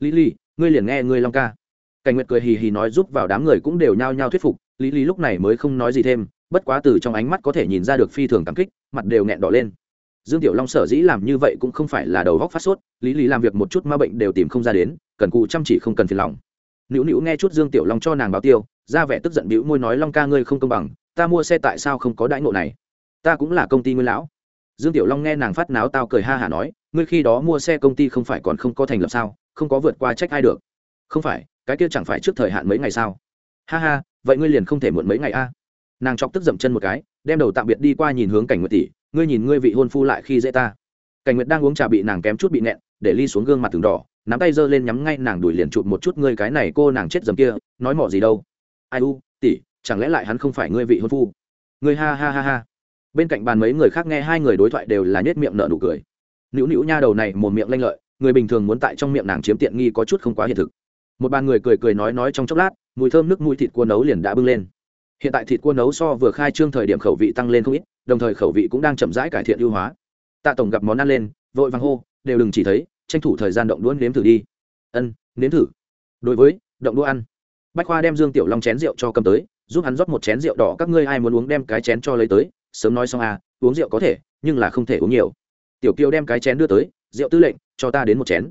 Lý lý, ngươi liền nghe ngươi long ca. Cảnh nguyệt cười hì hì nói giúp vào đám người cũng đều nhao nhao thuyết phục, lý lý lúc này mới không nói gì thêm, bất quá từ trong ánh mắt có thể nhìn ra được phi thường cảm kích, mặt đều nghẹn đỏ lên dương tiểu long sở dĩ làm như vậy cũng không phải là đầu góc phát sốt, lý lý làm việc một chút ma bệnh đều tìm không ra đến, cần cụ chăm chỉ không cần phiền lòng. Nữu nữu nghe chút dương tiểu long cho nàng báo tiêu, ra vẻ tức giận bĩu môi nói long ca ngươi không công bằng, ta mua xe tại sao không có đãi ngộ này? Ta cũng là công ty nguyên lão. Dương tiểu long nghe nàng phát náo tao cười ha hả nói, ngươi khi đó mua xe công ty không phải còn không có thành lập sao, không có vượt qua trách ai được. Không phải, cái kia chẳng phải trước thời hạn mấy ngày sao? Ha ha, vậy ngươi liền không thể muộn mấy ngày a. Nàng chọc tức dậm chân một cái, đem đầu tạm biệt đi qua nhìn hướng cảnh nguyệt tỷ ngươi nhìn ngươi vị hôn phu lại khi dễ ta. Cảnh nguyệt đang uống trà bị nàng kém chút bị nẹn để ly xuống gương mặt từng đỏ, nắm tay giơ lên nhắm ngay nàng đuổi liền chụp một chút ngươi cái này cô nàng chết dầm kia, nói mỏ gì đâu. Ai u, tỷ, chẳng lẽ lại hắn không phải ngươi vị hôn phu? Ngươi ha ha ha ha. Bên cạnh bàn mấy người khác nghe hai người đối thoại đều là nhếch miệng nở nụ cười. Nữu nữu nha đầu này một miệng lanh lợi, người bình thường muốn tại trong miệng nàng chiếm tiện nghi có chút không quá hiện thực. Một bàn người cười cười nói nói trong chốc lát, mùi thơm nước mùi thịt cua nấu liền đã bưng lên. Hiện tại thịt cua nấu so vừa khai trương thời điểm khẩu vị tăng lên không ít đồng thời khẩu vị cũng đang chậm rãi cải thiện ưu hóa. Tạ tổng gặp món ăn lên, vội vàng hô, đều đừng chỉ thấy, tranh thủ thời gian động đũa nếm thử đi. Ân, nếm thử. Đối với, động đũa ăn. Bách khoa đem dương tiểu long chén rượu cho cầm tới, giúp hắn rót một chén rượu đỏ, các ngươi ai muốn uống đem cái chén cho lấy tới, sớm nói xong à uống rượu có thể, nhưng là không thể uống nhiều. Tiểu kiều đem cái chén đưa tới, rượu tư lệnh, cho ta đến một chén.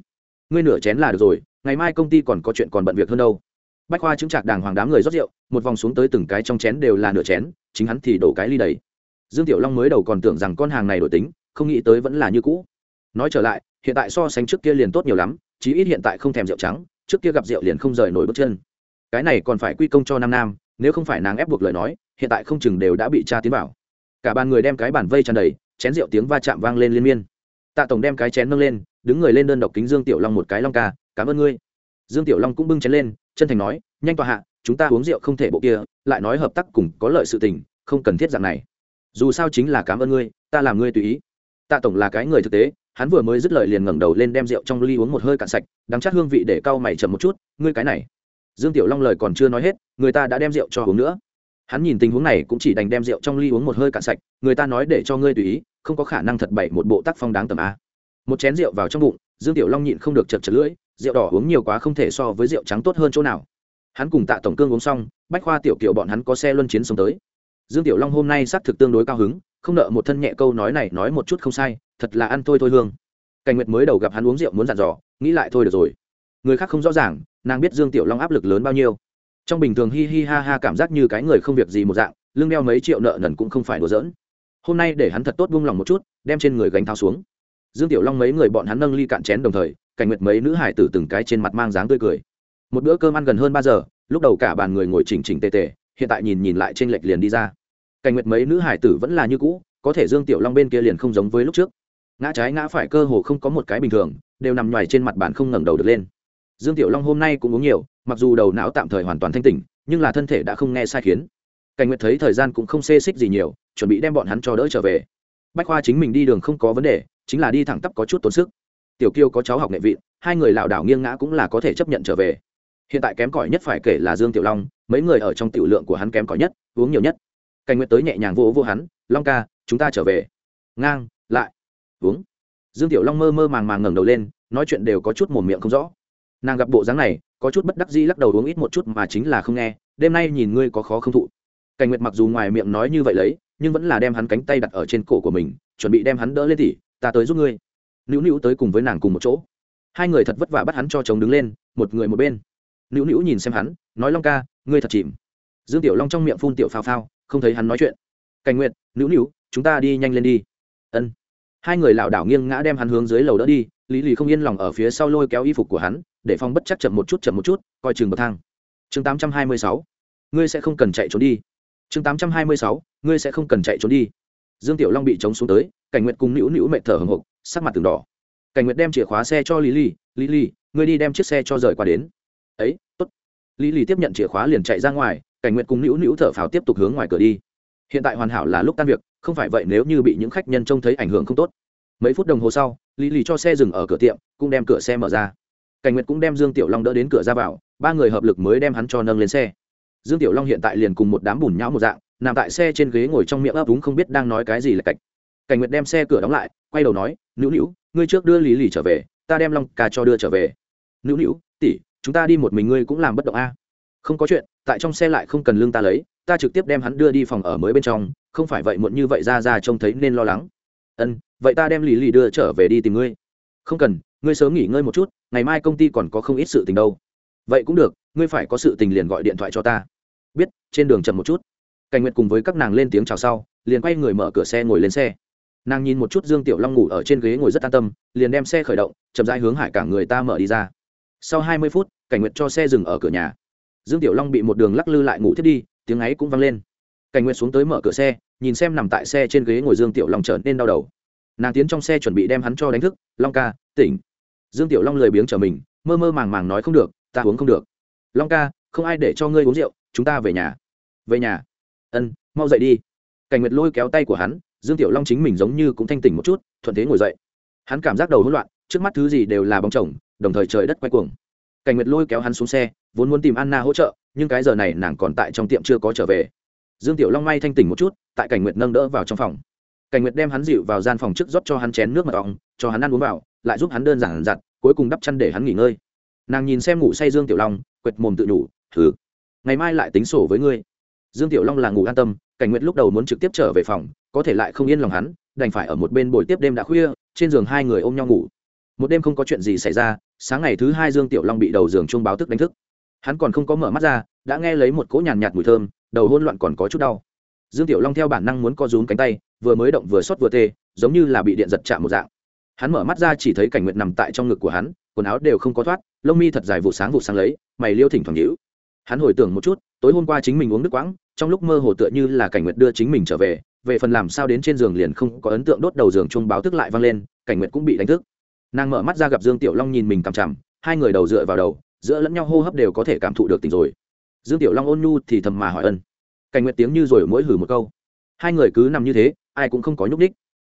Ngươi nửa chén là được rồi, ngày mai công ty còn có chuyện còn bận việc hơn đâu. Bách khoa chứng trạc đàng hoàng đám người rót rượu, một vòng xuống tới từng cái trong chén đều là nửa chén, chính hắn thì đổ cái ly đầy dương tiểu long mới đầu còn tưởng rằng con hàng này đổi tính, không nghĩ tới vẫn là như cũ. Nói trở lại, hiện tại so sánh trước kia liền tốt nhiều lắm, chí ít hiện tại không thèm rượu trắng, trước kia gặp rượu liền không rời nổi bước chân. Cái này còn phải quy công cho nam nam, nếu không phải nàng ép buộc lời nói, hiện tại không chừng đều đã bị cha tiến vào. Cả bàn người đem cái bàn vây tràn đầy, chén rượu tiếng va chạm vang lên liên miên. Tạ tổng đem cái chén nâng lên, đứng người lên đơn độc kính dương tiểu long một cái long ca, cảm ơn ngươi. Dương tiểu long cũng bưng chén lên, chân thành nói, nhanh tòa hạ, chúng ta uống rượu không thể bộ kia, lại nói hợp tác cùng có lợi sự tình, không cần thiết dạng này dù sao chính là cảm ơn ngươi, ta làm ngươi tùy ý. Tạ tổng là cái người thực tế, hắn vừa mới dứt lời liền ngẩng đầu lên đem rượu trong ly uống một hơi cạn sạch, đắng chát hương vị để cau mày chậm một chút, ngươi cái này. Dương tiểu long lời còn chưa nói hết, người ta đã đem rượu cho uống nữa. Hắn nhìn tình huống này cũng chỉ đành đem rượu trong ly uống một hơi cạn sạch, người ta nói để cho ngươi tùy ý, không có khả năng thật bậy một bộ tác phong đáng tầm a. Một chén rượu vào trong bụng, dương tiểu long nhịn không được chật chật lưỡi, rượu đỏ uống nhiều quá không thể so với rượu trắng tốt hơn chỗ nào. Hắn cùng tạ tổng cương uống xong, bách khoa tiểu kiều bọn hắn có xe luân chiến sống tới dương tiểu long hôm nay xác thực tương đối cao hứng, không nợ một thân nhẹ câu nói này nói một chút không sai, thật là ăn tôi thôi hương. Cảnh nguyệt mới đầu gặp hắn uống rượu muốn dặn dò, nghĩ lại thôi được rồi. Người khác không rõ ràng, nàng biết dương tiểu long áp lực lớn bao nhiêu. Trong bình thường hi hi ha ha cảm giác như cái người không việc gì một dạng, lưng đeo mấy triệu nợ nần cũng không phải đùa giỡn. Hôm nay để hắn thật tốt buông lòng một chút, đem trên người gánh tháo xuống. Dương tiểu long mấy người bọn hắn nâng ly cạn chén đồng thời, cảnh nguyệt mấy nữ hải tử từng cái trên mặt mang dáng tươi cười. Một bữa cơm ăn gần hơn ba giờ, lúc đầu cả bàn người ngồi chỉnh chỉnh tề tề, hiện tại nhìn nhìn lại trên lệch liền đi ra cảnh nguyệt mấy nữ hải tử vẫn là như cũ, có thể dương tiểu long bên kia liền không giống với lúc trước. Ngã trái ngã phải cơ hồ không có một cái bình thường, đều nằm ngoài trên mặt bàn không ngẩng đầu được lên. Dương tiểu long hôm nay cũng uống nhiều, mặc dù đầu não tạm thời hoàn toàn thanh tỉnh, nhưng là thân thể đã không nghe sai khiến. Cảnh nguyệt thấy thời gian cũng không xê xích gì nhiều, chuẩn bị đem bọn hắn cho đỡ trở về. Bách khoa chính mình đi đường không có vấn đề, chính là đi thẳng tắp có chút tốn sức. Tiểu kiêu có cháu học nghệ vị, hai người lảo đảo nghiêng ngã cũng là có thể chấp nhận trở về. Hiện tại kém cỏi nhất phải kể là dương tiểu long, mấy người ở trong tiểu lượng của hắn kém cỏi nhất, uống nhiều nhất cảnh nguyệt tới nhẹ nhàng vỗ vỗ hắn, long ca, chúng ta trở về. Ngang, lại, uống. Dương tiểu long mơ mơ màng màng ngẩng đầu lên, nói chuyện đều có chút mồm miệng không rõ. Nàng gặp bộ dáng này, có chút bất đắc dĩ lắc đầu uống ít một chút mà chính là không nghe, đêm nay nhìn ngươi có khó không thụ. Cảnh nguyệt mặc dù ngoài miệng nói như vậy lấy, nhưng vẫn là đem hắn cánh tay đặt ở trên cổ của mình, chuẩn bị đem hắn đỡ lên tỉ ta tới giúp ngươi. Nữu nữu tới cùng với nàng cùng một chỗ. Hai người thật vất vả bắt hắn cho chồng đứng lên, một người một bên. Nữu nữu nhìn xem hắn, nói, long ca, ngươi thật chìm. Dương tiểu long trong miệng phun tiểu phao phao không thấy hắn nói chuyện. Cảnh nguyệt, nữu nữu, chúng ta đi nhanh lên đi. Ân. Hai người lảo đảo nghiêng ngã đem hắn hướng dưới lầu đỡ đi, lý lì không yên lòng ở phía sau lôi kéo y phục của hắn, để phong bất chắc chậm một chút, chậm một chút, coi chừng bậc thang. Chương tám trăm hai mươi sáu. Ngươi sẽ không cần chạy trốn đi. Chương tám trăm hai mươi sáu. Ngươi sẽ không cần chạy trốn đi. Dương tiểu long bị chống xuống tới, cảnh nguyệt cùng nữu nữu mệt thở hồng hộc, sắc mặt từng đỏ. Cảnh nguyệt đem chìa khóa xe cho lý lì lý lì, ngươi đi đem chiếc xe cho rời qua đến. Ấy, tốt. Lý lì tiếp nhận chìa khóa liền chạy ra ngoài cảnh nguyệt cùng nữu nữu thở phào tiếp tục hướng ngoài cửa đi. Hiện tại hoàn hảo là lúc tan việc, không phải vậy nếu như bị những khách nhân trông thấy ảnh hưởng không tốt. Mấy phút đồng hồ sau, lý lì cho xe dừng ở cửa tiệm, cũng đem cửa xe mở ra. Cảnh nguyệt cũng đem dương tiểu long đỡ đến cửa ra vào, ba người hợp lực mới đem hắn cho nâng lên xe. Dương tiểu long hiện tại liền cùng một đám bùn nhão một dạng, nằm tại xe trên ghế ngồi trong miệng ấp úng không biết đang nói cái gì là cạch. Cảnh nguyệt đem xe cửa đóng lại, quay đầu nói, nữu nữu, ngươi trước đưa lý lì trở về, ta đem long ca cho đưa trở về. Nữu nữu, tỷ, chúng ta đi một mình ngươi cũng làm bất động a. Không có chuyện tại trong xe lại không cần lương ta lấy, ta trực tiếp đem hắn đưa đi phòng ở mới bên trong, không phải vậy muộn như vậy ra ra trông thấy nên lo lắng. Ân, vậy ta đem lì lì đưa trở về đi tìm ngươi. Không cần, ngươi sớm nghỉ ngơi một chút, ngày mai công ty còn có không ít sự tình đâu. Vậy cũng được, ngươi phải có sự tình liền gọi điện thoại cho ta. Biết, trên đường chậm một chút. Cảnh nguyệt cùng với các nàng lên tiếng chào sau, liền quay người mở cửa xe ngồi lên xe. Nàng nhìn một chút dương tiểu long ngủ ở trên ghế ngồi rất an tâm, liền đem xe khởi động, chậm rãi hướng hải cả người ta mở đi ra. Sau hai mươi phút, cảnh nguyệt cho xe dừng ở cửa nhà dương tiểu long bị một đường lắc lư lại ngủ thiết đi, tiếng ấy cũng vang lên. Cảnh nguyệt xuống tới mở cửa xe, nhìn xem nằm tại xe trên ghế ngồi dương tiểu long trở nên đau đầu. Nàng tiến trong xe chuẩn bị đem hắn cho đánh thức, long ca, tỉnh. Dương tiểu long lười biếng trở mình, mơ mơ màng màng nói, không được, ta uống không được. Long ca, không ai để cho ngươi uống rượu, chúng ta về nhà. Về nhà? Ân, mau dậy đi. Cảnh nguyệt lôi kéo tay của hắn, dương tiểu long chính mình giống như cũng thanh tỉnh một chút, thuận thế ngồi dậy. Hắn cảm giác đầu hỗn loạn, trước mắt thứ gì đều là bóng chồng, đồng thời trời đất quay cuồng. Cảnh nguyệt lôi kéo hắn xuống xe vốn muốn tìm anna hỗ trợ, nhưng cái giờ này nàng còn tại trong tiệm chưa có trở về. Dương tiểu long may thanh tỉnh một chút, tại cảnh nguyệt nâng đỡ vào trong phòng. Cảnh nguyệt đem hắn dịu vào gian phòng trước rót cho hắn chén nước mật ong, cho hắn ăn uống vào, lại giúp hắn đơn giản giặt, cuối cùng đắp chăn để hắn nghỉ ngơi. Nàng nhìn xem ngủ say dương tiểu long, quệt mồm tự nhủ thử ngày mai lại tính sổ với ngươi. Dương tiểu long là ngủ an tâm, cảnh nguyệt lúc đầu muốn trực tiếp trở về phòng, có thể lại không yên lòng hắn, đành phải ở một bên buổi tiếp đêm đã khuya, trên giường hai người ôm nhau ngủ. Một đêm không có chuyện gì xảy ra, sáng ngày thứ hai dương tiểu long bị đầu giường chuông báo thức đánh thức hắn còn không có mở mắt ra đã nghe lấy một cỗ nhàn nhạt, nhạt mùi thơm đầu hôn loạn còn có chút đau. Dương tiểu long theo bản năng muốn co rúm cánh tay vừa mới động vừa xót vừa tê giống như là bị điện giật chạm một dạng. Hắn mở mắt ra chỉ thấy cảnh nguyệt nằm tại trong ngực của hắn quần áo đều không có thoát lông mi thật dài vụ sáng vụ sáng lấy mày liêu thỉnh thoảng nhữ hắn hồi tưởng một chút tối hôm qua chính mình uống nước quãng trong lúc mơ hồ tựa như là cảnh nguyệt đưa chính mình trở về về phần làm sao đến trên giường liền không có ấn tượng đốt đầu giường chung báo thức lại vang lên cảnh nguyệt cũng bị đánh thức. Nàng mở mắt ra gặp dương tiểu long nhìn mình cằm chằm hai người đầu dựa vào đầu giữa lẫn nhau hô hấp đều có thể cảm thụ được tình rồi. Dương tiểu long ôn nhu thì thầm mà hỏi ân. Cảnh nguyệt tiếng như rồi mỗi hử một câu. Hai người cứ nằm như thế, ai cũng không có nhúc ních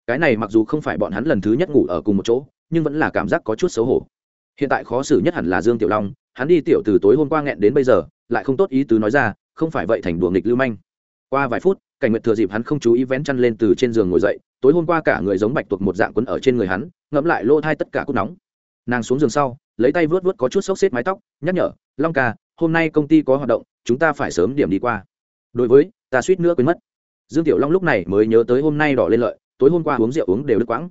cái này mặc dù không phải bọn hắn lần thứ nhất ngủ ở cùng một chỗ, nhưng vẫn là cảm giác có chút xấu hổ. Hiện tại khó xử nhất hẳn là dương tiểu long, hắn đi tiểu từ tối hôm qua nghẹn đến bây giờ, lại không tốt ý tứ nói ra, không phải vậy thành đùa nghịch lưu manh. Qua vài phút, cảnh nguyệt thừa dịp hắn không chú ý vén chăn lên từ trên giường ngồi dậy, tối hôm qua cả người giống bạch tuộc một dạng quấn ở trên người hắn, ngẫm lại lô thai tất cả cút nóng nàng xuống giường sau, lấy tay vớt vớt có chút xốc xếp mái tóc, nhắc nhở, long ca, hôm nay công ty có hoạt động, chúng ta phải sớm điểm đi qua. Đối với, ta suýt nữa quên mất. Dương tiểu long lúc này mới nhớ tới hôm nay đỏ lên lợi, tối hôm qua uống rượu uống đều đứt quãng.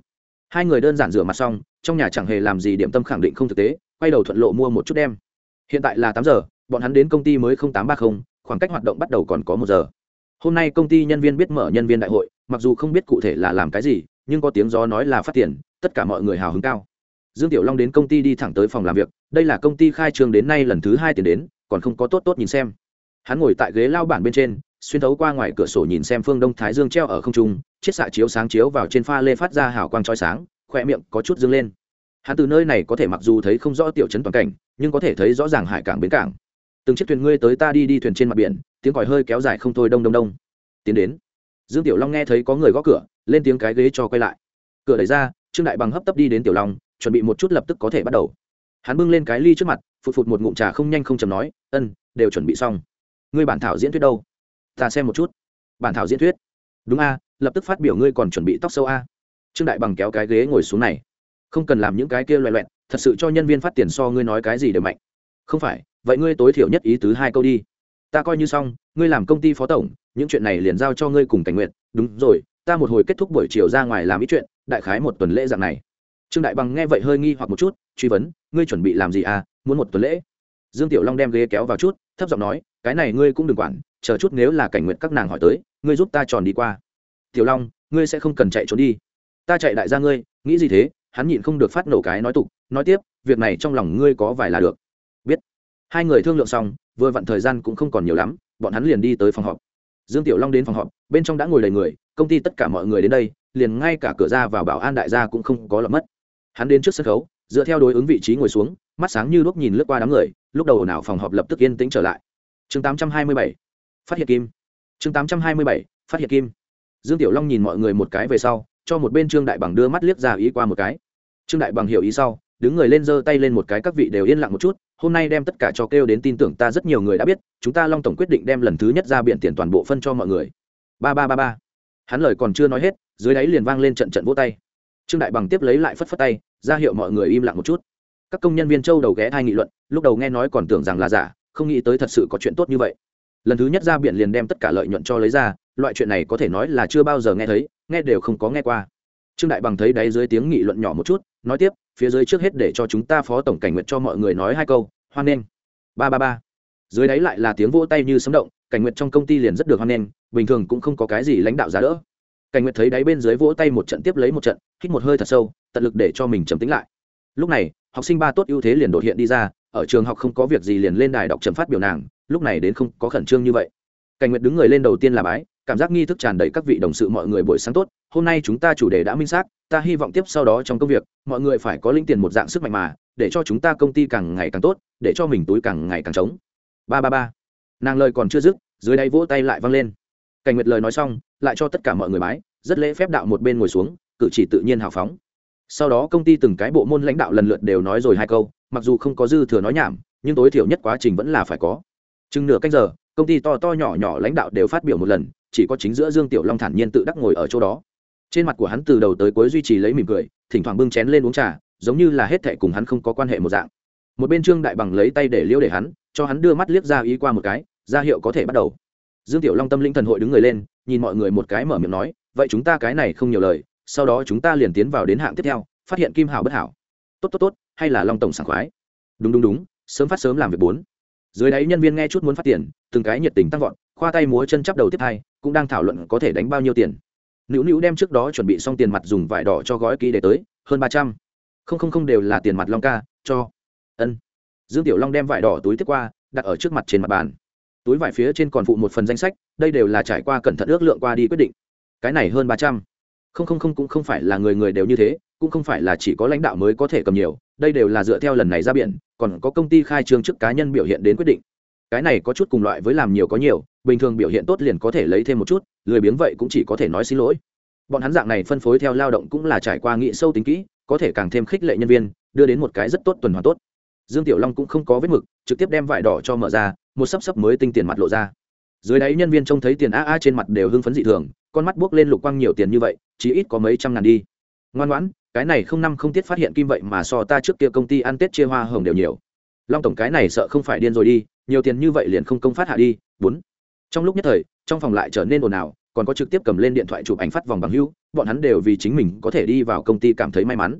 Hai người đơn giản rửa mặt xong, trong nhà chẳng hề làm gì điểm tâm khẳng định không thực tế, quay đầu thuận lộ mua một chút đem. Hiện tại là tám giờ, bọn hắn đến công ty mới tám ba mươi khoảng cách hoạt động bắt đầu còn có một giờ. Hôm nay công ty nhân viên biết mở nhân viên đại hội, mặc dù không biết cụ thể là làm cái gì, nhưng có tiếng gió nói là phát tiền, tất cả mọi người hào hứng cao dương tiểu long đến công ty đi thẳng tới phòng làm việc, đây là công ty khai trương đến nay lần thứ hai tiền đến, còn không có tốt tốt nhìn xem. Hắn ngồi tại ghế lao bản bên trên, xuyên thấu qua ngoài cửa sổ nhìn xem phương đông thái dương treo ở không trung chiết xạ chiếu sáng chiếu vào trên pha lê phát ra hào quang trói sáng khoe miệng có chút dâng lên. Hắn từ nơi này có thể mặc dù thấy không rõ tiểu chấn toàn cảnh, nhưng có thể thấy rõ ràng hải cảng bến cảng. Từng chiếc thuyền ngươi tới ta đi đi thuyền trên mặt biển, tiếng còi hơi kéo dài không thôi đông đông đông. Tiến đến. Dương tiểu long nghe thấy có người gõ cửa, lên tiếng cái ghế cho quay lại. Cửa đẩy ra, trương đại bằng hấp tấp đi đến tiểu long chuẩn bị một chút lập tức có thể bắt đầu. Hắn bưng lên cái ly trước mặt, phụt phụt một ngụm trà không nhanh không chầm nói, ân, đều chuẩn bị xong. Ngươi bản thảo diễn thuyết đâu? Ta xem một chút. Bản thảo diễn thuyết? Đúng a, lập tức phát biểu ngươi còn chuẩn bị tóc sâu a. Trương đại bằng kéo cái ghế ngồi xuống này. Không cần làm những cái kia loẹ loẹn, thật sự cho nhân viên phát tiền so ngươi nói cái gì đều mạnh. Không phải, vậy ngươi tối thiểu nhất ý tứ hai câu đi. Ta coi như xong, ngươi làm công ty phó tổng, những chuyện này liền giao cho ngươi cùng cảnh nguyện đúng rồi, ta một hồi kết thúc buổi chiều ra ngoài làm ít chuyện, đại khái một tuần lễ dạng này trương đại bằng nghe vậy hơi nghi hoặc một chút, truy vấn, ngươi chuẩn bị làm gì à? Muốn một tuần lễ? Dương tiểu long đem ghế kéo vào chút, thấp giọng nói, cái này ngươi cũng đừng quản, chờ chút nếu là cảnh nguyện các nàng hỏi tới, ngươi giúp ta tròn đi qua. Tiểu long, ngươi sẽ không cần chạy trốn đi. Ta chạy đại gia ngươi, nghĩ gì thế? Hắn nhịn không được phát nổ cái nói tục, nói tiếp, việc này trong lòng ngươi có vài là được. Biết. Hai người thương lượng xong, vừa vặn thời gian cũng không còn nhiều lắm, bọn hắn liền đi tới phòng họp. Dương tiểu long đến phòng họp, bên trong đã ngồi đầy người, công ty tất cả mọi người đến đây, liền ngay cả cửa ra vào bảo an đại gia cũng không có lọt mất hắn đến trước sân khấu dựa theo đối ứng vị trí ngồi xuống mắt sáng như lúc nhìn lướt qua đám người lúc đầu nào phòng họp lập tức yên tĩnh trở lại. Chương 827, phát hiện kim. Chương 827, phát hiện kim. Dương tiểu long nhìn mọi người một cái về sau cho một bên trương đại bằng đưa mắt liếc ra ý qua một cái. Trương đại bằng hiểu ý sau đứng người lên giơ tay lên một cái các vị đều yên lặng một chút hôm nay đem tất cả cho kêu đến tin tưởng ta rất nhiều người đã biết chúng ta long tổng quyết định đem lần thứ nhất ra biển tiền toàn bộ phân cho mọi người. Ba ba ba ba. Hắn lời còn chưa nói hết dưới đáy liền vang lên trận trận vỗ tay trương đại bằng tiếp lấy lại phất phất tay, ra hiệu mọi người im lặng một chút. Các công nhân viên châu đầu ghé hai nghị luận, lúc đầu nghe nói còn tưởng rằng là giả, không nghĩ tới thật sự có chuyện tốt như vậy. Lần thứ nhất ra biển liền đem tất cả lợi nhuận cho lấy ra, loại chuyện này có thể nói là chưa bao giờ nghe thấy, nghe đều không có nghe qua. Trương đại bằng thấy đáy dưới tiếng nghị luận nhỏ một chút, nói tiếp, phía dưới trước hết để cho chúng ta phó tổng cảnh nguyện cho mọi người nói hai câu, hoan nghênh. Ba ba ba. Dưới đáy lại là tiếng vỗ tay như sấm động, cảnh nguyện trong công ty liền rất được hoan nghênh, bình thường cũng không có cái gì lãnh đạo giá đỡ cảnh Nguyệt thấy đáy bên dưới vỗ tay một trận tiếp lấy một trận, hít một hơi thật sâu, tận lực để cho mình trầm tính lại. Lúc này, học sinh ba tốt ưu thế liền đột hiện đi ra, ở trường học không có việc gì liền lên đài đọc trầm phát biểu nàng, lúc này đến không có khẩn trương như vậy. Cảnh nguyệt đứng người lên đầu tiên là bái, cảm giác nghi thức tràn đầy các vị đồng sự mọi người buổi sáng tốt, hôm nay chúng ta chủ đề đã minh xác, ta hy vọng tiếp sau đó trong công việc, mọi người phải có linh tiền một dạng sức mạnh mà, để cho chúng ta công ty càng ngày càng tốt, để cho mình túi càng ngày càng trống. Ba ba ba. Nàng lời còn chưa dứt, dưới đáy vỗ tay lại văng lên cảnh nguyệt lời nói xong, lại cho tất cả mọi người bái, rất lễ phép đạo một bên ngồi xuống, cử chỉ tự nhiên hào phóng. Sau đó công ty từng cái bộ môn lãnh đạo lần lượt đều nói rồi hai câu, mặc dù không có dư thừa nói nhảm, nhưng tối thiểu nhất quá trình vẫn là phải có. Chừng nửa canh giờ, công ty to to nhỏ nhỏ lãnh đạo đều phát biểu một lần, chỉ có chính giữa dương tiểu long thản nhiên tự đắc ngồi ở chỗ đó. Trên mặt của hắn từ đầu tới cuối duy trì lấy mỉm cười, thỉnh thoảng bưng chén lên uống trà, giống như là hết thệ cùng hắn không có quan hệ một dạng. Một bên trương đại bằng lấy tay để liêu để hắn, cho hắn đưa mắt liếc ra ý qua một cái, ra hiệu có thể bắt đầu dương tiểu long tâm linh thần hội đứng người lên, nhìn mọi người một cái mở miệng nói, vậy chúng ta cái này không nhiều lời, sau đó chúng ta liền tiến vào đến hạng tiếp theo, phát hiện kim hảo bất hảo. Tốt tốt tốt, hay là long tổng sảng khoái? Đúng đúng đúng, sớm phát sớm làm việc bốn. Dưới đáy nhân viên nghe chút muốn phát tiền, từng cái nhiệt tình tăng vọt, khoa tay múa chân chắp đầu tiếp hai, cũng đang thảo luận có thể đánh bao nhiêu tiền. Nữu nữu đem trước đó chuẩn bị xong tiền mặt dùng vải đỏ cho gói ký để tới, hơn ba trăm. Không không không, đều là tiền mặt long ca, cho. Ân. Dương tiểu long đem vải đỏ túi tiếp qua, đặt ở trước mặt trên mặt bàn túi vải phía trên còn phụ một phần danh sách, đây đều là trải qua cẩn thận ước lượng qua đi quyết định. Cái này hơn ba trăm. Không không không, cũng không phải là người người đều như thế, cũng không phải là chỉ có lãnh đạo mới có thể cầm nhiều, đây đều là dựa theo lần này ra biển, còn có công ty khai trương trước cá nhân biểu hiện đến quyết định. Cái này có chút cùng loại với làm nhiều có nhiều, bình thường biểu hiện tốt liền có thể lấy thêm một chút, lười biếng vậy cũng chỉ có thể nói xin lỗi. Bọn hắn dạng này phân phối theo lao động cũng là trải qua nghị sâu tính kỹ, có thể càng thêm khích lệ nhân viên, đưa đến một cái rất tốt tuần hoàn tốt. Dương tiểu long cũng không có vết mực, trực tiếp đem vải đỏ cho mở ra một sấp sấp mới tinh tiền mặt lộ ra. Dưới đáy nhân viên trông thấy tiền a a trên mặt đều hưng phấn dị thường, con mắt buốc lên lục quang nhiều tiền như vậy, chỉ ít có mấy trăm ngàn đi. Ngoan ngoãn, cái này không năm không tiết phát hiện kim vậy mà so ta trước kia công ty ăn tết chia hoa hồng đều nhiều. Long tổng cái này sợ không phải điên rồi đi, nhiều tiền như vậy liền không công phát hạ đi, bốn. Trong lúc nhất thời, trong phòng lại trở nên ồn ào, còn có trực tiếp cầm lên điện thoại chụp ảnh phát vòng bằng hữu, bọn hắn đều vì chính mình có thể đi vào công ty cảm thấy may mắn.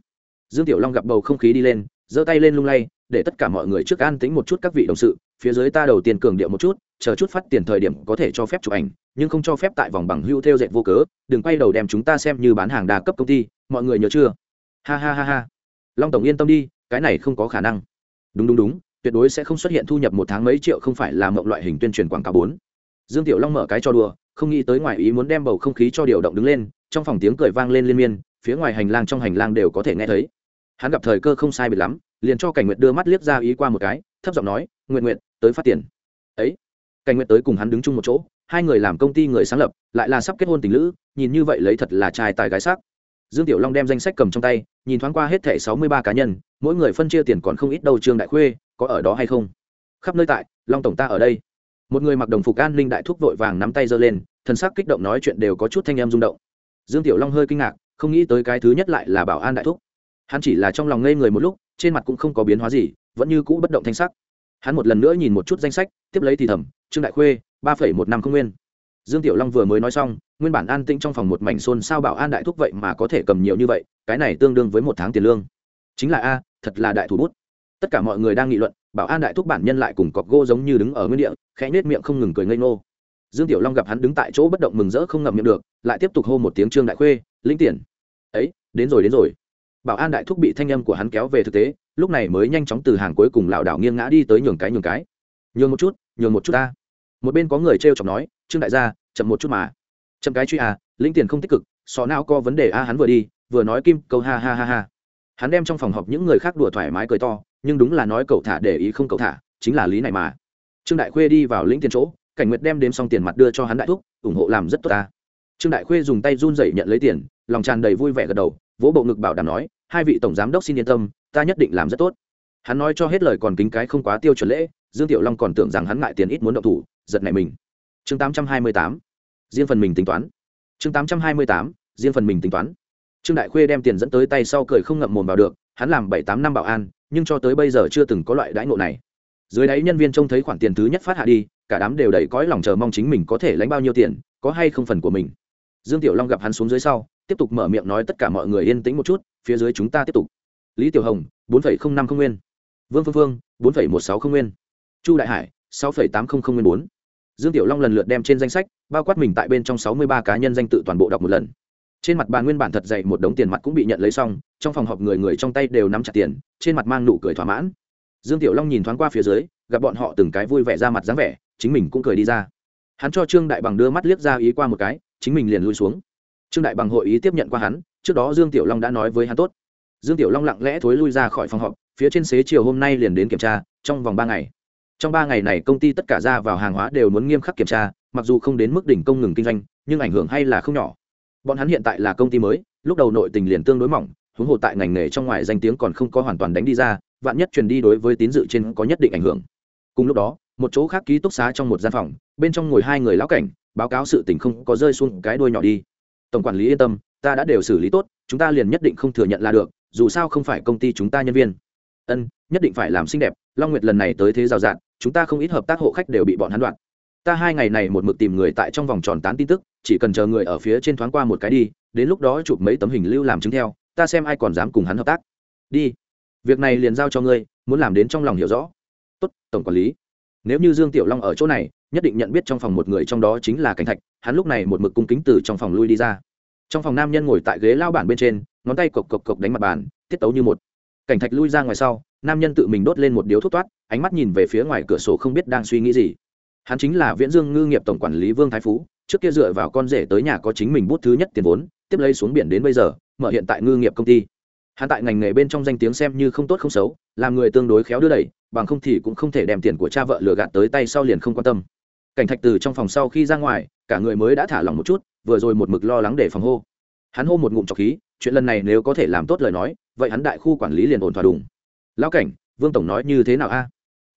Dương tiểu long gặp bầu không khí đi lên, giơ tay lên lung lay, để tất cả mọi người trước an tính một chút các vị đồng sự phía dưới ta đầu tiên cường điệu một chút, chờ chút phát tiền thời điểm có thể cho phép chụp ảnh, nhưng không cho phép tại vòng bằng hưu theo dệt vô cớ, đừng quay đầu đem chúng ta xem như bán hàng đa cấp công ty, mọi người nhớ chưa? Ha ha ha ha. Long tổng yên tâm đi, cái này không có khả năng. Đúng đúng đúng, tuyệt đối sẽ không xuất hiện thu nhập một tháng mấy triệu không phải là mộng loại hình tuyên truyền quảng cáo bốn. Dương tiểu long mở cái cho đùa, không nghĩ tới ngoài ý muốn đem bầu không khí cho điều động đứng lên, trong phòng tiếng cười vang lên liên miên, phía ngoài hành lang trong hành lang đều có thể nghe thấy. Hắn gặp thời cơ không sai biệt lắm, liền cho cảnh nguyệt đưa mắt liếc ra ý qua một cái thấp giọng nói nguyện nguyện tới phát tiền. Ấy, cảnh nguyện tới cùng hắn đứng chung một chỗ, hai người làm công ty người sáng lập, lại là sắp kết hôn tình lữ, nhìn như vậy lấy thật là trai tài gái sắc. Dương tiểu long đem danh sách cầm trong tay, nhìn thoáng qua hết thẻ sáu mươi ba cá nhân, mỗi người phân chia tiền còn không ít đâu trương đại khuê, có ở đó hay không? Khắp nơi tại, long tổng ta ở đây. Một người mặc đồng phục an ninh đại thúc vội vàng nắm tay giơ lên, thần sắc kích động nói chuyện đều có chút thanh em rung động. Dương tiểu long hơi kinh ngạc, không nghĩ tới cái thứ nhất lại là bảo an đại thúc. Hắn chỉ là trong lòng ngây người một lúc, trên mặt cũng không có biến hóa gì vẫn như cũ bất động thanh sắc. Hắn một lần nữa nhìn một chút danh sách, tiếp lấy thì thầm, trương đại khuê, ba phẩy một năm không nguyên. Dương tiểu long vừa mới nói xong, nguyên bản an tĩnh trong phòng một mảnh xôn sao bảo an đại thúc vậy mà có thể cầm nhiều như vậy, cái này tương đương với một tháng tiền lương. Chính là a, thật là đại thủ bút. Tất cả mọi người đang nghị luận, bảo an đại thúc bản nhân lại cùng cọc gỗ giống như đứng ở nguyên địa, khẽ nết miệng không ngừng cười ngây ngô. Dương tiểu long gặp hắn đứng tại chỗ bất động mừng rỡ không ngậm miệng được, lại tiếp tục hô một tiếng trương đại khuê lĩnh tiền ấy, đến rồi đến rồi. Bảo an đại thúc bị thanh âm của hắn kéo về thực tế lúc này mới nhanh chóng từ hàng cuối cùng lảo đảo nghiêng ngã đi tới nhường cái nhường cái. Nhường một chút, nhường một chút ta. Một bên có người t r e o chọc nói, trương đại gia, chậm một chút mà. Chậm cái truy à lĩnh tiền không tích cực, sọ não có vấn đề a, hắn vừa đi, vừa nói kim câu ha ha ha ha. Hắn đem trong phòng họp những người khác đùa thoải mái cười to, nhưng đúng là nói cậu thả để ý không cậu thả, chính là lý này mà. Trương đại khuê đi vào lĩnh tiền chỗ, cảnh nguyệt đem đếm xong tiền mặt đưa cho hắn đại thúc, ủng hộ làm rất tốt ta. Trương đại khuê dùng tay run rẩy nhận lấy tiền, lòng tràn đầy vui vẻ gật đầu, vỗ bộ ngực bảo đảm nói, hai vị tổng giám đốc xin yên tâm ta nhất định làm rất tốt. Hắn nói cho hết lời còn kính cái không quá tiêu chuẩn lễ, dương tiểu long còn tưởng rằng hắn ngại tiền ít muốn động thủ, giật này mình. Chương tám trăm hai mươi tám, riêng phần mình tính toán. Chương tám trăm hai mươi tám, riêng phần mình tính toán. Trương đại khuê đem tiền dẫn tới tay sau cười không ngậm mồm vào được, hắn làm bảy tám năm bảo an, nhưng cho tới bây giờ chưa từng có loại đãi ngộ này. Dưới đáy nhân viên trông thấy khoản tiền thứ nhất phát hạ đi, cả đám đều đầy cõi lòng chờ mong chính mình có thể lãnh bao nhiêu tiền, có hay không phần của mình. Dương tiểu long gặp hắn xuống dưới sau, tiếp tục mở miệng nói tất cả mọi người yên tĩnh một chút, phía dưới chúng ta tiếp tục lý tiểu hồng, bốn năm không nguyên. Vương phương phương, bốn một sáu không nguyên. Chu đại hải, sáu tám không không nguyên bốn. Dương tiểu long lần lượt đem trên danh sách bao quát mình tại bên trong sáu mươi ba cá nhân danh tự toàn bộ đọc một lần. Trên mặt bàn nguyên bản thật dày một đống tiền mặt cũng bị nhận lấy xong, trong phòng họp người người trong tay đều nắm chặt tiền, trên mặt mang nụ cười thỏa mãn. Dương tiểu long nhìn thoáng qua phía dưới, gặp bọn họ từng cái vui vẻ ra mặt dáng vẻ, chính mình cũng cười đi ra. Hắn cho trương đại bằng đưa mắt liếc ra ý qua một cái, chính mình liền lui xuống. Trương đại bằng hội ý tiếp nhận qua hắn, trước đó dương tiểu long đã nói với hắn tốt dương tiểu long lặng lẽ thối lui ra khỏi phòng họp, phía trên xế chiều hôm nay liền đến kiểm tra, trong vòng ba ngày. Trong ba ngày này công ty tất cả ra vào hàng hóa đều muốn nghiêm khắc kiểm tra, mặc dù không đến mức đỉnh công ngừng kinh doanh, nhưng ảnh hưởng hay là không nhỏ. Bọn hắn hiện tại là công ty mới, lúc đầu nội tình liền tương đối mỏng, huống hồ tại ngành nghề trong ngoài danh tiếng còn không có hoàn toàn đánh đi ra, vạn nhất truyền đi đối với tín dự trên có nhất định ảnh hưởng. Cùng lúc đó, một chỗ khác ký túc xá trong một gian phòng, bên trong ngồi hai người lão cảnh, báo cáo sự tình không có rơi xuống cái đuôi nhỏ đi. Tổng quản lý yên tâm, ta đã đều xử lý tốt, chúng ta liền nhất định không thừa nhận là được dù sao không phải công ty chúng ta nhân viên. Ân, nhất định phải làm xinh đẹp, long nguyệt lần này tới thế rào rạt, chúng ta không ít hợp tác hộ khách đều bị bọn hắn đoạn ta hai ngày này một mực tìm người tại trong vòng tròn tán tin tức, chỉ cần chờ người ở phía trên thoáng qua một cái đi, đến lúc đó chụp mấy tấm hình lưu làm chứng theo, ta xem ai còn dám cùng hắn hợp tác. Đi. Việc này liền giao cho ngươi, muốn làm đến trong lòng hiểu rõ. Tốt, tổng quản lý. Nếu như dương tiểu long ở chỗ này, nhất định nhận biết trong phòng một người trong đó chính là cảnh thạch, hắn lúc này một mực cung kính từ trong phòng lui đi ra. Trong phòng nam nhân ngồi tại ghế lao bản bên trên ngón tay cộc cộc cộc đánh mặt bàn, tiết tấu như một. Cảnh thạch lui ra ngoài sau, nam nhân tự mình đốt lên một điếu thuốc toát, ánh mắt nhìn về phía ngoài cửa sổ không biết đang suy nghĩ gì. Hắn chính là viễn dương ngư nghiệp tổng quản lý vương thái phú, trước kia dựa vào con rể tới nhà có chính mình bút thứ nhất tiền vốn, tiếp lấy xuống biển đến bây giờ, mở hiện tại ngư nghiệp công ty. Hắn tại ngành nghề bên trong danh tiếng xem như không tốt không xấu, làm người tương đối khéo đưa đẩy, bằng không thì cũng không thể đem tiền của cha vợ lừa gạt tới tay sau liền không quan tâm. Cảnh thạch từ trong phòng sau khi ra ngoài, cả người mới đã thả lỏng một chút, vừa rồi một mực lo lắng để phòng hô hắn hô một ngụm trọc khí, chuyện lần này nếu có thể làm tốt lời nói, vậy hắn đại khu quản lý liền ổn thỏa đùng. Lão cảnh, vương tổng nói như thế nào a?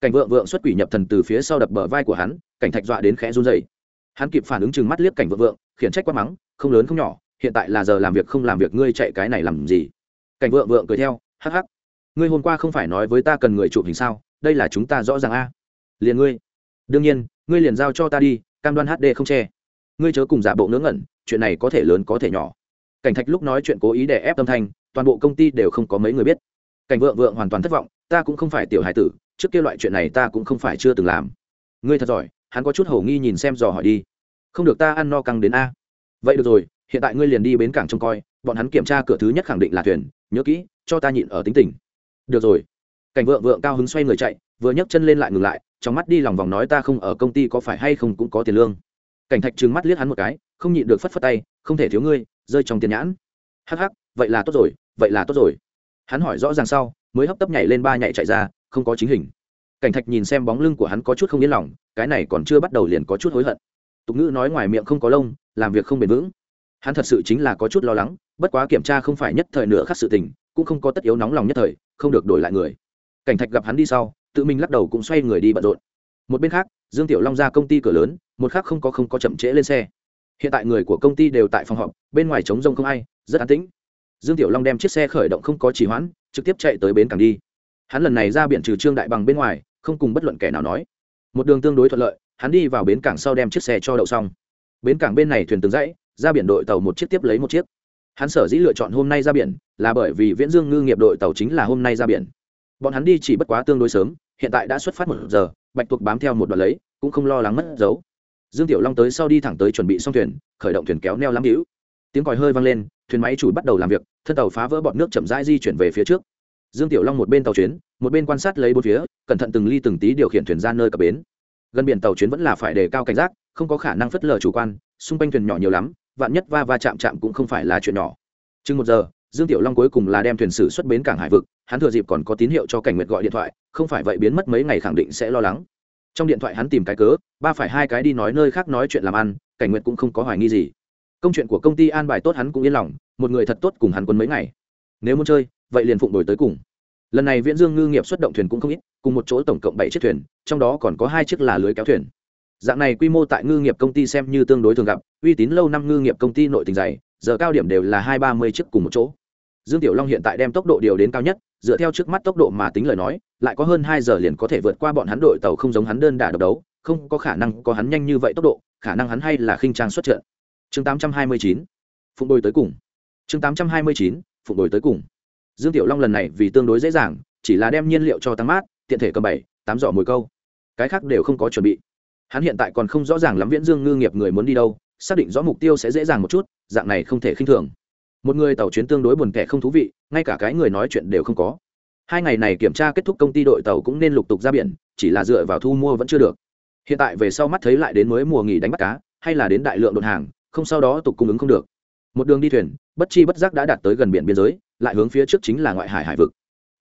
Cảnh vượng vượng xuất quỷ nhập thần từ phía sau đập bờ vai của hắn, cảnh thạch dọa đến khẽ run dày hắn kịp phản ứng chừng mắt liếc cảnh vượng vượng, khiển trách quát mắng, không lớn không nhỏ, hiện tại là giờ làm việc không làm việc, ngươi chạy cái này làm gì? Cảnh vượng vượng cười theo, hắc hắc. Ngươi hôm qua không phải nói với ta cần người chụp hình sao? Đây là chúng ta rõ ràng a. Liền ngươi. Đương nhiên, ngươi liền giao cho ta đi, cam đoan hd không che. Ngươi chớ cùng giả bộ ngớ ngẩn, chuyện này có thể lớn có thể nhỏ cảnh thạch lúc nói chuyện cố ý để ép tâm thanh, toàn bộ công ty đều không có mấy người biết. Cảnh vượng vượng hoàn toàn thất vọng, ta cũng không phải tiểu hải tử, trước kia loại chuyện này ta cũng không phải chưa từng làm. Ngươi thật giỏi, hắn có chút hổ nghi nhìn xem dò hỏi đi. Không được ta ăn no căng đến a. Vậy được rồi, hiện tại ngươi liền đi bến cảng trông coi, bọn hắn kiểm tra cửa thứ nhất khẳng định là thuyền, nhớ kỹ, cho ta nhịn ở tính tình. Được rồi. Cảnh vượng vượng cao hứng xoay người chạy, vừa nhấc chân lên lại ngừng lại, trong mắt đi lòng vòng nói ta không ở công ty có phải hay không cũng có tiền lương. Cảnh thạch trừng mắt liếc hắn một cái, không nhịn được phất phất tay, không thể thiếu ngươi rơi trong tiền nhãn. Hắc hắc, vậy là tốt rồi, vậy là tốt rồi. Hắn hỏi rõ ràng sau, mới hấp tấp nhảy lên ba nhảy chạy ra, không có chính hình. Cảnh thạch nhìn xem bóng lưng của hắn có chút không yên lòng, cái này còn chưa bắt đầu liền có chút hối hận. Tục ngữ nói ngoài miệng không có lông, làm việc không bền vững. Hắn thật sự chính là có chút lo lắng, bất quá kiểm tra không phải nhất thời nửa khắc sự tình, cũng không có tất yếu nóng lòng nhất thời, không được đổi lại người. Cảnh thạch gặp hắn đi sau, tự mình lắc đầu cũng xoay người đi bận rộn. Một bên khác, dương tiểu long ra công ty cửa lớn, một khác không có không có chậm trễ lên xe hiện tại người của công ty đều tại phòng họp, bên ngoài trống rông không ai, rất an tĩnh. Dương tiểu long đem chiếc xe khởi động không có trì hoãn, trực tiếp chạy tới bến cảng đi. Hắn lần này ra biển trừ trương đại bằng bên ngoài, không cùng bất luận kẻ nào nói. Một đường tương đối thuận lợi, hắn đi vào bến cảng sau đem chiếc xe cho đậu xong. Bến cảng bên này thuyền từng dãy, ra biển đội tàu một chiếc tiếp lấy một chiếc. Hắn sở dĩ lựa chọn hôm nay ra biển, là bởi vì viễn dương ngư nghiệp đội tàu chính là hôm nay ra biển. Bọn hắn đi chỉ bất quá tương đối sớm, hiện tại đã xuất phát một giờ, bạch tuộc bám theo một đoạn lấy, cũng không lo lắng mất dấu dương tiểu long tới sau đi thẳng tới chuẩn bị xong thuyền, khởi động thuyền kéo neo lắm hữu tiếng còi hơi vang lên, thuyền máy chủ bắt đầu làm việc, thân tàu phá vỡ bọt nước chậm rãi di chuyển về phía trước. Dương tiểu long một bên tàu chuyến, một bên quan sát lấy bốn phía, cẩn thận từng ly từng tí điều khiển thuyền ra nơi cập bến. Gần biển tàu chuyến vẫn là phải đề cao cảnh giác, không có khả năng phất lờ chủ quan, xung quanh thuyền nhỏ nhiều lắm, vạn nhất va va chạm chạm cũng không phải là chuyện nhỏ. Chừng một giờ, dương tiểu long cuối cùng là đem thuyền sử xuất bến cảng hải vực, hắn thừa dịp còn có tín hiệu cho cảnh nguyệt gọi điện thoại, không phải vậy biến mất mấy ngày khẳng định sẽ lo lắng trong điện thoại hắn tìm cái cớ, ba phải hai cái đi nói nơi khác nói chuyện làm ăn, cảnh nguyệt cũng không có hoài nghi gì. Công chuyện của công ty an bài tốt hắn cũng yên lòng, một người thật tốt cùng hắn quân mấy ngày. Nếu muốn chơi, vậy liền phụng đổi tới cùng. Lần này viễn dương ngư nghiệp xuất động thuyền cũng không ít, cùng một chỗ tổng cộng bảy chiếc thuyền, trong đó còn có hai chiếc là lưới kéo thuyền. Dạng này quy mô tại ngư nghiệp công ty xem như tương đối thường gặp, uy tín lâu năm ngư nghiệp công ty nội tình dày, giờ cao điểm đều là hai ba mươi chiếc cùng một chỗ dương tiểu long hiện tại đem tốc độ điều đến cao nhất, dựa theo trước mắt tốc độ mà tính lời nói, lại có hơn hai giờ liền có thể vượt qua bọn hắn đội tàu không giống hắn đơn đả độc đấu, không có khả năng có hắn nhanh như vậy tốc độ, khả năng hắn hay là khinh trang xuất trận. Chương tám trăm hai mươi chín, phụng đôi tới cùng. Chương tám trăm hai mươi chín, phụng đôi tới cùng. Dương tiểu long lần này vì tương đối dễ dàng, chỉ là đem nhiên liệu cho tăng mát, tiện thể cầm bảy, tám giỏ mồi câu. Cái khác đều không có chuẩn bị. Hắn hiện tại còn không rõ ràng lắm viễn dương ngư nghiệp người muốn đi đâu, xác định rõ mục tiêu sẽ dễ dàng một chút, dạng này không thể khinh thường một người tàu chuyến tương đối buồn tẻ không thú vị, ngay cả cái người nói chuyện đều không có. Hai ngày này kiểm tra kết thúc công ty đội tàu cũng nên lục tục ra biển, chỉ là dựa vào thu mua vẫn chưa được. Hiện tại về sau mắt thấy lại đến mới mùa nghỉ đánh bắt cá, hay là đến đại lượng đột hàng, không sau đó tục cung ứng không được. Một đường đi thuyền, bất chi bất giác đã đạt tới gần biển biên giới, lại hướng phía trước chính là ngoại hải hải vực.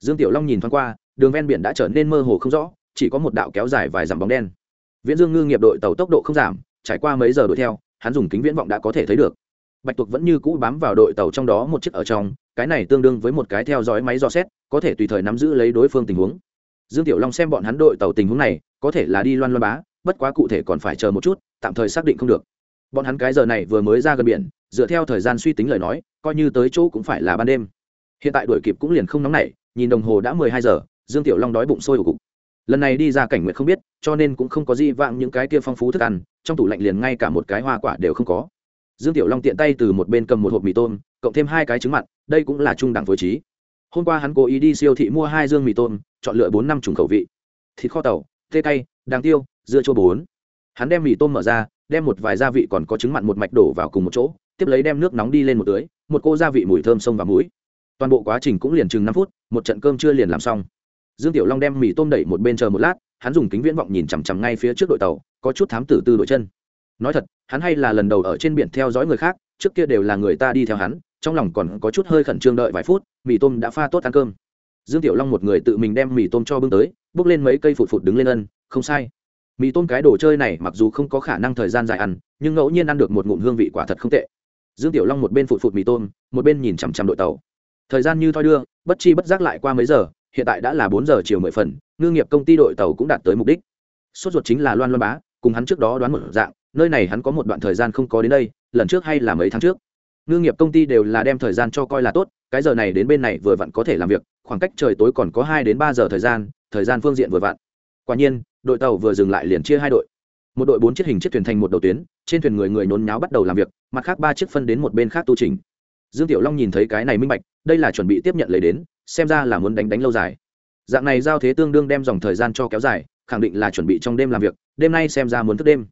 Dương tiểu long nhìn thoáng qua, đường ven biển đã trở nên mơ hồ không rõ, chỉ có một đạo kéo dài vài dặm bóng đen. Viễn dương ngư nghiệp đội tàu tốc độ không giảm, trải qua mấy giờ đuổi theo, hắn dùng kính viễn vọng đã có thể thấy được bạch tuộc vẫn như cũ bám vào đội tàu trong đó một chiếc ở trong, cái này tương đương với một cái theo dõi máy dò xét, có thể tùy thời nắm giữ lấy đối phương tình huống. Dương tiểu long xem bọn hắn đội tàu tình huống này, có thể là đi loan loan bá, bất quá cụ thể còn phải chờ một chút, tạm thời xác định không được. Bọn hắn cái giờ này vừa mới ra gần biển, dựa theo thời gian suy tính lời nói, coi như tới chỗ cũng phải là ban đêm. Hiện tại đuổi kịp cũng liền không nóng nảy, nhìn đồng hồ đã mười hai giờ, dương tiểu long đói bụng sôi ổ cục. Lần này đi ra cảnh nguyện không biết, cho nên cũng không có gì vạng những cái kia phong phú thức ăn, trong tủ lạnh liền ngay cả một cái hoa quả đều không có dương tiểu long tiện tay từ một bên cầm một hộp mì tôm, cộng thêm hai cái trứng mặn, đây cũng là trung đẳng phối trí. Hôm qua hắn cố ý đi siêu thị mua hai dương mì tôm, chọn lựa bốn năm chủng khẩu vị. Thịt kho tàu, tê cay, đàng tiêu, dưa chua bốn. Hắn đem mì tôm mở ra, đem một vài gia vị còn có trứng mặn một mạch đổ vào cùng một chỗ, tiếp lấy đem nước nóng đi lên một tưới, một cô gia vị mùi thơm sông vào mũi. Toàn bộ quá trình cũng liền chừng năm phút, một trận cơm chưa liền làm xong. Dương tiểu long đem mì tôm đẩy một bên chờ một lát, hắn dùng kính viễn vọng nhìn chằm chằm ngay phía trước đội tàu, có chút thám tử tư đội chân. Nói thật hắn hay là lần đầu ở trên biển theo dõi người khác, trước kia đều là người ta đi theo hắn, trong lòng còn có chút hơi khẩn trương đợi vài phút, mì tôm đã pha tốt ăn cơm. Dương tiểu long một người tự mình đem mì tôm cho bưng tới, bước lên mấy cây phụt phụt đứng lên ân, không sai. Mì tôm cái đồ chơi này mặc dù không có khả năng thời gian dài ăn, nhưng ngẫu nhiên ăn được một ngụm hương vị quả thật không tệ. Dương tiểu long một bên phụt phụt mì tôm, một bên nhìn chằm chằm đội tàu. Thời gian như thoi đưa, bất chi bất giác lại qua mấy giờ, hiện tại đã là bốn giờ chiều mười phần, ngư nghiệp công ty đội tàu cũng đạt tới mục đích. Sốt ruột chính là loan loan bá, cùng hắn trước đó đoán một dạng nơi này hắn có một đoạn thời gian không có đến đây, lần trước hay là mấy tháng trước. Ngư nghiệp công ty đều là đem thời gian cho coi là tốt, cái giờ này đến bên này vừa vặn có thể làm việc, khoảng cách trời tối còn có hai đến ba giờ thời gian thời gian phương diện vừa vặn. Quả nhiên, đội tàu vừa dừng lại liền chia hai đội. Một đội bốn chiếc hình chiếc thuyền thành một đầu tuyến, trên thuyền người người nhốn nháo bắt đầu làm việc, mặt khác ba chiếc phân đến một bên khác tu trình. Dương tiểu long nhìn thấy cái này minh bạch, đây là chuẩn bị tiếp nhận lấy đến, xem ra là muốn đánh đánh lâu dài. Dạng này giao thế tương đương đem dòng thời gian cho kéo dài, khẳng định là chuẩn bị trong đêm làm việc, đêm nay xem ra muốn thức đêm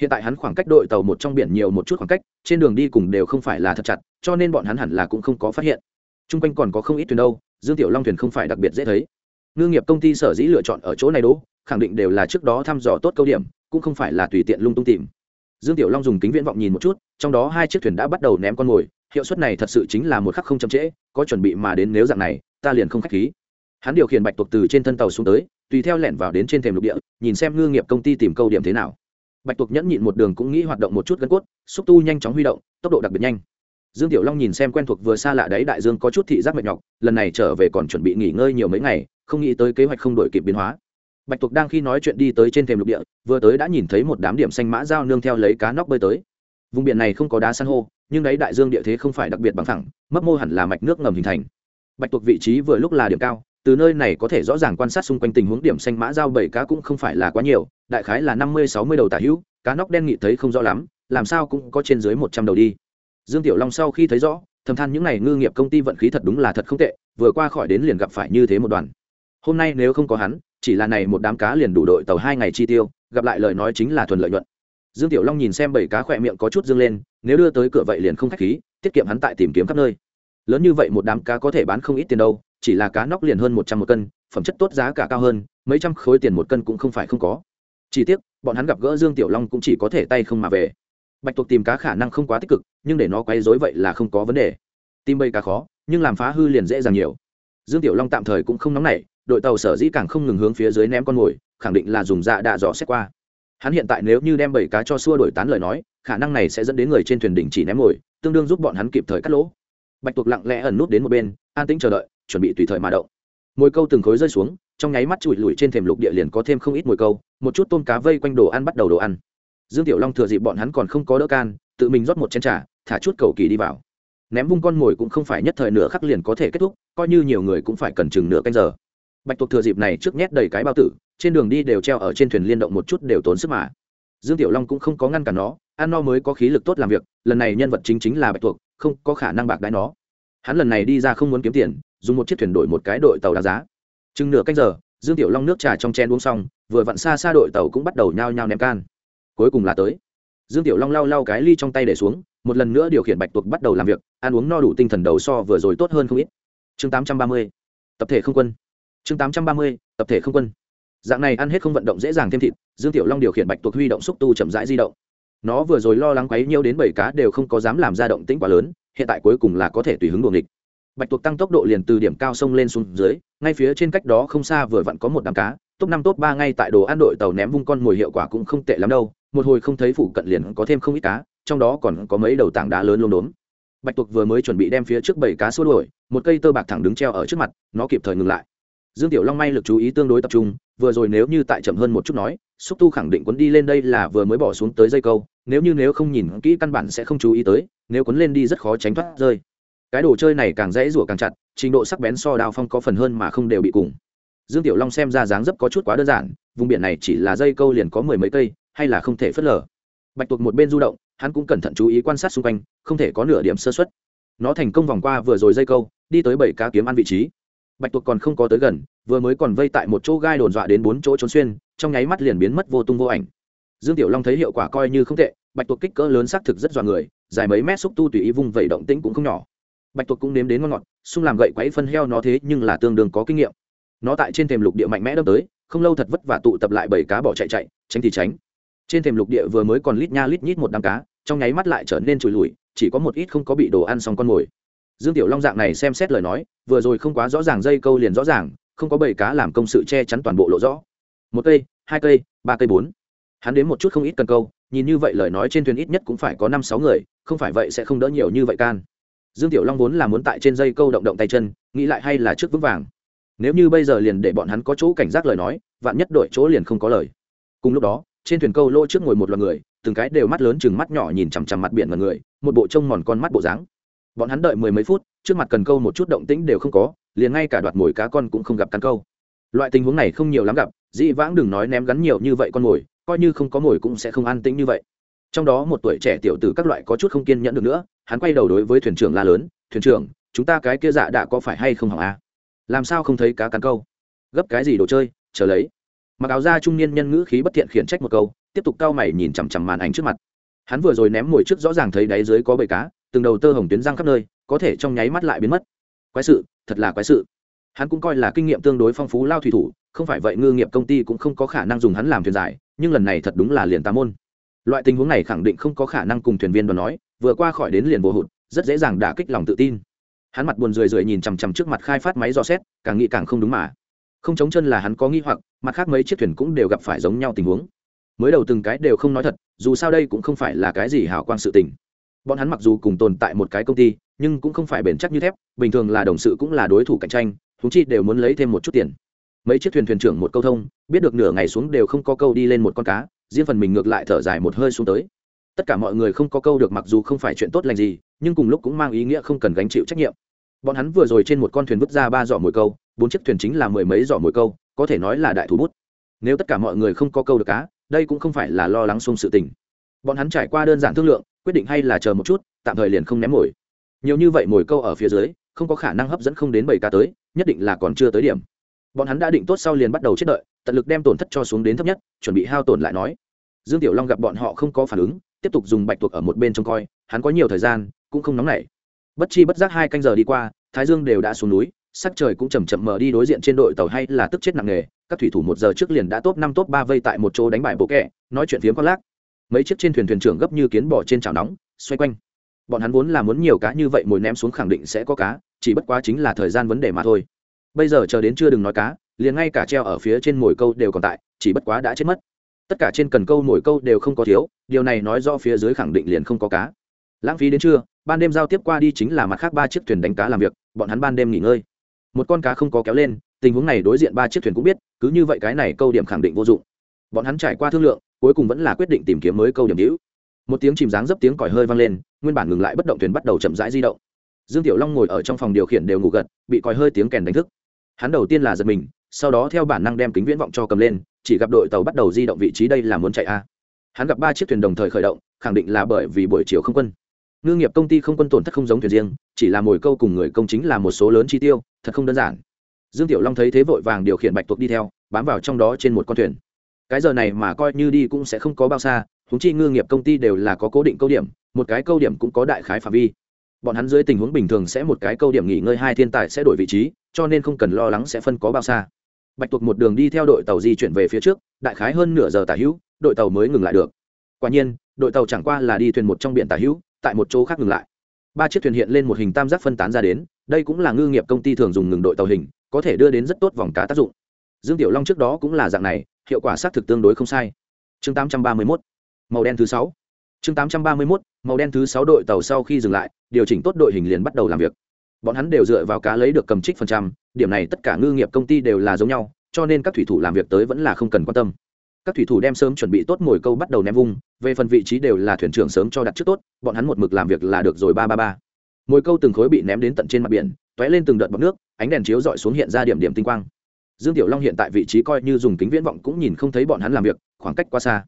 hiện tại hắn khoảng cách đội tàu một trong biển nhiều một chút khoảng cách, trên đường đi cùng đều không phải là thật chặt, cho nên bọn hắn hẳn là cũng không có phát hiện. T r u n g quanh còn có không ít thuyền đâu, dương tiểu long thuyền không phải đặc biệt dễ thấy. Ngư nghiệp công ty sở dĩ lựa chọn ở chỗ này đỗ khẳng định đều là trước đó thăm dò tốt câu điểm, cũng không phải là tùy tiện lung tung tìm. Dương tiểu long dùng kính viễn vọng nhìn một chút, trong đó hai chiếc thuyền đã bắt đầu ném con mồi, hiệu suất này thật sự chính là một khắc không chậm trễ, có chuẩn bị mà đến nếu dạng này, ta liền không k h á c h khí. Hắn điều khiển bạch tuộc từ trên thân tàu xuống tới, tùy theo lẻn vào đến trên thềm lục địa, nhìn xem ngư nghiệp công ty tìm câu điểm thế nào bạch tuộc nhẫn nhịn một đường cũng nghĩ hoạt động một chút gân cốt, xúc tu nhanh chóng huy động, tốc độ đặc biệt nhanh. Dương tiểu long nhìn xem quen thuộc vừa xa lạ đấy đại dương có chút thị giác mệt nhọc, lần này trở về còn chuẩn bị nghỉ ngơi nhiều mấy ngày, không nghĩ tới kế hoạch không đổi kịp biến hóa. Bạch tuộc đang khi nói chuyện đi tới trên thềm lục địa, vừa tới đã nhìn thấy một đám điểm xanh mã dao nương theo lấy cá nóc bơi tới. Vùng biển này không có đá san hô, nhưng đấy đại dương địa thế không phải đặc biệt bằng thẳng mấp mô hẳn là mạch nước ngầm hình thành. Bạch tuộc vị trí vừa lúc là điểm cao từ nơi này có thể rõ ràng quan sát xung quanh tình huống điểm xanh mã giao bảy cá cũng không phải là quá nhiều, đại khái là năm mươi, sáu mươi đầu tả hữu, cá nóc đen nghị thấy không rõ lắm, làm sao cũng có trên dưới một trăm đầu đi. Dương tiểu long sau khi thấy rõ, thầm than những n à y ngư nghiệp công ty vận khí thật đúng là thật không tệ, vừa qua khỏi đến liền gặp phải như thế một đoàn. Hôm nay nếu không có hắn, chỉ là này một đám cá liền đủ đội tàu hai ngày chi tiêu, gặp lại lời nói chính là thuần lợi nhuận. Dương tiểu long nhìn xem bảy cá khỏe miệng có chút dương lên, nếu đưa tới cửa vậy liền không k h á c h khí, tiết kiệm hắn tại tìm kiếm khắp nơi. Lớn như vậy một đám cá có thể bán không ít tiền đâu chỉ là cá nóc liền hơn một trăm một cân, phẩm chất tốt giá cả cao hơn, mấy trăm khối tiền một cân cũng không phải không có. Chỉ tiếc, bọn hắn gặp gỡ dương tiểu long cũng chỉ có thể tay không mà về. Bạch tuộc tìm cá khả năng không quá tích cực, nhưng để nó quay dối vậy là không có vấn đề. Tìm bầy cá khó, nhưng làm phá hư liền dễ dàng nhiều. Dương tiểu long tạm thời cũng không nóng nảy, đội tàu sở dĩ càng không ngừng hướng phía dưới ném con mồi, khẳng định là dùng dạ đạ dò xét qua. Hắn hiện tại nếu như đem bầy cá cho xua đổi tán lời nói, khả năng này sẽ dẫn đến người trên thuyền đỉnh chỉ ném mồi, tương đương giúp bọn hắn kịp thời cắt lỗ. Bạch tuộc lặng lẽ ẩn nút đến một bên, an tĩnh chờ đợi chuẩn bị tùy thời mà động. Mồi câu từng khối rơi xuống, trong nháy mắt chùi lùi trên thềm lục địa liền có thêm không ít mồi câu, một chút tôm cá vây quanh đồ ăn bắt đầu đồ ăn. Dương tiểu long thừa dịp bọn hắn còn không có đỡ can, tự mình rót một chén trà, thả chút cầu kỳ đi vào. Ném vung con mồi cũng không phải nhất thời nửa khắc liền có thể kết thúc, coi như nhiều người cũng phải cần chừng nửa canh giờ. Bạch tuộc thừa dịp này trước nhét đầy cái bao tử, trên đường đi đều treo ở trên thuyền liên động một chút đều tốn sức mà. Dương tiểu long cũng không có ngăn cản nó, ăn no mới có khí lực tốt làm việc, lần này nhân vật chính chính là bạch tuộc, không có khả năng bạc đái nó. Hắn lần này đi ra không muốn kiếm tiền dùng một chiếc thuyền đổi một cái đội tàu đáng giá. Chừng nửa canh giờ, dương tiểu long nước trà trong chen uống xong, vừa vặn xa xa đội tàu cũng bắt đầu nhao nhao ném can. Cuối cùng là tới. Dương tiểu long lau lau cái ly trong tay để xuống, một lần nữa điều khiển bạch tuộc bắt đầu làm việc, ăn uống no đủ tinh thần đầu so vừa rồi tốt hơn không ít. Chương 830. tập thể không quân. Chương 830. tập thể không quân. Dạng này ăn hết không vận động dễ dàng thêm thịt, dương tiểu long điều khiển bạch tuộc huy động xúc tu chậm rãi di động. Nó vừa rồi lo lắng quấy nhiêu đến bảy cá đều không có dám làm ra động tĩnh quá lớn, hiện tại cuối cùng là có thể tùy hứng đuồng địch bạch tuộc tăng tốc độ liền từ điểm cao sông lên xuống dưới, ngay phía trên cách đó không xa vừa vặn có một đám cá, top năm, top ba ngay tại đồ ăn đội tàu ném vung con mồi hiệu quả cũng không tệ lắm đâu, một hồi không thấy phụ cận liền có thêm không ít cá, trong đó còn có mấy đầu tảng đá lớn lốm đốm. Bạch tuộc vừa mới chuẩn bị đem phía trước bảy cá xua đuổi, một cây tơ bạc thẳng đứng treo ở trước mặt, nó kịp thời ngừng lại. Dương tiểu long may lực chú ý tương đối tập trung, vừa rồi nếu như tại chậm hơn một chút nói, xúc tu khẳng định quấn đi lên đây là vừa mới bỏ xuống tới dây câu, nếu như nếu không nhìn kỹ căn bản sẽ không chú ý tới, nếu quấn lên đi rất khó tránh thoát rơi cái đồ chơi này càng dễ rủa càng chặt, trình độ sắc bén so đao phong có phần hơn mà không đều bị cùng. Dương tiểu long xem ra dáng dấp có chút quá đơn giản, vùng biển này chỉ là dây câu liền có mười mấy cây, hay là không thể phớt lờ. Bạch tuộc một bên du động, hắn cũng cẩn thận chú ý quan sát xung quanh, không thể có nửa điểm sơ xuất nó thành công vòng qua vừa rồi dây câu, đi tới bảy cá kiếm ăn vị trí. Bạch tuộc còn không có tới gần, vừa mới còn vây tại một chỗ gai đồn dọa đến bốn chỗ trốn xuyên, trong nháy mắt liền biến mất vô tung vô ảnh. Dương tiểu long thấy hiệu quả coi như không tệ, bạch tuộc kích cỡ lớn xác thực rất dọa người, dài mấy mét xúc tu tùy ý vung vẩy động tĩnh cũng không nhỏ bạch tuộc cũng nếm đến ngon ngọt, xung làm gậy quấy phân heo nó thế nhưng là tương đương có kinh nghiệm. Nó tại trên thềm lục địa mạnh mẽ đâm tới, không lâu thật vất vả tụ tập lại bảy cá bỏ chạy chạy, tránh thì tránh. Trên thềm lục địa vừa mới còn lít nha lít nhít một đám cá, trong nháy mắt lại trở nên trùi lùi, chỉ có một ít không có bị đồ ăn xong con mồi. Dương tiểu long dạng này xem xét lời nói, vừa rồi không quá rõ ràng dây câu liền rõ ràng, không có bảy cá làm công sự che chắn toàn bộ lộ rõ. Một cây, hai cây, ba cây bốn. Hắn đến một chút không ít cần câu, nhìn như vậy lời nói trên thuyền ít nhất cũng phải có năm sáu người, không phải vậy sẽ không đỡ nhiều như vậy can dương tiểu long vốn là muốn tại trên dây câu động động tay chân, nghĩ lại hay là trước vững vàng. Nếu như bây giờ liền để bọn hắn có chỗ cảnh giác lời nói, vạn nhất đội chỗ liền không có lời. Cùng lúc đó, trên thuyền câu lô trước ngồi một loạt người, từng cái đều mắt lớn chừng mắt nhỏ nhìn chằm chằm mặt biển mà người, một bộ trông mòn con mắt bộ dáng. Bọn hắn đợi mười mấy phút, trước mặt cần câu một chút động tĩnh đều không có, liền ngay cả đoạt mồi cá con cũng không gặp cắn câu. Loại tình huống này không nhiều lắm gặp, dĩ vãng đừng nói ném gắn nhiều như vậy con mồi, coi như không có mồi cũng sẽ không an tĩnh như vậy trong đó một tuổi trẻ tiểu tử các loại có chút không kiên nhẫn được nữa, hắn quay đầu đối với thuyền trưởng la lớn, thuyền trưởng, chúng ta cái kia dạ đã có phải hay không hỏng à? làm sao không thấy cá cắn câu? Gấp cái gì đồ chơi, chờ lấy. Mặc áo da trung niên nhân ngữ khí bất thiện khiển trách một câu, tiếp tục cao mày nhìn chằm chằm màn ảnh trước mặt. Hắn vừa rồi ném mồi trước rõ ràng thấy đáy dưới có bầy cá, từng đầu tơ hồng tuyến răng khắp nơi, có thể trong nháy mắt lại biến mất. Quái sự, thật là quái sự. Hắn cũng coi là kinh nghiệm tương đối phong phú lao thủy thủ, không phải vậy ngư nghiệp công ty cũng không có khả năng dùng hắn làm thuyền giải nhưng lần này thật đúng là liền tà môn loại tình huống này khẳng định không có khả năng cùng thuyền viên đoàn nói, vừa qua khỏi đến liền vô hụt, rất dễ dàng đả kích lòng tự tin. Hắn mặt buồn rười rượi nhìn chằm chằm trước mặt khai phát máy dò xét, càng nghĩ càng không đúng mà. Không chống chân là hắn có nghi hoặc, mặt khác mấy chiếc thuyền cũng đều gặp phải giống nhau tình huống. Mới đầu từng cái đều không nói thật, dù sao đây cũng không phải là cái gì hào quang sự tình. Bọn hắn mặc dù cùng tồn tại một cái công ty, nhưng cũng không phải bền chắc như thép, bình thường là đồng sự cũng là đối thủ cạnh tranh thú chi đều muốn lấy thêm một chút tiền. Mấy chiếc thuyền thuyền trưởng một câu thông, biết được nửa ngày xuống đều không có câu đi lên một con cá riêng phần mình ngược lại thở dài một hơi xuống tới. Tất cả mọi người không có câu được mặc dù không phải chuyện tốt lành gì, nhưng cùng lúc cũng mang ý nghĩa không cần gánh chịu trách nhiệm. Bọn hắn vừa rồi trên một con thuyền vứt ra ba giỏ mồi câu, bốn chiếc thuyền chính là mười mấy giỏ mồi câu, có thể nói là đại thủ bút. Nếu tất cả mọi người không có câu được cá đây cũng không phải là lo lắng xung sự tình. Bọn hắn trải qua đơn giản thương lượng, quyết định hay là chờ một chút, tạm thời liền không ném mồi. Nhiều như vậy mồi câu ở phía dưới, không có khả năng hấp dẫn không đến bảy cá tới, nhất định là còn chưa tới điểm. Bọn hắn đã định tốt sau liền bắt đầu chết đợi, tận lực đem tổn thất cho xuống đến thấp nhất, chuẩn bị hao tổn lại nói dương tiểu long gặp bọn họ không có phản ứng, tiếp tục dùng bạch tuộc ở một bên trông coi, hắn có nhiều thời gian, cũng không nóng nảy. Bất chi bất giác hai canh giờ đi qua, thái dương đều đã xuống núi, sắc trời cũng chầm chậm mở đi đối diện trên đội tàu hay là tức chết nặng nề, các thủy thủ một giờ trước liền đã top năm top ba vây tại một chỗ đánh bại bộ kẹ nói chuyện phiếm con lác. Mấy chiếc trên thuyền thuyền trưởng gấp như kiến bỏ trên chảo nóng, xoay quanh. Bọn hắn vốn là muốn nhiều cá như vậy mồi ném xuống khẳng định sẽ có cá, chỉ bất quá chính là thời gian vấn đề mà thôi. Bây giờ chờ đến chưa đừng nói cá, liền ngay cả treo ở phía trên mồi câu đều còn tại, chỉ bất quá đã chết mất tất cả trên cần câu mồi câu đều không có thiếu, điều này nói do phía dưới khẳng định liền không có cá. Lãng phí đến trưa, ban đêm giao tiếp qua đi chính là mặt khác ba chiếc thuyền đánh cá làm việc, bọn hắn ban đêm nghỉ ngơi. Một con cá không có kéo lên, tình huống này đối diện ba chiếc thuyền cũng biết, cứ như vậy cái này câu điểm khẳng định vô dụng. Bọn hắn trải qua thương lượng, cuối cùng vẫn là quyết định tìm kiếm mới câu điểm hữu. Một tiếng chìm dáng dấp tiếng còi hơi vang lên, nguyên bản ngừng lại bất động thuyền bắt đầu chậm rãi di động. Dương tiểu long ngồi ở trong phòng điều khiển đều ngủ gật, bị còi hơi tiếng kèn đánh thức. Hắn đầu tiên là giật mình, sau đó theo bản năng đem kính viễn vọng cho cầm lên chỉ gặp đội tàu bắt đầu di động vị trí đây là muốn chạy a. Hắn gặp ba chiếc thuyền đồng thời khởi động, khẳng định là bởi vì buổi chiều không quân. Ngư nghiệp công ty không quân tổn thất không giống thuyền riêng, chỉ là mồi câu cùng người công chính là một số lớn chi tiêu, thật không đơn giản. Dương tiểu long thấy thế vội vàng điều khiển bạch tuộc đi theo, bám vào trong đó trên một con thuyền. Cái giờ này mà coi như đi cũng sẽ không có bao xa húng chi ngư nghiệp công ty đều là có cố định câu điểm, một cái câu điểm cũng có đại khái phạm vi. Bọn hắn dưới tình huống bình thường sẽ một cái câu điểm nghỉ ngơi hai thiên tài sẽ đổi vị trí, cho nên không cần lo lắng sẽ phân có bao xa bạch tuộc một đường đi theo đội tàu di chuyển về phía trước đại khái hơn nửa giờ tả hữu đội tàu mới ngừng lại được. Quả nhiên đội tàu chẳng qua là đi thuyền một trong biển tả hữu tại một chỗ khác ngừng lại. Ba chiếc thuyền hiện lên một hình tam giác phân tán ra đến đây cũng là ngư nghiệp công ty thường dùng ngừng đội tàu hình có thể đưa đến rất tốt vòng cá tác dụng. Dương tiểu long trước đó cũng là dạng này hiệu quả xác thực tương đối không sai. Chương 831, màu đen thứ sáu. Chương 831, màu đen thứ sáu đội tàu sau khi dừng lại điều chỉnh tốt đội hình liền bắt đầu làm việc bọn hắn đều dựa vào cá lấy được cầm trích phần trăm, điểm này tất cả ngư nghiệp công ty đều là giống nhau, cho nên các thủy thủ làm việc tới vẫn là không cần quan tâm. Các thủy thủ đem sớm chuẩn bị tốt mồi câu bắt đầu ném vung, về phần vị trí đều là thuyền trưởng sớm cho đặt trước tốt, bọn hắn một mực làm việc là được rồi ba ba ba. Mồi câu từng khối bị ném đến tận trên mặt biển, t ó é lên từng đợt bọc nước, ánh đèn chiếu dọi xuống hiện ra điểm điểm tinh quang. Dương tiểu long hiện tại vị trí coi như dùng kính viễn vọng cũng nhìn không thấy bọn hắn làm việc, khoảng cách quá xa.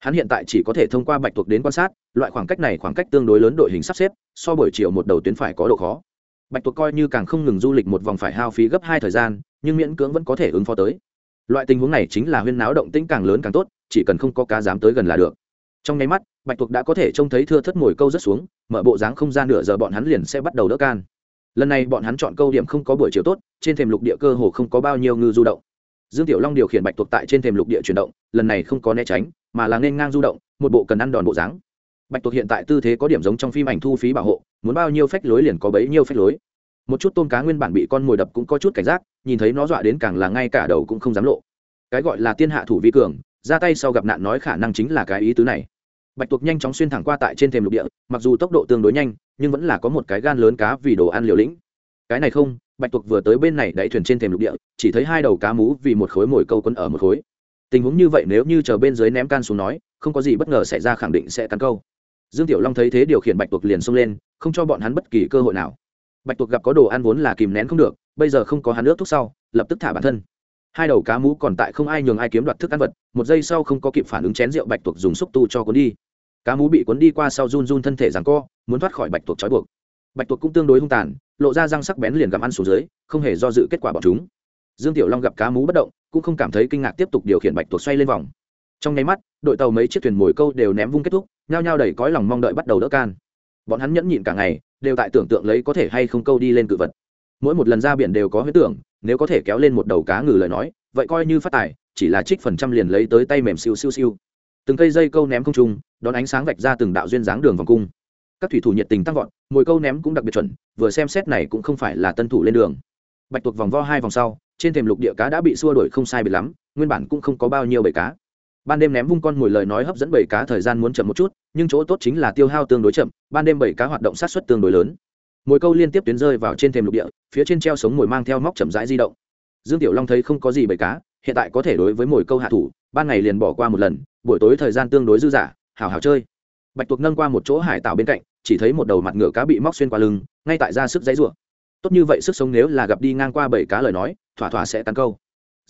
Hắn hiện tại chỉ có thể thông qua bạch tuộc đến quan sát, loại khoảng cách này khoảng cách tương đối lớn đội hình sắp xếp, so buổi chiều một đầu tuyến phải có độ khó bạch tuộc coi như càng không ngừng du lịch một vòng phải hao phí gấp hai thời gian, nhưng miễn cưỡng vẫn có thể ứng phó tới. Loại tình huống này chính là huyên náo động tĩnh càng lớn càng tốt, chỉ cần không có cá dám tới gần là được. Trong nháy mắt, bạch tuộc đã có thể trông thấy thưa thất mồi câu rất xuống, mở bộ dáng không gian nửa giờ bọn hắn liền sẽ bắt đầu đỡ can. Lần này bọn hắn chọn câu điểm không có buổi chiều tốt, trên thềm lục địa cơ hồ không có bao nhiêu ngư du động. Dương tiểu long điều khiển bạch tuộc tại trên thềm lục địa chuyển động, lần này không có né tránh, mà là nên ngang du động, một bộ cần ăn đòn bộ dáng bạch tuộc hiện tại tư thế có điểm giống trong phim ảnh thu phí bảo hộ, muốn bao nhiêu phách lối liền có bấy nhiêu phách lối. Một chút tôm cá nguyên bản bị con mồi đập cũng có chút cảnh giác, nhìn thấy nó dọa đến càng là ngay cả đầu cũng không dám lộ. Cái gọi là tiên hạ thủ vi cường, ra tay sau gặp nạn nói khả năng chính là cái ý tứ này. Bạch tuộc nhanh chóng xuyên thẳng qua tại trên thềm lục địa, mặc dù tốc độ tương đối nhanh, nhưng vẫn là có một cái gan lớn cá vì đồ ăn liều lĩnh. Cái này không, bạch tuộc vừa tới bên này đẩy thuyền trên thềm lục địa, chỉ thấy hai đầu cá mú vì một khối mồi câu quân ở một khối. Tình huống như vậy nếu như chờ bên dưới ném can xuống nói, không có gì bất ngờ xảy ra khẳng định sẽ cắn câu dương tiểu long thấy thế điều khiển bạch tuộc liền xông lên, không cho bọn hắn bất kỳ cơ hội nào. Bạch tuộc gặp có đồ ăn vốn là kìm nén không được, bây giờ không có hắn nước thuốc sau, lập tức thả bản thân. Hai đầu cá mú còn tại không ai nhường ai kiếm đoạt thức ăn vật, một giây sau không có kịp phản ứng chén rượu bạch tuộc dùng xúc tu cho cuốn đi. Cá mú bị cuốn đi qua sau run run thân thể rằng co, muốn thoát khỏi bạch tuộc trói buộc. Bạch tuộc cũng tương đối hung tàn, lộ ra răng sắc bén liền gặm ăn xuống dưới, không hề do dự kết quả bọn chúng. Dương tiểu long gặp cá mú bất động, cũng không cảm thấy kinh ngạc tiếp tục điều khiển bạch tuộc xoay lên vòng trong nháy mắt, đội tàu mấy chiếc thuyền mồi câu đều ném vung kết thúc, nhao nhao đầy cõi lòng mong đợi bắt đầu đỡ can. Bọn hắn nhẫn nhịn cả ngày, đều tại tưởng tượng lấy có thể hay không câu đi lên cự vật. Mỗi một lần ra biển đều có huyết tưởng, nếu có thể kéo lên một đầu cá ngừ lời nói, vậy coi như phát tài, chỉ là trích phần trăm liền lấy tới tay mềm siêu siêu siêu. Từng cây dây câu ném không trung, đón ánh sáng vạch ra từng đạo duyên dáng đường vòng cung. Các thủy thủ nhiệt tình tăng vọt mỗi câu ném cũng đặc biệt chuẩn, vừa xem xét này cũng không phải là tân thủ lên đường. Bạch tuộc vòng vo hai vòng sau, trên thềm lục địa cá đã bị xua đuổi không sai bị lắm, nguyên bản cũng không có bao nhiêu bầy cá ban đêm ném vung con mồi lời nói hấp dẫn bảy cá thời gian muốn chậm một chút, nhưng chỗ tốt chính là tiêu hao tương đối chậm, ban đêm bảy cá hoạt động sát xuất tương đối lớn. Mồi câu liên tiếp tuyến rơi vào trên thềm lục địa, phía trên treo sống mồi mang theo móc chậm rãi di động. Dương tiểu long thấy không có gì bảy cá, hiện tại có thể đối với mồi câu hạ thủ, ban ngày liền bỏ qua một lần, buổi tối thời gian tương đối dư dả, hào hào chơi. Bạch tuộc nâng qua một chỗ hải tạo bên cạnh, chỉ thấy một đầu mặt ngựa cá bị móc xuyên qua lưng, ngay tại ra sức dãy rủa. Tốt như vậy sức sống nếu là gặp đi ngang qua bảy cá lời nói, thỏa thỏa sẽ tán câu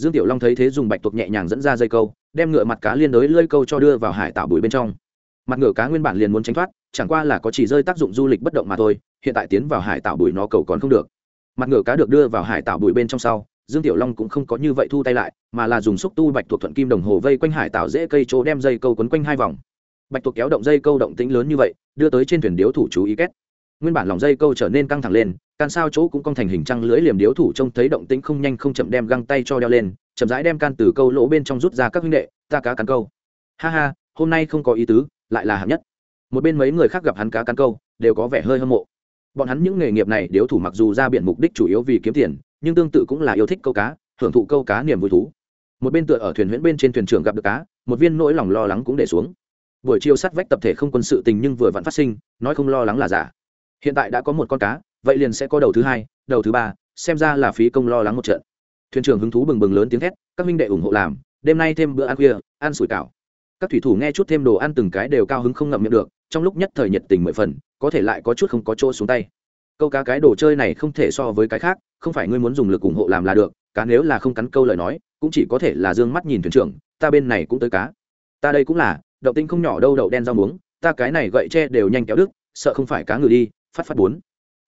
dương tiểu long thấy thế dùng bạch tuộc nhẹ nhàng dẫn ra dây câu, đem ngựa mặt cá liên đối lơi câu cho đưa vào hải tạo bụi bên trong. Mặt ngựa cá nguyên bản liền muốn tránh thoát, chẳng qua là có chỉ rơi tác dụng du lịch bất động mà thôi, hiện tại tiến vào hải tạo bụi nó cầu còn không được. Mặt ngựa cá được đưa vào hải tạo bụi bên trong sau, dương tiểu long cũng không có như vậy thu tay lại, mà là dùng xúc tu bạch tuộc thuận kim đồng hồ vây quanh hải tạo dễ cây chỗ đem dây câu quấn quanh hai vòng. Bạch tuộc kéo động dây câu động tĩnh lớn như vậy, đưa tới trên thuyền điếu thủ chú ý két. Nguyên bản lòng dây câu trở nên căng thẳng lên can sao chỗ cũng cong thành hình trăng lưỡi liềm điếu thủ trông thấy động tĩnh không nhanh không chậm đem găng tay cho đeo lên, chậm rãi đem can từ câu lỗ bên trong rút ra các huynh đệ, ta cá cắn câu. Ha ha, hôm nay không có ý tứ, lại là hạng nhất. Một bên mấy người khác gặp hắn cá cắn câu, đều có vẻ hơi hâm mộ. Bọn hắn những nghề nghiệp này, điếu thủ mặc dù ra biển mục đích chủ yếu vì kiếm tiền, nhưng tương tự cũng là yêu thích câu cá, hưởng thụ câu cá niềm vui thú. Một bên tựa ở thuyền huyễn bên trên thuyền trưởng gặp được cá, một viên nỗi lòng lo lắng cũng để xuống. Buổi chiều sát vách tập thể không quân sự tình nhưng vừa vặn phát sinh, nói không lo lắng là giả. Hiện tại đã có một con cá vậy liền sẽ có đầu thứ hai, đầu thứ ba, xem ra là phí công lo lắng một trận. Thuyền trưởng hứng thú bừng bừng lớn tiếng thét, các minh đệ ủng hộ làm, đêm nay thêm bữa ăn khuya, ăn sủi cảo. Các thủy thủ nghe chút thêm đồ ăn từng cái đều cao hứng không ngậm miệng được, trong lúc nhất thời nhiệt tình mười phần, có thể lại có chút không có chỗ xuống tay. Câu cá cái đồ chơi này không thể so với cái khác, không phải ngươi muốn dùng lực ủng hộ làm là được, cá nếu là không cắn câu lời nói, cũng chỉ có thể là d ư ơ n g mắt nhìn thuyền trưởng, ta bên này cũng tới cá. Ta đây cũng là động tinh không nhỏ đâu, đậu đen rau muống, ta cái này gậy tre đều nhanh kéo đứt, sợ không phải cá ngừ đi, phát phát bốn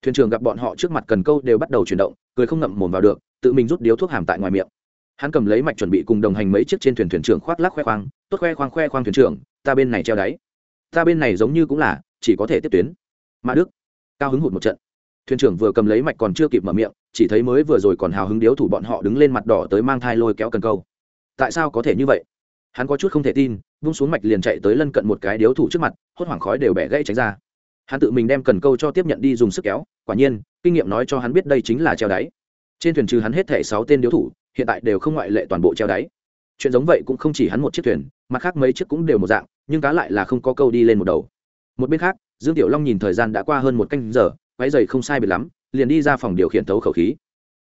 thuyền trưởng gặp bọn họ trước mặt cần câu đều bắt đầu chuyển động, cười không ngậm mồm vào được, tự mình rút điếu thuốc hàm tại ngoài miệng. Hắn cầm lấy mạch chuẩn bị cùng đồng hành mấy chiếc trên thuyền thuyền trưởng khoác lắc khoe khoang, tốt khoe khoang khoe khoang thuyền trưởng, ta bên này treo đáy. Ta bên này giống như cũng là, chỉ có thể tiếp tuyến. Mã đức cao hứng hụt một trận. Thuyền trưởng vừa cầm lấy mạch còn chưa kịp mở miệng, chỉ thấy mới vừa rồi còn hào hứng điếu thủ bọn họ đứng lên mặt đỏ tới mang thai lôi kéo cần câu. Tại sao có thể như vậy? Hắn có chút không thể tin, vung xuống mạch liền chạy tới lân cận một cái điếu thủ trước mặt, hốt hoảng khói đều bẻ gãy tránh ra hắn tự mình đem cần câu cho tiếp nhận đi dùng sức kéo, quả nhiên, kinh nghiệm nói cho hắn biết đây chính là treo đáy. Trên thuyền trừ hắn hết thẻ sáu tên điếu thủ, hiện tại đều không ngoại lệ toàn bộ treo đáy. Chuyện giống vậy cũng không chỉ hắn một chiếc thuyền mặt khác mấy chiếc cũng đều một dạng, nhưng cá lại là không có câu đi lên một đầu. Một bên khác, dương tiểu long nhìn thời gian đã qua hơn một canh giờ quái dày không sai biệt lắm, liền đi ra phòng điều khiển thấu khẩu khí.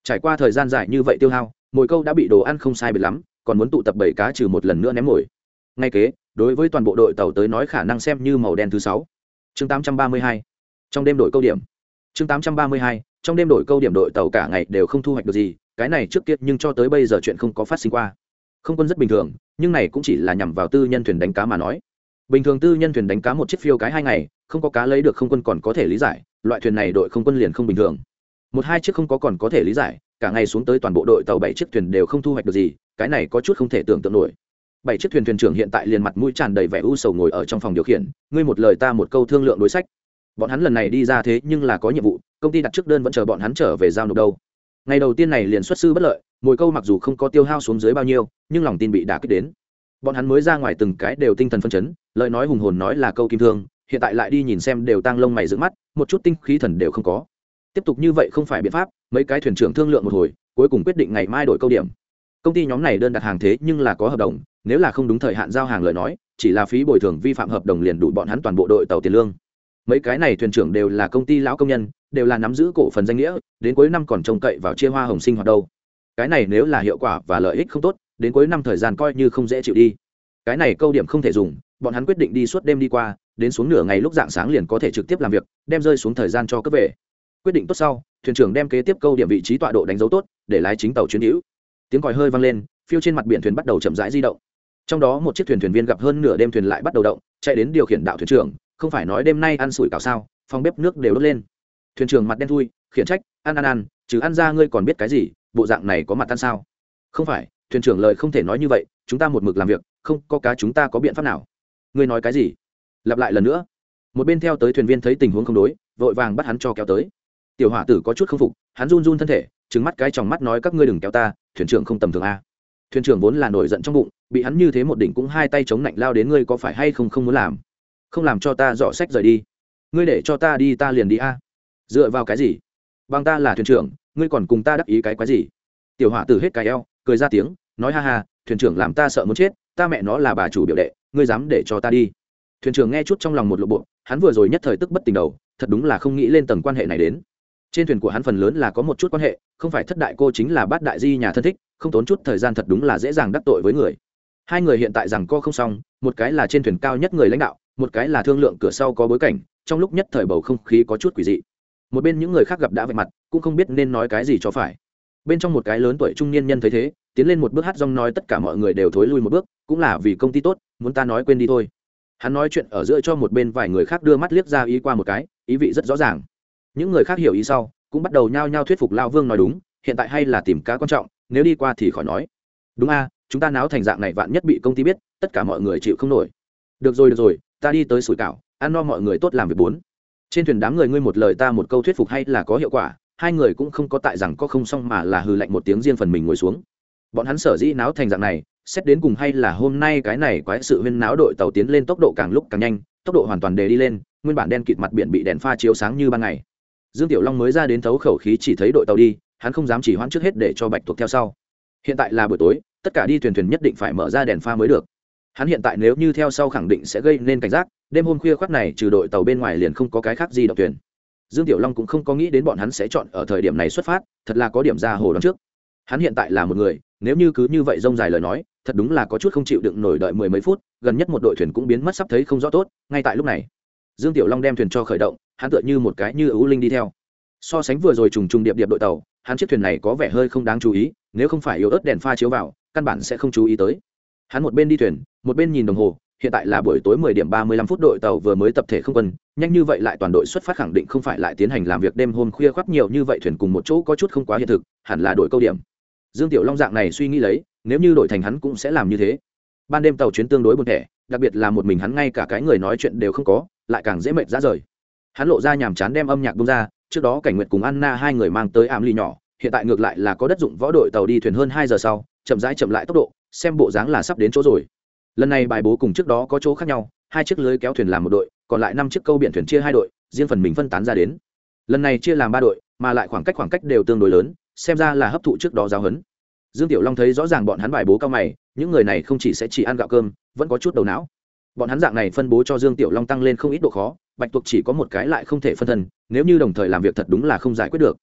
Trải qua thời gian dài như vậy tiêu hao, mồi câu đã bị đồ ăn không sai biệt lắm, còn muốn tụ tập bảy cá trừ một lần nữa ném mồi. Ngay kế, đối với toàn bộ đội tàu tới nói khả năng xem như màu đen thứ sáu chương 832. trong đêm đổi câu điểm chương 832. trong đêm đổi câu điểm đội tàu cả ngày đều không thu hoạch được gì, cái này trước kia nhưng cho tới bây giờ chuyện không có phát sinh qua không quân rất bình thường, nhưng này cũng chỉ là nhằm vào tư nhân thuyền đánh cá mà nói bình thường tư nhân thuyền đánh cá một chiếc phiêu cái hai ngày, không có cá lấy được không quân còn có thể lý giải, loại thuyền này đội không quân liền không bình thường một hai chiếc không có còn có thể lý giải, cả ngày xuống tới toàn bộ đội tàu bảy chiếc thuyền đều không thu hoạch được gì, cái này có chút không thể tưởng tượng nổi bảy chiếc thuyền thuyền trưởng hiện tại liền mặt mũi tràn đầy vẻ u sầu ngồi ở trong phòng điều khiển. Ngươi một lời ta một câu thương lượng đối sách. Bọn hắn lần này đi ra thế nhưng là có nhiệm vụ, công ty đặt trước đơn vẫn chờ bọn hắn trở về giao nộp đâu. Ngày đầu tiên này liền xuất sư bất lợi, mồi câu mặc dù không có tiêu hao xuống dưới bao nhiêu, nhưng lòng tin bị đả kích đến. Bọn hắn mới ra ngoài từng cái đều tinh thần phân chấn, lời nói hùng hồn nói là câu kim thương, hiện tại lại đi nhìn xem đều tăng lông mày giữ mắt, một chút tinh khí thần đều không có. Tiếp tục như vậy không phải biện pháp, mấy cái thuyền trưởng thương lượng một hồi, cuối cùng quyết định ngày mai đổi câu điểm. Công ty nhóm này đơn đặt hàng thế nhưng là có hợp đồng nếu là không đúng thời hạn giao hàng lời nói, chỉ là phí bồi thường vi phạm hợp đồng liền đủ bọn hắn toàn bộ đội tàu tiền lương. Mấy cái này thuyền trưởng đều là công ty lão công nhân, đều là nắm giữ cổ phần danh nghĩa, đến cuối năm còn trông cậy vào chia hoa hồng sinh hoạt đâu. Cái này nếu là hiệu quả và lợi ích không tốt, đến cuối năm thời gian coi như không dễ chịu đi. Cái này câu điểm không thể dùng, bọn hắn quyết định đi suốt đêm đi qua, đến xuống nửa ngày lúc dạng sáng liền có thể trực tiếp làm việc, đem rơi xuống thời gian cho cấp về. Quyết định tốt sau, thuyền trưởng đem kế tiếp câu điểm vị trí tọa độ đánh dấu tốt, để lái chính tàu chuyến hữu. Tiếng còi hơi vang lên, phiêu trên mặt biển thuyền bắt đầu chậm rãi di động trong đó một chiếc thuyền thuyền viên gặp hơn nửa đêm thuyền lại bắt đầu động, chạy đến điều khiển đạo thuyền trưởng, không phải nói đêm nay ăn sủi cảo sao, phòng bếp nước đều đốt lên. Thuyền trưởng mặt đen thui, khiển trách, ăn ăn ăn chứ ăn ra ngươi còn biết cái gì, bộ dạng này có mặt ăn sao? Không phải, thuyền trưởng lời không thể nói như vậy, chúng ta một mực làm việc, không có cá chúng ta có biện pháp nào. Ngươi nói cái gì? Lặp lại lần nữa. Một bên theo tới thuyền viên thấy tình huống không đối, vội vàng bắt hắn cho kéo tới. Tiểu hỏa tử có chút không phục, hắn run run thân thể trứng mắt cái trong mắt nói, các ngươi đừng kéo ta, thuyền trưởng không tầm thường a thuyền trưởng vốn là nổi giận trong bụng, bị hắn như thế một đỉnh cũng hai tay chống lạnh lao đến ngươi có phải hay không không muốn làm? Không làm cho ta dọ sách rời đi. Ngươi để cho ta đi, ta liền đi a. Dựa vào cái gì? Bằng ta là thuyền trưởng, ngươi còn cùng ta đắc ý cái quái gì? Tiểu hỏa tử hết cái eo, cười ra tiếng, nói ha ha, thuyền trưởng làm ta sợ muốn chết, ta mẹ nó là bà chủ biểu đệ, ngươi dám để cho ta đi. Thuyền trưởng nghe chút trong lòng một lộ bộ, hắn vừa rồi nhất thời tức bất tình đầu, thật đúng là không nghĩ lên tầng quan hệ này đến trên thuyền của hắn phần lớn là có một chút quan hệ, không phải thất đại cô chính là bát đại di nhà thân thích, không tốn chút thời gian thật đúng là dễ dàng đắc tội với người. Hai người hiện tại rằng co không xong, một cái là trên thuyền cao nhất người lãnh đạo, một cái là thương lượng cửa sau có bối cảnh, trong lúc nhất thời bầu không khí có chút quỷ dị. Một bên những người khác gặp đã vạch mặt, cũng không biết nên nói cái gì cho phải. Bên trong một cái lớn tuổi trung niên nhân thấy thế, tiến lên một bước hát rong nói tất cả mọi người đều thối lui một bước, cũng là vì công ty tốt, muốn ta nói quên đi thôi. Hắn nói chuyện ở giữa cho một bên vài người khác đưa mắt liếc ra ý qua một cái, ý vị rất rõ ràng những người khác hiểu ý sau, cũng bắt đầu nhao nhao thuyết phục lao vương nói đúng, hiện tại hay là tìm cá quan trọng, nếu đi qua thì khỏi nói. Đúng a, chúng ta náo thành dạng này vạn nhất bị công ty biết, tất cả mọi người chịu không nổi. Được rồi được rồi, ta đi tới sủi cảo, ăn no mọi người tốt làm việc bốn. Trên thuyền đám người ngươi một lời ta một câu thuyết phục hay là có hiệu quả, hai người cũng không có tại rằng có không xong mà là hừ lạnh một tiếng riêng phần mình ngồi xuống. Bọn hắn sở dĩ náo thành dạng này, xét đến cùng hay là hôm nay cái này quái sự huyên náo đội tàu tiến lên tốc độ càng lúc càng nhanh, tốc độ hoàn toàn đề đi lên, nguyên bản đen kịt mặt biển bị đèn pha chiếu sáng như ban ngày dương tiểu long mới ra đến thấu khẩu khí chỉ thấy đội tàu đi, hắn không dám chỉ hoãn trước hết để cho bạch tuộc theo sau. Hiện tại là buổi tối, tất cả đi thuyền thuyền nhất định phải mở ra đèn pha mới được. Hắn hiện tại nếu như theo sau khẳng định sẽ gây nên cảnh giác, đêm hôm khuya khoác này trừ đội tàu bên ngoài liền không có cái khác gì đọc thuyền. Dương tiểu long cũng không có nghĩ đến bọn hắn sẽ chọn ở thời điểm này xuất phát, thật là có điểm ra hồ đón trước. Hắn hiện tại là một người, nếu như cứ như vậy rông dài lời nói, thật đúng là có chút không chịu đựng nổi đợi mười mấy phút, gần nhất một đội thuyền cũng biến mất sắp thấy không rõ tốt, ngay tại lúc này dương tiểu long đem thuyền cho khởi động hắn tựa như một cái như ưu linh đi theo so sánh vừa rồi trùng trùng điệp điệp đội tàu hắn chiếc thuyền này có vẻ hơi không đáng chú ý nếu không phải yếu ớt đèn pha chiếu vào căn bản sẽ không chú ý tới hắn một bên đi thuyền một bên nhìn đồng hồ hiện tại là buổi tối 10 điểm 35 phút đội tàu vừa mới tập thể không quân, nhanh như vậy lại toàn đội xuất phát khẳng định không phải lại tiến hành làm việc đêm hôm khuya khoắt nhiều như vậy thuyền cùng một chỗ có chút không quá hiện thực, hẳn là đội câu điểm. Dương Tiểu Long dạng này suy nghĩ lấy, nếu như đổi thành hắn cũng sẽ làm như thế. Ban đêm tàu chuyến tương đối buồn tẻ, đặc biệt là một mình hắn ngay cả cái người nói chuyện đều không có, lại càng dễ mệt ra rời. Hắn lộ ra nhàm chán đem âm nhạc bung ra, trước đó Cảnh Nguyệt cùng Anna hai người mang tới ảm ly nhỏ, hiện tại ngược lại là có đất dụng võ đội tàu đi thuyền hơn hai giờ sau, chậm rãi chậm lại tốc độ, xem bộ dáng là sắp đến chỗ rồi. Lần này bài bố cùng trước đó có chỗ khác nhau hai chiếc lưới kéo thuyền làm một đội còn lại năm chiếc câu biển thuyền chia hai đội riêng phần mình phân tán ra đến. Lần này chia làm ba đội mà lại khoảng cách khoảng cách đều tương đối lớn xem ra là hấp thụ trước đó giáo huấn. Dương tiểu long thấy rõ ràng bọn hắn bài bố cao mày những người này không chỉ sẽ chỉ ăn gạo cơm vẫn có chút đầu não bọn hắn dạng này phân bố cho dương tiểu long tăng lên không ít độ khó, bạch tuộc chỉ có một cái lại không thể phân thân, nếu như đồng thời làm việc thật đúng là không giải quyết được.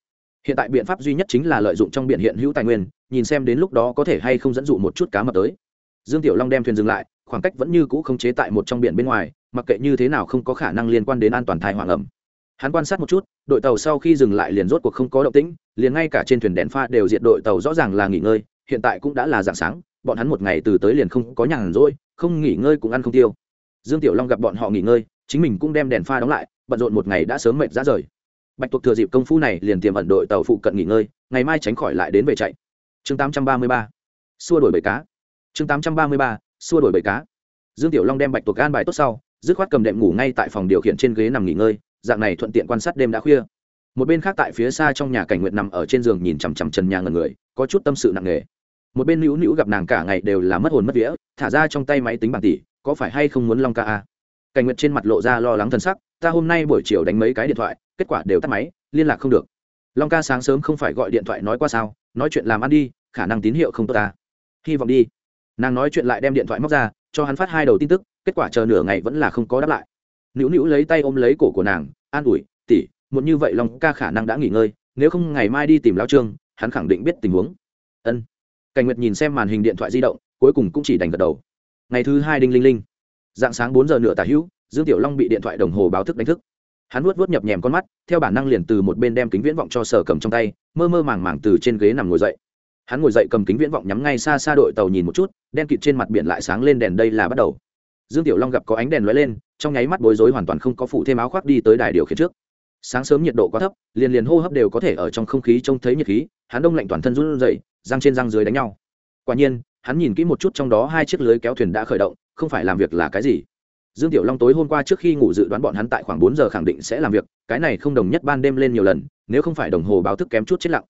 Hiện tại biện pháp duy nhất chính là lợi dụng trong biển hiện hữu tài nguyên, nhìn xem đến lúc đó có thể hay không dẫn dụ một chút cá mập tới. Dương tiểu long đem thuyền dừng lại, khoảng cách vẫn như cũ không chế tại một trong biển bên ngoài, mặc kệ như thế nào không có khả năng liên quan đến an toàn thai hoàng ẩm. Hắn quan sát một chút, đội tàu sau khi dừng lại liền rốt cuộc không có động tĩnh, liền ngay cả trên thuyền đèn pha đều diệt đội tàu rõ ràng là nghỉ ngơi, hiện tại cũng đã là dạng sáng bọn hắn một ngày từ tới liền không có nhàn rỗi, không nghỉ ngơi cũng ăn không tiêu. Dương tiểu long gặp bọn họ nghỉ ngơi, chính mình cũng đem đèn pha đóng lại, bận rộn một ngày đã sớm mệt ra rời. Bạch tuộc thừa dịp công phu này liền tiềm ẩn đội tàu phụ cận nghỉ ngơi, ngày mai tránh khỏi lại đến về chạy. Chương 833. xua đổi bầy cá. Chương 833. xua đổi bầy cá. Dương tiểu long đem bạch tuộc gan bài tốt sau, dứt khoát cầm đệm ngủ ngay tại phòng điều khiển trên ghế nằm nghỉ ngơi, dạng này thuận tiện quan sát đêm đã khuya. Một bên khác tại phía xa trong nhà cảnh nguyện nằm ở trên giường nhìn chằm chằm trần nhà ngần người, có chút tâm sự nặng nề một bên nữu nữu gặp nàng cả ngày đều là mất hồn mất vía, thả ra trong tay máy tính bảng tỷ có phải hay không muốn long ca a? Cảnh nguyệt trên mặt lộ ra lo lắng thân sắc, ta hôm nay buổi chiều đánh mấy cái điện thoại, kết quả đều tắt máy, liên lạc không được. Long ca sáng sớm không phải gọi điện thoại nói qua sao, nói chuyện làm ăn đi, khả năng tín hiệu không tốt ta. Hy vọng đi. Nàng nói chuyện lại đem điện thoại móc ra, cho hắn phát hai đầu tin tức, kết quả chờ nửa ngày vẫn là không có đáp lại. Nữu nữu lấy tay ôm lấy cổ của nàng, an ủi, tỉ muốn như vậy long ca khả năng đã nghỉ ngơi, nếu không ngày mai đi tìm lao trương, hắn khẳng định biết tình huống. Ân cảnh nguyệt nhìn xem màn hình điện thoại di động, cuối cùng cũng chỉ đành gật đầu. Ngày thứ hai đinh linh linh. Dạng sáng bốn giờ nửa tả hữu, dương tiểu long bị điện thoại đồng hồ báo thức đánh thức. Hắn vuốt vuốt nhập nhèm con mắt, theo bản năng liền từ một bên đem kính viễn vọng cho sở cầm trong tay, mơ mơ màng màng từ trên ghế nằm ngồi dậy. Hắn ngồi dậy cầm kính viễn vọng nhắm ngay xa xa đội tàu nhìn một chút, đen kịt trên mặt biển lại sáng lên đèn đây là bắt đầu. Dương tiểu long gặp có ánh đèn lóe lên, trong nháy mắt bối rối hoàn toàn không có phụ thêm áo khoác đi tới đài điều khiển trước sáng sớm nhiệt độ quá thấp, liền liền hô hấp đều có thể ở trong không khí trông thấy nhiệt khí, hắn đông lạnh toàn thân run rẩy, răng trên răng dưới đánh nhau. Quả nhiên, hắn nhìn kỹ một chút trong đó hai chiếc lưới kéo thuyền đã khởi động, không phải làm việc là cái gì. Dương tiểu long tối hôm qua trước khi ngủ dự đoán bọn hắn tại khoảng bốn giờ khẳng định sẽ làm việc, cái này không đồng nhất ban đêm lên nhiều lần, nếu không phải đồng hồ báo thức kém chút chết lặng.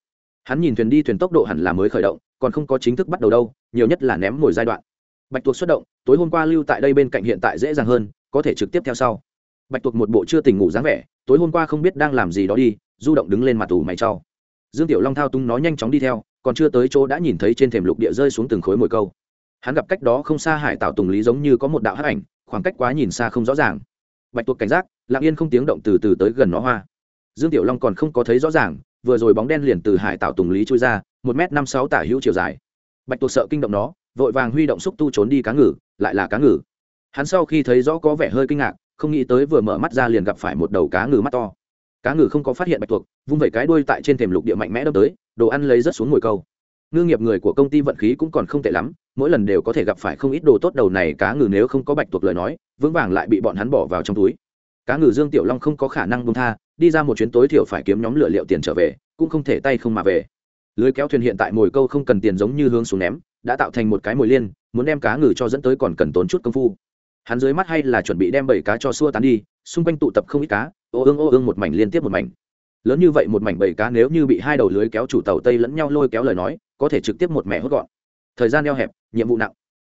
Hắn nhìn thuyền đi thuyền tốc độ hẳn là mới khởi động, còn không có chính thức bắt đầu đâu, nhiều nhất là ném mồi giai đoạn. Bạch tuộc xuất động, tối hôm qua lưu tại đây bên cạnh hiện tại dễ dàng hơn, có thể trực tiếp theo sau bạch tuộc một bộ chưa tỉnh ngủ dáng vẻ, tối hôm qua không biết đang làm gì đó đi, du động đứng lên mặt tủ mày trau dương tiểu long thao tung nó nhanh chóng đi theo, còn chưa tới chỗ đã nhìn thấy trên thềm lục địa rơi xuống từng khối mồi câu. Hắn gặp cách đó không xa hải tạo tùng lý giống như có một đạo hắc ảnh, khoảng cách quá nhìn xa không rõ ràng. Bạch tuộc cảnh giác, lặng yên không tiếng động từ từ tới gần nó hoa. Dương tiểu long còn không có thấy rõ ràng, vừa rồi bóng đen liền từ hải tạo tùng lý trôi ra, một m năm sáu tả hữu chiều dài. Bạch tuộc sợ kinh động nó, vội vàng huy động xúc tu trốn đi cá ngừ, lại là cá ngừ. Hắn sau khi thấy rõ có vẻ hơi kinh ngạc không nghĩ tới vừa mở mắt ra liền gặp phải một đầu cá ngừ mắt to. Cá ngừ không có phát hiện bạch tuộc, vung vẩy cái đuôi tại trên thềm lục địa mạnh mẽ đâm tới, đồ ăn lấy rất xuống ngồi câu. Ngư nghiệp người của công ty vận khí cũng còn không tệ lắm, mỗi lần đều có thể gặp phải không ít đồ tốt đầu này cá ngừ nếu không có bạch tuộc lời nói, vững vàng lại bị bọn hắn bỏ vào trong túi. Cá ngừ dương tiểu long không có khả năng bông tha, đi ra một chuyến tối thiểu phải kiếm nhóm lựa liệu tiền trở về, cũng không thể tay không mà về. Lưới kéo thuyền hiện tại mồi câu không cần tiền giống như hướng xuống ném, đã tạo thành một cái mồi liên, muốn đem cá ngừ cho dẫn tới còn cần tốn chút công phu hắn dưới mắt hay là chuẩn bị đem bảy cá cho xua tán đi, xung quanh tụ tập không ít cá, ô ương ô ương một mảnh liên tiếp một mảnh. Lớn như vậy một mảnh bảy cá nếu như bị hai đầu lưới kéo chủ tàu tây lẫn nhau lôi kéo lời nói, có thể trực tiếp một mẹ hốt gọn. Thời gian eo hẹp, nhiệm vụ nặng.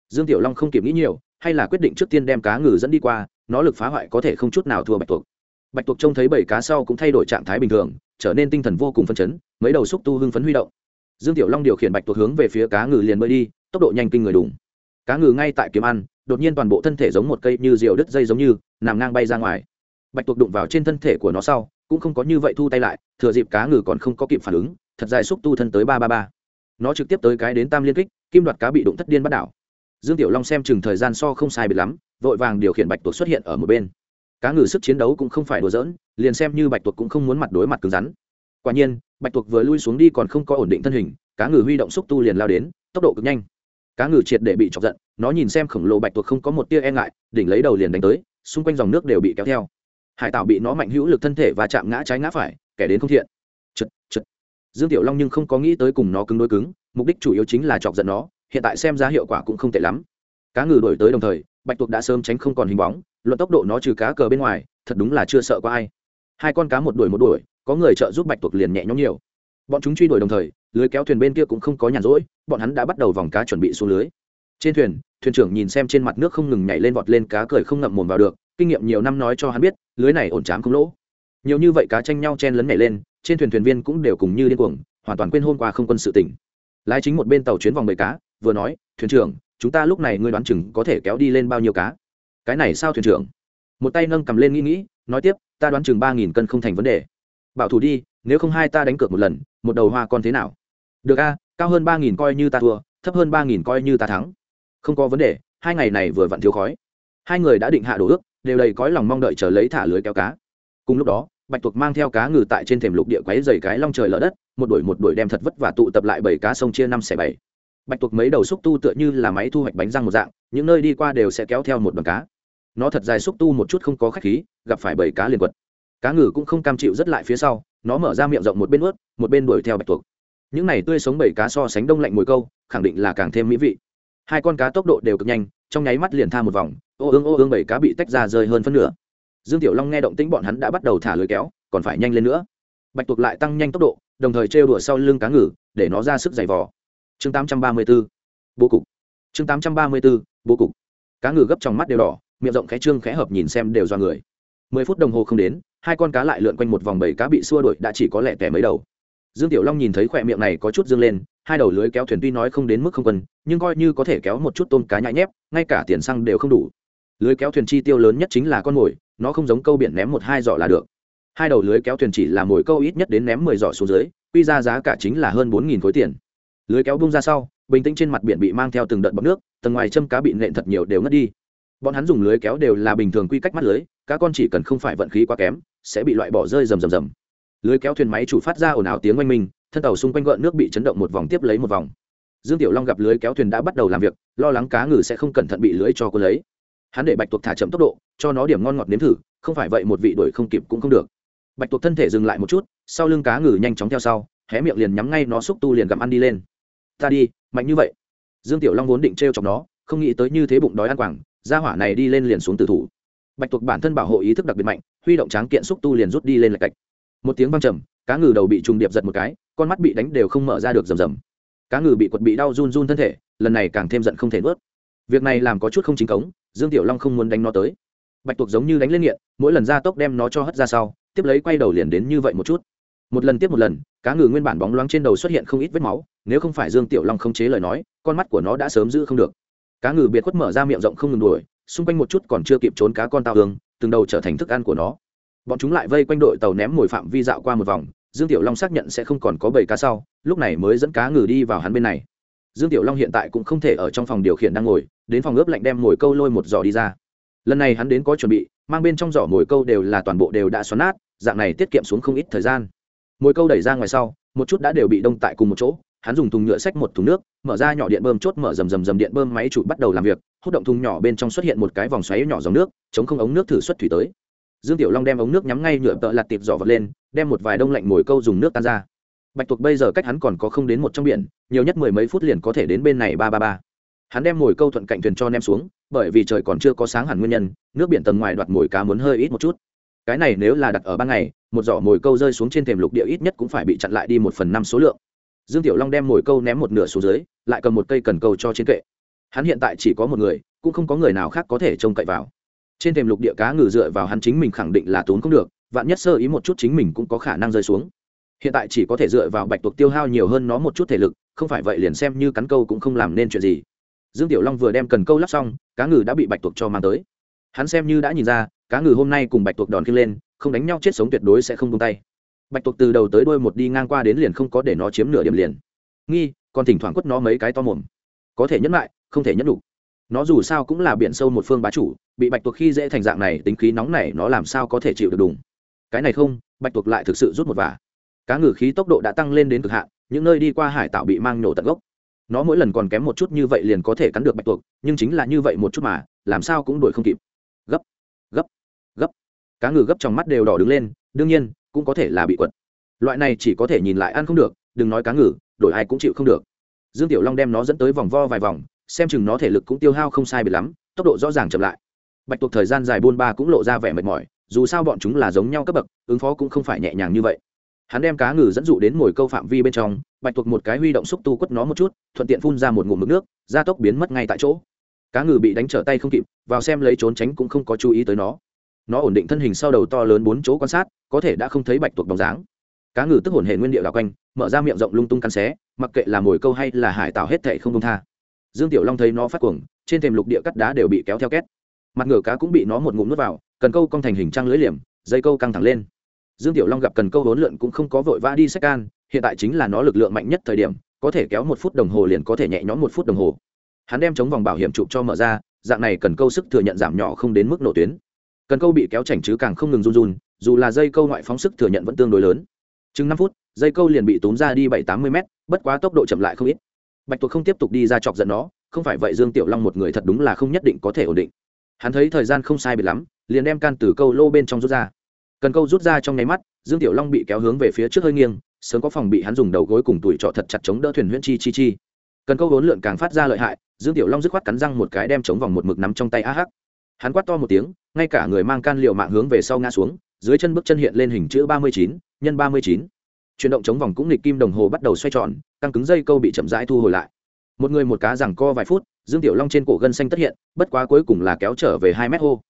Dương tiểu long không kịp nghĩ nhiều, hay là quyết định trước tiên đem cá ngừ dẫn đi qua, nó lực phá hoại có thể không chút nào thua bạch tuộc. Bạch tuộc trông thấy bảy cá sau cũng thay đổi trạng thái bình thường, trở nên tinh thần vô cùng phấn chấn, mấy đầu xúc tu hưng phấn huy động. Dương tiểu long điều khiển bạch tuộc hướng về phía cá ngừ liền bơi đi, tốc độ nhanh kinh người đủng cá ngừ ngay tại kiếm ăn, đột nhiên toàn bộ thân thể giống một cây như diều đứt dây giống như, nằm ngang bay ra ngoài. Bạch tuộc đụng vào trên thân thể của nó sau, cũng không có như vậy thu tay lại, thừa dịp cá ngừ còn không có kịp phản ứng, thật dài xúc tu thân tới ba ba ba. Nó trực tiếp tới cái đến tam liên kích, kim đoạt cá bị đụng thất điên bắt đảo. Dương tiểu long xem chừng thời gian so không sai biệt lắm, vội vàng điều khiển bạch tuộc xuất hiện ở một bên. Cá ngừ sức chiến đấu cũng không phải đùa giỡn, liền xem như bạch tuộc cũng không muốn mặt đối mặt cứng rắn. Quả nhiên, bạch tuộc vừa lui xuống đi còn không có ổn định thân hình, cá ngừ huy động xúc tu liền lao đến, tốc độ cực nhanh cá ngừ triệt để bị chọc giận, nó nhìn xem khổng lồ bạch tuộc không có một tia e ngại, đỉnh lấy đầu liền đánh tới, xung quanh dòng nước đều bị kéo theo. Hải tạo bị nó mạnh hữu lực thân thể và chạm ngã trái ngã phải, kẻ đến không thiện. Chật chật. Dương tiểu long nhưng không có nghĩ tới cùng nó cứng đối cứng, mục đích chủ yếu chính là chọc giận nó, hiện tại xem ra hiệu quả cũng không tệ lắm. Cá ngừ đổi tới đồng thời, bạch tuộc đã sớm tránh không còn hình bóng, luận tốc độ nó trừ cá cờ bên ngoài, thật đúng là chưa sợ có ai. Hai con cá một đuổi một đuổi, có người trợ giúp bạch tuộc liền nhẹ nhõm nhiều. Bọn chúng truy đuổi đồng thời, lưới kéo thuyền bên kia cũng không có nhàn rỗi bọn hắn đã bắt đầu vòng cá chuẩn bị xuống lưới. Trên thuyền thuyền trưởng nhìn xem trên mặt nước không ngừng nhảy lên vọt lên cá cười không ngậm mồm vào được, kinh nghiệm nhiều năm nói cho hắn biết, lưới này ổn chám không lỗ. Nhiều như vậy cá tranh nhau chen lấn nhảy lên, trên thuyền thuyền viên cũng đều cùng như điên cuồng, hoàn toàn quên hôm qua không quân sự tỉnh lái chính một bên tàu chuyến vòng bầy cá, vừa nói, thuyền trưởng, chúng ta lúc này ngươi đoán chừng có thể kéo đi lên bao nhiêu cá? Cái này sao thuyền trưởng? Một tay nâng cầm lên nghĩ nghĩ, nói tiếp, ta đoán chừng ba nghìn cân không thành vấn đề. Bảo thủ đi, nếu không hai ta đánh cược một lần, một đầu hoa con thế nào? Được a, cao hơn ba nghìn coi như ta thua, thấp hơn ba nghìn coi như ta thắng. Không có vấn đề, hai ngày này vừa vặn thiếu khói. Hai người đã định hạ đồ ước, đều đầy cõi lòng mong đợi chờ lấy thả lưới kéo cá. Cùng lúc đó, bạch tuộc mang theo cá ngừ tại trên thềm lục địa quáy dày cái long trời lở đất, một đuổi một đuổi đem thật vất và tụ tập lại bảy cá sông chia năm xẻ bảy. Bạch tuộc mấy đầu xúc tu tựa như là máy thu hoạch bánh răng một dạng, những nơi đi qua đều sẽ kéo theo một đoàn cá. Nó thật dài xúc tu một chút không có khách khí, gặp phải bảy cá liền quật. Cá ngừ cũng không cam chịu rất lại phía sau, nó mở ra miệng rộng một bên ướt một bên đuổi theo bạch tuộc những này tươi sống bảy cá so sánh đông lạnh mùi câu, khẳng định là càng thêm mỹ vị. Hai con cá tốc độ đều cực nhanh, trong nháy mắt liền tha một vòng, ô ương ô ương bảy cá bị tách ra rơi hơn phân nửa. Dương tiểu long nghe động tĩnh bọn hắn đã bắt đầu thả lưới kéo, còn phải nhanh lên nữa. Bạch tuộc lại tăng nhanh tốc độ, đồng thời trêu đùa sau lưng cá ngừ, để nó ra sức giày vò. Chương 834 bố cục. Chương 834 bố cục. Cá ngừ gấp trong mắt đều đỏ, miệng rộng khẽ trương khẽ hợp nhìn xem đều do người. Mười phút đồng hồ không đến, hai con cá lại lượn quanh một vòng bảy cá bị xua đuổi, đã chỉ có lẻ tẻ mấy đầu dương tiểu long nhìn thấy khỏe miệng này có chút dương lên, hai đầu lưới kéo thuyền tuy nói không đến mức không quân, nhưng coi như có thể kéo một chút tôm cá nhãi nhép, ngay cả tiền xăng đều không đủ. Lưới kéo thuyền chi tiêu lớn nhất chính là con mồi, nó không giống câu biển ném một hai giỏ là được. Hai đầu lưới kéo thuyền chỉ là mồi câu ít nhất đến ném mười giỏ xuống dưới, quy ra giá cả chính là hơn bốn nghìn khối tiền. Lưới kéo bung ra sau, bình tĩnh trên mặt biển bị mang theo từng đợt bọc nước, tầng ngoài châm cá bị nện thật nhiều đều ngất đi. Bọn hắn dùng lưới kéo đều là bình thường quy cách mắt lưới, cá con chỉ cần không phải vận khí quá kém, sẽ bị loại bỏ rơi rầm rầm rầm lưới kéo thuyền máy chủ phát ra ồn ào tiếng oanh minh, thân tàu xung quanh gợn nước bị chấn động một vòng tiếp lấy một vòng. Dương tiểu long gặp lưới kéo thuyền đã bắt đầu làm việc, lo lắng cá ngừ sẽ không cẩn thận bị lưới cho cô lấy. Hắn để bạch tuộc thả chậm tốc độ, cho nó điểm ngon ngọt nếm thử, không phải vậy một vị đuổi không kịp cũng không được. Bạch tuộc thân thể dừng lại một chút, sau lưng cá ngừ nhanh chóng theo sau, hé miệng liền nhắm ngay nó xúc tu liền gặm ăn đi lên. Ta đi, mạnh như vậy. Dương tiểu long vốn định t r chọc nó, không nghĩ tới như thế bụng đói ăn quảng ra hỏa này đi lên liền xuống tử thủ. Bạch tuộc bản thân bảo hộ ý thức đặc biệt mạnh, huy động tráng kiện xúc tu liền rút đi lên lạch cạch một tiếng văng trầm, cá ngừ đầu bị trùng điệp giật một cái, con mắt bị đánh đều không mở ra được rầm rầm. Cá ngừ bị quật bị đau run run thân thể, lần này càng thêm giận không thể nuốt. Việc này làm có chút không chính cống, dương tiểu long không muốn đánh nó tới. Bạch tuộc giống như đánh lên nghiện, mỗi lần ra tốc đem nó cho hất ra sau, tiếp lấy quay đầu liền đến như vậy một chút. Một lần tiếp một lần, cá ngừ nguyên bản bóng loáng trên đầu xuất hiện không ít vết máu, nếu không phải dương tiểu long không chế lời nói, con mắt của nó đã sớm giữ không được. Cá ngừ biệt khuất mở ra miệng rộng không ngừng đuổi, xung quanh một chút còn chưa kịp trốn cá con tao hương, từng đầu trở thành thức ăn của nó bọn chúng lại vây quanh đội tàu ném mồi phạm vi dạo qua một vòng, dương tiểu long xác nhận sẽ không còn có bầy cá sau, lúc này mới dẫn cá ngừ đi vào hắn bên này. Dương tiểu long hiện tại cũng không thể ở trong phòng điều khiển đang ngồi, đến phòng ướp lạnh đem mồi câu lôi một giỏ đi ra. Lần này hắn đến có chuẩn bị, mang bên trong giỏ mồi câu đều là toàn bộ đều đã xoắn nát, dạng này tiết kiệm xuống không ít thời gian. Mồi câu đẩy ra ngoài sau, một chút đã đều bị đông tại cùng một chỗ, hắn dùng thùng nhựa xách một thùng nước, mở ra nhỏ điện bơm chốt mở rầm rầm rầm điện bơm máy chủ bắt đầu làm việc, hút động thùng nhỏ bên trong xuất hiện một cái vòng xoáy nhỏ dòng nước, chống không ống nước thử xuất thủy tới dương tiểu long đem ống nước nhắm ngay nhựa tợ lặt tiệp dọ vật lên, đem một vài đông lạnh mồi câu dùng nước tan ra. Bạch tuộc bây giờ cách hắn còn có không đến một trong biển, nhiều nhất mười mấy phút liền có thể đến bên này ba ba ba. Hắn đem mồi câu thuận cạnh thuyền cho nem xuống, bởi vì trời còn chưa có sáng hẳn nguyên nhân, nước biển tầng ngoài đoạt mồi cá muốn hơi ít một chút. Cái này nếu là đặt ở ban ngày, một giỏ mồi câu rơi xuống trên thềm lục địa ít nhất cũng phải bị chặn lại đi một phần năm số lượng. Dương tiểu long đem mồi câu ném một nửa xuống dưới, lại cầm một cây cần câu cho trên kệ. Hắn hiện tại chỉ có một người, cũng không có người nào khác có thể trông cậy vào trên thềm lục địa cá ngừ dựa vào hắn chính mình khẳng định là tốn không được, vạn nhất sơ ý một chút chính mình cũng có khả năng rơi xuống. Hiện tại chỉ có thể dựa vào bạch tuộc tiêu hao nhiều hơn nó một chút thể lực, không phải vậy liền xem như cắn câu cũng không làm nên chuyện gì. Dương tiểu long vừa đem cần câu lắp xong, cá ngừ đã bị bạch tuộc cho mang tới. Hắn xem như đã nhìn ra, cá ngừ hôm nay cùng bạch tuộc đòn khiêng lên, không đánh nhau chết sống tuyệt đối sẽ không tung tay. Bạch tuộc từ đầu tới đuôi một đi ngang qua đến liền không có để nó chiếm nửa điểm liền. Nghi, còn thỉnh thoảng quất nó mấy cái to mồm. Có thể nhẫn lại, không thể nhẫn đủ nó dù sao cũng là biển sâu một phương bá chủ, bị bạch tuộc khi dễ thành dạng này, tính khí nóng này nó làm sao có thể chịu được đùng. Cái này không, bạch tuộc lại thực sự rút một vả. Cá ngừ khí tốc độ đã tăng lên đến cực hạn, những nơi đi qua hải tạo bị mang nổ tận gốc. Nó mỗi lần còn kém một chút như vậy liền có thể cắn được bạch tuộc, nhưng chính là như vậy một chút mà, làm sao cũng đuổi không kịp. Gấp gấp gấp. Cá ngừ gấp trong mắt đều đỏ đứng lên, đương nhiên, cũng có thể là bị quật. Loại này chỉ có thể nhìn lại ăn không được, đừng nói cá ngừ, đổi ai cũng chịu không được. Dương tiểu long đem nó dẫn tới vòng vo vài vòng xem chừng nó thể lực cũng tiêu hao không sai bị lắm, tốc độ rõ ràng chậm lại. Bạch tuộc thời gian dài buôn ba cũng lộ ra vẻ mệt mỏi, dù sao bọn chúng là giống nhau cấp bậc, ứng phó cũng không phải nhẹ nhàng như vậy. Hắn đem cá ngừ dẫn dụ đến mồi câu phạm vi bên trong, bạch tuộc một cái huy động xúc tu quất nó một chút, thuận tiện phun ra một ngụm mực nước, gia tốc biến mất ngay tại chỗ. Cá ngừ bị đánh trở tay không kịp, vào xem lấy trốn tránh cũng không có chú ý tới nó. Nó ổn định thân hình sau đầu to lớn bốn chỗ quan sát, có thể đã không thấy bạch tuộc bóng dáng. Cá ngừ tức hồn hệ nguyên địa đảo quanh, mở ra miệng rộng lung tung cắn xé, mặc kệ là mồi câu hay là hải tạo hết thệ không công tha dương tiểu long thấy nó phát cuồng, trên thềm lục địa cắt đá đều bị kéo theo két. Mặt ngựa cá cũng bị nó một ngụm nuốt vào, cần câu cong thành hình trăng lưới liềm, dây câu căng thẳng lên. Dương tiểu long gặp cần câu hốn lượn cũng không có vội vã đi sách can, hiện tại chính là nó lực lượng mạnh nhất thời điểm, có thể kéo một phút đồng hồ liền có thể nhẹ nhõm một phút đồng hồ. Hắn đem chống vòng bảo hiểm chụp cho mở ra, dạng này cần câu sức thừa nhận giảm nhỏ không đến mức nổ tuyến. Cần câu bị kéo chảnh chứ càng không ngừng run run, dù là dây câu ngoại phóng sức thừa nhận vẫn tương đối lớn. Chừng năm phút, dây câu liền bị tốn ra đi bảy tám mươi m bất quá tốc độ chậm lại không ít bạch tuộc không tiếp tục đi ra chọc giận nó, không phải vậy dương tiểu long một người thật đúng là không nhất định có thể ổn định. Hắn thấy thời gian không sai biệt lắm, liền đem can từ câu lô bên trong rút ra. Cần câu rút ra trong nháy mắt, dương tiểu long bị kéo hướng về phía trước hơi nghiêng, sớm có phòng bị hắn dùng đầu gối cùng tuổi trọ thật chặt chống đỡ thuyền huyễn chi chi chi. Cần câu vốn lượn càng phát ra lợi hại, dương tiểu long dứt khoát cắn răng một cái đem chống vòng một mực nắm trong tay a hắc. Hắn quát to một tiếng, ngay cả người mang can liệu mạng hướng về sau ngã xuống, dưới chân bước chân hiện lên hình chữ ba mươi chín, nhân ba mươi chín chuyển động chống vòng cũng nghịch kim đồng hồ bắt đầu xoay tròn, căng cứng dây câu bị chậm rãi thu hồi lại. Một người một cá rằng co vài phút, dương tiểu long trên cổ gân xanh tất hiện, bất quá cuối cùng là kéo trở về hai mét hô.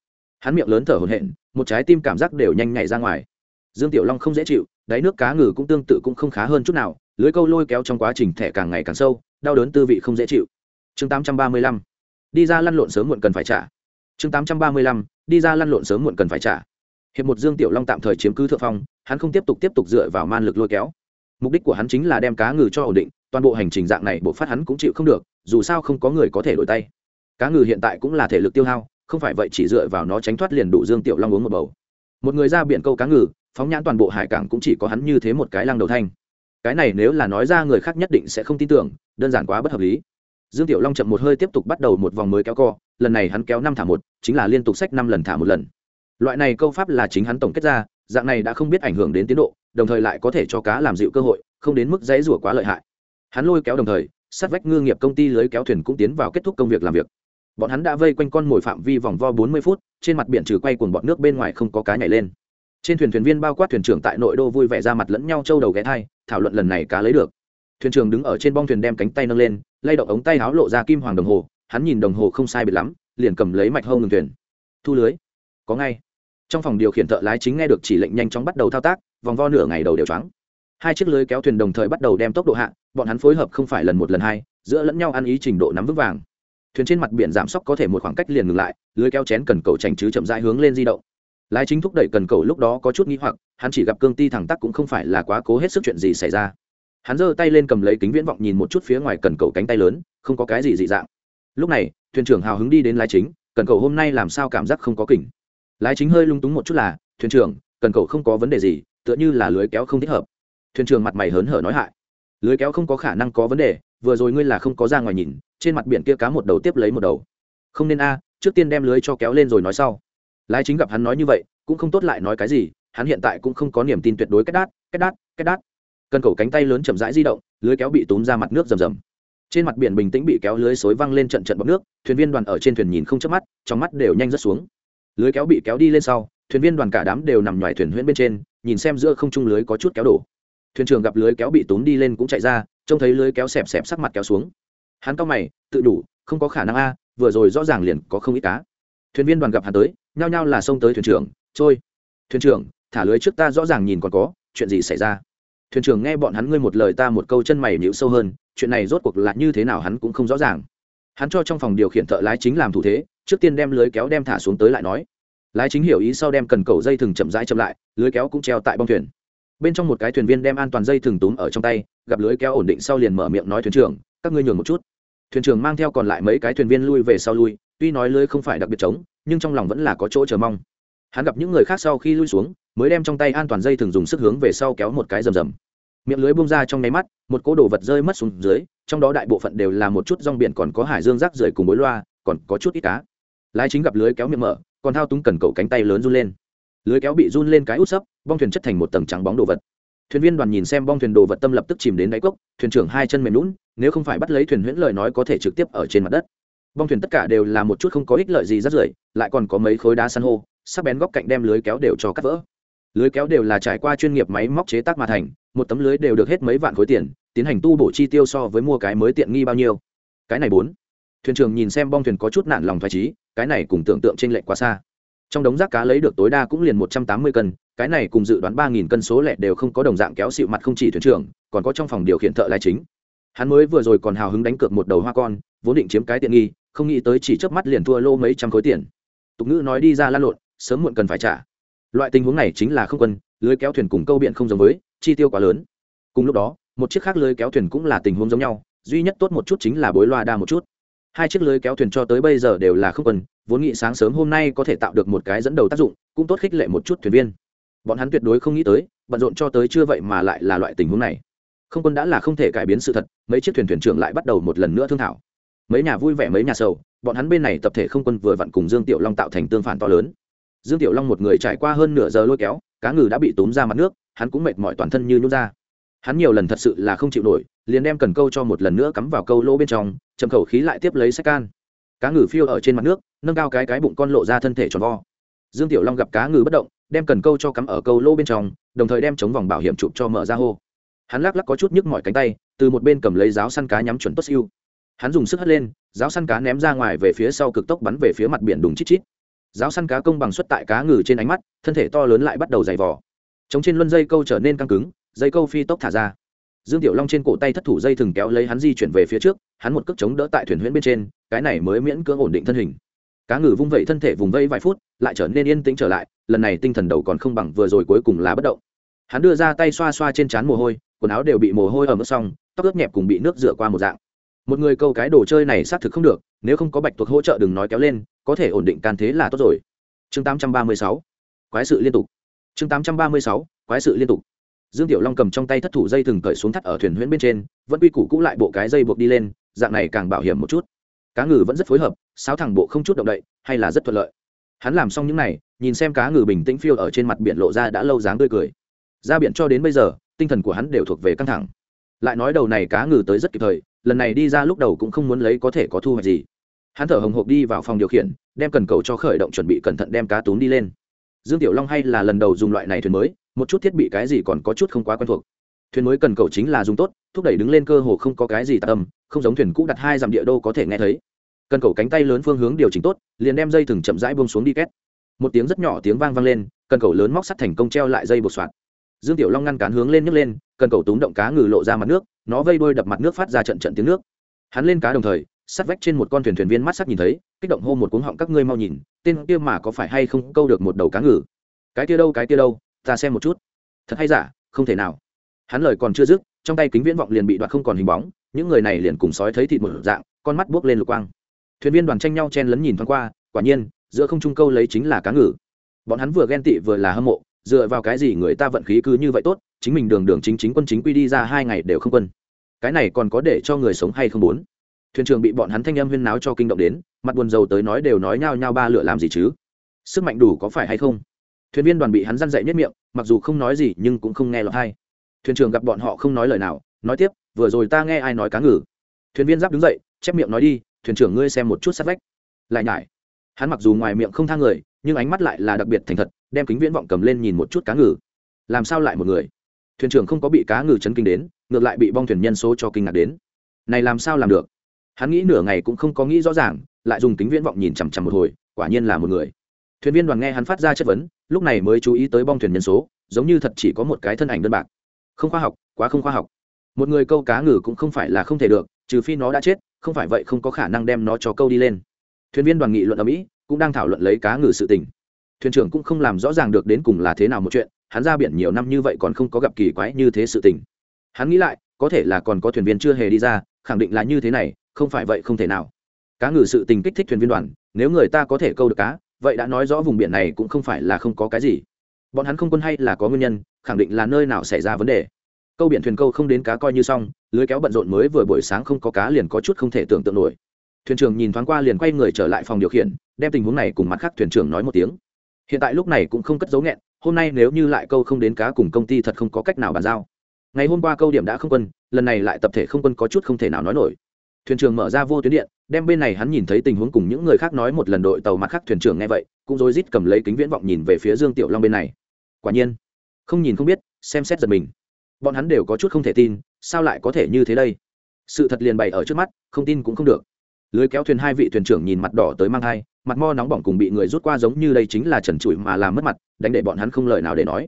Hắn miệng lớn thở hổn hển, một trái tim cảm giác đều nhanh nhảy ra ngoài. Dương tiểu long không dễ chịu, đáy nước cá ngừ cũng tương tự cũng không khá hơn chút nào, lưới câu lôi kéo trong quá trình thẻ càng ngày càng sâu, đau đớn tư vị không dễ chịu. Chương tám trăm ba mươi lăm, đi ra lăn lộn sớm muộn cần phải trả. Chương tám trăm ba mươi lăm, đi ra lăn lộn sớm muộn cần phải trả hiệp một dương tiểu long tạm thời chiếm cứ thượng phong, hắn không tiếp tục tiếp tục dựa vào man lực lôi kéo. Mục đích của hắn chính là đem cá ngừ cho ổn định, toàn bộ hành trình dạng này bộ phát hắn cũng chịu không được, dù sao không có người có thể đổi tay. Cá ngừ hiện tại cũng là thể lực tiêu hao, không phải vậy chỉ dựa vào nó tránh thoát liền đủ dương tiểu long uống một bầu. Một người ra biển câu cá ngừ, phóng nhãn toàn bộ hải cảng cũng chỉ có hắn như thế một cái lăng đầu thanh. Cái này nếu là nói ra người khác nhất định sẽ không tin tưởng, đơn giản quá bất hợp lý. Dương tiểu long chậm một hơi tiếp tục bắt đầu một vòng mới kéo co, lần này hắn kéo năm thả một, chính là liên tục sách năm lần thả một lần loại này câu pháp là chính hắn tổng kết ra, dạng này đã không biết ảnh hưởng đến tiến độ, đồng thời lại có thể cho cá làm dịu cơ hội, không đến mức dãy rủa quá lợi hại. Hắn lôi kéo đồng thời, sát vách ngư nghiệp công ty lưới kéo thuyền cũng tiến vào kết thúc công việc làm việc. Bọn hắn đã vây quanh con mồi phạm vi vòng vo bốn mươi phút, trên mặt biển trừ quay cuồng bọn nước bên ngoài không có cá nhảy lên. Trên thuyền thuyền viên bao quát thuyền trưởng tại nội đô vui vẻ ra mặt lẫn nhau trâu đầu ghé thai, thảo luận lần này cá lấy được. Thuyền trưởng đứng ở trên bong thuyền đem cánh tay nâng lên, lay động ống tay áo lộ ra kim hoàng đồng hồ, hắn nhìn đồng hồ không sai biệt lắm, liền cầm lấy mạch hông ngừng thuyền. Thu lưới. Có ngay trong phòng điều khiển thợ lái chính nghe được chỉ lệnh nhanh chóng bắt đầu thao tác, vòng vo nửa ngày đầu đều trắng hai chiếc lưới kéo thuyền đồng thời bắt đầu đem tốc độ hạ, bọn hắn phối hợp không phải lần một lần hai, giữa lẫn nhau ăn ý trình độ nắm vững vàng. Thuyền trên mặt biển giảm sóc có thể một khoảng cách liền ngừng lại, lưới kéo chén cần cầu trành chứ chậm rãi hướng lên di động. Lái chính thúc đẩy cần cầu lúc đó có chút nghĩ hoặc, hắn chỉ gặp cương ti thẳng tắc cũng không phải là quá cố hết sức chuyện gì xảy ra. Hắn giơ tay lên cầm lấy kính viễn vọng nhìn một chút phía ngoài cần cầu cánh tay lớn, không có cái gì dị dạng. Lúc này, thuyền trưởng hào hứng đi đến lái chính, cần cầu hôm nay làm sao cảm giác không có kỉnh? Lái chính hơi lung túng một chút là, thuyền trưởng, cần cầu không có vấn đề gì, tựa như là lưới kéo không thích hợp. Thuyền trưởng mặt mày hớn hở nói hại. Lưới kéo không có khả năng có vấn đề, vừa rồi ngươi là không có ra ngoài nhìn, trên mặt biển kia cá một đầu tiếp lấy một đầu. Không nên a, trước tiên đem lưới cho kéo lên rồi nói sau. Lái chính gặp hắn nói như vậy, cũng không tốt lại nói cái gì, hắn hiện tại cũng không có niềm tin tuyệt đối cách đát cách đát cách đát. Cần cầu cánh tay lớn chậm rãi di động, lưới kéo bị túm ra mặt nước rầm rầm. Trên mặt biển bình tĩnh bị kéo lưới xối văng lên trận trận bọc nước, thuyền viên đoàn ở trên thuyền nhìn không chớp mắt, trong mắt đều nhanh rất xuống lưới kéo bị kéo đi lên sau, thuyền viên đoàn cả đám đều nằm ngoài thuyền huyễn bên trên, nhìn xem giữa không trung lưới có chút kéo đổ. Thuyền trưởng gặp lưới kéo bị tốn đi lên cũng chạy ra, trông thấy lưới kéo xẹp xẹp sắc mặt kéo xuống. Hắn cao mày, tự đủ, không có khả năng a, vừa rồi rõ ràng liền có không ít cá. Thuyền viên đoàn gặp hắn tới, nhao nhao là xông tới thuyền trưởng, trôi. Thuyền trưởng, thả lưới trước ta rõ ràng nhìn còn có, chuyện gì xảy ra? Thuyền trưởng nghe bọn hắn ngươi một lời ta một câu chân mày nhịu sâu hơn, chuyện này rốt cuộc là như thế nào hắn cũng không rõ ràng. Hắn cho trong phòng điều khiển thợ lái chính làm thủ thế trước tiên đem lưới kéo đem thả xuống tới lại nói. Lái chính hiểu ý sau đem cần cầu dây thừng chậm rãi chậm lại, lưới kéo cũng treo tại bong thuyền. Bên trong một cái thuyền viên đem an toàn dây thừng túm ở trong tay, gặp lưới kéo ổn định sau liền mở miệng nói thuyền trưởng, các ngươi nhường một chút. Thuyền trưởng mang theo còn lại mấy cái thuyền viên lui về sau lui, tuy nói lưới không phải đặc biệt trống, nhưng trong lòng vẫn là có chỗ chờ mong. Hắn gặp những người khác sau khi lui xuống, mới đem trong tay an toàn dây thừng dùng sức hướng về sau kéo một cái rầm rầm. Miệng lưới bung ra trong nháy mắt, một cỗ đồ vật rơi mất xuống dưới, trong đó đại bộ phận đều là một chút rong biển còn có hải dương rác rưởi cùng bối loa, còn có chút ít cá lái chính gặp lưới kéo miệng mở, còn thao túng cần cậu cánh tay lớn run lên. Lưới kéo bị run lên cái út sấp, bong thuyền chất thành một tầng trắng bóng đồ vật. Thuyền viên đoàn nhìn xem bong thuyền đồ vật tâm lập tức chìm đến đáy cốc, thuyền trưởng hai chân mềm lún nếu không phải bắt lấy thuyền huyễn lời nói có thể trực tiếp ở trên mặt đất. Bong thuyền tất cả đều là một chút không có ích lợi gì rất rưởi, lại còn có mấy khối đá san hô, sắc bén góc cạnh đem lưới kéo đều cho cắt vỡ. Lưới kéo đều là trải qua chuyên nghiệp máy móc chế tác mà thành, một tấm lưới đều được hết mấy vạn khối tiền, tiến hành tu bổ chi tiêu so với mua cái mới tiện nghi bao nhiêu. Cái này bốn thuyền trưởng nhìn xem bong thuyền có chút nạn lòng thoải trí cái này cùng tưởng tượng trên lệnh quá xa. Trong đống rác cá lấy được tối đa cũng liền một trăm tám mươi cân, cái này cùng dự đoán ba nghìn cân số lẻ đều không có đồng dạng kéo xịu mặt không chỉ thuyền trưởng, còn có trong phòng điều khiển thợ lái chính. Hắn mới vừa rồi còn hào hứng đánh cược một đầu hoa con, vốn định chiếm cái tiện nghi, không nghĩ tới chỉ chớp mắt liền thua lô mấy trăm khối tiền. Tục ngữ nói đi ra lan lộn, sớm muộn cần phải trả. Loại tình huống này chính là không quân, lưới kéo thuyền cùng câu biện không giống với, chi tiêu quá lớn. Cùng lúc đó, một chiếc khác lưới kéo thuyền cũng là tình huống giống nhau, duy nhất tốt một chút chính là bối loa đa một chút hai chiếc lưới kéo thuyền cho tới bây giờ đều là không quân, vốn nghĩ sáng sớm hôm nay có thể tạo được một cái dẫn đầu tác dụng, cũng tốt khích lệ một chút thuyền viên. Bọn hắn tuyệt đối không nghĩ tới, bận rộn cho tới chưa vậy mà lại là loại tình huống này. Không quân đã là không thể cải biến sự thật, mấy chiếc thuyền thuyền trưởng lại bắt đầu một lần nữa thương thảo. Mấy nhà vui vẻ mấy nhà sầu, bọn hắn bên này tập thể không quân vừa vặn cùng dương tiểu long tạo thành tương phản to lớn. Dương tiểu long một người trải qua hơn nửa giờ lôi kéo, cá ngừ đã bị túm ra mặt nước, hắn cũng mệt mỏi toàn thân như nhút ra. Hắn nhiều lần thật sự là không chịu nổi liền đem cần câu cho một lần nữa cắm vào câu lỗ bên trong chầm khẩu khí lại tiếp lấy sách can. Cá ngừ phiêu ở trên mặt nước, nâng cao cái cái bụng con lộ ra thân thể tròn vo. Dương tiểu long gặp cá ngừ bất động, đem cần câu cho cắm ở câu lỗ bên trong, đồng thời đem chống vòng bảo hiểm chụp cho mở ra hô. Hắn lắc lắc có chút nhức mỏi cánh tay, từ một bên cầm lấy giáo săn cá nhắm chuẩn tốt siêu. Hắn dùng sức hất lên, giáo săn cá ném ra ngoài về phía sau cực tốc bắn về phía mặt biển đùng chít chít. Giáo săn cá công bằng xuất tại cá ngừ trên ánh mắt, thân thể to lớn lại bắt đầu dày vỏ chống trên luân dây câu trở nên căng cứng, dây câu phi tốc thả ra dương tiểu long trên cổ tay thất thủ dây thừng kéo lấy hắn di chuyển về phía trước, hắn một cước chống đỡ tại thuyền huyễn bên trên, cái này mới miễn cưỡng ổn định thân hình. Cá ngừ vung vẩy thân thể vùng vây vài phút, lại trở nên yên tĩnh trở lại, lần này tinh thần đầu còn không bằng vừa rồi cuối cùng là bất động. Hắn đưa ra tay xoa xoa trên trán mồ hôi, quần áo đều bị mồ hôi ở mức xong, tóc ướt nhẹp cùng bị nước rửa qua một dạng. Một người câu cái đồ chơi này xác thực không được, nếu không có bạch tuộc hỗ trợ đừng nói kéo lên, có thể ổn định can thế là tốt rồi. Chương 836 quái sự liên tục. Chương 836 quái sự liên tục dương tiểu long cầm trong tay thất thủ dây thừng cởi xuống thắt ở thuyền huyễn bên trên, vẫn quy củ cũ lại bộ cái dây buộc đi lên, dạng này càng bảo hiểm một chút. Cá ngừ vẫn rất phối hợp sáu thẳng bộ không chút động đậy, hay là rất thuận lợi. Hắn làm xong những này, nhìn xem cá ngừ bình tĩnh phiêu ở trên mặt biển lộ ra đã lâu dáng tươi cười. Ra biển cho đến bây giờ, tinh thần của hắn đều thuộc về căng thẳng. Lại nói đầu này cá ngừ tới rất kịp thời, lần này đi ra lúc đầu cũng không muốn lấy có thể có thu hoạch gì. Hắn thở hồng hộc đi vào phòng điều khiển, đem cần cầu cho khởi động chuẩn bị cẩn thận đem cá túm đi lên dương tiểu long hay là lần đầu dùng loại này thuyền mới, một chút thiết bị cái gì còn có chút không quá quen thuộc. Thuyền mới cần cầu chính là dùng tốt, thúc đẩy đứng lên cơ hồ không có cái gì tạ tâm không giống thuyền cũ đặt hai dặm địa đô có thể nghe thấy. Cần cầu cánh tay lớn phương hướng điều chỉnh tốt, liền đem dây thừng chậm rãi bông xuống đi két. Một tiếng rất nhỏ tiếng vang vang lên, cần cầu lớn móc sắt thành công treo lại dây bột soạt. Dương tiểu long ngăn cán hướng lên nhấc lên, cần cầu túng động cá ngừ lộ ra mặt nước, nó vây đôi đập mặt nước phát ra trận trận tiếng nước. Hắn lên cá đồng thời sát vách trên một con thuyền thuyền viên mắt sắc nhìn thấy, kích động hô một cuống họng các ngươi mau nhìn, tên kia mà có phải hay không câu được một đầu cá ngừ? Cái kia đâu, cái kia đâu, ta xem một chút. Thật hay giả, không thể nào. Hắn lời còn chưa dứt, trong tay kính viễn vọng liền bị đoạt không còn hình bóng, những người này liền cùng sói thấy thịt một dạng, con mắt buốc lên lục quang. Thuyền viên đoàn tranh nhau chen lấn nhìn thoáng qua, quả nhiên, giữa không trung câu lấy chính là cá ngừ. Bọn hắn vừa ghen tị vừa là hâm mộ, dựa vào cái gì người ta vận khí cứ như vậy tốt, chính mình đường đường chính chính quân chính quy đi ra hai ngày đều không quân. Cái này còn có để cho người sống hay không muốn thuyền trưởng bị bọn hắn thanh âm huyên náo cho kinh động đến, mặt buồn dầu tới nói đều nói nhao nhao ba lửa làm gì chứ? Sức mạnh đủ có phải hay không? Thuyền viên đoàn bị hắn răn dậy nhất miệng, mặc dù không nói gì nhưng cũng không nghe lọt hay thuyền trưởng gặp bọn họ không nói lời nào, nói tiếp, vừa rồi ta nghe ai nói cá ngừ? Thuyền viên giáp đứng dậy, chép miệng nói đi, thuyền trưởng ngươi xem một chút sát vách. Lại nhải. Hắn mặc dù ngoài miệng không thang người, nhưng ánh mắt lại là đặc biệt thành thật, đem kính viễn vọng cầm lên nhìn một chút cá ngừ. Làm sao lại một người? Thuyền trưởng không có bị cá ngừ chấn kinh đến, ngược lại bị bong thuyền nhân số cho kinh ngạc đến. Này làm sao làm được? Hắn nghĩ nửa ngày cũng không có nghĩ rõ ràng, lại dùng kính viễn vọng nhìn chằm chằm một hồi, quả nhiên là một người. Thuyền viên đoàn nghe hắn phát ra chất vấn, lúc này mới chú ý tới bong thuyền nhân số, giống như thật chỉ có một cái thân ảnh đơn bạc. Không khoa học, quá không khoa học. Một người câu cá ngừ cũng không phải là không thể được, trừ phi nó đã chết, không phải vậy không có khả năng đem nó cho câu đi lên. Thuyền viên đoàn nghị luận ở mỹ, cũng đang thảo luận lấy cá ngừ sự tình. Thuyền trưởng cũng không làm rõ ràng được đến cùng là thế nào một chuyện, hắn ra biển nhiều năm như vậy còn không có gặp kỳ quái như thế sự tình. Hắn nghĩ lại, có thể là còn có thuyền viên chưa hề đi ra, khẳng định là như thế này không phải vậy không thể nào. Cá ngừ sự tình kích thích thuyền viên đoàn, nếu người ta có thể câu được cá, vậy đã nói rõ vùng biển này cũng không phải là không có cái gì. Bọn hắn không quân hay là có nguyên nhân, khẳng định là nơi nào xảy ra vấn đề. Câu biển thuyền câu không đến cá coi như xong, lưới kéo bận rộn mới vừa buổi sáng không có cá liền có chút không thể tưởng tượng nổi. Thuyền trưởng nhìn thoáng qua liền quay người trở lại phòng điều khiển, đem tình huống này cùng mặt khác thuyền trưởng nói một tiếng. Hiện tại lúc này cũng không cất dấu nghẹn, hôm nay nếu như lại câu không đến cá cùng công ty thật không có cách nào bàn giao. Ngày hôm qua câu điểm đã không quân, lần này lại tập thể không quân có chút không thể nào nói nổi thuyền trưởng mở ra vô tuyến điện, đem bên này hắn nhìn thấy tình huống cùng những người khác nói một lần đội tàu mặt khác thuyền trưởng nghe vậy, cũng rối rít cầm lấy kính viễn vọng nhìn về phía dương tiểu long bên này. Quả nhiên, không nhìn không biết, xem xét giật mình. Bọn hắn đều có chút không thể tin, sao lại có thể như thế đây? Sự thật liền bày ở trước mắt, không tin cũng không được. Lưới kéo thuyền hai vị thuyền trưởng nhìn mặt đỏ tới mang thai, mặt mo nóng bỏng cùng bị người rút qua giống như đây chính là trần trụi mà làm mất mặt, đánh để bọn hắn không lời nào để nói.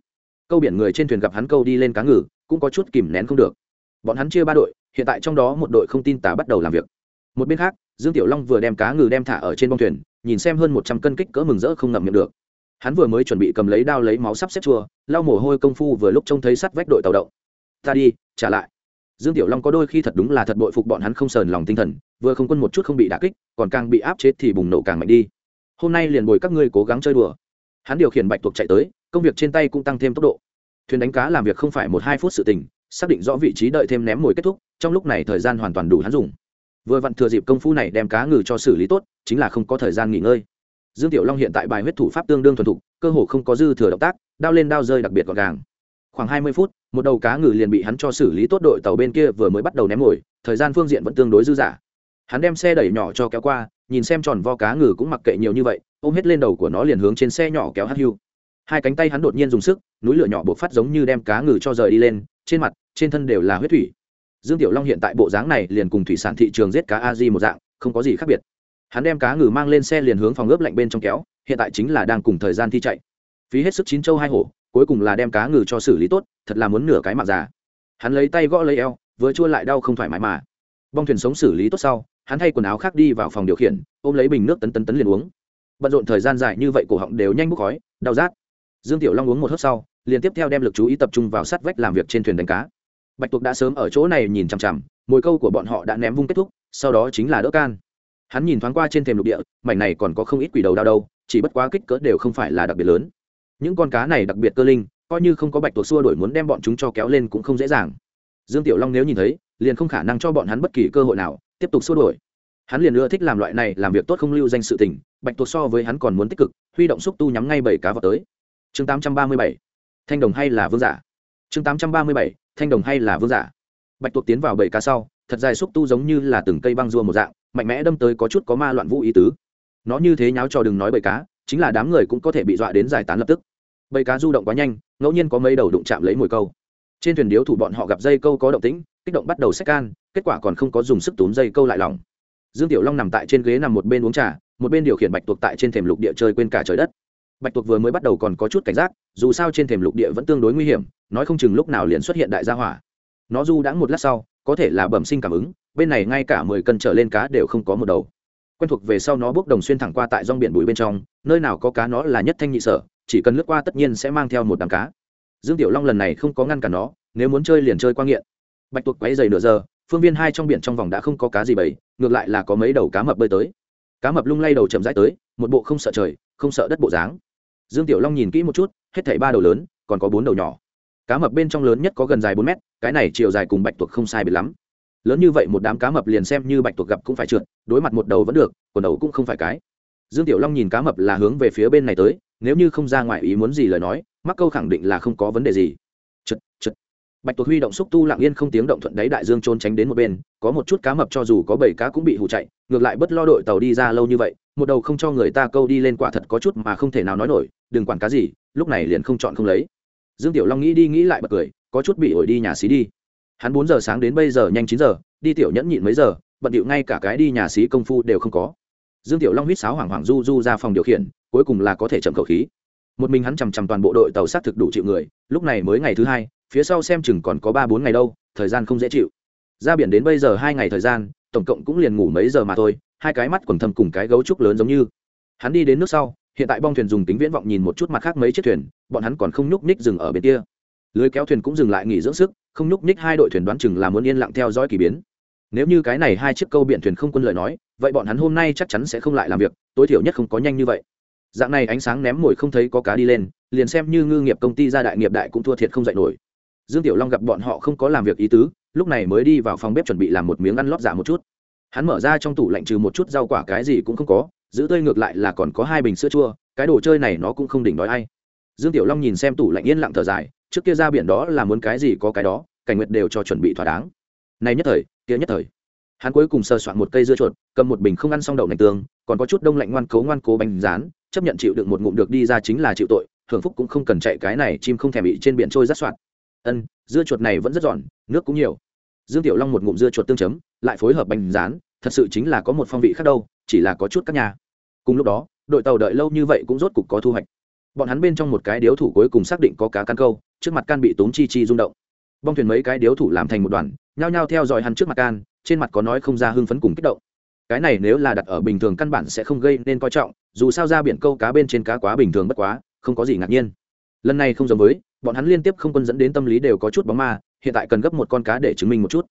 Câu biển người trên thuyền gặp hắn câu đi lên cá ngừ, cũng có chút kìm nén không được. Bọn hắn chia ba đội hiện tại trong đó một đội không tin tả bắt đầu làm việc. Một bên khác, dương tiểu long vừa đem cá ngừ đem thả ở trên bông thuyền, nhìn xem hơn một trăm cân kích cỡ mừng rỡ không ngậm miệng được. Hắn vừa mới chuẩn bị cầm lấy đao lấy máu sắp xếp chua lau mồ hôi công phu vừa lúc trông thấy sắt vách đội tàu động. Ta đi, trả lại. Dương tiểu long có đôi khi thật đúng là thật bội phục bọn hắn không sờn lòng tinh thần, vừa không quân một chút không bị đả kích, còn càng bị áp chế thì bùng nổ càng mạnh đi. Hôm nay liền bồi các ngươi cố gắng chơi đùa. Hắn điều khiển bạch tuộc chạy tới, công việc trên tay cũng tăng thêm tốc độ. Thuyền đánh cá làm việc không phải một hai phút sự tình xác định rõ vị trí đợi thêm ném mồi kết thúc, trong lúc này thời gian hoàn toàn đủ hắn dùng. Vừa vặn thừa dịp công phu này đem cá ngừ cho xử lý tốt, chính là không có thời gian nghỉ ngơi. Dương tiểu long hiện tại bài huyết thủ pháp tương đương thuần thục, cơ hồ không có dư thừa động tác, đao lên đao rơi đặc biệt gọn gàng. Khoảng hai mươi phút, một đầu cá ngừ liền bị hắn cho xử lý tốt đội tàu bên kia vừa mới bắt đầu ném mồi, thời gian phương diện vẫn tương đối dư dả. Hắn đem xe đẩy nhỏ cho kéo qua, nhìn xem tròn vo cá ngừ cũng mặc kệ nhiều như vậy, ôm hết lên đầu của nó liền hướng trên xe nhỏ kéo hắt hưu. Hai cánh tay hắn đột nhiên dùng sức, núi lửa nhỏ buộc phát giống như đem cá ngừ cho rời đi lên trên mặt, trên thân đều là huyết thủy. Dương tiểu long hiện tại bộ dáng này liền cùng thủy sản thị trường giết cá a di một dạng, không có gì khác biệt. Hắn đem cá ngừ mang lên xe liền hướng phòng ướp lạnh bên trong kéo, hiện tại chính là đang cùng thời gian thi chạy. Phí hết sức chín châu hai hổ, cuối cùng là đem cá ngừ cho xử lý tốt, thật là muốn nửa cái mạng già. Hắn lấy tay gõ lấy eo, vừa chua lại đau không thoải mái mà. Bong thuyền sống xử lý tốt sau, hắn thay quần áo khác đi vào phòng điều khiển, ôm lấy bình nước tấn tấn tấn liền uống. Bận rộn thời gian dài như vậy, cổ họng đều nhanh bốc khói, đau rát. Dương tiểu long uống một hớp sau liền tiếp theo đem lực chú ý tập trung vào sát vách làm việc trên thuyền đánh cá. Bạch tuộc đã sớm ở chỗ này nhìn chằm chằm mồi câu của bọn họ đã ném vung kết thúc sau đó chính là đỡ can. Hắn nhìn thoáng qua trên thềm lục địa mảnh này còn có không ít quỷ đầu đao đâu chỉ bất quá kích cỡ đều không phải là đặc biệt lớn. Những con cá này đặc biệt cơ linh coi như không có bạch tuộc xua đổi muốn đem bọn chúng cho kéo lên cũng không dễ dàng. Dương tiểu long nếu nhìn thấy liền không khả năng cho bọn hắn bất kỳ cơ hội nào tiếp tục xua đổi hắn liền ưa thích làm loại này làm việc tốt không lưu danh sự tình bạch tuộc so với hắn còn muốn tích cực huy động xúc tu nhắm ngay bảy cá vào tới. Chương 837, thanh đồng hay là vương giả? Chương 837, thanh đồng hay là vương giả? Bạch tuộc tiến vào bảy cá sau thật dài xúc tu giống như là từng cây băng rua một dạng mạnh mẽ đâm tới có chút có ma loạn vũ ý tứ. Nó như thế nháo cho đừng nói bầy cá chính là đám người cũng có thể bị dọa đến giải tán lập tức. Bầy cá du động quá nhanh ngẫu nhiên có mấy đầu đụng chạm lấy mồi câu. Trên thuyền điếu thủ bọn họ gặp dây câu có động tĩnh kích động bắt đầu xách can kết quả còn không có dùng sức túm dây câu lại lòng dương tiểu long nằm tại trên ghế nằm một bên uống trà một bên điều khiển bạch tuộc tại trên thềm lục địa chơi quên cả trời đất bạch tuộc vừa mới bắt đầu còn có chút cảnh giác, dù sao trên thềm lục địa vẫn tương đối nguy hiểm, nói không chừng lúc nào liền xuất hiện đại gia hỏa. Nó du đã một lát sau, có thể là bẩm sinh cảm ứng, bên này ngay cả mười cân trở lên cá đều không có một đầu. Quen thuộc về sau nó bước đồng xuyên thẳng qua tại rong biển bụi bên trong, nơi nào có cá nó là nhất thanh nhị sở, chỉ cần lướt qua tất nhiên sẽ mang theo một đám cá. Dương tiểu long lần này không có ngăn cản nó, nếu muốn chơi liền chơi qua nghiện. Bạch tuộc quấy dày nửa giờ, phương viên hai trong biển trong vòng đã không có cá gì bầy, ngược lại là có mấy đầu cá mập bơi tới. Cá mập lung lay đầu chậm rãi tới, một bộ không sợ trời, không sợ đất bộ dáng dương tiểu long nhìn kỹ một chút, hết thảy ba đầu lớn, còn có bốn đầu nhỏ. Cá mập bên trong lớn nhất có gần dài bốn mét, cái này chiều dài cùng bạch tuộc không sai biệt lắm. Lớn như vậy một đám cá mập liền xem như bạch tuộc gặp cũng phải trượt, đối mặt một đầu vẫn được, còn đầu cũng không phải cái. Dương tiểu long nhìn cá mập là hướng về phía bên này tới, nếu như không ra ngoài ý muốn gì lời nói, mắc câu khẳng định là không có vấn đề gì bạch tuộc huy động xúc tu lặng yên không tiếng động thuận đáy đại dương trốn tránh đến một bên, có một chút cá mập cho dù có bảy cá cũng bị hụ chạy, ngược lại bất lo đội tàu đi ra lâu như vậy, một đầu không cho người ta câu đi lên quả thật có chút mà không thể nào nói nổi, đừng quản cá gì, lúc này liền không chọn không lấy. Dương tiểu long nghĩ đi nghĩ lại bật cười, có chút bị ổi đi nhà xí đi. Hắn bốn giờ sáng đến bây giờ nhanh chín giờ, đi tiểu nhẫn nhịn mấy giờ, bận điệu ngay cả cái đi nhà xí công phu đều không có. Dương tiểu long huýt sáo hoảng hoảng du du ra phòng điều khiển, cuối cùng là có thể chậm khẩu khí. Một mình hắn chằm chằm toàn bộ đội tàu sát thực đủ chịu người, lúc này mới ngày thứ hai phía sau xem chừng còn có ba bốn ngày đâu, thời gian không dễ chịu. Ra biển đến bây giờ hai ngày thời gian, tổng cộng cũng liền ngủ mấy giờ mà thôi, hai cái mắt quần thâm cùng cái gấu trúc lớn giống như. Hắn đi đến nước sau, hiện tại bong thuyền dùng tính viễn vọng nhìn một chút mặt khác mấy chiếc thuyền, bọn hắn còn không nhúc nhích dừng ở bên kia. Lưới kéo thuyền cũng dừng lại nghỉ dưỡng sức, không nhúc nhích hai đội thuyền đoán chừng là muốn yên lặng theo dõi kỳ biến. Nếu như cái này hai chiếc câu biện thuyền không quân lợi nói, vậy bọn hắn hôm nay chắc chắn sẽ không lại làm việc, tối thiểu nhất không có nhanh như vậy. Dạng này ánh sáng ném mồi không thấy có cá đi lên, liền xem như ngư nghiệp công ty gia đại nghiệp đại cũng thua thiệt không dạy nổi dương tiểu long gặp bọn họ không có làm việc ý tứ, lúc này mới đi vào phòng bếp chuẩn bị làm một miếng ăn lót giả một chút. Hắn mở ra trong tủ lạnh trừ một chút rau quả cái gì cũng không có, giữ tươi ngược lại là còn có hai bình sữa chua, cái đồ chơi này nó cũng không đỉnh nói ai. Dương tiểu long nhìn xem tủ lạnh yên lặng thở dài, trước kia ra biển đó là muốn cái gì có cái đó, cảnh nguyệt đều cho chuẩn bị thỏa đáng. Này nhất thời, kia nhất thời. Hắn cuối cùng sơ soạn một cây dưa chuột, cầm một bình không ăn xong đậu nành tương, còn có chút đông lạnh ngoan cố ngoan cố bánh rán, chấp nhận chịu đựng một ngụm được đi ra chính là chịu tội hưởng phúc cũng không cần chạy cái này, chim không thèm bị trên biển trôi rát soạn ân, dưa chuột này vẫn rất giòn, nước cũng nhiều. Dương tiểu long một ngụm dưa chuột tương chấm, lại phối hợp bánh rán, thật sự chính là có một phong vị khác đâu, chỉ là có chút các nhà. Cùng lúc đó, đội tàu đợi lâu như vậy cũng rốt cục có thu hoạch. Bọn hắn bên trong một cái điếu thủ cuối cùng xác định có cá can câu, trước mặt can bị tốn chi chi rung động. Bong thuyền mấy cái điếu thủ làm thành một đoàn, nhao nhao theo dõi hắn trước mặt can, trên mặt có nói không ra hưng phấn cùng kích động. Cái này nếu là đặt ở bình thường căn bản sẽ không gây nên coi trọng, dù sao ra biển câu cá bên trên cá quá bình thường bất quá, không có gì ngạc nhiên. Lần này không giống với bọn hắn liên tiếp không quân dẫn đến tâm lý đều có chút bóng ma, hiện tại cần gấp một con cá để chứng minh một chút.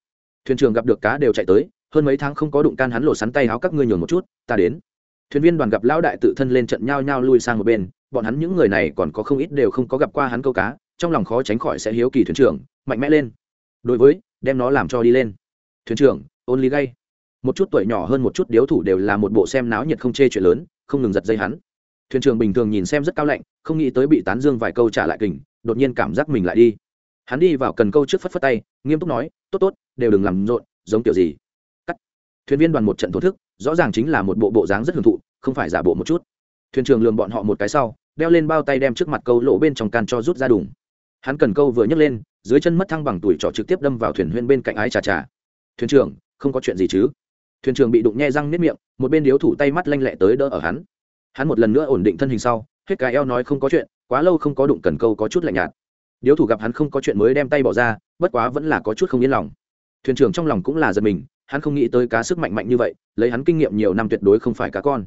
Thuyền trưởng gặp được cá đều chạy tới, hơn mấy tháng không có đụng can hắn lộ sắn tay áo các ngươi nhường một chút, ta đến. Thuyền viên đoàn gặp lão đại tự thân lên trận nhao nhao lui sang một bên, bọn hắn những người này còn có không ít đều không có gặp qua hắn câu cá, trong lòng khó tránh khỏi sẽ hiếu kỳ thuyền trưởng, mạnh mẽ lên. Đối với, đem nó làm cho đi lên. Thuyền trưởng ôn lý gay. Một chút tuổi nhỏ hơn một chút điếu thủ đều là một bộ xem náo nhiệt không chê chuyện lớn, không ngừng giật dây hắn. Thuyền trưởng bình thường nhìn xem rất cao lạnh, không nghĩ tới bị tán dương vài câu trả lại kình đột nhiên cảm giác mình lại đi. Hắn đi vào cần câu trước phất phất tay, nghiêm túc nói, tốt tốt, đều đừng làm rộn, giống kiểu gì? Cắt. Thuyền viên đoàn một trận thổ thức, rõ ràng chính là một bộ bộ dáng rất hưởng thụ, không phải giả bộ một chút. Thuyền trưởng lường bọn họ một cái sau, đeo lên bao tay đem trước mặt câu lỗ bên trong can cho rút ra đủng hắn cần câu vừa nhấc lên, dưới chân mất thăng bằng tuổi trọ trực tiếp đâm vào thuyền huyên bên cạnh ái trà trà. Thuyền trưởng, không có chuyện gì chứ? Thuyền trưởng bị đụng nhe răng nếp miệng, một bên điếu thủ tay mắt lanh lẹ tới đỡ ở hắn. Hắn một lần nữa ổn định thân hình sau hết cái eo nói không có chuyện, quá lâu không có đụng cần câu có chút lạnh nhạt. Điếu thủ gặp hắn không có chuyện mới đem tay bỏ ra, bất quá vẫn là có chút không yên lòng. Thuyền trưởng trong lòng cũng là giật mình, hắn không nghĩ tới cá sức mạnh mạnh như vậy, lấy hắn kinh nghiệm nhiều năm tuyệt đối không phải cá con.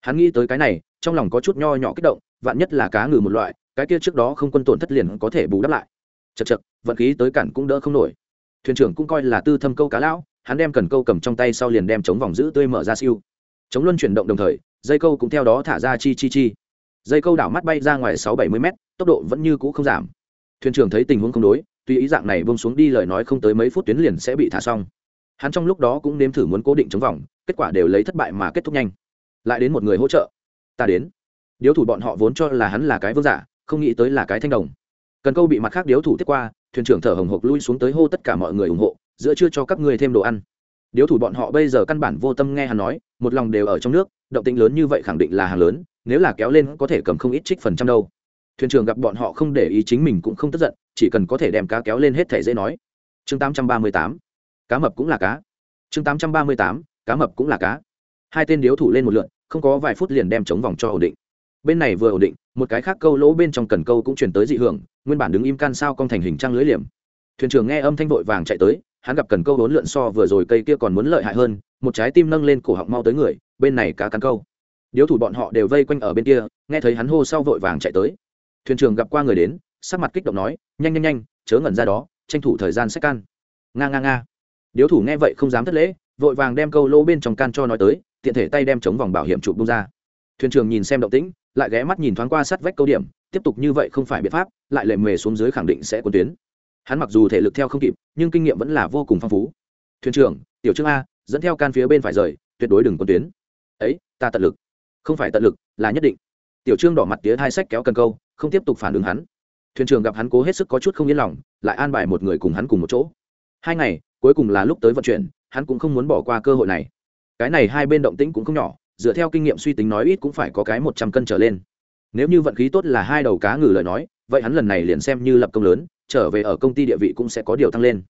Hắn nghĩ tới cái này, trong lòng có chút nho nhỏ kích động, vạn nhất là cá ngừ một loại, cái kia trước đó không quân tổn thất liền có thể bù đắp lại. Chật chật vận khí tới cản cũng đỡ không nổi. Thuyền trưởng cũng coi là tư thâm câu cá lão, hắn đem cần câu cầm trong tay sau liền đem chống vòng giữ tươi mở ra siêu. Chống luân chuyển động đồng thời, dây câu cũng theo đó thả ra chi chi chi dây câu đảo mắt bay ra ngoài sáu bảy mươi m tốc độ vẫn như cũ không giảm. Thuyền trưởng thấy tình huống không đối, tuy ý dạng này bông xuống đi lời nói không tới mấy phút tuyến liền sẽ bị thả xong. Hắn trong lúc đó cũng nếm thử muốn cố định chống vòng, kết quả đều lấy thất bại mà kết thúc nhanh. Lại đến một người hỗ trợ. Ta đến. Điếu thủ bọn họ vốn cho là hắn là cái vương giả, không nghĩ tới là cái thanh đồng. Cần câu bị mặt khác điếu thủ tiếp qua, thuyền trưởng thở hồng hộc lui xuống tới hô tất cả mọi người ủng hộ, giữa chưa cho các người thêm đồ ăn. Điếu thủ bọn họ bây giờ căn bản vô tâm nghe hắn nói, một lòng đều ở trong nước, động tĩnh lớn như vậy khẳng định là hàng lớn nếu là kéo lên có thể cầm không ít trích phần trăm đâu. Thuyền trưởng gặp bọn họ không để ý chính mình cũng không tức giận, chỉ cần có thể đem cá kéo lên hết thể dễ nói. Chương tám trăm ba mươi tám, cá mập cũng là cá. Chương tám trăm ba mươi tám, cá mập cũng là cá. Hai tên điếu thủ lên một lượn, không có vài phút liền đem chống vòng cho ổn định. Bên này vừa ổn định, một cái khác câu lỗ bên trong cần câu cũng chuyển tới dị hưởng, nguyên bản đứng im can sao cong thành hình trăng lưới liềm. Thuyền trưởng nghe âm thanh vội vàng chạy tới, hắn gặp cần câu bốn lượn so vừa rồi cây kia còn muốn lợi hại hơn, một trái tim nâng lên cổ họng mau tới người, bên này cá cắn câu điếu thủ bọn họ đều vây quanh ở bên kia, nghe thấy hắn hô sau vội vàng chạy tới. Thuyền trưởng gặp qua người đến, sắc mặt kích động nói, nhanh nhanh nhanh, chớ ngẩn ra đó, tranh thủ thời gian sách can. Nga nga nga. Điếu thủ nghe vậy không dám thất lễ, vội vàng đem câu lô bên trong can cho nói tới, tiện thể tay đem chống vòng bảo hiểm chụp bung ra. Thuyền trưởng nhìn xem động tĩnh, lại ghé mắt nhìn thoáng qua sát vách câu điểm, tiếp tục như vậy không phải biện pháp, lại lệ mề xuống dưới khẳng định sẽ quân tuyến. Hắn mặc dù thể lực theo không kịp, nhưng kinh nghiệm vẫn là vô cùng phong phú. Thuyền trưởng, tiểu trương a, dẫn theo can phía bên phải rời, tuyệt đối đừng quân tuyến. Ấy, ta tận lực không phải tận lực, là nhất định. Tiểu trương đỏ mặt tía hai sách kéo cần câu, không tiếp tục phản ứng hắn. Thuyền trưởng gặp hắn cố hết sức có chút không yên lòng, lại an bài một người cùng hắn cùng một chỗ. Hai ngày, cuối cùng là lúc tới vận chuyển, hắn cũng không muốn bỏ qua cơ hội này. Cái này hai bên động tĩnh cũng không nhỏ, dựa theo kinh nghiệm suy tính nói ít cũng phải có cái một trăm cân trở lên. Nếu như vận khí tốt là hai đầu cá ngừ lời nói, vậy hắn lần này liền xem như lập công lớn, trở về ở công ty địa vị cũng sẽ có điều tăng lên.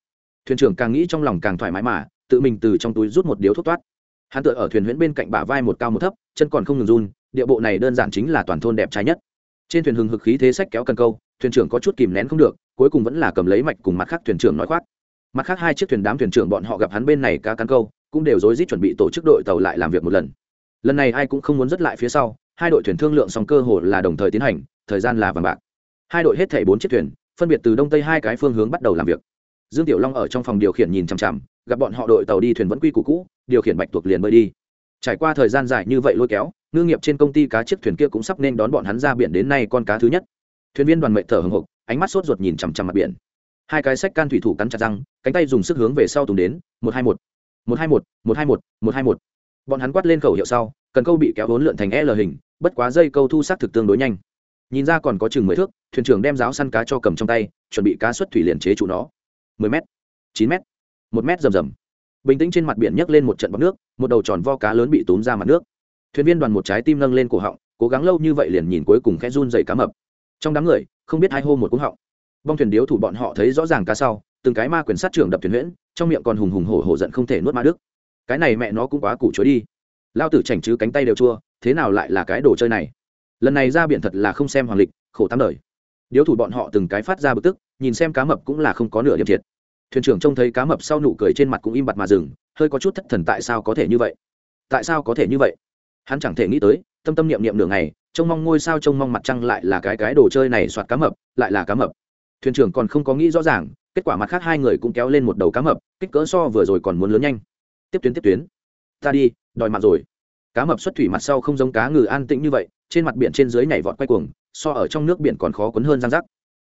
Thuyền trưởng càng nghĩ trong lòng càng thoải mái mà, tự mình từ trong túi rút một điếu thuốc toát. Hắn tựa ở thuyền huyễn bên cạnh bả vai một cao một thấp chân còn không ngừng run, địa bộ này đơn giản chính là toàn thôn đẹp trái nhất. Trên thuyền hừng hực khí thế sách kéo cần câu, thuyền trưởng có chút kìm nén không được, cuối cùng vẫn là cầm lấy mạch cùng mặt khác thuyền trưởng nói khoác. Mặt khác hai chiếc thuyền đám thuyền trưởng bọn họ gặp hắn bên này cá cắn câu, cũng đều rối rít chuẩn bị tổ chức đội tàu lại làm việc một lần. Lần này ai cũng không muốn dứt lại phía sau, hai đội thuyền thương lượng xong cơ hồ là đồng thời tiến hành, thời gian là vàng bạc. Hai đội hết thảy bốn chiếc thuyền, phân biệt từ đông tây hai cái phương hướng bắt đầu làm việc. Dương tiểu long ở trong phòng điều khiển nhìn chằm chằm, gặp bọn họ đội tàu đi thuyền vẫn quy củ cũ, điều khiển bạch tuộc liền bơi đi trải qua thời gian dài như vậy lôi kéo, ngư nghiệp trên công ty cá chiếc thuyền kia cũng sắp nên đón bọn hắn ra biển đến nay con cá thứ nhất. Thuyền viên đoàn mệnh thở hồng hộc, ánh mắt sốt ruột nhìn chằm chằm mặt biển. Hai cái sách can thủy thủ cắn chặt răng, cánh tay dùng sức hướng về sau tùng đến, một hai một một hai một một hai một một hai một. Bọn hắn quát lên khẩu hiệu sau, cần câu bị kéo vốn lượn thành l hình, bất quá dây câu thu sát thực tương đối nhanh. Nhìn ra còn có chừng mười thước, thuyền trưởng đem giáo săn cá cho cầm trong tay, chuẩn bị cá xuất thủy liền chế trụ nó. mười m chín m một m rầm rầm bình tĩnh trên mặt biển nhấc lên một trận bọc nước, một đầu tròn vo cá lớn bị túm ra mặt nước. Thuyền viên đoàn một trái tim nâng lên cổ họng, cố gắng lâu như vậy liền nhìn cuối cùng khẽ run dày cá mập. Trong đám người, không biết hai hô một cúng họng. Bong thuyền điếu thủ bọn họ thấy rõ ràng cá sau, từng cái ma quyền sát trưởng đập thuyền huyễn, trong miệng còn hùng hùng hổ hổ giận không thể nuốt ma đức. Cái này mẹ nó cũng quá củ chối đi. Lao tử chảnh chứ cánh tay đều chua, thế nào lại là cái đồ chơi này? Lần này ra biển thật là không xem hoàng lịch, khổ tám đời. Điếu thủ bọn họ từng cái phát ra bực tức, nhìn xem cá mập cũng là không có nửa điểm thiệt thuyền trưởng trông thấy cá mập sau nụ cười trên mặt cũng im bặt mà dừng, hơi có chút thất thần tại sao có thể như vậy? Tại sao có thể như vậy? Hắn chẳng thể nghĩ tới, tâm tâm niệm niệm nửa ngày, trông mong ngôi sao trông mong mặt trăng lại là cái cái đồ chơi này soạt cá mập, lại là cá mập. Thuyền trưởng còn không có nghĩ rõ ràng, kết quả mặt khác hai người cũng kéo lên một đầu cá mập, kích cỡ so vừa rồi còn muốn lớn nhanh. Tiếp tuyến tiếp tuyến. Ta đi, đòi mặt rồi. Cá mập xuất thủy mặt sau không giống cá ngừ an tĩnh như vậy, trên mặt biển trên dưới nhảy vọt quay cuồng, so ở trong nước biển còn khó cuốn hơn răng rắc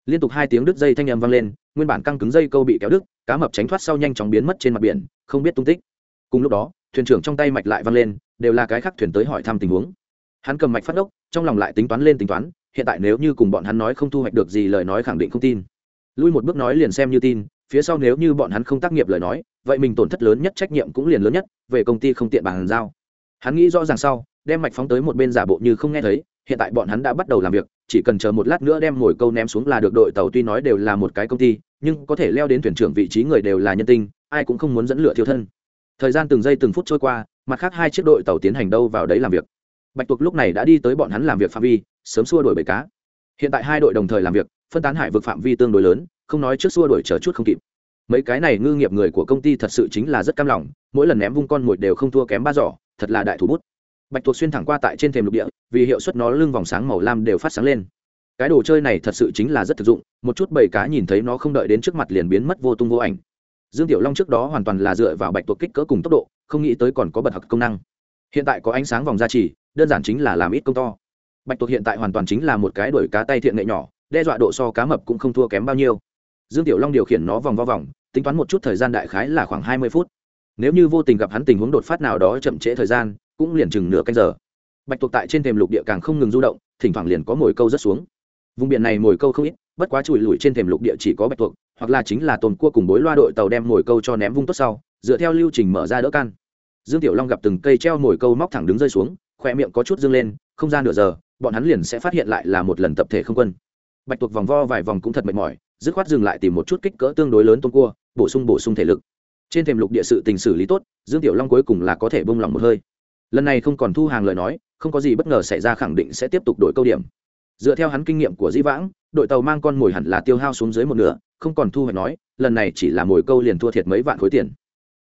liên tục hai tiếng đứt dây thanh âm vang lên, nguyên bản căng cứng dây câu bị kéo đứt, cá mập tránh thoát sau nhanh chóng biến mất trên mặt biển, không biết tung tích. Cùng lúc đó, thuyền trưởng trong tay mạch lại vang lên, đều là cái khác thuyền tới hỏi thăm tình huống. Hắn cầm mạch phát ốc trong lòng lại tính toán lên tính toán, hiện tại nếu như cùng bọn hắn nói không thu hoạch được gì lời nói khẳng định không tin. Lui một bước nói liền xem như tin, phía sau nếu như bọn hắn không tác nghiệp lời nói, vậy mình tổn thất lớn nhất trách nhiệm cũng liền lớn nhất, về công ty không tiện bàn giao. Hắn nghĩ rõ ràng sau đem mạch phóng tới một bên giả bộ như không nghe thấy, hiện tại bọn hắn đã bắt đầu làm việc, chỉ cần chờ một lát nữa đem ngồi câu ném xuống là được, đội tàu tuy nói đều là một cái công ty, nhưng có thể leo đến thuyền trưởng vị trí người đều là nhân tinh, ai cũng không muốn dẫn lửa thiếu thân. Thời gian từng giây từng phút trôi qua, mặt khác hai chiếc đội tàu tiến hành đâu vào đấy làm việc. Bạch tuộc lúc này đã đi tới bọn hắn làm việc phạm vi, sớm xua đuổi bầy cá. Hiện tại hai đội đồng thời làm việc, phân tán hải vực phạm vi tương đối lớn, không nói trước xua đuổi chờ chút không kịp. Mấy cái này ngư nghiệp người của công ty thật sự chính là rất cam lòng, mỗi lần ném vung con mồi đều không thua kém ba giỏ, thật là đại thủ bút bạch tuộc xuyên thẳng qua tại trên thềm lục địa, vì hiệu suất nó lưng vòng sáng màu lam đều phát sáng lên. Cái đồ chơi này thật sự chính là rất thực dụng, một chút bầy cá nhìn thấy nó không đợi đến trước mặt liền biến mất vô tung vô ảnh. Dương tiểu long trước đó hoàn toàn là dựa vào bạch tuộc kích cỡ cùng tốc độ, không nghĩ tới còn có bật hặc công năng. Hiện tại có ánh sáng vòng gia trì, đơn giản chính là làm ít công to. Bạch tuộc hiện tại hoàn toàn chính là một cái đổi cá tay thiện nghệ nhỏ, đe dọa độ so cá mập cũng không thua kém bao nhiêu. Dương tiểu long điều khiển nó vòng vo vòng, tính toán một chút thời gian đại khái là khoảng hai mươi phút. Nếu như vô tình gặp hắn tình huống đột phát nào đó chậm trễ thời gian cũng liền chừng nửa canh giờ. Bạch tuộc tại trên thềm lục địa càng không ngừng du động, thỉnh thoảng liền có mồi câu rất xuống. Vùng biển này mồi câu không ít, bất quá chùi lùi trên thềm lục địa chỉ có bạch tuộc, hoặc là chính là tồn cua cùng bối loa đội tàu đem mồi câu cho ném vung tốt sau, dựa theo lưu trình mở ra đỡ can. Dương tiểu long gặp từng cây treo mồi câu móc thẳng đứng rơi xuống, khoe miệng có chút dâng lên, không gian nửa giờ, bọn hắn liền sẽ phát hiện lại là một lần tập thể không quân. Bạch tuộc vòng vo vài vòng cũng thật mệt mỏi, dứt khoát dừng lại tìm một chút kích cỡ tương đối lớn tôm cua, bổ sung bổ sung thể lực. Trên thềm lục địa sự tình xử lý tốt, dương tiểu long cuối cùng là có thể bông lòng một hơi lần này không còn thu hàng lời nói, không có gì bất ngờ xảy ra khẳng định sẽ tiếp tục đổi câu điểm. Dựa theo hắn kinh nghiệm của dĩ vãng, đội tàu mang con mồi hẳn là tiêu hao xuống dưới một nửa, không còn thu hoạch nói, lần này chỉ là mồi câu liền thua thiệt mấy vạn khối tiền.